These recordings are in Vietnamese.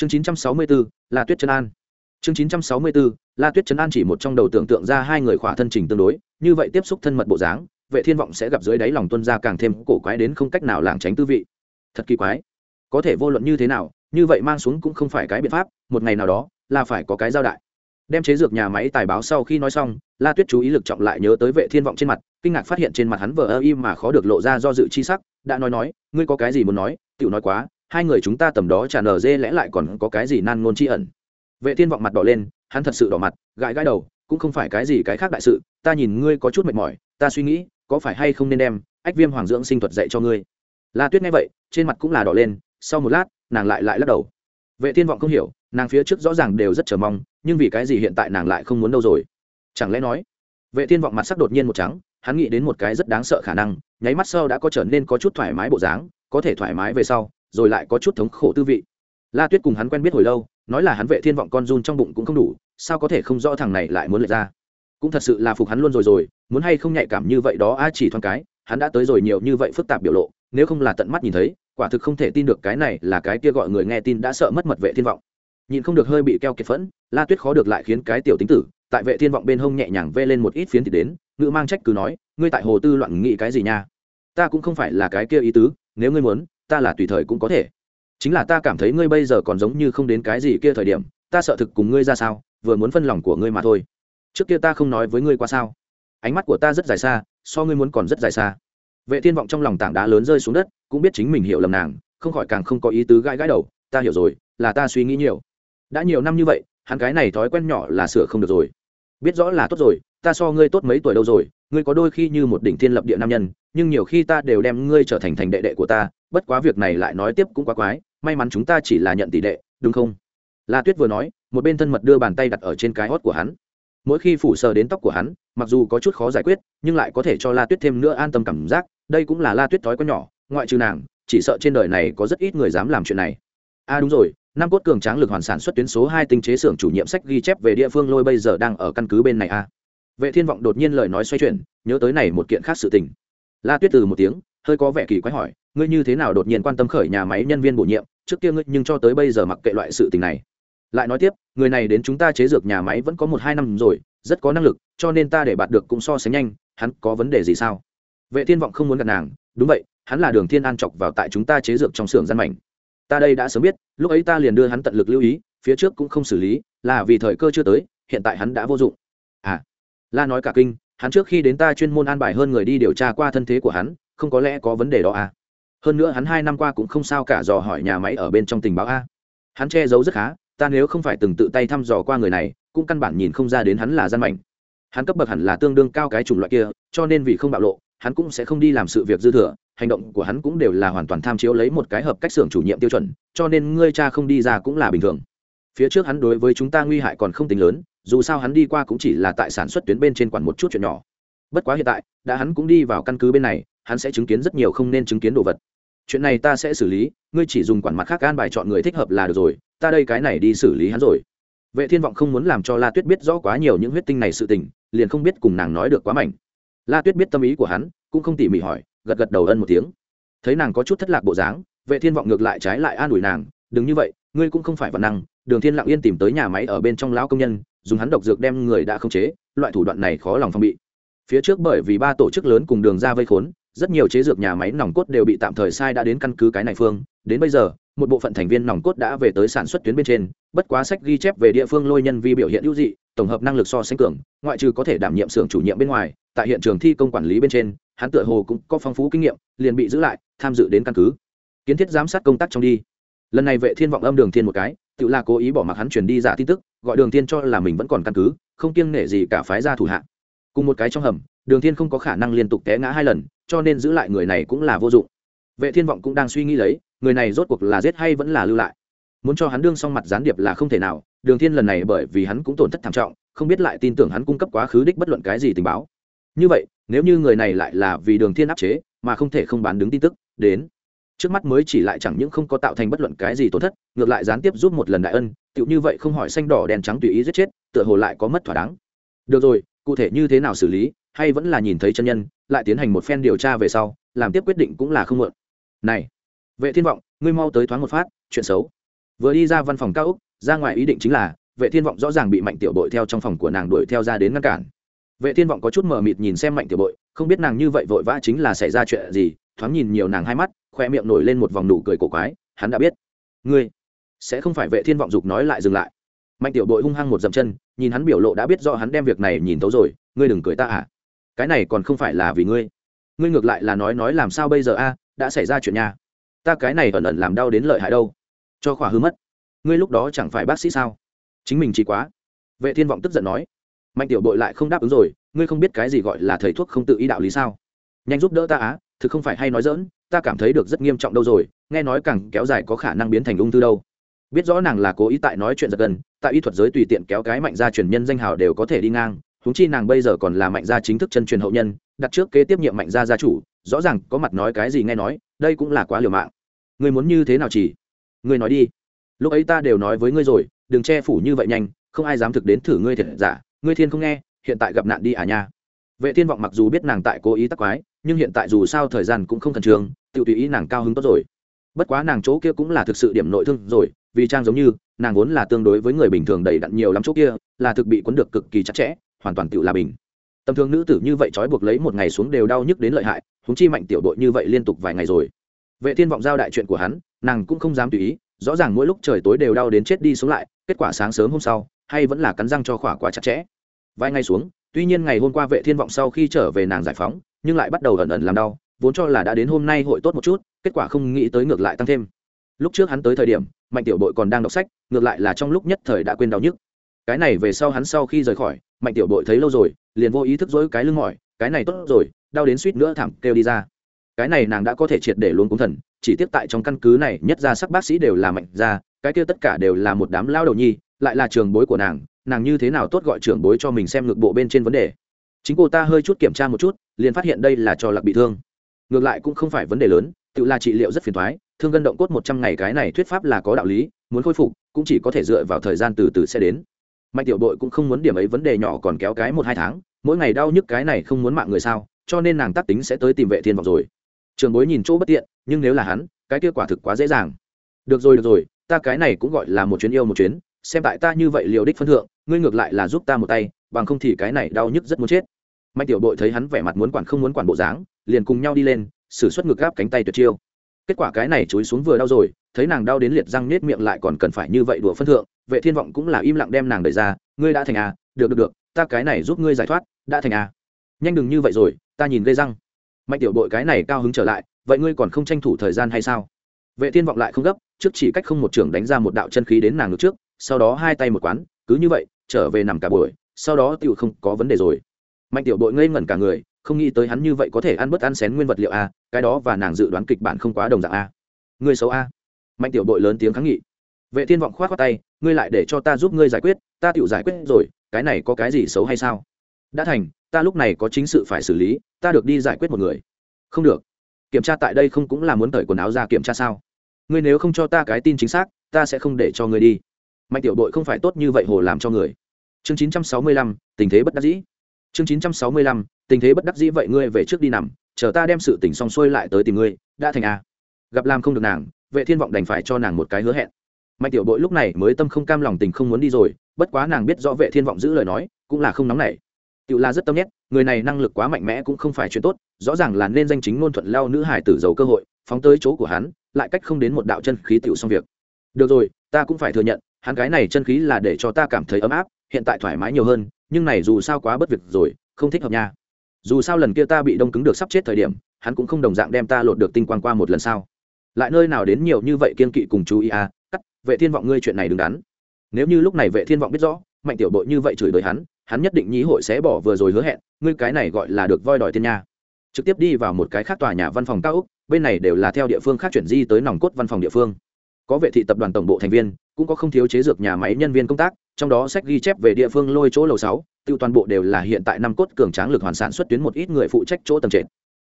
chương 964, là tuyết trấn an. Chương 964, la tuyết trấn an chỉ một trong đầu tưởng tượng ra hai người khỏa thân trình tương đối như vậy tiếp xúc thân mật bộ dáng vệ thiên vọng sẽ gặp dưới đáy lòng tuân ra càng thêm cổ quái đến không cách nào lảng tránh tư vị. Thật kỳ quái. Có thể vô luận như thế nào như vậy mang xuống cũng không phải cái biện pháp một ngày nào đó là phải có cái giao đại. Đem chế dược nhà máy tài báo sau khi nói xong la tuyết chú ý lực trọng lại nhớ tới vệ thiên vọng trên mặt kinh ngạc phát hiện trên mặt hắn vờ ơ im mà khó được lộ ra do dự chi sắc đã nói nói ngươi có cái gì muốn nói? Tiểu nói quá hai người chúng ta tầm đó trả nở dê lẽ lại còn có cái gì nan ngôn chi ẩn. Vệ thiên vọng mặt đỏ lên, hắn thật sự đỏ mặt, gãi gãi đầu, cũng không phải cái gì cái khác đại sự, ta nhìn ngươi có chút mệt mỏi, ta suy nghĩ, có phải hay không nên đem ách viêm hoàng dưỡng sinh thuật dạy cho ngươi. La tuyết nghe vậy, trên mặt cũng là đỏ lên, sau một lát, nàng lại lại lắc đầu. Vệ thiên vọng không hiểu, nàng phía trước rõ ràng đều rất chờ mong, nhưng vì cái gì hiện tại nàng lại không muốn đâu rồi? Chẳng lẽ nói, vệ thiên vọng mặt sắc đột nhiên một trắng, hắn nghĩ đến một cái rất đáng sợ khả năng, nháy mắt sau đã có trở nên có chút thoải mái bộ dáng, có thể thoải mái về sau rồi lại có chút thống khổ tư vị. La tuyết cùng hắn quen biết hồi lâu, nói là hắn vệ thiên vọng con run trong bụng cũng không đủ, sao có thể không rõ thằng này lại muốn lệch ra. Cũng thật sự là phục hắn luôn rồi rồi, muốn hay không nhạy cảm như vậy đó, a, chỉ thoáng cái, hắn đã tới rồi nhiều như vậy phức tạp biểu lộ, nếu không là tận mắt nhìn thấy, quả thực không thể tin được cái này là cái kia gọi người nghe tin đã sợ mất mật vệ thiên vọng. Nhìn không được hơi bị keo kiệt phẫn, la tuyết khó được lại khiến cái tiểu tính tử, tại vệ thiên vọng bên hông nhẹ nhàng vê lên một ít phiến thì đến ngữ mang trách cứ nói, ngươi tại hồ tư loạn nghĩ cái gì nha? Ta cũng không phải là cái kia ý tứ, nếu ngươi muốn ta là tùy thời cũng có thể. Chính là ta cảm thấy ngươi bây giờ còn giống như không đến cái gì kia thời điểm, ta sợ thực cùng ngươi ra sao, vừa muốn phân lòng của ngươi mà thôi. Trước kia ta không nói với ngươi qua sao. Ánh mắt của ta rất dài xa, so ngươi muốn còn rất dài xa. Vệ thiên vọng trong lòng tảng đá lớn rơi xuống đất, cũng biết chính mình hiểu lầm nàng, không khỏi càng không có ý tứ gãi gãi đầu, ta hiểu rồi, là ta suy nghĩ nhiều. Đã nhiều năm như vậy, hắn cái này thói quen nhỏ là sửa không được rồi. Biết rõ là tốt rồi, ta so ngươi tốt mấy tuổi đâu rồi ngươi có đôi khi như một đỉnh thiên lập địa nam nhân, nhưng nhiều khi ta đều đem ngươi trở thành thành đệ đệ của ta, bất quá việc này lại nói tiếp cũng quá quái, may mắn chúng ta chỉ là nhận tỷ đệ, đúng không? La tuyết vừa nói, một bên thân mật đưa bàn tay đặt ở trên cái hót của hắn. Mỗi khi phủ sờ đến tóc của hắn, mặc dù có chút khó giải quyết, nhưng lại có thể cho la tuyết thêm nữa an tâm cảm giác, đây cũng là la tuyết thói có nhỏ, ngoại trừ nàng, chỉ sợ trên đời này có rất ít người dám làm chuyện này. A à đúng rồi, năm cốt cường tráng lực hoàn sản xuất tuyến số hai tinh chế xưởng chủ nhiệm sách ghi chép về địa phương lôi bây giờ đang ở căn cứ bên này a vệ thiên vọng đột nhiên lời nói xoay chuyển, nhớ tới này một kiện khác sự tình. La tuyết từ một tiếng, hơi có vẻ kỳ quái hỏi, ngươi như thế nào đột nhiên quan tâm khởi nhà máy nhân viên bổ nhiệm? Trước kia ngươi nhưng cho tới bây giờ mặc kệ loại sự tình này. Lại nói tiếp, người này đến chúng ta chế dược nhà máy vẫn có một hai năm rồi, rất có năng lực, cho nên ta để bạt được cũng so sánh nhanh, hắn có vấn đề gì sao? Vệ thiên vọng không muốn gặp nàng, đúng vậy, hắn là đường thiên an chọc vào tại chúng ta chế dược trong xưởng gian mảnh. Ta đây đã sớm biết, lúc ấy ta liền đưa hắn tận lực lưu ý, phía trước cũng không xử lý, là vì thời cơ chưa tới, hiện tại hắn đã vô dụng la nói cả kinh, hắn trước khi đến ta chuyên môn an bài hơn người đi điều tra qua thân thế của hắn, không có lẽ có vấn đề đó à? Hơn nữa hắn hai năm qua cũng không sao cả dò hỏi nhà máy ở bên trong tình báo a. Hắn che giấu rất khá, ta nếu không phải từng tự tay thăm dò qua người này, cũng căn bản nhìn không ra đến hắn là gian mảnh. Hắn cấp bậc hẳn là tương đương cao cái chủng loại kia, cho nên vì không bạo lộ, hắn cũng sẽ không đi làm sự việc dư thừa, hành động của hắn cũng đều là hoàn toàn tham chiếu lấy một cái hợp cách xưởng chủ nhiệm tiêu chuẩn, cho nên ngươi cha không đi ra cũng là bình thường. Phía trước hắn đối với chúng ta nguy hại còn không tính lớn dù sao hắn đi qua cũng chỉ là tại sản xuất tuyến bên trên quản một chút chuyện nhỏ. Bất quá hiện tại, đã hắn cũng đi vào căn cứ bên này, hắn sẽ chứng kiến rất nhiều không nên chứng kiến đồ vật. Chuyện này ta sẽ xử lý, ngươi chỉ dùng quản mặt khác an bài chọn người thích hợp là được rồi, ta đây cái này đi xử lý hắn rồi. Vệ thiên vọng không muốn làm cho la tuyết biết rõ quá nhiều những huyết tinh này sự tình, liền không biết cùng nàng nói được quá mạnh la tuyết biết tâm ý của hắn, cũng không tỉ mỉ hỏi, gật gật đầu ân một tiếng. Thấy nàng có chút thất lạc bộ dáng, vệ thiên vọng ngược lại trái lại an ủi nàng, đừng như vậy, ngươi cũng không phải văn năng, đường thiên lặng yên tìm tới nhà máy ở bên trong lão công nhân dùng hắn độc dược đem người đã không chế, loại thủ đoạn này khó lòng phòng bị. Phía trước bởi vì ba tổ chức lớn cùng đường ra vây khốn, rất nhiều chế dược nhà máy nòng cốt đều bị tạm thời sai đã đến căn cứ cái này phương. Đến bây giờ, một bộ phận thành viên nòng cốt đã về tới sản xuất tuyến bên trên, bất quá sách ghi chép về địa phương lôi nhân vi biểu hiện hữu dị, tổng hợp năng lực so sánh cường, ngoại trừ có thể đảm nhiệm xưởng chủ nhiệm bên ngoài, tại hiện trường thi công quản lý bên trên, hắn tựa hồ cũng có phong phú kinh nghiệm, liền bị giữ lại, tham dự đến căn cứ. Kiến thiết giám sát công tác trong đi. Lần này vệ thiên vọng âm đường thiên một cái, tự là cố ý bỏ mặc hắn truyền đi giả tin tức gọi đường thiên cho là mình vẫn còn căn cứ, không kiêng nể gì cả phái gia thủ hạ. Cùng một cái trong hầm, đường thiên không có khả năng liên tục té ngã hai lần, cho nên giữ lại người này cũng là vô dụng. Vệ thiên vọng cũng đang suy nghĩ lấy, người này rốt cuộc là giết hay vẫn là lưu lại. Muốn cho hắn đương xong mặt gián điệp là không thể nào, đường thiên lần này bởi vì hắn cũng tổn thất thảm trọng, không biết lại tin tưởng hắn cung cấp quá khứ đích bất luận cái gì tình báo. Như vậy, nếu như người này lại là vì đường thiên áp chế, mà không thể không bán đứng tin tức, đến trước mắt mới chỉ lại chẳng những không có tạo thành bất luận cái gì tổn thất, ngược lại gián tiếp giúp một lần đại ân, tựu như vậy không hỏi xanh đỏ đèn trắng tùy ý giết chết, tựa hồ lại có mất thỏa đáng. Được rồi, cụ thể như thế nào xử lý, hay vẫn là nhìn thấy chân nhân, lại tiến hành một phen điều tra về sau, làm tiếp quyết định cũng là không mượn này, vệ thiên vọng, ngươi mau tới thoáng một phát, chuyện xấu. Vừa đi ra văn phòng cao úc, ra ngoài ý định chính là, vệ thiên vọng rõ ràng bị mạnh tiểu bội theo trong phòng của nàng đuổi theo ra đến ngăn cản. Vệ thiên vọng có chút mờ mịt nhìn xem mạnh tiểu bội, không biết nàng như vậy vội vã chính là xảy ra chuyện gì thoáng nhìn nhiều nàng hai mắt, khoe miệng nổi lên một vòng nụ cười cổ quái, hắn đã biết. Ngươi sẽ không phải vệ thiên vọng dục nói lại dừng lại. Mạnh tiểu bội hung hăng một dậm chân, nhìn hắn biểu lộ đã biết rõ hắn đem việc này nhìn tấu rồi, ngươi đừng cười ta à. Cái này còn không phải là vì ngươi. Ngươi ngược lại là nói nói làm sao bây giờ a, đã xảy ra chuyện nhà ta cái này ẩn ẩn làm đau đến lợi hại đâu. Cho khỏa hư mất. Ngươi lúc đó chẳng phải bác sĩ sao? Chính mình chỉ quá. Vệ thiên vọng tức giận nói. Mạnh tiểu bội lại không đáp ứng rồi, ngươi không biết cái gì gọi là thầy thuốc không tự ý đạo lý sao? Nhanh giúp đỡ ta á, thực không phải hay nói dỡn ta cảm thấy được rất nghiêm trọng đâu rồi, nghe nói càng kéo dài có khả năng biến thành ung thư đâu. Biết rõ nàng là cố ý tại nói chuyện giật gần tại y thuật giới tùy tiện kéo cái mạnh gia truyền nhân danh hào đều có thể đi ngang húng chi nàng bây giờ còn là mạnh gia chính thức chân truyền hậu nhân, đặt trước kế tiếp nhiệm mạnh gia gia chủ, rõ ràng có mặt nói cái gì nghe nói, đây cũng là quá liều mạng. Người muốn như thế nào chỉ? Người nói đi. Lúc ấy ta đều nói với ngươi rồi, đừng che phủ như vậy nhanh, không ai dám thực đến thử ngươi thiệt giả, ngươi thiên không nghe, hiện tại gặp nạn đi à nha. Vệ thiên vọng mặc dù biết nàng tại cố ý tắc quái nhưng hiện tại dù sao thời gian cũng không khẩn trương tự tùy ý nàng cao hứng tốt rồi. Bất quá nàng chỗ kia cũng là thực sự điểm nội thương rồi, vì trang giống như, nàng vốn là tương đối với người bình thường đầy đặn nhiều lắm chỗ kia, là thực bị quấn được cực kỳ chặt chẽ, hoàn toàn tự là bình. Tầm thường nữ tử như vậy trói buộc lấy một ngày xuống đều đau nhức đến lợi hại húng chi mạnh tiểu đội như vậy liên tục vài ngày rồi. Vệ thiên vọng giao đại chuyện của hắn, nàng cũng không dám tùy ý, rõ ràng mỗi lúc trời tối đều đau đến chết đi xuống lại, kết quả sáng sớm hôm sau, hay vẫn là cắn răng cho khỏa quá chặt chẽ. Vài ngày xuống tuy nhiên ngày hôm qua vệ thiên vọng sau khi trở về nàng giải phóng, nhưng lại bắt đầu ẩn ẩn làm đau, vốn cho là đã đến hôm nay hội tốt một chút, kết quả không nghĩ tới ngược lại tăng thêm. Lúc trước hắn tới thời điểm, mạnh tiểu bội còn đang đọc sách, ngược lại là trong lúc nhất thời đã quên đau nhức. Cái này về sau hắn sau khi rời khỏi, mạnh tiểu bội thấy lâu rồi, liền vô ý thức dối cái lưng mỏi, cái này tốt rồi, đau đến suýt nữa thảm, kêu đi ra. Cái này nàng đã có thể triệt để luôn cúng thần, chỉ tiếp tại trong căn cứ này, nhất ra sắc bác sĩ đều là mạnh ra cái kia tất cả đều là một đám lao đầu nhi lại là trường bối của nàng nàng như thế nào tốt gọi trưởng bối cho mình xem ngược bộ bên trên vấn đề. Chính cô ta hơi chút kiểm tra một chút, liền phát hiện đây là cho lạc bị thương. Ngược lại cũng không phải vấn đề lớn, tự là trị liệu rất phiền thoái, thương gân động cốt một trăm ngày cái này thuyết pháp là có đạo lý, muốn khôi phục, cũng chỉ có thể dựa vào thời gian từ từ sẽ đến. Mạnh tiểu đội cũng không muốn điểm ấy vấn đề nhỏ còn kéo cái một hai tháng, mỗi ngày đau nhức cái này không muốn mạng người sao, cho nên nàng tác tính sẽ tới tìm vệ thiên vọng rồi. Trường bối nhìn chỗ bất tiện, nhưng nếu là hắn, cái kia quả thực quá dễ dàng. Được rồi được rồi, ta cái này cũng gọi là một chuyến yêu một chuyến xem tại ta như vậy liều đích phân thượng, ngươi ngược lại là giúp ta một tay, bằng không thì cái này đau nhức rất muốn chết. Mạnh tiểu đội thấy hắn vẻ mặt muốn quản không muốn quản bộ dáng, liền cùng nhau đi lên, sử xuất ngược gáp cánh tay tuyệt chiêu. Kết quả cái này chối xuống vừa đau rồi, thấy nàng đau đến liệt răng nết miệng lại còn cần phải như vậy đùa phân thượng, vệ thiên vọng cũng là im lặng đem nàng đẩy ra, ngươi đã thành à được được được, ta cái này giúp ngươi giải thoát, đã thành à. Nhanh đừng như vậy rồi, ta nhìn gây răng. Mạnh tiểu đội cái này cao hứng trở lại, vậy ngươi còn không tranh thủ thời gian hay sao? Vệ thiên vọng lại không gấp, trước chỉ cách không một trường đánh ra một đạo chân khí đến nàng ngược trước sau đó hai tay một quán, cứ như vậy, trở về nằm cả buổi, sau đó tiểu không có vấn đề rồi. Mạnh tiểu bội ngây ngẩn cả người, không nghĩ tới hắn như vậy có thể ăn bớt ăn xén nguyên vật liệu a, cái đó và nàng dự đoán kịch bản không quá đồng dạng a. Ngươi xấu a. Mạnh tiểu bội lớn tiếng kháng nghị. Vệ thiên vọng khoát khoát tay, ngươi lại để cho ta giúp ngươi giải quyết, ta tự giải quyết rồi, cái này có cái gì xấu hay sao? Đã thành, ta lúc này có chính sự phải xử lý, ta được đi giải quyết một người. Không được. Kiểm tra tại đây không cũng là muốn cởi quần áo ra kiểm tra sao? Ngươi nếu không cho ta cái tin chính xác, ta sẽ không để cho ngươi đi mạnh tiểu đội không phải tốt như vậy hồ làm cho người. Chương 965, tình thế bất đắc dĩ. Chương 965, tình thế bất đắc dĩ vậy ngươi về trước đi nằm chờ ta đem sự tình xong xuôi lại tới tìm ngươi đã thành a. Gặp làm không được nàng vệ thiên vọng đành phải cho nàng một cái hứa hẹn. Mạnh tiểu bội lúc này mới tâm không cam lòng tình không muốn đi rồi bất quá nàng biết rõ vệ thiên vọng giữ lời nói cũng là không nóng nảy. Tiểu La rất tâm nhét người này năng lực quá mạnh mẽ cũng không phải chuyện tốt rõ ràng là nên danh chính ngôn thuận lao nữ hải tử giàu cơ hội phóng tới chỗ của hắn lại cách không đến một đạo chân khí tiểu xong việc. Được rồi ta cũng phải thừa nhận hắn cái này chân khí là để cho ta cảm thấy ấm áp, hiện tại thoải mái nhiều hơn, nhưng này dù sao quá bất việc rồi, không thích hợp nha. Dù sao lần kia ta bị đông cứng được sắp chết thời điểm, hắn cũng không đồng dạng đem ta lột được tinh quang qua một lần sao. Lại nơi nào đến nhiều như vậy kiên kỵ cùng chú ý à cắt, vệ thiên vọng ngươi chuyện này đừng đắn. Nếu như lúc này vệ thiên vọng biết rõ, mạnh tiểu bội như vậy chửi đời hắn hắn nhất định nhí hội sẽ bỏ vừa rồi hứa hẹn, ngươi cái này gọi là được voi đòi thiên nha. Trực tiếp đi vào một cái khác tòa nhà văn phòng cao úc bên này đều là theo địa phương khác chuyển di tới nòng cốt văn phòng địa phương. Có vệ thị tập đoàn tổng bộ thành viên cũng có không thiếu chế dược nhà máy nhân viên công tác, trong đó sách ghi chép về địa phương lôi chỗ lầu sáu, tiêu toàn bộ đều là hiện tại năm cốt cường tráng lực hoàn sản xuất tuyến một ít người phụ trách chỗ tầng trệt.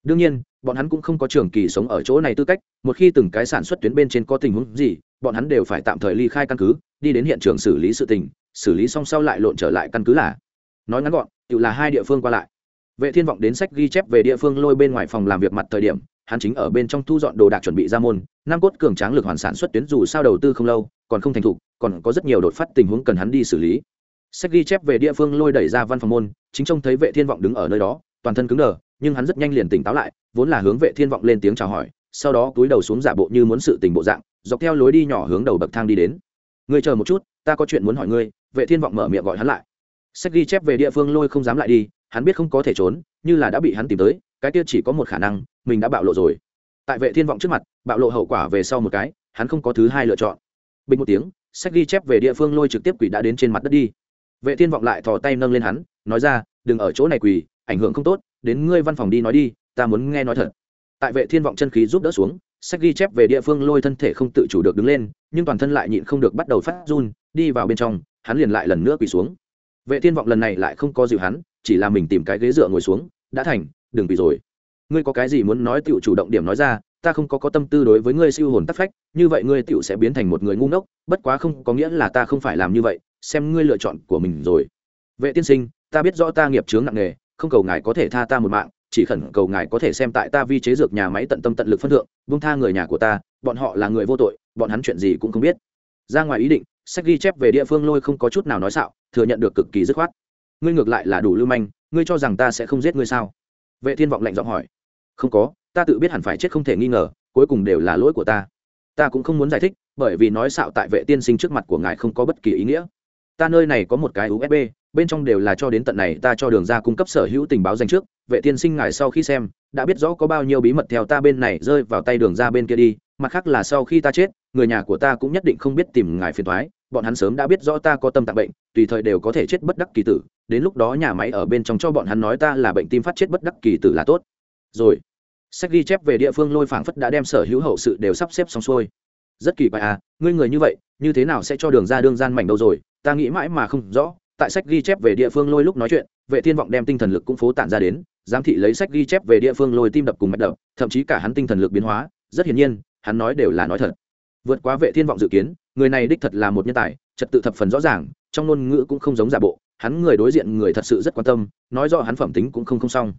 Đương nhiên, bọn hắn cũng không có trường kỳ sống ở chỗ này tư cách, một khi từng cái sản xuất tuyến bên trên có tình huống gì, bọn hắn đều phải tạm thời ly khai căn cứ, đi đến hiện trường xử lý sự tình, xử lý xong sau lại lộn trở lại căn cứ là. Nói ngắn gọn, tự là hai địa phương qua lại. Vệ thiên vọng đến sách ghi chép về địa phương lôi bên ngoài phòng làm việc mặt thời điểm hắn chính ở bên trong thu dọn đồ đạc chuẩn bị ra môn nam cốt cường tráng lực hoàn sản xuất tuyến dù sao đầu tư không lâu, còn không thành thục, còn có rất nhiều đột phát tình huống cần hắn đi xử lý. Sách ghi chép về địa phương lôi đẩy ra văn phòng môn, chính trông thấy vệ thiên vọng đứng ở nơi đó, toàn thân cứng đờ, nhưng hắn rất nhanh liền tỉnh táo lại, vốn là hướng vệ thiên vọng lên tiếng chào hỏi, sau đó cúi đầu xuống giả bộ như muốn sự tình bộ dạng, dọc theo lối đi nhỏ hướng đầu bậc thang đi đến. Ngươi chờ một chút, ta có chuyện muốn hỏi ngươi. Vệ thiên vọng mở miệng gọi hắn lại. Sách ghi chép về địa phương lôi không dám lại đi, hắn biết không có thể trốn, như là đã bị hắn tìm tới, cái kia chỉ có một khả năng mình đã bạo lộ rồi. Tại vệ thiên vọng trước mặt, bạo lộ hậu quả về sau một cái, hắn không có thứ hai lựa chọn. Bình một tiếng, sách ghi chép về địa phương lôi trực tiếp quỷ đã đến trên mặt đất đi. Vệ thiên vọng lại thò tay nâng lên hắn, nói ra, đừng ở chỗ này quỳ ảnh hưởng không tốt, đến ngươi văn phòng đi nói đi, ta muốn nghe nói thật. Tại vệ thiên vọng chân khí giúp đỡ xuống, sách ghi chép về địa phương lôi thân thể không tự chủ được đứng lên, nhưng toàn thân lại nhịn không được bắt đầu phát run, đi vào bên trong, hắn liền lại lần nữa quỳ xuống. Vệ thiên vọng lần này lại không có dịu hắn, chỉ là mình tìm cái ghế dựa ngồi xuống, đã thành, đừng quỳ rồi ngươi có cái gì muốn nói tựu chủ động điểm nói ra, ta không có có tâm tư đối với ngươi siêu hồn tắc phách, như vậy ngươi tựu sẽ biến thành một người ngu ngốc, bất quá không có nghĩa là ta không phải làm như vậy, xem ngươi lựa chọn của mình rồi. Vệ tiên sinh, ta biết rõ ta nghiệp chướng nặng nề, không cầu ngài có thể tha ta một mạng, chỉ khẩn cầu ngài có thể xem tại ta vi chế dược nhà máy tận tâm tận lực phân thượng, buông tha người nhà của ta, bọn họ là người vô tội, bọn hắn chuyện gì cũng không biết. Ra ngoài ý định, sách ghi chép về địa phương lôi không có chút nào nói xạo, thừa nhận được cực kỳ dứt khoát. Ngươi ngược lại là đủ lưu manh, ngươi cho rằng ta sẽ không giết ngươi sao? Vệ thiên vọng lạnh giọng hỏi không có, ta tự biết hẳn phải chết không thể nghi ngờ, cuối cùng đều là lỗi của ta. Ta cũng không muốn giải thích, bởi vì nói xạo tại vệ tiên sinh trước mặt của ngài không có bất kỳ ý nghĩa. Ta nơi này có một cái usb bên trong đều là cho đến tận này, ta cho đường ra cung cấp sở hữu tình báo dành trước, vệ tiên sinh ngài sau khi xem, đã biết rõ có bao nhiêu bí mật theo ta bên này rơi vào tay đường ra bên kia đi, mặt khác là sau khi ta chết, người nhà của ta cũng nhất định không biết tìm ngài phiền thoái bọn hắn sớm đã biết rõ ta có tâm tạng bệnh, tùy thời đều có thể chết bất đắc kỳ tử, đến lúc đó nhà máy ở bên trong cho bọn hắn nói ta là bệnh tim phát chết bất đắc kỳ tử là tốt rồi. Sách ghi chép về địa phương lôi phảng phất đã đem sở hữu hậu sự đều sắp xếp xong xuôi. Rất kỳ quái à ngươi người như vậy, như thế nào sẽ cho đường ra đương gian mảnh đâu rồi? Ta nghĩ mãi mà không rõ. Tại sách ghi chép về địa phương lôi lúc nói chuyện, vệ thiên vọng đem tinh thần lực cũng phố tản ra đến, giám thị lấy sách ghi chép về địa phương lôi tim đập cùng mạch đập, thậm chí cả hắn tinh thần lực biến hóa, rất hiển nhiên, hắn nói đều là nói thật. Vượt quá vệ thiên vọng dự kiến, người này đích thật là một nhân tài, trật tự thập phần rõ ràng, trong ngôn ngữ cũng không giống giả bộ, hắn người đối diện người thật sự rất quan tâm, nói rõ hắn phẩm tính cũng không không xong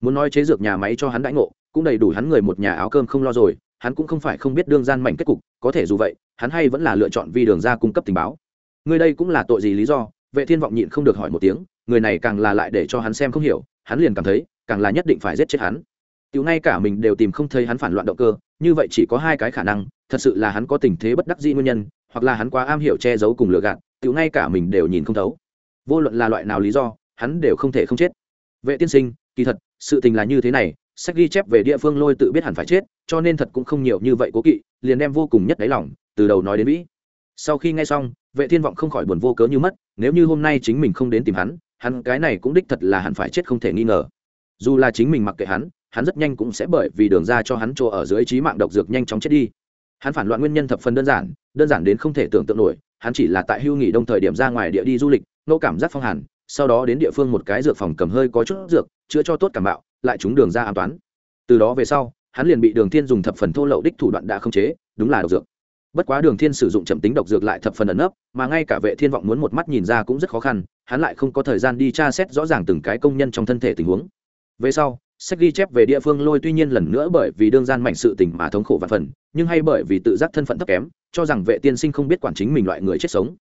muốn nói chế dược nhà máy cho hắn đãi ngộ, cũng đầy đủ hắn người một nhà áo cơm không lo rồi, hắn cũng không phải không biết đương gian mảnh kết cục, có thể dù vậy, hắn hay vẫn là lựa chọn vì đường ra cung cấp tình báo. Người đây cũng là tội gì lý do, vệ thiên vọng nhịn không được hỏi một tiếng, người này càng là lại để cho hắn xem không hiểu, hắn liền cảm thấy, càng là nhất định phải giết chết hắn. Tiểu ngay cả mình đều tìm không thấy hắn phản loạn động cơ, như vậy chỉ có hai cái khả năng, thật sự là hắn có tình thế bất đắc dĩ nguyên nhân, hoặc là hắn quá am hiểu che giấu cùng lừa gạt, tiểu ngay cả mình đều nhìn không thấu. Vô luận là loại nào lý do, hắn đều không thể không chết. Vệ tiên sinh, kỳ thật sự tình là như thế này, sách ghi chép về địa phương lôi tự biết hẳn phải chết, cho nên thật cũng không nhiều như vậy cố kỵ, liền đem vô cùng nhất đáy lòng, từ đầu nói đến vĩ. Sau khi nghe xong, vệ thiên vọng không khỏi buồn vô cớ như mất, nếu như hôm nay chính mình không đến tìm hắn hắn cái này cũng đích thật là hẳn phải chết không thể nghi ngờ. Dù là chính mình mặc kệ hắn hắn rất nhanh cũng sẽ bởi vì đường ra cho hắn chỗ ở dưới trí mạng độc dược nhanh chóng chết đi. Hắn phản loạn nguyên nhân thập phần đơn giản đơn giản đến không thể tưởng tượng nổi, hắn chỉ là tại hưu nghỉ đông thời điểm ra ngoài địa đi du lịch nỗ cảm giác phong hàn, sau đó đến địa phương một cái dược phòng cầm hơi có chút dược chữa cho tốt cảm bạo, lại trúng đường ra an toán từ đó về sau, hắn liền bị đường thiên dùng thập phần thô lậu đích thủ đoạn đã không chế, đúng là độc dược. Bất quá đường thiên sử dụng chậm tính độc dược lại thập phần ẩn nấp, mà ngay cả vệ thiên vọng muốn một mắt nhìn ra cũng rất khó khăn, hắn lại không có thời gian đi tra xét rõ ràng từng cái công nhân trong thân thể tình huống. Về sau, sách ghi chép về địa phương lôi tuy nhiên lần nữa bởi vì đương gian mạnh sự tình mà thống khổ vạn phần, nhưng hay bởi vì tự giác thân phận thấp kém, cho rằng vệ tiên sinh không biết quản chính mình loại người chết sống.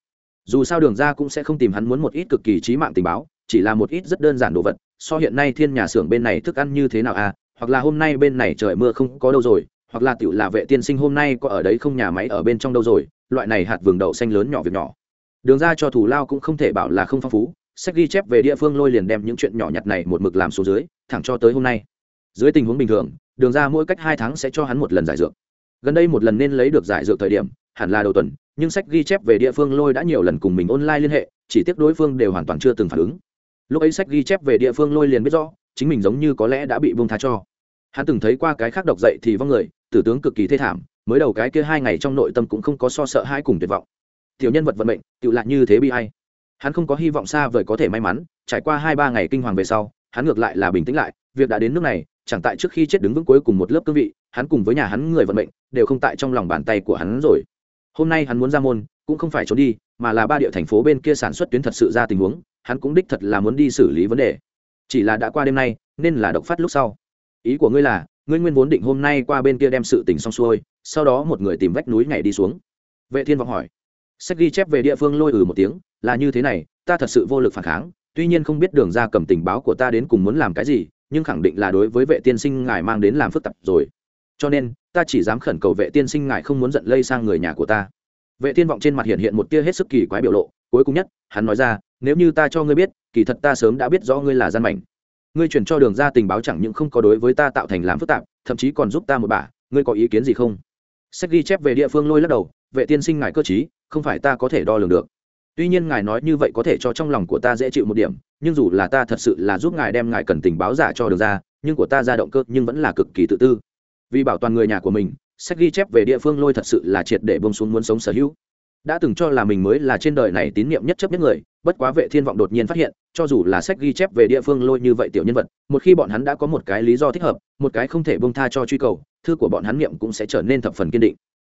Dù sao đường ra cũng sẽ không tìm hắn muốn một ít cực kỳ trí mạng tình báo chỉ là một ít rất đơn giản đồ vật, so hiện nay thiên nhà xưởng bên này thức ăn như thế nào à hoặc là hôm nay bên này trời mưa không có đâu rồi, hoặc là tiểu là vệ tiên sinh hôm nay có ở đấy không, nhà máy ở bên trong đâu rồi, loại này hạt vườn đậu xanh lớn nhỏ việc nhỏ. Đường ra cho thủ lao cũng không thể bảo là không phong phú, sách ghi chép về địa phương lôi liền đem những chuyện nhỏ nhặt này một mực làm số dưới, thẳng cho tới hôm nay. Dưới tình huống bình thường, đường ra mỗi cách hai tháng sẽ cho hắn một lần giải dược. Gần đây một lần nên lấy được giải dược thời điểm, hẳn là đầu tuần, nhưng sách ghi chép về địa phương lôi đã nhiều lần cùng mình online liên hệ, chỉ tiếc đối phương đều hoàn toàn chưa từng phản ứng lúc ấy sách ghi chép về địa phương lôi liền biết rõ, chính mình giống như có lẽ đã bị buông tha cho. Hắn từng thấy qua cái khác độc dậy thì vong người, tử tướng cực kỳ thê thảm, mới đầu cái kia hai ngày trong nội tâm cũng không có so sợ hai cùng tuyệt vọng. Tiểu nhân vật vận mệnh tự lại như thế bi hay hắn không có hy vọng xa vời có thể may mắn, trải qua hai ba ngày kinh hoàng về sau, hắn ngược lại là bình tĩnh lại, việc đã đến nước này, chẳng tại trước khi chết đứng vững cuối cùng một lớp cương vị, hắn cùng với nhà hắn người vận mệnh, đều không tại trong lòng bàn tay của hắn rồi. Hôm nay hắn muốn ra môn, cũng không phải trốn đi, mà là ba địa thành phố bên kia sản xuất tuyến thật sự ra tình huống hắn cũng đích thật là muốn đi xử lý vấn đề. Chỉ là đã qua đêm nay, nên là độc phát lúc sau. Ý của ngươi là, ngươi nguyên vốn định hôm nay qua bên kia đem sự tình xong xuôi, sau đó một người tìm vách núi nhảy đi xuống. Vệ thiên vọng hỏi. Sách ghi chép về địa phương lôi ừ một tiếng, là như thế này, ta thật sự vô lực phản kháng, tuy nhiên không biết đường ra cầm tình báo của ta đến cùng muốn làm cái gì, nhưng khẳng định là đối với vệ tiên sinh ngài mang đến làm phức tạp rồi. Cho nên, ta chỉ dám khẩn cầu vệ tiên sinh ngài không muốn giận lây sang người nhà của ta. Vệ tiên vọng trên mặt hiện hiện một tia hết sức kỳ quái biểu lộ cuối cùng nhất, hắn nói ra, nếu như ta cho ngươi biết, kỳ thật ta sớm đã biết rõ ngươi là gian mảnh. Ngươi chuyển cho đường ra tình báo chẳng những không có đối với ta tạo thành làm phức tạp, thậm chí còn giúp ta một bả. Ngươi có ý kiến gì không? Sách ghi chép về địa phương lôi lắc đầu, vệ tiên sinh ngài cơ chí không phải ta có thể đo lường được. Tuy nhiên ngài nói như vậy có thể cho trong lòng của ta dễ chịu một điểm, nhưng dù là ta thật sự là giúp ngài đem ngài cần tình báo giả cho đường ra, nhưng của ta ra động cơ nhưng vẫn là cực kỳ tự tư. Vì bảo toàn người nhà của mình, sách ghi chép về địa phương lôi thật sự là triệt để bông xuống muốn sống sở hữu đã từng cho là mình mới là trên đời này tín nhiệm nhất chấp nhất người, bất quá vệ thiên vọng đột nhiên phát hiện, cho dù là sách ghi chép về địa phương lôi như vậy tiểu nhân vật, một khi bọn hắn đã có một cái lý do thích hợp, một cái không thể bông tha cho truy cầu, thư của bọn hắn niệm cũng sẽ trở nên thập phần kiên định.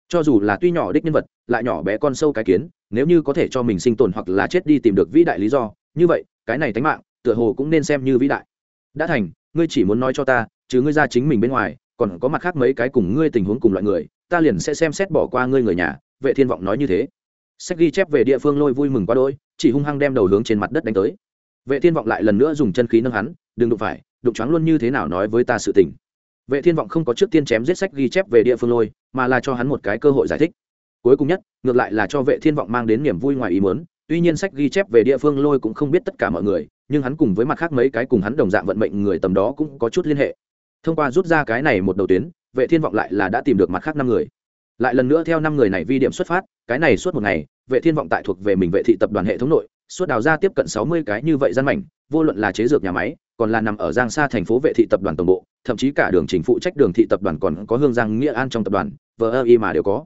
Cho dù là tuy nhỏ đích nhân vật, lại nhỏ bé con sâu cái kiến, nếu như có thể cho mình sinh tồn hoặc là chết đi tìm được vĩ đại lý do, như vậy, cái này tánh mạng, tựa hồ cũng nên xem như vĩ đại. Đã thành, ngươi chỉ muốn nói cho ta, chứ ngươi ra chính mình bên ngoài, còn có mặt khác mấy cái cùng ngươi tình huống cùng loại người, ta liền sẽ xem xét bỏ qua ngươi người nhà, vệ thiên vọng nói như thế sách ghi chép về địa phương lôi vui mừng quá đôi chỉ hung hăng đem đầu hướng trên mặt đất đánh tới. Vệ thiên vọng lại lần nữa dùng chân khí nâng hắn, đừng đụng phải, đụng choáng luôn như thế nào nói với ta sự tình. Vệ thiên vọng không có trước tiên chém giết sách ghi chép về địa phương lôi, mà là cho hắn một cái cơ hội giải thích. Cuối cùng nhất, ngược lại là cho vệ thiên vọng mang đến niềm vui ngoài ý muốn, tuy nhiên sách ghi chép về địa phương lôi cũng không biết tất cả mọi người, nhưng hắn cùng với mặt khác mấy cái cùng hắn đồng dạng vận mệnh người tầm đó cũng có chút liên hệ. Thông qua rút ra cái này một đầu tuyến, vệ thiên vọng lại là đã tìm được mặt khác năm người lại lần nữa theo năm người này vi điểm xuất phát, cái này suốt một ngày, vệ thiên vọng tại thuộc về mình vệ thị tập đoàn hệ thống nội, suốt đào ra tiếp cận 60 cái như vậy gian mảnh, vô luận là chế dược nhà máy, còn là nằm ở giang xa thành phố vệ thị tập đoàn tổng bộ, thậm chí cả đường chính phụ trách đường thị tập đoàn còn có hương giang nghĩa an trong tập đoàn, vờ ơ y mà đều có.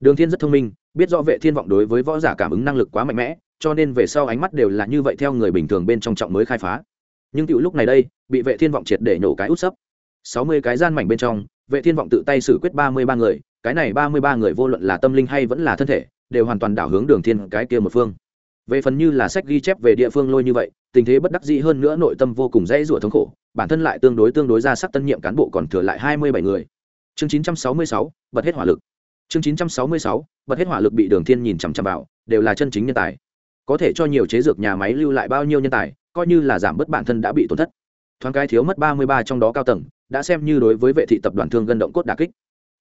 Đường thiên rất thông minh, biết rõ vệ thiên vọng đối với võ giả cảm ứng năng lực quá mạnh mẽ, cho nên về sau ánh mắt đều là như vậy theo người bình thường bên trong trọng mới khai phá. Nhưng tiểu lúc này đây, bị vệ thiên vọng triệt để nổ cái út sấp. 60 cái gian mảnh bên trong, vệ thiên vọng tự tay xử quyết 33 người cái này 33 người vô luận là tâm linh hay vẫn là thân thể đều hoàn toàn đảo hướng đường thiên cái kia một phương. Về phần như là sách ghi chép về địa phương lôi như vậy tình thế bất đắc dĩ hơn nữa nội tâm vô cùng dễ rủa thống khổ bản thân lại tương đối tương đối ra sắc tân nhiệm cán bộ còn thừa lại 27 người. Chương 966, bật hết hỏa lực. Chương 966, bật hết hỏa lực bị đường thiên nhìn chằm chằm vào đều là chân chính nhân tài. Có thể cho nhiều chế dược nhà máy lưu lại bao nhiêu nhân tài coi như là giảm bớt bản thân đã bị tổn thất. Thoáng cái thiếu mất 33 trong đó cao tầng đã xem như đối với vệ thị tập đoàn thương gân động cốt đả kích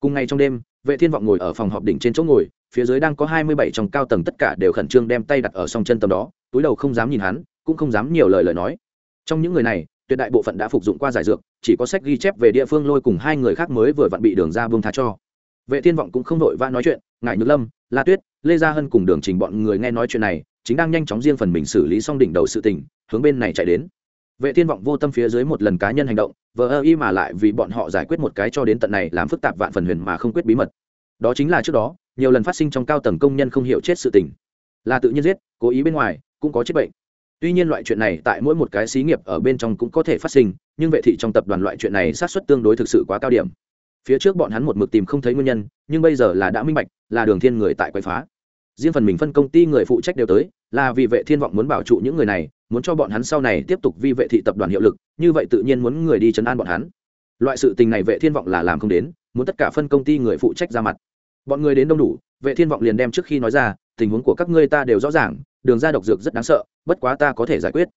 cùng ngày trong đêm, vệ thiên vọng ngồi ở phòng họp đỉnh trên chỗ ngồi, phía dưới đang có 27 trong cao tầng tất cả đều khẩn trương đem tay đặt ở song chân tầm đó, túi đầu không dám nhìn hắn, cũng không dám nhiều lời lời nói. Trong những người này, tuyệt đại bộ phận đã phục dụng qua giải dược, chỉ có sách ghi chép về địa phương lôi cùng hai người khác mới vừa vặn bị đường ra buông tha cho. Vệ thiên vọng cũng không vội vã nói chuyện ngại nhược lâm, la tuyết, lê gia hân cùng đường trình bọn người nghe nói chuyện này, chính đang nhanh chóng riêng phần mình xử lý xong đỉnh đầu sự tình, hướng bên này chạy đến vệ thiên vọng vô tâm phía dưới một lần cá nhân hành động, vờ ơ y mà lại vì bọn họ giải quyết một cái cho đến tận này làm phức tạp vạn phần huyền mà không quyết bí mật. Đó chính là trước đó, nhiều lần phát sinh trong cao tầng công nhân không hiểu chết sự tình. Là tự nhiên giết, cố ý bên ngoài, cũng có chết bệnh. Tuy nhiên loại chuyện này tại mỗi một cái xí nghiệp ở bên trong cũng có thể phát sinh, nhưng vệ thị trong tập đoàn loại chuyện này sát xuất tương đối thực sự quá cao điểm. Phía trước bọn hắn một mực tìm không thấy nguyên nhân, nhưng bây giờ là đã minh bạch, là đường thiên người tại quậy phá. Riêng phần mình phân công ty người phụ trách đều tới, là vì vệ thiên vọng muốn bảo trụ những người này muốn cho bọn hắn sau này tiếp tục vi vệ thị tập đoàn hiệu lực, như vậy tự nhiên muốn người đi chấn an bọn hắn. Loại sự tình này vệ thiên vọng là làm không đến, muốn tất cả phân công ty người phụ trách ra mặt. Bọn người đến đông đủ, vệ thiên vọng liền đem trước khi nói ra, tình huống của các ngươi ta đều rõ ràng, đường ra độc dược rất đáng sợ, bất quá ta có thể giải quyết.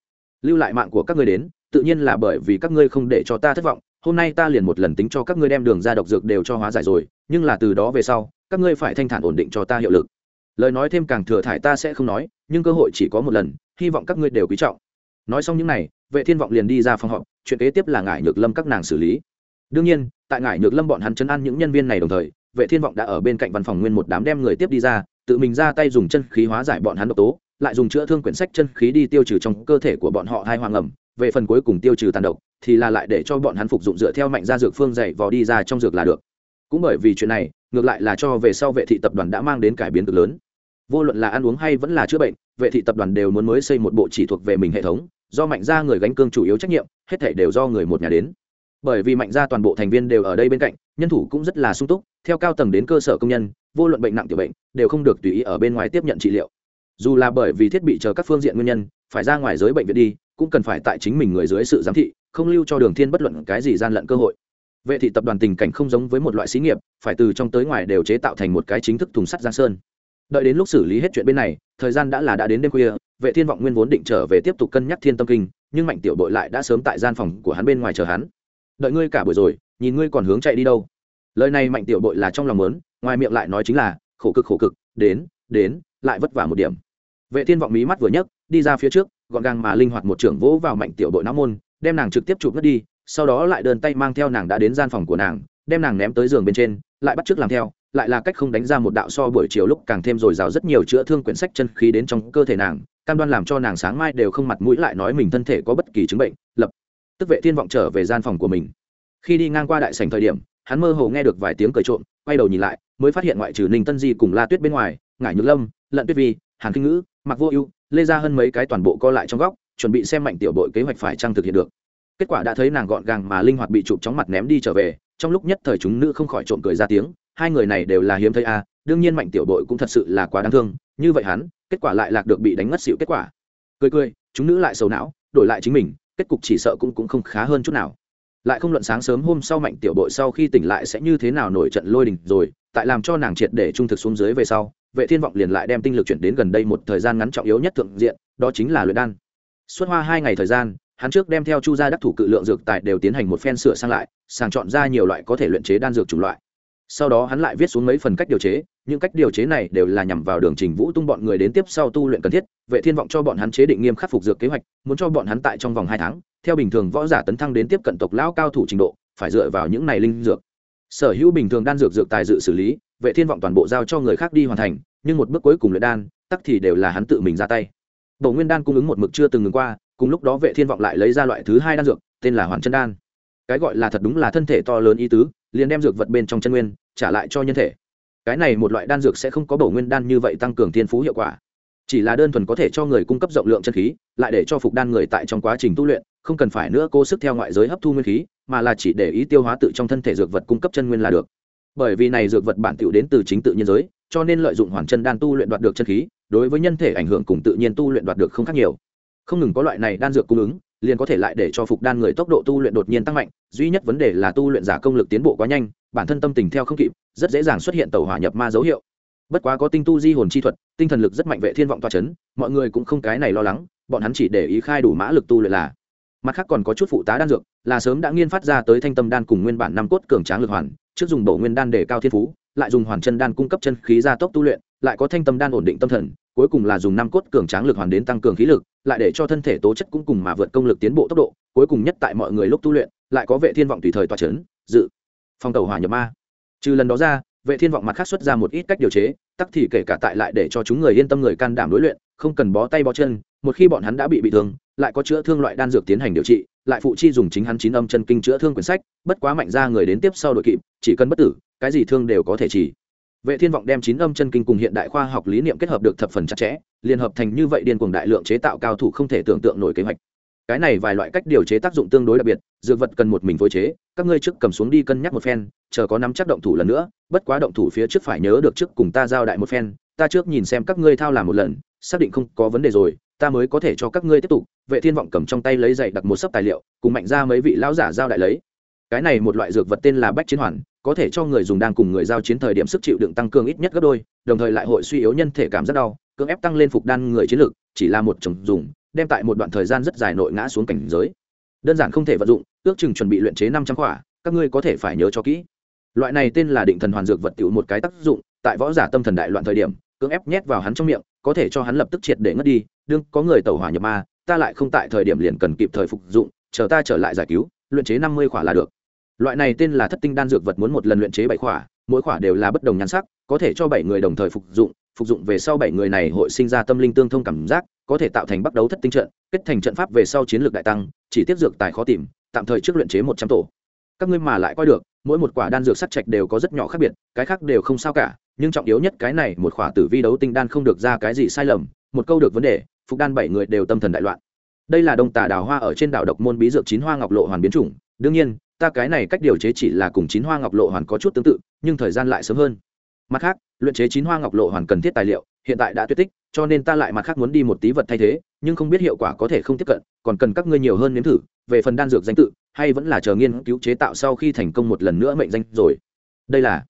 Lưu lại mạng của các ngươi đến, tự nhiên là bởi vì các ngươi không để cho ta thất vọng, hôm nay ta liền một lần tính cho các ngươi đem đường ra độc dược đều cho hóa giải rồi, nhưng là từ đó về sau, các ngươi phải thanh thản ổn định cho ta hiệu lực. Lời nói thêm càng thừa thải ta sẽ không nói, nhưng cơ hội chỉ có một lần hy vọng các ngươi đều quý trọng. Nói xong những n à y vệ thiên vọng liền đi ra phòng họp, chuyện kế tiếp là ngải nhược lâm các nàng xử lý. Đương nhiên, tại ngải nhược lâm bọn hắn chấn an những nhân viên này đồng thời, vệ thiên vọng đã ở bên cạnh văn phòng nguyên một đám đem người tiếp đi ra, tự mình ra tay dùng chân khí hóa giải bọn hắn độc tố, lại dùng chữa thương quyển sách chân khí đi tiêu trừ trong cơ thể của bọn họ hai hoàng ẩm. Về phần cuối cùng tiêu trừ tàn độc, thì là lại để cho bọn hắn phục dụng dựa theo mạnh gia dược phương dạy vò đi ra trong dược là được. Cũng bởi vì chuyện này, ngược lại là cho về sau vệ thị tập đoàn đã mang đến cải biến cực lớn vô luận là ăn uống hay vẫn là chữa bệnh, vệ thị tập đoàn đều muốn mới xây một bộ chỉ thuộc về mình hệ thống, do mạnh gia người gánh cương chủ yếu trách nhiệm, hết thể đều do người một nhà đến. Bởi vì mạnh gia toàn bộ thành viên đều ở đây bên cạnh, nhân thủ cũng rất là sung túc, theo cao tầng đến cơ sở công nhân, vô luận bệnh nặng tiểu bệnh, đều không được tùy ý ở bên ngoài tiếp nhận trị liệu. Dù là bởi vì thiết bị chờ các phương diện nguyên nhân, phải ra ngoài giới bệnh viện đi, cũng cần phải tại chính mình người dưới sự giám thị, không lưu cho đường thiên bất luận cái gì gian lận cơ hội. Vệ thị tập đoàn tình cảnh không giống với một loại xí nghiệp, phải từ trong tới ngoài đều chế tạo thành một cái chính thức thùng sắt giang sơn đợi đến lúc xử lý hết chuyện bên này, thời gian đã là đã đến đêm khuya, vệ thiên vọng nguyên vốn định trở về tiếp tục cân nhắc thiên tâm kinh, nhưng mạnh tiểu bội lại đã sớm tại gian phòng của hắn bên ngoài chờ hắn. Đợi ngươi cả buổi rồi, nhìn ngươi còn hướng chạy đi đâu. Lời này mạnh tiểu bội là trong lòng lớn ngoài miệng lại nói chính là, khổ cực khổ cực, đến đến, lại vất vả một điểm. Vệ thiên vọng mí mắt vừa nhấc, đi ra phía trước, gọn gàng mà linh hoạt một trưởng vỗ vào mạnh tiểu bội não môn, đem nàng trực tiếp chụp ngất đi, sau đó lại đơn tay mang theo nàng đã đến gian phòng của nàng, đem nàng ném tới giường bên trên lại bắt chước làm theo, lại là cách không đánh ra một đạo so buổi chiều lúc càng thêm dồi dào rất nhiều chữa thương quyển sách chân khí đến trong cơ thể nàng, cam đoan làm cho nàng sáng mai đều không mặt mũi lại nói mình thân thể có bất kỳ chứng bệnh, lập tức vệ thiên vọng trở về gian phòng của mình. Khi đi ngang qua đại sảnh thời điểm, hắn mơ hồ nghe được vài tiếng cười trộm, quay đầu nhìn lại, mới phát hiện ngoại trừ ninh tân di cùng la tuyết bên ngoài, ngải nhược lâm, lận tuyết vi, hàn kinh ngữ mặc vô ưu, lê ra hơn mấy cái toàn bộ co lại trong góc, chuẩn bị xem mạnh tiểu bội kế hoạch phải chăng thực hiện được. Kết quả đã thấy nàng gọn gàng mà linh hoạt bị chụp chóng mặt ném đi trở về trong lúc nhất thời chúng nữ không khỏi trộm cười ra tiếng hai người này đều là hiếm thấy a à, đương nhiên mạnh tiểu bội cũng thật sự là quá đáng thương như vậy hắn kết quả lại lạc được bị đánh mất xịu kết quả. Cười cười chúng nữ lại sầu não đổi lại chính mình kết cục chỉ sợ cũng cũng không khá hơn chút nào. Lại không luận sáng sớm hôm sau mạnh tiểu bội sau khi tỉnh lại sẽ như thế nào nổi trận lôi đình rồi tại làm cho nàng triệt để trung thực xuống dưới về sau vệ thiên vọng liền lại đem tinh lực chuyển đến gần đây một thời gian ngắn trọng yếu nhất thượng diện đó chính là luyện đan. Suốt hoa hai ngày thời gian hắn trước đem theo chu gia đắc thủ cự lượng dược tài đều tiến hành một phen sửa sang lại, sàng chọn ra nhiều loại có thể luyện chế đan dược chủng loại. Sau đó hắn lại viết xuống mấy phần cách điều chế, những cách điều chế này đều là nhằm vào đường trình vũ tung bọn người đến tiếp sau tu luyện cần thiết, vệ thiên vọng cho bọn hắn chế định nghiêm khắc phục dược kế hoạch, muốn cho bọn hắn tại trong vòng hai tháng, theo bình thường võ giả tấn thăng đến tiếp cận tộc lão cao thủ trình độ, phải dựa vào những này linh dược. Sở hữu bình thường đan dược dược tài dự xử lý, vệ thiên vọng toàn bộ giao cho người khác đi hoàn thành, nhưng một bước cuối cùng luyện đan, tắc thì đều là hắn tự mình ra tay. Bổ nguyên đan cung ứng một mực chưa từng ngừng qua cùng lúc đó vệ thiên vọng lại lấy ra loại thứ hai đan dược, tên là hoàn chân đan. Cái gọi là thật đúng là thân thể to lớn ý tứ, liền đem dược vật bên trong chân nguyên trả lại cho nhân thể. Cái này một loại đan dược sẽ không có bổ nguyên đan như vậy tăng cường thiên phú hiệu quả. Chỉ là đơn thuần có thể cho người cung cấp rộng lượng chân khí, lại để cho phục đan người tại trong quá trình tu luyện, không cần phải nữa cố sức theo ngoại giới hấp thu nguyên khí, mà là chỉ để ý tiêu hóa tự trong thân thể dược vật cung cấp chân nguyên là được. Bởi vì này dược vật bản tiểu đến từ chính tự nhiên giới, cho nên lợi dụng hoàn chân đan tu luyện đoạt được chân khí, đối với nhân thể ảnh hưởng cùng tự nhiên tu luyện đoạt được không khác nhiều không ngừng có loại này đan dược cung ứng, liền có thể lại để cho phục đan người tốc độ tu luyện đột nhiên tăng mạnh, duy nhất vấn đề là tu luyện giả công lực tiến bộ quá nhanh, bản thân tâm tình theo không kịp, rất dễ dàng xuất hiện tàu hỏa nhập ma dấu hiệu. Bất quá có tinh tu di hồn chi thuật, tinh thần lực rất mạnh vệ thiên vọng toa chấn, mọi người cũng không cái này lo lắng, bọn hắn chỉ để ý khai đủ mã lực tu luyện là. Mặt khác còn có chút phụ tá đan dược, là sớm đã nghiên phát ra tới thanh tâm đan cùng nguyên bản năm cốt cường tráng lực hoàn, trước dùng bổ nguyên đan để cao thiên phú, lại dùng hoàn chân đan cung cấp chân khí gia tốc tu luyện lại có thanh tâm đan ổn định tâm thần, cuối cùng là dùng năm cốt cường tráng lực hoàn đến tăng cường khí lực, lại để cho thân thể tố chất cũng cùng mà vượt công lực tiến bộ tốc độ, cuối cùng nhất tại mọi người lúc tu luyện, lại có vệ thiên vọng tùy thời tỏa chấn, dự. Phong tàu hỏa nhập ma. Trừ lần đó ra, vệ thiên vọng mặt khác xuất ra một ít cách điều chế, tắc thì kể cả tại lại để cho chúng người yên tâm người can đảm đối luyện, không cần bó tay bó chân, một khi bọn hắn đã bị bị thương, lại có chữa thương loại đan dược tiến hành điều trị, lại phụ chi dùng chính hắn chín âm chân kinh chữa thương quyển sách, bất quá mạnh ra người đến tiếp sau đội kịp, chỉ cần bất tử, cái gì thương đều có thể chỉ vệ thiên vọng đem chín âm chân kinh cùng hiện đại khoa học lý niệm kết hợp được thập phần chặt chẽ, liên hợp thành như vậy điên cuồng đại lượng chế tạo cao thủ không thể tưởng tượng nổi kế hoạch. Cái này vài loại cách điều chế tác dụng tương đối đặc biệt, dược vật cần một mình phối chế, các ngươi trước cầm xuống đi cân nhắc một phen, chờ có nắm chắc động thủ lần nữa, bất quá động thủ phía trước phải nhớ được trước cùng ta giao đại một phen, ta trước nhìn xem các ngươi thao làm một lần, xác định không có vấn đề rồi, ta mới có thể cho các ngươi tiếp tục. Vệ thiên vọng cầm trong tay lấy dạy đặt một sấp tài liệu, cùng mạnh ra mấy vị lão giả giao đại lấy. Cái này một loại dược vật tên là bách chiến hoàn có thể cho người dùng đang cùng người giao chiến thời điểm sức chịu đựng tăng cường ít nhất gấp đôi, đồng thời lại hội suy yếu nhân thể cảm rất đau, cưỡng ép tăng lên phục đan người chiến lực chỉ là một chồng dùng, đem tại một đoạn thời gian rất dài nội ngã xuống cảnh giới. Đơn giản không thể vận dụng, ước chừng chuẩn bị luyện chế năm trăm khỏa, các ngươi có thể phải nhớ cho kỹ. Loại này tên là định thần hoàn dược vật tiểu một cái tác dụng, tại võ giả tâm thần đại loạn thời điểm, cưỡng ép nhét vào hắn trong miệng, có thể cho hắn lập tức triệt để ngất đi, đương có người tẩu hỏa nhập ma, ta lại không tại thời điểm liền cần kịp thời phục dụng, chờ ta trở lại giải cứu, luyện chế năm mươi khỏa là được loại này tên là thất tinh đan dược vật muốn một lần luyện chế bảy khỏa, mỗi khỏa đều là bất đồng nhan sắc, có thể cho bảy người đồng thời phục dụng phục dụng về sau bảy người này hội sinh ra tâm linh tương thông cảm giác, có thể tạo thành bắt đấu thất tinh trận, kết thành trận pháp về sau chiến lược đại tăng, chỉ tiếp dược tài khó tìm, tạm thời trước luyện chế một trăm tổ. Các ngươi mà lại coi được, mỗi một quả đan dược sắc trạch đều có rất nhỏ khác biệt, cái khác đều không sao cả, nhưng trọng yếu nhất cái này, một khỏa tử vi đấu tinh đan không được ra cái gì sai lầm, một câu được vấn đề, phục đan bảy người đều tâm thần đại loạn. Đây là đông tà đào hoa ở trên đảo độc môn bí dược chín hoa ngọc lộ hoàn biến chủng, đương nhiên ta cái này cách điều chế chỉ là cùng chín hoa ngọc lộ hoàn có chút tương tự, nhưng thời gian lại sớm hơn. Mặt khác, luyện chế chín hoa ngọc lộ hoàn cần thiết tài liệu, hiện tại đã tuyệt tích, cho nên ta lại mặt khác muốn đi một tí vật thay thế, nhưng không biết hiệu quả có thể không tiếp cận, còn cần các ngươi nhiều hơn nếm thử, về phần đan dược danh tự, hay vẫn là chờ nghiên cứu chế tạo sau khi thành công một lần nữa mệnh danh rồi. Đây là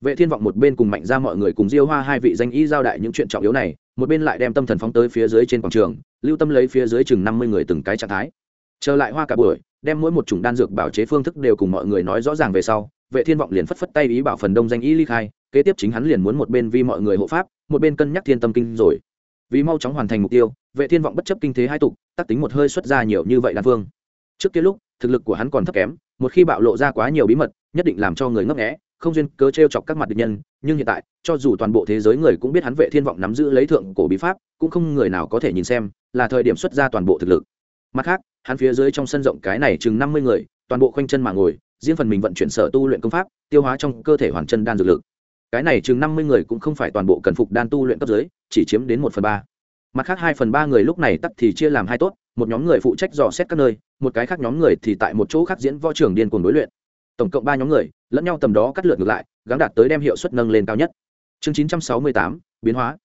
vệ thiên vọng một bên cùng mạnh ra mọi người cùng diêu hoa hai vị danh y giao đại những chuyện trọng yếu này, một bên lại đem tâm thần phóng tới phía dưới trên quảng trường, lưu tâm lấy phía dưới chừng năm mươi người từng cái trạng thái trở lại hoa cả buổi, đem mỗi một chủng đan dược bảo chế phương thức đều cùng mọi người nói rõ ràng về sau, vệ thiên vọng liền phất phất tay ý bảo phần đông danh y ly khai, kế tiếp chính hắn liền muốn một bên vi mọi người hộ pháp, một bên cân nhắc thiên tâm kinh rồi. Vì mau chóng hoàn thành mục tiêu, vệ thiên vọng bất chấp kinh thế hai tục tác tính một hơi xuất ra nhiều như vậy đan phương. Trước kia lúc, thực lực của hắn còn thấp kém, một khi bạo lộ ra quá nhiều bí mật, nhất định làm cho người ngấp nghé, không duyên cớ trêu chọc các mặt địch nhân, nhưng hiện tại, cho dù toàn bộ thế giới người cũng biết hắn vệ thiên vọng nắm giữ lấy thượng cổ bí pháp, cũng không người nào có thể nhìn xem, là thời điểm xuất ra toàn bộ thực lực. Mặt khác hắn phía dưới trong sân rộng cái này chừng năm mươi người toàn bộ khoanh chân mà ngồi riêng phần mình vận chuyển sở tu luyện công pháp tiêu hóa trong cơ thể hoàn chân đan dược lực. Cái này chừng năm mươi người cũng không phải toàn bộ cần phục đan tu luyện cấp dưới chỉ chiếm đến một phần ba. Mặt khác hai phần ba người lúc này tắt thì chia làm hai tốt một nhóm người phụ trách dò xét các nơi một cái khác nhóm người thì tại một chỗ khác diễn võ trường điên cuồng đối luyện. Tổng cộng ba nhóm người lẫn nhau tầm đó cắt lượt ngược lại gắn đạt tới đem hiệu suất nâng lên cao nhất. Chương 968, biến hóa.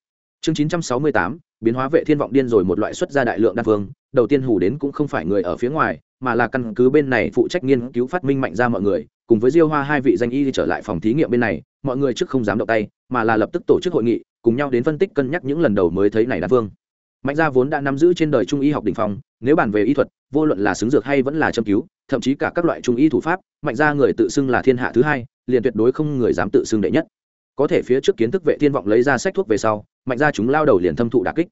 Chương 968, biến hóa vệ thiên vọng điên rồi một loại xuất ra đại lượng đan phương đầu tiên hủ đến cũng không phải người ở phía ngoài, mà là căn cứ bên này phụ trách nghiên cứu phát minh mạnh ra mọi người, cùng với diêu hoa hai vị danh y đi trở lại phòng thí nghiệm bên này, mọi người trước không dám động tay, mà là lập tức tổ chức hội nghị, cùng nhau đến phân tích cân nhắc những lần đầu mới thấy này đan phương mạnh gia vốn đã nắm giữ trên đời trung y học đỉnh phong, nếu bàn về y thuật, vô luận là xứng dược hay vẫn là châm cứu, thậm chí cả các loại trung y thủ pháp, mạnh gia người tự xưng là thiên hạ thứ hai, liền tuyệt đối không người dám tự xưng đệ nhất. Có thể phía trước kiến thức vệ thiên vọng lấy ra sách thuốc về sau mạnh gia chúng lao đầu liền thâm thụ đà kích.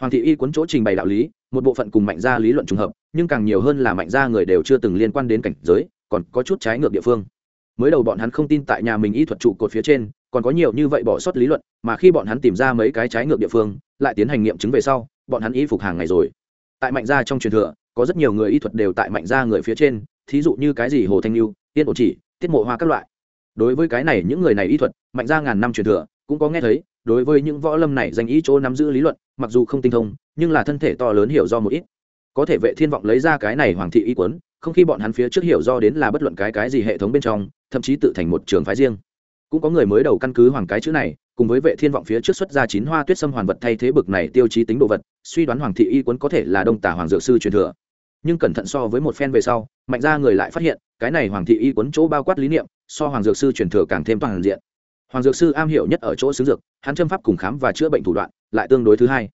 Hoàng thị y cuốn chỗ trình bày đạo lý, một bộ phận cùng mạnh gia lý luận trùng hợp, nhưng càng nhiều hơn là mạnh gia người đều chưa từng liên quan đến cảnh giới, còn có chút trái ngược địa phương. Mới đầu bọn hắn không tin tại nhà mình y thuật trụ cột phía trên, còn có nhiều như vậy bỏ sót lý luận, mà khi bọn hắn tìm ra mấy cái trái ngược địa phương, lại tiến hành nghiệm chứng về sau, bọn hắn y phục hàng ngày rồi. Tại mạnh gia trong truyền thừa, có rất nhiều người y thuật đều tại mạnh gia người phía trên, thí dụ như cái gì hồ thanh lưu, tiên ổ chỉ, tiết mộ hoa các loại. Đối với cái này, những người này y thuật, mạnh gia ngàn năm truyền thừa, cũng có nghe thấy đối với những võ lâm này danh ý chỗ nắm giữ lý luận, mặc dù không tinh thông, nhưng là thân thể to lớn hiểu do một ít. Có thể vệ thiên vọng lấy ra cái này hoàng thị y quấn, không khi bọn hắn phía trước hiểu do đến là bất luận cái cái gì hệ thống bên trong, thậm chí tự thành một trường phái riêng. Cũng có người mới đầu căn cứ hoàng cái chữ này, cùng với vệ thiên vọng phía trước xuất ra chín hoa tuyết sâm hoàn vật thay thế bực này tiêu chí tính đồ vật, suy đoán hoàng thị y quấn có thể là đông tả hoàng dược sư truyền thừa. Nhưng cẩn thận so với một phen về sau, mạnh ra người lại phát hiện, cái này hoàng thị y quấn chỗ bao quát lý niệm, so hoàng dược sư truyền thừa càng thêm toàn diện hoàng dược sư am hiểu nhất ở chỗ xứng dược, hắn châm pháp cùng khám và chữa bệnh thủ đoạn lại tương đối thứ hai.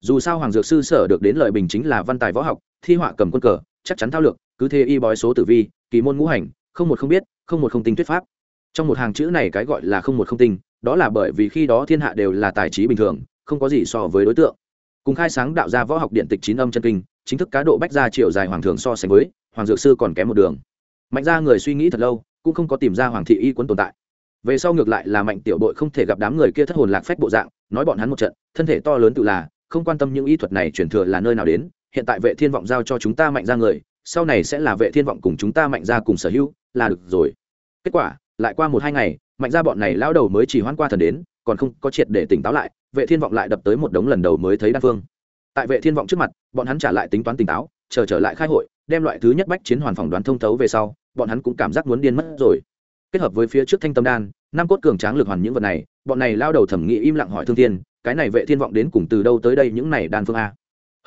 Dù sao hoàng dược sư sở được đến lời bình chính là văn tài võ học, thi họa cầm quân cờ, chắc chắn thao lược, cứ thế y bói số tử vi, kỳ môn ngũ hành, không một không biết, không một không tinh thuyết pháp. Trong một hàng chữ này cái gọi là không một không tinh, đó là bởi vì khi đó thiên hạ đều là tài trí bình thường, không có gì so với đối tượng. Cùng khai sáng đạo ra võ học điện tịch chín âm chân kinh, chính thức cá độ bách ra chiều dài hoàng thường so sánh với, hoàng dược sư còn kém một đường. Mạnh ra người suy nghĩ thật lâu, cũng không có tìm ra hoàng thị y quấn tồn tại về sau ngược lại là mạnh tiểu đội không thể gặp đám người kia thất hồn lạc phách bộ dạng, nói bọn hắn một trận, thân thể to lớn tự là, không quan tâm những y thuật này chuyển thừa là nơi nào đến, hiện tại vệ thiên vọng giao cho chúng ta mạnh ra người, sau này sẽ là vệ thiên vọng cùng chúng ta mạnh ra cùng sở hữu, là được rồi. Kết quả, lại qua một hai ngày, mạnh ra bọn này lão đầu mới chỉ hoan qua thần đến, còn không có triệt để tỉnh táo lại, vệ thiên vọng lại đập tới một đống lần đầu mới thấy đan phương. Tại vệ thiên vọng trước mặt, bọn hắn trả lại tính toán tỉnh táo, chờ trở lại khai hội, đem loại thứ nhất bách chiến hoàn phòng đoán thông thấu về sau, bọn hắn cũng cảm giác muốn điên mất rồi kết hợp với phía trước thanh tâm đan, năm cốt cường tráng lực hoàn những vật này, bọn này lao đầu thẩm nghĩ im lặng hỏi thương thiên, cái này vệ thiên vọng đến cùng từ đâu tới đây những này đan phương a?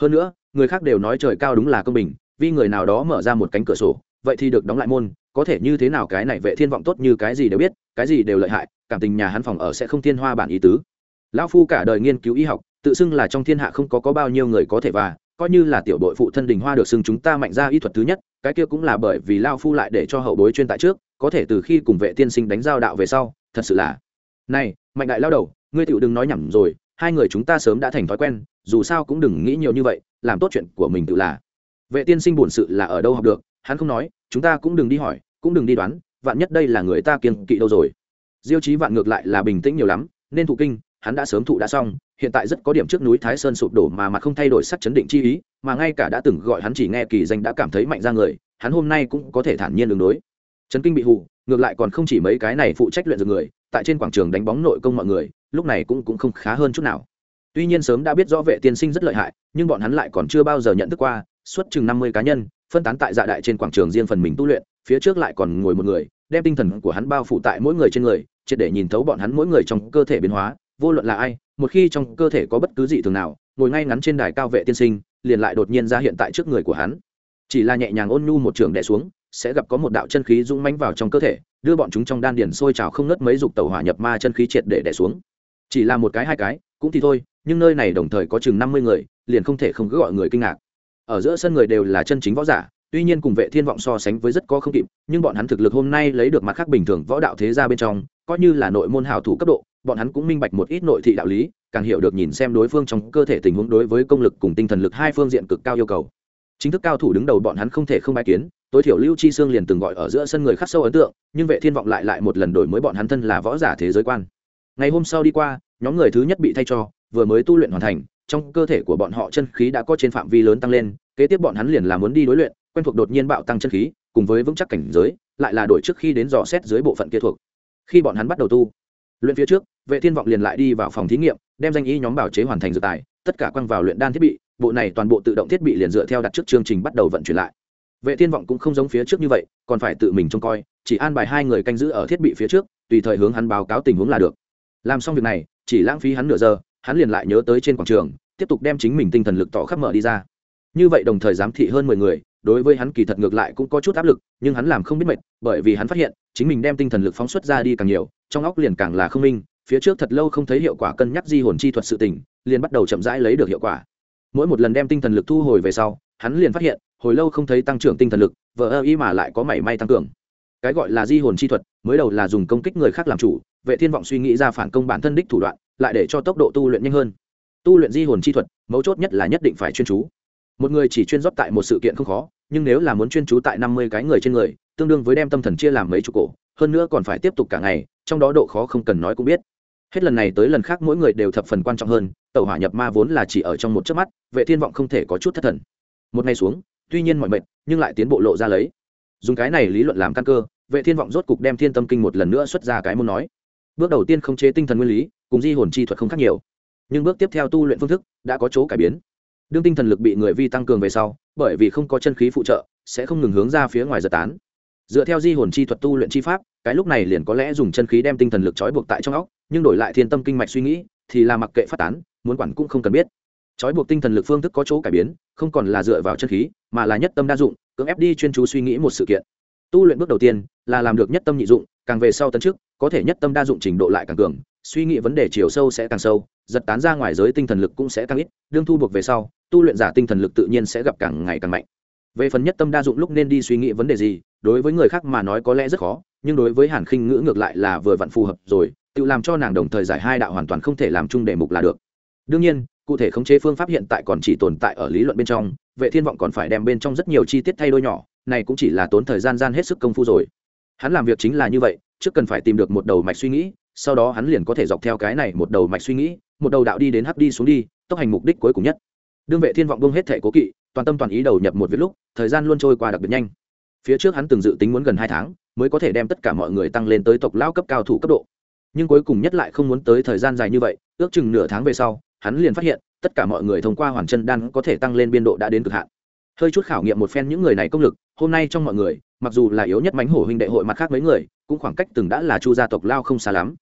Hơn nữa, người khác đều nói trời cao đúng là công bình, vì người nào đó mở ra một cánh cửa sổ, vậy thì được đóng lại môn, có thể như thế nào cái này vệ thiên vọng tốt như cái gì đều biết, cái gì đều lợi hại, cảm tình nhà hắn phòng ở sẽ không thiên hoa bản ý tứ. Lão phu cả đời nghiên cứu y học, tự xưng là trong thiên hạ không có có bao nhiêu người có thể và, coi như là tiểu đội phụ thân đình hoa được xưng chúng ta mạnh ra y thuật thứ nhất cái kia cũng là bởi vì lao phu lại để cho hậu bối chuyên tại trước, có thể từ khi cùng vệ tiên sinh đánh giao đạo về sau, thật sự là, này, mạnh đại lao đầu, ngươi tựu đừng nói nhầm rồi, hai người chúng ta sớm đã thành thói quen, dù sao cũng đừng nghĩ nhiều như vậy, làm tốt chuyện của mình tự là. Vệ tiên sinh bổn sự là ở đâu học được, hắn không nói, chúng ta cũng đừng đi hỏi, cũng đừng đi đoán, vạn nhất đây là người ta kiêng kỵ đâu rồi. Diêu chí vạn ngược lại là bình tĩnh nhiều lắm, nên thụ kinh hắn đã sớm thụ đã xong, hiện tại rất có điểm trước núi thái sơn sụp đổ mà mặt không thay đổi sắc chấn định chi ý, mà ngay cả đã từng gọi hắn chỉ nghe kỳ danh đã cảm thấy mạnh ra người, hắn hôm nay cũng có thể thản nhiên đường đối. Chấn kinh bị hụ ngược lại còn không chỉ mấy cái này phụ trách luyện dược người, tại trên quảng trường đánh bóng nội công mọi người, lúc này cũng cũng không khá hơn chút nào. Tuy nhiên sớm đã biết rõ vệ tiên sinh rất lợi hại, nhưng bọn hắn lại còn chưa bao giờ nhận thức qua, suốt chừng năm mươi cá nhân, phân tán tại dạ đại trên quảng trường riêng phần mình tu luyện, phía trước lại còn ngồi một người, đem tinh thần của hắn bao phủ tại mỗi người trên người, triệt để nhìn thấu bọn hắn mỗi người trong cơ thể biến hóa vô luận là ai, một khi trong cơ thể có bất cứ gì thường nào, ngồi ngay ngắn trên đài cao vệ tiên sinh, liền lại đột nhiên ra hiện tại trước người của hắn. Chỉ là nhẹ nhàng ôn nhu một trường đẻ xuống, sẽ gặp có một đạo chân khí rung mánh vào trong cơ thể, đưa bọn chúng trong đan điền sôi trào không nớt mấy dục tàu hỏa nhập ma chân khí triệt để đẻ xuống. Chỉ là một cái hai cái, cũng thì thôi, nhưng nơi này đồng thời có chừng năm mươi người, liền không thể không cứ gọi người kinh ngạc. Ở giữa sân người đều là chân chính võ giả, tuy nhiên cùng vệ thiên vọng so sánh với rất có không kịp, nhưng bọn hắn thực lực hôm nay lấy được mặt khác bình thường võ đạo thế gia bên trong, coi như là nội môn hảo thủ cấp độ bọn hắn cũng minh bạch một ít nội thị đạo lý, càng hiểu được nhìn xem đối phương trong cơ thể tình huống đối với công lực cùng tinh thần lực hai phương diện cực cao yêu cầu. Chính thức cao thủ đứng đầu bọn hắn không thể không bài kiến, tối thiểu lưu chi sương liền từng gọi ở giữa sân người khắc sâu ấn tượng, nhưng vệ thiên vọng lại lại một lần đổi mới bọn hắn thân là võ giả thế giới quan. Ngày hôm sau đi qua, nhóm người thứ nhất bị thay cho, vừa mới tu luyện hoàn thành, trong cơ thể của bọn họ chân khí đã có trên phạm vi lớn tăng lên, kế tiếp bọn hắn liền là muốn đi đối luyện, quen thuộc đột nhiên bạo tăng chân khí, cùng với vững chắc cảnh giới, lại là đổi trước khi đến dò xét dưới bộ phận kia thuộc. Khi bọn hắn bắt đầu tu, luyện phía trước vệ thiên vọng liền lại đi vào phòng thí nghiệm, đem danh y nhóm bảo chế hoàn thành dược tài, tất cả quăng vào luyện đan thiết bị, bộ này toàn bộ tự động thiết bị liền dựa theo đặt trước chương trình bắt đầu vận chuyển lại. Vệ thiên vọng cũng không giống phía trước như vậy, còn phải tự mình trông coi, chỉ an bài hai người canh giữ ở thiết bị phía trước, tùy thời hướng hắn báo cáo tình huống là được. Làm xong việc này, chỉ lãng phí hắn nửa giờ, hắn liền lại nhớ tới trên quảng trường, tiếp tục đem chính mình tinh thần lực tỏ khắp mở đi ra. Như vậy đồng thời giám thị hơn mười người, đối với hắn kỳ thật ngược lại cũng có chút áp lực, nhưng hắn làm không biết mệt, bởi vì hắn phát hiện, chính mình đem tinh thần lực phóng xuất ra đi càng nhiều, trong óc liền càng là không minh phía trước thật lâu không thấy hiệu quả cân nhắc di hồn chi thuật sự tình, liền bắt đầu chậm rãi lấy được hiệu quả. Mỗi một lần đem tinh thần lực thu hồi về sau, hắn liền phát hiện, hồi lâu không thấy tăng trưởng tinh thần lực, vờ ơ y mà lại có mảy may tăng cường. Cái gọi là di hồn chi thuật, mới đầu là dùng công kích người khác làm chủ, vệ thiên vọng suy nghĩ ra phản công bản thân đích thủ đoạn, lại để cho tốc độ tu luyện nhanh hơn. Tu luyện di hồn chi thuật, mấu chốt nhất là nhất định phải chuyên chú. Một người chỉ chuyên rót tại một sự kiện không khó, nhưng nếu là muốn chuyên chú tại năm mươi cái người trên người, tương đương với đem tâm thần chia làm mấy chục cổ, hơn nữa còn phải tiếp tục cả ngày, trong đó độ khó không cần nói cũng biết hết lần này tới lần khác mỗi người đều thập phần quan trọng hơn tàu hỏa nhập ma vốn là chỉ ở trong một chớp mắt, vệ thiên vọng không thể có chút thất thần. Một ngày xuống, tuy nhiên mọi mệt nhưng lại tiến bộ lộ ra lấy. Dùng cái này lý luận làm căn cơ, vệ thiên vọng rốt cục đem thiên tâm kinh một lần nữa xuất ra cái muốn nói. Bước đầu tiên không chế tinh thần nguyên lý, cùng di hồn chi thuật không khác nhiều. Nhưng bước tiếp theo tu luyện phương thức đã có chỗ cải biến. Đương tinh thần lực bị người vi tăng cường về sau, bởi vì không có chân khí phụ trợ, sẽ không ngừng hướng ra phía ngoài giật tán dựa theo di hồn chi thuật tu luyện chi pháp, cái lúc này liền có lẽ dùng chân khí đem tinh thần lực trói buộc tại trong óc, nhưng đổi lại thiên tâm kinh mạch suy nghĩ, thì là mặc kệ phát tán, muốn quản cũng không cần biết. Trói buộc tinh thần lực phương thức có chỗ cải biến, không còn là dựa vào chân khí, mà là nhất tâm đa dụng, cưỡng ép đi chuyên chú suy nghĩ một sự kiện. Tu luyện bước đầu tiên là làm được nhất tâm nhị dụng, càng về sau tấn trước có thể nhất tâm đa dụng trình độ lại càng cường, suy nghĩ vấn đề chiều sâu sẽ càng sâu, giật tán ra ngoài giới tinh thần lực cũng sẽ càng ít, đương thu buộc về sau, tu luyện giả tinh thần lực tự nhiên sẽ gặp càng ngày càng mạnh về phần nhất tâm đa dụng lúc nên đi suy nghĩ vấn đề gì, đối với người khác mà nói có lẽ rất khó, nhưng đối với hàn khinh ngữ ngược lại là vừa vặn phù hợp rồi, tự làm cho nàng đồng thời giải hai đạo hoàn toàn không thể làm chung đề mục là được. Đương nhiên, cụ thể khống chế phương pháp hiện tại còn chỉ tồn tại ở lý luận bên trong, vệ thiên vọng còn phải đem bên trong rất nhiều chi tiết thay đổi nhỏ, này cũng chỉ là tốn thời gian gian hết sức công phu rồi. Hắn làm việc chính là như vậy, trước cần phải tìm được một đầu mạch suy nghĩ, sau đó hắn liền có thể dọc theo cái này một đầu mạch suy nghĩ, một đầu đạo đi đến hấp đi xuống đi, tốc hành mục đích cuối cùng nhất. Đương vệ thiên vọng bông hết thể cố kỵ toàn tâm toàn ý đầu nhập một việc lúc, thời gian luôn trôi qua đặc biệt nhanh. Phía trước hắn từng dự tính muốn gần hai tháng, mới có thể đem tất cả mọi người tăng lên tới tộc lao cấp cao thủ cấp độ. Nhưng cuối cùng nhất lại không muốn tới thời gian dài như vậy, ước chừng nửa tháng về sau, hắn liền phát hiện, tất cả mọi người thông qua hoàn chân đan có thể tăng lên biên độ đã đến cực hạn. Hơi chút khảo nghiệm một phen những người này công lực, hôm nay trong mọi người, mặc dù là yếu nhất mánh hổ huynh đệ hội mặt khác mấy người, cũng khoảng cách từng đã là chu gia tộc lao không xa lắm.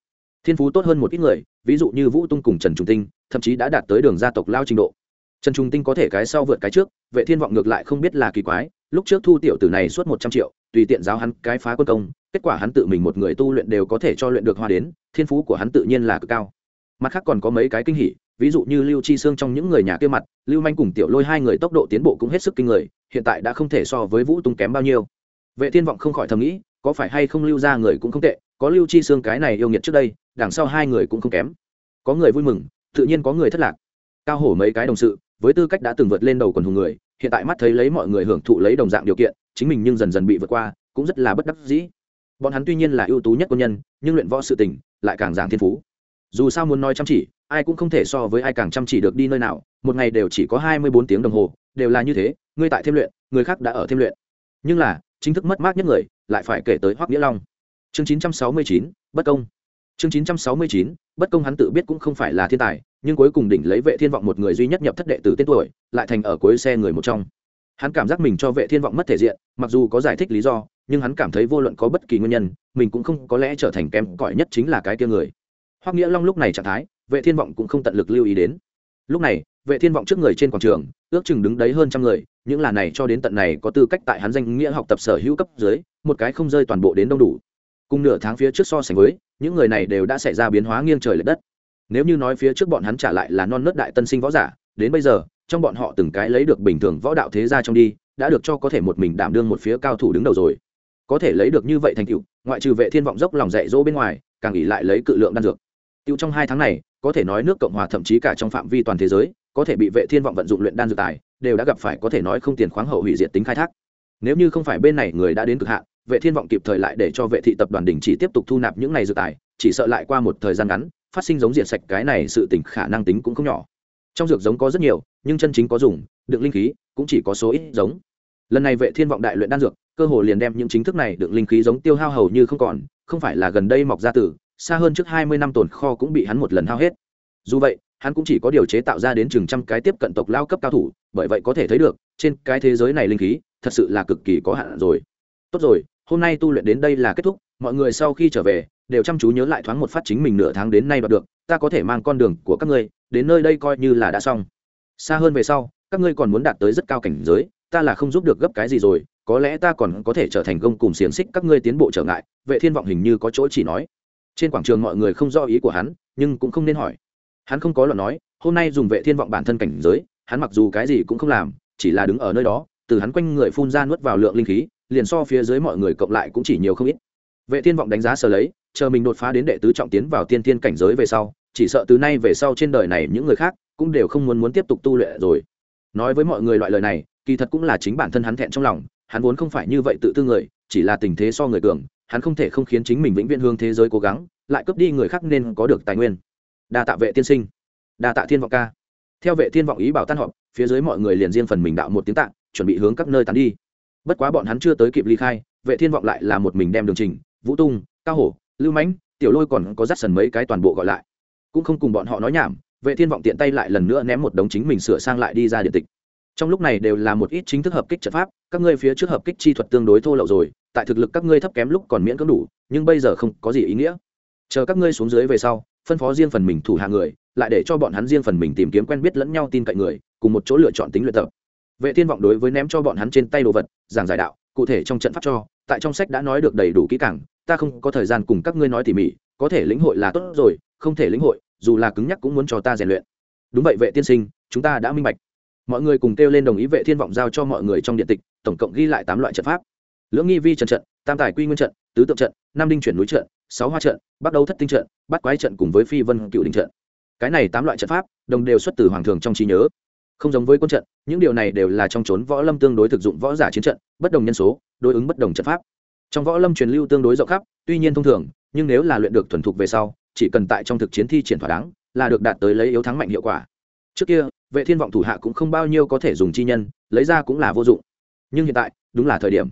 Thiên phú tốt hơn một ít người, ví dụ như vũ tung cùng trần trung tinh, thậm chí đã đạt tới đường gia tộc lao trình độ trần trung tinh có thể cái sau vượt cái trước, vệ thiên vọng ngược lại không biết là kỳ quái, lúc trước thu tiểu tử này suốt một trăm triệu, tùy tiện giáo hắn cái phá quân công, kết quả hắn tự mình một người tu luyện đều có thể cho luyện được hoa đến, thiên phú của hắn tự nhiên là cực cao. Mặt khác còn có mấy cái kinh hỉ, ví dụ như lưu chi xương trong những người nhà kia mặt, lưu manh cùng tiểu lôi hai người tốc độ tiến bộ cũng hết sức kinh người, hiện tại đã không thể so với vũ tung kém bao nhiêu. Vệ thiên vọng không khỏi thầm nghĩ, có phải hay không lưu ra người cũng không tệ, có lưu chi xương cái này yêu nghiệt trước đây, đằng sau hai người cũng không kém. Có người vui mừng, tự nhiên có người thất lạc. Cao hổ mấy cái đồng sự với tư cách đã từng vượt lên đầu quần hùng người, hiện tại mắt thấy lấy mọi người hưởng thụ lấy đồng dạng điều kiện, chính mình nhưng dần dần bị vượt qua, cũng rất là bất đắc dĩ. Bọn hắn tuy nhiên là ưu tú nhất quân nhân, nhưng luyện võ sự tình lại càng giảng thiên phú. Dù sao muốn nói chăm chỉ, ai cũng không thể so với ai càng chăm chỉ được đi nơi nào, một ngày đều chỉ có hai mươi bốn tiếng đồng hồ, đều là như thế, ngươi tại thêm luyện, người khác đã ở thêm luyện. Nhưng là, chính thức mất mát nhất người, lại phải kể tới hoắc nghĩa long. Chương chín trăm sáu mươi chín, bất công chương chín trăm sáu mươi chín, bất công hắn tự biết cũng không phải là thiên tài, nhưng cuối cùng đỉnh lấy vệ thiên vọng một người duy nhất nhập thất đệ tử tên tuổi, lại thành ở cuối xe người một trong. Hắn cảm giác mình cho vệ thiên vọng mất thể diện, mặc dù có giải thích lý do, nhưng hắn cảm thấy vô luận có bất kỳ nguyên nhân, mình cũng không có lẽ trở thành kém cỏi nhất chính là cái kia người. Hoắc nghĩa long lúc này trạng thái, vệ thiên vọng cũng không tận lực lưu ý đến. Lúc này, vệ thiên vọng trước người trên quảng trường, ước chừng đứng đấy hơn trăm người, những là này cho đến tận này có tư cách tại hắn danh nghĩa học tập sở hữu cấp dưới, một cái không rơi toàn bộ đến đông đủ. Cùng nửa tháng phía trước so sánh với những người này đều đã xảy ra biến hóa nghiêng trời lệch đất. Nếu như nói phía trước bọn hắn trả lại là non nớt đại tân sinh võ giả, đến bây giờ, trong bọn họ từng cái lấy được bình thường võ đạo thế gia trong đi, đã được cho có thể một mình đảm đương một phía cao thủ đứng đầu rồi. Có thể lấy được như vậy thành tựu, ngoại trừ vệ thiên vọng dốc lòng dạy dỗ bên ngoài, càng ỉ lại lấy cự lượng đan dược. Tiêu trong hai tháng này, có thể nói nước cộng hòa thậm chí cả trong phạm vi toàn thế giới, có thể bị vệ thiên vọng vận dụng luyện đan dược tài, đều đã gặp phải có thể nói không tiền khoáng hậu hủy diệt tính khai thác. Nếu như không phải bên này người đã đến cực hạn vệ thiên vọng kịp thời lại để cho vệ thị tập đoàn đình chỉ tiếp tục thu nạp những này dự tài, chỉ sợ lại qua một thời gian ngắn, phát sinh giống diệt sạch cái này sự tỉnh khả năng tính cũng không nhỏ. Trong dược giống có rất nhiều, nhưng chân chính có dùng, đựng linh khí cũng chỉ có số ít giống. Lần này vệ thiên vọng đại luyện đan dược, cơ hồ liền đem những chính thức này đựng linh khí giống tiêu hao hầu như không còn, không phải là gần đây mọc ra từ xa hơn trước 20 năm tồn kho cũng bị hắn một lần hao hết. Dù vậy, hắn cũng chỉ có điều chế tạo ra đến chừng trăm cái tiếp cận tộc lao cấp cao thủ, bởi vậy có thể thấy được, trên cái thế giới này linh khí, thật sự là cực kỳ có hạn rồi tốt rồi, hôm nay tu luyện đến đây là kết thúc, mọi người sau khi trở về, đều chăm chú nhớ lại thoáng một phát chính mình nửa tháng đến nay đoạt được, ta có thể mang con đường của các ngươi, đến nơi đây coi như là đã xong. Xa hơn về sau, các ngươi còn muốn đạt tới rất cao cảnh giới, ta là không giúp được gấp cái gì rồi, có lẽ ta còn có thể trở thành công cùng xiềng xích các ngươi tiến bộ trở ngại, vệ thiên vọng hình như có chỗ chỉ nói. Trên quảng trường mọi người không do ý của hắn, nhưng cũng không nên hỏi. Hắn không có luận nói, hôm nay dùng vệ thiên vọng bản thân cảnh giới, hắn mặc dù cái gì cũng không làm, chỉ là đứng ở nơi đó, từ hắn quanh người phun ra nuốt vào lượng linh khí liền so phía dưới mọi người cộng lại cũng chỉ nhiều không ít. Vệ thiên vọng đánh giá sơ lấy, chờ mình đột phá đến đệ tứ trọng tiến vào tiên thiên cảnh giới về sau, chỉ sợ từ nay về sau trên đời này những người khác cũng đều không muốn muốn tiếp tục tu luyện rồi. Nói với mọi người loại lời này, kỳ thật cũng là chính bản thân hắn thẹn trong lòng, hắn vốn không phải như vậy tự tư người, chỉ là tình thế so người cường, hắn không thể không khiến chính mình vĩnh viễn hương thế giới cố gắng, lại cướp đi người khác nên có được tài nguyên. Đa tạ vệ tiên sinh. Đa tạ thiên vọng ca. Theo vệ thiên vọng ý bảo tan họp, phía dưới mọi người liền riêng phần mình đạo một tiếng tạ, chuẩn bị hướng các nơi tán đi bất quá bọn hắn chưa tới kịp ly khai, vệ thiên vọng lại là một mình đem đường trình, vũ tung, cao hổ, lưu mãnh, tiểu lôi còn có dắt sần mấy cái toàn bộ gọi lại. Cũng không cùng bọn họ nói nhảm, vệ thiên vọng tiện tay lại lần nữa ném một đống chính mình sửa sang lại đi ra điện tịch. Trong lúc này đều là một ít chính thức hợp kích trận pháp, các ngươi phía trước hợp kích chi thuật tương đối thô lậu rồi, tại thực lực các ngươi thấp kém lúc còn miễn cưỡng đủ, nhưng bây giờ không có gì ý nghĩa. Chờ các ngươi xuống dưới về sau, phân phó riêng phần mình thủ hạ người, lại để cho bọn hắn riêng phần mình tìm kiếm quen biết lẫn nhau tin cậy người, cùng một chỗ lựa chọn tính luyện tập vệ thiên vọng đối với ném cho bọn hắn trên tay đồ vật, giảng giải đạo, cụ thể trong trận pháp cho, tại trong sách đã nói được đầy đủ kỹ càng, ta không có thời gian cùng các ngươi nói tỉ mỉ, có thể lĩnh hội là tốt rồi, không thể lĩnh hội, dù là cứng nhắc cũng muốn cho ta rèn luyện. Đúng vậy vệ tiên sinh, chúng ta đã minh bạch. Mọi người cùng kêu lên đồng ý vệ thiên vọng giao cho mọi người trong điện tịch, tổng cộng ghi lại tám loại trận pháp. Lưỡng nghi vi trận trận, tam tài quy nguyên trận, tứ tượng trận, nam đinh chuyển núi trận, sáu hoa trận bắt đầu thất tinh trận bắt quái trận cùng với phi vân cựu đình trận. Cái này tám loại trận pháp, đồng đều xuất từ hoàng thường trong trí nhớ không giống với quân trận, những điều này đều là trong trốn võ lâm tương đối thực dụng võ giả chiến trận, bất đồng nhân số, đối ứng bất đồng trận pháp. Trong võ lâm truyền lưu tương đối rộng khắp, tuy nhiên thông thường, nhưng nếu là luyện được thuần thục về sau, chỉ cần tại trong thực chiến thi triển thỏa đáng, là được đạt tới lấy yếu thắng mạnh hiệu quả. Trước kia, vệ thiên vọng thủ hạ cũng không bao nhiêu có thể dùng chi nhân, lấy ra cũng là vô dụng. Nhưng hiện tại, đúng là thời điểm.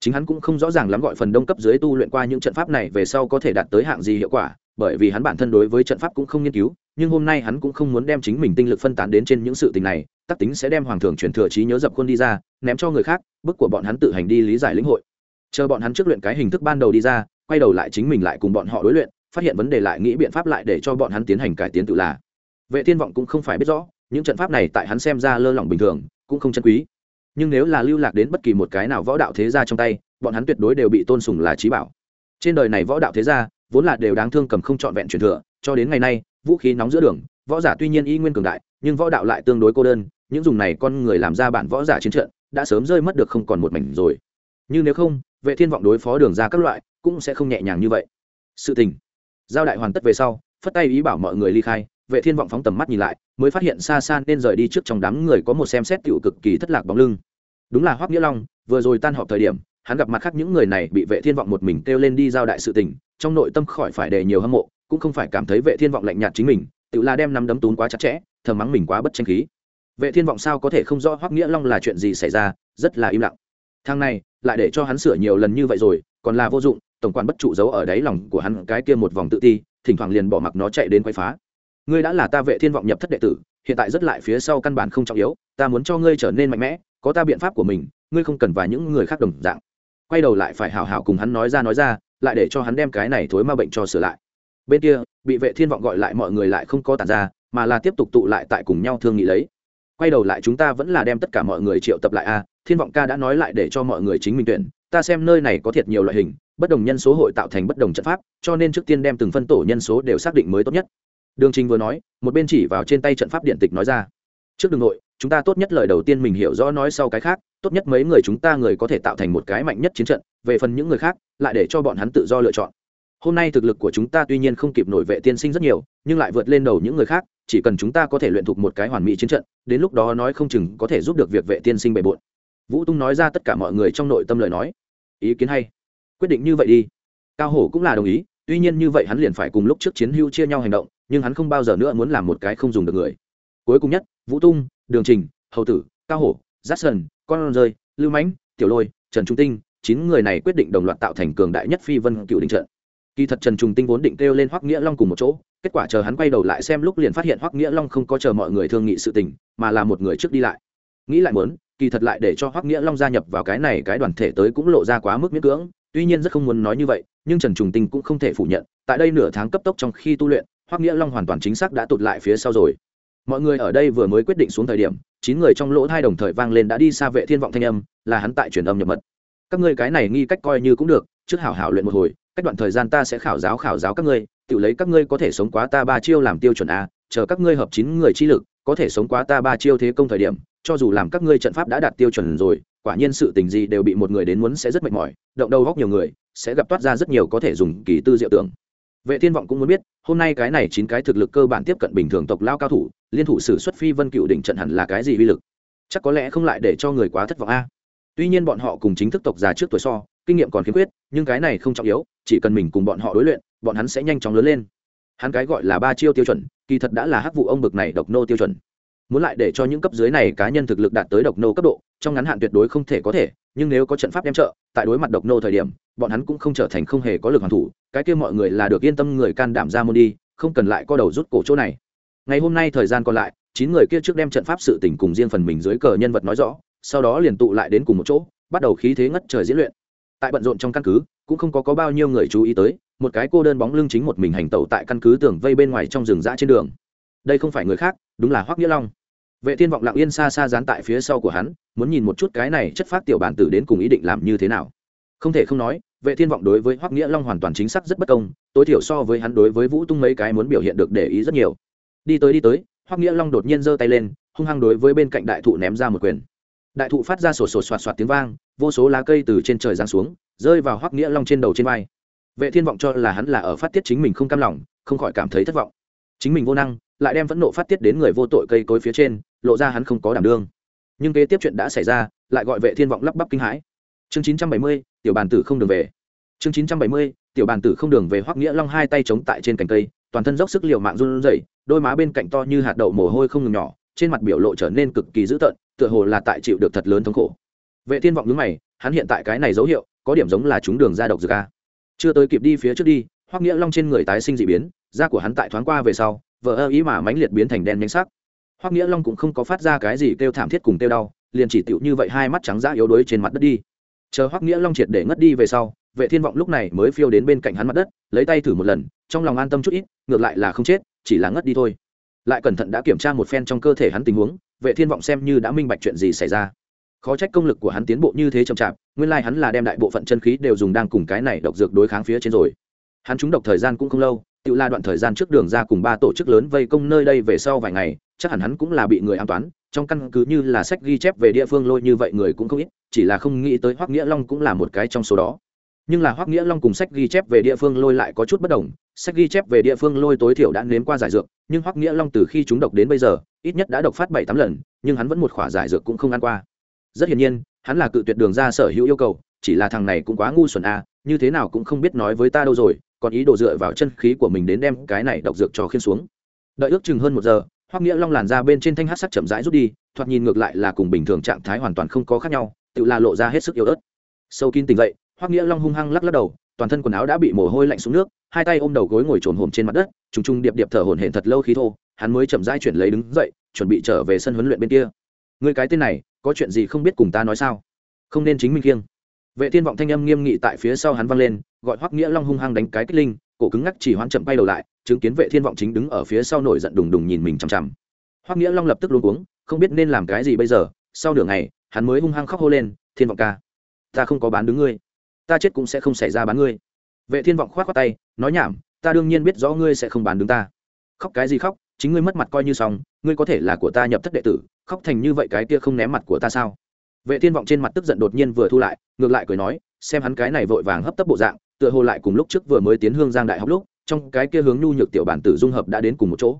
Chính hắn cũng không rõ ràng lắm gọi phần đông cấp dưới tu luyện qua những trận pháp này về sau có thể đạt tới hạng gì hiệu quả bởi vì hắn bản thân đối với trận pháp cũng không nghiên cứu, nhưng hôm nay hắn cũng không muốn đem chính mình tinh lực phân tán đến trên những sự tình này, tắc tính sẽ đem hoàng thường truyền thừa trí nhớ dập khuôn đi ra, ném cho người khác bức của bọn hắn tự hành đi lý giải lĩnh hội. Chờ bọn hắn trước luyện cái hình thức ban đầu đi ra, quay đầu lại chính mình lại cùng bọn họ đối luyện, phát hiện vấn đề lại nghĩ biện pháp lại để cho bọn hắn tiến hành cải tiến tự là. Vệ thiên vọng cũng không phải biết rõ, những trận pháp này tại hắn xem ra lơ lỏng bình thường, cũng không chân quý. Nhưng nếu là lưu lạc đến bất kỳ một cái nào võ đạo thế gia trong tay, bọn hắn tuyệt đối đều bị tôn sùng là trí bảo. Trên đời này võ đạo thế gia vốn là đều đáng thương cầm không trọn vẹn truyền thừa, cho đến ngày nay, vũ khí nóng giữa đường, võ giả tuy nhiên y nguyên cường đại, nhưng võ đạo lại tương đối cô đơn, những dùng này con người làm ra bản võ giả chiến trận, đã sớm rơi mất được không còn một mảnh rồi. Nhưng nếu không, vệ thiên vọng đối phó đường ra các loại, cũng sẽ không nhẹ nhàng như vậy. Sự tình. Giao đại hoàn tất về sau, phất tay ý bảo mọi người ly khai, vệ thiên vọng phóng tầm mắt nhìn lại, mới phát hiện xa xa nên rời đi trước trong đám người có một xem xét tiểu cực kỳ thất lạc bóng lưng. Đúng là hoắc nghĩa long, vừa rồi tan họp thời điểm hắn gặp mặt khác những người này bị vệ thiên vọng một mình kêu lên đi giao đại sự tình, trong nội tâm khỏi phải để nhiều hâm mộ, cũng không phải cảm thấy vệ thiên vọng lạnh nhạt chính mình, tự là đem nắm đấm tún quá chặt chẽ, thầm mắng mình quá bất tranh khí. Vệ thiên vọng sao có thể không rõ hoắc nghĩa long là chuyện gì xảy ra, rất là im lặng. Thang này, lại để cho hắn sửa nhiều lần như vậy rồi, còn là vô dụng, tổng quan bất trụ giấu ở đáy lòng của hắn cái kia một vòng tự ti, thỉnh thoảng liền bỏ mặc nó chạy đến quay phá. Ngươi đã là ta vệ thiên vọng nhập thất đệ tử, hiện tại rất lại phía sau căn bản không trọng yếu, ta muốn cho ngươi trở nên mạnh mẽ, có ta biện pháp của mình, ngươi không cần và những người khác đồng dạng quay đầu lại phải hào hào cùng hắn nói ra nói ra, lại để cho hắn đem cái này thối ma bệnh cho sửa lại. Bên kia, bị vệ thiên vọng gọi lại mọi người lại không có tàn ra, mà là tiếp tục tụ lại tại cùng nhau thương nghị lấy. Quay đầu lại chúng ta vẫn là đem tất cả mọi người triệu tập lại a, thiên vọng ca đã nói lại để cho mọi người chính mình tuyển, ta xem nơi này có thiệt nhiều loại hình, bất đồng nhân số hội tạo thành bất đồng trận pháp, cho nên trước tiên đem từng phân tổ nhân số đều xác định mới tốt nhất. Đường trình vừa nói, một bên chỉ vào trên tay trận pháp điện tịch nói ra trước đường nội, chúng ta tốt nhất lời đầu tiên mình hiểu rõ nói sau cái khác, tốt nhất mấy người chúng ta người có thể tạo thành một cái mạnh nhất chiến trận, về phần những người khác, lại để cho bọn hắn tự do lựa chọn. Hôm nay thực lực của chúng ta tuy nhiên không kịp nổi vệ tiên sinh rất nhiều, nhưng lại vượt lên đầu những người khác, chỉ cần chúng ta có thể luyện thục một cái hoàn mỹ chiến trận, đến lúc đó nói không chừng có thể giúp được việc vệ tiên sinh bề bộn. Vũ tung nói ra tất cả mọi người trong nội tâm lời nói. Ý kiến hay. Quyết định như vậy đi. Cao hổ cũng là đồng ý, tuy nhiên như vậy hắn liền phải cùng lúc trước chiến hưu chia nhau hành động, nhưng hắn không bao giờ nữa muốn làm một cái không dùng được người cuối cùng nhất, vũ tung, đường trình, hầu tử, cao hổ giắt sơn con rơi, lưu mãnh, tiểu lôi, trần trung tinh, chín người này quyết định đồng loạt tạo thành cường đại nhất phi vân cựu đình trận. Kỳ thật trần trung tinh vốn định kêu lên hoắc nghĩa long cùng một chỗ, kết quả chờ hắn quay đầu lại xem lúc liền phát hiện hoắc nghĩa long không có chờ mọi người thương nghị sự tình, mà là một người trước đi lại. Nghĩ lại muốn, kỳ thật lại để cho hoắc nghĩa long gia nhập vào cái này cái đoàn thể tới cũng lộ ra quá mức miễn cưỡng, tuy nhiên rất không muốn nói như vậy, nhưng trần trùng tinh cũng không thể phủ nhận, tại đây nửa tháng cấp tốc trong khi tu luyện, hoắc nghĩa long hoàn toàn chính xác đã tụt lại phía sau rồi mọi người ở đây vừa mới quyết định xuống thời điểm, chín người trong lỗ hai đồng thời vang lên đã đi xa vệ thiên vọng thanh âm, là hắn tại truyền âm nhập mật. Các ngươi cái này nghi cách coi như cũng được, trước hảo hảo luyện một hồi, cách đoạn thời gian ta sẽ khảo giáo khảo giáo các ngươi, tự lấy các ngươi có thể sống quá ta ba chiêu làm tiêu chuẩn a, chờ các ngươi hợp chín người chi lực, có thể sống quá ta ba chiêu thế công thời điểm, cho dù làm các ngươi trận pháp đã đạt tiêu chuẩn rồi, quả nhiên sự tình gì đều bị một người đến muốn sẽ rất mệt mỏi, động đầu góc nhiều người, sẽ gặp toát ra rất nhiều có thể dùng kỳ tư diệu tưởng. Vệ thiên vọng cũng muốn biết, hôm nay cái này chín cái thực lực cơ bản tiếp cận bình thường tộc lao cao thủ liên thủ sử xuất phi vân cựu đỉnh trận hẳn là cái gì uy lực? Chắc có lẽ không lại để cho người quá thất vọng a. Tuy nhiên bọn họ cùng chính thức tộc già trước tuổi so, kinh nghiệm còn khiếm khuyết, nhưng cái này không trọng yếu, chỉ cần mình cùng bọn họ đối luyện, bọn hắn sẽ nhanh chóng lớn lên. Hắn cái gọi là ba chiêu tiêu chuẩn, kỳ thật đã là hắc vụ ông bực này độc nô tiêu chuẩn. Muốn lại để cho những cấp dưới này cá nhân thực lực đạt tới độc nô cấp độ, trong ngắn hạn tuyệt đối không thể có thể, nhưng nếu có trận pháp đem trợ, tại đối mặt độc nô thời điểm, bọn hắn cũng không trở thành không hề có lực hoàn thủ, cái kia mọi người là được yên tâm người can đảm ra môn đi, không cần lại co đầu rút cổ chỗ này ngày hôm nay thời gian còn lại chín người kia trước đem trận pháp sự tình cùng riêng phần mình dưới cờ nhân vật nói rõ sau đó liền tụ lại đến cùng một chỗ bắt đầu khí thế ngất trời diễn luyện. Tại bận rộn trong căn cứ cũng không có, có bao nhiêu người chú ý tới một cái cô đơn bóng lưng chính một mình hành tẩu tại căn cứ tường vây bên ngoài trong rừng rã trên đường. Đây không phải người khác đúng là hoắc nghĩa long. Vệ thiên vọng lặng yên xa xa dán tại phía sau của hắn muốn nhìn một chút cái này chất phát tiểu bản tử đến cùng ý định làm như thế nào. Không thể không nói vệ thiên vọng đối với hoắc nghĩa long hoàn toàn chính xác rất bất công tối thiểu so với hắn đối với vũ tung mấy cái muốn biểu hiện được để ý rất nhiều đi tới đi tới hoắc nghĩa long đột nhiên giơ tay lên hung hăng đối với bên cạnh đại thụ ném ra một quyền. Đại thụ phát ra sổ sổ soạt soạt tiếng vang vô số lá cây từ trên trời giáng xuống rơi vào hoắc nghĩa long trên đầu trên vai. Vệ thiên vọng cho là hắn là ở phát tiết chính mình không cam lòng không khỏi cảm thấy thất vọng. Chính mình vô năng lại đem phẫn nộ phát tiết đến người vô tội cây cối phía trên lộ ra hắn không có đảm đương. Nhưng kế tiếp chuyện đã xảy ra lại gọi vệ thiên vọng lắp bắp kinh hãi. Chương 970, tiểu bàn tử không đường về. Chương 970, tiểu bàn tử không đường về hoắc nghĩa long hai tay chống tại trên cành cây toàn thân dốc sức liều mạng run rẩy, đôi má bên cạnh to như hạt đậu mồ hôi không ngừng nhỏ, trên mặt biểu lộ trở nên cực kỳ dữ tợn, tựa hồ là tại chịu được thật lớn thống khổ. Vệ thiên vọng nhướng mày, hắn hiện tại cái này dấu hiệu, có điểm giống là chúng đường ra độc dược a. Chưa tới kịp đi phía trước đi, hoắc nghĩa long trên người tái sinh dị biến, da của hắn tại thoáng qua về sau vợ ơ ý mà mãnh liệt biến thành đen nhánh sắc. Hoắc nghĩa long cũng không có phát ra cái gì kêu thảm thiết cùng kêu đau, liền chỉ tựu như vậy hai mắt trắng da yếu đuối trên mặt đất đi. Chờ hoắc nghĩa long triệt để ngất đi về sau, vệ thiên vọng lúc này mới phiêu đến bên cạnh hắn mặt đất, lấy tay thử một lần, trong lòng an tâm chút ít ngược lại là không chết, chỉ là ngất đi thôi. Lại cẩn thận đã kiểm tra một phen trong cơ thể hắn tình huống, vệ thiên vọng xem như đã minh bạch chuyện gì xảy ra. Khó trách công lực của hắn tiến bộ như thế chậm chạp, nguyên lai hắn là đem đại bộ phận chân khí đều dùng đang cùng cái này độc dược đối kháng phía trên rồi. Hắn trúng độc thời gian cũng không lâu, tự la đoạn thời gian trước đường ra cùng ba tổ chức lớn vây công nơi đây về sau vài ngày, chắc hẳn hắn cũng là bị người an toán, trong căn cứ như là sách ghi chép về địa phương lôi như vậy người cũng không ít, chỉ là không nghĩ tới hoắc nghĩa long cũng là một cái trong số đó. Nhưng là hoắc nghĩa long cùng sách ghi chép về địa phương lôi lại có chút bất đồng sách ghi chép về địa phương lôi tối thiểu đã nếm qua giải dược, nhưng hoắc nghĩa long từ khi chúng độc đến bây giờ, ít nhất đã độc phát bảy tám lần, nhưng hắn vẫn một khỏa giải dược cũng không ăn qua. Rất hiển nhiên, hắn là cự tuyệt đường ra sở hữu yêu cầu, chỉ là thằng này cũng quá ngu xuẩn à như thế nào cũng không biết nói với ta đâu rồi, còn ý đồ dựa vào chân khí của mình đến đem cái này độc dược cho khiên xuống. Đợi ước chừng hơn một giờ, hoắc nghĩa long làn ra bên trên thanh hát sắc chậm rãi rút đi, thoạt nhìn ngược lại là cùng bình thường trạng thái hoàn toàn không có khác nhau, tự là lộ ra hết sức yếu ớt. Sâu kín tỉnh dậy, hoắc nghĩa long hung hăng lắc lắc đầu toàn thân quần áo đã bị mồ hôi lạnh xuống nước, hai tay ôm đầu gối ngồi trồn hồn trên mặt đất, trùng trùng điệp điệp thở hổn hển thật lâu khí thô hắn mới chậm rãi chuyển lấy đứng dậy, chuẩn bị trở về sân huấn luyện bên kia. Người cái tên này, có chuyện gì không biết cùng ta nói sao? Không nên chính mình kiêng vệ thiên vọng thanh âm nghiêm nghị tại phía sau hắn vang lên, gọi hoắc nghĩa long hung hăng đánh cái kích linh, cổ cứng ngắc chỉ hoán chậm bay đầu lại, chứng kiến vệ thiên vọng chính đứng ở phía sau nổi giận đùng đùng nhìn mình chằm chằm. Hoắc nghĩa long lập tức luôn cuống, không biết nên làm cái gì bây giờ, sau nửa ngày, hắn mới hung hăng khóc hô lên, thiên vọng ca, ta không có bán đứng ngươi ta chết cũng sẽ không xảy ra bán ngươi. Vệ thiên vọng khoát khoát tay, nói nhảm, ta đương nhiên biết rõ ngươi sẽ không bán đứng ta. Khóc cái gì khóc, chính ngươi mất mặt coi như xong, ngươi có thể là của ta nhập thất đệ tử, khóc thành như vậy cái kia không ném mặt của ta sao? Vệ thiên vọng trên mặt tức giận đột nhiên vừa thu lại, ngược lại cười nói, xem hắn cái này vội vàng hấp tấp bộ dạng, tựa hồ lại cùng lúc trước vừa mới tiến hương giang đại học lúc, trong cái kia hướng nhu nhược tiểu bản tử dung hợp đã đến cùng một chỗ.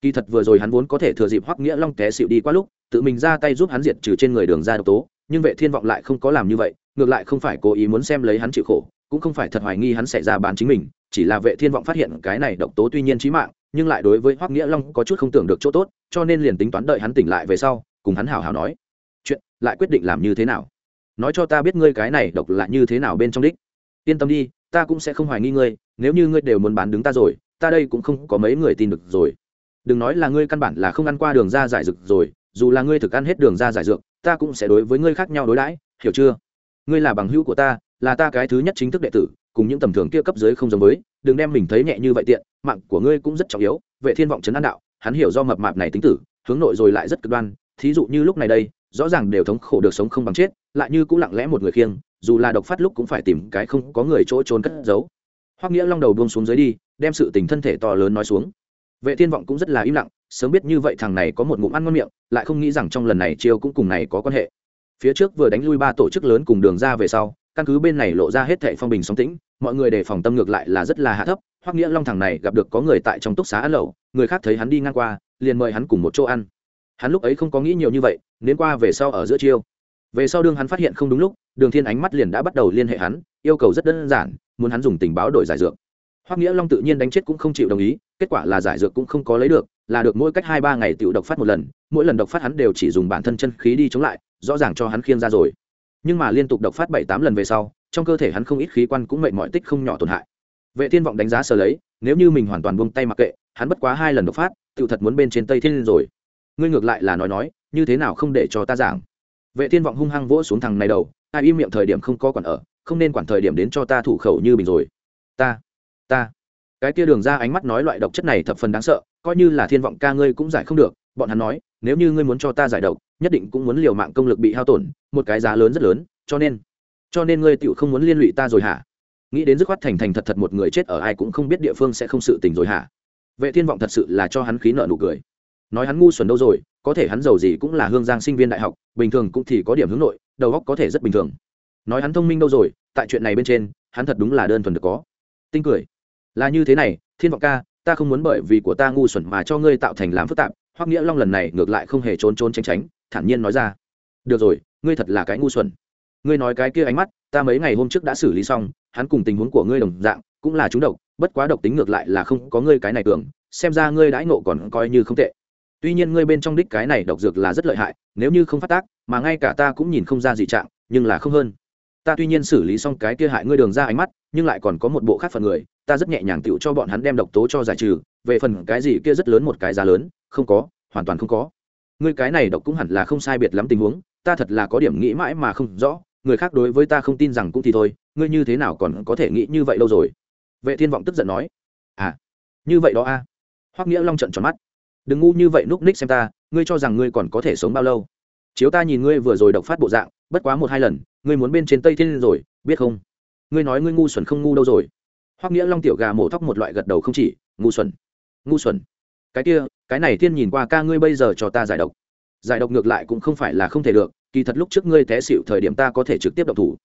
Kỳ thật vừa rồi hắn vốn có thể thừa dịp hoắc nghĩa long té xịu đi qua lúc, tự mình ra tay giúp hắn diệt trừ trên người đường ra độc tố, nhưng vệ thiên vọng lại không có làm như vậy ngược lại không phải cố ý muốn xem lấy hắn chịu khổ, cũng không phải thật hoài nghi hắn sẽ ra bán chính mình, chỉ là vệ thiên vọng phát hiện cái này độc tố tuy nhiên chí mạng, nhưng lại đối với hoắc nghĩa long có chút không tưởng được chỗ tốt, cho nên liền tính toán đợi hắn tỉnh lại về sau, cùng hắn hào hào nói, chuyện, lại quyết định làm như thế nào? Nói cho ta biết ngươi cái này độc là như thế nào bên trong đích. Yên tâm đi, ta cũng sẽ không hoài nghi ngươi, nếu như ngươi đều muốn bán đứng ta rồi, ta đây cũng không có mấy người tin được rồi. Đừng nói là ngươi căn bản là không ăn qua đường ra giải dược rồi, dù là ngươi thực ăn hết đường ra giải dược, ta cũng sẽ đối với ngươi khác nhau đối đãi, hiểu chưa? Ngươi là bằng hữu của ta, là ta cái thứ nhất chính thức đệ tử, cùng những tầm thường kia cấp dưới không giống với, đừng đem mình thấy nhẹ như vậy tiện, mạng của ngươi cũng rất trọng yếu, vệ thiên vọng trấn an đạo, hắn hiểu do mập mạp này tính tử, hướng nội rồi lại rất cực đoan, thí dụ như lúc này đây, rõ ràng đều thống khổ được sống không bằng chết, lại như cũng lặng lẽ một người khiêng, dù là độc phát lúc cũng phải tìm cái không có người chỗ trốn cất giấu. Hoắc nghĩa long đầu buông xuống dưới đi, đem sự tình thân thể to lớn nói xuống. Vệ thiên vọng cũng rất là im lặng, sớm biết như vậy thằng này có một ngụm ăn ngon miệng, lại không nghĩ rằng trong lần này chiêu cũng cùng này có quan hệ phía trước vừa đánh lui ba tổ chức lớn cùng đường ra về sau, căn cứ bên này lộ ra hết thệ phong bình sóng tĩnh, mọi người đề phòng tâm ngược lại là rất là hạ thấp, hoắc nghĩa long thằng này gặp được có người tại trong túc xá ăn lẩu, người khác thấy hắn đi ngang qua, liền mời hắn cùng một chỗ ăn. Hắn lúc ấy không có nghĩ nhiều như vậy, nên qua về sau ở giữa chiêu. Về sau đương hắn phát hiện không đúng lúc, đường thiên ánh mắt liền đã bắt đầu liên hệ hắn, yêu cầu rất đơn giản, muốn hắn dùng tình báo đổi giải dược. Hoắc nghĩa long tự nhiên đánh chết cũng không chịu đồng ý, kết quả là giải dược cũng không có lấy được, là được mỗi cách hai ba ngày tiểu độc phát một lần, mỗi lần độc phát hắn đều chỉ dùng bản thân chân khí đi chống lại rõ ràng cho hắn khiêng ra rồi. Nhưng mà liên tục độc phát bảy tám lần về sau, trong cơ thể hắn không ít khí quan cũng mệt mỏi tích không nhỏ tổn hại. Vệ thiên vọng đánh giá sờ lấy, nếu như mình hoàn toàn buông tay mặc kệ, hắn bất quá hai lần độc phát tự thật muốn bên trên tây thiên rồi. Ngươi ngược lại là nói nói, như thế nào không để cho ta giảng? Vệ thiên vọng hung hăng vỗ xuống thằng này đầu ai im miệng thời điểm không có quản ở, không nên quản thời điểm đến cho ta thủ khẩu như bình rồi. Ta ta. Cái kia đường ra ánh mắt nói loại độc chất này thập phần đáng sợ, coi như là thiên vọng ca ngươi cũng giải không được bọn hắn nói, nếu như ngươi muốn cho ta giải độc, nhất định cũng muốn liều mạng công lực bị hao tổn, một cái giá lớn rất lớn, cho nên cho nên ngươi tựu không muốn liên lụy ta rồi hả? Nghĩ đến dứt khoát thành thành thật thật một người chết ở ai cũng không biết địa phương sẽ không sự tình rồi hả? Vệ thiên vọng thật sự là cho hắn khí nợ nụ cười. Nói hắn ngu xuẩn đâu rồi, có thể hắn giàu gì cũng là hương giang sinh viên đại học, bình thường cũng thì có điểm hướng nội, đầu óc có thể rất bình thường. Nói hắn thông minh đâu rồi, tại chuyện này bên trên, hắn thật đúng là đơn thuần được có. Tinh cười. Là như thế này, thiên vọng ca, ta không muốn bởi vì của ta ngu xuẩn mà cho ngươi tạo thành làm phức tạp Hoắc nghĩa long lần này ngược lại không hề trốn trốn tránh tránh, thản nhiên nói ra. Được rồi, ngươi thật là cái ngu xuẩn. Ngươi nói cái kia ánh mắt, ta mấy ngày hôm trước đã xử lý xong, hắn cùng tình huống của ngươi đồng dạng, cũng là chúng độc, bất quá độc tính ngược lại là không có ngươi cái này tưởng xem ra ngươi đãi ngộ còn coi như không tệ. Tuy nhiên ngươi bên trong đích cái này độc dược là rất lợi hại, nếu như không phát tác, mà ngay cả ta cũng nhìn không ra gì trạng, nhưng là không hơn. Ta tuy nhiên xử lý xong cái kia hại ngươi đường ra ánh mắt, nhưng lại còn có một bộ khác phần người, ta rất nhẹ nhàng tựu cho bọn hắn đem độc tố cho giải trừ, về phần cái gì kia rất lớn một cái giá lớn không có, hoàn toàn không có. Ngươi cái này độc cũng hẳn là không sai biệt lắm tình huống, ta thật là có điểm nghĩ mãi mà không rõ, người khác đối với ta không tin rằng cũng thì thôi, ngươi như thế nào còn có thể nghĩ như vậy lâu rồi? Vệ thiên vọng tức giận nói. À như vậy đó a. À. hoắc nghĩa long trận tròn mắt. Đừng ngu như vậy núp ních xem ta, ngươi cho rằng ngươi còn có thể sống bao lâu? Chiếu ta nhìn ngươi vừa rồi độc phát bộ dạng, bất quá một hai lần, ngươi muốn bên trên tây thiên rồi, biết không? Ngươi nói ngươi ngu xuẩn không ngu đâu rồi. Hoắc nghĩa long tiểu gà mổ thóc một loại gật đầu không chỉ, ngu xuẩn ngu xuẩn cái kia, cái này thiên nhìn qua ca ngươi bây giờ cho ta giải độc. Giải độc ngược lại cũng không phải là không thể được, kỳ thật lúc trước ngươi té xịu thời điểm ta có thể trực tiếp độc thủ.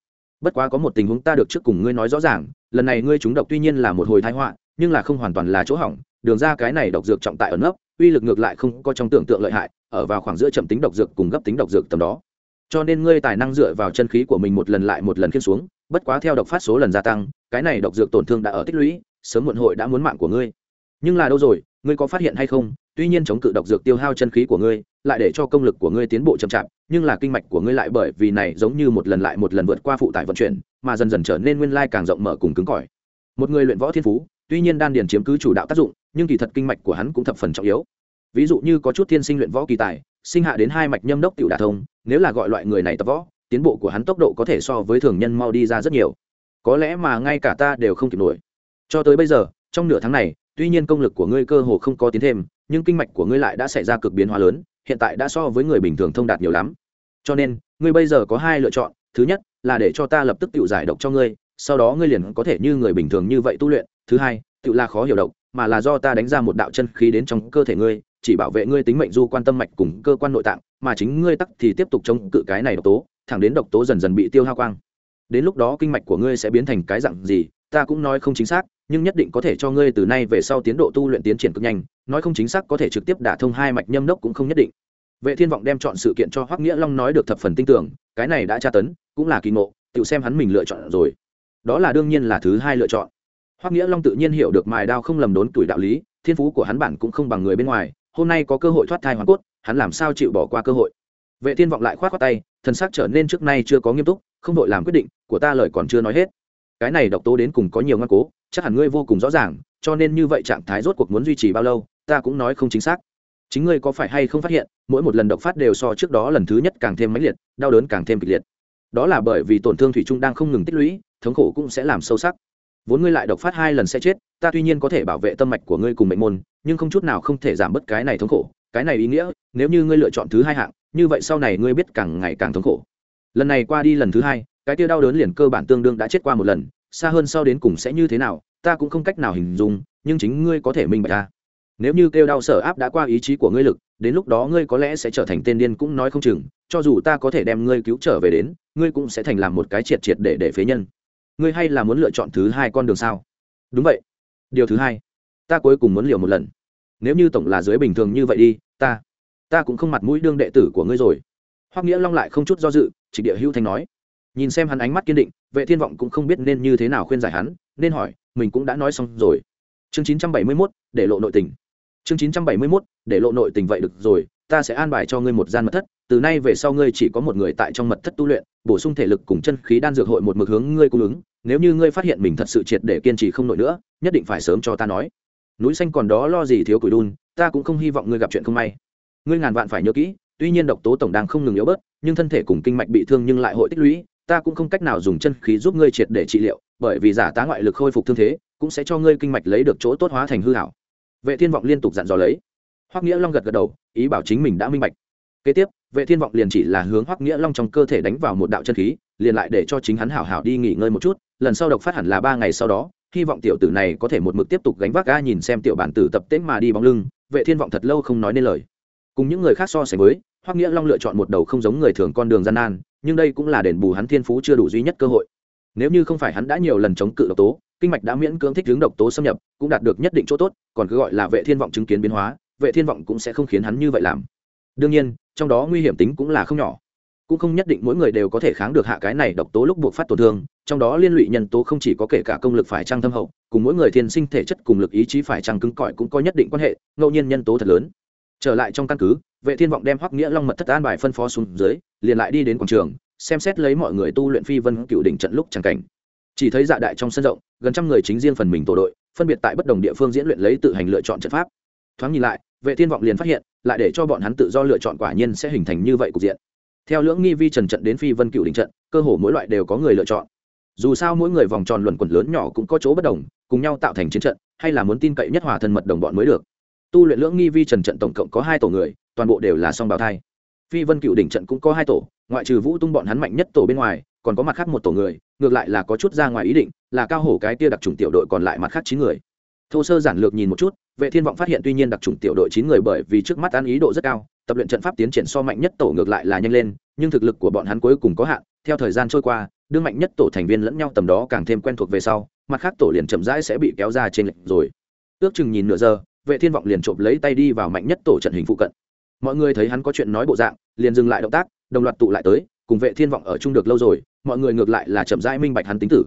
Bất quá có một tình huống ta được trước cùng ngươi nói rõ ràng, lần này ngươi trúng độc tuy nhiên là một hồi thái họa, nhưng là không hoàn toàn là chỗ hỏng, đường ra cái này độc dược trọng tại ở nấp, uy lực ngược lại không có trong tưởng tượng lợi hại, ở vào khoảng giữa chậm tính độc dược cùng gấp tính độc dược tầm đó. Cho nên ngươi tài năng dựa vào chân khí của mình một lần lại một lần khiêm xuống, bất quá theo độc phát số lần gia tăng, cái này độc dược tổn thương đã ở tích lũy, sớm muộn hội đã muốn mạng của ngươi. Nhưng là đâu rồi ngươi có phát hiện hay không? Tuy nhiên chống cự độc dược tiêu hao chân khí của ngươi, lại để cho công lực của ngươi tiến bộ chậm chạp, nhưng là kinh mạch của ngươi lại bởi vì này giống như một lần lại một lần vượt qua phụ tải vận chuyển, mà dần dần trở nên nguyên lai càng rộng mở cùng cứng cỏi. Một người luyện võ thiên phú, tuy nhiên đan điền chiếm cứ chủ đạo tác dụng, nhưng kỳ thật kinh mạch của hắn cũng thập phần trọng yếu. Ví dụ như có chút thiên sinh luyện võ kỳ tài, sinh hạ đến hai mạch nhâm đốc tiểu đả thông, nếu là gọi loại người này tập võ, tiến bộ của hắn tốc độ có thể so với thường nhân mau đi ra rất nhiều. Có lẽ mà ngay cả ta đều không kịp nổi. Cho tới bây giờ, trong nửa tháng này tuy nhiên công lực của ngươi cơ hồ không có tiến thêm, nhưng kinh mạch của ngươi lại đã xảy ra cực biến hóa lớn, hiện tại đã so với người bình thường thông đạt nhiều lắm. Cho nên, ngươi bây giờ có hai lựa chọn, thứ nhất là để cho ta lập tức tự giải độc cho ngươi, sau đó ngươi liền có thể như người bình thường như vậy tu luyện. Thứ hai, tự là khó hiểu độc, mà là do ta đánh ra một đạo chân khí đến trong cơ thể ngươi, chỉ bảo vệ ngươi tính mệnh du quan tâm mạch cùng cơ quan nội tạng, mà chính ngươi tắc thì tiếp tục chống cự cái này độc tố, thẳng đến độc tố dần dần bị tiêu hao quang. Đến lúc đó kinh mạch của ngươi sẽ biến thành cái dạng gì ta cũng nói không chính xác, nhưng nhất định có thể cho ngươi từ nay về sau tiến độ tu luyện tiến triển cực nhanh, nói không chính xác có thể trực tiếp đả thông hai mạch nhâm đốc cũng không nhất định. Vệ thiên vọng đem chọn sự kiện cho hoắc nghĩa long nói được thập phần tinh tưởng, cái này đã tra tấn, cũng là kỳ ngộ, tự xem hắn mình lựa chọn rồi. Đó là đương nhiên là thứ hai lựa chọn. Hoắc nghĩa long tự nhiên hiểu được mài đao không lầm đốn tuổi đạo lý, thiên phú của hắn bản cũng không bằng người bên ngoài, hôm nay có cơ hội thoát thai hoàn cốt, hắn làm sao chịu bỏ qua cơ hội? Vệ thiên vọng lại khoát khoát tay, thần sắc trở nên trước nay chưa có nghiêm túc, không đội làm quyết định, của ta lời còn chưa nói hết cái này độc tố đến cùng có nhiều ngoan cố, chắc hẳn ngươi vô cùng rõ ràng, cho nên như vậy trạng thái rốt cuộc muốn duy trì bao lâu, ta cũng nói không chính xác. Chính ngươi có phải hay không phát hiện, mỗi một lần độc phát đều so trước đó lần thứ nhất càng thêm mãnh liệt, đau đớn càng thêm kịch liệt. Đó là bởi vì tổn thương thủy chung đang không ngừng tích lũy, thống khổ cũng sẽ làm sâu sắc. Vốn ngươi lại độc phát hai lần sẽ chết, ta tuy nhiên có thể bảo vệ tâm mạch của ngươi cùng mệnh môn, nhưng không chút nào không thể giảm bớt cái này thống khổ. Cái này ý nghĩa, nếu như ngươi lựa chọn thứ hai hạng, như vậy sau này ngươi biết càng ngày càng thống khổ. Lần này qua đi lần thứ hai cái tia đau đớn liền cơ bản tương đương đã chết qua một lần, xa hơn sau đến cùng sẽ như thế nào, ta cũng không cách nào hình dung, nhưng chính ngươi có thể minh bạch ta. Nếu như kêu đau sở áp đã qua ý chí của ngươi lực, đến lúc đó ngươi có lẽ sẽ trở thành tên điên cũng nói không chừng, cho dù ta có thể đem ngươi cứu trở về đến, ngươi cũng sẽ thành làm một cái triệt triệt để để phế nhân. Ngươi hay là muốn lựa chọn thứ hai con đường sao? Đúng vậy. Điều thứ hai, ta cuối cùng muốn liều một lần. Nếu như tổng là dưới bình thường như vậy đi, ta ta cũng không mặt mũi đương đệ tử của ngươi rồi. Hoắc nghĩa long lại không chút do dự, chỉ địa hữu thanh nói nhìn xem hắn ánh mắt kiên định vệ thiên vọng cũng không biết nên như thế nào khuyên giải hắn nên hỏi mình cũng đã nói xong rồi. Chương 971, để lộ nội tình. Chương 971, để lộ nội tình vậy được rồi ta sẽ an bài cho ngươi một gian mật thất từ nay về sau ngươi chỉ có một người tại trong mật thất tu luyện bổ sung thể lực cùng chân khí đan dược hội một mực hướng ngươi cung ứng nếu như ngươi phát hiện mình thật sự triệt để kiên trì không nổi nữa nhất định phải sớm cho ta nói. Núi xanh còn đó lo gì thiếu củi đun ta cũng không hy vọng ngươi gặp chuyện không may. Ngươi ngàn vạn phải nhớ kỹ tuy nhiên độc tố tổng đang không ngừng yếu bớt nhưng thân thể cùng kinh mạch bị thương nhưng lại hội tích lũy ta cũng không cách nào dùng chân khí giúp ngươi triệt để trị liệu, bởi vì giả tá ngoại lực khôi phục thương thế, cũng sẽ cho ngươi kinh mạch lấy được chỗ tốt hóa thành hư hảo. Vệ thiên vọng liên tục dặn dò lấy. Hoắc nghĩa long gật gật đầu, ý bảo chính mình đã minh bạch. Kế tiếp, vệ thiên vọng liền chỉ là hướng hoắc nghĩa long trong cơ thể đánh vào một đạo chân khí, liền lại để cho chính hắn hảo hảo đi nghỉ ngơi một chút, lần sau độc phát hẳn là ba ngày sau đó, hy vọng tiểu tử này có thể một mực tiếp tục gánh vác ga nhìn xem tiểu bản tử tập tễnh mà đi bóng lưng, vệ thiên vọng thật lâu không nói nên lời cùng những người khác so sánh với, hoắc nghĩa long lựa chọn một đầu không giống người thường con đường gian nan, nhưng đây cũng là đền bù hắn thiên phú chưa đủ duy nhất cơ hội. Nếu như không phải hắn đã nhiều lần chống cự độc tố, kinh mạch đã miễn cưỡng thích hướng độc tố xâm nhập, cũng đạt được nhất định chỗ tốt, còn cứ gọi là vệ thiên vọng chứng kiến biến hóa, vệ thiên vọng cũng sẽ không khiến hắn như vậy làm. Đương nhiên, trong đó nguy hiểm tính cũng là không nhỏ. Cũng không nhất định mỗi người đều có thể kháng được hạ cái này độc tố lúc buộc phát tổn thương, trong đó liên lụy nhân tố không chỉ có kể cả công lực phải trăng thâm hậu, cùng mỗi người thiên sinh thể chất cùng lực ý chí phải trăng cứng cỏi cũng có nhất định quan hệ, ngẫu nhiên nhân tố thật lớn trở lại trong căn cứ, vệ thiên vọng đem hoắc nghĩa long mật thất an bài phân phó xuống dưới, liền lại đi đến quảng trường, xem xét lấy mọi người tu luyện phi vân cựu đỉnh trận lúc chẳng cảnh. Chỉ thấy dạ đại trong sân rộng, gần trăm người chính riêng phần mình tổ đội, phân biệt tại bất đồng địa phương diễn luyện lấy tự hành lựa chọn trận pháp. Thoáng nhìn lại, vệ thiên vọng liền phát hiện, lại để cho bọn hắn tự do lựa chọn quả nhiên sẽ hình thành như vậy cục diện. Theo lưỡng nghi vi trần trận đến phi vân cựu đỉnh trận, cơ hồ mỗi loại đều có người lựa chọn. Dù sao mỗi người vòng tròn luẩn quẩn lớn nhỏ cũng có chỗ bất đồng, cùng nhau tạo thành chiến trận, hay là muốn tin cậy nhất hòa thân mật đồng bọn mới được tu luyện lưỡng nghi vi trần trận tổng cộng có hai tổ người, toàn bộ đều là song bào thai. Phi vân cựu đỉnh trận cũng có hai tổ, ngoại trừ vũ tung bọn hắn mạnh nhất tổ bên ngoài, còn có mặt khác một tổ người, ngược lại là có chút ra ngoài ý định, là cao hổ cái tia đặc trùng tiểu đội còn lại mặt khác chín người. Thô sơ giản lược nhìn một chút, vệ thiên vọng phát hiện tuy nhiên đặc trùng tiểu đội chín người bởi vì trước mắt ăn ý độ rất cao, tập luyện trận pháp tiến triển so mạnh nhất tổ ngược lại là nhanh lên, nhưng thực lực của bọn hắn cuối cùng có hạn, theo thời gian trôi qua, đương mạnh nhất tổ thành viên lẫn nhau tầm đó càng thêm quen thuộc về sau, mặt khác tổ liền chậm rãi sẽ bị kéo ra trên lệnh rồi. Ước chừng nhìn nửa giờ vệ thiên vọng liền trộm lấy tay đi vào mạnh nhất tổ trận hình phụ cận. Mọi người thấy hắn có chuyện nói bộ dạng, liền dừng lại động tác, đồng loạt tụ lại tới, cùng vệ thiên vọng ở chung được lâu rồi, mọi người ngược lại là chậm rãi minh bạch hắn tính tử.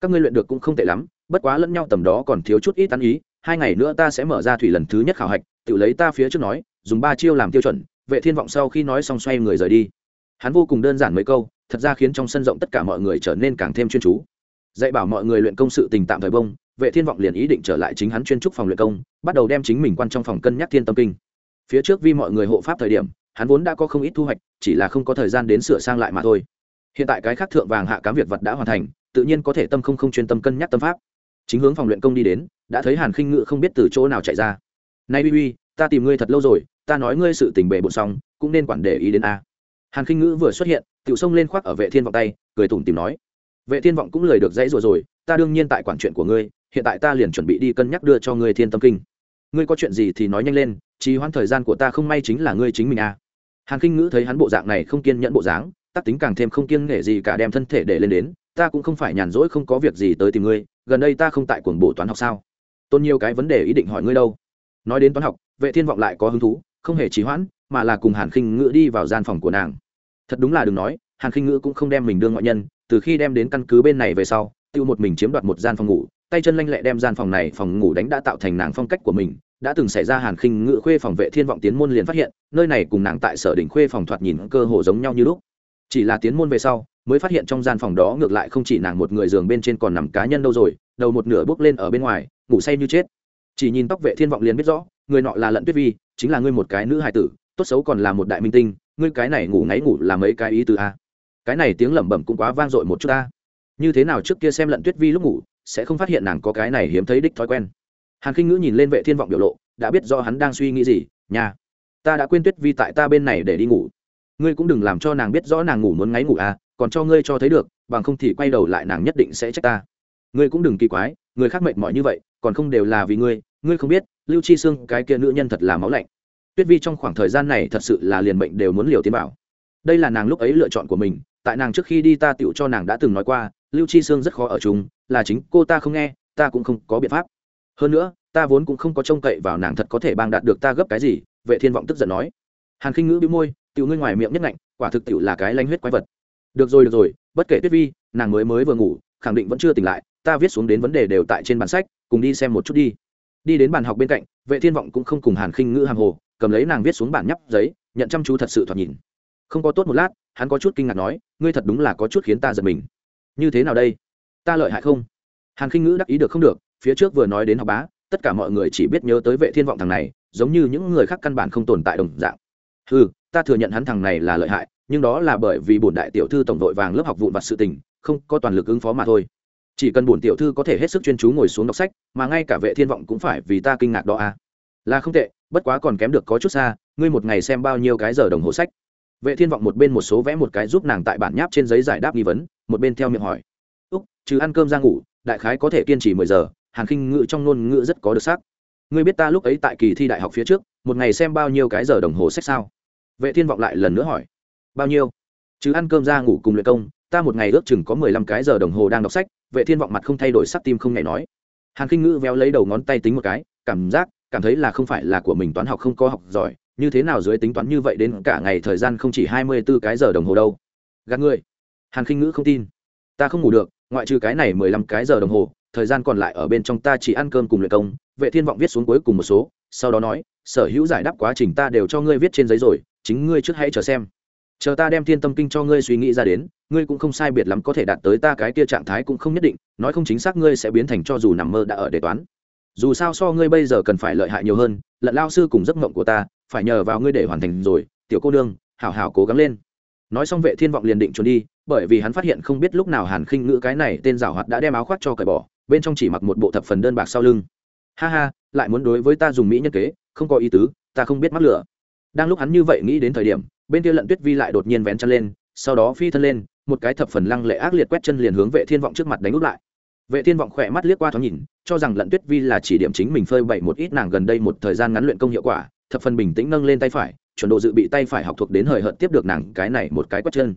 Các ngươi luyện được cũng không tệ lắm, bất quá lẫn nhau tầm đó còn thiếu chút ít tán ý, hai ngày nữa ta sẽ mở ra thủy lần thứ nhất khảo hạch, tự lấy ta phía trước nói, dùng ba chiêu làm tiêu chuẩn, vệ thiên vọng sau khi nói xong xoay người rời đi. Hắn vô cùng đơn giản mấy câu, thật ra khiến trong sân rộng tất cả mọi người trở nên càng thêm chuyên chú. Dạy bảo mọi người luyện công sự tình tạm thời bông vệ thiên vọng liền ý định trở lại chính hắn chuyên trúc phòng luyện công, bắt đầu đem chính mình quan trong phòng cân nhắc thiên tâm kinh. Phía trước vì mọi người hộ pháp thời điểm, hắn vốn đã có không ít thu hoạch, chỉ là không có thời gian đến sửa sang lại mà thôi. Hiện tại cái khác thượng vàng hạ cám việc vật đã hoàn thành, tự nhiên có thể tâm không không chuyên tâm cân nhắc tâm pháp. Chính hướng phòng luyện công đi đến, đã thấy hàn khinh ngự không biết từ chỗ nào chạy ra. Nay uy ta tìm ngươi thật lâu rồi, ta nói ngươi sự tình bề bộn xong, cũng nên quản để ý đến a. Hàn khinh ngữ vừa xuất hiện, tiểu sông lên khoác ở vệ thiên vọng tay, cười tủm tìm nói. Vệ thiên vọng cũng lời được dãy rồi rồi, ta đương nhiên tại quản chuyện của ngươi hiện tại ta liền chuẩn bị đi cân nhắc đưa cho ngươi thiên tâm kinh. Ngươi có chuyện gì thì nói nhanh lên, trì hoãn thời gian của ta không may chính là ngươi chính mình à? hàn Kinh ngữ thấy hắn bộ dạng này không kiên nhẫn bộ dáng tác tính càng thêm không kiên nghệ gì cả đem thân thể để lên đến, ta cũng không phải nhàn rỗi không có việc gì tới tìm ngươi, gần đây ta không tại cuồng bộ toán học sao? Tôn nhiều cái vấn đề ý định hỏi ngươi đâu? Nói đến toán học, vệ thiên vọng lại có hứng thú, không hề trì hoãn, mà là cùng hàn khinh ngữ đi vào gian phòng của nàng. Thật đúng là đừng nói, hàn khinh ngữ cũng không đem mình đương ngoại nhân, từ khi đem đến căn cứ bên này về sau tự một mình chiếm đoạt một gian phòng ngủ tay chân lanh lẹ đem gian phòng này phòng ngủ đánh đã tạo thành nàng phong cách của mình, đã từng xảy ra hàn khinh ngự khuê phòng vệ thiên vọng tiến môn liền phát hiện, nơi này cùng nàng tại sở đỉnh khuê phòng thoạt nhìn cơ hồ giống nhau như lúc. Chỉ là tiến môn về sau, mới phát hiện trong gian phòng đó ngược lại không chỉ nàng một người giường bên trên còn nằm cá nhân đâu rồi, đầu một nửa bước lên ở bên ngoài, ngủ say như chết. Chỉ nhìn tóc vệ thiên vọng liền biết rõ, người nọ là lận tuyết vi, chính là ngươi một cái nữ hài tử, tốt xấu còn là một đại minh tinh, ngươi cái này ngủ ngáy ngủ là mấy cái ý từ a? Cái này tiếng lẩm bẩm cũng quá vang dội một chút ta như thế nào trước kia xem lận tuyết vi lúc ngủ sẽ không phát hiện nàng có cái này hiếm thấy đích thói quen. Hàn khinh ngữ nhìn lên vệ thiên vọng biểu lộ, đã biết do hắn đang suy nghĩ gì nhà ta đã quên tuyết vi tại ta bên này để đi ngủ. Ngươi cũng đừng làm cho nàng biết rõ nàng ngủ muốn ngáy ngủ à còn cho ngươi cho thấy được, bằng không thì quay đầu lại nàng nhất định sẽ trách ta. Ngươi cũng đừng kỳ quái, người khác mệt mỏi như vậy, còn không đều là vì ngươi ngươi không biết, lưu chi xương cái kia nữ nhân thật là máu lạnh. Tuyết vi trong khoảng thời gian này thật sự là liền bệnh đều muốn liều tiến bảo. Đây là nàng lúc ấy lựa chọn của mình, tại nàng trước khi đi ta tựu cho nàng đã từng nói qua, lưu chi xương rất khó ở chung là chính cô ta không nghe, ta cũng không có biện pháp. Hơn nữa, ta vốn cũng không có trông cậy vào nàng thật có thể bang đạt được ta gấp cái gì, vệ thiên vọng tức giận nói. Hàn khinh ngữ bị môi, tiểu ngươi ngoài miệng nhất ngạnh, quả thực tiểu là cái lanh huyết quái vật. Được rồi được rồi, bất kể tuyết vi, nàng mới mới vừa ngủ, khẳng định vẫn chưa tỉnh lại, ta viết xuống đến vấn đề đều tại trên bản sách, cùng đi xem một chút đi. Đi đến bàn học bên cạnh, vệ thiên vọng cũng không cùng hàn khinh ngữ hàng hồ, cầm lấy nàng viết xuống bản nhắp giấy, nhận chăm chú thật sự thoạt nhìn. Không có tốt một lát, hắn có chút kinh ngạc nói, ngươi thật đúng là có chút khiến ta giật mình. Như thế nào đây? Ta lợi hại không? Hàn khinh ngữ đắc ý được không được, phía trước vừa nói đến học bá, tất cả mọi người chỉ biết nhớ tới vệ thiên vọng thằng này, giống như những người khác căn bản không tồn tại đồng dạng. Ừ ta thừa nhận hắn thằng này là lợi hại, nhưng đó là bởi vì bổn đại tiểu thư tổng đội vàng lớp học vụn vặt sự tình, không có toàn lực ứng phó mà thôi. Chỉ cần bổn tiểu thư có thể hết sức chuyên chú ngồi xuống đọc sách, mà ngay cả vệ thiên vọng cũng phải vì ta kinh ngạc đó à. Là không tệ, bất quá còn kém được có chút xa, ngươi một ngày xem bao nhiêu cái giờ đồng hồ sách. Vệ thiên vọng một bên một số vẽ một cái giúp nàng tại bản nháp trên giấy giải đáp nghi vấn, một bên theo miệng hỏi trừ chứ ăn cơm ra ngủ, đại khái có thể kiên trì mười giờ, Hàn khinh ngự trong ngôn ngữ rất có được sắc. Ngươi biết ta lúc ấy tại kỳ thi đại học phía trước, một ngày xem bao nhiêu cái giờ đồng hồ sách sao? Vệ thiên vọng lại lần nữa hỏi. Bao nhiêu? Chứ ăn cơm ra ngủ cùng luyện công, ta một ngày ước chừng có mười lăm cái giờ đồng hồ đang đọc sách, vệ thiên vọng mặt không thay đổi sắc tim không ngày nói. Hàn khinh ngữ véo lấy đầu ngón tay tính một cái, cảm giác, cảm thấy là không phải là của mình toán học không có học giỏi, như thế nào dưới tính toán như vậy đến cả ngày thời gian không chỉ hai mươi 24 cái giờ đồng hồ đâu. Gạt ngươi hàn khinh ngữ không tin. Ta không ngủ được ngoại trừ cái này mười lăm cái giờ đồng hồ, thời gian còn lại ở bên trong ta chỉ ăn cơm cùng luyện công, vệ thiên vọng viết xuống cuối cùng một số, sau đó nói, sở hữu giải đáp quá trình ta đều cho ngươi viết trên giấy rồi, chính ngươi trước hãy chờ xem. Chờ ta đem thiên tâm kinh cho ngươi suy nghĩ ra đến, ngươi cũng không sai biệt lắm có thể đạt tới ta cái kia trạng thái cũng không nhất định, nói không chính xác ngươi sẽ biến thành cho dù nằm mơ đã ở đề toán. Dù sao so ngươi bây giờ cần phải lợi hại nhiều hơn, lận lao sư cùng giấc mộng của ta, phải nhờ vào ngươi để hoàn thành rồi, tiểu cô nương, hảo hảo cố gắng lên. Nói xong vệ thiên vọng liền định trốn đi bởi vì hắn phát hiện không biết lúc nào hàn khinh ngữ cái này tên giảo hoạt đã đem áo khoác cho cởi bỏ, bên trong chỉ mặc một bộ thập phần đơn bạc sau lưng. Ha ha, lại muốn đối với ta dùng mỹ nhân kế, không có ý tứ, ta không biết mắc lửa. Đang lúc hắn như vậy nghĩ đến thời điểm, bên kia lận tuyết vi lại đột nhiên vén chân lên, sau đó phi thân lên, một cái thập phần lăng lệ ác liệt quét chân liền hướng vệ thiên vọng trước mặt đánh úp lại. Vệ thiên vọng khỏe mắt liếc qua thoáng nhìn, cho rằng lận tuyết vi là chỉ điểm chính mình phơi bậy một ít nàng gần đây một thời gian ngắn luyện công hiệu quả, thập phần bình tĩnh nâng lên tay phải, chuẩn độ dự bị tay phải học thuộc đến hời hợt tiếp được nàng cái này một cái quét chân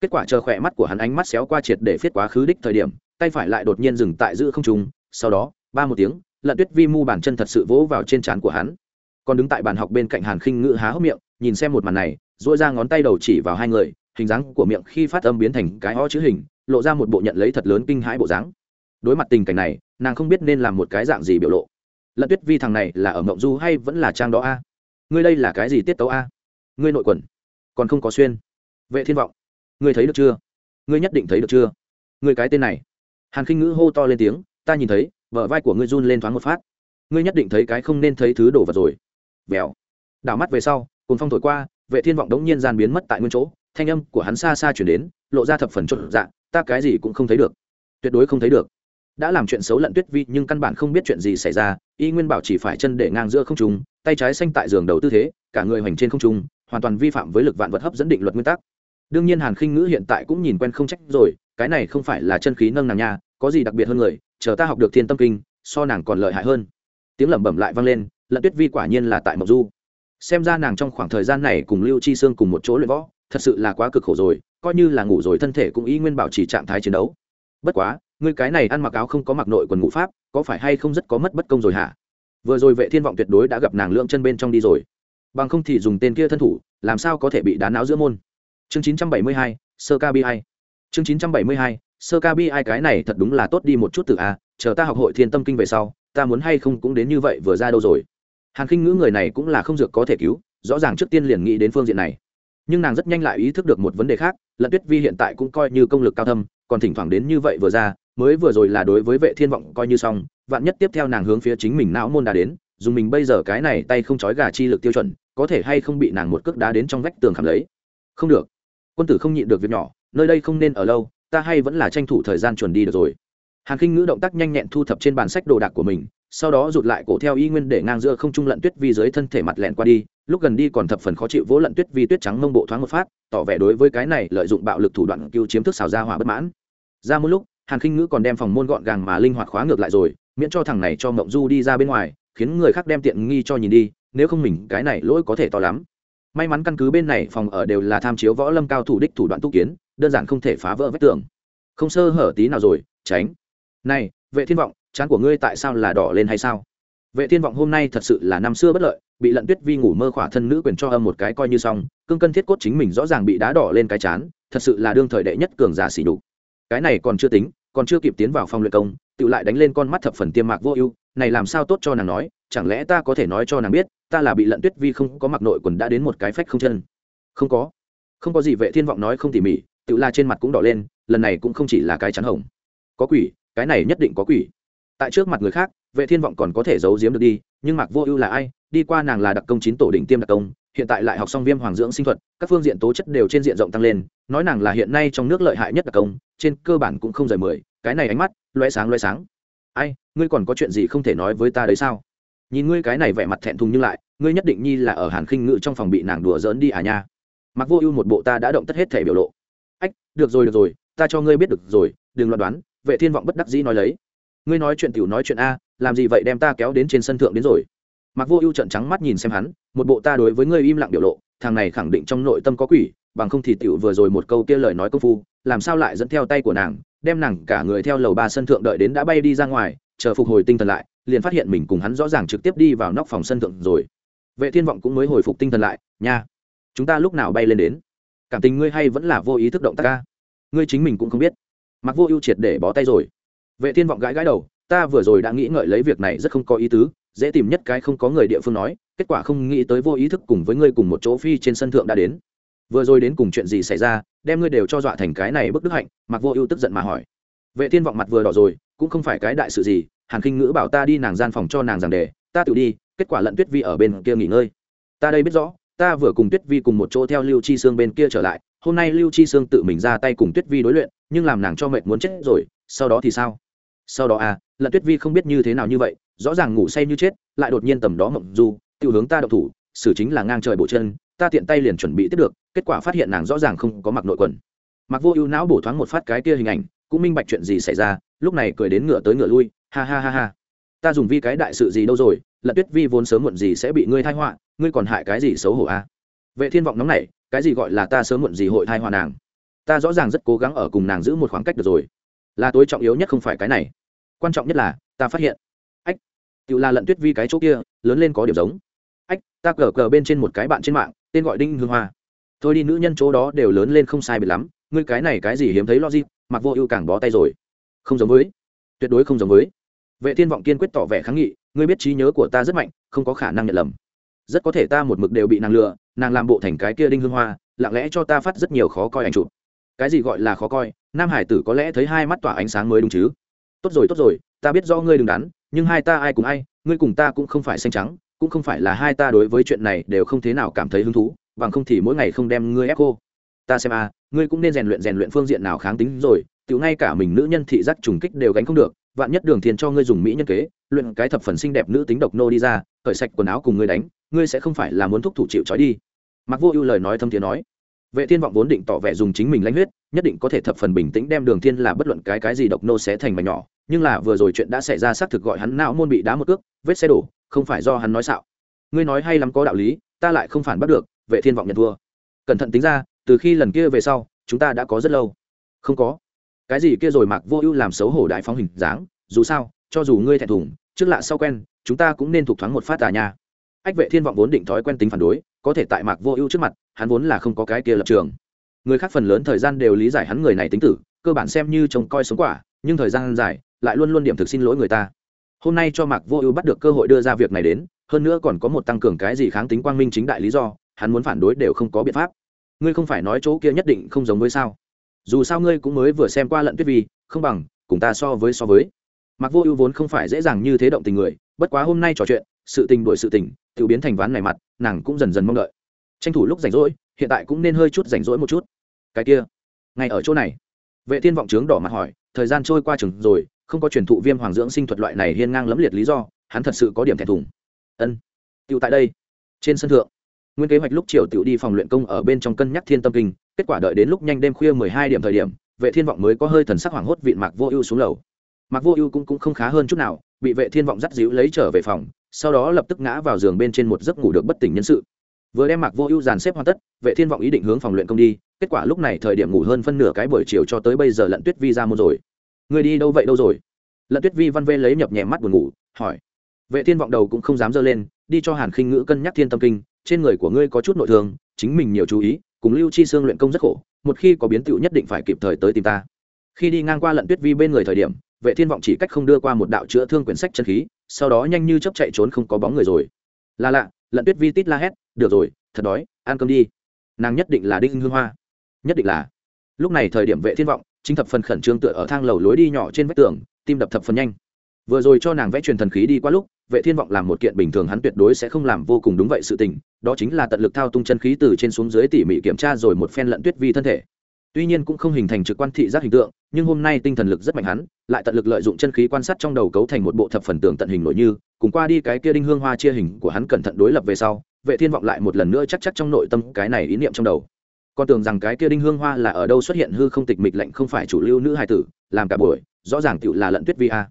kết quả chờ khỏe mắt của hắn ánh mắt xéo qua triệt để phiết quá khứ đích thời điểm, tay phải lại đột nhiên dừng tại giữa không trung, sau đó, ba một tiếng, lận tuyết vi mu bàn chân thật sự vỗ vào trên trán của hắn. Còn đứng tại bàn học bên cạnh hàn khinh ngự há hốc miệng, nhìn xem một màn này dỗi ra ngón tay đầu chỉ vào hai người, hình dáng của miệng khi phát âm biến thành cái ho chữ hình, lộ ra một bộ nhận lấy thật lớn kinh hãi bộ dáng. Đối mặt tình cảnh này, nàng không biết nên làm một cái dạng gì biểu lộ. Lận tuyết vi thằng này là ở mộng du hay vẫn là trang đó a? Ngươi đây là cái gì tiết tấu a? Ngươi nội quần, còn không có xuyên. Vệ thiên vọng ngươi thấy được chưa? Ngươi nhất định thấy được chưa? Ngươi cái tên này. Hàn khinh ngữ hô to lên tiếng, ta nhìn thấy vợ vai của ngươi run lên thoáng một phát. Ngươi nhất định thấy cái không nên thấy thứ đổ vật rồi. Vèo. Đảo mắt về sau cùng phong thổi qua, vệ thiên vọng đống nhiên gian biến mất tại nguyên chỗ, thanh âm của hắn xa xa chuyển đến, lộ ra thập phần trộn dạ ta cái gì cũng không thấy được. Tuyệt đối không thấy được. Đã làm chuyện xấu lận tuyết vi, nhưng căn bản không biết chuyện gì xảy ra, y nguyên bảo chỉ phải chân để ngang giữa không trùng tay trái xanh tại giường đầu tư thế, cả người hoành trên không trung, hoàn toàn vi phạm với lực vạn vật hấp dẫn định luật nguyên tắc đương nhiên hàn khinh ngữ hiện tại cũng nhìn quen không trách rồi, cái này không phải là chân khí nâng nàng nha, có gì đặc biệt hơn người, chờ ta học được thiên tâm kinh, so nàng còn lợi hại hơn. Tiếng lẩm bẩm lại vang lên, lận tuyết vi quả nhiên là tại mộc du. Xem ra nàng trong khoảng thời gian này cùng lưu chi sương cùng một chỗ luyện võ, thật sự là quá cực khổ rồi, coi như là ngủ rồi thân thể cũng ý nguyên bảo trì trạng thái chiến đấu. Bất quá, ngươi cái này ăn mặc áo không có mặc nội quần ngũ pháp, có phải hay không rất có mất bất công rồi hả? Vừa rồi vệ thiên vọng tuyệt đối đã gặp nàng lượng chân bên trong đi rồi. Bằng không thì dùng tên kia thân thủ, làm sao có thể bị đá náo giữa môn? Chương 972, sơ ca bi ai. Chương 972, sơ ca bi ai cái này thật đúng là tốt đi một chút từ a chờ ta học hội thiên tâm kinh về sau ta muốn hay không cũng đến như vậy vừa ra đâu rồi. Hàn khinh ngữ người này cũng là không dược có thể cứu rõ ràng trước tiên liền nghĩ đến phương diện này. Nhưng nàng rất nhanh lại ý thức được một vấn đề khác lận tuyết vi hiện tại cũng coi như công lực cao thâm còn thỉnh thoảng đến như vậy vừa ra mới vừa rồi là đối với vệ thiên vọng coi như xong vạn nhất tiếp theo nàng hướng phía chính mình não môn đã đến dùng mình bây giờ cái này tay không chói gà chi lực tiêu chuẩn có thể hay không bị nàng một cước đá đến trong vách tường khảm lấy. Không được quân tử không nhịn được việc nhỏ, nơi đây không nên ở lâu, ta hay vẫn là tranh thủ thời gian chuẩn đi được rồi. Hàn khinh ngữ động tác nhanh nhẹn thu thập trên bàn sách đồ đạc của mình, sau đó rụt lại cổ theo y nguyên để ngang giữa không trung lận tuyết vi dưới thân thể mặt lẹn qua đi, lúc gần đi còn thập phần khó chịu vỗ lận tuyết vi tuyết trắng mông bộ thoáng một phát, tỏ vẻ đối với cái này lợi dụng bạo lực thủ đoạn cứu chiếm thức xào ra hỏa bất mãn. Ra một lúc, hàn khinh ngữ còn đem phòng môn gọn gàng mà linh hoạt khóa ngược lại rồi, miễn cho thằng này cho mộng du đi ra bên ngoài, khiến người khác đem tiện nghi cho nhìn đi, nếu không mình cái này lỗi có thể to lắm may mắn căn cứ bên này phòng ở đều là tham chiếu võ lâm cao thủ đích thủ đoạn tu kiến, đơn giản không thể phá vỡ vách tường. Không sơ hở tí nào rồi, tránh. Này, vệ thiên vọng, chán của ngươi tại sao là đỏ lên hay sao? Vệ thiên vọng hôm nay thật sự là năm xưa bất lợi, bị lận tuyết vi ngủ mơ khỏa thân nữ quyền cho âm một cái coi như xong, cương cân thiết cốt chính mình rõ ràng bị đá đỏ lên cái chán, thật sự là đương thời đệ nhất cường giả xỉ đục cái này còn chưa tính, còn chưa kịp tiến vào phòng luyện công, tự lại đánh lên con mắt thập phần tiêm mạc vô ưu, này làm sao tốt cho nàng nói, chẳng lẽ ta có thể nói cho nàng biết ta là bị lận tuyết vi không có mặc nội quần đã đến một cái phách không chân. Không có. Không có gì vệ thiên vọng nói không tỉ mỉ, tự la trên mặt cũng đỏ lên, lần này cũng không chỉ là cái chắn hồng. Có quỷ, cái này nhất định có quỷ. Tại trước mặt người khác, vệ thiên vọng còn có thể giấu giếm được đi, nhưng mạc vô ưu là ai? Đi qua nàng là đặc công chín tổ đỉnh tiêm đặc công, hiện tại lại học xong viêm hoàng dưỡng sinh thuật, các phương diện tố chất đều trên diện rộng tăng lên, nói nàng là hiện nay trong nước lợi hại nhất đặc công, trên cơ bản cũng không rời mười, cái này ánh mắt loe sáng loe sáng. Ai, ngươi còn có chuyện gì không thể nói với ta đấy sao? Nhìn ngươi cái này vẻ mặt thẹn thùng nhưng lại ngươi nhất định nhi là ở hàn khinh ngự trong phòng bị nàng đùa giỡn đi à nha. Mặc vô ưu một bộ ta đã động tất hết thể biểu lộ. Ách, được rồi được rồi, ta cho ngươi biết được rồi, đừng loạn đoán, vệ thiên vọng bất đắc dĩ nói lấy. Ngươi nói chuyện tiểu nói chuyện a, làm gì vậy đem ta kéo đến trên sân thượng đến rồi? Mặc vô ưu trận trắng mắt nhìn xem hắn, một bộ ta đối với ngươi im lặng biểu lộ, thằng này khẳng định trong nội tâm có quỷ, bằng không thì tiểu vừa rồi một câu kia lời nói công phu, làm sao lại dẫn theo tay của nàng, đem nàng cả người theo lầu ba sân thượng đợi đến đã bay đi ra ngoài, chờ phục hồi tinh thần lại, liền phát hiện mình cùng hắn rõ ràng trực tiếp đi vào nóc phòng sân thượng rồi vệ thiên vọng cũng mới hồi phục tinh thần lại, nha, chúng ta lúc nào bay lên đến? Cảm tình ngươi hay vẫn là vô ý thức động tác ca? Ngươi chính mình cũng không biết. Mặc vô ưu triệt để bó tay rồi. Vệ thiên vọng gãi gãi đầu, ta vừa rồi đã nghĩ ngợi lấy việc này rất không có ý tứ, dễ tìm nhất cái không có người địa phương nói, kết quả không nghĩ tới vô ý thức cùng với ngươi cùng một chỗ phi trên sân thượng đã đến. Vừa rồi đến cùng chuyện gì xảy ra, đem ngươi đều cho dọa thành cái này bức đức hạnh. Mặc vô ưu tức giận mà hỏi. Vệ thiên vọng mặt vừa đỏ rồi, cũng không phải cái đại sự gì, hàn khinh ngữ bảo ta đi nàng gian phòng cho nàng giảng đề, ta tự đi kết quả lận tuyết vi ở bên kia nghỉ ngơi. Ta đây biết rõ, ta vừa cùng tuyết vi cùng một chỗ theo lưu chi sương bên kia trở lại, hôm nay lưu chi sương tự mình ra tay cùng tuyết vi đối luyện, nhưng làm nàng cho mệt muốn chết rồi, sau đó thì sao? Sau đó à lận tuyết vi không biết như thế nào như vậy, rõ ràng ngủ say như chết, lại đột nhiên tầm đó mộng du tự hướng ta đậu thủ, xử chính là ngang trời bổ chân, ta tiện tay liền chuẩn bị tiếp được, kết quả phát hiện nàng rõ ràng không có mặc nội quần. Mặc vô ưu não bổ thoáng một phát cái kia hình ảnh, cũng minh bạch chuyện gì xảy ra, lúc này cười đến ngựa tới ngựa lui, ha ha ha ha ta dùng vi cái đại sự gì đâu rồi lận tuyết vi vốn sớm muộn gì sẽ bị ngươi thai họa, ngươi còn hại cái gì xấu hổ a à? vệ thiên vọng nóng này cái gì gọi là ta sớm muộn gì hội thai họa nàng? Ta rõ ràng rất cố gắng ở cùng nàng giữ một khoảng cách được rồi. Là tối trọng yếu nhất không phải cái này. Quan trọng nhất là, ta phát hiện. Ách, tự là lận tuyết vi cái chỗ kia, lớn lên có điểm giống. Ách, ta cờ cờ bên trên một cái bạn trên mạng, tên gọi đinh hương hoa. Thôi đi, nữ nhân chỗ đó đều lớn lên không sai biệt lắm, ngươi cái này cái gì hiếm thấy logic, mặc vô ưu càng bó tay rồi. Không giống với. Tuyệt đối không giống với vệ thiên vọng kiên quyết tỏ vẻ kháng nghị ngươi biết trí nhớ của ta rất mạnh không có khả năng nhận lầm. Rất có thể ta một mực đều bị nàng lừa nàng làm bộ thành cái kia đinh hương hoa lặng lẽ cho ta phát rất nhiều khó coi ảnh chụp. Cái gì gọi là khó coi? Nam hải tử có lẽ thấy hai mắt tỏa ánh sáng mới đúng chứ. Tốt rồi tốt rồi ta biết do ngươi đừng đắn nhưng hai ta ai cùng ai ngươi cùng ta cũng không phải xanh trắng cũng không phải là hai ta đối với chuyện này đều không thế nào cảm thấy hứng thú bằng không thì mỗi ngày không đem ngươi ép cô. Ta xem a à, ngươi cũng nên rèn luyện rèn luyện phương diện nào kháng tính rồi tự ngay cả mình nữ nhân thị giác trùng kích đều gánh không được vạn nhất đường thiên cho ngươi dùng mỹ nhân kế, luyện cái thập phần xinh đẹp nữ tính độc nô đi ra, cởi sạch quần áo cùng ngươi đánh, ngươi sẽ không phải là muốn thúc thủ chịu trói đi. Mặc vô ưu lời nói thâm thiế nói. Vệ thiên vọng vốn định tỏ vẻ dùng chính mình lãnh huyết, nhất định có thể thập phần bình tĩnh đem đường thiên là bất luận cái cái gì độc nô sẽ thành mảnh nhỏ, nhưng là vừa rồi chuyện đã xảy ra xác thực gọi hắn não môn bị đá một cước, vết xe đổ, không phải do hắn nói xạo. Ngươi nói hay lắm có đạo lý, ta lại không phản bắt được, vệ thiên vọng nhận thua. Cẩn thận tính ra, từ khi lần kia về sau, chúng ta đã có rất lâu. Không có cái gì kia rồi mặc vô ưu làm xấu hổ đại phóng hình dáng, dù sao, cho dù ngươi thẹn thùng, trước lạ sau quen, chúng ta cũng nên thuộc thoáng một phát tà nha. Ách vệ thiên vọng vốn định thói quen tính phản đối, có thể tại mạc vô ưu trước mặt, hắn vốn là không có cái kia lập trường. Người khác phần lớn thời gian đều lý giải hắn người này tính tử, cơ bản xem như trông coi sống quả, nhưng thời gian dài, lại luôn luôn điểm thực xin lỗi người ta. Hôm nay cho mạc vô ưu bắt được cơ hội đưa ra việc này đến, hơn nữa còn có một tăng cường cái gì kháng tính quang minh chính đại lý do, hắn muốn phản đối đều không có biện pháp. Ngươi không phải nói chỗ kia nhất định không giống với sao? Dù sao ngươi cũng mới vừa xem qua lận tuyết vi, không bằng, cùng ta so với so với. Mặc vô ưu vốn không phải dễ dàng như thế động tình người, bất quá hôm nay trò chuyện, sự tình đổi sự tình tự biến thành ván này mặt, nàng cũng dần dần mong đợi. Tranh thủ lúc rảnh rỗi, hiện tại cũng nên hơi chút rảnh rỗi một chút. Cái kia, ngay ở chỗ này. Vệ thiên vọng trướng đỏ mặt hỏi, thời gian trôi qua chừng rồi, không có truyền thụ viêm hoàng dưỡng sinh thuật loại này hiên ngang lẫm liệt lý do, hắn thật sự có điểm thẹn thùng. Ân, tiểu tại đây, trên sân thượng. Nguyên kế hoạch lúc chiều tiểu đi phòng luyện công ở bên trong cân nhắc thiên tâm kinh kết quả đợi đến lúc nhanh đêm khuya mười hai điểm thời điểm vệ thiên vọng mới có hơi thần sắc hoảng hốt vịn mạc vô ưu xuống lầu. Mạc vô ưu cũng, cũng không khá hơn chút nào bị vệ thiên vọng dắt díu lấy trở về phòng sau đó lập tức ngã vào giường bên trên một giấc ngủ được bất tỉnh nhân sự. Vừa đem mạc vô ưu dàn xếp hoàn tất vệ thiên vọng ý định hướng phòng luyện công đi kết quả lúc này thời điểm ngủ hơn phân nửa cái buổi chiều cho tới bây giờ lận tuyết vi ra môn rồi. Người đi đâu vậy đâu rồi? Lận tuyết vi văn vê lấy nhập nhẹ mắt buồn ngủ hỏi. Vệ thiên vọng đầu cũng không dám dơ lên đi cho hàn khinh ngữ cân nhắc thiên tâm kinh trên người của ngươi có chút nội thương chính mình nhiều chú ý cùng lưu chi xương luyện công rất khổ, một khi có biến tựu nhất định phải kịp thời tới tìm ta. Khi đi ngang qua lận tuyết vi bên người thời điểm, vệ thiên vọng chỉ cách không đưa qua một đạo chữa thương quyển sách chân khí, sau đó nhanh như chấp chạy trốn không có bóng người rồi. Là lạ, lận tuyết vi tít la hét, được rồi, thật đói, ăn cơm đi. Nàng nhất định là đinh hương hoa. Nhất định là. Lúc này thời điểm vệ thiên vọng, chính thập phần khẩn trương tựa ở thang lầu lối đi nhỏ trên vách tường, tim đập thập phần nhanh. Vừa rồi cho nàng vẽ truyền thần khí đi qua lúc, vệ thiên vọng làm một kiện bình thường hắn tuyệt đối sẽ không làm vô cùng đúng vậy sự tình đó chính là tận lực thao tung chân khí từ trên xuống dưới tỉ mỉ kiểm tra rồi một phen lận tuyết vi thân thể. Tuy nhiên cũng không hình thành trực quan thị giác hình tượng, nhưng hôm nay tinh thần lực rất mạnh hắn, lại tận lực lợi dụng chân khí quan sát trong đầu cấu thành một bộ thập phần tường tận hình nội như, cùng qua đi cái kia đinh hương hoa chia hình của hắn cẩn thận đối lập về sau, vệ thiên vọng lại một lần nữa chắc chắc trong nội tâm cái này ý niệm trong đầu. Con tưởng rằng cái kia đinh hương hoa là ở đâu xuất hiện hư không tịch mịch lệnh không phải chủ lưu nữ hài tử, làm cả buổi, rõ ràng tựu là lận tuyết vi a.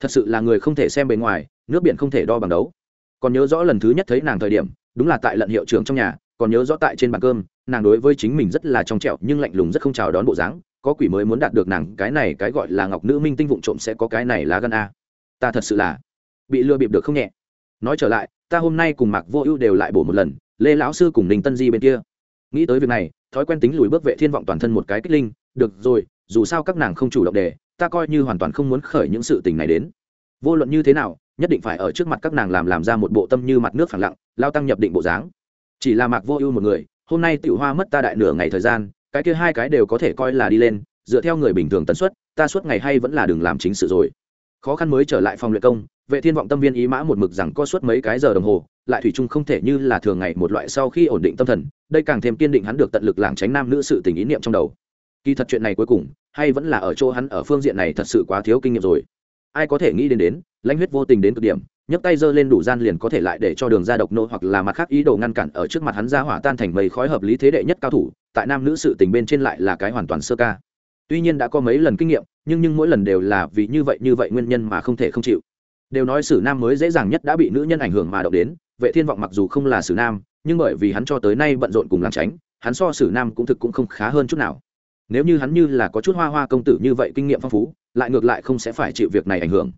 Thật sự là người không thể xem bề ngoài, nước biển không thể đo bằng đấu. Còn nhớ rõ lần thứ nhất thấy nàng thời điểm đúng là tại lận hiệu trưởng trong nhà, còn nhớ rõ tại trên bàn cơm, nàng đối với chính mình rất là trong trẹo nhưng lạnh lùng rất không chào đón bộ dáng, có quỷ mới muốn đạt được nàng, cái này cái gọi là ngọc nữ minh tinh vụng trộm sẽ có cái này là gân a. Ta thật sự là bị lừa bịp được không nhẹ. Nói trở lại, ta hôm nay cùng mạc vô ưu đều lại bổ một lần, lê lão sư cùng ninh tân di bên kia. Nghĩ tới việc này, thói quen tính lùi bước vệ thiên vọng toàn thân một cái kích linh, được rồi, dù sao các nàng không chủ động đề, ta coi như hoàn toàn không muốn khởi những sự tình này đến. Vô luận như thế nào nhất định phải ở trước mặt các nàng làm làm ra một bộ tâm như mặt nước phẳng lặng, lao tăng nhập định bộ dáng. Chỉ là mạc vô ưu một người, hôm nay tiểu hoa mất ta đại nửa ngày thời gian, cái kia hai cái đều có thể coi là đi lên, dựa theo người bình thường tần suất, ta suốt ngày hay vẫn là đừng làm chính sự rồi. Khó khăn mới trở lại phòng luyện công, vệ thiên vọng tâm viên ý mã một mực rằng có suốt mấy cái giờ đồng hồ, lại thủy chung không thể như là thường ngày một loại sau khi ổn định tâm thần, đây càng thêm kiên định hắn được tận lực làng tránh nam nữ sự tình ý niệm trong đầu. Kỳ thật chuyện này cuối cùng, hay vẫn là ở chỗ hắn ở phương diện này thật sự quá thiếu kinh nghiệm rồi. Ai có thể nghĩ đến đến lãnh huyết vô tình đến cực điểm, nhấc tay giơ lên đủ gian liền có thể lại để cho đường ra độc nô hoặc là mặt khác ý đồ ngăn cản ở trước mặt hắn ra hỏa tan thành mây khói hợp lý thế đệ nhất cao thủ, tại nam nữ sự tình bên trên lại là cái hoàn toàn sơ ca. Tuy nhiên đã có mấy lần kinh nghiệm, nhưng nhưng mỗi lần đều là vì như vậy như vậy nguyên nhân mà không thể không chịu. Đều nói sử nam mới dễ dàng nhất đã bị nữ nhân ảnh hưởng mà động đến, vệ thiên vọng mặc dù không là sử nam, nhưng bởi vì hắn cho tới nay bận rộn cùng làm tránh, hắn so sử nam cũng thực cũng không khá hơn chút nào. Nếu như hắn như là có chút hoa hoa công tử như vậy kinh nghiệm phong phú, lại ngược lại không sẽ phải chịu việc này ảnh hưởng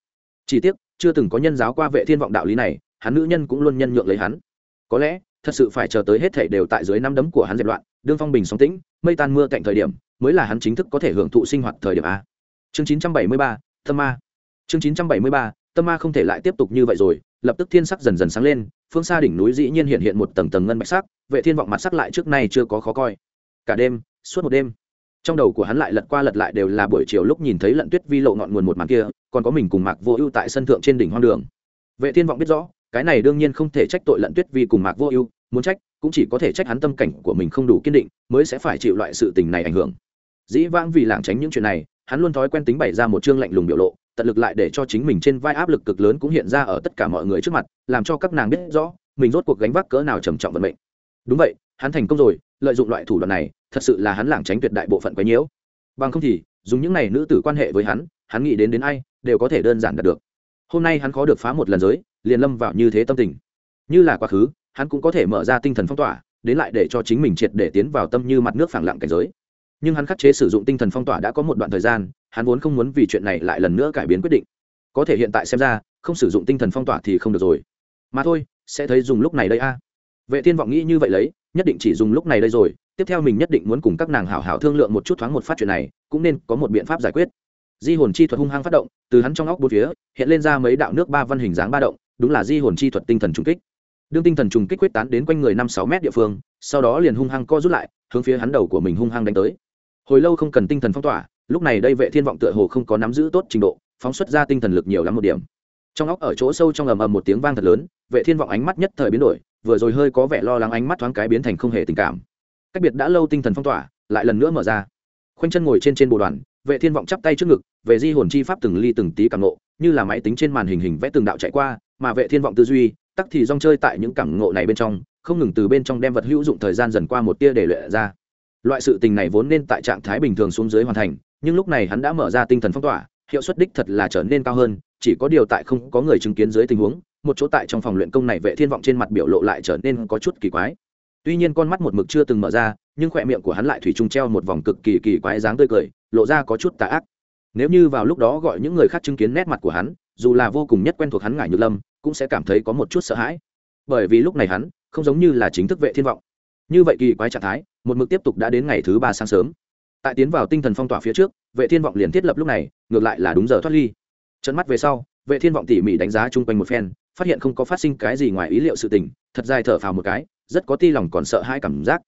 chỉ tiếc chưa từng có nhân giáo qua vệ thiên vọng đạo lý này hắn nữ nhân cũng luôn nhân nhượng lấy hắn. Có lẽ thật sự phải chờ tới hết thảy đều tại dưới năm đấm của hắn dẹp loạn đương phong bình sóng tĩnh mây tan mưa cạnh thời điểm mới là hắn chính thức có thể hưởng thụ sinh hoạt thời điểm a. Chương 973, tâm ma. Chương 973, tâm ma không thể lại tiếp tục như vậy rồi lập tức thiên sắc dần dần sáng lên phương xa đỉnh núi dĩ nhiên hiện hiện một tầng tầng ngân bạch sắc vệ thiên vọng mặt sắc lại trước nay chưa có khó coi. Cả đêm suốt một đêm trong đầu của hắn lại lật qua lật lại đều là buổi chiều lúc nhìn thấy lận tuyết vi lộ ngọn nguồn một màn kia, còn có mình cùng mạc vô ưu tại sân thượng trên đỉnh hoang đường. Vệ thiên vọng biết rõ, cái này đương nhiên không thể trách tội lận tuyết vi cùng mạc vô ưu, muốn trách, cũng chỉ có thể trách hắn tâm cảnh của mình không đủ kiên định, mới sẽ phải chịu loại sự tình này ảnh hưởng. Dĩ vãng vì lảng tránh những chuyện này, hắn luôn thói quen tính bày ra một chương lạnh lùng biểu lộ, tận lực lại để cho chính mình trên vai áp lực cực lớn cũng hiện ra ở tất cả mọi người trước mặt, làm cho các nàng biết rõ, mình rốt cuộc gánh vác cỡ nào trầm trọng vận mệnh. Đúng vậy, hắn thành công rồi lợi dụng loại thủ đoạn này, thật sự là hắn lảng tránh tuyệt đại bộ phận quấy nhiễu. Bằng không thì, dùng những này nữ tử quan hệ với hắn hắn nghĩ đến đến ai, đều có thể đơn giản đạt được. Hôm nay hắn khó được phá một lần giới, liền lâm vào như thế tâm tình. Như là quá khứ, hắn cũng có thể mở ra tinh thần phong tỏa, đến lại để cho chính mình triệt để tiến vào tâm như mặt nước phẳng lặng cảnh giới. Nhưng hắn khắc chế sử dụng tinh thần phong tỏa đã có một đoạn thời gian, hắn vốn không muốn vì chuyện này lại lần nữa cải biến quyết định. Có thể hiện tại xem ra, không sử dụng tinh thần phong tỏa thì không được rồi. Mà thôi, sẽ thấy dùng lúc này đây a. Vệ thiên vọng nghĩ như vậy lấy nhất định chỉ dùng lúc này đây rồi, tiếp theo mình nhất định muốn cùng các nàng hảo hảo thương lượng một chút thoáng một phát chuyện này, cũng nên có một biện pháp giải quyết. Di hồn chi thuật hung hăng phát động, từ hắn trong óc bốn phía, hiện lên ra mấy đạo nước ba văn hình dáng ba động, đúng là di hồn chi thuật tinh thần trung kích. Đương tinh thần trùng kích quyết tán đến quanh người năm sáu mét địa phương, sau đó liền hung hăng co rút lại, hướng phía hắn đầu của mình hung hăng đánh tới. Hồi lâu không cần tinh thần phong tỏa, lúc này đây vệ thiên vọng tựa hồ không có nắm giữ tốt trình độ, phóng xuất ra tinh thần lực nhiều lắm một điểm. Trong óc ở chỗ sâu trong ầm ầm một tiếng vang thật lớn, vệ thiên vọng ánh mắt nhất thời biến đổi vừa rồi hơi có vẻ lo lắng ánh mắt thoáng cái biến thành không hề tình cảm. Cách biệt đã lâu tinh thần phong tỏa, lại lần nữa mở ra. Khoanh chân ngồi trên trên bộ đoàn, vệ thiên vọng chắp tay trước ngực, về di hồn chi pháp từng ly từng tí cảm ngộ, như là máy tính trên màn hình hình vẽ từng đạo chạy qua, mà vệ thiên vọng tư duy, tắc thì rong chơi tại những cảm ngộ này bên trong, không ngừng từ bên trong đem vật hữu dụng thời gian dần qua một tia để luyện ra. Loại sự tình này vốn nên tại trạng thái bình thường xuống dưới hoàn thành, nhưng lúc này hắn đã mở ra tinh thần phong tỏa, hiệu suất đích thật là trở nên cao hơn chỉ có điều tại không có người chứng kiến dưới tình huống, một chỗ tại trong phòng luyện công này vệ thiên vọng trên mặt biểu lộ lại trở nên có chút kỳ quái. Tuy nhiên con mắt một mực chưa từng mở ra, nhưng khỏe miệng của hắn lại thủy chung treo một vòng cực kỳ kỳ quái dáng tươi cười, lộ ra có chút tà ác. Nếu như vào lúc đó gọi những người khác chứng kiến nét mặt của hắn, dù là vô cùng nhất quen thuộc hắn ngải nhược lâm, cũng sẽ cảm thấy có một chút sợ hãi. Bởi vì lúc này hắn, không giống như là chính thức vệ thiên vọng. Như vậy kỳ quái trạng thái, một mực tiếp tục đã đến ngày thứ ba sáng sớm. Tại tiến vào tinh thần phong tỏa phía trước, vệ thiên vọng liền thiết lập lúc này, ngược lại là đúng giờ thoát ly trận mắt về sau, vệ thiên vọng tỉ mỉ đánh giá chung quanh một phen, phát hiện không có phát sinh cái gì ngoài ý liệu sự tình, thật dài thở phào một cái, rất có ti lòng còn sợ hai cảm giác.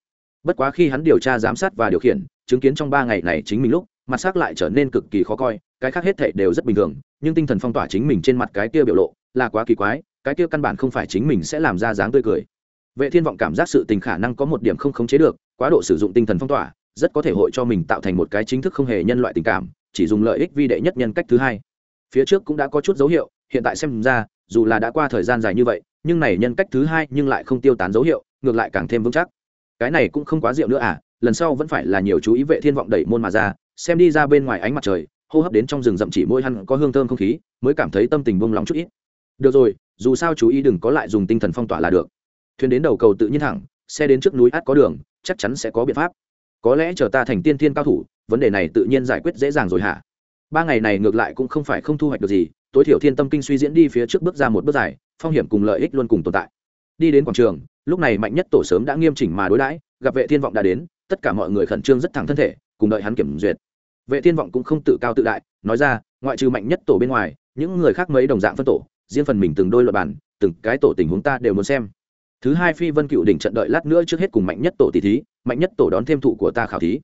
Bất quá khi hắn điều tra giám sát và điều khiển, chứng kiến trong ba ngày này chính mình lúc, mặt sắc lại trở nên cực kỳ khó coi, cái khác hết thảy đều rất bình thường, nhưng tinh thần phong tỏa chính mình trên mặt cái kia biểu lộ là quá kỳ quái, cái kia căn bản không phải chính mình sẽ làm ra dáng tươi cười. Vệ thiên vọng cảm giác sự tình khả năng có một điểm không khống chế được, quá độ sử dụng tinh thần phong tỏa, rất có thể hội cho mình tạo thành một cái chính thức không hề nhân loại tình cảm, chỉ dùng lợi ích vi đệ nhất nhân cách thứ hai phía trước cũng đã có chút dấu hiệu, hiện tại xem ra, dù là đã qua thời gian dài như vậy, nhưng này nhân cách thứ hai nhưng lại không tiêu tán dấu hiệu, ngược lại càng thêm vững chắc. Cái này cũng không quá rượu nữa à lần sau vẫn phải là nhiều chú ý vệ thiên vọng đẩy môn mà ra, xem đi ra bên ngoài ánh mặt trời, hô hấp đến trong rừng rậm chỉ môi hăn có hương thơm không khí, mới cảm thấy tâm tình buông lỏng chút ít. Được rồi, dù sao chú ý đừng có lại dùng tinh thần phong tỏa là được. Thuyền đến đầu cầu tự nhiên thẳng, xe đến trước núi át có đường, chắc chắn sẽ có biện pháp. Có lẽ chờ ta thành tiên thiên cao thủ, vấn đề này tự nhiên giải quyết dễ dàng rồi hả? Ba ngày này ngược lại cũng không phải không thu hoạch được gì, tối thiểu thiên tâm kinh suy diễn đi phía trước bước ra một bước dài, phong hiểm cùng lợi ích luôn cùng tồn tại. Đi đến quảng trường, lúc này mạnh nhất tổ sớm đã nghiêm chỉnh mà đối đãi, gặp vệ thiên vọng đã đến, tất cả mọi người khẩn trương rất thẳng thân thể, cùng đợi hắn kiểm duyệt. Vệ thiên vọng cũng không tự cao tự đại, nói ra, ngoại trừ mạnh nhất tổ bên ngoài, những người khác mấy đồng dạng phân tổ, riêng phần mình từng đôi luật bản từng cái tổ tình huống ta đều muốn xem. Thứ hai phi vân cựu đỉnh trận đợi lát nữa trước hết cùng mạnh nhất tổ tỷ thí, mạnh nhất tổ đón thêm thụ của ta khảo thí.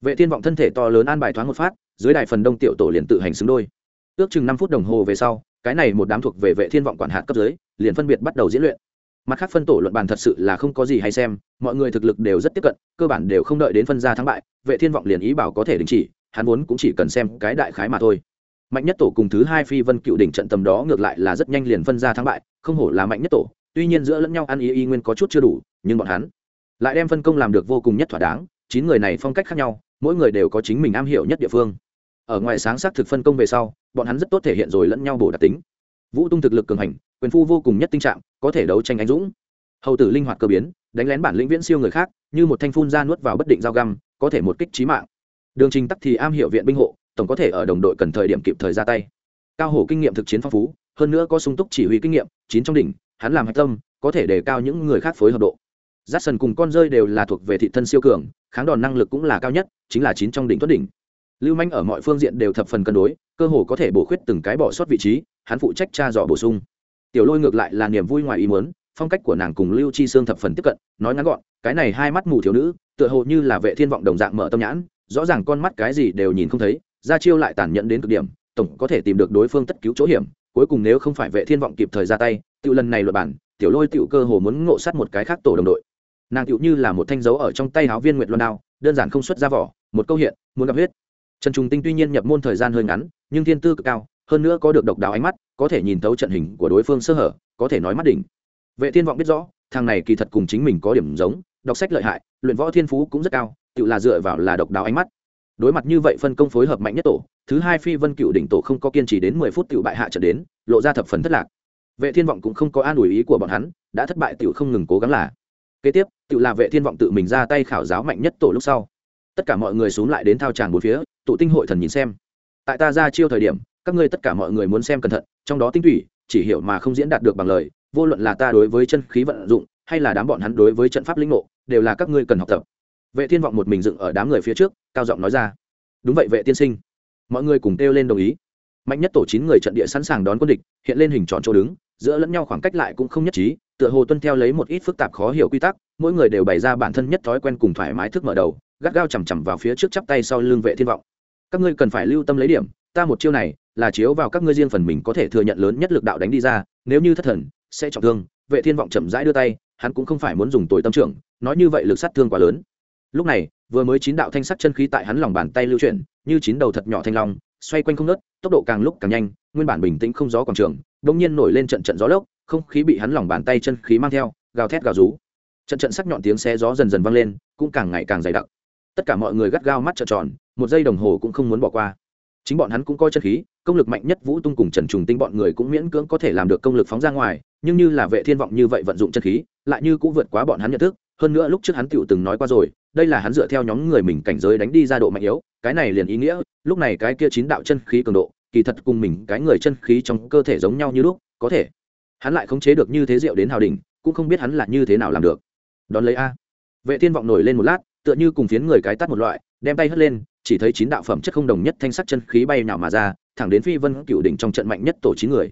Vệ thiên vọng thân thể to lớn an bài thoáng một phát dưới đài phần đông tiểu tổ liền tự hành xứng đôi. Ước chừng năm phút đồng hồ về sau, cái này một đám thuộc về vệ thiên vọng quản hạt cấp dưới, liền phân biệt bắt đầu diễn luyện. Mặt khác phân tổ luận bàn thật sự là không có gì hay xem, mọi người thực lực đều rất tiếp cận, cơ bản đều không đợi đến phân ra thắng bại, vệ thiên vọng liền ý bảo có thể đình chỉ, hắn vốn cũng chỉ cần xem cái đại khái mà thôi. Mạnh nhất tổ cùng thứ hai phi vân cựu đỉnh trận tầm đó ngược lại là rất nhanh liền phân ra thắng bại, không hổ là mạnh nhất tổ, tuy nhiên giữa lẫn nhau ăn ý y nguyên có chút chưa đủ, nhưng bọn hắn lại đem phân công làm được vô cùng nhất thỏa đáng, chín người này phong cách khác nhau, mỗi người đều có chính mình am hiểu nhất địa phương ở ngoài sáng xác thực phân công về sau, bọn hắn rất tốt thể hiện rồi lẫn nhau bổ đặc tính. Vũ tung thực lực cường hành, quyền phu vô cùng nhất tinh trạng, có thể đấu tranh anh dũng. Hầu tử linh hoạt cơ biến, đánh lén bản lĩnh viễn siêu người khác, như một thanh phun ra nuốt vào bất định dao găm, có thể một kích trí mạng. Đường trình tắc thì am hiểu viện binh hộ, tổng có thể ở đồng đội cần thời điểm kịp thời ra tay. Cao hổ kinh nghiệm thực chiến phong phú, hơn nữa có sung túc chỉ huy kinh nghiệm, chín trong đỉnh, hắn làm hạch tâm, có thể đề cao những người khác phối hợp độ. Giắt sần cùng con rơi đều là thuộc về thị thân siêu cường, kháng đòn năng lực cũng là cao nhất, chính là chín trong đỉnh tuất đỉnh lưu manh ở mọi phương diện đều thập phần cân đối, cơ hồ có thể bổ khuyết từng cái bỏ sót vị trí, hắn phụ trách tra dò bổ sung. Tiểu lôi ngược lại là niềm vui ngoài ý muốn, phong cách của nàng cùng lưu chi sương thập phần tiếp cận, nói ngắn gọn, cái này hai mắt mù thiếu nữ, tựa hồ như là vệ thiên vọng đồng dạng mở tâm nhãn, rõ ràng con mắt cái gì đều nhìn không thấy, ra chiêu lại tàn nhẫn đến cực điểm, tổng có thể tìm được đối phương tất cứu chỗ hiểm, cuối cùng nếu không phải vệ thiên vọng kịp thời ra tay tự lần này luật bản, tiểu lôi tiểu cơ hồ muốn ngộ sát một cái khác tổ đồng đội. Nàng tiểu như là một thanh dấu ở trong tay háo viên nguyệt loan đao, đơn giản không xuất ra vỏ, một câu hiện, muốn gặp huyết trần Trung tinh tuy nhiên nhập môn thời gian hơi ngắn, nhưng thiên tư cực cao, hơn nữa có được độc đáo ánh mắt, có thể nhìn thấu trận hình của đối phương sơ hở, có thể nói mắt đỉnh. Vệ thiên vọng biết rõ, thằng này kỳ thật cùng chính mình có điểm giống, đọc sách lợi hại, luyện võ thiên phú cũng rất cao, tự là dựa vào là độc đáo ánh mắt. Đối mặt như vậy phân công phối hợp mạnh nhất tổ, thứ hai phi vân cựu đỉnh tổ không có kiên trì đến mười phút tự bại hạ trận đến, lộ ra thập phần thất lạc. Vệ thiên vọng cũng không có an ủi ý của bọn hắn, đã thất bại tự không ngừng cố gắng là. Kế tiếp, tự là vệ thiên vọng tự mình ra tay khảo giáo mạnh nhất tổ lúc sau. Tất cả mọi người xuống lại đến thao tràng bốn phía tụ tinh hội thần nhìn xem. Tại ta ra chiêu thời điểm, các ngươi tất cả mọi người muốn xem cẩn thận, trong đó tinh thủy chỉ hiểu mà không diễn đạt được bằng lời, vô luận là ta đối với chân khí vận dụng, hay là đám bọn hắn đối với trận pháp linh ngộ, đều là các ngươi cần học tập. Vệ thiên vọng một mình dựng ở đám người phía trước, cao giọng nói ra. Đúng vậy, vệ tiên sinh. Mọi người cùng kêu lên đồng ý. Mạnh nhất tổ chín người trận địa sẵn sàng đón quân địch, hiện lên hình tròn chỗ đứng, giữa lẫn nhau khoảng cách lại cũng không nhất trí, tựa hồ tuân theo lấy một ít phức tạp khó hiểu quy tắc, mỗi người đều bày ra bản thân nhất thói quen cùng thoải mái thức mở đầu, gắt gao chằm chằm vào phía trước chắp tay sau lưng vệ thiên vọng các ngươi cần phải lưu tâm lấy điểm, ta một chiêu này là chiếu vào các ngươi riêng phần mình có thể thừa nhận lớn nhất lực đạo đánh đi ra, nếu như thất thần, sẽ trọng thương, vệ thiên vọng chậm rãi đưa tay, hắn cũng không phải muốn dùng tối tâm trưởng, nói như vậy lực sát thương quá lớn. Lúc này, vừa mới chín đạo thanh sắc chân khí tại hắn lòng bàn tay lưu chuyển, như chín đầu thật nhỏ thanh long, xoay quanh không nớt tốc độ càng lúc càng nhanh, nguyên bản bình tĩnh không gió quảng trường bỗng nhiên nổi lên trận trận gió lốc, không khí bị hắn lòng bàn tay chân khí mang theo, gào thét gào rú. Trận trận sắc nhọn tiếng xe gió dần dần vang lên, cũng càng ngày càng dày đặc. Tất cả mọi người gắt gao mắt trợn tròn một giây đồng hồ cũng không muốn bỏ qua. Chính bọn hắn cũng coi chân khí, công lực mạnh nhất vũ tung cùng trần trùng tinh bọn người cũng miễn cưỡng có thể làm được công lực phóng ra ngoài, nhưng như là vệ thiên vọng như vậy vận dụng chân khí, lại như cũng vượt quá bọn hắn nhận thức. Hơn nữa lúc trước hắn tựu từng nói qua rồi, đây là hắn dựa theo nhóm người mình cảnh giới đánh đi ra độ mạnh yếu, cái này liền ý nghĩa, lúc này cái kia chín đạo chân khí cường độ, kỳ thật cùng mình cái người chân khí trong cơ thể giống nhau như lúc, có thể. Hắn lại khống chế được như thế rượu đến hào đỉnh, cũng không biết hắn là như thế nào làm được. Đón lấy a. Vệ thiên vọng nổi lên một lát, tựa như cùng phiến người cái tắt một loại, đem tay hất lên chỉ thấy chín đạo phẩm chất không đồng nhất thanh sắc chân khí bay nào mà ra, thẳng đến phi vân cựu đỉnh trong trận mạnh nhất tổ chín người.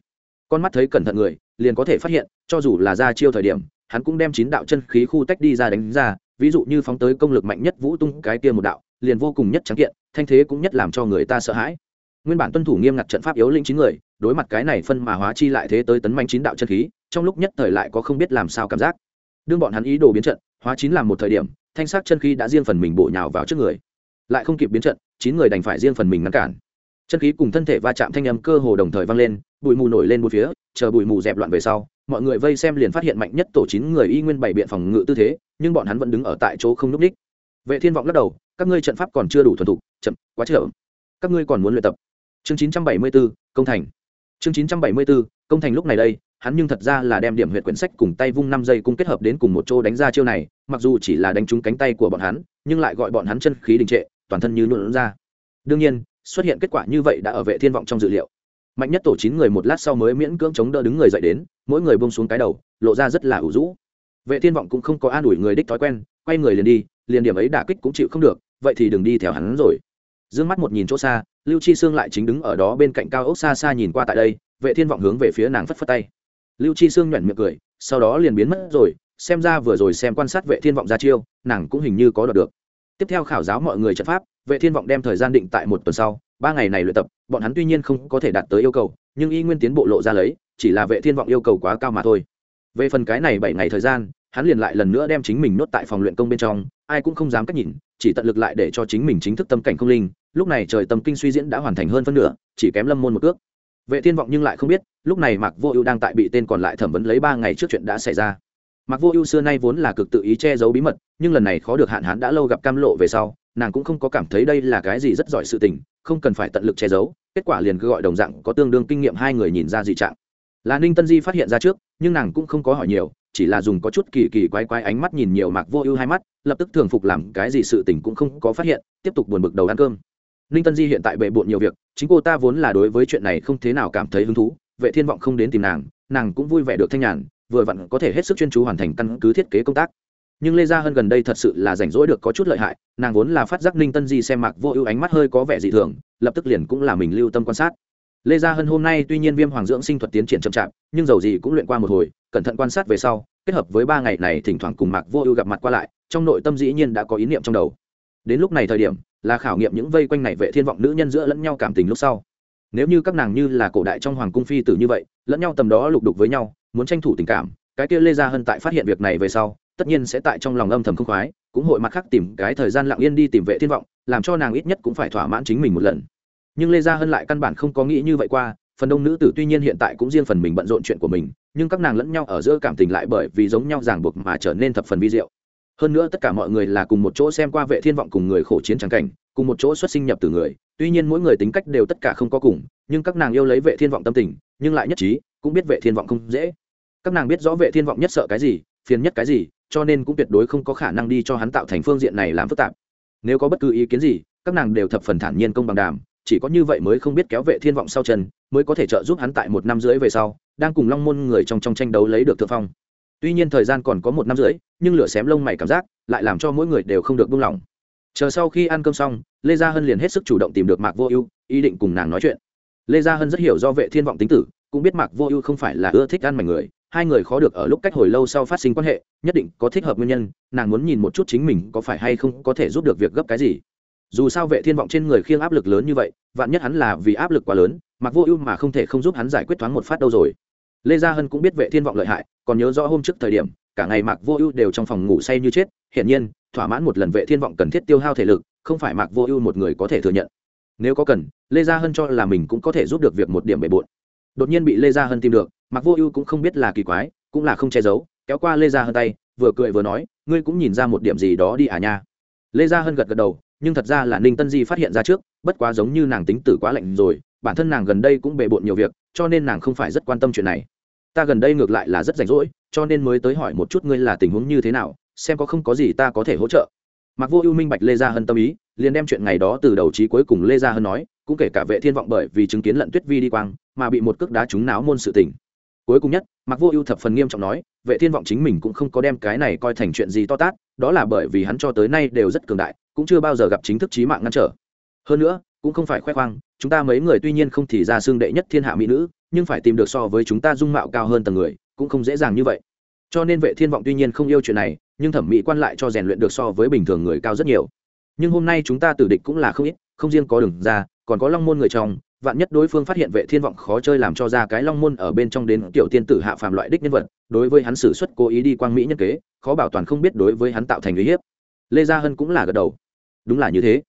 Con mắt thấy cẩn thận người, liền có thể phát hiện, cho dù là ra chiêu thời điểm, hắn cũng đem chín đạo chân khí khu tách đi ra đánh ra, ví dụ như phóng tới công lực mạnh nhất vũ tung cái kia một đạo, liền vô cùng nhất trắng kiện, thanh thế cũng nhất làm cho người ta sợ hãi. Nguyên bản tuân thủ nghiêm ngặt trận pháp yếu linh chín người, đối mặt cái này phân mà hóa chi lại thế tới tấn manh chín đạo chân khí, trong lúc nhất thời lại có không biết làm sao cảm giác. Đương bọn hắn ý đồ biến trận, hóa chín làm một thời điểm, thanh sắc chân khí đã riêng phần mình bổ nhào vào trước người lại không kịp biến trận chín người đành phải riêng phần mình ngăn cản. Chân khí cùng thân thể va chạm thanh âm cơ hồ đồng thời vang lên bụi mù nổi lên một phía chờ bụi mù dẹp loạn về sau mọi người vây xem liền phát hiện mạnh nhất tổ chín người y nguyên bảy biện phòng ngự tư thế nhưng bọn hắn vẫn đứng ở tại chỗ không núp đích vệ thiên vọng lắc đầu các ngươi trận pháp còn chưa đủ thuần thục chậm quá chậm. Các ngươi còn muốn luyện tập. Chương 974, công thành. Chương 974, công thành lúc này đây hắn nhưng thật ra là đem điểm huyệt quyển sách cùng tay vung năm giây cung kết hợp đến cùng một chỗ đánh ra chiêu này mặc dù chỉ là đánh trúng cánh tay của bọn hắn nhưng lại gọi bọn hắn chân khí đình trệ toàn thân như nhuộn ra. Đương nhiên, xuất hiện kết quả như vậy đã ở vệ thiên vọng trong dự liệu. Mạnh nhất tổ chín người một lát sau mới miễn cưỡng chống đỡ đứng người dậy đến, mỗi người bông xuống cái đầu, lộ ra rất là ủ rũ. Vệ thiên vọng cũng không có an ủi người đích thói quen, quay người liền đi, liền điểm ấy đả kích cũng chịu không được, vậy thì đừng đi theo hắn rồi. Dương mắt một nhìn chỗ xa, lưu chi sương lại chính đứng ở đó bên cạnh cao ốc xa xa nhìn qua tại đây, vệ thiên vọng hướng về phía nàng phất phất tay. Lưu chi sương nhoẻn miệng cười, sau đó liền biến mất rồi, xem ra vừa rồi xem quan sát vệ thiên vọng ra chiêu, nàng cũng hình như có đọc được tiếp theo khảo giáo mọi người trận pháp, vệ thiên vọng đem thời gian định tại một tuần sau, ba ngày này luyện tập, bọn hắn tuy nhiên không có thể đạt tới yêu cầu, nhưng y nguyên tiến bộ lộ ra lấy, chỉ là vệ thiên vọng yêu cầu quá cao mà thôi. Về phần cái này bảy ngày thời gian, hắn liền lại lần nữa đem chính mình nốt tại phòng luyện công bên trong, ai cũng không dám cách nhìn, chỉ tận lực lại để cho chính mình chính thức tâm cảnh không linh, lúc này trời tâm kinh suy diễn đã hoàn thành hơn phân nửa, chỉ kém lâm môn một cước. Vệ thiên vọng nhưng lại không biết, lúc này mạc vô ưu đang tại bị tên còn lại thẩm vấn lấy ba ngày trước chuyện đã xảy ra. Mạc vô ưu xưa nay vốn là cực tự ý che giấu bí mật nhưng lần này khó được hạn hán đã lâu gặp cam lộ về sau, nàng cũng không có cảm thấy đây là cái gì rất giỏi sự tình, không cần phải tận lực che giấu, kết quả liền cứ gọi đồng dạng có tương đương kinh nghiệm hai người nhìn ra dị trạng. Là ninh tân di phát hiện ra trước, nhưng nàng cũng không có hỏi nhiều, chỉ là dùng có chút kỳ kỳ quái quái ánh mắt nhìn nhiều mạc vô ưu hai mắt, lập tức thường phục làm cái gì sự tình cũng không có phát hiện, tiếp tục buồn bực đầu ăn cơm. Ninh tân di hiện tại bệ bộn nhiều việc, chính cô ta vốn là đối với chuyện này không thế nào cảm thấy hứng thú, vệ thiên vọng không đến tìm nàng nàng cũng vui vẻ được thanh nhàn, vừa vặn có thể hết sức chuyên chú hoàn thành căn cứ thiết kế công tác nhưng lê gia Hân gần đây thật sự là rảnh rỗi được có chút lợi hại, nàng vốn là phát giác ninh tân di xem mạc vô ưu ánh mắt hơi có vẻ dị thường, lập tức liền cũng là mình lưu tâm quan sát. Lê gia hân hôm nay tuy nhiên viêm hoàng dưỡng sinh thuật tiến triển chậm chạp, nhưng dầu gì cũng luyện qua một hồi, cẩn thận quan sát về sau, kết hợp với ba ngày này thỉnh thoảng cùng mạc vô ưu gặp mặt qua lại, trong nội tâm dĩ nhiên đã có ý niệm trong đầu. Đến lúc này thời điểm, là khảo nghiệm những vây quanh này vệ thiên vọng nữ nhân giữa lẫn nhau cảm tình lúc sau. Nếu như các nàng như là cổ đại trong hoàng cung phi tử như vậy, lẫn nhau tầm đó lục đục với nhau, muốn tranh thủ tình cảm, cái kia lê gia hân tại phát hiện việc này về sau tất nhiên sẽ tại trong lòng âm thầm không khoái, cũng hội mặt khác tìm cái thời gian lặng yên đi tìm vệ thiên vọng, làm cho nàng ít nhất cũng phải thỏa mãn chính mình một lần. Nhưng lê gia hân lại căn bản không có nghĩ như vậy qua, phần đông nữ tử tuy nhiên hiện tại cũng riêng phần mình bận rộn chuyện của mình, nhưng các nàng lẫn nhau ở giữa cảm tình lại bởi vì giống nhau ràng buộc mà trở nên thập phần vi diệu. Hơn nữa tất cả mọi người là cùng một chỗ xem qua vệ thiên vọng cùng người khổ chiến trắng cảnh, cùng một chỗ xuất sinh nhập từ người, tuy nhiên mỗi người tính cách đều tất cả không có cùng, nhưng các nàng yêu lấy vệ thiên vọng tâm tình, nhưng lại nhất trí, cũng biết vệ thiên vọng không dễ. Các nàng biết rõ vệ thiên vọng nhất sợ cái gì, phiền nhất cái gì cho nên cũng tuyệt đối không có khả năng đi cho hắn tạo thành phương diện này làm phức tạp. Nếu có bất cứ ý kiến gì, các nàng đều thập phần thản nhiên công bằng đàm, chỉ có như vậy mới không biết kéo vệ thiên vọng sau chân, mới có thể trợ giúp hắn tại một năm rưỡi về sau, đang cùng long môn người trong trong tranh đấu lấy được thượng phong. Tuy nhiên thời gian còn có một năm rưỡi, nhưng lửa xém lông mày cảm giác, lại làm cho mỗi người đều không được buông lỏng. Chờ sau khi ăn cơm xong, lê gia hân liền hết sức chủ động tìm được mạc vô ưu, ý định cùng nàng nói chuyện. Lê gia hân rất hiểu do vệ thiên vọng tính tử, cũng biết mạc vô ưu không phải là ưa thích ăn mảnh người hai người khó được ở lúc cách hồi lâu sau phát sinh quan hệ, nhất định có thích hợp nguyên nhân, nàng muốn nhìn một chút chính mình có phải hay không có thể giúp được việc gấp cái gì. Dù sao vệ thiên vọng trên người khiêng áp lực lớn như vậy, vạn nhất hắn là vì áp lực quá lớn, mặc vô ưu mà không thể không giúp hắn giải quyết thoáng một phát đâu rồi. Lê gia hân cũng biết vệ thiên vọng lợi hại, còn nhớ rõ hôm trước thời điểm, cả ngày mạc vô ưu đều trong phòng ngủ say như chết, hiển nhiên, thỏa mãn một lần vệ thiên vọng cần thiết tiêu hao thể lực, không phải mạc vô ưu một người có thể thừa nhận. Nếu có cần, lê gia hân cho là mình cũng có thể giúp được việc một điểm bề bộn. Đột nhiên bị lê gia hân tìm được mạc vô ưu cũng không biết là kỳ quái, cũng là không che giấu, kéo qua lê gia hân tay, vừa cười vừa nói, ngươi cũng nhìn ra một điểm gì đó đi à nha. Lê gia hân gật gật đầu, nhưng thật ra là ninh tân di phát hiện ra trước, bất quá giống như nàng tính tử quá lạnh rồi, bản thân nàng gần đây cũng bề bộn nhiều việc, cho nên nàng không phải rất quan tâm chuyện này. Ta gần đây ngược lại là rất rảnh rỗi, cho nên mới tới hỏi một chút ngươi là tình huống như thế nào, xem có không có gì ta có thể hỗ trợ. Mặc vô ưu minh bạch lê gia hân tâm ý, liền đem chuyện ngày đó từ đầu trí cuối cùng lê gia hân nói, cũng kể cả vệ thiên vọng bởi vì chứng kiến lận tuyết vi đi quang, mà bị một cước đá trúng náo môn sự tình cuối cùng nhất mặc vô ưu thập phần nghiêm trọng nói, vệ thiên vọng chính mình cũng không có đem cái này coi thành chuyện gì to tát, đó là bởi vì hắn cho tới nay đều rất cường đại, cũng chưa bao giờ gặp chính thức trí mạng ngăn trở. Hơn nữa, cũng không phải khoe khoang, chúng ta mấy người tuy nhiên không thì ra xương đệ nhất thiên hạ mỹ nữ, nhưng phải tìm được so với chúng ta dung mạo cao hơn tầng người, cũng không dễ dàng như vậy. Cho nên vệ thiên vọng tuy nhiên không yêu chuyện này, nhưng thẩm mỹ quan lại cho rèn luyện được so với bình thường người cao rất nhiều. Nhưng hôm nay chúng ta tử địch cũng là không ít, không riêng có đường ra còn có long môn người trong vạn nhất đối phương phát hiện vệ thiên vọng khó chơi làm cho ra cái long môn ở bên trong đến tiểu tiên tử hạ phàm loại đích nhân vật, đối với hắn xử xuất cố ý đi quang mỹ nhân kế, khó bảo toàn không biết đối với hắn tạo thành uy hiếp. Lê gia hân cũng là gật đầu. Đúng là như thế.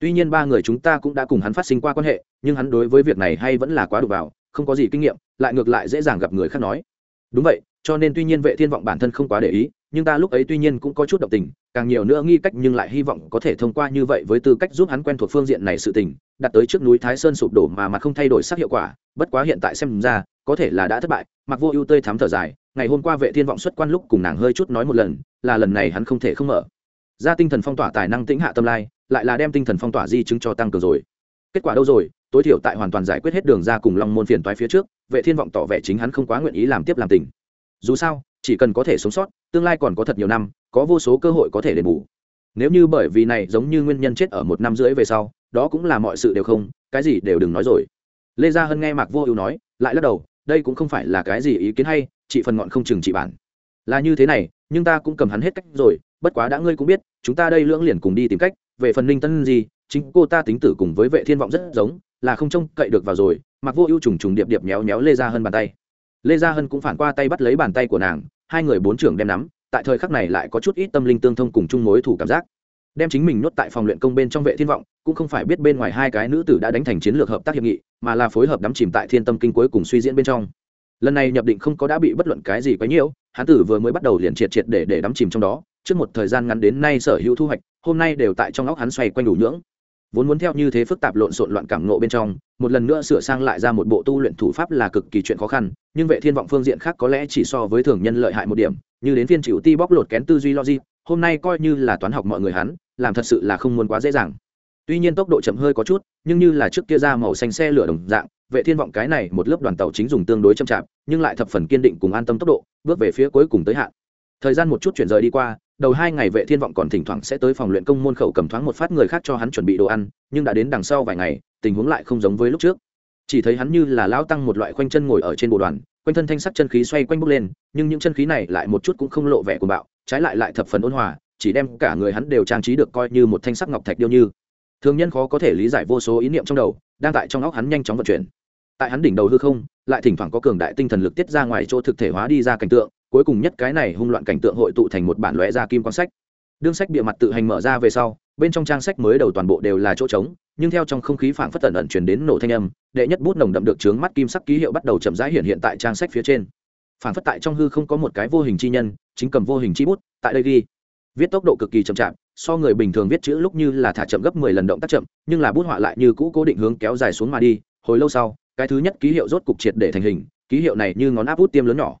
Tuy nhiên ba người chúng ta cũng đã cùng hắn phát sinh qua quan hệ, nhưng hắn đối với việc này hay vẫn là quá đục vào, không có gì kinh nghiệm, lại ngược lại dễ dàng gặp người khác nói. Đúng vậy cho nên tuy nhiên vệ thiên vọng bản thân không quá để ý, nhưng ta lúc ấy tuy nhiên cũng có chút động tình, càng nhiều nữa nghi cách nhưng lại hy vọng có thể thông qua như vậy với tư cách giúp hắn quen thuộc phương diện này sự tình đặt tới trước núi thái sơn sụp đổ mà mà không thay đổi sắc hiệu quả, bất quá hiện tại xem ra, có thể là đã thất bại, mặc vô ưu tơi thám thở dài, ngày hôm qua vệ thiên vọng xuất quan lúc cùng nàng hơi chút nói một lần, là lần này hắn không thể không mở. Ra tinh thần phong tỏa tài năng tĩnh hạ tâm lai, lại là đem tinh thần phong tỏa di chứng cho tăng cường rồi. Kết quả đâu rồi? Tối thiểu tại hoàn toàn giải quyết hết đường ra cùng long môn phiền toái phía trước, vệ thiên vọng tỏ vẻ chính hắn không quá nguyện ý làm tiếp làm tình dù sao, chỉ cần có thể sống sót, tương lai còn có thật nhiều năm, có vô số cơ hội có thể đền bù. Nếu như bởi vì này giống như nguyên nhân chết ở một năm rưỡi về sau, đó cũng là mọi sự đều không, cái gì đều đừng nói rồi. Lê gia hân nghe mạc vô ưu nói, lại lắc đầu, đây cũng không phải là cái gì ý kiến hay, chị phần ngọn không chừng chị bản là như thế này, nhưng ta cũng cầm hắn hết cách rồi, bất quá đã ngươi cũng biết, chúng ta đây lưỡng liền cùng đi tìm cách, về phần ninh tân gì chính cô ta tính tử cùng với vệ thiên vọng rất giống, là không trông cậy được vào rồi mặc vô ưu trùng trùng điệp điệp méo méo lê gia hân bàn tay lê gia hân cũng phản qua tay bắt lấy bàn tay của nàng, hai người bốn trưởng đem nắm, tại thời khắc này lại có chút ít tâm linh tương thông cùng chung mối thủ cảm giác. Đem chính mình nuốt tại phòng luyện công bên trong vệ thiên vọng, cũng không phải biết bên ngoài hai cái nữ tử đã đánh thành chiến lược hợp tác hiệp nghị, mà là phối hợp đắm chìm tại thiên tâm kinh cuối cùng suy diễn bên trong. Lần này nhập định không có đã bị bất luận cái gì quấy nhiễu hán tử vừa mới bắt đầu liền triệt triệt để để đắm chìm trong đó, trước một thời gian ngắn đến nay sở hữu thu hoạch, hôm nay đều tại trong óc hắn xoay quanh đủ nhưỡng vốn muốn theo như thế phức tạp lộn xộn loạn cảm nộ bên trong, một lần nữa sửa sang lại ra một bộ tu luyện thủ pháp là cực kỳ chuyện khó khăn, nhưng vệ thiên vọng phương diện khác có lẽ chỉ so với thường nhân lợi hại một điểm, như đến phiên chịu ti bóc lột kén tư duy logic, hôm nay coi như là toán học mọi người hắn, làm thật sự là không muốn quá dễ dàng. Tuy nhiên tốc độ chậm hơi có chút, nhưng như là trước kia ra màu xanh xe lửa đồng dạng, vệ thiên vọng cái này một lớp đoàn tàu chính dùng tương đối chậm chạp, nhưng lại thập phần kiên định cùng an tâm tốc độ, bước về phía cuối cùng tới hạn. Thời gian một chút chuyển rời đi qua đầu hai ngày vệ thiên vọng còn thỉnh thoảng sẽ tới phòng luyện công môn khẩu cầm thoáng một phát người khác cho hắn chuẩn bị đồ ăn, nhưng đã đến đằng sau vài ngày, tình huống lại không giống với lúc trước. Chỉ thấy hắn như là lão tăng một loại khoanh chân ngồi ở trên bộ đoàn, quanh thân thanh sắc chân khí xoay quanh bốc lên, nhưng những chân khí này lại một chút cũng không lộ vẻ của bạo, trái lại lại thập phần ôn hòa, chỉ đem cả người hắn đều trang trí được coi như một thanh sắc ngọc thạch điêu như. Thường nhân khó có thể lý giải vô số ý niệm trong đầu, đang tại trong óc hắn nhanh chóng vận chuyển. Tại hắn đỉnh đầu hư không, lại thỉnh thoảng có cường đại tinh thần lực tiết ra ngoài chỗ thực thể hóa đi ra cảnh tượng cuối cùng nhất cái này hung loạn cảnh tượng hội tụ thành một bản lóe ra kim quan sách. Đương sách bịa mặt tự hành mở ra về sau, bên trong trang sách mới đầu toàn bộ đều là chỗ trống, nhưng theo trong không khí phảng phất tẩn ẩn chuyển đến nổ thanh âm, đệ nhất bút nồng đậm được trướng mắt kim sắc ký hiệu bắt đầu chậm rãi hiện hiện tại trang sách phía trên. Phảng phất tại trong hư không có một cái vô hình chi nhân, chính cầm vô hình chi bút, tại đây ghi. Viết tốc độ cực kỳ chậm chạp, so người bình thường viết chữ lúc như là thả chậm gấp mười lần động tác chậm, nhưng là bút họa lại như cũ cố định hướng kéo dài xuống mà đi. Hồi lâu sau, cái thứ nhất ký hiệu rốt cục triệt để thành hình, ký hiệu này như ngón áp bút tiêm lớn nhỏ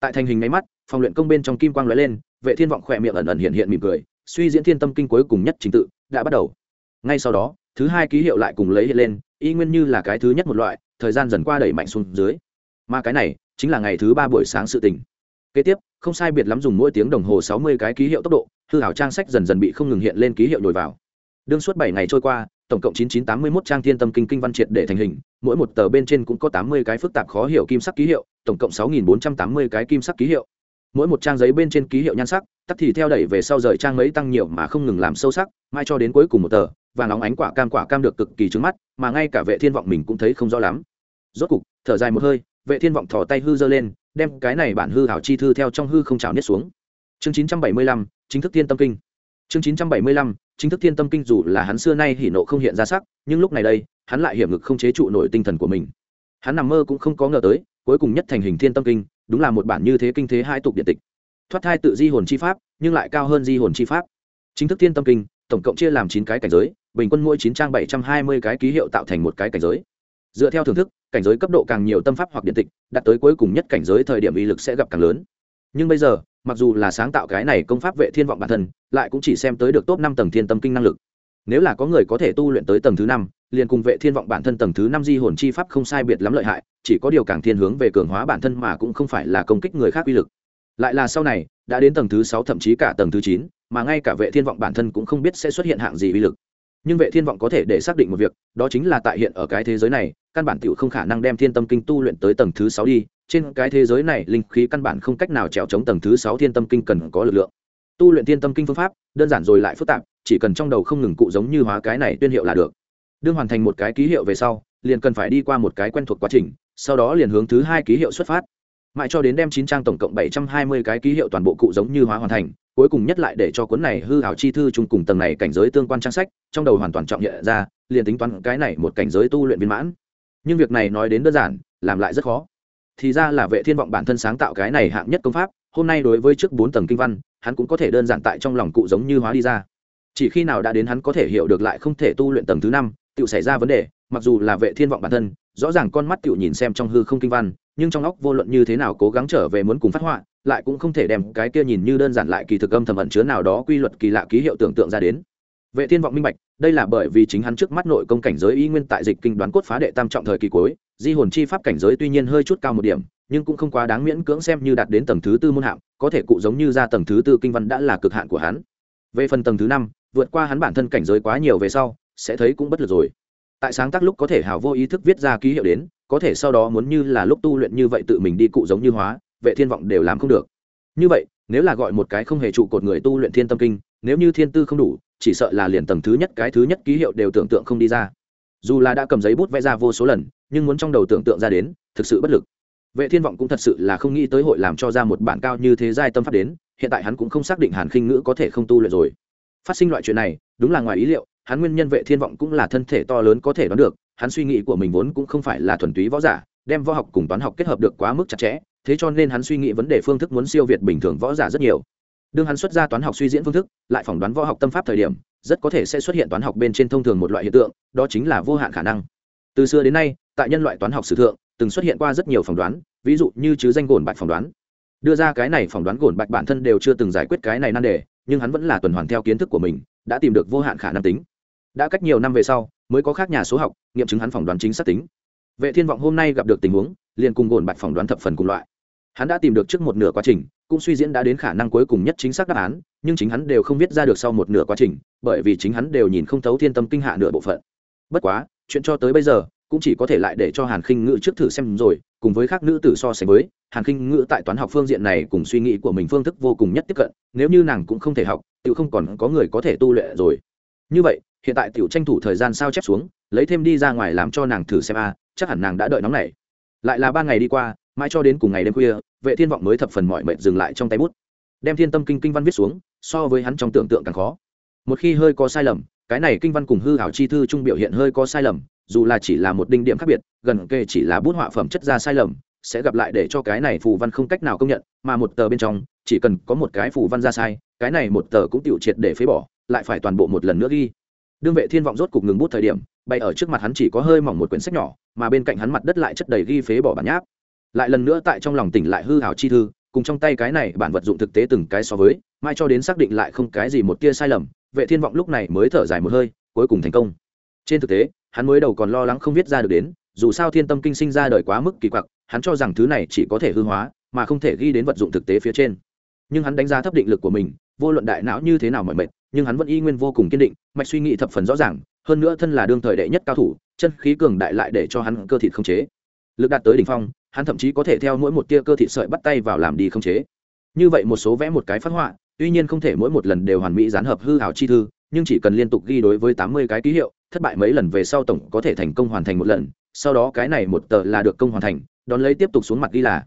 tại thành hình ngay mắt, phòng luyện công bên trong kim quang lóe lên, vệ thiên vọng khỏe miệng ẩn ẩn hiện hiện mỉm cười, suy diễn thiên tâm kinh cuối cùng nhất trình tự, đã bắt đầu. Ngay sau đó, thứ hai ký hiệu lại cùng lấy hiện lên, y nguyên như là cái thứ nhất một loại, thời gian dần qua đẩy mạnh xuống dưới. Mà cái này, chính là ngày thứ ba buổi sáng sự tình. Kế tiếp, không sai biệt lắm dùng mỗi tiếng đồng hồ sáu mươi cái ký hiệu tốc độ, hư hảo trang sách dần dần bị không ngừng hiện lên ký hiệu nhồi vào. Đương suốt bảy ngày trôi qua, tổng cộng chín chín tám mươi 9981 trang thiên tâm kinh kinh văn triệt để thành hình, mỗi một tờ bên trên cũng có tám mươi cái phức tạp khó hiểu kim sắc ký hiệu tổng cộng sáu nghìn bốn trăm tám mươi cái kim sắc ký hiệu. Mỗi một trang giấy bên trên ký hiệu nhan sắc tắt thì theo đẩy về sau rời trang mấy tăng nhiều mà không ngừng làm sâu sắc mai cho đến cuối cùng một tờ và nóng ánh quả cam quả cam được cực kỳ trứng mắt mà ngay cả vệ thiên vọng mình cũng thấy không rõ lắm. Rốt cục thở dài một hơi vệ thiên vọng thò tay hư dơ lên đem cái này bản hư hảo chi thư theo trong hư không trào niết xuống. Chương 975, chính thức thiên tâm kinh. Chương 975, chính thức thiên tâm kinh dù là hắn xưa nay hỉ nộ không hiện ra sắc nhưng lúc này đây hắn lại hiểm ngực không chế trụ nổi tinh thần của mình. Hắn nằm mơ cũng không có ngờ tới cuối cùng nhất thành hình thiên tâm kinh, đúng là một bản như thế kinh thế hai tục điện tịch. Thoát thai tự di hồn chi pháp, nhưng lại cao hơn di hồn chi pháp. Chính thức thiên tâm kinh, tổng cộng chia làm chín cái cảnh giới, bình quân mỗi chín trang bảy trăm hai mươi cái ký hiệu tạo thành một cái cảnh giới. Dựa theo thưởng thức, cảnh giới cấp độ càng nhiều tâm pháp hoặc điện tịch, đạt tới cuối cùng nhất cảnh giới thời điểm uy lực sẽ gặp càng lớn. Nhưng bây giờ, mặc dù là sáng tạo cái này công pháp vệ thiên vọng bản thân, lại cũng chỉ xem tới được top năm tầng thiên tâm kinh năng lực nếu là có người có thể tu luyện tới tầng thứ năm, liền cùng vệ thiên vọng bản thân tầng thứ năm di hồn chi pháp không sai biệt lắm lợi hại, chỉ có điều càng thiên hướng về cường hóa bản thân mà cũng không phải là công kích người khác uy lực. Lại là sau này, đã đến tầng thứ sáu thậm chí cả tầng thứ chín, mà ngay cả vệ thiên vọng bản thân cũng không biết sẽ xuất hiện hạng gì uy lực. Nhưng vệ thiên vọng có thể để xác định một việc, đó chính là tại hiện ở cái thế giới này, căn bản tiểu không khả năng đem thiên tâm kinh tu luyện tới tầng thứ sáu đi, trên cái thế giới này linh khí căn bản không cách nào trèo chống tầng thứ sáu thiên tâm kinh cần có lực lượng. Tu luyện thiên tâm kinh phương pháp, đơn giản rồi lại phức tạp chỉ cần trong đầu không ngừng cụ giống như hóa cái này tuyên hiệu là được. Đương hoàn thành một cái ký hiệu về sau, liền cần phải đi qua một cái quen thuộc quá trình, sau đó liền hướng thứ hai ký hiệu xuất phát. Mãi cho đến đem chín trang tổng cộng bảy trăm hai mươi cái ký hiệu toàn bộ cụ giống như hóa hoàn thành, cuối cùng nhất lại để cho cuốn này hư hảo chi thư chung cùng tầng này cảnh giới tương quan trang sách, trong đầu hoàn toàn trọng nhận ra, liền tính toán cái này một cảnh giới tu luyện viên mãn. Nhưng việc này nói đến đơn giản, làm lại rất khó. Thì ra là vệ thiên vọng bản thân sáng tạo cái này hạng nhất công pháp, hôm nay đối với trước bốn tầng kinh văn, hắn cũng có thể đơn giản tại trong lòng cụ giống như hóa đi ra chỉ khi nào đã đến hắn có thể hiểu được lại không thể tu luyện tầng thứ năm tự xảy ra vấn đề, mặc dù là vệ thiên vọng bản thân, rõ ràng con mắt tự nhìn xem trong hư không kinh văn, nhưng trong óc vô luận như thế nào cố gắng trở về muốn cùng phát họa, lại cũng không thể đem cái kia nhìn như đơn giản lại kỳ thực âm thầm ẩn chứa nào đó quy luật kỳ lạ ký hiệu tưởng tượng ra đến. Vệ thiên vọng minh bạch, đây là bởi vì chính hắn trước mắt nội công cảnh giới y nguyên tại dịch kinh đoán cốt phá đệ tam trọng thời kỳ cuối, di hồn chi pháp cảnh giới tuy nhiên hơi chút cao một điểm, nhưng cũng không quá đáng miễn cưỡng xem như đạt đến tầng thứ tư môn hạng, có thể cụ giống như ra tầng thứ tư kinh văn đã là cực hạn của hắn. Về phần tầng thứ năm vượt qua hắn bản thân cảnh giới quá nhiều về sau, sẽ thấy cũng bất lực rồi. Tại sáng tác lúc có thể hào vô ý thức viết ra ký hiệu đến, có thể sau đó muốn như là lúc tu luyện như vậy tự mình đi cụ giống như hóa, vệ thiên vọng đều làm không được. Như vậy, nếu là gọi một cái không hề trụ cột người tu luyện thiên tâm kinh, nếu như thiên tư không đủ, chỉ sợ là liền tầng thứ nhất, cái thứ nhất ký hiệu đều tưởng tượng không đi ra. Dù là đã cầm giấy bút vẽ ra vô số lần, nhưng muốn trong đầu tưởng tượng ra đến, thực sự bất lực. Vệ thiên vọng cũng thật sự là không nghĩ tới hội làm cho ra một bản cao như thế giai tâm pháp đến, hiện tại hắn cũng không xác định hàn khinh ngữ có thể không tu luyện rồi phát sinh loại chuyện này, đúng là ngoài ý liệu, hắn nguyên nhân vệ thiên vọng cũng là thân thể to lớn có thể đoán được, hắn suy nghĩ của mình vốn cũng không phải là thuần túy võ giả, đem võ học cùng toán học kết hợp được quá mức chặt chẽ, thế cho nên hắn suy nghĩ vấn đề phương thức muốn siêu việt bình thường võ giả rất nhiều. Đương hắn xuất ra toán học suy diễn phương thức, lại phỏng đoán võ học tâm pháp thời điểm, rất có thể sẽ xuất hiện toán học bên trên thông thường một loại hiện tượng, đó chính là vô hạn khả năng. Từ xưa đến nay, tại nhân loại toán học sử thượng, từng xuất hiện qua rất nhiều phỏng đoán, ví dụ như chứ danh gồn bạch phỏng đoán. Đưa ra cái này phỏng đoán gồn bạch bản thân đều chưa từng giải quyết cái này nan đề nhưng hắn vẫn là tuần hoàn theo kiến thức của mình, đã tìm được vô hạn khả năng tính. Đã cách nhiều năm về sau, mới có khác nhà số học, nghiệm chứng hắn phỏng đoán chính xác tính. Vệ thiên vọng hôm nay gặp được tình huống, liền cùng gồn bạch phỏng đoán thập phần cùng loại. Hắn đã tìm được trước một nửa quá trình, cũng suy diễn đã đến khả năng cuối cùng nhất chính xác đáp án, nhưng chính hắn đều không viết ra được sau một nửa quá trình, bởi vì chính hắn đều nhìn không thấu thiên tâm kinh hạ nửa bộ phận. Bất quá, chuyện cho tới bây giờ cũng chỉ có thể lại để cho hàn khinh ngữ trước thử xem rồi, cùng với các nữ tử so sánh với, hàn khinh ngữ tại toán học phương diện này cùng suy nghĩ của mình phương thức vô cùng nhất tiếp cận, nếu như nàng cũng không thể học tự không còn có người có thể tu luyện rồi. Như vậy, hiện tại tiểu tranh thủ thời gian sao chép xuống, lấy thêm đi ra ngoài làm cho nàng thử xem a, chắc hẳn nàng đã đợi nóng này lại là ba ngày đi qua, mãi cho đến cùng ngày đêm khuya, vệ thiên vọng mới thập phần mọi mệt dừng lại trong tay bút. Đem thiên tâm kinh kinh văn viết xuống, so với hắn trong tưởng tượng càng khó. Một khi hơi có sai lầm, cái này kinh văn cùng hư hảo chi thư trung biểu hiện hơi có sai lầm dù là chỉ là một đinh điểm khác biệt, gần kề chỉ là bút họa phẩm chất ra sai lầm, sẽ gặp lại để cho cái này phù văn không cách nào công nhận, mà một tờ bên trong, chỉ cần có một cái phù văn ra sai, cái này một tờ cũng tiểu triệt để phế bỏ, lại phải toàn bộ một lần nữa ghi. Đương vệ thiên vọng rốt cục ngừng bút thời điểm, bay ở trước mặt hắn chỉ có hơi mỏng một quyển sách nhỏ, mà bên cạnh hắn mặt đất lại chất đầy ghi phế bỏ bản nháp. Lại lần nữa tại trong lòng tỉnh lại hư hảo chi thư, cùng trong tay cái này bản vật dụng thực tế từng cái so với, mai cho đến xác định lại không cái gì một tia sai lầm, vệ thiên vọng lúc này mới thở dài một hơi, cuối cùng thành công. Trên thực tế hắn mới đầu còn lo lắng không viết ra được đến, dù sao thiên tâm kinh sinh ra đời quá mức kỳ quặc, hắn cho rằng thứ này chỉ có thể hư hóa, mà không thể ghi đến vật dụng thực tế phía trên. Nhưng hắn đánh giá thấp định lực của mình, vô luận đại não như thế nào mọi mệt, nhưng hắn vẫn y nguyên vô cùng kiên định, mạch suy nghĩ thập phần rõ ràng, hơn nữa thân là đương thời đệ nhất cao thủ, chân khí cường đại lại để cho hắn cơ thịt không chế. Lực đạt tới đỉnh phong, hắn thậm chí có thể theo mỗi một tia cơ thịt sợi bắt tay vào làm đi không chế. Như vậy một số vẽ một cái phát họa, tuy nhiên không thể mỗi một lần đều hoàn mỹ gián hợp hư hảo chi thư, nhưng chỉ cần liên tục ghi đối với tám mươi cái ký hiệu thất bại mấy lần về sau tổng có thể thành công hoàn thành một lần, sau đó cái này một tờ là được công hoàn thành, đón lấy tiếp tục xuống mặt ghi là.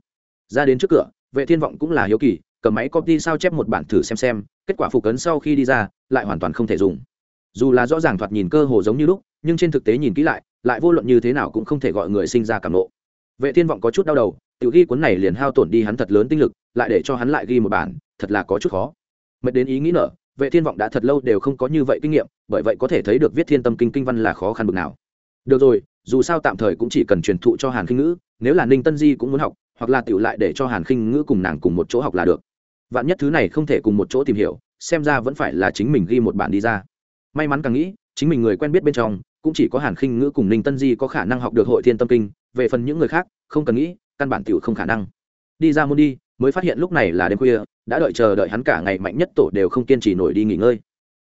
Ra đến trước cửa, vệ thiên vọng cũng là hiếu kỳ, cầm máy copy sao chép một bản thử xem xem, kết quả phục ấn sau khi đi ra, lại hoàn toàn không thể dùng. Dù là rõ ràng thoạt nhìn cơ hồ giống như lúc, nhưng trên thực tế nhìn kỹ lại lại vô luận như thế nào cũng không thể gọi người sinh ra cảm nộ. Vệ thiên vọng có chút đau đầu tự ghi cuốn này liền hao tổn đi hắn thật lớn tinh lực, lại để cho hắn lại ghi một bản, thật là có chút khó. Mệt đến ý nghĩ nở vệ thiên vọng đã thật lâu đều không có như vậy kinh nghiệm, bởi vậy có thể thấy được viết thiên tâm kinh kinh văn là khó khăn bực nào. Được rồi, dù sao tạm thời cũng chỉ cần truyền thụ cho hàn khinh ngữ, nếu là ninh tân di cũng muốn học, hoặc là tiểu lại để cho hàn khinh ngữ cùng nàng cùng một chỗ học là được. Vạn nhất thứ này không thể cùng một chỗ tìm hiểu, xem ra vẫn phải là chính mình ghi một bản đi ra. May mắn càng nghĩ, chính mình người quen biết bên trong, cũng chỉ có hàn khinh ngữ cùng ninh tân di có khả năng học được hội thiên tâm kinh, về phần những người khác, không cần nghĩ, căn bản tiểu không khả năng. Đi ra môn đi, mới phát hiện lúc này là đêm khuya đã đợi chờ đợi hắn cả ngày mạnh nhất tổ đều không kiên trì nổi đi nghỉ ngơi.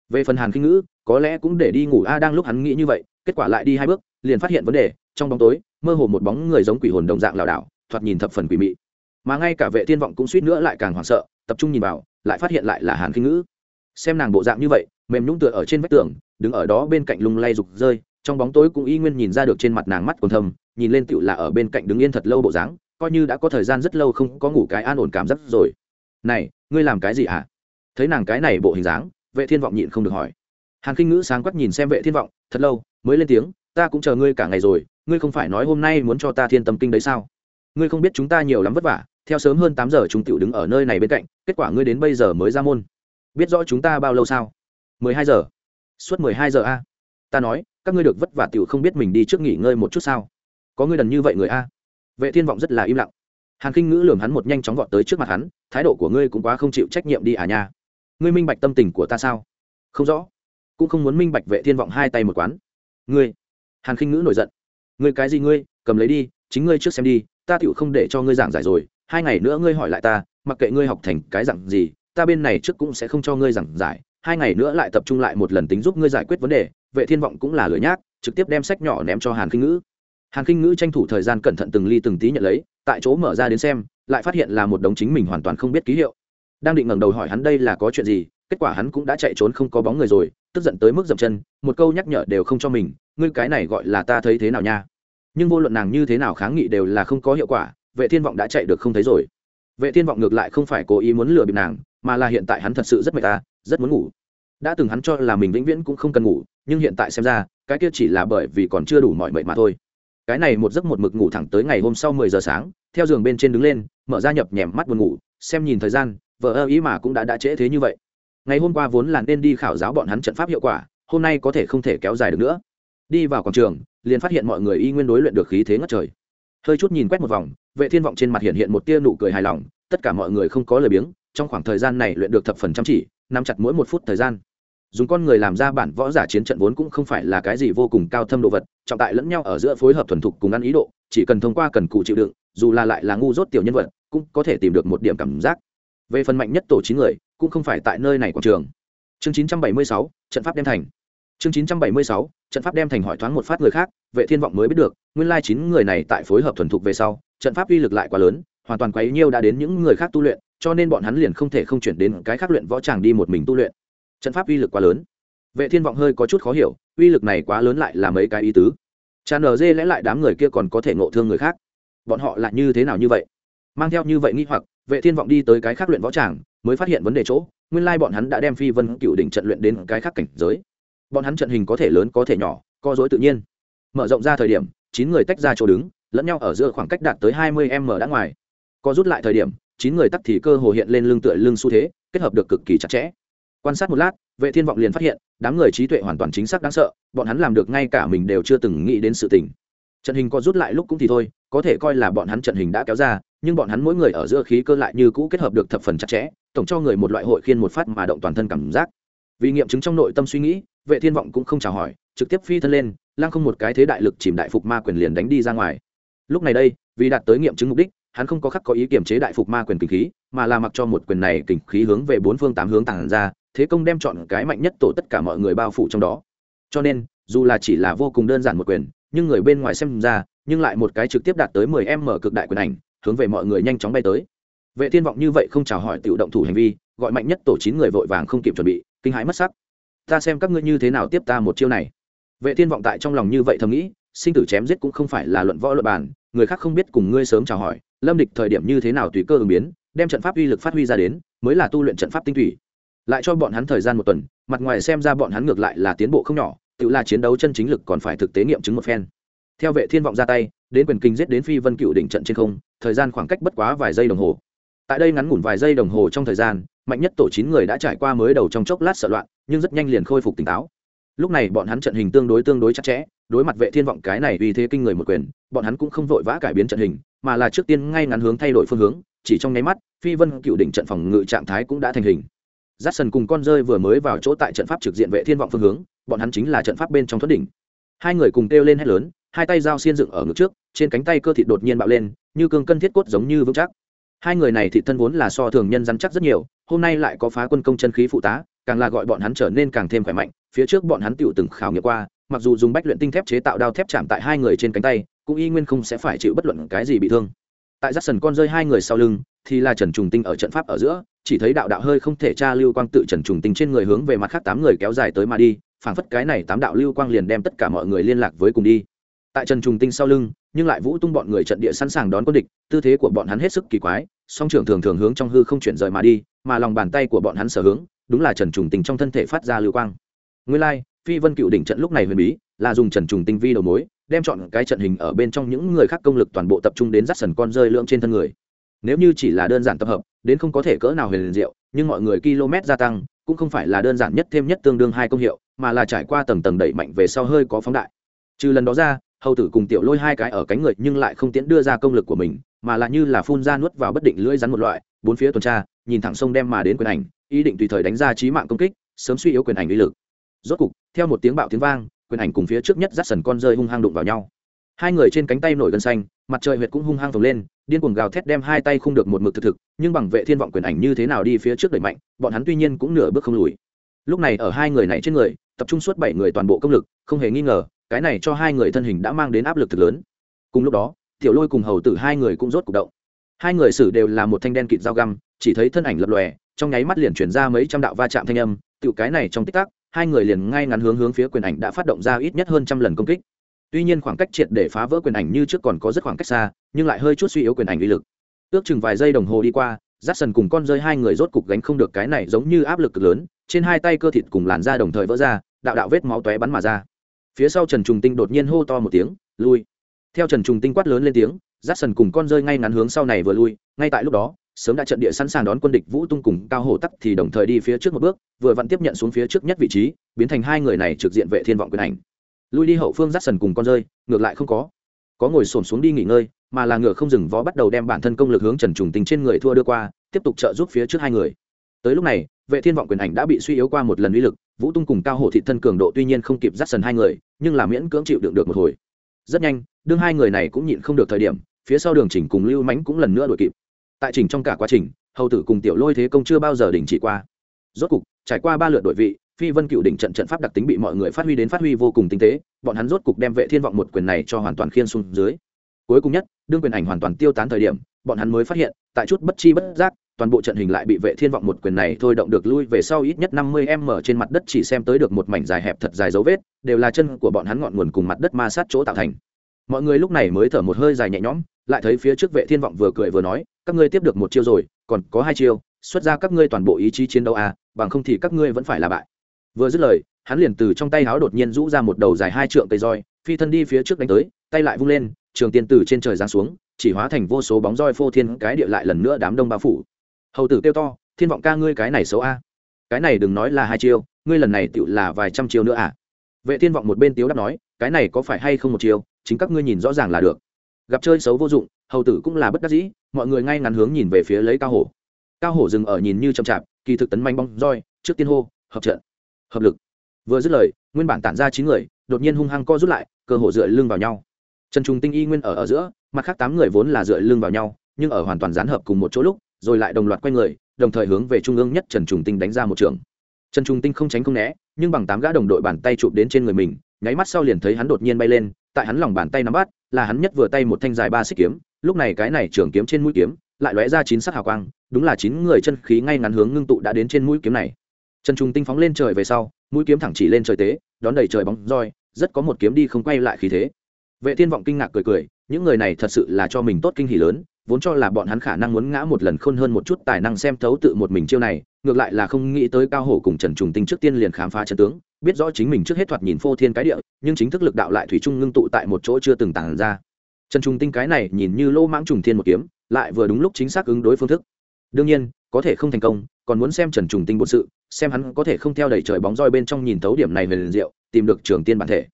Về phần hàn Kinh ngữ, có lẽ cũng để đi ngủ a đang lúc hắn nghĩ như vậy, kết quả lại đi hai bước, liền phát hiện vấn đề, trong bóng tối, mơ hồ một bóng người giống quỷ hồn đồng dạng lảo đảo, thoạt nhìn thập phần quỷ mị. Mà ngay cả vệ thiên vọng cũng suýt nữa lại càng hoảng sợ, tập trung nhìn vào, lại phát hiện lại là hàn Kinh ngữ. Xem nàng bộ dạng như vậy, mềm nhũng tựa ở trên vách tường, đứng ở đó bên cạnh lung lay rục rơi, trong bóng tối cũng y nguyên nhìn ra được trên mặt nàng mắt còn thầm nhìn lên tựu là ở bên cạnh đứng yên thật lâu bộ dáng, coi như đã có thời gian rất lâu không có ngủ cái an ổn cảm giác rồi này, ngươi làm cái gì hả? Thấy nàng cái này bộ hình dáng, vệ thiên vọng nhịn không được hỏi. Hàn khinh ngữ sáng quắc nhìn xem vệ thiên vọng, thật lâu, mới lên tiếng, ta cũng chờ ngươi cả ngày rồi, ngươi không phải nói hôm nay muốn cho ta thiên tâm kinh đấy sao? Ngươi không biết chúng ta nhiều lắm vất vả, theo sớm hơn tám giờ chúng tiểu đứng ở nơi này bên cạnh, kết quả ngươi đến bây giờ mới ra môn. Biết rõ chúng ta bao lâu sao? Mười hai giờ. Suốt mười hai giờ a. Ta nói, các ngươi được vất vả tiểu không biết mình đi trước nghỉ ngơi một chút sao? Có ngươi đần như vậy người a? Vệ thiên vọng rất là im lặng hàn kinh ngữ lườm hắn một nhanh chóng vọt tới trước mặt hắn, thái độ của ngươi cũng quá không chịu trách nhiệm đi à nha. Ngươi minh bạch tâm tình của ta sao? Không rõ. Cũng không muốn minh bạch vệ thiên vọng hai tay một quán. Ngươi? Hàn kinh ngữ nổi giận. Ngươi cái gì ngươi? Cầm lấy đi, chính ngươi trước xem đi, ta tựu không để cho ngươi giảng giải rồi. Hai ngày nữa ngươi hỏi lại ta, mặc kệ ngươi học thành cái dặn gì, ta bên này trước cũng sẽ không cho ngươi giảng giải. Hai ngày nữa lại tập trung lại một lần tính giúp ngươi giải quyết vấn đề. Vệ thiên vọng cũng là lười nhác, trực tiếp đem sách nhỏ ném cho hàn kinh ngữ. Hàn kinh ngữ tranh thủ thời gian cẩn thận từng ly từng tí nhận lấy tại chỗ mở ra đến xem, lại phát hiện là một đống chính mình hoàn toàn không biết ký hiệu. Đang định ngẩng đầu hỏi hắn đây là có chuyện gì, kết quả hắn cũng đã chạy trốn không có bóng người rồi, tức giận tới mức dậm chân, một câu nhắc nhở đều không cho mình, ngươi cái này gọi là ta thấy thế nào nha? Nhưng vô luận nàng như thế nào kháng nghị đều là không có hiệu quả, vệ thiên vọng đã chạy được không thấy rồi. Vệ thiên vọng ngược lại không phải cố ý muốn lừa bịp nàng, mà là hiện tại hắn thật sự rất mệt ta rất muốn ngủ. Đã từng hắn cho là mình vĩnh viễn cũng không cần ngủ, nhưng hiện tại xem ra, cái kia chỉ là bởi vì còn chưa đủ mọi mệt mà thôi cái này một giấc một mực ngủ thẳng tới ngày hôm sau mười giờ sáng, theo giường bên trên đứng lên, mở ra nhập nhèm mắt buồn ngủ, xem nhìn thời gian vợ ơ ý mà cũng đã đã trễ thế như vậy. Ngày hôm qua vốn là nên đi khảo giáo bọn hắn trận pháp hiệu quả, hôm nay có thể không thể kéo dài được nữa. Đi vào quảng trường, liền phát hiện mọi người y nguyên đối luyện được khí thế ngất trời. Hơi chút nhìn quét một vòng, vệ thiên vọng trên mặt hiện hiện một tia nụ cười hài lòng, tất cả mọi người không có lời biếng, trong khoảng thời gian này luyện được thập phần chăm chỉ, nắm chặt mỗi một phút thời gian dùng con người làm ra bản võ giả chiến trận vốn cũng không phải là cái gì vô cùng cao thâm độ vật trọng tại lẫn nhau ở giữa phối hợp thuần thục cùng ăn ý độ chỉ cần thông qua cần cụ chịu đựng dù là lại là ngu dốt tiểu nhân vật cũng có thể tìm được một điểm cảm giác. Về phần mạnh nhất tổ chín người cũng không phải tại nơi này quảng trường. Chương 976, trận pháp đem thành. Chương 976, trận pháp đem thành hỏi thoáng một phát người khác vệ thiên vọng mới biết được nguyên lai chín người này tại phối hợp thuần thục về sau trận pháp uy lực lại quá lớn hoàn toàn quấy nhiêu đã đến những người khác tu luyện cho nên bọn hắn liền không thể không chuyển đến cái khác luyện võ tràng đi một mình tu luyện trận pháp uy lực quá lớn. Vệ thiên vọng hơi có chút khó hiểu, uy lực này quá lớn lại là mấy cái ý tứ. Cha nở dê lẽ lại đám người kia còn có thể ngộ thương người khác. Bọn họ lại như thế nào như vậy? Mang theo như vậy nghi hoặc, vệ thiên vọng đi tới cái khác luyện võ tràng, mới phát hiện vấn đề chỗ. Nguyên lai bọn hắn đã đem phi vân cựu đỉnh trận luyện đến cái khác cảnh giới. Bọn hắn trận hình có thể lớn có thể nhỏ co dối tự nhiên. Mở rộng ra thời điểm, chín người tách ra chỗ đứng, lẫn nhau ở giữa khoảng cách đạt tới hai mươi m đã ngoài. Co rút lại thời điểm, chín người tắt thì cơ hồ hiện lên lưng tựa lưng xu thế, kết hợp được cực kỳ chặt chẽ quan sát một lát, vệ thiên vọng liền phát hiện, đám người trí tuệ hoàn toàn chính xác đáng sợ, bọn hắn làm được ngay cả mình đều chưa từng nghĩ đến sự tình. Trận hình có rút lại lúc cũng thì thôi, có thể coi là bọn hắn trận hình đã kéo ra, nhưng bọn hắn mỗi người ở giữa khí cơ lại như cũ kết hợp được thập phần chặt chẽ, tổng cho người một loại hội khiên một phát mà động toàn thân cảm giác. Vì nghiệm chứng trong nội tâm suy nghĩ, vệ thiên vọng cũng không chào hỏi, trực tiếp phi thân lên lang không một cái thế đại lực chìm đại phục ma quyền liền đánh đi ra ngoài. Lúc này đây, vì đạt tới nghiệm chứng mục đích, hắn không có khắc có ý kiểm chế đại phục ma quyền kinh khí, mà là mặc cho một quyền này kinh khí hướng về bốn phương tám hướng tàng ra thế công đem chọn cái mạnh nhất tổ tất cả mọi người bao phủ trong đó. Cho nên, dù là chỉ là vô cùng đơn giản một quyền, nhưng người bên ngoài xem ra, nhưng lại một cái trực tiếp đạt tới 10 m cực đại quyền ảnh, hướng về mọi người nhanh chóng bay tới. Vệ thiên vọng như vậy không chào hỏi tiểu động thủ hành vi, gọi mạnh nhất tổ chín người vội vàng không kịp chuẩn bị, kinh hãi mất sắc. Ta xem các ngươi như thế nào tiếp ta một chiêu này. Vệ thiên vọng tại trong lòng như vậy thầm nghĩ, sinh tử chém giết cũng không phải là luận võ luận bàn, người khác không biết cùng ngươi sớm chào hỏi, lâm địch thời điểm như thế nào tùy cơ ứng biến, đem trận pháp uy lực phát huy ra đến, mới là tu luyện trận pháp tinh thủy lại cho bọn hắn thời gian một tuần, mặt ngoài xem ra bọn hắn ngược lại là tiến bộ không nhỏ, tự là chiến đấu chân chính lực còn phải thực tế nghiệm chứng một phen. Theo vệ thiên vọng ra tay, đến quyền kinh giết đến phi vân cựu đỉnh trận trên không, thời gian khoảng cách bất quá vài giây đồng hồ. Tại đây ngắn ngủn vài giây đồng hồ trong thời gian, mạnh nhất tổ chín người đã trải qua mới đầu trong chốc lát sợ loạn, nhưng rất nhanh liền khôi phục tỉnh táo. Lúc này bọn hắn trận hình tương đối tương đối chặt chẽ, đối mặt vệ thiên vọng cái này uy thế kinh người một quyền, bọn hắn cũng không vội vã cải biến trận hình, mà là trước tiên ngay ngắn hướng thay đổi phương hướng, chỉ trong nháy mắt, phi vân cựu đỉnh trận phòng ngự trạng thái cũng đã thành hình rát sần cùng con rơi vừa mới vào chỗ tại trận pháp trực diện vệ thiên vọng phương hướng, bọn hắn chính là trận pháp bên trong thuẫn đỉnh. Hai người cùng kêu lên hét lớn, hai tay dao xiên dựng ở ngực trước, trên cánh tay cơ thịt đột nhiên bạo lên, như cương cân thiết cốt giống như vững chắc. Hai người này thị thân vốn là so thường nhân rắn chắc rất nhiều, hôm nay lại có phá quân công chân khí phụ tá, càng là gọi bọn hắn trở nên càng thêm khỏe mạnh, phía trước bọn hắn tựu từng khảo nghiệm qua, mặc dù dùng bách luyện tinh thép chế tạo đao thép chạm tại hai người trên cánh tay, cũng y nguyên không sẽ phải chịu bất luận cái gì bị thương. Tại rát sần con rơi hai người sau lưng, thì là trần trùng tinh ở trận pháp ở giữa chỉ thấy đạo đạo hơi không thể tra lưu quang tự trần trùng tinh trên người hướng về mặt khác tám người kéo dài tới mà đi, phảng phất cái này tám đạo lưu quang liền đem tất cả mọi người liên lạc với cùng đi. Tại trần trùng tinh sau lưng, nhưng lại vũ tung bọn người trận địa sẵn sàng đón quân địch, tư thế của bọn hắn hết sức kỳ quái, song trưởng thường thường hướng trong hư không chuyển rời mà đi, mà lòng bàn tay của bọn hắn sở hướng, đúng là trần trùng tinh trong thân thể phát ra lưu quang. Nguyên lai, phi vân cựu đỉnh trận lúc này huyền bí, là dùng trần trùng tinh vi đầu mối, đem chọn cái trận hình ở bên trong những người khác công lực toàn bộ tập trung đến rắt sần con rơi lượng trên thân người. Nếu như chỉ là đơn giản tập hợp đến không có thể cỡ nào huyền diệu, nhưng mọi người km gia tăng, cũng không phải là đơn giản nhất thêm nhất tương đương hai công hiệu, mà là trải qua tầng tầng đẩy mạnh về sau hơi có phóng đại. Trừ lần đó ra, hầu tử cùng tiểu lôi hai cái ở cánh người nhưng lại không tiễn đưa ra công lực của mình, mà là như là phun ra nuốt vào bất định lưỡi rắn một loại, bốn phía tuần tra, nhìn thẳng sông đem mà đến quyền ảnh, ý định tùy thời đánh ra trí mạng công kích, sớm suy yếu quyền ảnh uy lực. Rốt cục, theo một tiếng bạo tiếng vang, quyền ảnh cùng phía trước nhất dắt sần con rơi hung hăng đụng vào nhau. Hai người trên cánh tay nổi gân xanh mặt trời huyệt cũng hung hăng phồng lên, điên cuồng gào thét đem hai tay không được một mực thực thực, nhưng bằng vệ thiên vọng quyền ảnh như thế nào đi phía trước đẩy mạnh, bọn hắn tuy nhiên cũng nửa bước không lùi. Lúc này ở hai người này trên người, tập trung suốt bảy người toàn bộ công lực, không hề nghi ngờ, cái này cho hai người thân hình đã mang đến áp lực thực lớn. Cùng lúc đó, tiểu lôi cùng hầu tử hai người cũng rốt cục động. Hai người xử đều là một thanh đen kịt dao găm, chỉ thấy thân ảnh lập lòe, trong nháy mắt liền chuyển ra mấy trăm đạo va chạm thanh âm tiểu cái này trong tích tắc, hai người liền ngay ngắn hướng hướng phía quyền ảnh đã phát động ra ít nhất hơn trăm lần công kích tuy nhiên khoảng cách triệt để phá vỡ quyền ảnh như trước còn có rất khoảng cách xa, nhưng lại hơi chút suy yếu quyền ảnh uy lực. Ước chừng vài giây đồng hồ đi qua rát sần cùng con rơi hai người rốt cục gánh không được cái này giống như áp lực cực lớn, trên hai tay cơ thịt cùng làn da đồng thời vỡ ra, đạo đạo vết máu tóe bắn mà ra. Phía sau trần trùng tinh đột nhiên hô to một tiếng, lui! Theo trần trùng tinh quát lớn lên tiếng rát sần cùng con rơi ngay ngắn hướng sau này vừa lui, ngay tại lúc đó, sớm đã trận địa sẵn sàng đón quân địch vũ tung cùng cao hổ tắc thì đồng thời đi phía trước một bước, vừa vặn tiếp nhận xuống phía trước nhất vị trí, biến thành hai người này trực diện vệ thiên vọng quyền ảnh lui đi hậu phương rắt sần cùng con rơi, ngược lại không có. Có ngồi xổm xuống đi nghỉ ngơi, mà là ngựa không dừng vó bắt đầu đem bản thân công lực hướng trần trùng tình trên người thua đưa qua, tiếp tục trợ giúp phía trước hai người. Tới lúc này, vệ thiên vọng quyền ảnh đã bị suy yếu qua một lần uy lực, vũ tung cùng cao hổ thị thân cường độ tuy nhiên không kịp rắt sần hai người, nhưng là miễn cưỡng chịu đựng được một hồi. Rất nhanh, đương hai người này cũng nhịn không được thời điểm, phía sau đường chỉnh cùng lưu mánh cũng lần nữa đuổi kịp. Tại trình trong cả quá trình, hầu tử cùng tiểu lôi thế công chưa bao giờ đình chỉ qua. Rốt cục, trải qua ba lượt đội vị phi vân cựu đỉnh trận trận pháp đặc tính bị mọi người phát huy đến phát huy vô cùng tinh tế, bọn hắn rốt cục đem vệ thiên vọng một quyền này cho hoàn toàn khiên xuống dưới. Cuối cùng nhất, đương quyền ảnh hoàn toàn tiêu tán thời điểm, bọn hắn mới phát hiện, tại chút bất chi bất giác, toàn bộ trận hình lại bị vệ thiên vọng một quyền này thôi động được lui về sau ít nhất 50 m trên mặt đất chỉ xem tới được một mảnh dài hẹp thật dài dấu vết, đều là chân của bọn hắn ngọn nguồn cùng mặt đất ma sát chỗ tạo thành. Mọi người lúc này mới thở một hơi dài nhẹ nhõm, lại thấy phía trước vệ thiên vọng vừa cười vừa nói, các ngươi tiếp được một chiêu rồi, còn có hai chiêu, xuất ra các ngươi toàn bộ ý chí chiến đấu à bằng không thì các ngươi vẫn phải là bại vừa dứt lời, hắn liền từ trong tay háo đột nhiên rũ ra một đầu dài hai trượng cây roi, phi thân đi phía trước đánh tới, tay lại vung lên, trường tiên tử trên trời giáng xuống, chỉ hóa thành vô số bóng roi phô thiên cái địa lại lần nữa đám đông bao phủ. Hầu tử kêu to, thiên vọng ca ngươi cái này xấu a. Cái này đừng nói là hai chiêu, ngươi lần này tựu là vài trăm chiêu nữa à? Vệ thiên vọng một bên tiếu đáp nói, cái này có phải hay không một chiêu, chính các ngươi nhìn rõ ràng là được. Gặp chơi xấu vô dụng, hầu tử cũng là bất đắc dĩ, mọi người ngay ngắn hướng nhìn về phía lấy cao hổ. Cao hổ dừng ở nhìn như chậm chạp, kỳ thực tấn manh bóng roi, trước tiên hô, hợp trận hợp lực. Vừa dứt lời, nguyên bản tản ra chín người, đột nhiên hung hăng co rút lại, cơ hồ dựa lưng vào nhau. Trần trùng tinh y nguyên ở ở giữa, mặt khác tám người vốn là dựa lưng vào nhau, nhưng ở hoàn toàn gián hợp cùng một chỗ lúc, rồi lại đồng loạt quay người, đồng thời hướng về trung ương nhất trần trùng tinh đánh ra một trường. Trần trùng tinh không tránh không né, nhưng bằng tám gã đồng đội bàn tay chụp đến trên người mình, nháy mắt sau liền thấy hắn đột nhiên bay lên, tại hắn lòng bàn tay nắm bắt, là hắn nhất vừa tay một thanh dài ba xích kiếm, lúc này cái này trường kiếm trên mũi kiếm, lại lóe ra chín sắc hào quang, đúng là chín người chân khí ngay ngắn hướng ngưng tụ đã đến trên mũi kiếm này trần Trung tinh phóng lên trời về sau, mũi kiếm thẳng chỉ lên trời tế, đón đầy trời bóng roi, rất có một kiếm đi không quay lại khí thế. Vệ thiên vọng kinh ngạc cười cười, những người này thật sự là cho mình tốt kinh hỉ lớn, vốn cho là bọn hắn khả năng muốn ngã một lần khôn hơn một chút tài năng xem thấu tự một mình chiêu này, ngược lại là không nghĩ tới cao hổ cùng trần trùng tinh trước tiên liền khám phá trận tướng, biết rõ chính mình trước hết thoạt nhìn phô thiên cái địa, nhưng chính thức lực đạo lại thủy chung ngưng tụ tại một chỗ chưa từng tàn ra. Trần trùng tinh cái này nhìn như lô mãng trùng thiên một kiếm, lại vừa đúng lúc chính xác ứng đối phương thức. Đương nhiên, có thể không thành công, còn muốn xem trần trùng tinh bột sự xem hắn có thể không theo đẩy trời bóng roi bên trong nhìn thấu điểm này về liền diệu, tìm được trường tiên bản thể.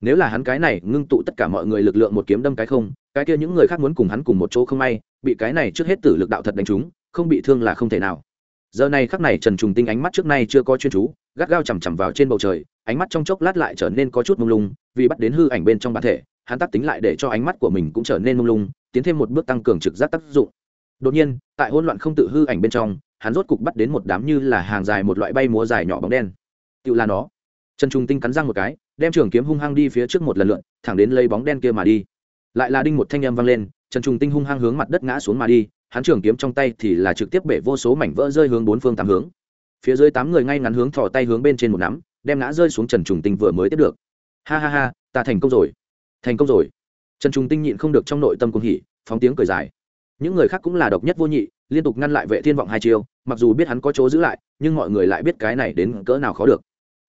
Nếu là hắn cái này ngưng tụ tất cả mọi người lực lượng một kiếm đâm cái không, cái kia những người khác muốn cùng hắn cùng một chỗ không may, bị cái này trước hết tử lực đạo thật đánh trúng, không bị thương là không thể nào. Giờ này khắc này trần trùng tinh ánh mắt trước nay chưa có chuyên chú, gắt gao chằm chằm vào trên bầu trời, ánh mắt trong chốc lát lại trở nên có chút mông lung, vì bắt đến hư ảnh bên trong bản thể, hắn tác tính lại để cho ánh mắt của mình cũng trở nên mông lung, tiến thêm một bước tăng cường trực giác tác dụng. Đột nhiên, tại hỗn loạn không tự hư ảnh bên trong hắn rốt cục bắt đến một đám như là hàng dài một loại bay múa dài nhỏ bóng đen. Tự là nó. Trần trung tinh cắn răng một cái, đem trường kiếm hung hăng đi phía trước một lần lượn, thẳng đến lấy bóng đen kia mà đi. Lại là đinh một thanh âm vang lên, trần trung tinh hung hăng hướng mặt đất ngã xuống mà đi, hắn trường kiếm trong tay thì là trực tiếp bể vô số mảnh vỡ rơi hướng bốn phương tám hướng. Phía dưới tám người ngay ngắn hướng thò tay hướng bên trên một nắm, đem ngã rơi xuống trần trùng tinh vừa mới tiếp được. Ha ha ha, ta thành công rồi. Thành công rồi. Trần trùng tinh nhịn không được trong nội tâm cuồng hỉ, phóng tiếng cười dài. Những người khác cũng là độc nhất vô nhị liên tục ngăn lại vệ thiên vọng hai chiêu mặc dù biết hắn có chỗ giữ lại nhưng mọi người lại biết cái này đến cỡ nào khó được.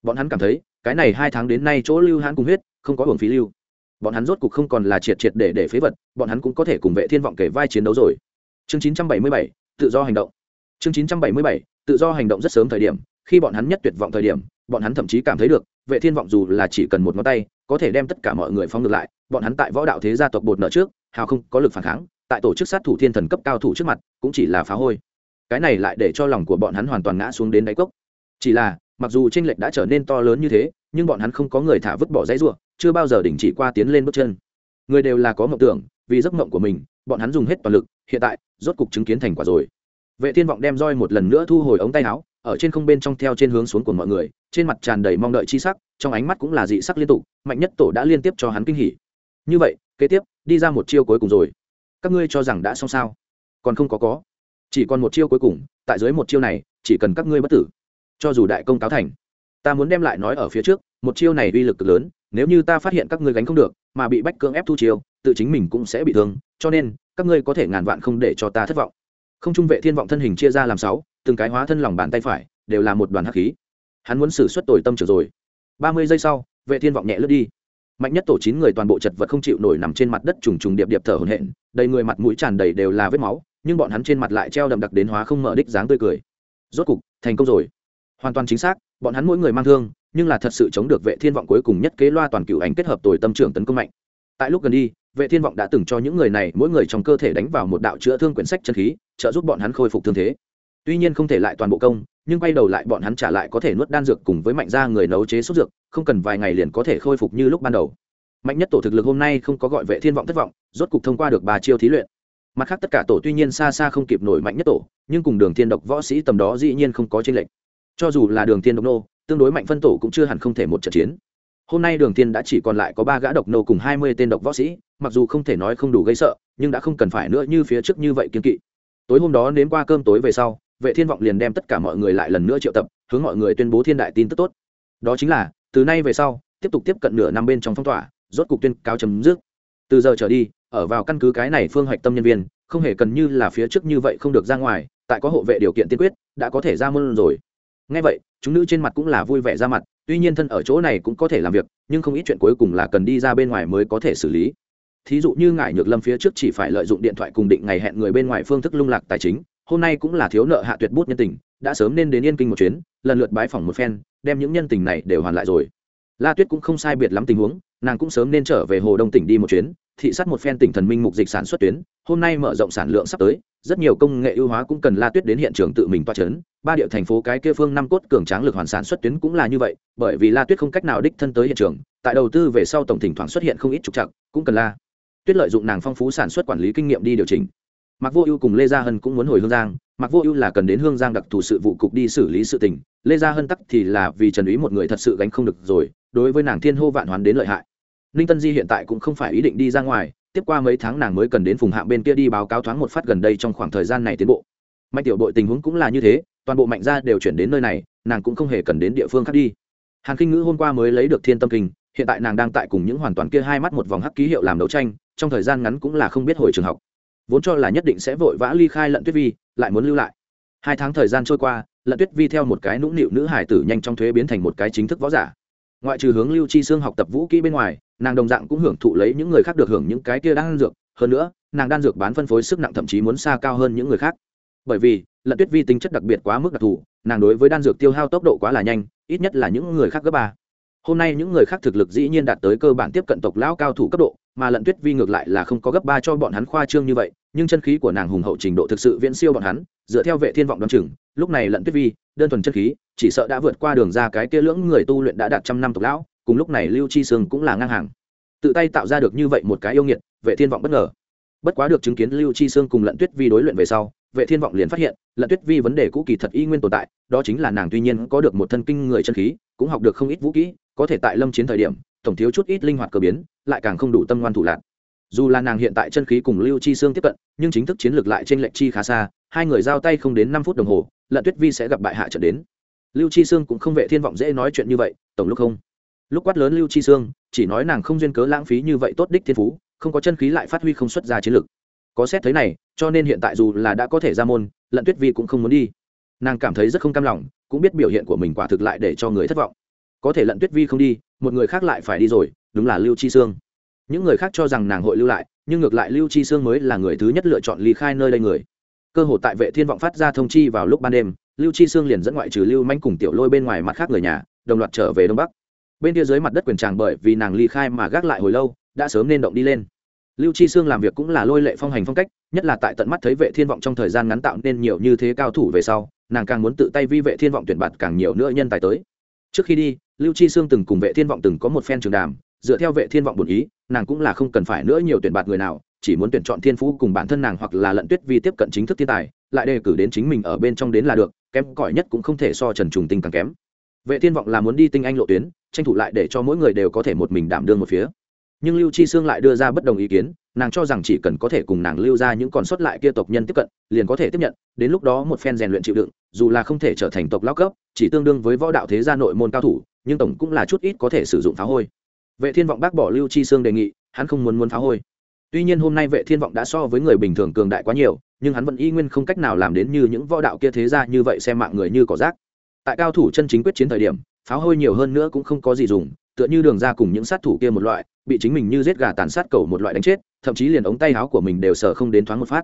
Bọn hắn cảm thấy cái này hai tháng đến nay chỗ lưu hắn cùng huyết không có hưởng phí lưu. Bọn hắn rốt cục không còn là triệt triệt để để phế vật bọn hắn cũng có thể cùng vệ thiên vọng kể vai chiến đấu rồi. Chương 977, tự do hành động. Chương 977, tự do hành động rất sớm thời điểm khi bọn hắn nhất tuyệt vọng thời điểm bọn hắn thậm chí cảm thấy được vệ thiên vọng dù là chỉ cần một ngón tay có thể đem tất cả mọi người phóng ngược lại bọn hắn tại võ đạo thế gia tộc bột nợ trước hào không có lực phản kháng tại tổ chức sát thủ thiên thần cấp cao thủ trước mặt, cũng chỉ là phá hôi. Cái này lại để cho lòng của bọn hắn hoàn toàn ngã xuống đến đáy cốc. Chỉ là, mặc dù tranh lệch đã trở nên to lớn như thế, nhưng bọn hắn không có người thả vứt bỏ dãy ruộng chưa bao giờ đình chỉ qua tiến lên bước chân. Người đều là có mộng tưởng, vì giấc mộng của mình, bọn hắn dùng hết toàn lực, hiện tại, rốt cục chứng kiến thành quả rồi. Vệ thiên vọng đem roi một lần nữa thu hồi ống tay áo, ở trên không bên trong theo trên hướng xuống của mọi người, trên mặt tràn đầy mong đợi chi sắc, trong ánh mắt cũng là dị sắc liên tục, mạnh nhất tổ đã liên tiếp cho hắn kinh hỉ. Như vậy, kế tiếp, đi ra một chiêu cuối cùng rồi các ngươi cho rằng đã xong sao? Còn không có có. Chỉ còn một chiêu cuối cùng, tại dưới một chiêu này, chỉ cần các ngươi bất tử. Cho dù đại công cáo thành, ta muốn đem lại nói ở phía trước, một chiêu này uy lực cực lớn, nếu như ta phát hiện các ngươi gánh không được, mà bị bách cưỡng ép thu chiêu, tự chính mình cũng sẽ bị thương, cho nên, các ngươi có thể ngàn vạn không để cho ta thất vọng. Không trung vệ thiên vọng thân hình chia ra làm sáu, từng cái hóa thân lòng bàn tay phải, đều là một đoàn hắc khí. Hắn muốn xử suất tồi tâm trở rồi. Ba mươi giây sau, vệ thiên vọng nhẹ lướt đi mạnh nhất tổ chín người toàn bộ chật vật không chịu nổi nằm trên mặt đất trùng trùng điệp điệp thở hổn hển, đầy người mặt mũi tràn đầy đều là vết máu, nhưng bọn hắn trên mặt lại treo đậm đặc đến hóa không mở đích dáng tươi cười. Rốt cục, thành công rồi. Hoàn toàn chính xác, bọn hắn mỗi người mang thương, nhưng là thật sự chống được vệ thiên vọng cuối cùng nhất kế loa toàn cựu ảnh kết hợp tồi tâm trưởng tấn công mạnh. Tại lúc gần đi, vệ thiên vọng đã từng cho những người này mỗi người trong cơ thể đánh vào một đạo chữa thương quyển sách chân khí, trợ giúp bọn hắn khôi phục thương thế. Tuy nhiên không thể lại toàn bộ công nhưng quay đầu lại bọn hắn trả lại có thể nuốt đan dược cùng với mạnh gia người nấu chế sốt dược, không cần vài ngày liền có thể khôi phục như lúc ban đầu. Mạnh nhất tổ thực lực hôm nay không có gọi vệ thiên vọng thất vọng, rốt cục thông qua được ba chiêu thí luyện. Mặt khác tất cả tổ tuy nhiên xa xa không kịp nổi mạnh nhất tổ, nhưng cùng đường thiên độc võ sĩ tầm đó dĩ nhiên không có chênh lệch. Cho dù là đường thiên độc nô, tương đối mạnh phân tổ cũng chưa hẳn không thể một trận chiến. Hôm nay đường thiên đã chỉ còn lại có ba gã độc nô cùng hai mươi tên độc võ sĩ, mặc dù không thể nói không đủ gây sợ, nhưng đã không cần phải nữa như phía trước như vậy kiên kỵ. Tối hôm đó đến qua cơm tối về sau vệ thiên vọng liền đem tất cả mọi người lại lần nữa triệu tập, hướng mọi người tuyên bố thiên đại tin tức tốt. Đó chính là, từ nay về sau, tiếp tục tiếp cận nửa năm bên trong phong tỏa, rốt cục tuyên cáo chấm dứt. Từ giờ trở đi, ở vào căn cứ cái này phương hoạch tâm nhân viên, không hề cần như là phía trước như vậy không được ra ngoài, tại có hộ vệ điều kiện tiên quyết, đã có thể ra môn rồi. Ngay vậy, chúng nữ trên mặt cũng là vui vẻ ra mặt, tuy nhiên thân ở chỗ này cũng có thể làm việc, nhưng không ít chuyện cuối cùng là cần đi ra bên ngoài mới có thể xử lý. Thí dụ như ngải nhược lâm phía trước chỉ phải lợi dụng điện thoại cùng định ngày hẹn người bên ngoài phương thức lung lạc tài chính hôm nay cũng là thiếu nợ hạ tuyệt bút nhân tình, đã sớm nên đến yên kinh một chuyến, lần lượt bái phỏng một phen, đem những nhân tình này đều hoàn lại rồi. La tuyết cũng không sai biệt lắm tình huống, nàng cũng sớm nên trở về hồ đông tỉnh đi một chuyến, thị sát một phen tỉnh thần minh mục dịch sản xuất tuyến, hôm nay mở rộng sản lượng sắp tới, rất nhiều công nghệ ưu hóa cũng cần la tuyết đến hiện trường tự mình toa chấn. Ba địa thành phố cái kia phương năm cốt cường tráng lực hoàn sản xuất tuyến cũng là như vậy, bởi vì la tuyết không cách nào đích thân tới hiện trường, tại đầu tư về sau tổng thỉnh thoảng xuất hiện không ít trục trặc, cũng cần la tuyết lợi dụng nàng phong phú sản xuất quản lý kinh nghiệm đi điều chỉnh mặc vô ưu cùng lê gia hân cũng muốn hồi hương giang. Mặc vô ưu là cần đến hương giang đặc thù sự vụ cục đi xử lý sự tình. Lê gia hân tắc thì là vì trần Úy một người thật sự gánh không được rồi, đối với nàng thiên hô vạn hoán đến lợi hại. Ninh tân di hiện tại cũng không phải ý định đi ra ngoài, tiếp qua mấy tháng nàng mới cần đến phùng hạng bên kia đi báo cáo thoáng một phát gần đây trong khoảng thời gian này tiến bộ. Mạnh tiểu đội tình huống cũng là như thế, toàn bộ mạnh gia đều chuyển đến nơi này, nàng cũng không hề cần đến địa phương khác đi. Hàn kinh ngữ hôm qua mới lấy được thiên tâm kinh, hiện tại nàng đang tại cùng những hoàn toàn kia hai mắt một vòng hắc ký hiệu làm đấu tranh, trong thời gian ngắn cũng là không biết hồi trường học vốn cho là nhất định sẽ vội vã ly khai lận tuyết vi, lại muốn lưu lại. Hai tháng thời gian trôi qua, lận tuyết vi theo một cái nũng nịu nữ hải tử nhanh trong thuế biến thành một cái chính thức võ giả. Ngoại trừ hướng lưu chi xương học tập vũ kỹ bên ngoài, nàng đồng dạng cũng hưởng thụ lấy những người khác được hưởng những cái kia đan dược. Hơn nữa, nàng đan dược bán phân phối sức nặng thậm chí muốn xa cao hơn những người khác. Bởi vì, lận tuyết vi tính chất đặc biệt quá mức đặc thù, nàng đối với đan dược tiêu hao tốc độ quá là nhanh, ít nhất là những người khác gấp ba hôm nay những người khác thực lực dĩ nhiên đạt tới cơ bản tiếp cận tộc lão cao thủ cấp độ, mà lận tuyết vi ngược lại là không có gấp ba cho bọn hắn khoa trương như vậy, nhưng chân khí của nàng hùng hậu trình độ thực sự viễn siêu bọn hắn, dựa theo vệ thiên vọng đoan chừng, lúc này lận tuyết vi, đơn thuần chân khí, chỉ sợ đã vượt qua đường ra cái kia lưỡng người tu luyện đã đạt trăm năm tộc lão, cùng lúc này lưu chi sương cũng là ngang hàng. Tự tay tạo ra được như vậy một cái yêu nghiệt, vệ thiên vọng bất ngờ. Bất quá được chứng kiến lưu chi sương cùng lận tuyết vi đối luyện về sau, vệ thiên vọng liền phát hiện, lận tuyết vi vấn đề cũ kỳ thật y nguyên tồn tại, đó chính là nàng tuy nhiên có được một thân kinh người chân khí, cũng học được không ít vũ kỹ có thể tại lâm chiến thời điểm, tổng thiếu chút ít linh hoạt cơ biến, lại càng không đủ tâm ngoan thủ lạc. Dù là nàng hiện tại chân khí cùng lưu chi xương tiếp cận, nhưng chính thức chiến lược lại trên lệnh chi khá xa, hai người giao tay không đến năm phút đồng hồ, lận tuyết vi sẽ gặp bại hạ trận đến. Lưu chi xương cũng không vệ thiên vọng dễ nói chuyện như vậy, tổng lúc không. Lúc quát lớn lưu chi xương chỉ nói nàng không duyên cớ lãng phí như vậy tốt đích thiên phú, không có chân khí lại phát huy không xuất ra chiến lược. Có xét thấy này, cho nên hiện tại dù là đã có thể ra môn, lận tuyết vi cũng không muốn đi. Nàng cảm thấy rất không cam lòng, cũng biết biểu hiện của mình quả thực lại để cho người thất vọng có thể lận tuyết vi không đi, một người khác lại phải đi rồi, đúng là lưu chi sương. Những người khác cho rằng nàng hội lưu lại, nhưng ngược lại lưu chi sương mới là người thứ nhất lựa chọn ly khai nơi đây người. Cơ hội tại vệ thiên vọng phát ra thông chi vào lúc ban đêm, lưu chi sương liền dẫn ngoại trừ lưu manh cùng tiểu lôi bên ngoài mặt khác người nhà, đồng loạt trở về đông bắc. Bên kia dưới mặt đất quyền tràng bởi vì nàng ly khai mà gác lại hồi lâu, đã sớm nên động đi lên. Lưu chi sương làm việc cũng là lôi lệ phong hành phong cách, nhất là tại tận mắt thấy vệ thiên vọng trong thời gian ngắn tạo nên nhiều như thế cao thủ về sau, nàng càng muốn tự tay vi vệ thiên vọng tuyển bạt càng nhiều nữa nhân tài tới. Trước khi đi lưu chi sương từng cùng vệ thiên vọng từng có một phen trường đàm, dựa theo vệ thiên vọng bổn ý, nàng cũng là không cần phải nữa nhiều tuyển bạt người nào, chỉ muốn tuyển chọn thiên phú cùng bản thân nàng hoặc là lận tuyết vi tiếp cận chính thức thiên tài, lại đề cử đến chính mình ở bên trong đến là được, kém cỏi nhất cũng không thể so trần trùng tinh càng kém. Vệ thiên vọng là muốn đi tinh anh lộ tuyến, tranh thủ lại để cho mỗi người đều có thể một mình đảm đương một phía nhưng lưu chi sương lại đưa ra bất đồng ý kiến nàng cho rằng chỉ cần có thể cùng nàng lưu ra những còn sót lại kia tộc nhân tiếp cận liền có thể tiếp nhận đến lúc đó một phen rèn luyện chịu đựng dù là không thể trở thành tộc lao cấp chỉ tương đương với võ đạo thế gia nội môn cao thủ nhưng tổng cũng là chút ít có thể sử dụng phá hôi vệ thiên vọng bác bỏ lưu chi sương đề nghị hắn không muốn muốn phá hôi tuy nhiên hôm nay vệ thiên vọng đã so với người bình thường cường đại quá nhiều nhưng hắn vẫn y nguyên không cách nào làm đến như những võ đạo kia thế gia như vậy xem mạng người như cỏ rác tại cao thủ chân chính quyết chiến thời điểm pháo hôi nhiều hơn nữa cũng không có gì dùng tựa như đường ra cùng những sát thủ kia một loại, bị chính mình như giết gà tàn sát cầu một loại đánh chết, thậm chí liền ống tay áo của mình đều sờ không đến thoáng một phát.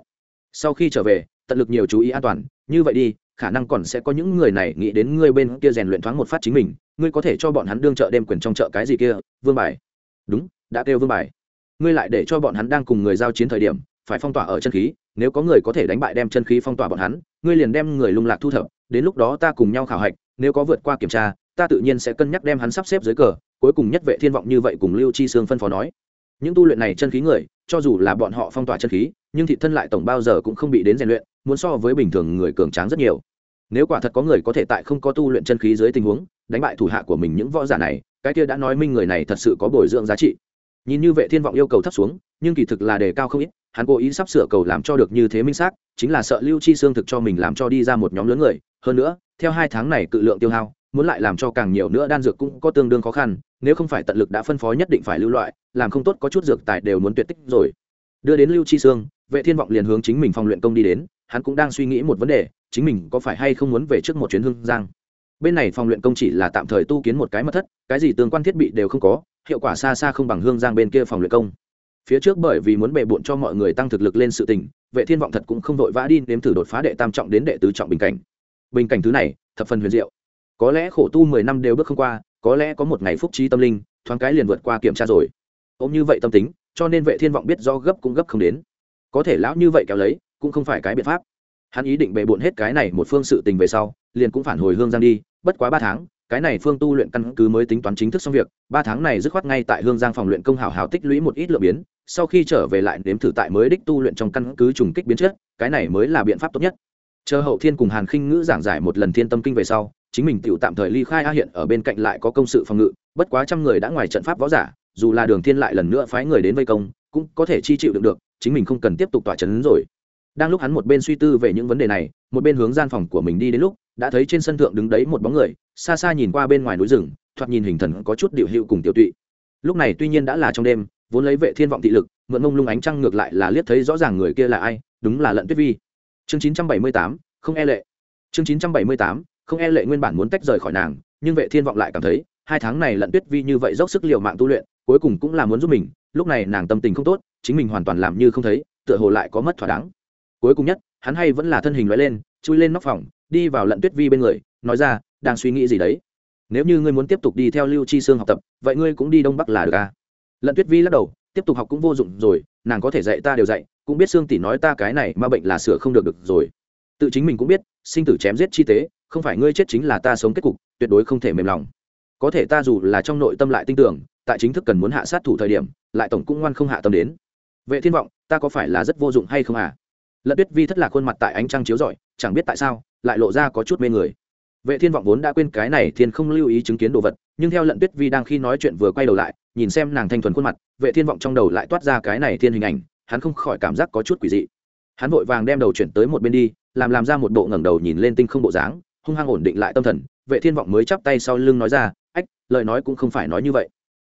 Sau khi trở về, tận lực nhiều chú ý an toàn, như vậy đi, khả năng còn sẽ có những người này nghĩ đến ngươi bên kia rèn luyện thoáng một phát chính mình, ngươi có thể cho bọn hắn đương chợ đêm quyền trong chợ cái gì kia, vương bài. Đúng, đã kêu vương bài. Ngươi lại để cho bọn hắn đang cùng người giao chiến thời điểm, phải phong tỏa ở chân khí, nếu có người có thể đánh bại đem chân khí phong tỏa bọn hắn, ngươi liền đem người lung lạc thu thập, đến lúc đó ta cùng nhau khảo hạch, nếu có vượt qua kiểm tra, ta tự nhiên sẽ cân nhắc đem hắn sắp xếp dưới cờ cuối cùng nhất vệ thiên vọng như vậy cùng lưu chi sương phân phó nói. Những tu luyện này chân khí người, cho dù là bọn họ phong tỏa chân khí, nhưng thị thân lại tổng bao giờ cũng không bị đến rèn luyện, muốn so với bình thường người cường tráng rất nhiều. Nếu quả thật có người có thể tại không có tu luyện chân khí dưới tình huống, đánh bại thủ hạ của mình những võ giả này, cái kia đã nói minh người này thật sự có bồi dưỡng giá trị. Nhìn như vệ thiên vọng yêu cầu thấp xuống, nhưng kỳ thực là đề cao không ít, hắn cố ý sắp sửa cầu làm cho được như thế minh xác, chính là sợ lưu chi xương thực cho mình làm cho đi ra một nhóm lớn người. Hơn nữa, theo hai tháng này cự lượng tiêu hao, muốn lại làm cho càng nhiều nữa đan dược cũng có tương đương khó khăn nếu không phải tận lực đã phân phó nhất định phải lưu loại, làm không tốt có chút dược tài đều muốn tuyệt tích rồi. Đưa đến lưu chi sương, vệ thiên vọng liền hướng chính mình phòng luyện công đi đến, hắn cũng đang suy nghĩ một vấn đề, chính mình có phải hay không muốn về trước một chuyến hương giang. Bên này phòng luyện công chỉ là tạm thời tu kiến một cái mật thất, cái gì tương quan thiết bị đều không có, hiệu quả xa xa không bằng hương giang bên kia phòng luyện công. Phía trước bởi vì muốn bề bộn cho mọi người tăng thực lực lên sự tình, vệ thiên vọng thật cũng không vội vã đi nếm thử đột phá đệ tam trọng đến đệ tứ trọng bình cảnh. Bình cảnh thứ này, thập phần huyền diệu. Có lẽ khổ tu mười năm đều bước không qua có lẽ có một ngày phúc trí tâm linh, thoáng cái liền vượt qua kiểm tra rồi. Ôm như vậy tâm tính, cho nên vệ thiên vọng biết do gấp cũng gấp không đến. Có thể lão như vậy kéo lấy, cũng không phải cái biện pháp. Hắn ý định bề bộn hết cái này một phương sự tình về sau, liền cũng phản hồi hương giang đi, bất quá ba tháng, cái này phương tu luyện căn cứ mới tính toán chính thức xong việc, ba tháng này dứt khoát ngay tại hương giang phòng luyện công hảo hảo tích lũy một ít lượng biến, sau khi trở về lại nếm thử tại mới đích tu luyện trong căn cứ trùng kích biến chất, cái này mới là biện pháp tốt nhất. Chờ hậu thiên cùng hàn khinh ngữ giảng giải một lần thiên tâm kinh về sau chính mình tựu tạm thời ly khai a hiện ở bên cạnh lại có công sự phòng ngự bất quá trăm người đã ngoài trận pháp võ giả dù là đường thiên lại lần nữa phái người đến vây công cũng có thể chi chịu được được chính mình không cần tiếp tục tỏa chấn rồi. Đang lúc hắn một bên suy tư về những vấn đề này một bên hướng gian phòng của mình đi đến lúc đã thấy trên sân thượng đứng đấy một bóng người xa xa nhìn qua bên ngoài núi rừng thoạt nhìn hình thần có chút điệu hiệu cùng tiểu tụy. Lúc này tuy nhiên đã là trong đêm vốn lấy vệ thiên vọng thị lực mượn mông lung ánh trăng ngược lại là liếc thấy rõ ràng người kia là ai đúng là lận tuyết vi. Chương 978, không e lệ. Chương 978, không e lệ nguyên bản muốn tách rời khỏi nàng, nhưng vệ thiên vọng lại cảm thấy, hai tháng này lận tuyết vi như vậy dốc sức liều mạng tu luyện, cuối cùng cũng là muốn giúp mình, lúc này nàng tâm tình không tốt, chính mình hoàn toàn làm như không thấy, tựa hồ lại có mất thỏa đáng. Cuối cùng nhất, hắn hay vẫn là thân hình loại lên, chui lên nóc phòng, đi vào lận tuyết vi bên người, nói ra, đang suy nghĩ gì đấy? Nếu như ngươi muốn tiếp tục đi theo lưu chi sương học tập, vậy ngươi cũng đi đông bắc là được à? Lận tuyết vi lắc đầu, tiếp tục học cũng vô dụng rồi, nàng có thể dạy ta đều dạy, cũng biết sương tỷ nói ta cái này mà bệnh là sửa không được được rồi. Tự chính mình cũng biết, sinh tử chém giết chi tế không phải ngươi chết chính là ta sống kết cục, tuyệt đối không thể mềm lòng. Có thể ta dù là trong nội tâm lại tin tưởng, tại chính thức cần muốn hạ sát thủ thời điểm, lại tổng cũng ngoan không hạ tâm đến. Vệ thiên vọng, ta có phải là rất vô dụng hay không à? Lật tuyết vi thất lạc khuôn mặt tại ánh trăng chiếu rọi, chẳng biết tại sao, lại lộ ra có chút mê người. Vệ thiên vọng vốn đã quên cái này thiên không lưu ý chứng kiến đồ vật, nhưng theo lận tuyết vi đang khi nói chuyện vừa quay đầu lại, nhìn xem nàng thanh thuần khuôn mặt, vệ thiên vọng trong đầu lại toát ra cái này thiên hình ảnh, hắn không khỏi cảm giác có chút quỷ dị. Hắn vội vàng đem đầu chuyển tới một bên đi, làm làm ra một bộ ngẩng đầu nhìn lên tinh không bộ dáng hung hăng ổn định lại tâm thần, vệ thiên vọng mới chắp tay sau lưng nói ra, ách, lời nói cũng không phải nói như vậy.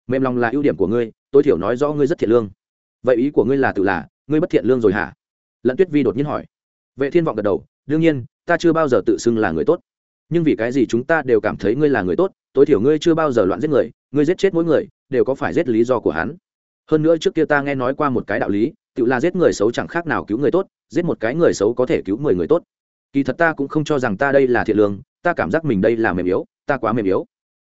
Mềm lòng là ưu điểm của ngươi, tối thiểu nói rõ ngươi rất thiện lương. Vậy ý của ngươi là tự là, ngươi bất thiện lương rồi hả? Lận tuyết vi đột nhiên hỏi. Vệ thiên vọng gật đầu, đương nhiên, ta chưa bao giờ tự xưng là người tốt. Nhưng vì cái gì chúng ta đều cảm thấy ngươi là người tốt, tối thiểu ngươi chưa bao giờ loạn giết người, ngươi giết chết mỗi người, đều có phải giết lý do của hắn? Hơn nữa trước kia ta nghe nói qua một cái đạo lý, tự là giết người xấu chẳng khác nào cứu người tốt, giết một cái người xấu có thể cứu mười người tốt kỳ thật ta cũng không cho rằng ta đây là thiện lương, ta cảm giác mình đây là mềm yếu, ta quá mềm yếu.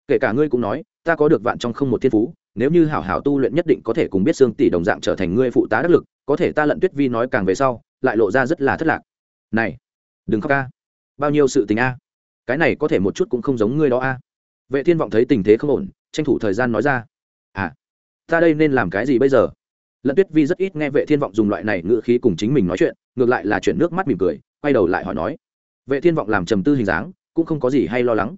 Kể cả ngươi cũng nói, ta có được vạn trong không một thiên phú, nếu như hảo hảo tu luyện nhất định có thể cùng biết xương tỷ đồng dạng trở thành ngươi phụ tá đắc lực, có thể ta lận tuyết vi nói càng về sau, lại lộ ra rất là thất lạc. Này, đừng khóc ca. Bao nhiêu sự tình a? Cái này có thể một chút cũng không giống ngươi đó a. Vệ thiên vọng thấy tình thế không ổn, tranh thủ thời gian nói ra. À ta đây nên làm cái gì bây giờ? Lận tuyết vi rất ít nghe vệ thiên vọng dùng loại này ngữ khí cùng chính mình nói chuyện, ngược lại là chuyện nước mắt mỉm cười quay đầu lại hỏi nói, vệ thiên vọng làm trầm tư hình dáng, cũng không có gì hay lo lắng.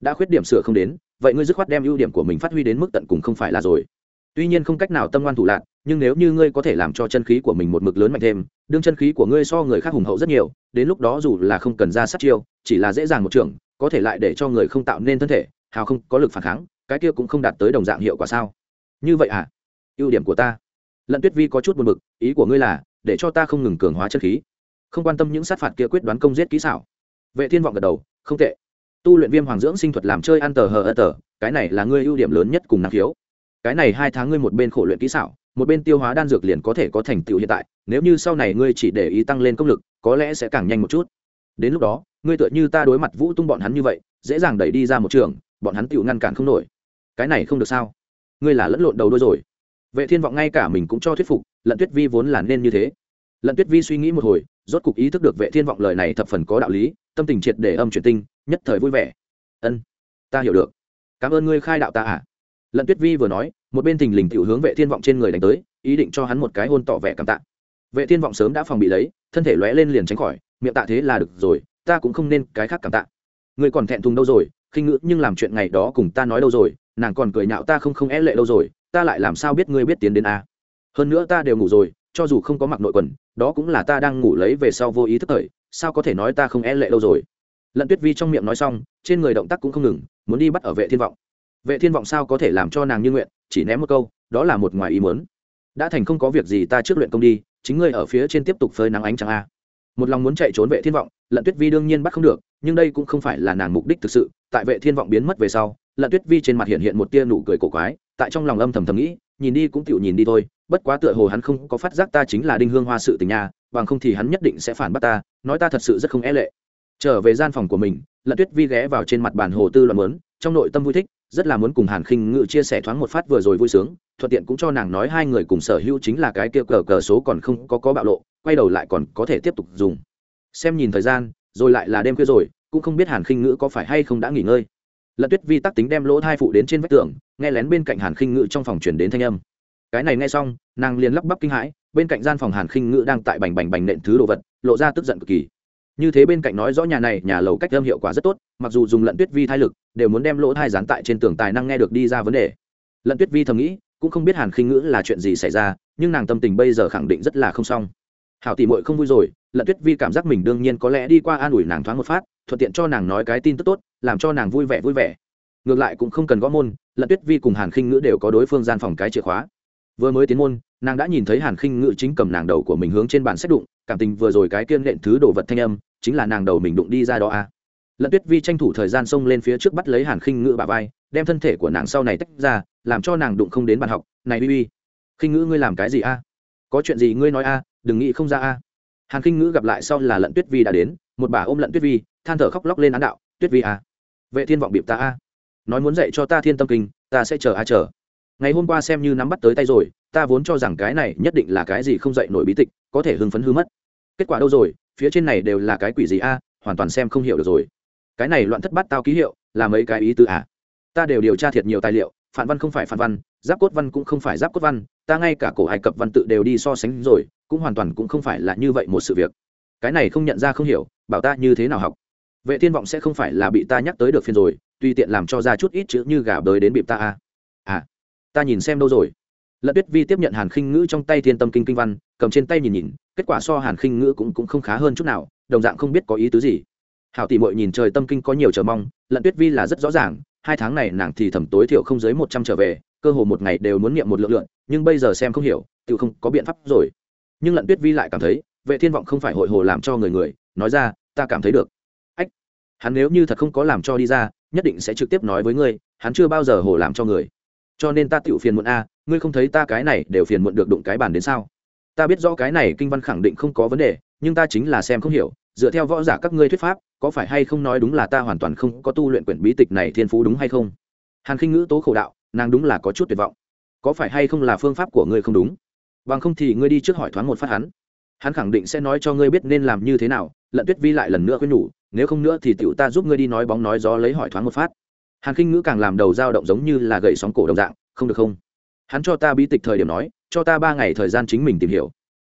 Đã khuyết điểm sửa không đến, vậy ngươi dứt khoát đem ưu điểm của mình phát huy đến mức tận cùng không phải là rồi. Tuy nhiên không cách nào tâm ngoan thủ lạc, nhưng nếu như ngươi có thể làm cho chân khí của mình một mực lớn mạnh thêm, đương chân khí của ngươi so người khác hùng hậu rất nhiều, đến lúc đó dù là không cần ra sát chiêu, chỉ là dễ dàng một trường, có thể lại để cho người không tạo nên thân thể, hào không có lực phản kháng, cái kia cũng không đạt tới đồng dạng hiệu quả sao? Như vậy à? Ưu điểm của ta. Lận tuyết vi có chút buồn bực, ý của ngươi là, để cho ta không ngừng cường hóa chân khí không quan tâm những sát phạt kia quyết đoán công giết kỹ xảo. Vệ thiên vọng gật đầu, không tệ. Tu luyện viêm hoàng dưỡng sinh thuật làm chơi ăn tờ hờ ơ tờ, cái này là ngươi ưu điểm lớn nhất cùng năng khiếu. Cái này hai tháng ngươi một bên khổ luyện kỹ xảo, một bên tiêu hóa đan dược liền có thể có thành tựu hiện tại, nếu như sau này ngươi chỉ để ý tăng lên công lực, có lẽ sẽ càng nhanh một chút. Đến lúc đó, ngươi tựa như ta đối mặt vũ tung bọn hắn như vậy, dễ dàng đẩy đi ra một trường, bọn hắn tựu ngăn cản không nổi. Cái này không được sao? Ngươi là lẫn lộn đầu đôi rồi. Vệ thiên vọng ngay cả mình cũng cho thuyết phục, lận tuyết vi vốn là nên như thế. Lận tuyết vi suy nghĩ một hồi rốt cục ý thức được vệ thiên vọng lời này thập phần có đạo lý, tâm tình triệt để âm chuyển tinh, nhất thời vui vẻ. Ân, ta hiểu được. Cảm ơn ngươi khai đạo ta à? Lận tuyết vi vừa nói, một bên thình lình tiểu hướng vệ thiên vọng trên người đánh tới, ý định cho hắn một cái hôn tỏ vẻ cảm tạ. Vệ thiên vọng sớm đã phòng bị lấy, thân thể lóe lên liền tránh khỏi, miệng tạ thế là được rồi, ta cũng không nên cái khác cảm tạ. Ngươi còn thẹn thùng đâu rồi? Khinh ngữ, nhưng làm chuyện ngày đó cùng ta nói đâu rồi? Nàng còn cười nhạo ta không không é lệ đâu rồi, ta lại làm sao biết ngươi biết tiến đến a hơn nữa ta đều ngủ rồi cho dù không có mặc nội quần, đó cũng là ta đang ngủ lấy về sau vô ý thức thời, sao có thể nói ta không e lệ lâu rồi? Lận tuyết vi trong miệng nói xong, trên người động tác cũng không ngừng, muốn đi bắt ở vệ thiên vọng. Vệ thiên vọng sao có thể làm cho nàng như nguyện, chỉ ném một câu, đó là một ngoài ý muốn. Đã thành không có việc gì ta trước luyện công đi, chính ngươi ở phía trên tiếp tục phơi nắng ánh trăng a. Một lòng muốn chạy trốn vệ thiên vọng, lận tuyết vi đương nhiên bắt không được, nhưng đây cũng không phải là nàng mục đích thực sự. Tại vệ thiên vọng biến mất về sau, lận tuyết vi trên mặt hiện hiện một tia nụ cười cổ quái, tại trong lòng âm thầm thầm nghĩ nhìn đi cũng tựu nhìn đi thôi, bất quá tựa hồ hắn không có phát giác ta chính là đinh hương hoa sự tình nhà bằng không thì hắn nhất định sẽ phản bác ta, nói ta thật sự rất không e lệ. Trở về gian phòng của mình, lận tuyết vi ghé vào trên mặt bàn hồ tư loạn mớn trong nội tâm vui thích, rất là muốn cùng hàn khinh ngự chia sẻ thoáng một phát vừa rồi vui sướng, thuận tiện cũng cho nàng nói hai người cùng sở hữu chính là cái kia cờ cờ số còn không có có bạo lộ, quay đầu lại còn có thể tiếp tục dùng. Xem nhìn thời gian, rồi lại là đêm khuya rồi, cũng không biết hàn khinh ngữ có phải hay không đã nghỉ ngơi lận tuyết vi tắc tính đem lỗ thai phụ đến trên vách tường, nghe lén bên cạnh hàn khinh ngữ trong phòng chuyển đến thanh âm. Cái này nghe xong, nàng liền lắp bắp kinh hãi, bên cạnh gian phòng hàn khinh ngữ đang tại bành bành bành nện thứ đồ vật, lộ ra tức giận cực kỳ. Như thế bên cạnh nói rõ nhà này, nhà lầu cách âm hiệu quả rất tốt, mặc dù dùng lận tuyết vi thai lực, đều muốn đem lỗ thai dán tại trên tường tài năng nghe được đi ra vấn đề. Lận tuyết vi thầm nghĩ, cũng không biết hàn khinh ngữ là chuyện gì xảy ra, nhưng nàng tâm tình bây giờ khẳng định rất là không xong. Hảo tỷ mội không vui rồi lận tuyết vi cảm giác mình đương nhiên có lẽ đi qua an ủi nàng thoáng một phát, thuận tiện cho nàng nói cái tin tức tốt, làm cho nàng vui vẻ vui vẻ. Ngược lại cũng không cần gõ môn, lận tuyết vi cùng hàn khinh ngữ đều có đối phương gian phòng cái chìa khóa. Vừa mới tiến môn, nàng đã nhìn thấy hàn khinh ngữ chính cầm nàng đầu của mình hướng trên bàn xét đụng, cảm tình vừa rồi cái kiên nện thứ đồ vật thanh âm, chính là nàng đầu mình đụng đi ra đó a à. lận tuyết vi tranh thủ thời gian xông lên phía trước bắt lấy hàn khinh ngữ bà vai, đem thân thể của nàng sau này tách ra, làm cho nàng đụng không đến bàn học. Này bi bi khinh ngữ ngươi làm cái gì a? Có chuyện gì ngươi nói a, đừng nghĩ không ra a hàn khinh ngữ gặp lại sau là lận tuyết vi đã đến một bà ôm lận tuyết vi than thở khóc lóc lên án đạo tuyết vi à, vệ thiên vọng bịp ta a. Nói muốn dạy cho ta thiên tâm kinh ta sẽ chờ a chờ. Ngày hôm qua xem như nắm bắt tới tay rồi ta vốn cho rằng cái này nhất định là cái gì không dạy nổi bí tịch có thể hưng phấn hư mất. Kết quả đâu rồi phía trên này đều là cái quỷ gì a hoàn toàn xem không hiểu được rồi. Cái này loạn thất bát tao ký hiệu là mấy cái ý tứ à? Ta đều điều tra thiệt nhiều tài liệu phản văn không phải phản văn giáp cốt văn cũng không phải giáp cốt văn ta ngay cả cổ hải cập văn tự đều đi so sánh rồi cũng hoàn toàn cũng không phải là như vậy một sự việc. Cái này không nhận ra không hiểu, bảo ta như thế nào học? Vệ thiên vọng sẽ không phải là bị ta nhắc tới được phiên rồi, tuy tiện làm cho ra chút ít chữ như gà bới đến bịp ta à à ta nhìn xem đâu rồi. Lận tuyết vi tiếp nhận hàn khinh ngữ trong tay thiên tâm kinh kinh văn, cầm trên tay nhìn nhìn, kết quả so hàn khinh ngữ cũng cũng không khá hơn chút nào, đồng dạng không biết có ý tứ gì. Hảo tỷ mội nhìn trời tâm kinh có nhiều chờ mong lận tuyết vi là rất rõ ràng, hai tháng này nàng thì thẩm tối thiểu không dưới một trăm trở về, cơ hồ một ngày đều muốn niệm một lượng lượng, nhưng bây giờ xem không hiểu, tự không có biện pháp rồi nhưng lận tuyết vi lại cảm thấy vệ thiên vọng không phải hội hồ làm cho người người, nói ra, ta cảm thấy được. Ách, hắn nếu như thật không có làm cho đi ra, nhất định sẽ trực tiếp nói với ngươi, hắn chưa bao giờ hồ làm cho người. Cho nên ta tựu phiền muộn a, ngươi không thấy ta cái này đều phiền muộn được đụng cái bàn đến sao? Ta biết rõ cái này kinh văn khẳng định không có vấn đề, nhưng ta chính là xem không hiểu, dựa theo võ giả các ngươi thuyết pháp, có phải hay không nói đúng là ta hoàn toàn không có tu luyện quyển bí tịch này thiên phú đúng hay không? Hàn khinh ngữ tố khổ đạo, nàng đúng là có chút tuyệt vọng. Có phải hay không là phương pháp của ngươi không đúng? Bằng không thì ngươi đi trước hỏi thoáng một phát hắn. Hắn khẳng định sẽ nói cho ngươi biết nên làm như thế nào, lận tuyết vi lại lần nữa khuyên nhủ, nếu không nữa thì tựu ta giúp ngươi đi nói bóng nói gió lấy hỏi thoáng một phát. Hàn khinh ngữ càng làm đầu dao động giống như là gậy sóng cổ đồng dạng, không được không? Hắn cho ta bí tịch thời điểm nói, cho ta ba ngày thời gian chính mình tìm hiểu.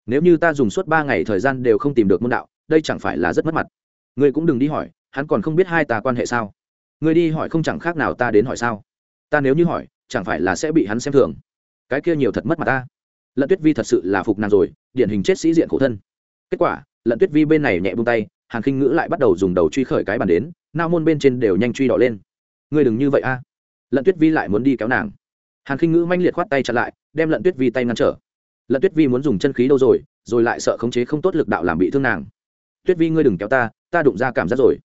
Nếu như ta dùng suốt ba ngày thời gian đều không tìm được môn đạo, đây chẳng phải là rất mất mặt. Ngươi cũng đừng đi hỏi, hắn còn không biết hai ta quan hệ sao? Ngươi đi hỏi không chẳng khác nào ta đến hỏi sao? Ta nếu như hỏi, chẳng phải là sẽ bị hắn xem thường. Cái kia nhiều thật mất mặt ta lận tuyết vi thật sự là phục nàng rồi, điển hình chết sĩ diện khổ thân. Kết quả, lận tuyết vi bên này nhẹ buông tay, hàn khinh ngữ lại bắt đầu dùng đầu truy khởi cái bàn đến, nao môn bên trên đều nhanh truy đỏ lên. Ngươi đừng như vậy a. Lận tuyết vi lại muốn đi kéo nàng. Hàn khinh ngữ manh liệt khoát tay chặn lại, đem lận tuyết vi tay ngăn trở. Lận tuyết vi muốn dùng chân khí đâu rồi rồi lại sợ khống chế không tốt lực đạo làm bị thương nàng. Tuyết vi ngươi đừng kéo ta ta đụng ra cảm giác rồi.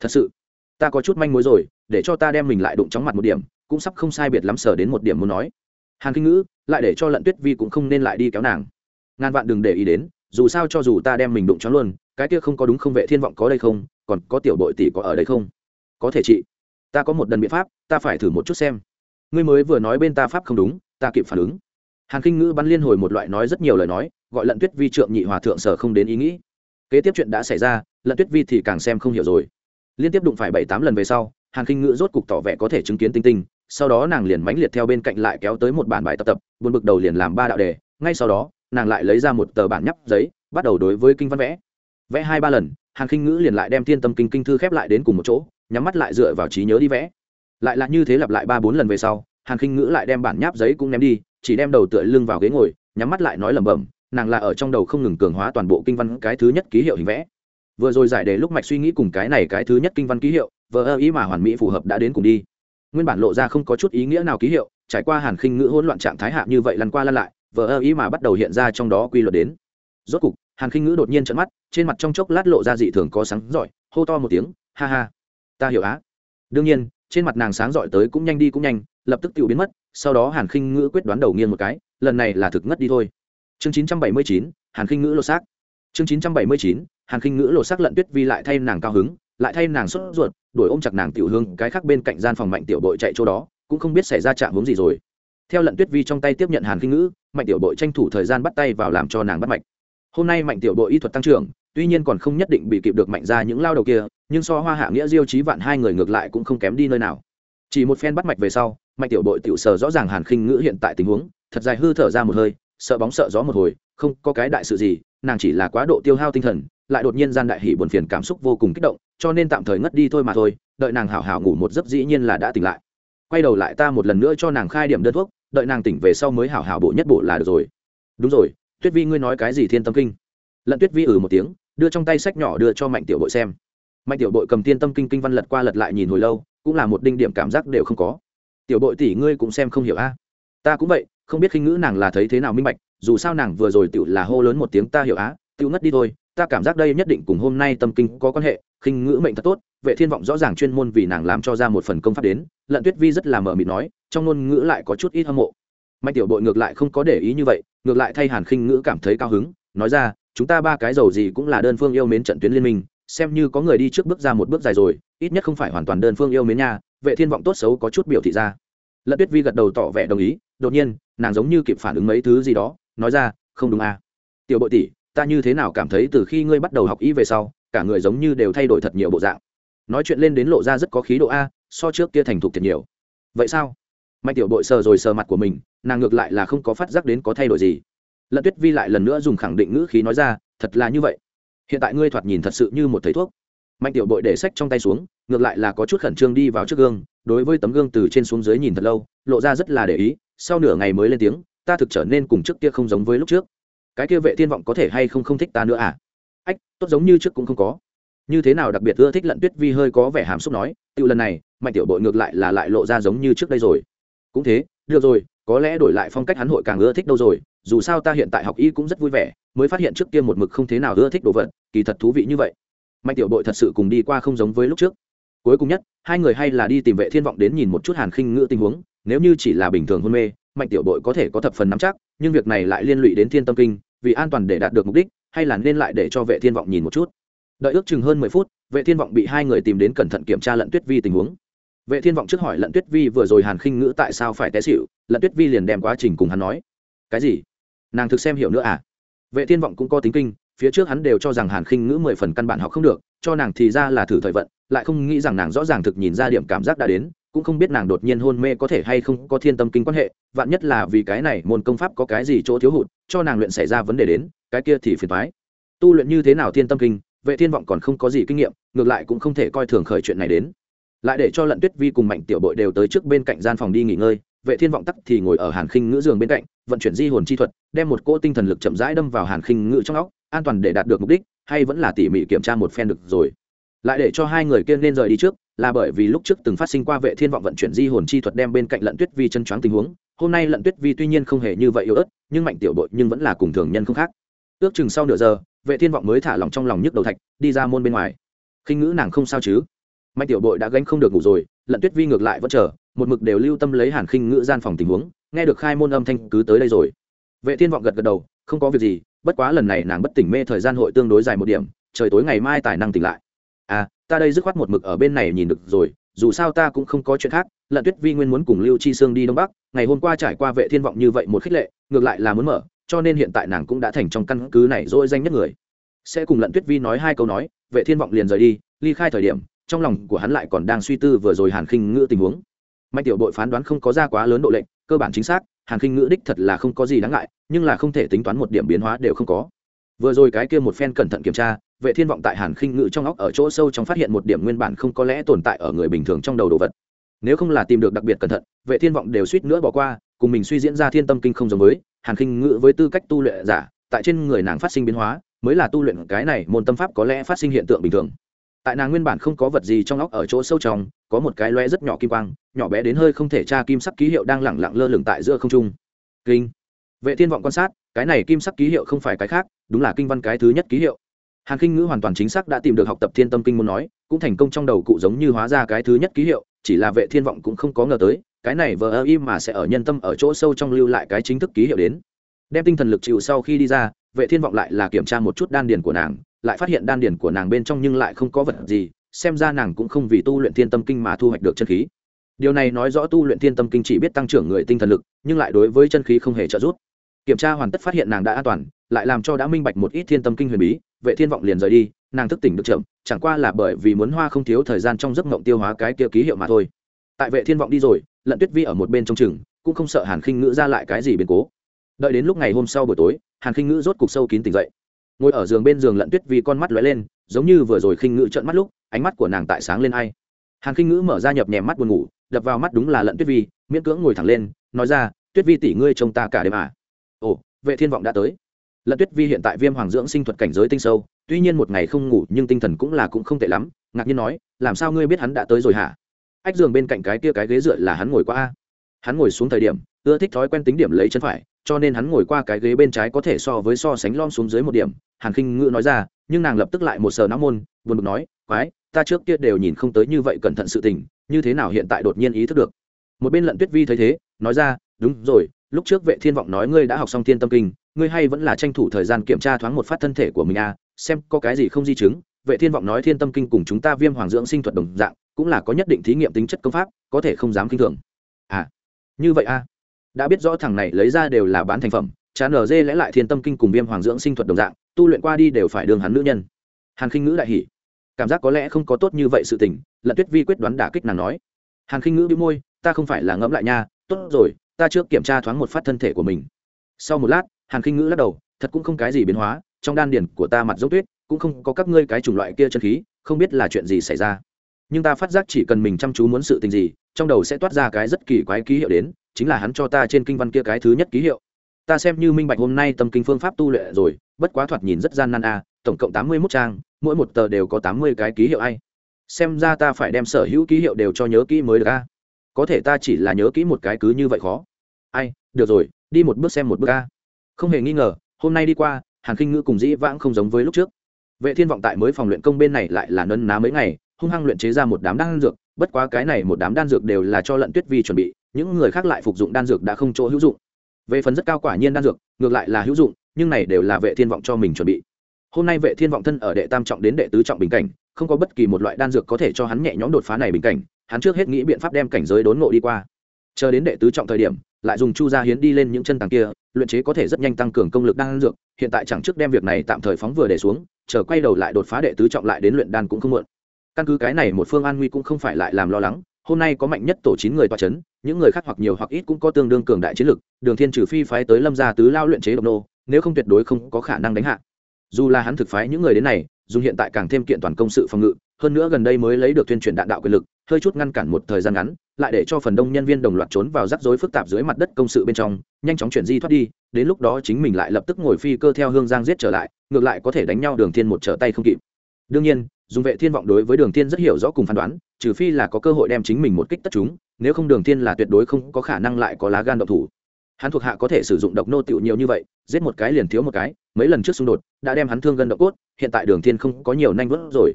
Thật sự, ta có chút manh mối rồi, để cho ta đem mình lại đụng chóng mặt một điểm, cũng sắp không sai biệt lắm sở đến một điểm muốn nói hàn kinh ngữ, lại để cho lận tuyết vi cũng không nên lại đi kéo nàng. Ngàn vạn đừng để ý đến, dù sao cho dù ta đem mình đụng cho luôn, cái kia không có đúng không vệ thiên vọng có đây không, còn có tiểu bội tỷ có ở đây không? Có thể chị. Ta có một đần biện pháp, ta phải thử một chút xem. Ngươi mới vừa nói bên ta pháp không đúng, ta kịp phản ứng. Hàn kinh ngữ bắn liên hồi một loại nói rất nhiều lời nói, gọi lận tuyết vi trượng nhị hòa thượng sở không đến ý nghĩ. Kế tiếp chuyện đã xảy ra, lận tuyết vi thì càng xem không hiểu rồi. Liên tiếp đụng phải bảy tám lần về sau, hàn kinh ngữ rốt cục tỏ vẻ có thể chứng kiến tinh tinh sau đó nàng liền mãnh liệt theo bên cạnh lại kéo tới một bản bài tập tập, buồn bực đầu liền làm ba đạo đề, ngay sau đó, nàng lại lấy ra một tờ bản nhắp giấy, bắt đầu đối với kinh văn vẽ. Vẽ hai ba lần, hàn kinh ngữ liền lại đem thiên tâm kinh kinh thư khép lại đến cùng một chỗ, nhắm mắt lại dựa vào trí nhớ đi vẽ. Lại là như thế lặp lại ba bốn lần về sau, hàn kinh ngữ lại đem bản nháp giấy cũng ném đi, chỉ đem đầu tựa lưng vào ghế ngồi, nhắm mắt lại nói lẩm bẩm, nàng là ở trong đầu không ngừng cường hóa toàn bộ kinh văn cái thứ nhất ký hiệu hình vẽ. Vừa rồi giải đề lúc mạch suy nghĩ cùng cái này cái thứ nhất kinh văn ký hiệu, vờ ơ ý mà hoàn mỹ phù hợp đã đến cùng đi nguyên bản lộ ra không có chút ý nghĩa nào ký hiệu, trải qua hàn khinh ngữ hỗn loạn trạng thái hạ như vậy lăn qua lăn lại, vờ ơ ý mà bắt đầu hiện ra trong đó quy luật đến. Rốt cục, hàn khinh ngữ đột nhiên trận mắt, trên mặt trong chốc lát lộ ra dị thường có sáng giỏi, hô to một tiếng, ha ha, ta hiểu á. Đương nhiên, trên mặt nàng sáng giỏi tới cũng nhanh đi cũng nhanh, lập tức tự biến mất, sau đó hàn khinh ngữ quyết đoán đầu nghiêng một cái, lần này là thực ngất đi thôi. Chương chín trăm bảy mươi chín, hàn khinh ngữ lột xác. Chương chín trăm bảy mươi chín, hàn khinh ngữ lột xác lận tuyết vi lại thay nàng cao hứng lại thay nàng sốt ruột, đuổi ôm chặt nàng tiểu hương, cái khác bên cạnh gian phòng mạnh tiểu đội chạy chỗ đó, cũng không biết xảy ra chạm hướng gì rồi. Theo lận tuyết vi trong tay tiếp nhận hàn kinh ngữ, mạnh tiểu đội tranh thủ thời gian bắt tay vào làm cho nàng bắt mạch. Hôm nay mạnh tiểu đội y thuật tăng trưởng, tuy nhiên còn không nhất định bị kịp được mạnh ra những lao đầu kia, nhưng so hoa hạ nghĩa diêu trí vạn hai người ngược lại cũng không kém đi nơi nào. Chỉ một phen bắt mạch về sau, mạnh tiểu đội tiểu sờ rõ ràng hàn khinh ngữ hiện tại tình huống, thật dài hư thở ra một hơi, sợ bóng sợ gió một hồi, không có cái đại sự gì, nàng chỉ là quá độ tiêu hao tinh thần lại đột nhiên gian đại hỉ buồn phiền cảm xúc vô cùng kích động, cho nên tạm thời ngất đi thôi mà thôi, đợi nàng hảo hảo ngủ một giấc dĩ nhiên là đã tỉnh lại. Quay đầu lại ta một lần nữa cho nàng khai điểm đơn thuốc, đợi nàng tỉnh về sau mới hảo hảo bộ nhất bộ là được rồi. Đúng rồi, tuyết vi ngươi nói cái gì thiên tâm kinh? Lận tuyết vi ừ một tiếng, đưa trong tay sách nhỏ đưa cho mạnh tiểu bội xem. Mạnh tiểu bội cầm thiên tâm kinh kinh văn lật qua lật lại nhìn hồi lâu, cũng là một đinh điểm cảm giác đều không có. Tiểu bội tỷ ngươi cũng xem không hiểu a. Ta cũng vậy, không biết khinh ngữ nàng là thấy thế nào minh bạch, dù sao nàng vừa rồi tiểu là hô lớn một tiếng ta hiểu á, tiểu ngất đi thôi ta cảm giác đây nhất định cùng hôm nay tâm kinh có quan hệ, khinh ngữ mệnh thật tốt, vệ thiên vọng rõ ràng chuyên môn vì nàng làm cho ra một phần công pháp đến, lận tuyết vi rất là mờ mịt nói, trong ngôn ngữ lại có chút ít hâm mộ. Mạnh tiểu bội ngược lại không có để ý như vậy, ngược lại thay hàn khinh ngữ cảm thấy cao hứng, nói ra, chúng ta ba cái giàu gì cũng là đơn phương yêu mến trận tuyến liên minh, xem như có người đi trước bước ra một bước dài rồi, ít nhất không phải hoàn toàn đơn phương yêu mến nha. Vệ thiên vọng tốt xấu có chút biểu thị ra. Lận tuyết vi gật đầu tỏ vẻ đồng ý, đột nhiên, nàng giống như kịp phản ứng mấy thứ gì đó, nói ra, không đúng à. Tiểu bội tỷ ta như thế nào cảm thấy từ khi ngươi bắt đầu học y về sau, cả người giống như đều thay đổi thật nhiều bộ dạng. Nói chuyện lên đến lộ ra rất có khí độ a, so trước kia thành thục thật nhiều. Vậy sao? Mạnh tiểu bội sờ rồi sờ mặt của mình, nàng ngược lại là không có phát giác đến có thay đổi gì. Lận tuyết vi lại lần nữa dùng khẳng định ngữ khí nói ra, thật là như vậy. Hiện tại ngươi thoạt nhìn thật sự như một thầy thuốc. Mạnh tiểu bội để sách trong tay xuống, ngược lại là có chút khẩn trương đi vào trước gương, đối với tấm gương từ trên xuống dưới nhìn thật lâu, lộ ra rất là để ý, sau nửa ngày mới lên tiếng, ta thực trở nên cùng trước kia không giống với lúc trước cái kia vệ thiên vọng có thể hay không không thích ta nữa à? Ách, tốt giống như trước cũng không có. Như thế nào đặc biệt ưa thích lận tuyết vi hơi có vẻ hàm xúc nói tự lần này, mạnh tiểu bội ngược lại là lại lộ ra giống như trước đây rồi. Cũng thế, được rồi, có lẽ đổi lại phong cách hắn hội càng ưa thích đâu rồi, dù sao ta hiện tại học y cũng rất vui vẻ, mới phát hiện trước kia một mực không thế nào ưa thích đồ vật, kỳ thật thú vị như vậy. Mạnh tiểu bội thật sự cùng đi qua không giống với lúc trước. Cuối cùng nhất, hai người hay là đi tìm vệ thiên vọng đến nhìn một chút hàn khinh ngữ tình huống, nếu như chỉ là bình thường hôn mê, mạnh tiểu bội có thể có thập phần nắm chắc nhưng việc này lại liên lụy đến thiên tâm kinh, vì an toàn để đạt được mục đích, hay là nên lại để cho vệ thiên vọng nhìn một chút? Đợi ước chừng hơn mười phút, vệ thiên vọng bị hai người tìm đến cẩn thận kiểm tra lận tuyết vi tình huống. Vệ thiên vọng trước hỏi lận tuyết vi vừa rồi hàn khinh ngữ tại sao phải té xịu lận tuyết vi liền đem quá trình cùng hắn nói. Cái gì? Nàng thực xem hiểu nữa à? Vệ thiên vọng cũng có tính kinh, phía trước hắn đều cho rằng hàn khinh ngữ mười phần căn bản học không được, cho nàng thì ra là thử thời vận, lại không nghĩ rằng nàng rõ ràng thực nhìn ra điểm cảm giác đã đến cũng không biết nàng đột nhiên hôn mê có thể hay không có thiên tâm kinh quan hệ, vạn nhất là vì cái này môn công pháp có cái gì chỗ thiếu hụt, cho nàng luyện xảy ra vấn đề đến, cái kia thì phiền thoái tu luyện như thế nào thiên tâm kinh, vệ thiên vọng còn không có gì kinh nghiệm, ngược lại cũng không thể coi thường khởi chuyện này đến. Lại để cho lận tuyết vi cùng mạnh tiểu bội đều tới trước bên cạnh gian phòng đi nghỉ ngơi, vệ thiên vọng tắc thì ngồi ở hàn khinh ngữ giường bên cạnh, vận chuyển di hồn chi thuật, đem một cỗ tinh thần lực chậm rãi đâm vào hàn khinh ngữ trong óc, an toàn để đạt được mục đích, hay vẫn là tỉ mỉ kiểm tra một phen được rồi. Lại để cho hai người kia nên rời đi trước là bởi vì lúc trước từng phát sinh qua vệ thiên vọng vận chuyển di hồn chi thuật đem bên cạnh lận tuyết vi chân choáng tình huống. Hôm nay lận tuyết vi tuy nhiên không hề như vậy yếu ớt, nhưng mạnh tiểu bội nhưng vẫn là cùng thường nhân không khác. Ước chừng sau nửa giờ, vệ thiên vọng mới thả lòng trong lòng nhức đầu thạch, đi ra môn bên ngoài. Khinh ngữ nàng không sao chứ? Mạnh tiểu bội đã gánh không được ngủ rồi, lận tuyết vi ngược lại vẫn chờ, một mực đều lưu tâm lấy hàn khinh ngữ gian phòng tình huống, nghe được khai môn âm thanh cứ tới đây rồi. Vệ thiên vọng gật gật đầu, không có việc gì, bất quá lần này nàng bất tỉnh mê thời gian hội tương đối dài một điểm, trời tối ngày mai tài năng tỉnh lại à ta đây dứt khoát một mực ở bên này nhìn được rồi, dù sao ta cũng không có chuyện khác, lận tuyết vi nguyên muốn cùng lưu chi sương đi đông bắc, ngày hôm qua trải qua vệ thiên vọng như vậy một khích lệ, ngược lại là muốn mở, cho nên hiện tại nàng cũng đã thành trong căn cứ này dỗi danh nhất người. Sẽ cùng lận tuyết vi nói hai câu nói, vệ thiên vọng liền rời đi, ly khai thời điểm, trong lòng của hắn lại còn đang suy tư vừa rồi hàn khinh ngữ tình huống. Mạnh tiểu đội phán đoán không có ra quá lớn độ lệnh, cơ bản chính xác, hàn khinh ngữ đích thật là không có gì đáng ngại, nhưng là không thể tính toán một điểm biến hóa đều không có vừa rồi cái kia một phen cẩn thận kiểm tra, vệ thiên vọng tại hàn khinh ngự trong óc ở chỗ sâu trong phát hiện một điểm nguyên bản không có lẽ tồn tại ở người bình thường trong đầu đồ vật. Nếu không là tìm được đặc biệt cẩn thận, vệ thiên vọng đều suýt nữa bỏ qua, cùng mình suy diễn ra thiên tâm kinh không giống với, hàn khinh ngự với tư cách tu luyện giả, tại trên người nàng phát sinh biến hóa, mới là tu luyện cái này môn tâm pháp có lẽ phát sinh hiện tượng bình thường. Tại nàng nguyên bản không có vật gì trong óc ở chỗ sâu trong, có một cái loe rất nhỏ kim quang, nhỏ bé đến hơi không thể tra kim sắc ký hiệu đang lẳng lặng lơ lửng tại giữa không trung. Kinh. Vệ thiên vọng quan sát, cái này kim sắc ký hiệu không phải cái khác đúng là kinh văn cái thứ nhất ký hiệu. Hàn kinh ngữ hoàn toàn chính xác đã tìm được học tập thiên tâm kinh muốn nói, cũng thành công trong đầu cụ giống như hóa ra cái thứ nhất ký hiệu, chỉ là vệ thiên vọng cũng không có ngờ tới, cái này vờ ơ im mà sẽ ở nhân tâm ở chỗ sâu trong lưu lại cái chính thức ký hiệu đến. Đem tinh thần lực chịu sau khi đi ra, vệ thiên vọng lại là kiểm tra một chút đan điền của nàng, lại phát hiện đan điền của nàng bên trong nhưng lại không có vật gì, xem ra nàng cũng không vì tu luyện thiên tâm kinh mà thu hoạch được chân khí. Điều này nói rõ tu luyện thiên tâm kinh chỉ biết tăng trưởng người tinh thần lực, nhưng lại đối với chân khí không hề trợ giúp. Kiểm tra hoàn tất phát hiện nàng đã an toàn lại làm cho đã minh bạch một ít thiên tâm kinh huyền bí, vệ thiên vọng liền rời đi, nàng thức tỉnh được chậm, chẳng qua là bởi vì muốn hoa không thiếu thời gian trong giấc mộng tiêu hóa cái kia ký hiệu mà thôi. Tại vệ thiên vọng đi rồi, lận tuyết vi ở một bên trong chừng, cũng không sợ hàn khinh ngữ ra lại cái gì biến cố. Đợi đến lúc ngày hôm sau buổi tối, hàn khinh ngữ rốt cục sâu kín tỉnh dậy. Ngồi ở giường bên giường lận tuyết vi con mắt lóe lên, giống như vừa rồi khinh ngữ trợn mắt lúc, ánh mắt của nàng tại sáng lên ai. Hàn khinh ngữ mở ra nhập nhèm mắt buồn ngủ, đập vào mắt đúng là lận tuyết vi, miễn cưỡng ngồi thẳng lên, nói ra, tuyết vi tỷ ngươi trông ta cả đêm à? Ồ, vệ thiên vọng đã tới lận tuyết vi hiện tại viêm hoàng dưỡng sinh thuật cảnh giới tinh sâu, tuy nhiên một ngày không ngủ nhưng tinh thần cũng là cũng không tệ lắm, ngạc nhiên nói, làm sao ngươi biết hắn đã tới rồi hả? Ách giường bên cạnh cái kia cái ghế dựa là hắn ngồi qua. A hắn ngồi xuống thời điểm, ưa thích thói quen tính điểm lấy chân phải, cho nên hắn ngồi qua cái ghế bên trái có thể so với so sánh lom xuống dưới một điểm, hàn khinh ngữ nói ra, nhưng nàng lập tức lại một sờ não môn, buồn bực nói, quái, ta trước kia đều nhìn không tới như vậy cẩn thận sự tình, như thế nào hiện tại đột nhiên ý thức được? Một bên lận tuyết vi thấy thế, nói ra, đúng rồi, lúc trước vệ thiên vọng nói ngươi đã học xong thiên tâm kinh ngươi hay vẫn là tranh thủ thời gian kiểm tra thoáng một phát thân thể của mình à xem có cái gì không di chứng. Vệ thiên vọng nói thiên tâm kinh cùng chúng ta viêm hoàng dưỡng sinh thuật đồng dạng, cũng là có nhất định thí nghiệm tính chất công pháp, có thể không dám kinh thường. À như vậy à? Đã biết rõ thằng này lấy ra đều là bán thành phẩm, chán ở dê lẽ lại thiên tâm kinh cùng viêm hoàng dưỡng sinh thuật đồng dạng, tu luyện qua đi đều phải đường hắn nữ nhân. Hàn khinh ngữ đại hỉ. Cảm giác có lẽ không có tốt như vậy sự tình, lận tuyết vi quyết đoán đả kích nàng nói. Hàn khinh ngữ bị môi, ta không phải là ngẫm lại nha, tốt rồi, ta trước kiểm tra thoáng một phát thân thể của mình. Sau một lát hàn khinh ngữ lắc đầu, thật cũng không cái gì biến hóa, trong đan điền của ta mặt giống tuyết, cũng không có các ngươi cái chủng loại kia chân khí, không biết là chuyện gì xảy ra. Nhưng ta phát giác chỉ cần mình chăm chú muốn sự tình gì, trong đầu sẽ toát ra cái rất kỳ quái ký hiệu đến, chính là hắn cho ta trên kinh văn kia cái thứ nhất ký hiệu. Ta xem như minh bạch hôm nay tâm kinh phương pháp tu luyện rồi, bất quá thoạt nhìn rất gian nan a, tổng cộng tám mươi mốt trang, mỗi một tờ đều có tám mươi cái ký hiệu ai. Xem ra ta phải đem sở hữu ký hiệu đều cho nhớ kỹ mới được a. Có thể ta chỉ là nhớ kỹ một cái cứ như vậy khó. Ai, được rồi, đi một bước xem một bước a không hề nghi ngờ, hôm nay đi qua, hàn khinh ngữ cùng dĩ vãng không giống với lúc trước. Vệ thiên vọng tại mới phòng luyện công bên này lại là nân ná mấy ngày, hung hăng luyện chế ra một đám đan dược, bất quá cái này một đám đan dược đều là cho lận tuyết vi chuẩn bị, những người khác lại phục dụng đan dược đã không chỗ hữu dụng. Về phần rất cao quả nhiên đan dược, ngược lại là hữu dụng, nhưng này đều là vệ thiên vọng cho mình chuẩn bị. Hôm nay vệ thiên vọng thân ở đệ tam trọng đến đệ tứ trọng bình cảnh, không có bất kỳ một loại đan dược có thể cho hắn nhẹ nhõm đột phá này bình cảnh, hắn trước hết nghĩ biện pháp đem cảnh giới đốn ngộ đi qua. Chờ đến đệ tứ trọng thời điểm lại dùng chu gia hiến đi lên những chân tàng kia, luyện chế có thể rất nhanh tăng cường công lực đan dược, hiện tại chẳng trước đem việc này tạm thời phóng vừa để xuống, chờ quay đầu lại đột phá đệ tứ trọng lại đến luyện đan cũng không muộn. Căn cứ cái này một phương an nguy cũng không phải lại làm lo lắng, hôm nay có mạnh nhất tổ chín người toa chấn, những người khác hoặc nhiều hoặc ít cũng có tương đương cường đại chiến lực, đường thiên trừ phi phái tới lâm gia tứ lao luyện chế độc nô, nếu không tuyệt đối không có khả năng đánh hạ. Dù là hắn thực phái những người đến này, dùng hiện tại càng thêm kiện toàn công sự phòng ngự, hơn nữa gần đây mới lấy được tuyên truyền đạn đạo quyền lực hơi chút ngăn cản một thời gian ngắn, lại để cho phần đông nhân viên đồng loạt trốn vào rắc rối phức tạp dưới mặt đất công sự bên trong, nhanh chóng chuyển di thoát đi, đến lúc đó chính mình lại lập tức ngồi phi cơ theo hương giang giết trở lại, ngược lại có thể đánh nhau đường thiên một trở tay không kịp. Đương nhiên, dùng vệ thiên vọng đối với đường thiên rất hiểu rõ cùng phán đoán, trừ phi là có cơ hội đem chính mình một kích tất chúng, nếu không đường thiên là tuyệt đối không có khả năng lại có lá gan độc thủ. Hắn thuộc hạ có thể sử dụng độc nô tiểu nhiều như vậy, giết một cái liền thiếu một cái, mấy lần trước xung đột, đã đem hắn thương gần độc cốt, hiện tại đường thiên không có nhiều nhanh vớt rồi.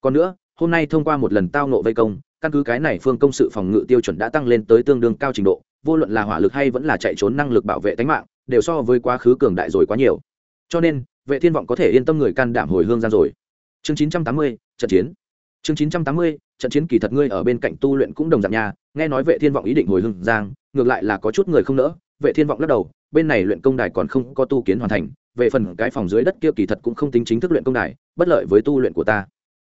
Còn nữa, hôm nay thông qua một lần tao nộ vây công căn cứ cái này phương công sự phòng ngự tiêu chuẩn đã tăng lên tới tương đương cao trình độ vô luận là hỏa lực hay vẫn là chạy trốn năng lực bảo vệ tính mạng đều so với quá khứ cường đại rồi quá nhiều. Cho nên vệ thiên vọng có thể yên tâm người can đảm hồi hương ra rồi. Chương 980, trận chiến. Chương 980, trận chiến kỳ thật ngươi ở bên cạnh tu luyện cũng đồng dạng nhà nghe nói vệ thiên vọng ý định hồi hương giang ngược lại là có chút người không nỡ. Vệ thiên vọng lắc đầu bên này luyện công đài còn không có tu kiến hoàn thành về phần cái phòng dưới đất kia kỳ thật cũng không tính chính thức luyện công đài bất lợi với tu luyện của ta.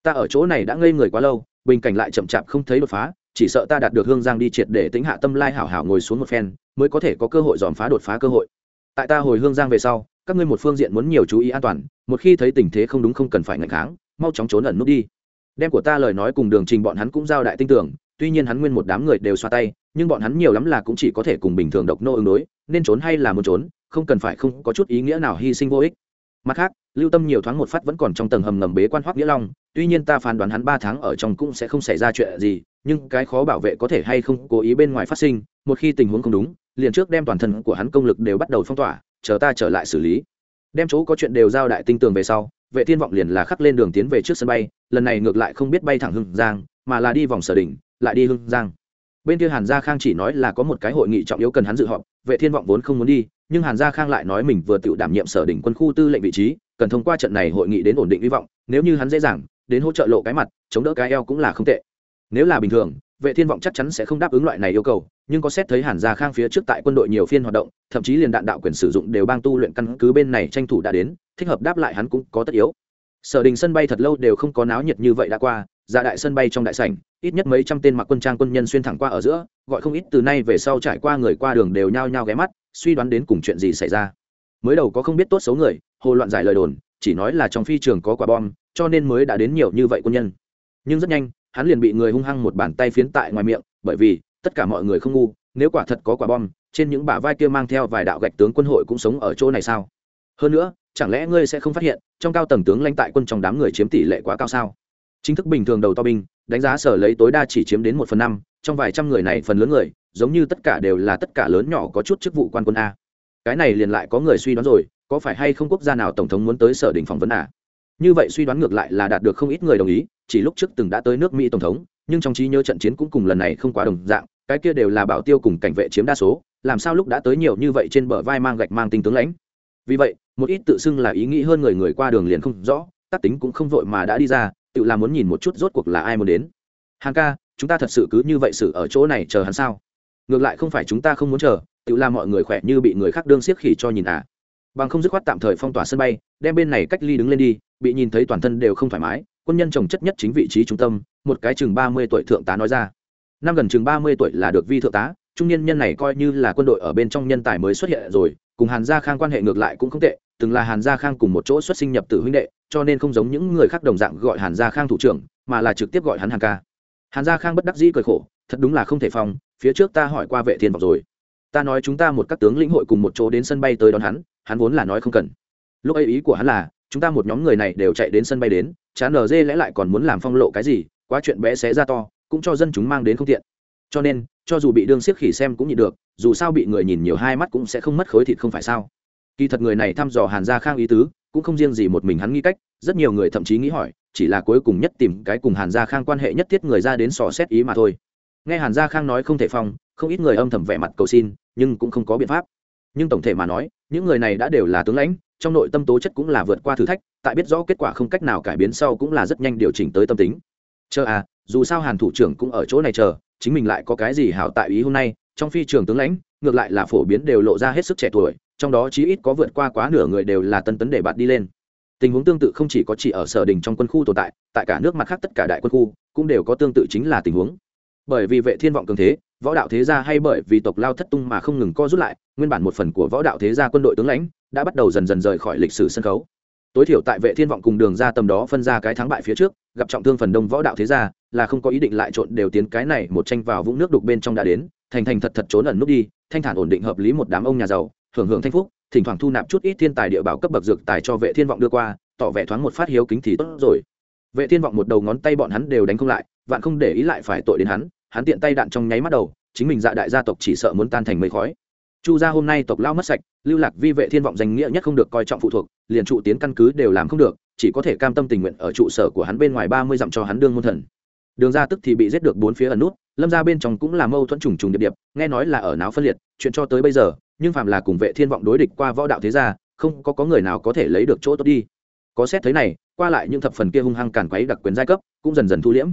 Ta ở chỗ này đã ngây người quá lâu bình cảnh lại chậm chạp không thấy đột phá, chỉ sợ ta đạt được hương giang đi triệt để tính hạ tâm lai hảo hảo ngồi xuống một phen, mới có thể có cơ hội dòm phá đột phá cơ hội. Tại ta hồi hương giang về sau, các ngươi một phương diện muốn nhiều chú ý an toàn, một khi thấy tình thế không đúng không cần phải ngạnh kháng, mau chóng trốn ẩn nút đi. Đem của ta lời nói cùng đường trình bọn hắn cũng giao đại tinh tưởng, tuy nhiên hắn nguyên một đám người đều xoa tay, nhưng bọn hắn nhiều lắm là cũng chỉ có thể cùng bình thường độc nô ứng đối, nên trốn hay là muốn trốn, không cần phải không có chút ý nghĩa nào hy sinh vô ích. Mặt khác, lưu tâm nhiều thoáng một phát vẫn còn trong tầng hầm ngầm bế quan hoác nghĩa long tuy nhiên ta phán đoán hắn ba tháng ở trong cũng sẽ không xảy ra chuyện gì, nhưng cái khó bảo vệ có thể hay không cố ý bên ngoài phát sinh, một khi tình huống không đúng, liền trước đem toàn thân của hắn công lực đều bắt đầu phong tỏa, chờ ta trở lại xử lý. Đem chỗ có chuyện đều giao đại tinh tường về sau, vệ thiên vọng liền là khắc lên đường tiến về trước sân bay, lần này ngược lại không biết bay thẳng hưng giang, mà là đi vòng sở đỉnh, lại đi hưng giang. Bên kia hàn gia khang chỉ nói là có một cái hội nghị trọng yếu cần hắn dự họp, vệ thiên vọng vốn không muốn đi, nhưng hàn gia khang lại nói mình vừa tự đảm nhiệm sở đỉnh quân khu tư lệnh vị trí, cần thông qua trận này hội nghị đến ổn định hy vọng, nếu như hắn dễ dàng đến hỗ trợ lộ cái mặt, chống đỡ cái eo cũng là không tệ. Nếu là bình thường, vệ thiên vọng chắc chắn sẽ không đáp ứng loại này yêu cầu, nhưng có xét thấy hàn gia khang phía trước tại quân đội nhiều phiên hoạt động, thậm chí liền đạn đạo quyền sử dụng đều bang tu luyện căn cứ bên này tranh thủ đã đến, thích hợp đáp lại hắn cũng có tất yếu. Sở đình sân bay thật lâu đều không có náo nhiệt như vậy đã qua, ra đại sân bay trong đại sảnh, ít nhất mấy trăm tên mặc quân trang quân nhân xuyên thẳng qua ở giữa, gọi không ít từ nay về sau trải qua người qua đường đều nhao nhao ghé mắt, suy đoán đến cùng chuyện gì xảy ra. Mới đầu có không biết tốt xấu người, hồ loạn giải lời đồn, chỉ nói là trong phi trường có quả bom cho nên mới đã đến nhiều như vậy quân nhân. Nhưng rất nhanh, hắn liền bị người hung hăng một bàn tay phiến tại ngoài miệng, bởi vì tất cả mọi người không ngu, nếu quả thật có quả bom, trên những bả vai kia mang theo vài đạo gạch tướng quân hội cũng sống ở chỗ này sao? Hơn nữa, chẳng lẽ ngươi sẽ không phát hiện, trong cao tầng tướng lãnh tại quân trong đám người chiếm tỷ lệ quá cao sao? Chính thức bình thường đầu to binh, đánh giá sở lấy tối đa chỉ chiếm đến một phần năm, trong vài trăm người này phần lớn người, giống như tất cả đều là tất cả lớn nhỏ có chút chức vụ quan quân a. Cái này liền lại có người suy đoán rồi, có phải hay không quốc gia nào tổng thống muốn tới sở đình phỏng vấn à như vậy suy đoán ngược lại là đạt được không ít người đồng ý, chỉ lúc trước từng đã tới nước mỹ tổng thống, nhưng trong trí nhớ trận chiến cũng cùng lần này không quá đồng dạng, cái kia đều là bảo tiêu cùng cảnh vệ chiếm đa số, làm sao lúc đã tới nhiều như vậy trên bờ vai mang gạch mang tinh tướng lãnh? Vì vậy, một ít tự xưng là ý nghĩ hơn người người qua đường liền không rõ, tác tính cũng không vội mà đã đi ra, tự làm muốn nhìn một chút rốt cuộc là ai muốn đến. Hàng ca, chúng ta thật sự cứ như vậy xử ở chỗ này chờ hắn sao? Ngược lại không phải chúng ta không muốn chờ, tự làm mọi người khỏe như bị người khác đương siết khỉ cho nhìn à. Bằng không dứt khoát tạm thời phong tỏa sân bay, đem bên này cách ly đứng lên đi bị nhìn thấy toàn thân đều không thoải mái, quân nhân trồng chất nhất chính vị trí trung tâm, một cái chừng ba mươi tuổi thượng tá nói ra. Năm gần chừng ba mươi tuổi là được vi thượng tá, trung niên nhân này coi như là quân đội ở bên trong nhân tài mới xuất hiện rồi, cùng hàn gia khang quan hệ ngược lại cũng không tệ, từng là hàn gia khang cùng một chỗ xuất sinh nhập tử huynh đệ, cho nên không giống những người khác đồng dạng gọi hàn gia khang thủ trưởng, mà là trực tiếp gọi hắn hàng ca. Hàn gia khang bất đắc dĩ cười khổ, thật đúng là không thể phòng, phía trước ta hỏi qua vệ thiên vọng rồi. Ta nói chúng ta một các tướng lĩnh hội cùng một chỗ đến sân bay tới đón hắn hắn vốn là nói không cần. Lúc ấy ý của hắn là chúng ta một nhóm người này đều chạy đến sân bay đến chán nở dê lẽ lại còn muốn làm phong lộ cái gì, quá chuyện bé xé ra to, cũng cho dân chúng mang đến không tiện. Cho nên, cho dù bị đương siếc khỉ xem cũng nhịn được, dù sao bị người nhìn nhiều hai mắt cũng sẽ không mất khối thịt không phải sao. Kỳ thật người này thăm dò hàn gia khang ý tứ, cũng không riêng gì một mình hắn nghĩ cách, rất nhiều người thậm chí nghĩ hỏi, chỉ là cuối cùng nhất tìm cái cùng hàn gia khang quan hệ nhất thiết người ra đến sò xét ý mà thôi. Nghe hàn gia khang nói không thể phong không ít người âm thầm vẻ mặt cầu xin, nhưng cũng không có biện pháp. Nhưng tổng thể mà nói, những người này đã đều là tướng lãnh trong nội tâm tố chất cũng là vượt qua thử thách, tại biết rõ kết quả không cách nào cải biến sau cũng là rất nhanh điều chỉnh tới tâm tính. Chờ à dù sao hàn thủ trưởng cũng ở chỗ này chờ, chính mình lại có cái gì hảo tại ý hôm nay, trong phi trường tướng lãnh, ngược lại là phổ biến đều lộ ra hết sức trẻ tuổi, trong đó chí ít có vượt qua quá nửa người đều là tân tấn để bạn đi lên. Tình huống tương tự không chỉ có chỉ ở sở đình trong quân khu tồn tại tại cả nước mặt khác tất cả đại quân khu cũng đều có tương tự chính là tình huống. Bởi vì vệ thiên vọng cường thế, võ đạo thế gia hay bởi vì tộc lao thất tung mà không ngừng co rút lại, nguyên bản một phần của võ đạo thế gia quân đội tướng lãnh đã bắt đầu dần dần rời khỏi lịch sử sân khấu. Tối thiểu tại vệ thiên vọng cùng đường ra tầm đó phân ra cái thắng bại phía trước, gặp trọng thương phần đông võ đạo thế gia, là không có ý định lại trộn đều tiến cái này một tranh vào vũng nước đục bên trong đã đến, thành thành thật thật trốn ẩn nút đi, thanh thản ổn định hợp lý một đám ông nhà giàu, hưởng hưởng thanh phúc, thỉnh thoảng thu nạp chút ít thiên tài địa bảo cấp bậc dược tài cho vệ thiên vọng đưa qua, tỏ vẻ thoáng một phát hiếu kính thì tốt rồi. Vệ thiên vọng một đầu ngón tay bọn hắn đều đánh không lại, vạn không để ý lại phải tội đến hắn hắn tiện tay đạn trong nháy mắt đầu, chính mình dạ đại gia tộc chỉ sợ muốn tan thành mây khói chu gia hôm nay tộc lao mất sạch, lưu lạc vi vệ thiên vọng danh nghĩa nhất không được coi trọng phụ thuộc, liền trụ tiến căn cứ đều làm không được, chỉ có thể cam tâm tình nguyện ở trụ sở của hắn bên ngoài ba mươi dặm cho hắn đương môn thần. Đường ra tức thì bị giết được bốn phía ẩn nút, lâm ra bên trong cũng là mâu thuẫn trùng trùng điệp điệp, nghe nói là ở náo phân liệt, chuyện cho tới bây giờ, nhưng phạm là cùng vệ thiên vọng đối địch qua võ đạo thế gia, không có có người nào có thể lấy được chỗ tốt đi. Có xét thấy này, qua lại những thập phần kia hung hăng càn quấy đặc quyền giai cấp, cũng dần dần thu liễm.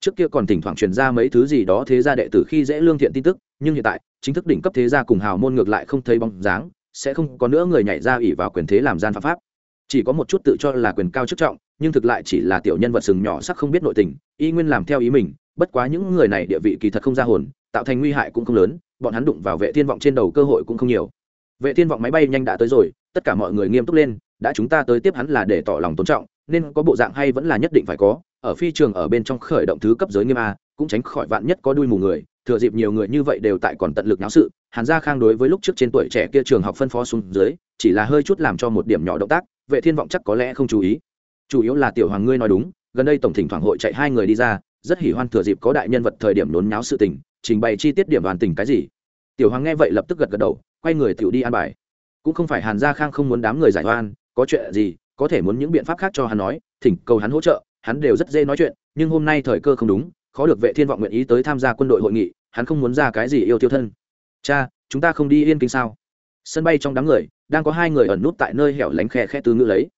Trước kia còn thỉnh thoảng truyền ra mấy thứ gì đó thế gia đệ tử khi dễ lương thiện tin tức, nhưng hiện tại chính thức đỉnh cấp thế gia cùng hào môn ngược lại không thấy bóng dáng, sẽ không có nữa người nhảy ra ủy vào quyền thế làm gian phạm pháp. Chỉ có một chút tự cho là quyền cao chức trọng, nhưng thực lại chỉ là tiểu nhân vật sừng nhỏ sắc không biết nội tình, y nguyên làm theo ý mình, bất quá những người này địa vị kỳ thật không ra hồn, tạo thành nguy hại cũng không lớn, bọn hắn đụng vào vệ thiên vọng trên đầu cơ hội cũng không nhiều. Vệ thiên vọng máy bay nhanh đã tới rồi, tất cả mọi người nghiêm túc lên, đã chúng ta tới tiếp hắn là để tỏ lòng tôn trọng, nên có bộ dạng hay vẫn là nhất định phải có, ở phi trường ở bên trong khởi động thứ cấp giới nghiêm a, cũng tránh khỏi vạn nhất có đuôi mù người thừa dịp nhiều người như vậy đều tại còn tận lực náo sự, hàn gia khang đối với lúc trước trên tuổi trẻ kia trường học phân phó xuống dưới, chỉ là hơi chút làm cho một điểm nhỏ động tác, vệ thiên vọng chắc có lẽ không chú ý. Chủ yếu là tiểu hoàng ngươi nói đúng, gần đây tổng thỉnh thoảng hội chạy hai người đi ra, rất hỉ hoan thừa dịp có đại nhân vật thời điểm nôn náo sự tình, trình bày chi tiết điểm đoàn tình cái gì. Tiểu hoàng nghe vậy lập tức gật gật đầu, quay người tiểu đi an bài. Cũng không phải hàn gia khang không muốn đám người giải oan, có chuyện gì, có thể muốn những biện pháp khác cho hắn nói, thỉnh cầu hắn hỗ trợ, hắn đều rất dễ nói chuyện, nhưng hôm nay thời cơ không đúng khó được vệ thiên vọng nguyện ý tới tham gia quân đội hội nghị, hắn không muốn ra cái gì yêu tiêu thân. Cha, chúng ta không đi yên kinh sao? Sân bay trong đám người, đang có hai người ẩn nút tại nơi hẻo lánh khe khe tư ngữ lấy.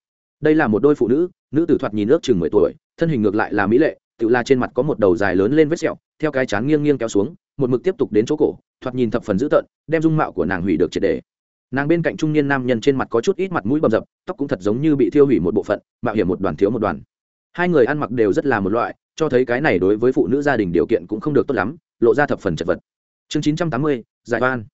Đây là một đôi phụ nữ nữ tử thoạt nhìn nước chừng mười tuổi, thân hình ngược lại là mỹ lệ, tự la trên mặt có một đầu dài lớn lên vết sẹo, theo cái chán nghiêng nghiêng kéo xuống, một mực tiếp tục đến chỗ cổ, thoạt nhìn thập phần dữ tợn, đem dung mạo của nàng hủy được triệt đề nàng bên cạnh trung niên nam nhân trên mặt có chút ít mặt mũi bầm dập, tóc cũng thật giống như bị thiêu hủy một bộ phận, mạo hiểm một đoàn thiếu một đoàn hai người ăn mặc đều rất là một loại, cho thấy cái này đối với phụ nữ gia đình điều kiện cũng không được tốt lắm, lộ ra thập phần chật vật. Chương chín trăm tám mươi, giải oan.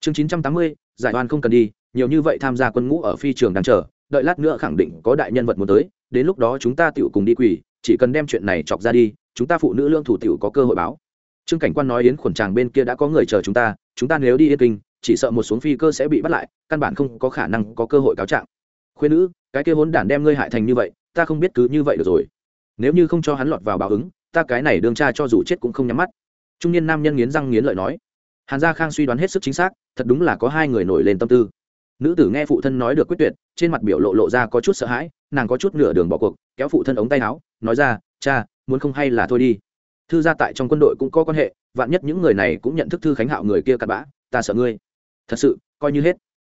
Chương chín trăm tám mươi, giải oan không cần đi, nhiều như vậy tham gia quân ngũ ở phi trường đang chờ, đợi lát nữa khẳng định có đại nhân vật muốn tới, đến lúc đó chúng ta tựu cùng đi quỳ, chỉ cần đem chuyện này chọc ra đi, chúng ta phụ nữ lương thủ tựu có cơ hội báo. Trương cảnh quan nói yến khuẩn tràng bên kia đã có người chờ chúng ta chúng ta nếu đi yên kinh, chỉ sợ một xuống phi cơ sẽ bị bắt lại, căn bản không có khả năng có cơ hội cáo trạng. Khuyên nữ, cái kia hốn đản đem ngươi hại thành như vậy ta không biết cứ như vậy được rồi. Nếu như không cho hắn lọt vào báo ứng, ta cái này đương cha cho dù chết cũng không nhắm mắt. Trung niên nam nhân nghiến răng nghiến lợi nói. Hàn gia khang suy đoán hết sức chính xác, thật đúng là có hai người nổi lên tâm tư. Nữ tử nghe phụ thân nói được quyết tuyệt, trên mặt biểu lộ lộ ra có chút sợ hãi, nàng có chút nửa đường bỏ cuộc, kéo phụ thân ống tay áo, nói ra, cha, muốn không hay là thôi đi. Thư gia tại trong quân đội cũng có quan hệ, vạn nhất những người này cũng nhận thức thư khánh hạo người kia cặn bã, ta sợ ngươi. Thật sự, coi như hết.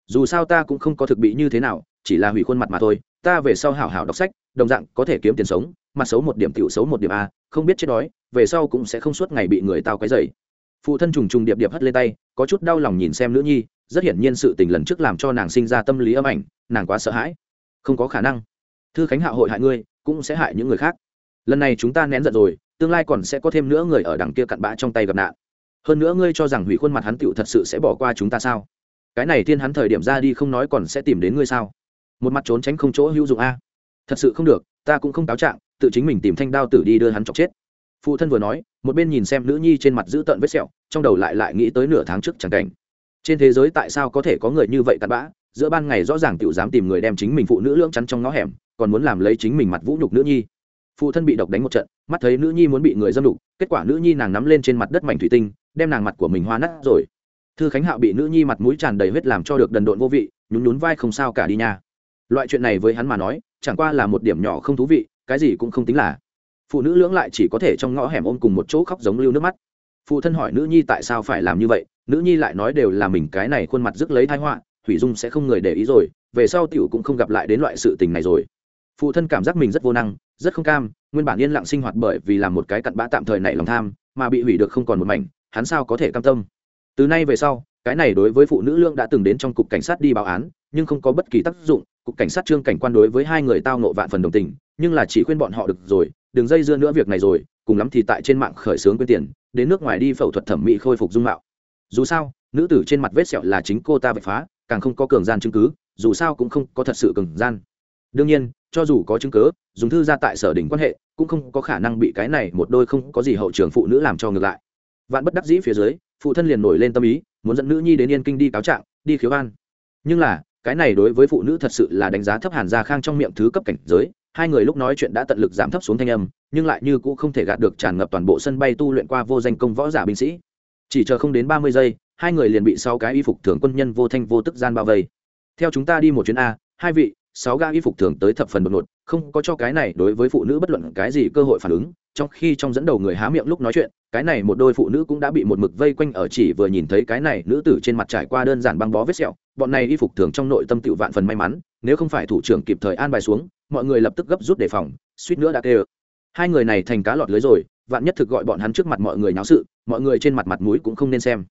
Dù sao ta cũng không có thực bị như thế nào, chỉ là hủy khuôn mặt mà thôi ta về sau hảo hảo đọc sách, đồng dạng có thể kiếm tiền sống mặt xấu một điểm tiểu xấu một điểm a, không biết chết đói, về sau cũng sẽ không suốt ngày bị người tao quấy dày phụ thân trùng trùng điệp điệp hất lên tay, có chút đau lòng nhìn xem nữ nhi, rất hiển nhiên sự tình lần trước làm cho nàng sinh ra tâm lý âm ảnh, nàng quá sợ hãi. Không có khả năng. Thư khánh hạ hội hại ngươi, cũng sẽ hại những người khác. Lần này chúng ta nén giận rồi, tương lai còn sẽ có thêm nữa người ở đằng kia cặn bã trong tay gặp nạn. Hơn nữa ngươi cho rằng hủy khuôn mặt hắn tựu thật sự sẽ bỏ qua chúng ta sao? Cái này tiên hắn thời điểm ra đi không nói còn sẽ tìm đến ngươi sao? Một mặt trốn tránh không chỗ hữu dụng a. Thật sự không được, ta cũng không cáo trạng, tự chính mình tìm thanh đao tử đi đưa hắn chọc chết. Phụ thân vừa nói, một bên nhìn xem nữ nhi trên mặt giữ tợn vết sẹo, trong đầu lại lại nghĩ tới nửa tháng trước chẳng cảnh. Trên thế giới tại sao có thể có người như vậy tạt bã? Giữa ban ngày rõ ràng tự dám tìm người đem chính mình phụ nữ lưỡng chắn trong ngõ hẻm, còn muốn làm lấy chính mình mặt vũ nhục nữ nhi. Phụ thân bị độc đánh một trận, mắt thấy nữ nhi muốn bị người dâm đục, kết quả nữ nhi nàng nắm lên trên mặt đất mảnh thủy tinh, đem nàng mặt của mình hoa nát rồi. Thư khánh hạo bị nữ nhi mặt mũi tràn đầy huyết làm cho được đần độn vô vị, nhún nhún vai không sao cả đi nha loại chuyện này với hắn mà nói, chẳng qua là một điểm nhỏ không thú vị, cái gì cũng không tính là. Phụ nữ lưỡng lại chỉ có thể trong ngõ hẻm ôm cùng một chỗ khóc giống lưu nước mắt. Phụ thân hỏi nữ nhi tại sao phải làm như vậy, nữ nhi lại nói đều là mình cái này khuôn mặt rước lấy thái họa thủy dung sẽ không người để ý rồi, về sau tiểu cũng không gặp lại đến loại sự tình này rồi. Phụ thân cảm giác mình rất vô năng, rất không cam, nguyên bản yên lặng sinh hoạt bởi vì làm một cái cặn bã tạm thời nảy lòng tham, mà bị hủy được không còn một mảnh, hắn sao có thể cam tâm? Từ nay về sau, cái này đối với phụ nữ lương đã từng đến trong cục cảnh sát đi báo án, nhưng không có bất kỳ tác dụng cục cảnh sát trương cảnh quan đối với hai người tao nộ vạn phần đồng tình, nhưng là chỉ khuyên bọn họ được rồi, đừng dây dưa nữa việc này rồi, cùng lắm thì tại trên mạng khởi xướng quyên tiền, đến nước ngoài đi phẫu thuật thẩm mỹ khôi phục dung mạo. Dù sao, nữ tử trên mặt vết sẹo là chính cô ta vạch phá, càng không có cường gian chứng cứ, dù sao cũng không có thật sự cường gian. Đương nhiên, cho dù có chứng cứ, dùng thư ra tại sở đỉnh quan hệ, cũng không có khả năng bị cái này một đôi không có gì hậu trường phụ nữ làm cho ngược lại. Vạn bất đắc dĩ phía dưới, phụ thân liền nổi lên tâm ý, muốn dẫn nữ nhi đến yên kinh đi cáo trạng, đi khiếu an. Nhưng là cái này đối với phụ nữ thật sự là đánh giá thấp hàn gia khang trong miệng thứ cấp cảnh giới. Hai người lúc nói chuyện đã tận lực giảm thấp xuống thanh âm, nhưng lại như cũng không thể gạt được tràn ngập toàn bộ sân bay tu luyện qua vô danh công võ giả binh sĩ. Chỉ chờ không đến ba mươi giây, hai người liền bị sáu cái y phục thường quân nhân vô thanh vô tức gian bao vây. Theo chúng ta đi một chuyến a, hai vị, sáu ga y phục thường tới thập phần đột ngột, không có cho cái này đối với phụ nữ bất luận cái gì cơ hội phản ứng. Trong khi trong dẫn đầu người há miệng lúc nói chuyện, cái này một đôi phụ nữ cũng đã bị một mực vây quanh ở chỉ vừa nhìn thấy cái này nữ tử trên mặt trải qua đơn giản băng bó vết sẹo bọn này y phục thường trong nội tâm tựu vạn phần may mắn, nếu không phải thủ trưởng kịp thời an bài xuống, mọi người lập tức gấp rút đề phòng, suýt nữa đã kê hai người này thành cá lọt lưới rồi, vạn nhất thực gọi bọn hắn trước mặt mọi người náo sự, mọi người trên mặt mặt mũi cũng không nên xem.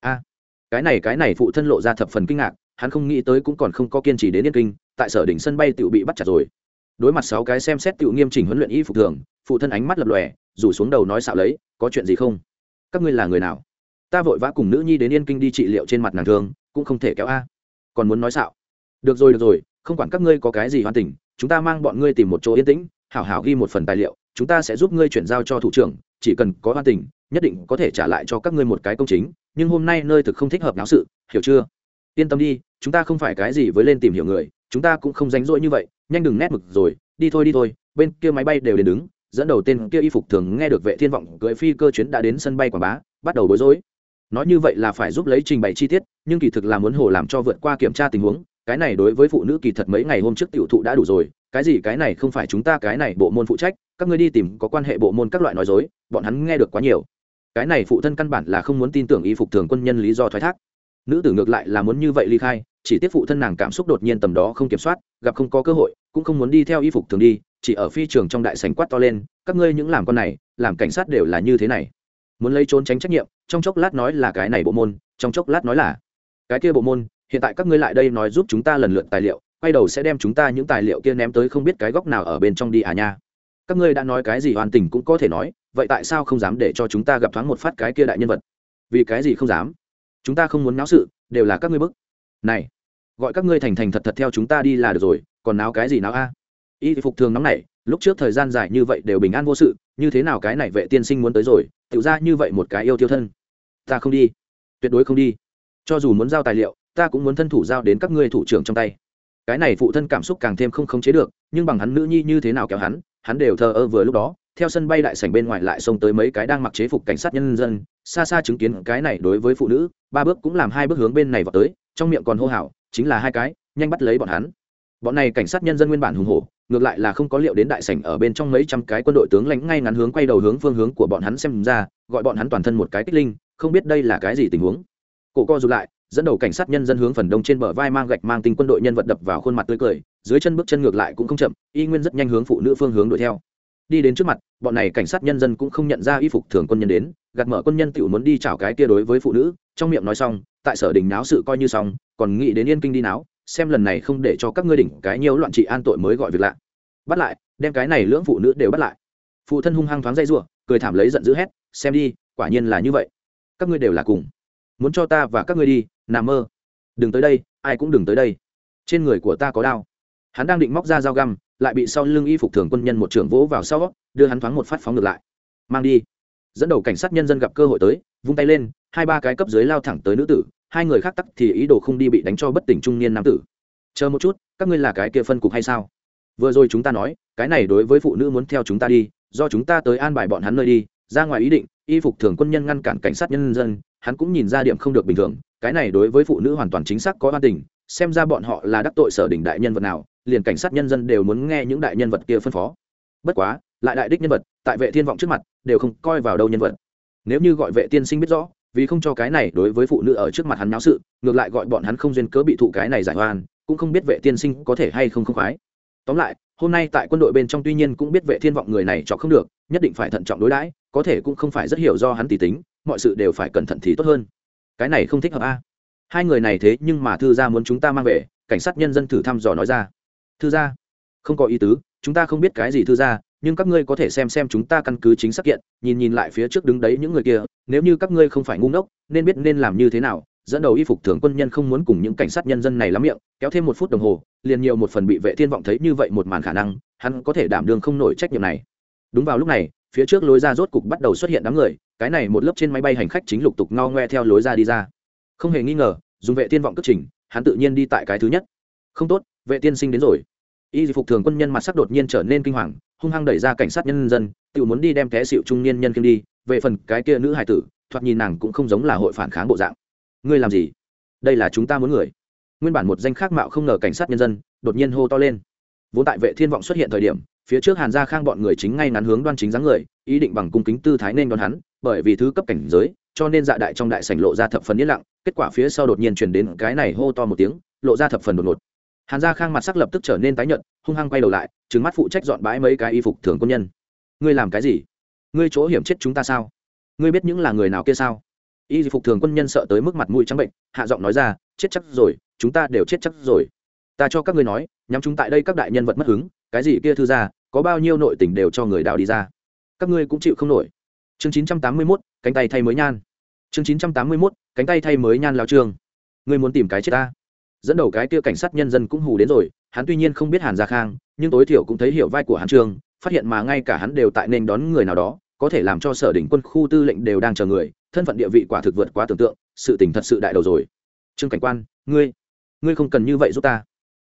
A, cái này cái này phụ thân lộ ra thập phần kinh ngạc, hắn không nghĩ tới cũng còn không có kiên trì đến yên kinh, tại sở đỉnh sân bay tựu bị bắt chặt rồi. Đối mặt sáu cái xem xét tựu nghiêm chỉnh huấn luyện y phục thường, phụ thân ánh mắt lập lòe, rủ xuống đầu nói xạo lấy, có chuyện gì không? Các ngươi là người nào? Ta vội vã cùng nữ nhi đến yên kinh đi trị liệu trên mặt nàng thương, cũng không thể kéo a còn muốn nói xạo. Được rồi được rồi, không quản các ngươi có cái gì hoàn tình, chúng ta mang bọn ngươi tìm một chỗ yên tĩnh, hảo hảo ghi một phần tài liệu, chúng ta sẽ giúp ngươi chuyển giao cho thủ trưởng, chỉ cần có hoàn tình, nhất định có thể trả lại cho các ngươi một cái công chính, nhưng hôm nay nơi thực không thích hợp náo sự, hiểu chưa? Yên tâm đi, chúng ta không phải cái gì với lên tìm hiểu người, chúng ta cũng không rảnh rỗi như vậy, nhanh đừng nét mực rồi, đi thôi đi thôi, bên kia máy bay đều đến đứng, dẫn đầu tên kia y phục thường nghe được vệ thiên vọng cưỡi phi cơ chuyến đã đến sân bay quảng bá, bắt đầu bối rối nói như vậy là phải giúp lấy trình bày chi tiết, nhưng kỳ thực là muốn hồ làm cho vượt qua kiểm tra tình huống, cái này đối với phụ nữ kỳ thật mấy ngày hôm trước tiểu thụ đã đủ rồi, cái gì cái này không phải chúng ta, cái này bộ môn phụ trách, các ngươi đi tìm có quan hệ bộ môn các loại nói dối, bọn hắn nghe được quá nhiều. Cái này phụ thân căn bản là không muốn tin tưởng y phục thường quân nhân lý do thoái thác. Nữ tử ngược lại là muốn như vậy ly khai, chỉ tiếc phụ thân nàng cảm xúc đột nhiên tầm đó không kiểm soát, gặp không có cơ hội, cũng không muốn đi theo y phục thường đi, chỉ ở phi trường trong đại sành quát to lên, các ngươi những làm con này, làm cảnh sát đều là như thế này muốn lấy trốn tránh trách nhiệm, trong chốc lát nói là cái này bộ môn, trong chốc lát nói là, cái kia bộ môn, hiện tại các ngươi lại đây nói giúp chúng ta lần lượt tài liệu, quay đầu sẽ đem chúng ta những tài liệu kia ném tới không biết cái góc nào ở bên trong đi à nha. Các ngươi đã nói cái gì hoàn tình cũng có thể nói, vậy tại sao không dám để cho chúng ta gặp thoáng một phát cái kia đại nhân vật? Vì cái gì không dám? Chúng ta không muốn náo sự, đều là các ngươi bức. Này, gọi các ngươi thành thành thật thật theo chúng ta đi là được rồi, còn náo cái gì náo a? Y phục thường nóng này lúc trước thời gian dài như vậy đều bình an vô sự như thế nào cái này vệ tiên sinh muốn tới rồi tự ra như vậy một cái yêu tiêu thân. Ta không đi. Tuyệt đối không đi. Cho dù muốn giao tài liệu, ta cũng muốn thân thủ giao đến các ngươi thủ trưởng trong tay. Cái này phụ thân cảm xúc càng thêm không khống chế được, nhưng bằng hắn nữ nhi như thế nào kéo hắn hắn đều thờ ơ vừa lúc đó, theo sân bay đại sảnh bên ngoài lại xông tới mấy cái đang mặc chế phục cảnh sát nhân dân, xa xa chứng kiến cái này đối với phụ nữ, ba bước cũng làm hai bước hướng bên này vào tới, trong miệng còn hô hào, chính là hai cái, nhanh bắt lấy bọn hắn. Bọn này cảnh sát nhân dân nguyên bản hùng hổ ngược lại là không có liệu đến đại sảnh ở bên trong mấy trăm cái quân đội tướng lãnh ngay ngắn hướng quay đầu hướng phương hướng của bọn hắn xem ra, gọi bọn hắn toàn thân một cái kích linh, không biết đây là cái gì tình huống. Cổ co rụt lại, dẫn đầu cảnh sát nhân dân hướng phần đông trên bờ vai mang gạch mang tinh quân đội nhân vật đập vào khuôn mặt tươi cười, dưới chân bước chân ngược lại cũng không chậm, y nguyên rất nhanh hướng phụ nữ phương hướng đuổi theo. Đi đến trước mặt, bọn này cảnh sát nhân dân cũng không nhận ra y phục thường quân nhân đến, gạt mở quân nhân tự muốn đi chào cái kia đối với phụ nữ, trong miệng nói xong, tại sở đình náo sự coi như xong, còn nghĩ đến yên kinh đi náo xem lần này không để cho các ngươi đỉnh cái nhiều loạn trị an tội mới gọi việc lạ. Bắt lại, đem cái này lưỡng phụ nữ đều bắt lại. Phụ thân hung hăng thoáng dây rủa, cười thảm lấy giận dữ hét, xem đi, quả nhiên là như vậy. Các ngươi đều là cùng. Muốn cho ta và các ngươi đi nằm mơ. Đừng tới đây, ai cũng đừng tới đây. Trên người của ta có đao. Hắn đang định móc ra dao găm, lại bị sau lưng y phục thường quân nhân một trưởng vỗ vào sau, đưa hắn thoáng một phát phóng ngược lại. Mang đi. Dẫn đầu cảnh sát nhân dân gặp cơ hội tới, vung tay lên, hai ba cái cấp dưới lao thẳng tới nữ tử hai người khác tắc thì ý đồ không đi bị đánh cho bất tỉnh trung niên nam tử. Chờ một chút, các ngươi là cái kia phân cục hay sao? Vừa rồi chúng ta nói, cái này đối với phụ nữ muốn theo chúng ta đi, do chúng ta tới an bài bọn hắn nơi đi, ra ngoài ý định, y phục thường quân nhân ngăn cản cảnh sát nhân dân, hắn cũng nhìn ra điểm không được bình thường, cái này đối với phụ nữ hoàn toàn chính xác có an tình, xem ra bọn họ là đắc tội sở đỉnh đại nhân vật nào, liền cảnh sát nhân dân đều muốn nghe những đại nhân vật kia phân phó. Bất quá, lại đại đích nhân vật, tại vệ thiên vọng trước mặt, đều không coi vào đâu nhân vật. Nếu như gọi vệ tiên sinh biết rõ vì không cho cái này đối với phụ nữ ở trước mặt hắn náo sự, ngược lại gọi bọn hắn không duyên cớ bị thụ cái này giải oan, cũng không biết vệ tiên sinh có thể hay không không khoái. Tóm lại, hôm nay tại quân đội bên trong tuy nhiên cũng biết vệ thiên vọng người này chọc không được, nhất định phải thận trọng đối đãi, có thể cũng không phải rất hiểu do hắn tỷ tính, mọi sự đều phải cẩn thận thì tốt hơn. Cái này không thích hợp a. Hai người này thế nhưng mà thư gia muốn chúng ta mang về, cảnh sát nhân dân thử thăm dò nói ra. Thư gia? Không có ý tứ, chúng ta không biết cái gì thư gia nhưng các ngươi có thể xem xem chúng ta căn cứ chính xác kiện, nhìn nhìn lại phía trước đứng đấy những người kia, nếu như các ngươi không phải ngu ngốc, nên biết nên làm như thế nào, dẫn đầu y phục thường quân nhân không muốn cùng những cảnh sát nhân dân này lắm miệng, kéo thêm một phút đồng hồ, liền nhiều một phần bị vệ thiên vọng thấy như vậy một màn khả năng, hắn có thể đảm đương không nổi trách nhiệm này. Đúng vào lúc này, phía trước lối ra rốt cục bắt đầu xuất hiện đám người, cái này một lớp trên máy bay hành khách chính lục tục ngao ngoe theo lối ra đi ra. Không hề nghi ngờ, dùng vệ thiên vọng cất trình, hắn tự nhiên đi tại cái thứ nhất. Không tốt, vệ tiên sinh đến rồi. Y phục thường quân nhân mặt sắc đột nhiên trở nên kinh hoàng hung hăng đẩy ra cảnh sát nhân dân tự muốn đi đem té xịu trung niên nhân kiêm đi, về phần cái kia nữ hài tử, thoạt nhìn nàng cũng không giống là hội phản kháng bộ dạng. Ngươi làm gì? Đây là chúng ta muốn người. Nguyên bản một danh khác mạo không ngờ cảnh sát nhân dân, đột nhiên hô to lên. Vốn tại vệ thiên vọng xuất hiện thời điểm, phía trước hàn gia khang bọn người chính ngay ngắn hướng đoan chính dáng người, ý định bằng cung kính tư thái nên đón hắn, bởi vì thứ cấp cảnh giới, cho nên dạ đại trong đại sảnh lộ ra thập phần yên lặng, kết quả phía sau đột nhiên truyền đến cái này hô to một tiếng, lộ ra thập phần đột ngột. Hàn gia khang mặt sắc lập tức trở nên tái nhợt hung hăng quay đầu lại trừng mắt phụ trách dọn bãi mấy cái y phục thường quân nhân. Ngươi làm cái gì? Ngươi chỗ hiểm chết chúng ta sao? Ngươi biết những là người nào kia sao? Y phục thường quân nhân sợ tới mức mặt mũi trắng bệnh hạ giọng nói ra chết chắc rồi chúng ta đều chết chắc rồi. Ta cho các ngươi nói nhắm chúng tại đây các đại nhân vật mất hứng cái gì kia thư ra có bao nhiêu nội tình đều cho người đào đi ra. Các ngươi cũng chịu không nổi. Chương chín trăm tám mươi 981, cánh tay thay mới nhan. Chương chín trăm tám mươi 981, cánh tay thay mới nhan lao trương. Ngươi muốn tìm cái chết ta. Dẫn đầu cái kia cảnh sát nhân dân cũng hù đến rồi hắn tuy nhiên không biết hàn gia khang nhưng tối thiểu cũng thấy hiểu vai của hắn trương phát hiện mà ngay cả hắn đều tại nên đón người nào đó có thể làm cho sở đỉnh quân khu tư lệnh đều đang chờ người thân phận địa vị quả thực vượt quá tưởng tượng sự tình thật sự đại đầu rồi. Trương cảnh quan ngươi ngươi không cần như vậy giúp ta.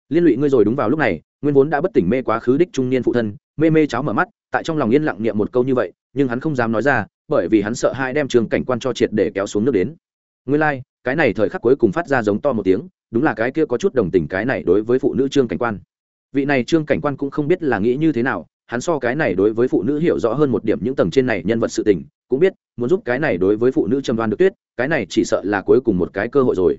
Liên lụy ngươi rồi đúng vào lúc này nguyên vốn đã bất tỉnh mê quá khứ đích trung niên phụ thân mê mê cháo mở mắt tại trong lòng yên lặng niệm một câu như vậy nhưng hắn không dám nói ra bởi vì hắn sợ hai đem trường cảnh quan cho triệt để kéo xuống nước đến. Nguyên lai、like, cái này thời khắc cuối cùng phát ra giống to một tiếng đúng là cái kia có chút đồng tình cái này đối với phụ nữ trương cảnh quan. Vị này trương cảnh quan cũng không biết là nghĩ như thế nào, hắn so cái này đối với phụ nữ hiểu rõ hơn một điểm những tầng trên này nhân vật sự tình, cũng biết, muốn giúp cái này đối với phụ nữ trầm đoan được tuyết, cái này chỉ sợ là cuối cùng một cái cơ hội rồi.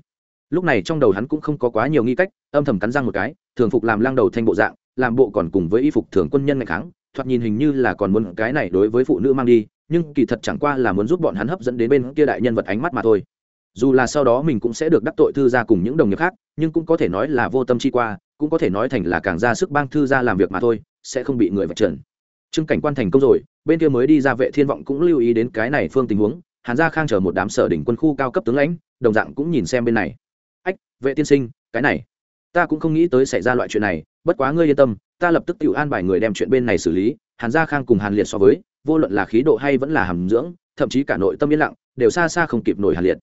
Lúc này trong đầu hắn cũng không có quá nhiều nghi cách, âm thầm cắn răng một cái, thường phục làm lang đầu thanh bộ dạng, làm bộ còn cùng với y phục thường quân nhân ngày kháng thoạt nhìn hình như là còn muốn cái này đối với phụ nữ mang đi, nhưng kỳ thật chẳng qua là muốn giúp bọn hắn hấp dẫn đến bên kia đại nhân vật ánh mắt mà thôi dù là sau đó mình cũng sẽ được đắc tội thư gia cùng những đồng nghiệp khác, nhưng cũng có thể nói là vô tâm chi qua, cũng có thể nói thành là càng ra sức bang thư gia làm việc mà thôi, sẽ không bị người vạch trần. Trương cảnh quan thành công rồi, bên kia mới đi ra vệ thiên vọng cũng lưu ý đến cái này phương tình huống, hàn gia khang chờ một đám sở đỉnh quân khu cao cấp tướng lãnh, đồng dạng cũng nhìn xem bên này. Ách, vệ tiên sinh, cái này, ta cũng không nghĩ tới xảy ra loại chuyện này, bất quá ngươi yên tâm, ta lập tức tự an bài người đem chuyện bên này xử lý. Hàn gia khang cùng hàn liệt so với, vô luận là khí độ hay vẫn là hàm dưỡng, thậm chí cả nội tâm yên lặng, đều xa xa không kịp nổi hàn liệt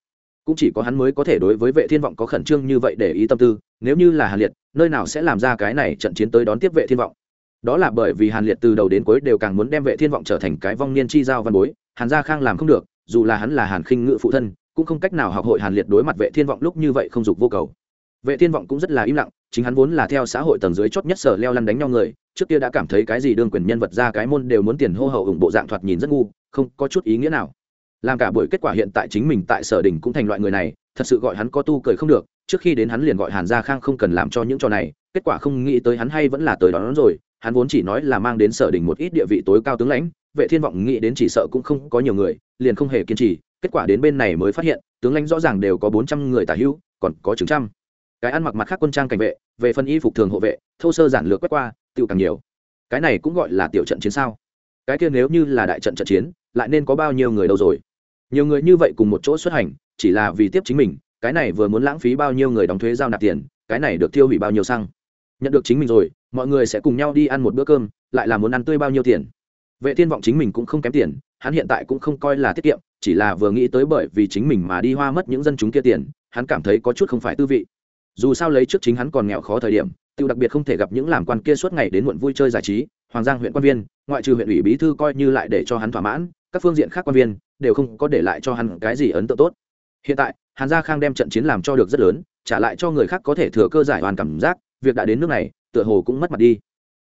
cũng chỉ có hắn mới có thể đối với vệ thiên vọng có khẩn trương như vậy để ý tâm tư, nếu như là hàn liệt, nơi nào sẽ làm ra cái này trận chiến tới đón tiếp vệ thiên vọng. Đó là bởi vì hàn liệt từ đầu đến cuối đều càng muốn đem vệ thiên vọng trở thành cái vong niên chi giao văn bối, hàn gia khang làm không được, dù là hắn là hàn khinh ngự phụ thân, cũng không cách nào học hội hàn liệt đối mặt vệ thiên vọng lúc như vậy không dục vô cầu. Vệ thiên vọng cũng rất là im lặng, chính hắn vốn là theo xã hội tầng dưới chót nhất sở leo lăn đánh nhau người, trước kia đã cảm thấy cái gì đương quyền nhân vật ra cái môn đều muốn tiền hô hậu ủng bộ dạng thoạt nhìn rất ngu, không có chút ý nghĩa nào làm cả buổi kết quả hiện tại chính mình tại sở đình cũng thành loại người này, thật sự gọi hắn có tu cười không được, trước khi đến hắn liền gọi hàn gia khang không cần làm cho những trò này, kết quả không nghĩ tới hắn hay vẫn là tới đón rồi, hắn vốn chỉ nói là mang đến sở đình một ít địa vị tối cao tướng lãnh, vệ thiên vọng nghĩ đến chỉ sợ cũng không có nhiều người, liền không hề kiên trì, kết quả đến bên này mới phát hiện, tướng lãnh rõ ràng đều có bốn trăm người tả hữu, còn có chừng trăm. Cái ăn mặc mặt khác quân trang cảnh vệ, về phần y phục thường hộ vệ, thô sơ giản lược quét qua tiêu càng nhiều. Cái này cũng gọi là tiểu trận chiến sao? Cái kia nếu như là đại trận trận chiến, lại nên có bao nhiêu người đâu rồi? Nhiều người như vậy cùng một chỗ xuất hành, chỉ là vì tiếp chính mình, cái này vừa muốn lãng phí bao nhiêu người đóng thuế giao nạp tiền, cái này được tiêu hủy bao nhiêu xăng. Nhận được chính mình rồi, mọi người sẽ cùng nhau đi ăn một bữa cơm, lại là muốn ăn tươi bao nhiêu tiền. Vệ thiên vọng chính mình cũng không kém tiền, hắn hiện tại cũng không coi là tiết kiệm, chỉ là vừa nghĩ tới bởi vì chính mình mà đi hoa mất những dân chúng kia tiền, hắn cảm thấy có chút không phải tư vị. Dù sao lấy trước chính hắn còn nghèo khó thời điểm, tiêu đặc biệt không thể gặp những làm quan kia suốt ngày đến muộn vui chơi giải trí, hoàng giang huyện quan viên, ngoại trừ huyện ủy bí thư coi như lại để cho hắn thỏa mãn, các phương diện khác quan viên đều không có để lại cho hắn cái gì ấn tượng tốt. Hiện tại, hàn gia khang đem trận chiến làm cho được rất lớn, trả lại cho người khác có thể thừa cơ giải hoàn cảm giác, việc đã đến nước này, tựa hồ cũng mất mặt đi.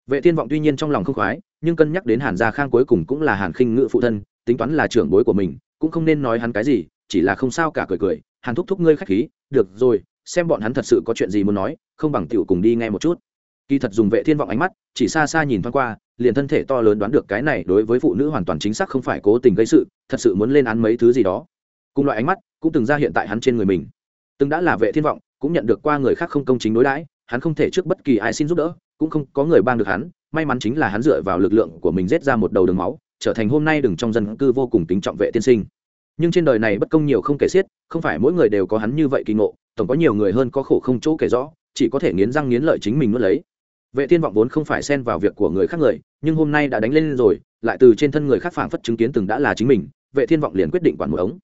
Vệ thiên vọng tuy nhiên trong lòng không khoái, nhưng cân nhắc đến hàn gia khang cuối cùng cũng là hàn khinh ngự phụ thân, tính toán là trưởng bối của mình, cũng không nên nói hắn cái gì, chỉ là không sao cả cười cười, hàn thúc thúc ngươi khách khí, được rồi, xem bọn hắn thật sự có chuyện gì muốn nói, không bằng tiểu cùng đi nghe một chút. Kỳ thật dùng vệ thiên vọng ánh mắt, chỉ xa xa nhìn thoáng qua liền thân thể to lớn đoán được cái này đối với phụ nữ hoàn toàn chính xác không phải cố tình gây sự, thật sự muốn lên án mấy thứ gì đó. Cùng loại ánh mắt cũng từng ra hiện tại hắn trên người mình. Từng đã là vệ thiên vọng, cũng nhận được qua người khác không công chính đối đãi, hắn không thể trước bất kỳ ai xin giúp đỡ, cũng không có người bang được hắn, may mắn chính là hắn dựa vào lực lượng của mình giết ra một đầu đường máu, trở thành hôm nay đừng trong dân cư vô cùng tính trọng vệ tiên sinh. Nhưng trên đời này bất công nhiều không kể xiết, không phải mỗi người đều có hắn như vậy kỳ ngộ, tổng có nhiều người hơn có khổ không chỗ kể rõ, chỉ có thể nghiến răng nghiến lợi chính mình nuốt lấy vệ thiên vọng vốn không phải xen vào việc của người khác người, nhưng hôm nay đã đánh lên rồi, lại từ trên thân người khác phảng phất chứng kiến từng đã là chính mình, vệ thiên vọng liền quyết định quản một ống.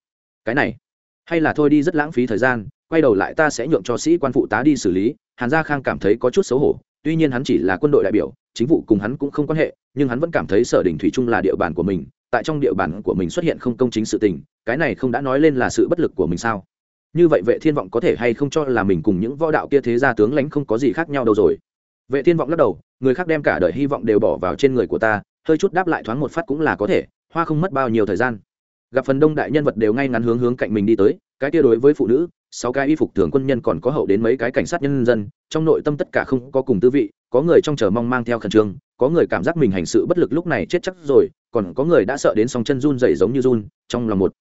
Cái này, hay là thôi đi rất lãng phí thời gian, quay đầu lại ta sẽ nhượng cho sĩ quan phụ tá đi xử lý, hàn gia khang cảm thấy có chút xấu hổ, tuy nhiên hắn chỉ là quân đội đại biểu, chính vụ cùng hắn cũng không quan hệ, nhưng hắn vẫn cảm thấy sở đình thủy trung là địa bàn của mình, tại trong địa bàn của mình xuất hiện không công chính sự tình, cái này không đã nói lên là sự bất lực của mình sao? Như vậy vệ thiên vọng có thể hay không cho là mình cùng những võ đạo kia thế gia tướng lãnh không có gì khác nhau đâu rồi? Vệ thiên vọng lắc đầu, người khác đem cả đời hy vọng đều bỏ vào trên người của ta, hơi chút đáp lại thoáng một phát cũng là có thể, hoa không mất bao nhiêu thời gian. Gặp phần đông đại nhân vật đều ngay ngắn hướng hướng cạnh mình đi tới, cái kia đối với phụ nữ, sáu cái y phục thường quân nhân còn có hậu đến mấy cái cảnh sát nhân dân, trong nội tâm tất cả không có cùng tư vị, có người trong chờ mong mang theo khẩn trương, có người cảm giác mình hành sự bất lực lúc này chết chắc rồi, còn có người đã sợ đến song chân run dày giống như run, trong lòng một